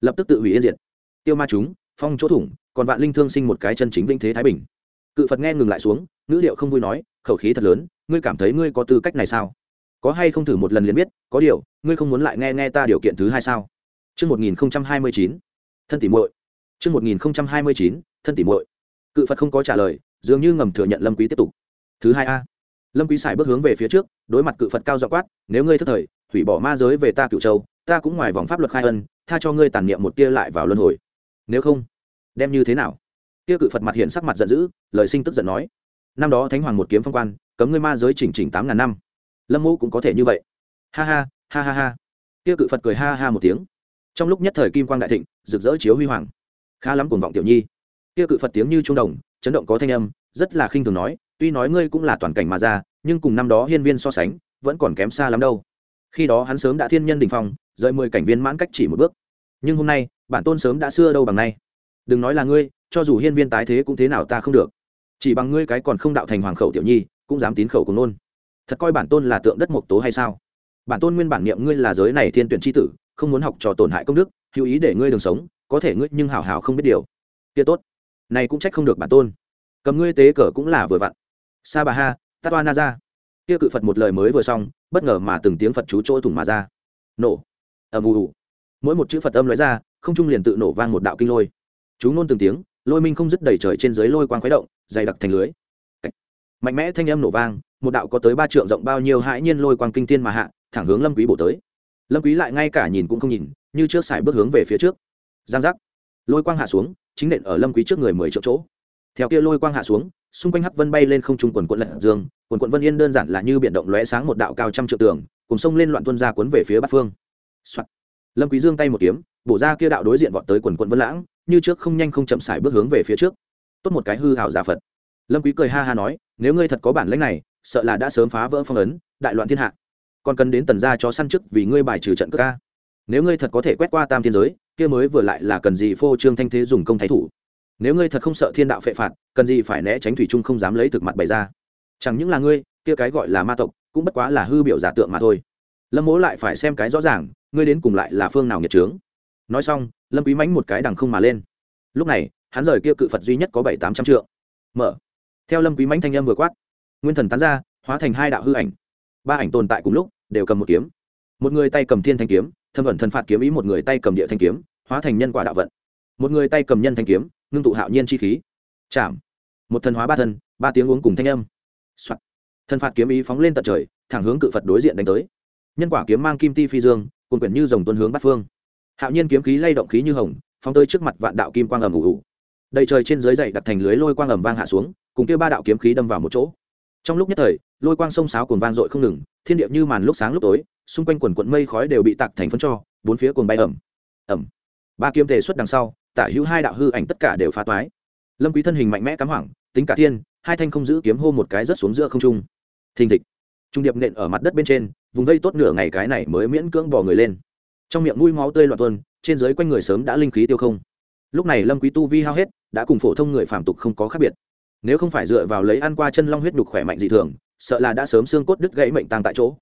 Lập tức tự hủy yên diệt. Tiêu ma chúng, phong chỗ thủng còn vạn linh thương sinh một cái chân chính vinh thế thái bình cự phật nghe ngừng lại xuống ngữ liệu không vui nói khẩu khí thật lớn ngươi cảm thấy ngươi có tư cách này sao có hay không thử một lần liền biết có điều ngươi không muốn lại nghe nghe ta điều kiện thứ hai sao Trước 1029, thân tỉ muội. Trước 1029, thân tỉ muội. Cự Phật không có trả lời, dường như ngầm thừa nhận Lâm Quý tiếp tục. Thứ hai a. Lâm Quý xài bước hướng về phía trước, đối mặt cự Phật cao giọng quát, nếu ngươi thất thời, hủy bỏ ma giới về ta Cửu Châu, ta cũng ngoài vòng pháp luật khai ân, tha cho ngươi tàn niệm một tia lại vào luân hồi. Nếu không, đem như thế nào? Kia cự Phật mặt hiện sắc mặt giận dữ, lời sinh tức giận nói: Năm đó Thánh Hoàng một kiếm phong quan, cấm ngươi ma giới chỉnh chỉnh tám ngàn năm. Lâm mô cũng có thể như vậy. Ha ha, ha ha ha. Kia cự Phật cười ha ha một tiếng. Trong lúc nhất thời kim quang đại thịnh, rực rỡ chiếu huy hoàng khá lắm cuồng vọng tiểu nhi kia cự phật tiếng như trung đồng chấn động có thanh âm rất là khinh thường nói tuy nói ngươi cũng là toàn cảnh mà ra nhưng cùng năm đó hiên viên so sánh vẫn còn kém xa lắm đâu khi đó hắn sớm đã thiên nhân đình phong rời mười cảnh viên mãn cách chỉ một bước nhưng hôm nay bản tôn sớm đã xưa đâu bằng nay đừng nói là ngươi, cho dù hiên viên tái thế cũng thế nào ta không được. Chỉ bằng ngươi cái còn không đạo thành hoàng khẩu tiểu nhi, cũng dám tín khẩu của nôn. Thật coi bản tôn là tượng đất mộc tố hay sao? Bản tôn nguyên bản niệm ngươi là giới này thiên tuyển tri tử, không muốn học trò tổn hại công đức, hữu ý để ngươi đường sống, có thể ngươi nhưng hảo hảo không biết điều. Kia tốt. Này cũng trách không được bản tôn. Cầm ngươi tế cờ cũng là vừa vặn. Sa bà ha tatoa na ra. Kia cự phật một lời mới vừa xong, bất ngờ mà từng tiếng phật chú chỗ thủng mà ra. Nổ. Ầm ù ù mỗi một chữ phật âm nói ra, không trung liền tự nổ vang một đạo kinh lôi chú ngôn từng tiếng, lôi minh không dứt đầy trời trên dưới lôi quang khuấy động, dày đặc thành lưới. Mạnh mẽ thanh âm nổ vang, một đạo có tới ba trượng rộng bao nhiêu hãi nhiên lôi quang kinh tiên mà hạ, thẳng hướng lâm quý bổ tới. Lâm quý lại ngay cả nhìn cũng không nhìn, như trước xài bước hướng về phía trước. Giang giác. Lôi quang hạ xuống, chính nện ở lâm quý trước người mười triệu chỗ. Theo kia lôi quang hạ xuống, xung quanh hắc vân bay lên không trung quần quận lật dương, quần quận vân yên đơn giản là như biển động lóe sáng một đạo cao trăm triệu tường, cùng sông lên loạn tuôn ra cuốn về phía bắc phương、Soạn. lâm quý dương tay một kiếm, bổ ra kia đạo đối diện vọt tới quần quận vân lãng như trước không nhanh không chậm sải bước hướng về phía trước. Tốt một cái hư hảo giả phật. Lâm quý cười ha ha nói, nếu ngươi thật có bản lĩnh này, sợ là đã sớm phá vỡ phong ấn, đại loạn thiên hạ. Còn cần đến tần gia cho săn chức vì ngươi bài trừ trận cướp ca. Nếu ngươi thật có thể quét qua tam thiên giới, kia mới vừa lại là cần gì phô trương thanh thế dùng công thái thủ. Nếu ngươi thật không sợ thiên đạo phệ phạt, cần gì phải né tránh thủy trung không dám lấy thực mặt bày ra. Chẳng những là ngươi, kia cái gọi là ma tộc, cũng bất quá là hư biểu giả tượng mà thôi. Lâm Mỗ lại phải xem cái rõ ràng, ngươi đến cùng lại là phương nào nghiệt trướng nói xong lâm quý mánh một cái đằng không mà lên. Lúc này hắn rời kia cự phật duy nhất có bảy tám trăm trượng. Mở. Theo lâm quý mánh thanh âm vừa quát nguyên thần tán ra hóa thành hai đạo hư ảnh. Ba ảnh tồn tại cùng lúc đều cầm một kiếm. Một người tay cầm thiên thanh kiếm thâm ẩn thần phạt kiếm ý một người tay cầm địa thanh kiếm hóa thành nhân quả đạo vận. Một người tay cầm nhân thanh kiếm ngưng tụ hạo nhiên chi khí. Chạm. Một thần hóa ba thần, ba tiếng uống cùng thanh âm、Soạn. thần phạt kiếm ý phóng lên tận trời thẳng hướng cự phật đối diện đánh tới. Nhân quả kiếm mang kim ti phi dương cùng quyển như dòng tuân hướng bát phương hạo nhiên kiếm khí lay động khí như hồng, phóng tới trước mặt vạn đạo kim quang ầm ủ ủ đầy trời trên dưới dậy đặt thành lưới lôi quang ầm vang hạ xuống, cùng kia ba đạo kiếm khí đâm vào một chỗ. Trong lúc nhất thời, lôi quang sông sáo cuồng vang dội không ngừng, thiên địa như màn lúc sáng lúc tối, xung quanh quần quận mây khói đều bị tạc thành phân cho, bốn phía cuồng bay ẩm ẩm ba kiếm thể xuất đằng sau, tả hữu hai đạo hư ảnh tất cả đều phá toái. Lâm quý thân hình mạnh mẽ cắm hoảng, tính cả thiên, hai thanh không giữ kiếm hô một cái rất xuống giữa không trung. Thình thịch. Trung điệp nện ở mặt đất bên trên, vùng vây tốt nửa ngày cái này mới miễn cưỡng bò người lên trong miệng mũi máu tươi loạn tuôn, trên dưới quanh người sớm đã linh khí tiêu không. Lúc này lâm quý tu vi hao hết, đã cùng phổ thông người phạm tục không có khác biệt. Nếu không phải dựa vào lấy ăn qua chân long huyết đục khỏe mạnh dị thường, sợ là đã sớm xương cốt đứt gãy mệnh tang tại chỗ.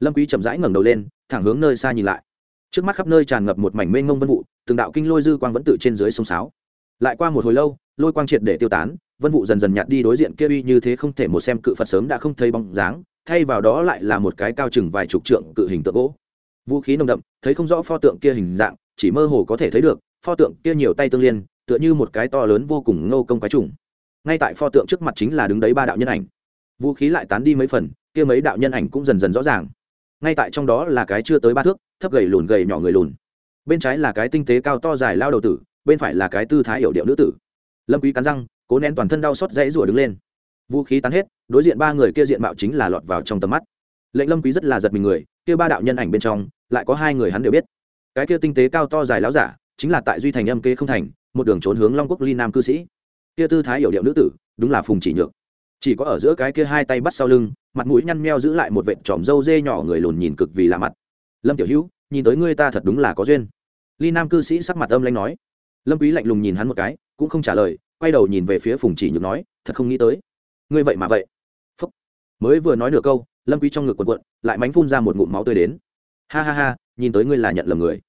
Lâm quý chậm rãi ngẩng đầu lên, thẳng hướng nơi xa nhìn lại. Trước mắt khắp nơi tràn ngập một mảnh mênh mông vân vụ, từng đạo kinh lôi dư quang vẫn tự trên dưới sông sáo. Lại qua một hồi lâu, lôi quang triệt để tiêu tán, vân vụ dần dần nhạt đi đối diện kia uy như thế không thể một xem cự phật sớm đã không thấy bóng dáng, thay vào đó lại là một cái cao chừng vài chục trượng cự hình tượng gỗ vũ khí nồng đậm, thấy không rõ pho tượng kia hình dạng, chỉ mơ hồ có thể thấy được, pho tượng kia nhiều tay tương liên, tựa như một cái to lớn vô cùng ngô công quái trùng. Ngay tại pho tượng trước mặt chính là đứng đấy ba đạo nhân ảnh. Vũ khí lại tán đi mấy phần, kia mấy đạo nhân ảnh cũng dần dần rõ ràng. Ngay tại trong đó là cái chưa tới ba thước, thấp gầy lùn gầy nhỏ người lùn. Bên trái là cái tinh tế cao to dài lao đầu tử, bên phải là cái tư thái hiểu điệu nữ tử. Lâm quý cắn răng, cố nén toàn thân đau xót dãy rủa đứng lên. Vũ khí tán hết, đối diện ba người kia diện mạo chính là lọt vào trong tầm mắt lệnh lâm quý rất là giật mình người, kia ba đạo nhân ảnh bên trong, lại có hai người hắn đều biết. Cái kia tinh tế cao to dài lão giả, chính là tại duy thành âm kế không thành, một đường trốn hướng long quốc ly nam cư sĩ. Kia tư thái hiểu điệu nữ tử, đúng là phùng chỉ nhược. Chỉ có ở giữa cái kia hai tay bắt sau lưng, mặt mũi nhăn meo giữ lại một vệt tròm râu dê nhỏ người lùn nhìn cực vì lạ mặt. Lâm tiểu hữu, nhìn tới ngươi ta thật đúng là có duyên. Ly nam cư sĩ sắc mặt âm lanh nói. Lâm quý lạnh lùng nhìn hắn một cái, cũng không trả lời, quay đầu nhìn về phía phùng chỉ nhược nói, thật không nghĩ tới. Ngươi vậy mà vậy. Phúc. mới vừa nói nửa câu lâm quý trong ngực quần quận, lại mánh phun ra một ngụm máu tươi đến. Ha ha ha, nhìn tới ngươi là nhận lầm người.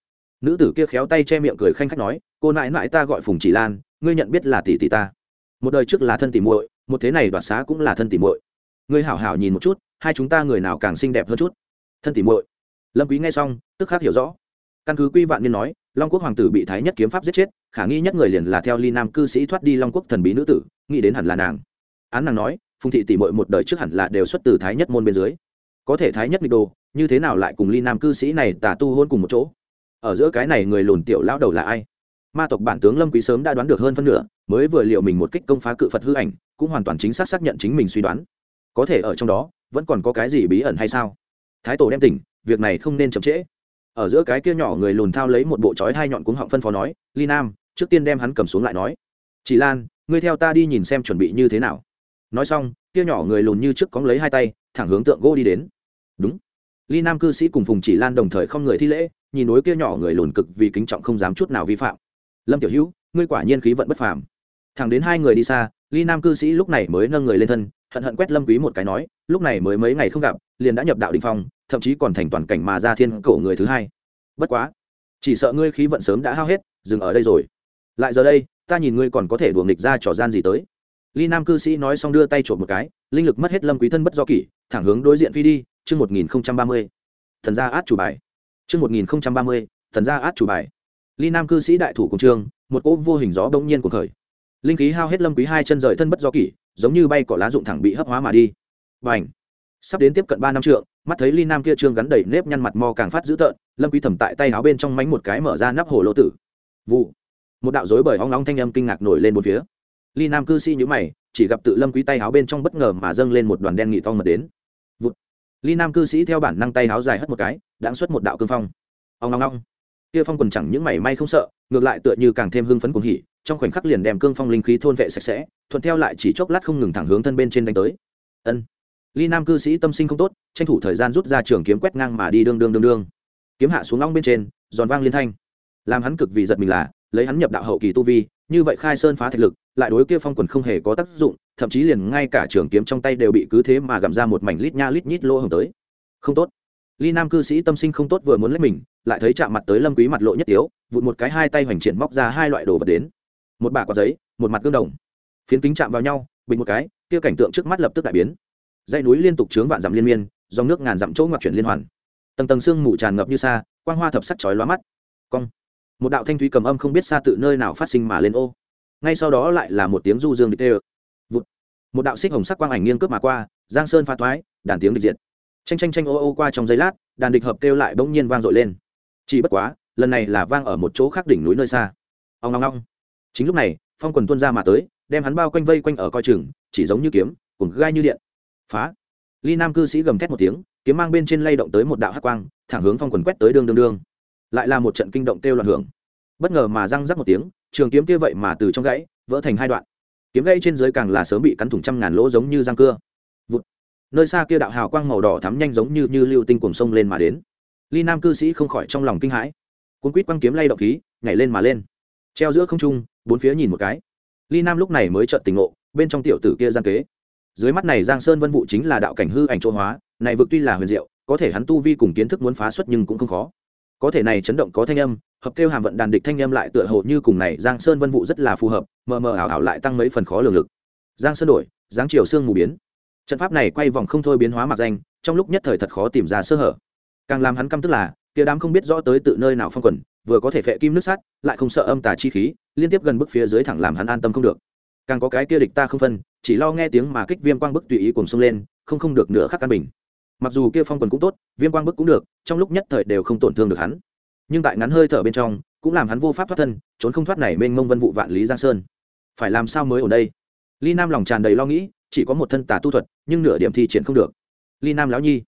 Nữ tử kia khéo tay che miệng cười khanh khách nói, cô nãi nãi ta gọi phùng chỉ lan, ngươi nhận biết là tỷ tỷ ta. Một đời trước là thân tỷ muội, một thế này đoạt xá cũng là thân tỷ muội. Ngươi hảo hảo nhìn một chút, hai chúng ta người nào càng xinh đẹp hơn chút. Thân tỷ muội. Lâm quý nghe xong, tức khắc hiểu rõ. Căn cứ quy vạn niên nói, long quốc hoàng tử bị thái nhất kiếm pháp giết chết, khả nghi nhất người liền là theo ly nam cư sĩ thoát đi long quốc thần bí nữ tử, nghĩ đến hẳn là nàng. Án nàng nói phùng thị tỷ Mội một đời trước hẳn là đều xuất từ thái nhất môn bên dưới. Có thể thái nhất nghịch đồ, như thế nào lại cùng ly nam cư sĩ này tà tu hôn cùng một chỗ? Ở giữa cái này người lùn tiểu lão đầu là ai? Ma tộc bản tướng lâm quý sớm đã đoán được hơn phân nửa, mới vừa liệu mình một kích công phá cự phật hư ảnh, cũng hoàn toàn chính xác xác nhận chính mình suy đoán. Có thể ở trong đó, vẫn còn có cái gì bí ẩn hay sao? Thái tổ đem tỉnh, việc này không nên chậm trễ. Ở giữa cái kia nhỏ người lùn thao lấy một bộ chói hai nhọn cuống họng phân phó nói, ly nam, trước tiên đem hắn cầm xuống lại nói. Chị lan, ngươi theo ta đi nhìn xem chuẩn bị như thế nào nói xong, kia nhỏ người lùn như trước cóng lấy hai tay, thẳng hướng tượng gỗ đi đến. Đúng. Ly nam cư sĩ cùng phùng chỉ lan đồng thời không người thi lễ, nhìn đối kia nhỏ người lùn cực vì kính trọng không dám chút nào vi phạm. Lâm tiểu hữu, ngươi quả nhiên khí vận bất phàm. Thẳng đến hai người đi xa, ly nam cư sĩ lúc này mới nâng người lên thân, hận hận quét lâm quý một cái nói, lúc này mới mấy ngày không gặp, liền đã nhập đạo đình phong, thậm chí còn thành toàn cảnh mà ra thiên cổ người thứ hai. Bất quá, chỉ sợ ngươi khí vận sớm đã hao hết, dừng ở đây rồi. Lại giờ đây, ta nhìn ngươi còn có thể đùa nghịch ra trò gian gì tới ly nam cư sĩ nói xong đưa tay trộm một cái, linh lực mất hết lâm quý thân bất do kỷ, thẳng hướng đối diện phi đi, chương một nghìn ba mươi. Thần gia át chủ bài. Chương một nghìn ba mươi, thần gia át chủ bài. Ly nam cư sĩ đại thủ cùng trường, một cỗ vô hình gió bỗng nhiên của khởi. Linh khí hao hết lâm quý hai chân rời thân bất do kỷ, giống như bay cỏ lá dụng thẳng bị hấp hóa mà đi. Và ảnh sắp đến tiếp cận ba năm trượng, mắt thấy ly nam kia trương gắn đầy nếp nhăn mặt mò càng phát dữ tợn, lâm quý thầm tại tay áo bên trong mánh một cái mở ra nắp hồ lô tử. Vụ! Một đạo rối bởi ong ong thanh âm kinh ngạc nổi lên một phía ly nam cư sĩ nhíu mày, chỉ gặp tự lâm quý tay áo bên trong bất ngờ mà dâng lên một đoàn đen nghị to mật đến. Vụt. ly nam cư sĩ theo bản năng tay áo dài hất một cái, đãng xuất một đạo cương phong. Ông ngong ngong kia phong quần chẳng những mảy may không sợ, ngược lại tựa như càng thêm hưng phấn cuồng hỉ, trong khoảnh khắc liền đem cương phong linh khí thôn vệ sạch sẽ, thuận theo lại chỉ chốc lát không ngừng thẳng hướng thân bên trên đánh tới. Ân. Ly nam cư sĩ tâm sinh không tốt, tranh thủ thời gian rút ra trường kiếm quét ngang mà đi đương đương đương đương. Kiếm hạ xuống long bên trên, giòn vang liên thanh. Làm hắn cực vì giật mình là, lấy hắn nhập đạo hậu kỳ tu vi như vậy khai sơn phá thạch lực, lại đối kia phong quần không hề có tác dụng, thậm chí liền ngay cả trường kiếm trong tay đều bị cứ thế mà gặm ra một mảnh lít nha lít nhít lỗ hồng tới. Không tốt. Ly nam cư sĩ tâm sinh không tốt vừa muốn lấy mình, lại thấy chạm mặt tới lâm quý mặt lộ nhất tiếu, vụt một cái hai tay hoành triển móc ra hai loại đồ vật đến. Một bả quả giấy, một mặt gương đồng. Phiến kính chạm vào nhau, bình một cái, kia cảnh tượng trước mắt lập tức đại biến. Dãy núi liên tục trướng vạn dặm liên miên, dòng nước ngàn dặm chỗ ngoặt chuyển liên hoàn. Tầng tầng sương mù tràn ngập như xa, quang hoa thập sắc chói lóa mắt. Cong một đạo thanh thúy cầm âm không biết xa tự nơi nào phát sinh mà lên ô. Ngay sau đó lại là một tiếng du dương địch tê vụt. Một đạo xích hồng sắc quang ảnh nghiêng cướp mà qua, giang sơn pha thoái, đàn tiếng địch diệt. Tranh tranh tranh ô ô qua trong giây lát, đàn địch hợp kêu lại bỗng nhiên vang dội lên. Chỉ bất quá, lần này là vang ở một chỗ khác đỉnh núi nơi xa. Ông ngong ngong chính lúc này, phong quần tuôn ra mà tới, đem hắn bao quanh vây quanh ở coi chừng, chỉ giống như kiếm cùng gai như điện. Phá. Ly nam cư sĩ gầm thét một tiếng, kiếm mang bên trên lay động tới một đạo hắc quang, thẳng hướng phong quần quét tới đương đương đương lại là một trận kinh động kêu loạn hưởng. Bất ngờ mà răng rắc một tiếng, trường kiếm kia vậy mà từ trong gãy, vỡ thành hai đoạn. Kiếm gãy trên dưới càng là sớm bị cắn thủng trăm ngàn lỗ giống như răng cưa. Vụt. nơi xa kia đạo hào quang màu đỏ thắm nhanh giống như như lưu tinh cuồng sông lên mà đến. Ly nam cư sĩ không khỏi trong lòng kinh hãi. Cuốn quýt quăng kiếm lay động khí, nhảy lên mà lên. Treo giữa không trung, bốn phía nhìn một cái. Ly nam lúc này mới trợn tình ngộ, bên trong tiểu tử kia gian kế. Dưới mắt này giang sơn vân vụ chính là đạo cảnh hư ảnh chỗ hóa, này vực tuy là huyền diệu, có thể hắn tu vi cùng kiến thức muốn phá xuất nhưng cũng không khó có thể này chấn động có thanh âm, hợp kêu hàm vận đàn địch thanh âm lại tựa hồ như cùng này giang sơn vân vụ rất là phù hợp, mờ mờ ảo ảo lại tăng mấy phần khó lường lực. Giang sơn đổi giáng chiều xương mù biến. Trận pháp này quay vòng không thôi biến hóa mặt danh, trong lúc nhất thời thật khó tìm ra sơ hở. Càng làm hắn căm tức là, kia đám không biết rõ tới tự nơi nào phong quần, vừa có thể phệ kim nước sắt, lại không sợ âm tà chi khí, liên tiếp gần bức phía dưới thẳng làm hắn an tâm không được. Càng có cái kia địch ta không phân, chỉ lo nghe tiếng mà kích viêm quang bức tùy ý cùng xông lên, không không được nửa khắc căn bình mặc dù kia phong quần cũng tốt, viêm quang bức cũng được, trong lúc nhất thời đều không tổn thương được hắn. Nhưng tại ngắn hơi thở bên trong, cũng làm hắn vô pháp thoát thân, trốn không thoát này mênh mông vân vụ vạn lý giang sơn. Phải làm sao mới ở đây? Ly nam lòng tràn đầy lo nghĩ, chỉ có một thân tà tu thuật, nhưng nửa điểm thi triển không được. Ly nam lão nhi.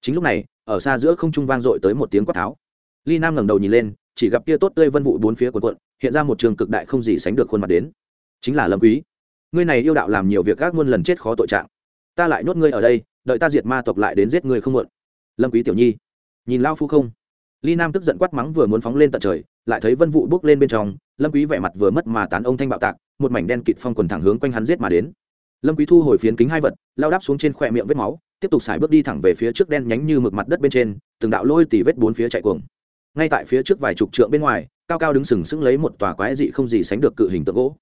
Chính lúc này, ở xa giữa không trung vang dội tới một tiếng quát tháo. Ly nam ngẩng đầu nhìn lên, chỉ gặp kia tốt tươi vân vụ bốn phía quần quận hiện ra một trường cực đại không gì sánh được khuôn mặt đến. Chính là lâm quý. Ngươi này yêu đạo làm nhiều việc gác muôn lần chết khó tội trạng. Ta lại nhốt ngươi ở đây đợi ta diệt ma tộc lại đến giết người không muộn. Lâm quý tiểu nhi. Nhìn lao phu không? Ly nam tức giận quát mắng vừa muốn phóng lên tận trời, lại thấy vân vụ bước lên bên trong, lâm quý vẻ mặt vừa mất mà tán ông thanh bạo tạc, một mảnh đen kịt phong quần thẳng hướng quanh hắn giết mà đến. Lâm quý thu hồi phiến kính hai vật, lao đáp xuống trên khoe miệng vết máu, tiếp tục xài bước đi thẳng về phía trước đen nhánh như mực mặt đất bên trên, từng đạo lôi tỉ vết bốn phía chạy cuồng. Ngay tại phía trước vài chục trượng bên ngoài, cao cao đứng sừng sững lấy một tòa quái dị không gì sánh được cự hình tượng gỗ.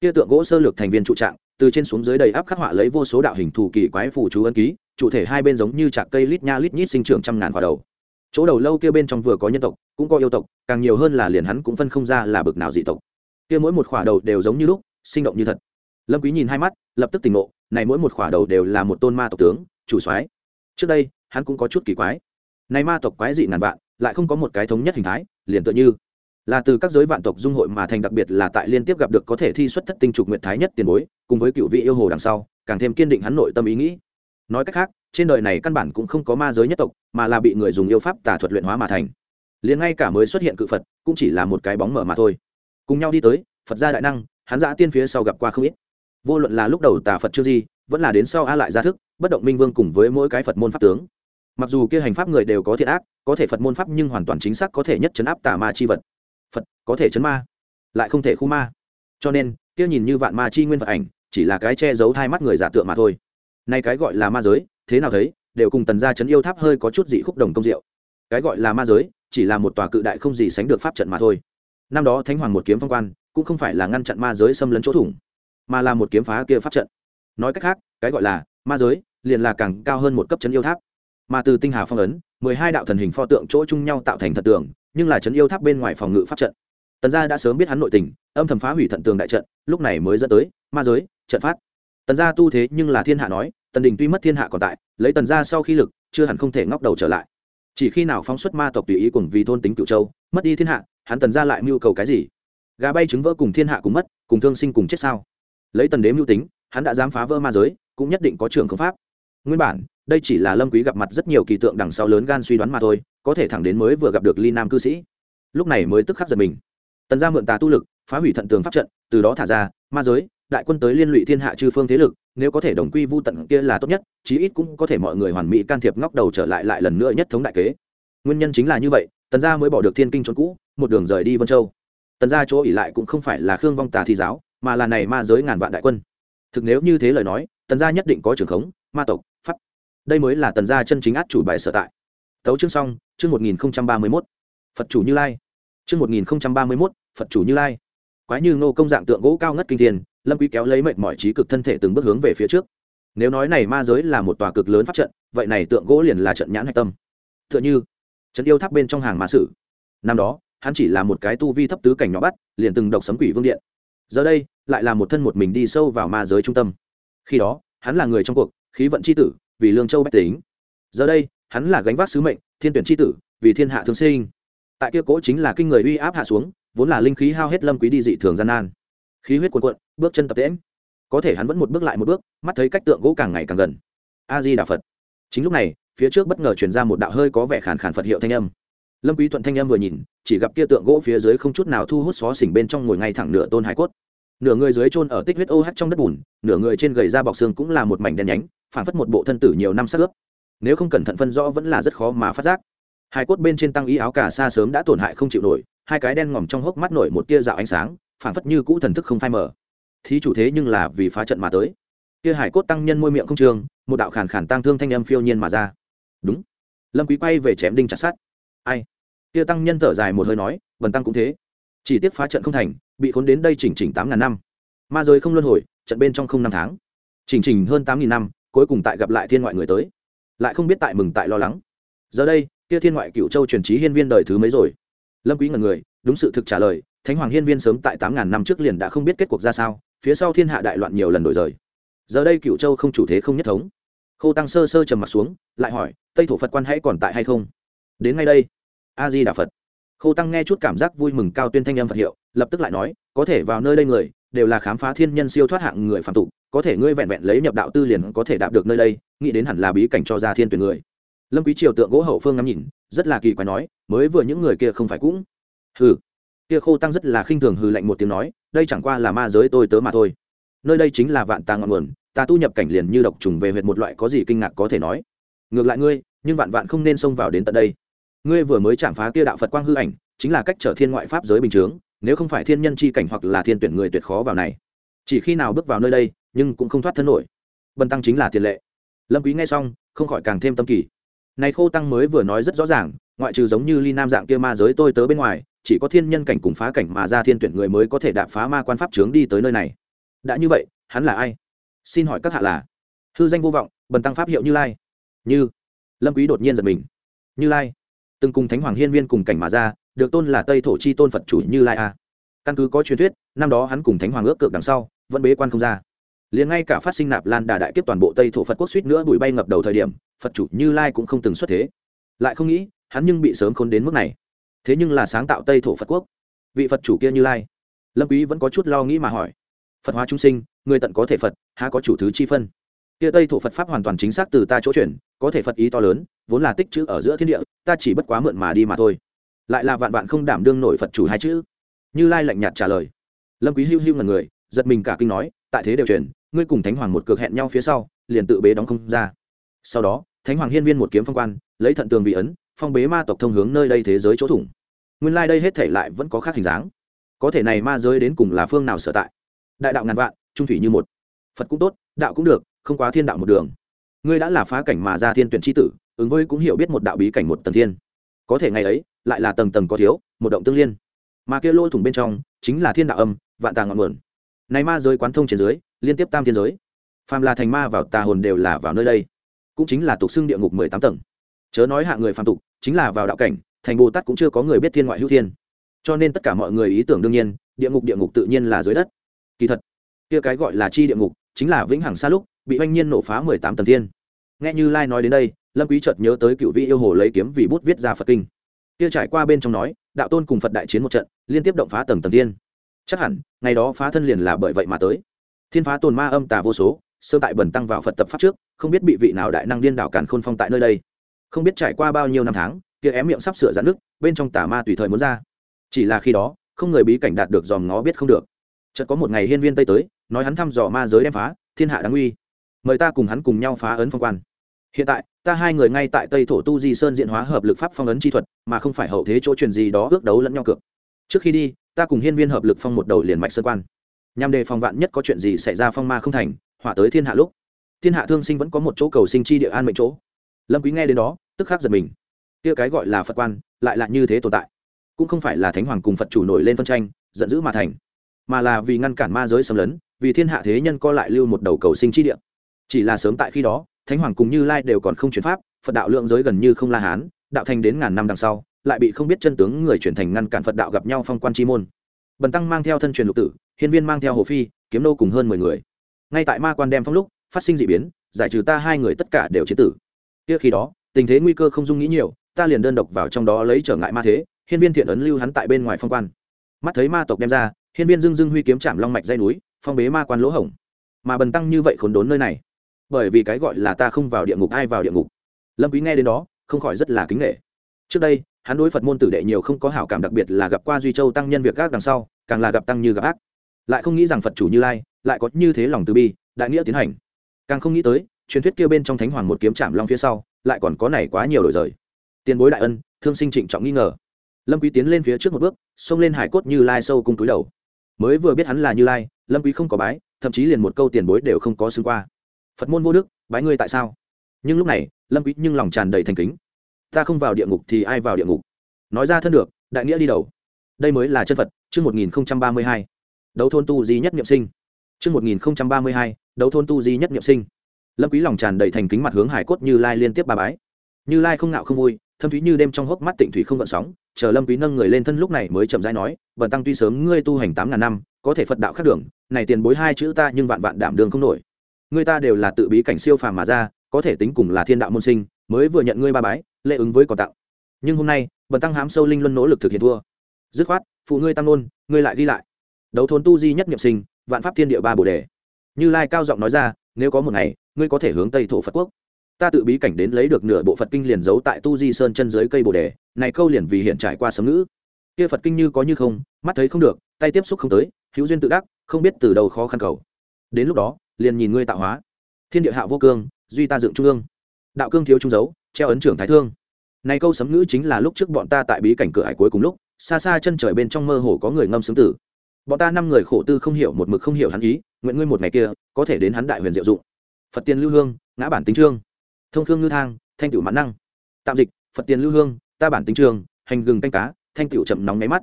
Kia tượng gỗ sơ lược thành viên trụ trạng, từ trên xuống dưới đầy áp khắc họa lấy vô số đạo hình thù kỳ quái phù chú ân ký chủ thể hai bên giống như chạc cây lít nha lít nhít sinh trưởng trăm ngàn quả đầu. Chỗ đầu lâu kia bên trong vừa có nhân tộc, cũng có yêu tộc, càng nhiều hơn là liền hắn cũng phân không ra là bực nào dị tộc. Kia mỗi một khỏa đầu đều giống như lúc, sinh động như thật. Lâm quý nhìn hai mắt, lập tức tỉnh ngộ, này mỗi một khỏa đầu đều là một tôn ma tộc tướng, chủ soái. Trước đây, hắn cũng có chút kỳ quái. Này ma tộc quái dị ngàn vạn, lại không có một cái thống nhất hình thái, liền tựa như là từ các giới vạn tộc dung hội mà thành đặc biệt là tại liên tiếp gặp được có thể thi xuất thất tinh trục nguyệt thái nhất tiền bối, cùng với cựu vị yêu hồ đằng sau, càng thêm kiên định hắn nội tâm ý nghĩ nói cách khác, trên đời này căn bản cũng không có ma giới nhất tộc, mà là bị người dùng yêu pháp tả thuật luyện hóa mà thành. Liền ngay cả mới xuất hiện cự phật, cũng chỉ là một cái bóng mở mà thôi. Cùng nhau đi tới, phật gia đại năng, hắn giã tiên phía sau gặp qua không ít. Vô luận là lúc đầu tà phật chưa gì, vẫn là đến sau a lại ra thức, bất động minh vương cùng với mỗi cái phật môn pháp tướng. Mặc dù kia hành pháp người đều có thiện ác, có thể phật môn pháp nhưng hoàn toàn chính xác có thể nhất chấn áp tà ma chi vật. Phật có thể chấn ma, lại không thể khu ma. Cho nên, kia nhìn như vạn ma chi nguyên vật ảnh, chỉ là cái che giấu hai mắt người giả tượng mà thôi nay cái gọi là ma giới, thế nào thấy, đều cùng tần gia chấn yêu tháp hơi có chút dị khúc đồng công diệu. Cái gọi là ma giới, chỉ là một tòa cự đại không gì sánh được pháp trận mà thôi. Năm đó thánh hoàng một kiếm phong quan, cũng không phải là ngăn chặn ma giới xâm lấn chỗ thủng, mà là một kiếm phá kia pháp trận. Nói cách khác, cái gọi là ma giới, liền là càng cao hơn một cấp chấn yêu tháp. Mà từ tinh hà phong ấn, mười hai đạo thần hình pho tượng chỗ chung nhau tạo thành thật tường nhưng là chấn yêu tháp bên ngoài phòng ngự pháp trận. Tần gia đã sớm biết hắn nội tình, âm thầm phá hủy thận tường đại trận, lúc này mới dẫn tới ma giới, trận phát tần gia tu thế nhưng là thiên hạ nói, tần đình tuy mất thiên hạ còn tại, lấy tần gia sau khi lực, chưa hẳn không thể ngóc đầu trở lại. Chỉ khi nào phóng xuất ma tộc tùy ý cùng vì thôn tính cựu châu, mất đi thiên hạ, hắn tần gia lại mưu cầu cái gì? Gà bay trứng vỡ cùng thiên hạ cùng mất, cùng thương sinh cùng chết sao? Lấy tần đế mưu tính, hắn đã dám phá vỡ ma giới, cũng nhất định có trường không pháp. Nguyên bản, đây chỉ là lâm quý gặp mặt rất nhiều kỳ tượng đằng sau lớn gan suy đoán mà thôi, có thể thẳng đến mới vừa gặp được ly nam cư sĩ. Lúc này mới tức khắc giật mình. Tần gia mượn tà tu lực, phá hủy thận tường pháp trận, từ đó thả ra, ma giới đại quân tới liên lụy thiên hạ chư phương thế lực, nếu có thể đồng quy vu tận kia là tốt nhất, chí ít cũng có thể mọi người hoàn mỹ can thiệp ngóc đầu trở lại lại lần nữa nhất thống đại kế. Nguyên nhân chính là như vậy, tần gia mới bỏ được thiên kinh trốn cũ, một đường rời đi vân châu. Tần gia chỗ ỉ lại cũng không phải là khương vong tà thi giáo, mà là này ma giới ngàn vạn đại quân. Thực nếu như thế lời nói, tần gia nhất định có trường khống, ma tộc, pháp. Đây mới là tần gia chân chính át chủ bài sở tại. Tấu chương xong, chương một nghìn ba mươi mốt. Phật chủ như lai. Chương một nghìn ba mươi mốt, phật chủ như lai. Quái như ngô công dạng tượng gỗ cao ngất kinh thiên lâm quý kéo lấy mệt mỏi trí cực thân thể từng bước hướng về phía trước. Nếu nói này ma giới là một tòa cực lớn pháp trận, vậy này tượng gỗ liền là trận nhãn hạch tâm. Tựa như trận yêu tháp bên trong hàng ma sử. Năm đó, hắn chỉ là một cái tu vi thấp tứ cảnh nhỏ bắt, liền từng độc sấm quỷ vương điện. Giờ đây, lại là một thân một mình đi sâu vào ma giới trung tâm. Khi đó, hắn là người trong cuộc, khí vận c h i tử, vì lương châu bách tính. Giờ đây, hắn là gánh vác sứ mệnh, thiên tuyển c h i tử, vì thiên hạ thương sinh. Tại kia cỗ chính là kinh người uy áp hạ xuống, vốn là linh khí hao hết lâm quý đi dị thường gian nan. Khí huyết cuộn cuộn bước chân tập tễm có thể hắn vẫn một bước lại một bước, mắt thấy cách tượng gỗ càng ngày càng gần. A di đà phật. Chính lúc này, phía trước bất ngờ chuyển ra một đạo hơi có vẻ khàn khàn phật hiệu thanh âm. Lâm quý thuận thanh âm vừa nhìn, chỉ gặp kia tượng gỗ phía dưới không chút nào thu hút xó xỉnh bên trong ngồi ngay thẳng nửa tôn hải cốt. Nửa người dưới chôn ở tích huyết ô OH trong đất bùn, nửa người trên gầy da bọc xương cũng là một mảnh đen nhánh phản phất một bộ thân tử nhiều năm sắc ướp. Nếu không cẩn thận phân rõ vẫn là rất khó mà phát giác. Hai cốt bên trên tăng y áo cả xa sớm đã tổn hại không chịu nổi, hai cái đen ngòm trong hốc mắt nổi một tia dạo ánh sáng phản phất như cũ thần thức không phai mở thí chủ thế nhưng là vì phá trận mà tới. Kia hải cốt tăng nhân môi miệng không trường, một đạo khản khản tăng thương thanh âm phiêu nhiên mà ra. Đúng. Lâm quý quay về chém đinh chặt sắt. Ai? Kia tăng nhân thở dài một hơi nói, vần tăng cũng thế. Chỉ tiếc phá trận không thành, bị khốn đến đây chỉnh chỉnh tám ngàn năm. Ma giới không luân hồi, trận bên trong không năm tháng. Chỉnh chỉnh hơn tám nghìn năm, cuối cùng tại gặp lại thiên ngoại người tới. Lại không biết tại mừng tại lo lắng. Giờ đây, kia thiên ngoại cựu châu truyền trí hiên viên đời thứ mấy rồi? Lâm quý ngần người, đúng sự thực trả lời, thánh hoàng hiên viên sớm tại tám ngàn năm trước liền đã không biết kết cuộc ra sao phía sau thiên hạ đại loạn nhiều lần đổi rời. Giờ đây cựu châu không chủ thế không nhất thống. Khô tăng sơ sơ trầm mặt xuống, lại hỏi, tây thổ phật quan hãy còn tại hay không? Đến ngay đây a di đà phật. Khô tăng nghe chút cảm giác vui mừng cao tuyên thanh âm phật hiệu, lập tức lại nói, có thể vào nơi đây người, đều là khám phá thiên nhân siêu thoát hạng người phạm tục, có thể ngươi vẹn vẹn lấy nhập đạo tư liền có thể đạt được nơi đây, nghĩ đến hẳn là bí cảnh cho ra thiên tuyển người. Lâm quý triều tượng gỗ hậu phương ngắm nhìn, rất là kỳ quái nói, mới vừa những người kia không phải cũng. Hừ kia khô tăng rất là khinh thường hừ lạnh một tiếng nói, đây chẳng qua là ma giới tôi tớ mà thôi. Nơi đây chính là vạn tà ngọn nguồn, ta tu nhập cảnh liền như độc trùng về huyệt một loại có gì kinh ngạc có thể nói. Ngược lại ngươi, nhưng vạn vạn không nên xông vào đến tận đây. Ngươi vừa mới chạm phá kia đạo phật quang hư ảnh, chính là cách trở thiên ngoại pháp giới bình chướng, nếu không phải thiên nhân chi cảnh hoặc là thiên tuyển người tuyệt khó vào này. Chỉ khi nào bước vào nơi đây, nhưng cũng không thoát thân nổi. Bần tăng chính là tiền lệ. Lâm quý nghe xong, không khỏi càng thêm tâm kỳ. Này khô tăng mới vừa nói rất rõ ràng ngoại trừ giống như ly nam dạng kia ma giới tôi tớ bên ngoài, chỉ có thiên nhân cảnh cùng phá cảnh mà ra thiên tuyển người mới có thể đạp phá ma quan pháp trướng đi tới nơi này. Đã như vậy, hắn là ai? Xin hỏi các hạ là? Hư danh vô vọng, bần tăng pháp hiệu như lai. Như. Lâm quý đột nhiên giật mình. Như lai. Từng cùng thánh hoàng hiên viên cùng cảnh mà ra, được tôn là tây thổ chi tôn phật chủ như lai a. Căn cứ có truyền thuyết, năm đó hắn cùng thánh hoàng ước cược đằng sau, vẫn bế quan không ra. Liền ngay cả phát sinh nạp lan đà đại kiếp toàn bộ tây thổ phật quốc suýt nữa bụi bay ngập đầu thời điểm, phật chủ như lai cũng không từng xuất thế. Lại không nghĩ hắn nhưng bị sớm khốn đến mức này. Thế nhưng là sáng tạo tây thổ phật quốc. Vị phật chủ kia như lai. Lâm quý vẫn có chút lo nghĩ mà hỏi. Phật hóa chúng sinh, người tận có thể phật, há có chủ thứ chi phân? Kia tây thổ phật pháp hoàn toàn chính xác từ ta chỗ chuyển, có thể phật ý to lớn, vốn là tích chữ ở giữa thiên địa, ta chỉ bất quá mượn mà đi mà thôi. Lại là vạn vạn không đảm đương nổi phật chủ hai chữ. Như lai lạnh nhạt trả lời. Lâm quý hưu hưu ngần người, giật mình cả kinh nói, tại thế đều truyền ngươi cùng thánh hoàng một cược hẹn nhau phía sau, liền tự bế đóng không ra. Sau đó, thánh hoàng hiên viên một kiếm phong quan, lấy thận tường vị ấn phong bế ma tộc thông hướng nơi đây thế giới chỗ thủng. Nguyên lai đây hết thể lại vẫn có khác hình dáng. Có thể này ma giới đến cùng là phương nào sở tại? Đại đạo ngàn vạn, trung thủy như một. Phật cũng tốt, đạo cũng được, không quá thiên đạo một đường. Ngươi đã là phá cảnh mà ra thiên tuyển tri tử, ứng với cũng hiểu biết một đạo bí cảnh một tầng thiên. Có thể ngày ấy, lại là tầng tầng có thiếu, một động tương liên. Mà kia lỗ thủng bên trong, chính là thiên đạo âm, vạn tàng ngọn nguồn. Này ma giới quán thông trên dưới, liên tiếp tam thiên giới. Phàm là thành ma vào tà hồn đều là vào nơi đây. Cũng chính là tục xưng địa ngục mười tám tầng chớ nói hạ người phạm tục, chính là vào đạo cảnh, thành bồ tát cũng chưa có người biết thiên ngoại hữu thiên. Cho nên tất cả mọi người ý tưởng đương nhiên, địa ngục địa ngục tự nhiên là dưới đất. Kỳ thật, kia cái gọi là chi địa ngục, chính là vĩnh hằng xa lúc, bị oanh nhiên nổ phá mười tám tầng thiên. Nghe như lai nói đến đây, lâm quý chợt nhớ tới cựu vị yêu hồ lấy kiếm vì bút viết ra phật kinh. Kia trải qua bên trong nói, đạo tôn cùng phật đại chiến một trận, liên tiếp động phá tầng tầng thiên. Chắc hẳn, ngày đó phá thân liền là bởi vậy mà tới. Thiên phá tồn ma âm tà vô số, sơ tại bẩn tăng vào phật tập pháp trước, không biết bị vị nào đại năng điên đảo càn khôn phong tại nơi đây không biết trải qua bao nhiêu năm tháng, kia ém miệng sắp sửa giãn nước bên trong tà ma tùy thời muốn ra. Chỉ là khi đó, không người bí cảnh đạt được dòm ngó biết không được. Chợt có một ngày hiên viên tây tới, nói hắn thăm dò ma giới đem phá, thiên hạ đáng uy. Mời ta cùng hắn cùng nhau phá ấn phong quan. Hiện tại, ta hai người ngay tại tây thổ tu di sơn diện hóa hợp lực pháp phong ấn chi thuật, mà không phải hậu thế chỗ truyền gì đó ước đấu lẫn nhau cược. Trước khi đi, ta cùng hiên viên hợp lực phong một đầu liền mạch sơn quan. Nhằm đề phòng vạn nhất có chuyện gì xảy ra phong ma không thành hỏa tới thiên hạ lúc. Thiên hạ thương sinh vẫn có một chỗ cầu sinh chi địa an mệnh chỗ lâm quý nghe đến đó, tức khắc giật mình. Kia cái gọi là phật quan, lại là như thế tồn tại. Cũng không phải là thánh hoàng cùng phật chủ nổi lên phân tranh, giận dữ mà thành, mà là vì ngăn cản ma giới xâm lấn, vì thiên hạ thế nhân co lại lưu một đầu cầu sinh chi địa. Chỉ là sớm tại khi đó, thánh hoàng cùng như lai đều còn không chuyển pháp, phật đạo lượng giới gần như không la hán, đạo thành đến ngàn năm đằng sau, lại bị không biết chân tướng người chuyển thành ngăn cản phật đạo gặp nhau phong quan chi môn. Bần tăng mang theo thân truyền lục tử, hiên viên mang theo hồ phi, kiếm nô cùng hơn mười người. Ngay tại ma quan đem phong lúc, phát sinh d ị biến, giải trừ ta hai người tất cả đều chế tử kia khi đó, tình thế nguy cơ không dung nghĩ nhiều, ta liền đơn độc vào trong đó lấy trở ngại ma thế, hiên viên thiện ấn lưu hắn tại bên ngoài phong quan. Mắt thấy ma tộc đem ra, hiên viên dưng dưng huy kiếm chạm long mạch dây núi, phong bế ma quan lỗ hổng. Mà bần tăng như vậy khốn đốn nơi này, bởi vì cái gọi là ta không vào địa ngục, ai vào địa ngục? Lâm quý nghe đến đó, không khỏi rất là kính nghệ. Trước đây, hắn đối phật môn tử đệ nhiều không có hảo cảm đặc biệt là gặp qua duy châu tăng nhân việc gác đằng sau, càng là gặp tăng như gặp ác. Lại không nghĩ rằng phật chủ như lai lại có như thế lòng từ bi, đại nghĩa tiến hành. Càng không nghĩ tới truyền thuyết kia bên trong thánh hoàng một kiếm chạm long phía sau, lại còn có này quá nhiều đổi rời. Tiền bối đại ân, thương sinh trịnh trọng nghi ngờ. Lâm quý tiến lên phía trước một bước, xông lên hải cốt như lai sâu cung túi đầu. Mới vừa biết hắn là như lai, lâm quý không có bái, thậm chí liền một câu tiền bối đều không có xưng qua. Phật môn vô đức, bái ngươi tại sao? Nhưng lúc này, lâm quý nhưng lòng tràn đầy thành kính. Ta không vào địa ngục thì ai vào địa ngục? Nói ra thân được, đại nghĩa đi đầu. Đây mới là chân phật, chương 1032 đấu thôn tu di nhất niệm sinh. Chương 1032 đấu thôn tu di nhất niệm sinh lâm quý lòng tràn đầy thành kính mặt hướng hải cốt như lai liên tiếp ba bái. Như lai không nạo không vui, thâm thúy như đêm trong hốc mắt tịnh thủy không gợn sóng, chờ lâm quý nâng người lên thân lúc này mới chậm rãi nói, bần tăng tuy sớm ngươi tu hành tám ngàn năm, có thể phật đạo khác đường, này tiền bối hai chữ ta nhưng vạn vạn đảm đường không nổi. Ngươi ta đều là tự bí cảnh siêu phàm mà ra, có thể tính cùng là thiên đạo môn sinh, mới vừa nhận ngươi ba bái, lễ ứng với còn tặng. Nhưng hôm nay, bần tăng hám sâu linh luân nỗ lực thực hiện thua. Dứt khoát, phụ ngươi tăng nôn, ngươi lại đi lại. Đấu thôn tu di nhất niệm sinh, vạn pháp thiên địa ba bồ đề. Như lai cao giọng nói ra nếu có một ngày, ngươi có thể hướng tây thổ phật quốc. Ta tự bí cảnh đến lấy được nửa bộ phật kinh liền giấu tại tu di sơn chân dưới cây bồ đề, này câu liền vì hiện trải qua sấm ngữ. Kia phật kinh như có như không, mắt thấy không được, tay tiếp xúc không tới, hữu duyên tự đắc, không biết từ đâu khó khăn cầu. Đến lúc đó, liền nhìn ngươi tạo hóa. Thiên địa hạ vô cương, duy ta dựng trung ương. Đạo cương thiếu trung dấu, treo ấn trưởng thái thương. Này câu sấm ngữ chính là lúc trước bọn ta tại bí cảnh cửa hải cuối cùng lúc, xa xa chân trời bên trong mơ hồ có người ngâm sướng tử bọn ta năm người khổ tư không hiểu, một mực không hiểu hắn ý, nguyện ngươi một ngày kia, có thể đến hắn đại huyền diệu dụng. Phật tiền lưu hương, ngã bản tính trương. Thông thương ngư thang, thanh tiểu mãn năng. Tạm dịch, phật tiền lưu hương, ta bản tính trương, hành gừng canh cá, thanh tiểu chậm nóng máy mắt.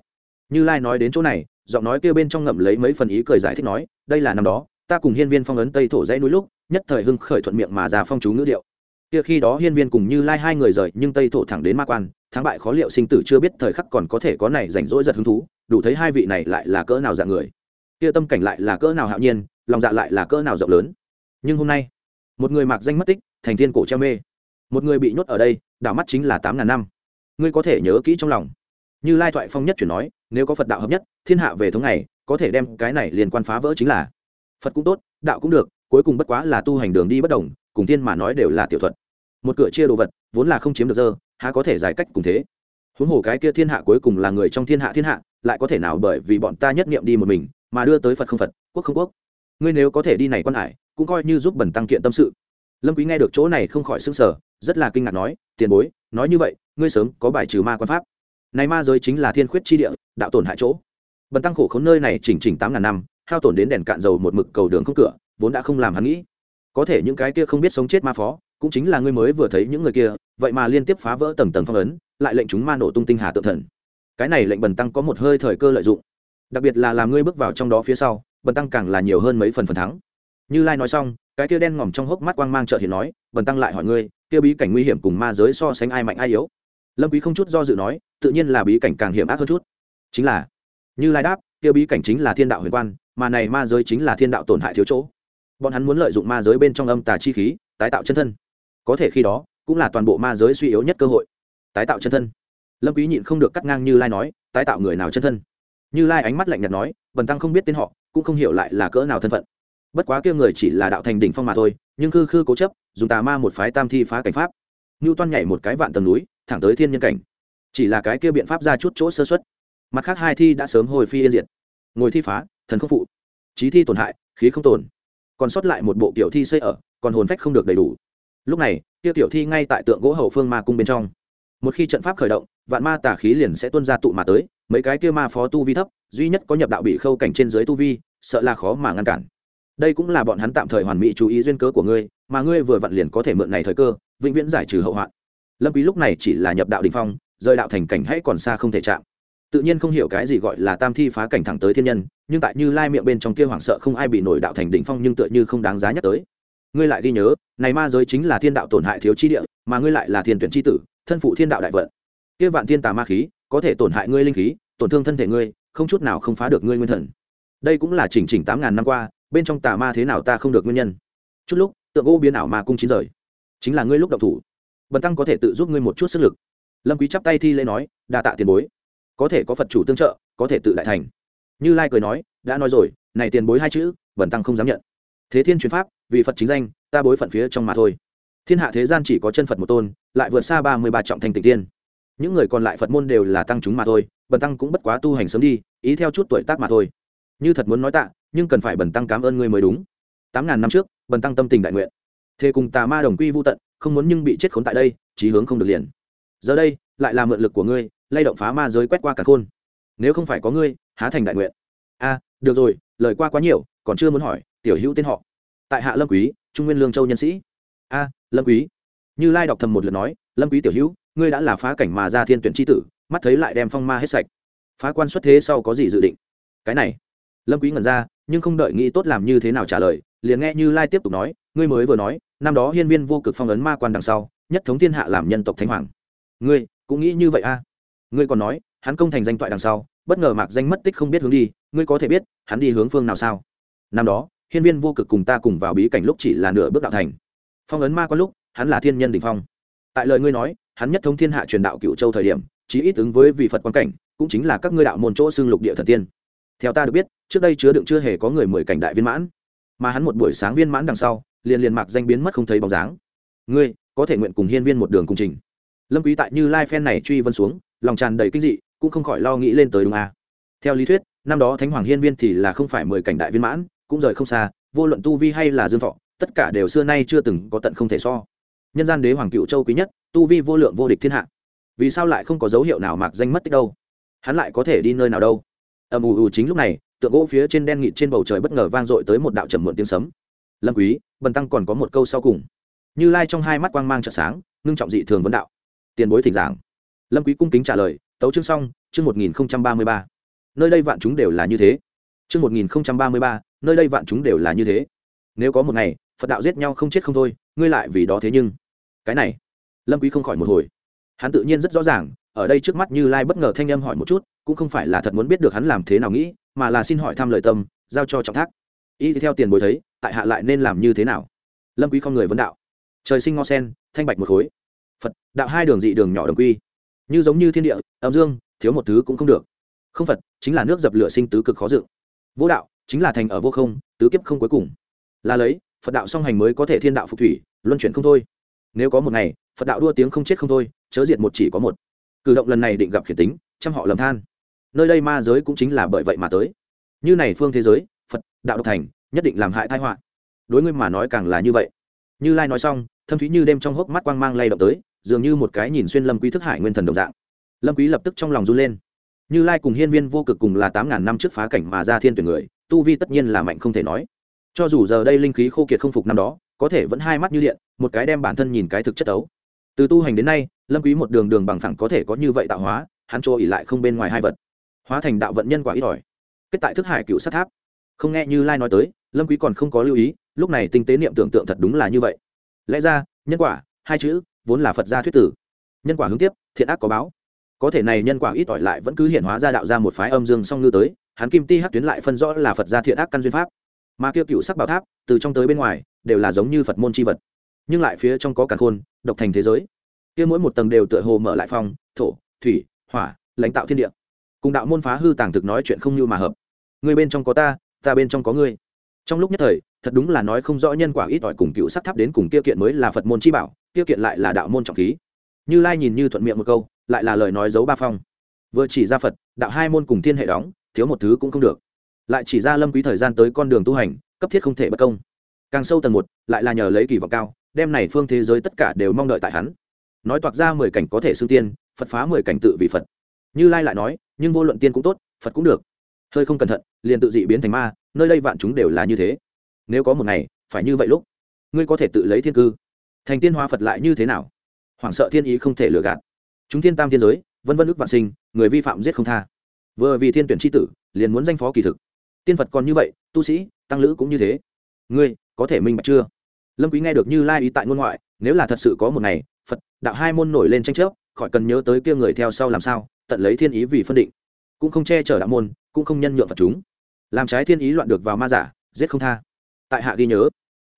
Như lai nói đến chỗ này, giọng nói kia bên trong ngậm lấy mấy phần ý cười giải thích nói, đây là năm đó, ta cùng hiên viên phong ấn tây thổ dãy núi lúc, nhất thời hưng khởi thuận miệng mà ra phong chú ngữ điệu. Kia khi đó hiên viên cùng như lai hai người rời, nhưng tây thổ thẳng đến ma quan, thắng bại khó liệu sinh tử chưa biết thời khắc còn có thể có này rảnh rỗi giật hứng thú đủ thấy hai vị này lại là cỡ nào dạng người. Kia tâm cảnh lại là cỡ nào hạo nhiên, lòng dạ lại là cỡ nào rộng lớn. Nhưng hôm nay, một người mạc danh mất tích, thành thiên cổ treo mê. Một người bị nhốt ở đây, đảo mắt chính là tám ngàn năm. Ngươi có thể nhớ kỹ trong lòng. Như lai thoại phong nhất chuyển nói, nếu có phật đạo hợp nhất, thiên hạ về thống này, có thể đem cái này liên quan phá vỡ chính là. Phật cũng tốt, đạo cũng được, cuối cùng bất quá là tu hành đường đi bất đồng, cùng thiên mà nói đều là tiểu thuật. Một cửa chia đồ vật, vốn là không chiếm được dơ, há có thể giải cách cùng thế. Huống hồ cái kia thiên hạ cuối cùng là người trong thiên hạ thiên hạ lại có thể nào bởi vì bọn ta nhất nghiệm đi một mình mà đưa tới phật không phật quốc không quốc ngươi nếu có thể đi này quan hải cũng coi như giúp bẩn tăng kiện tâm sự lâm quý nghe được chỗ này không khỏi sững sờ, rất là kinh ngạc nói, tiền bối, nói như vậy, ngươi sớm có bài trừ ma quan pháp. Này ma giới chính là thiên khuyết chi địa, đạo tổn hại chỗ. Bần tăng khổ khốn nơi này chỉnh chỉnh tám ngàn năm, hao tổn đến đèn cạn dầu một mực cầu đường không cửa, vốn đã không làm hắn nghĩ. Có thể những cái kia không biết sống chết ma phó, cũng chính là ngươi mới vừa thấy những người kia, vậy mà liên tiếp phá vỡ tầng tầng phong ấn, lại lệnh chúng ma nổ tung tinh hà tự thần cái này lệnh bần tăng có một hơi thời cơ lợi dụng. Đặc biệt là làm ngươi bước vào trong đó phía sau, bần tăng càng là nhiều hơn mấy phần phần thắng. Như lai nói xong, cái kia đen ngòm trong hốc mắt quang mang trợ hiện nói, bần tăng lại hỏi ngươi, kia bí cảnh nguy hiểm cùng ma giới so sánh ai mạnh ai yếu? Lâm quý không chút do dự nói, tự nhiên là bí cảnh càng hiểm ác hơn chút. Chính là, như lai đáp, kia bí cảnh chính là thiên đạo huyền quan, mà này ma giới chính là thiên đạo tổn hại thiếu chỗ. Bọn hắn muốn lợi dụng ma giới bên trong âm tà chi khí, tái tạo chân thân. Có thể khi đó, cũng là toàn bộ ma giới suy yếu nhất cơ hội, tái tạo chân thân lâm quý nhịn không được cắt ngang như lai nói, tái tạo người nào chân thân? Như lai ánh mắt lạnh nhạt nói, bần tăng không biết tên họ, cũng không hiểu lại là cỡ nào thân phận. Bất quá kia người chỉ là đạo thành đỉnh phong mà thôi, nhưng khư khư cố chấp, dùng tà ma một phái tam thi phá cảnh pháp. Ngưu toan nhảy một cái vạn tầng núi, thẳng tới thiên nhân cảnh. Chỉ là cái kia biện pháp ra chút chỗ sơ xuất mặt khác hai thi đã sớm hồi phi yên diệt. Ngồi thi phá, thần không phụ. Trí thi tổn hại, khí không tổn. Còn sót lại một bộ tiểu thi xây ở, còn hồn phách không được đầy đủ. Lúc này, kia tiểu thi ngay tại tượng gỗ hậu phương ma cung bên trong một khi trận pháp khởi động, vạn ma tà khí liền sẽ tuôn ra tụ mà tới, mấy cái kia ma phó tu vi thấp, duy nhất có nhập đạo bị khâu cảnh trên dưới tu vi, sợ là khó mà ngăn cản. Đây cũng là bọn hắn tạm thời hoàn mỹ chú ý duyên cớ của ngươi, mà ngươi vừa vặn liền có thể mượn này thời cơ, vĩnh viễn giải trừ hậu hoạn. Lâm quý lúc này chỉ là nhập đạo đỉnh phong, rời đạo thành cảnh hãy còn xa không thể chạm. Tự nhiên không hiểu cái gì gọi là tam thi phá cảnh thẳng tới thiên nhân, nhưng tại như lai miệng bên trong kia hoảng sợ không ai bị nổi đạo thành đỉnh phong nhưng tựa như không đáng giá nhắc tới. Ngươi lại ghi nhớ, này ma giới chính là thiên đạo tổn hại thiếu chi địa, mà ngươi lại là thiên tuyển chi tử thân phụ thiên đạo đại vận. Kia vạn thiên tà ma khí, có thể tổn hại ngươi linh khí, tổn thương thân thể ngươi, không chút nào không phá được ngươi nguyên thần. Đây cũng là chỉnh chỉnh tám ngàn năm qua, bên trong tà ma thế nào ta không được nguyên nhân. Chút lúc, tượng gỗ biến ảo ma cung chín rời. Chính là ngươi lúc động thủ. Bần tăng có thể tự giúp ngươi một chút sức lực. Lâm quý chắp tay thi lễ nói, đa tạ tiền bối. Có thể có phật chủ tương trợ, có thể tự đại thành. Như lai cười nói, đã nói rồi, này tiền bối hai chữ, bần tăng không dám nhận. Thế thiên truyền pháp, vì phật chính danh, ta bối phận phía trong mà thôi. Thiên hạ thế gian chỉ có chân phật một tôn lại vượt xa ba mươi ba trọng thành tịch tiên. Những người còn lại phật môn đều là tăng chúng mà thôi, bần tăng cũng bất quá tu hành sớm đi, ý theo chút tuổi tác mà thôi. Như thật muốn nói tạ, nhưng cần phải bần tăng cảm ơn ngươi mới đúng. Tám ngàn năm trước, bần tăng tâm tình đại nguyện. Thế cùng tà ma đồng quy vô tận, không muốn nhưng bị chết khốn tại đây, chí hướng không được liền. Giờ đây, lại là mượn lực của ngươi, lay động phá ma giới quét qua cả khôn. Nếu không phải có ngươi, há thành đại nguyện. A, được rồi, lời qua quá nhiều, còn chưa muốn hỏi, tiểu hữu tên họ. Tại hạ lâm quý, trung nguyên lương châu nhân sĩ. A, lâm quý như lai đọc thầm một lượt nói, lâm quý tiểu hữu, ngươi đã là phá cảnh mà ra thiên tuyển chi tử, mắt thấy lại đem phong ma hết sạch. Phá quan xuất thế sau có gì dự định? Cái này, lâm quý ngẩn ra, nhưng không đợi nghĩ tốt làm như thế nào trả lời, liền nghe như lai tiếp tục nói, ngươi mới vừa nói, năm đó hiên viên vô cực phong ấn ma quan đằng sau, nhất thống thiên hạ làm nhân tộc thánh hoàng. Ngươi cũng nghĩ như vậy a ngươi còn nói, hắn công thành danh toại đằng sau, bất ngờ mạc danh mất tích không biết hướng đi, ngươi có thể biết, hắn đi hướng phương nào sao? Năm đó, hiên viên vô cực cùng ta cùng vào bí cảnh lúc chỉ là nửa bước đạo thành. Phong ấn ma quan lúc hắn là thiên nhân đình phong. Tại lời ngươi nói, hắn nhất thống thiên hạ truyền đạo cựu châu thời điểm, chí ít ứng với vị phật quan cảnh, cũng chính là các ngươi đạo môn chỗ xương lục địa thần tiên. Theo ta được biết, trước đây chứa đựng chưa hề có người mười cảnh đại viên mãn. Mà hắn một buổi sáng viên mãn đằng sau, liền liền mạc danh biến mất không thấy bóng dáng. Ngươi, có thể nguyện cùng hiên viên một đường cùng trình. Lâm quý tại như lai phen này truy vân xuống, lòng tràn đầy kinh dị, cũng không khỏi lo nghĩ lên tới đúng à. theo lý thuyết, năm đó thánh hoàng hiên viên thì là không phải mười cảnh đại viên mãn, cũng rời không xa, vô luận tu vi hay là dương thọ, tất cả đều xưa nay chưa từng có tận không thể so nhân gian đế hoàng cựu châu quý nhất, tu vi vô lượng vô địch thiên hạ. Vì sao lại không có dấu hiệu nào mạc danh mất tích đâu? Hắn lại có thể đi nơi nào đâu? Ầm ù ù chính lúc này, tượng gỗ phía trên đen nghịt trên bầu trời bất ngờ vang dội tới một đạo trầm muộn tiếng sấm. Lâm quý, bần tăng còn có một câu sau cùng. Như lai trong hai mắt quang mang trợ sáng, ngưng trọng dị thường vấn đạo. Tiền bối thỉnh giảng. Lâm quý cung kính trả lời, tấu chương xong, chương một nghìn ba mươi ba. Nơi đây vạn chúng đều là như thế. Chương một nghìn ba mươi ba, nơi đây vạn chúng đều là như thế. Nếu có một ngày phật đạo giết nhau không chết không thôi, ngươi lại vì đó thế nhưng. Cái này, lâm quý không khỏi một hồi. Hắn tự nhiên rất rõ ràng, ở đây trước mắt như lai bất ngờ thanh âm hỏi một chút, cũng không phải là thật muốn biết được hắn làm thế nào nghĩ, mà là xin hỏi thăm lời tâm, giao cho trọng thác. Y theo tiền bối thấy, tại hạ lại nên làm như thế nào? Lâm quý không người vấn đạo. Trời sinh ngo sen, thanh bạch một khối. Phật, đạo hai đường dị đường nhỏ đồng quy. Như giống như thiên địa, âm dương, thiếu một thứ cũng không được. Không phật, chính là nước dập lửa sinh tứ cực khó dựng. Vô đạo, chính là thành ở vô không, tứ kiếp không cuối cùng. Là lấy phật đạo song hành mới có thể thiên đạo phục thủy, luân chuyển không thôi. Nếu có một ngày, phật đạo đua tiếng không chết không thôi, chớ diệt một chỉ có một. Cử động lần này định gặp khiển tính chăm họ lầm than. Nơi đây ma giới cũng chính là bởi vậy mà tới. Như này phương thế giới, phật, đạo độc thành, nhất định làm hại tai họa. Đối ngươi mà nói càng là như vậy. Như lai nói xong, thâm thúy như đêm trong hốc mắt quang mang lay động tới, dường như một cái nhìn xuyên lâm quý thức hải nguyên thần đồng dạng. Lâm quý lập tức trong lòng run lên. Như lai cùng hiên viên vô cực cùng là tám ngàn năm trước phá cảnh mà ra thiên tuyển người, tu vi tất nhiên là mạnh không thể nói cho dù giờ đây linh khí khô kiệt không phục năm đó, có thể vẫn hai mắt như điện, một cái đem bản thân nhìn cái thực chất ấu. Từ tu hành đến nay, lâm quý một đường đường bằng thẳng có thể có như vậy tạo hóa, hắn trôi ỉ lại không bên ngoài hai vật. Hóa thành đạo vận nhân quả ít ỏi. Kết tại thức hải cựu sát tháp. Không nghe như lai nói tới, lâm quý còn không có lưu ý, lúc này tinh tế niệm tưởng tượng thật đúng là như vậy. Lẽ ra, nhân quả, hai chữ, vốn là phật gia thuyết tử. Nhân quả hướng tiếp, thiện ác có báo. Có thể này nhân quả ít ỏi lại vẫn cứ hiện hóa ra đạo ra một phái âm dương song ngư tới, hắn kim ti hắc tuyến lại phân rõ là phật gia thiện ác căn duyên pháp mà kia cựu sắc bảo tháp, từ trong tới bên ngoài, đều là giống như phật môn c h i vật, nhưng lại phía trong có càn khôn, độc thành thế giới. Kia mỗi một tầng đều tựa hồ mở lại phong, thổ, thủy, hỏa, lãnh tạo thiên địa. Cùng đạo môn phá hư tàng thực nói chuyện không như mà hợp. Người bên trong có ta ta bên trong có ngươi. Trong lúc nhất thời, thật đúng là nói không rõ nhân quả ít ỏi cùng cựu sắc tháp đến cùng kia kiện mới là phật môn chi bảo, kia kiện lại là đạo môn trọng khí. Như lai nhìn như thuận miệng một câu, lại là lời nói giấu ba phong. Vừa chỉ ra phật, đạo hai môn cùng thiên hệ đóng, thiếu một thứ cũng không được lại chỉ ra lâm quý thời gian tới con đường tu hành, cấp thiết không thể bất công. Càng sâu tầng một, lại là nhờ lấy kỳ vọng cao, đem này phương thế giới tất cả đều mong đợi tại hắn. Nói toạc ra mười cảnh có thể xưng tiên, phật phá mười cảnh tự vì phật. Như lai lại nói, nhưng vô luận tiên cũng tốt, phật cũng được. Hơi không cẩn thận, liền tự dị biến thành ma, nơi đây vạn chúng đều là như thế. Nếu có một ngày, phải như vậy lúc, ngươi có thể tự lấy thiên cư. Thành tiên hóa phật lại như thế nào? Hoảng sợ thiên ý không thể lừa gạt. Chúng thiên tam thiên giới, vân vân ước vạn sinh, người vi phạm giết không tha. Vừa vì thiên tuyển tri tử, liền muốn danh phó kỳ thực tiên phật còn như vậy, tu sĩ, tăng lữ cũng như thế. Ngươi, có thể minh bạch chưa? Lâm quý nghe được như lai ý tại ngôn ngoại, nếu là thật sự có một ngày, phật, đạo hai môn nổi lên tranh chấp, khỏi cần nhớ tới kia người theo sau làm sao, tận lấy thiên ý vì phân định. Cũng không che chở đạo môn, cũng không nhân nhượng phật chúng. Làm trái thiên ý loạn được vào ma giả, giết không tha. Tại hạ ghi nhớ.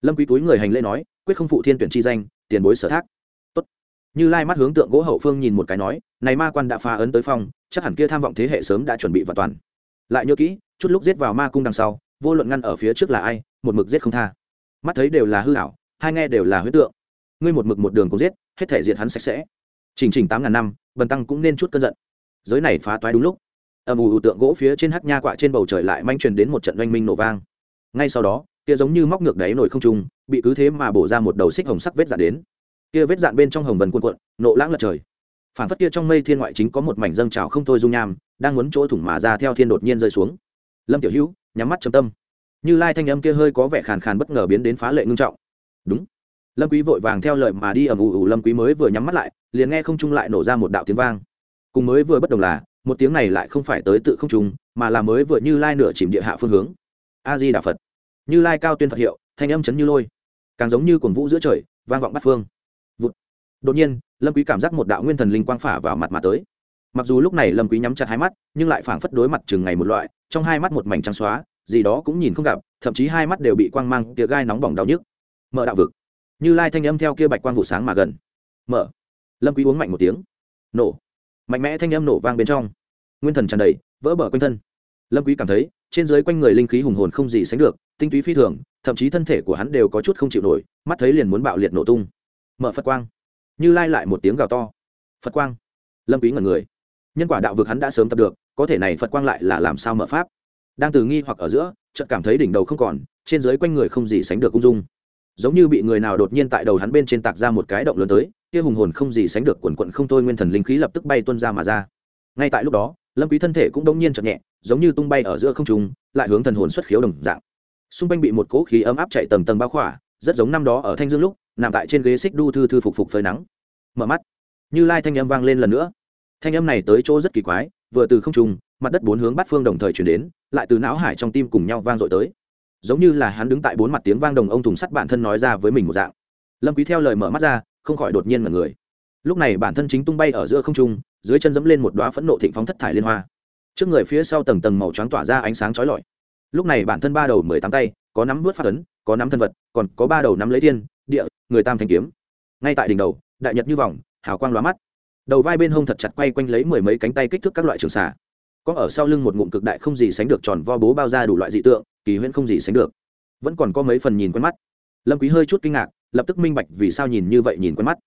Lâm quý túi người hành lễ nói, quyết không phụ thiên tuyển chi danh, tiền bối sở thác. Tốt. Như lai mắt hướng tượng gỗ hậu phương nhìn một cái nói, này ma quan đã phá ấn tới phong, chắc hẳn kia tham vọng thế hệ sớm đã chuẩn bị và toàn. Lại nhớ kỹ chút lúc giết vào ma cung đằng sau, vô luận ngăn ở phía trước là ai, một mực giết không tha. Mắt thấy đều là hư hảo hai nghe đều là huyết tượng. Ngươi một mực một đường cũng giết, hết thể diệt hắn sạch sẽ. Chỉnh chỉnh tám ngàn năm, bần tăng cũng nên chút cơn giận. Giới này phá toái đúng lúc. Âm ù ù tượng gỗ phía trên hắc nha quạ trên bầu trời lại manh truyền đến một trận oanh minh nổ vang. Ngay sau đó, kia giống như móc ngược đáy nổi không trung, bị cứ thế mà bổ ra một đầu xích hồng sắc vết dạn đến. Kia vết dạn bên trong hồng vần cuộn cuộn, nộ lãng lật trời. Phản phất kia trong mây thiên ngoại chính có một mảnh dâng trào không thôi dung nham, đang muốn chỗ thủng mà ra theo thiên đột nhiên rơi xuống lâm tiểu hữu, nhắm mắt trầm tâm. Như lai thanh âm kia hơi có vẻ khàn khàn bất ngờ biến đến phá lệ ngưng trọng. Đúng. Lâm quý vội vàng theo lời mà đi ầm ủ ủ. lâm quý mới vừa nhắm mắt lại, liền nghe không trung lại nổ ra một đạo tiếng vang. Cùng mới vừa bất đồng là, một tiếng này lại không phải tới tự không trung, mà là mới vừa như lai nửa chìm địa hạ phương hướng. A di đà phật. Như lai cao tuyên phật hiệu, thanh âm chấn như lôi. Càng giống như cuồng vũ giữa trời, vang vọng bát phương. Vụt. đột nhiên, lâm quý cảm giác một đạo nguyên thần linh quang phả vào mặt mà tới. Mặc dù lúc này lâm quý nhắm chặt hai mắt, nhưng lại phảng phất đối mặt chừng ngày một loại trong hai mắt một mảnh trắng xóa, gì đó cũng nhìn không gặp, thậm chí hai mắt đều bị quang mang tia gai nóng bỏng đau nhức. Mở đạo vực. Như lai thanh âm theo kia bạch quang vụ sáng mà gần. Mở. Lâm quý uống mạnh một tiếng. Nổ. Mạnh mẽ thanh âm nổ vang bên trong. Nguyên thần tràn đầy, vỡ bờ quanh thân. Lâm quý cảm thấy, trên dưới quanh người linh khí hùng hồn không gì sánh được, tinh túy phi thường, thậm chí thân thể của hắn đều có chút không chịu nổi, mắt thấy liền muốn bạo liệt nổ tung. Mở phật quang. Như lai lại một tiếng gào to. Phật quang. Lâm quý ngẩn người. Nhân quả đạo vực hắn đã sớm tập được có thể này phật quang lại là làm sao mở pháp? Đang từ nghi hoặc ở giữa, chợt cảm thấy đỉnh đầu không còn, trên dưới quanh người không gì sánh được cung dung. Giống như bị người nào đột nhiên tại đầu hắn bên trên tạc ra một cái động lớn tới, kia hùng hồn không gì sánh được quần quận không thôi nguyên thần linh khí lập tức bay tuôn ra mà ra. Ngay tại lúc đó, lâm quý thân thể cũng đông nhiên chợt nhẹ, giống như tung bay ở giữa không trung, lại hướng thần hồn xuất khiếu đồng dạng. Xung quanh bị một cỗ khí ấm áp chạy tầng tầng bao khỏa, rất giống năm đó ở thanh dương lúc, nằm tại trên ghế xích đu thư thư phục phục phơi nắng. Mở mắt. Như lai thanh âm vang lên lần nữa. Thanh âm này tới chỗ rất kỳ quái vừa từ không trung, mặt đất bốn hướng bát phương đồng thời chuyển đến, lại từ não hải trong tim cùng nhau vang dội tới. Giống như là hắn đứng tại bốn mặt tiếng vang đồng ông thùng sắt bản thân nói ra với mình một dạng. Lâm quý theo lời mở mắt ra, không khỏi đột nhiên mật người. Lúc này bản thân chính tung bay ở giữa không trung, dưới chân dẫm lên một đóa phẫn nộ thịnh phóng thất thải liên hoa. Trước người phía sau tầng tầng màu trắng tỏa ra ánh sáng chói lọi. Lúc này bản thân ba đầu mười tám tay, có nắm vớt phát ấn, có nắm thân vật, còn có ba đầu nắm lấy thiên địa, người tam thanh kiếm. Ngay tại đỉnh đầu, đại nhật như vòng, hào quang lóa mắt đầu vai bên hông thật chặt quay quanh lấy mười mấy cánh tay kích thước các loại trường xà. Có ở sau lưng một ngụm cực đại không gì sánh được tròn vo bố bao ra đủ loại dị tượng, kỳ huyễn không gì sánh được. Vẫn còn có mấy phần nhìn quen mắt. Lâm quý hơi chút kinh ngạc, lập tức minh bạch vì sao nhìn như vậy nhìn quen mắt.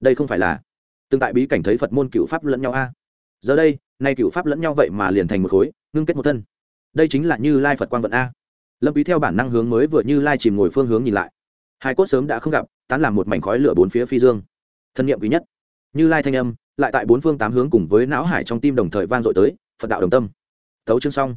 Đây không phải là tương tại bí cảnh thấy phật môn cựu pháp lẫn nhau a. Giờ đây, nay cựu pháp lẫn nhau vậy mà liền thành một khối, ngưng kết một thân. Đây chính là như lai phật quang vận a. Lâm quý theo bản năng hướng mới vừa như lai chìm ngồi phương hướng nhìn lại. Hai cốt sớm đã không gặp, tán làm một mảnh khói lửa bốn phía phi dương. Thân niệm quý nhất như lai thanh âm, lại tại bốn phương tám hướng cùng với não hải trong tim đồng thời vang dội tới, phật đạo đồng tâm. Tấu chương xong.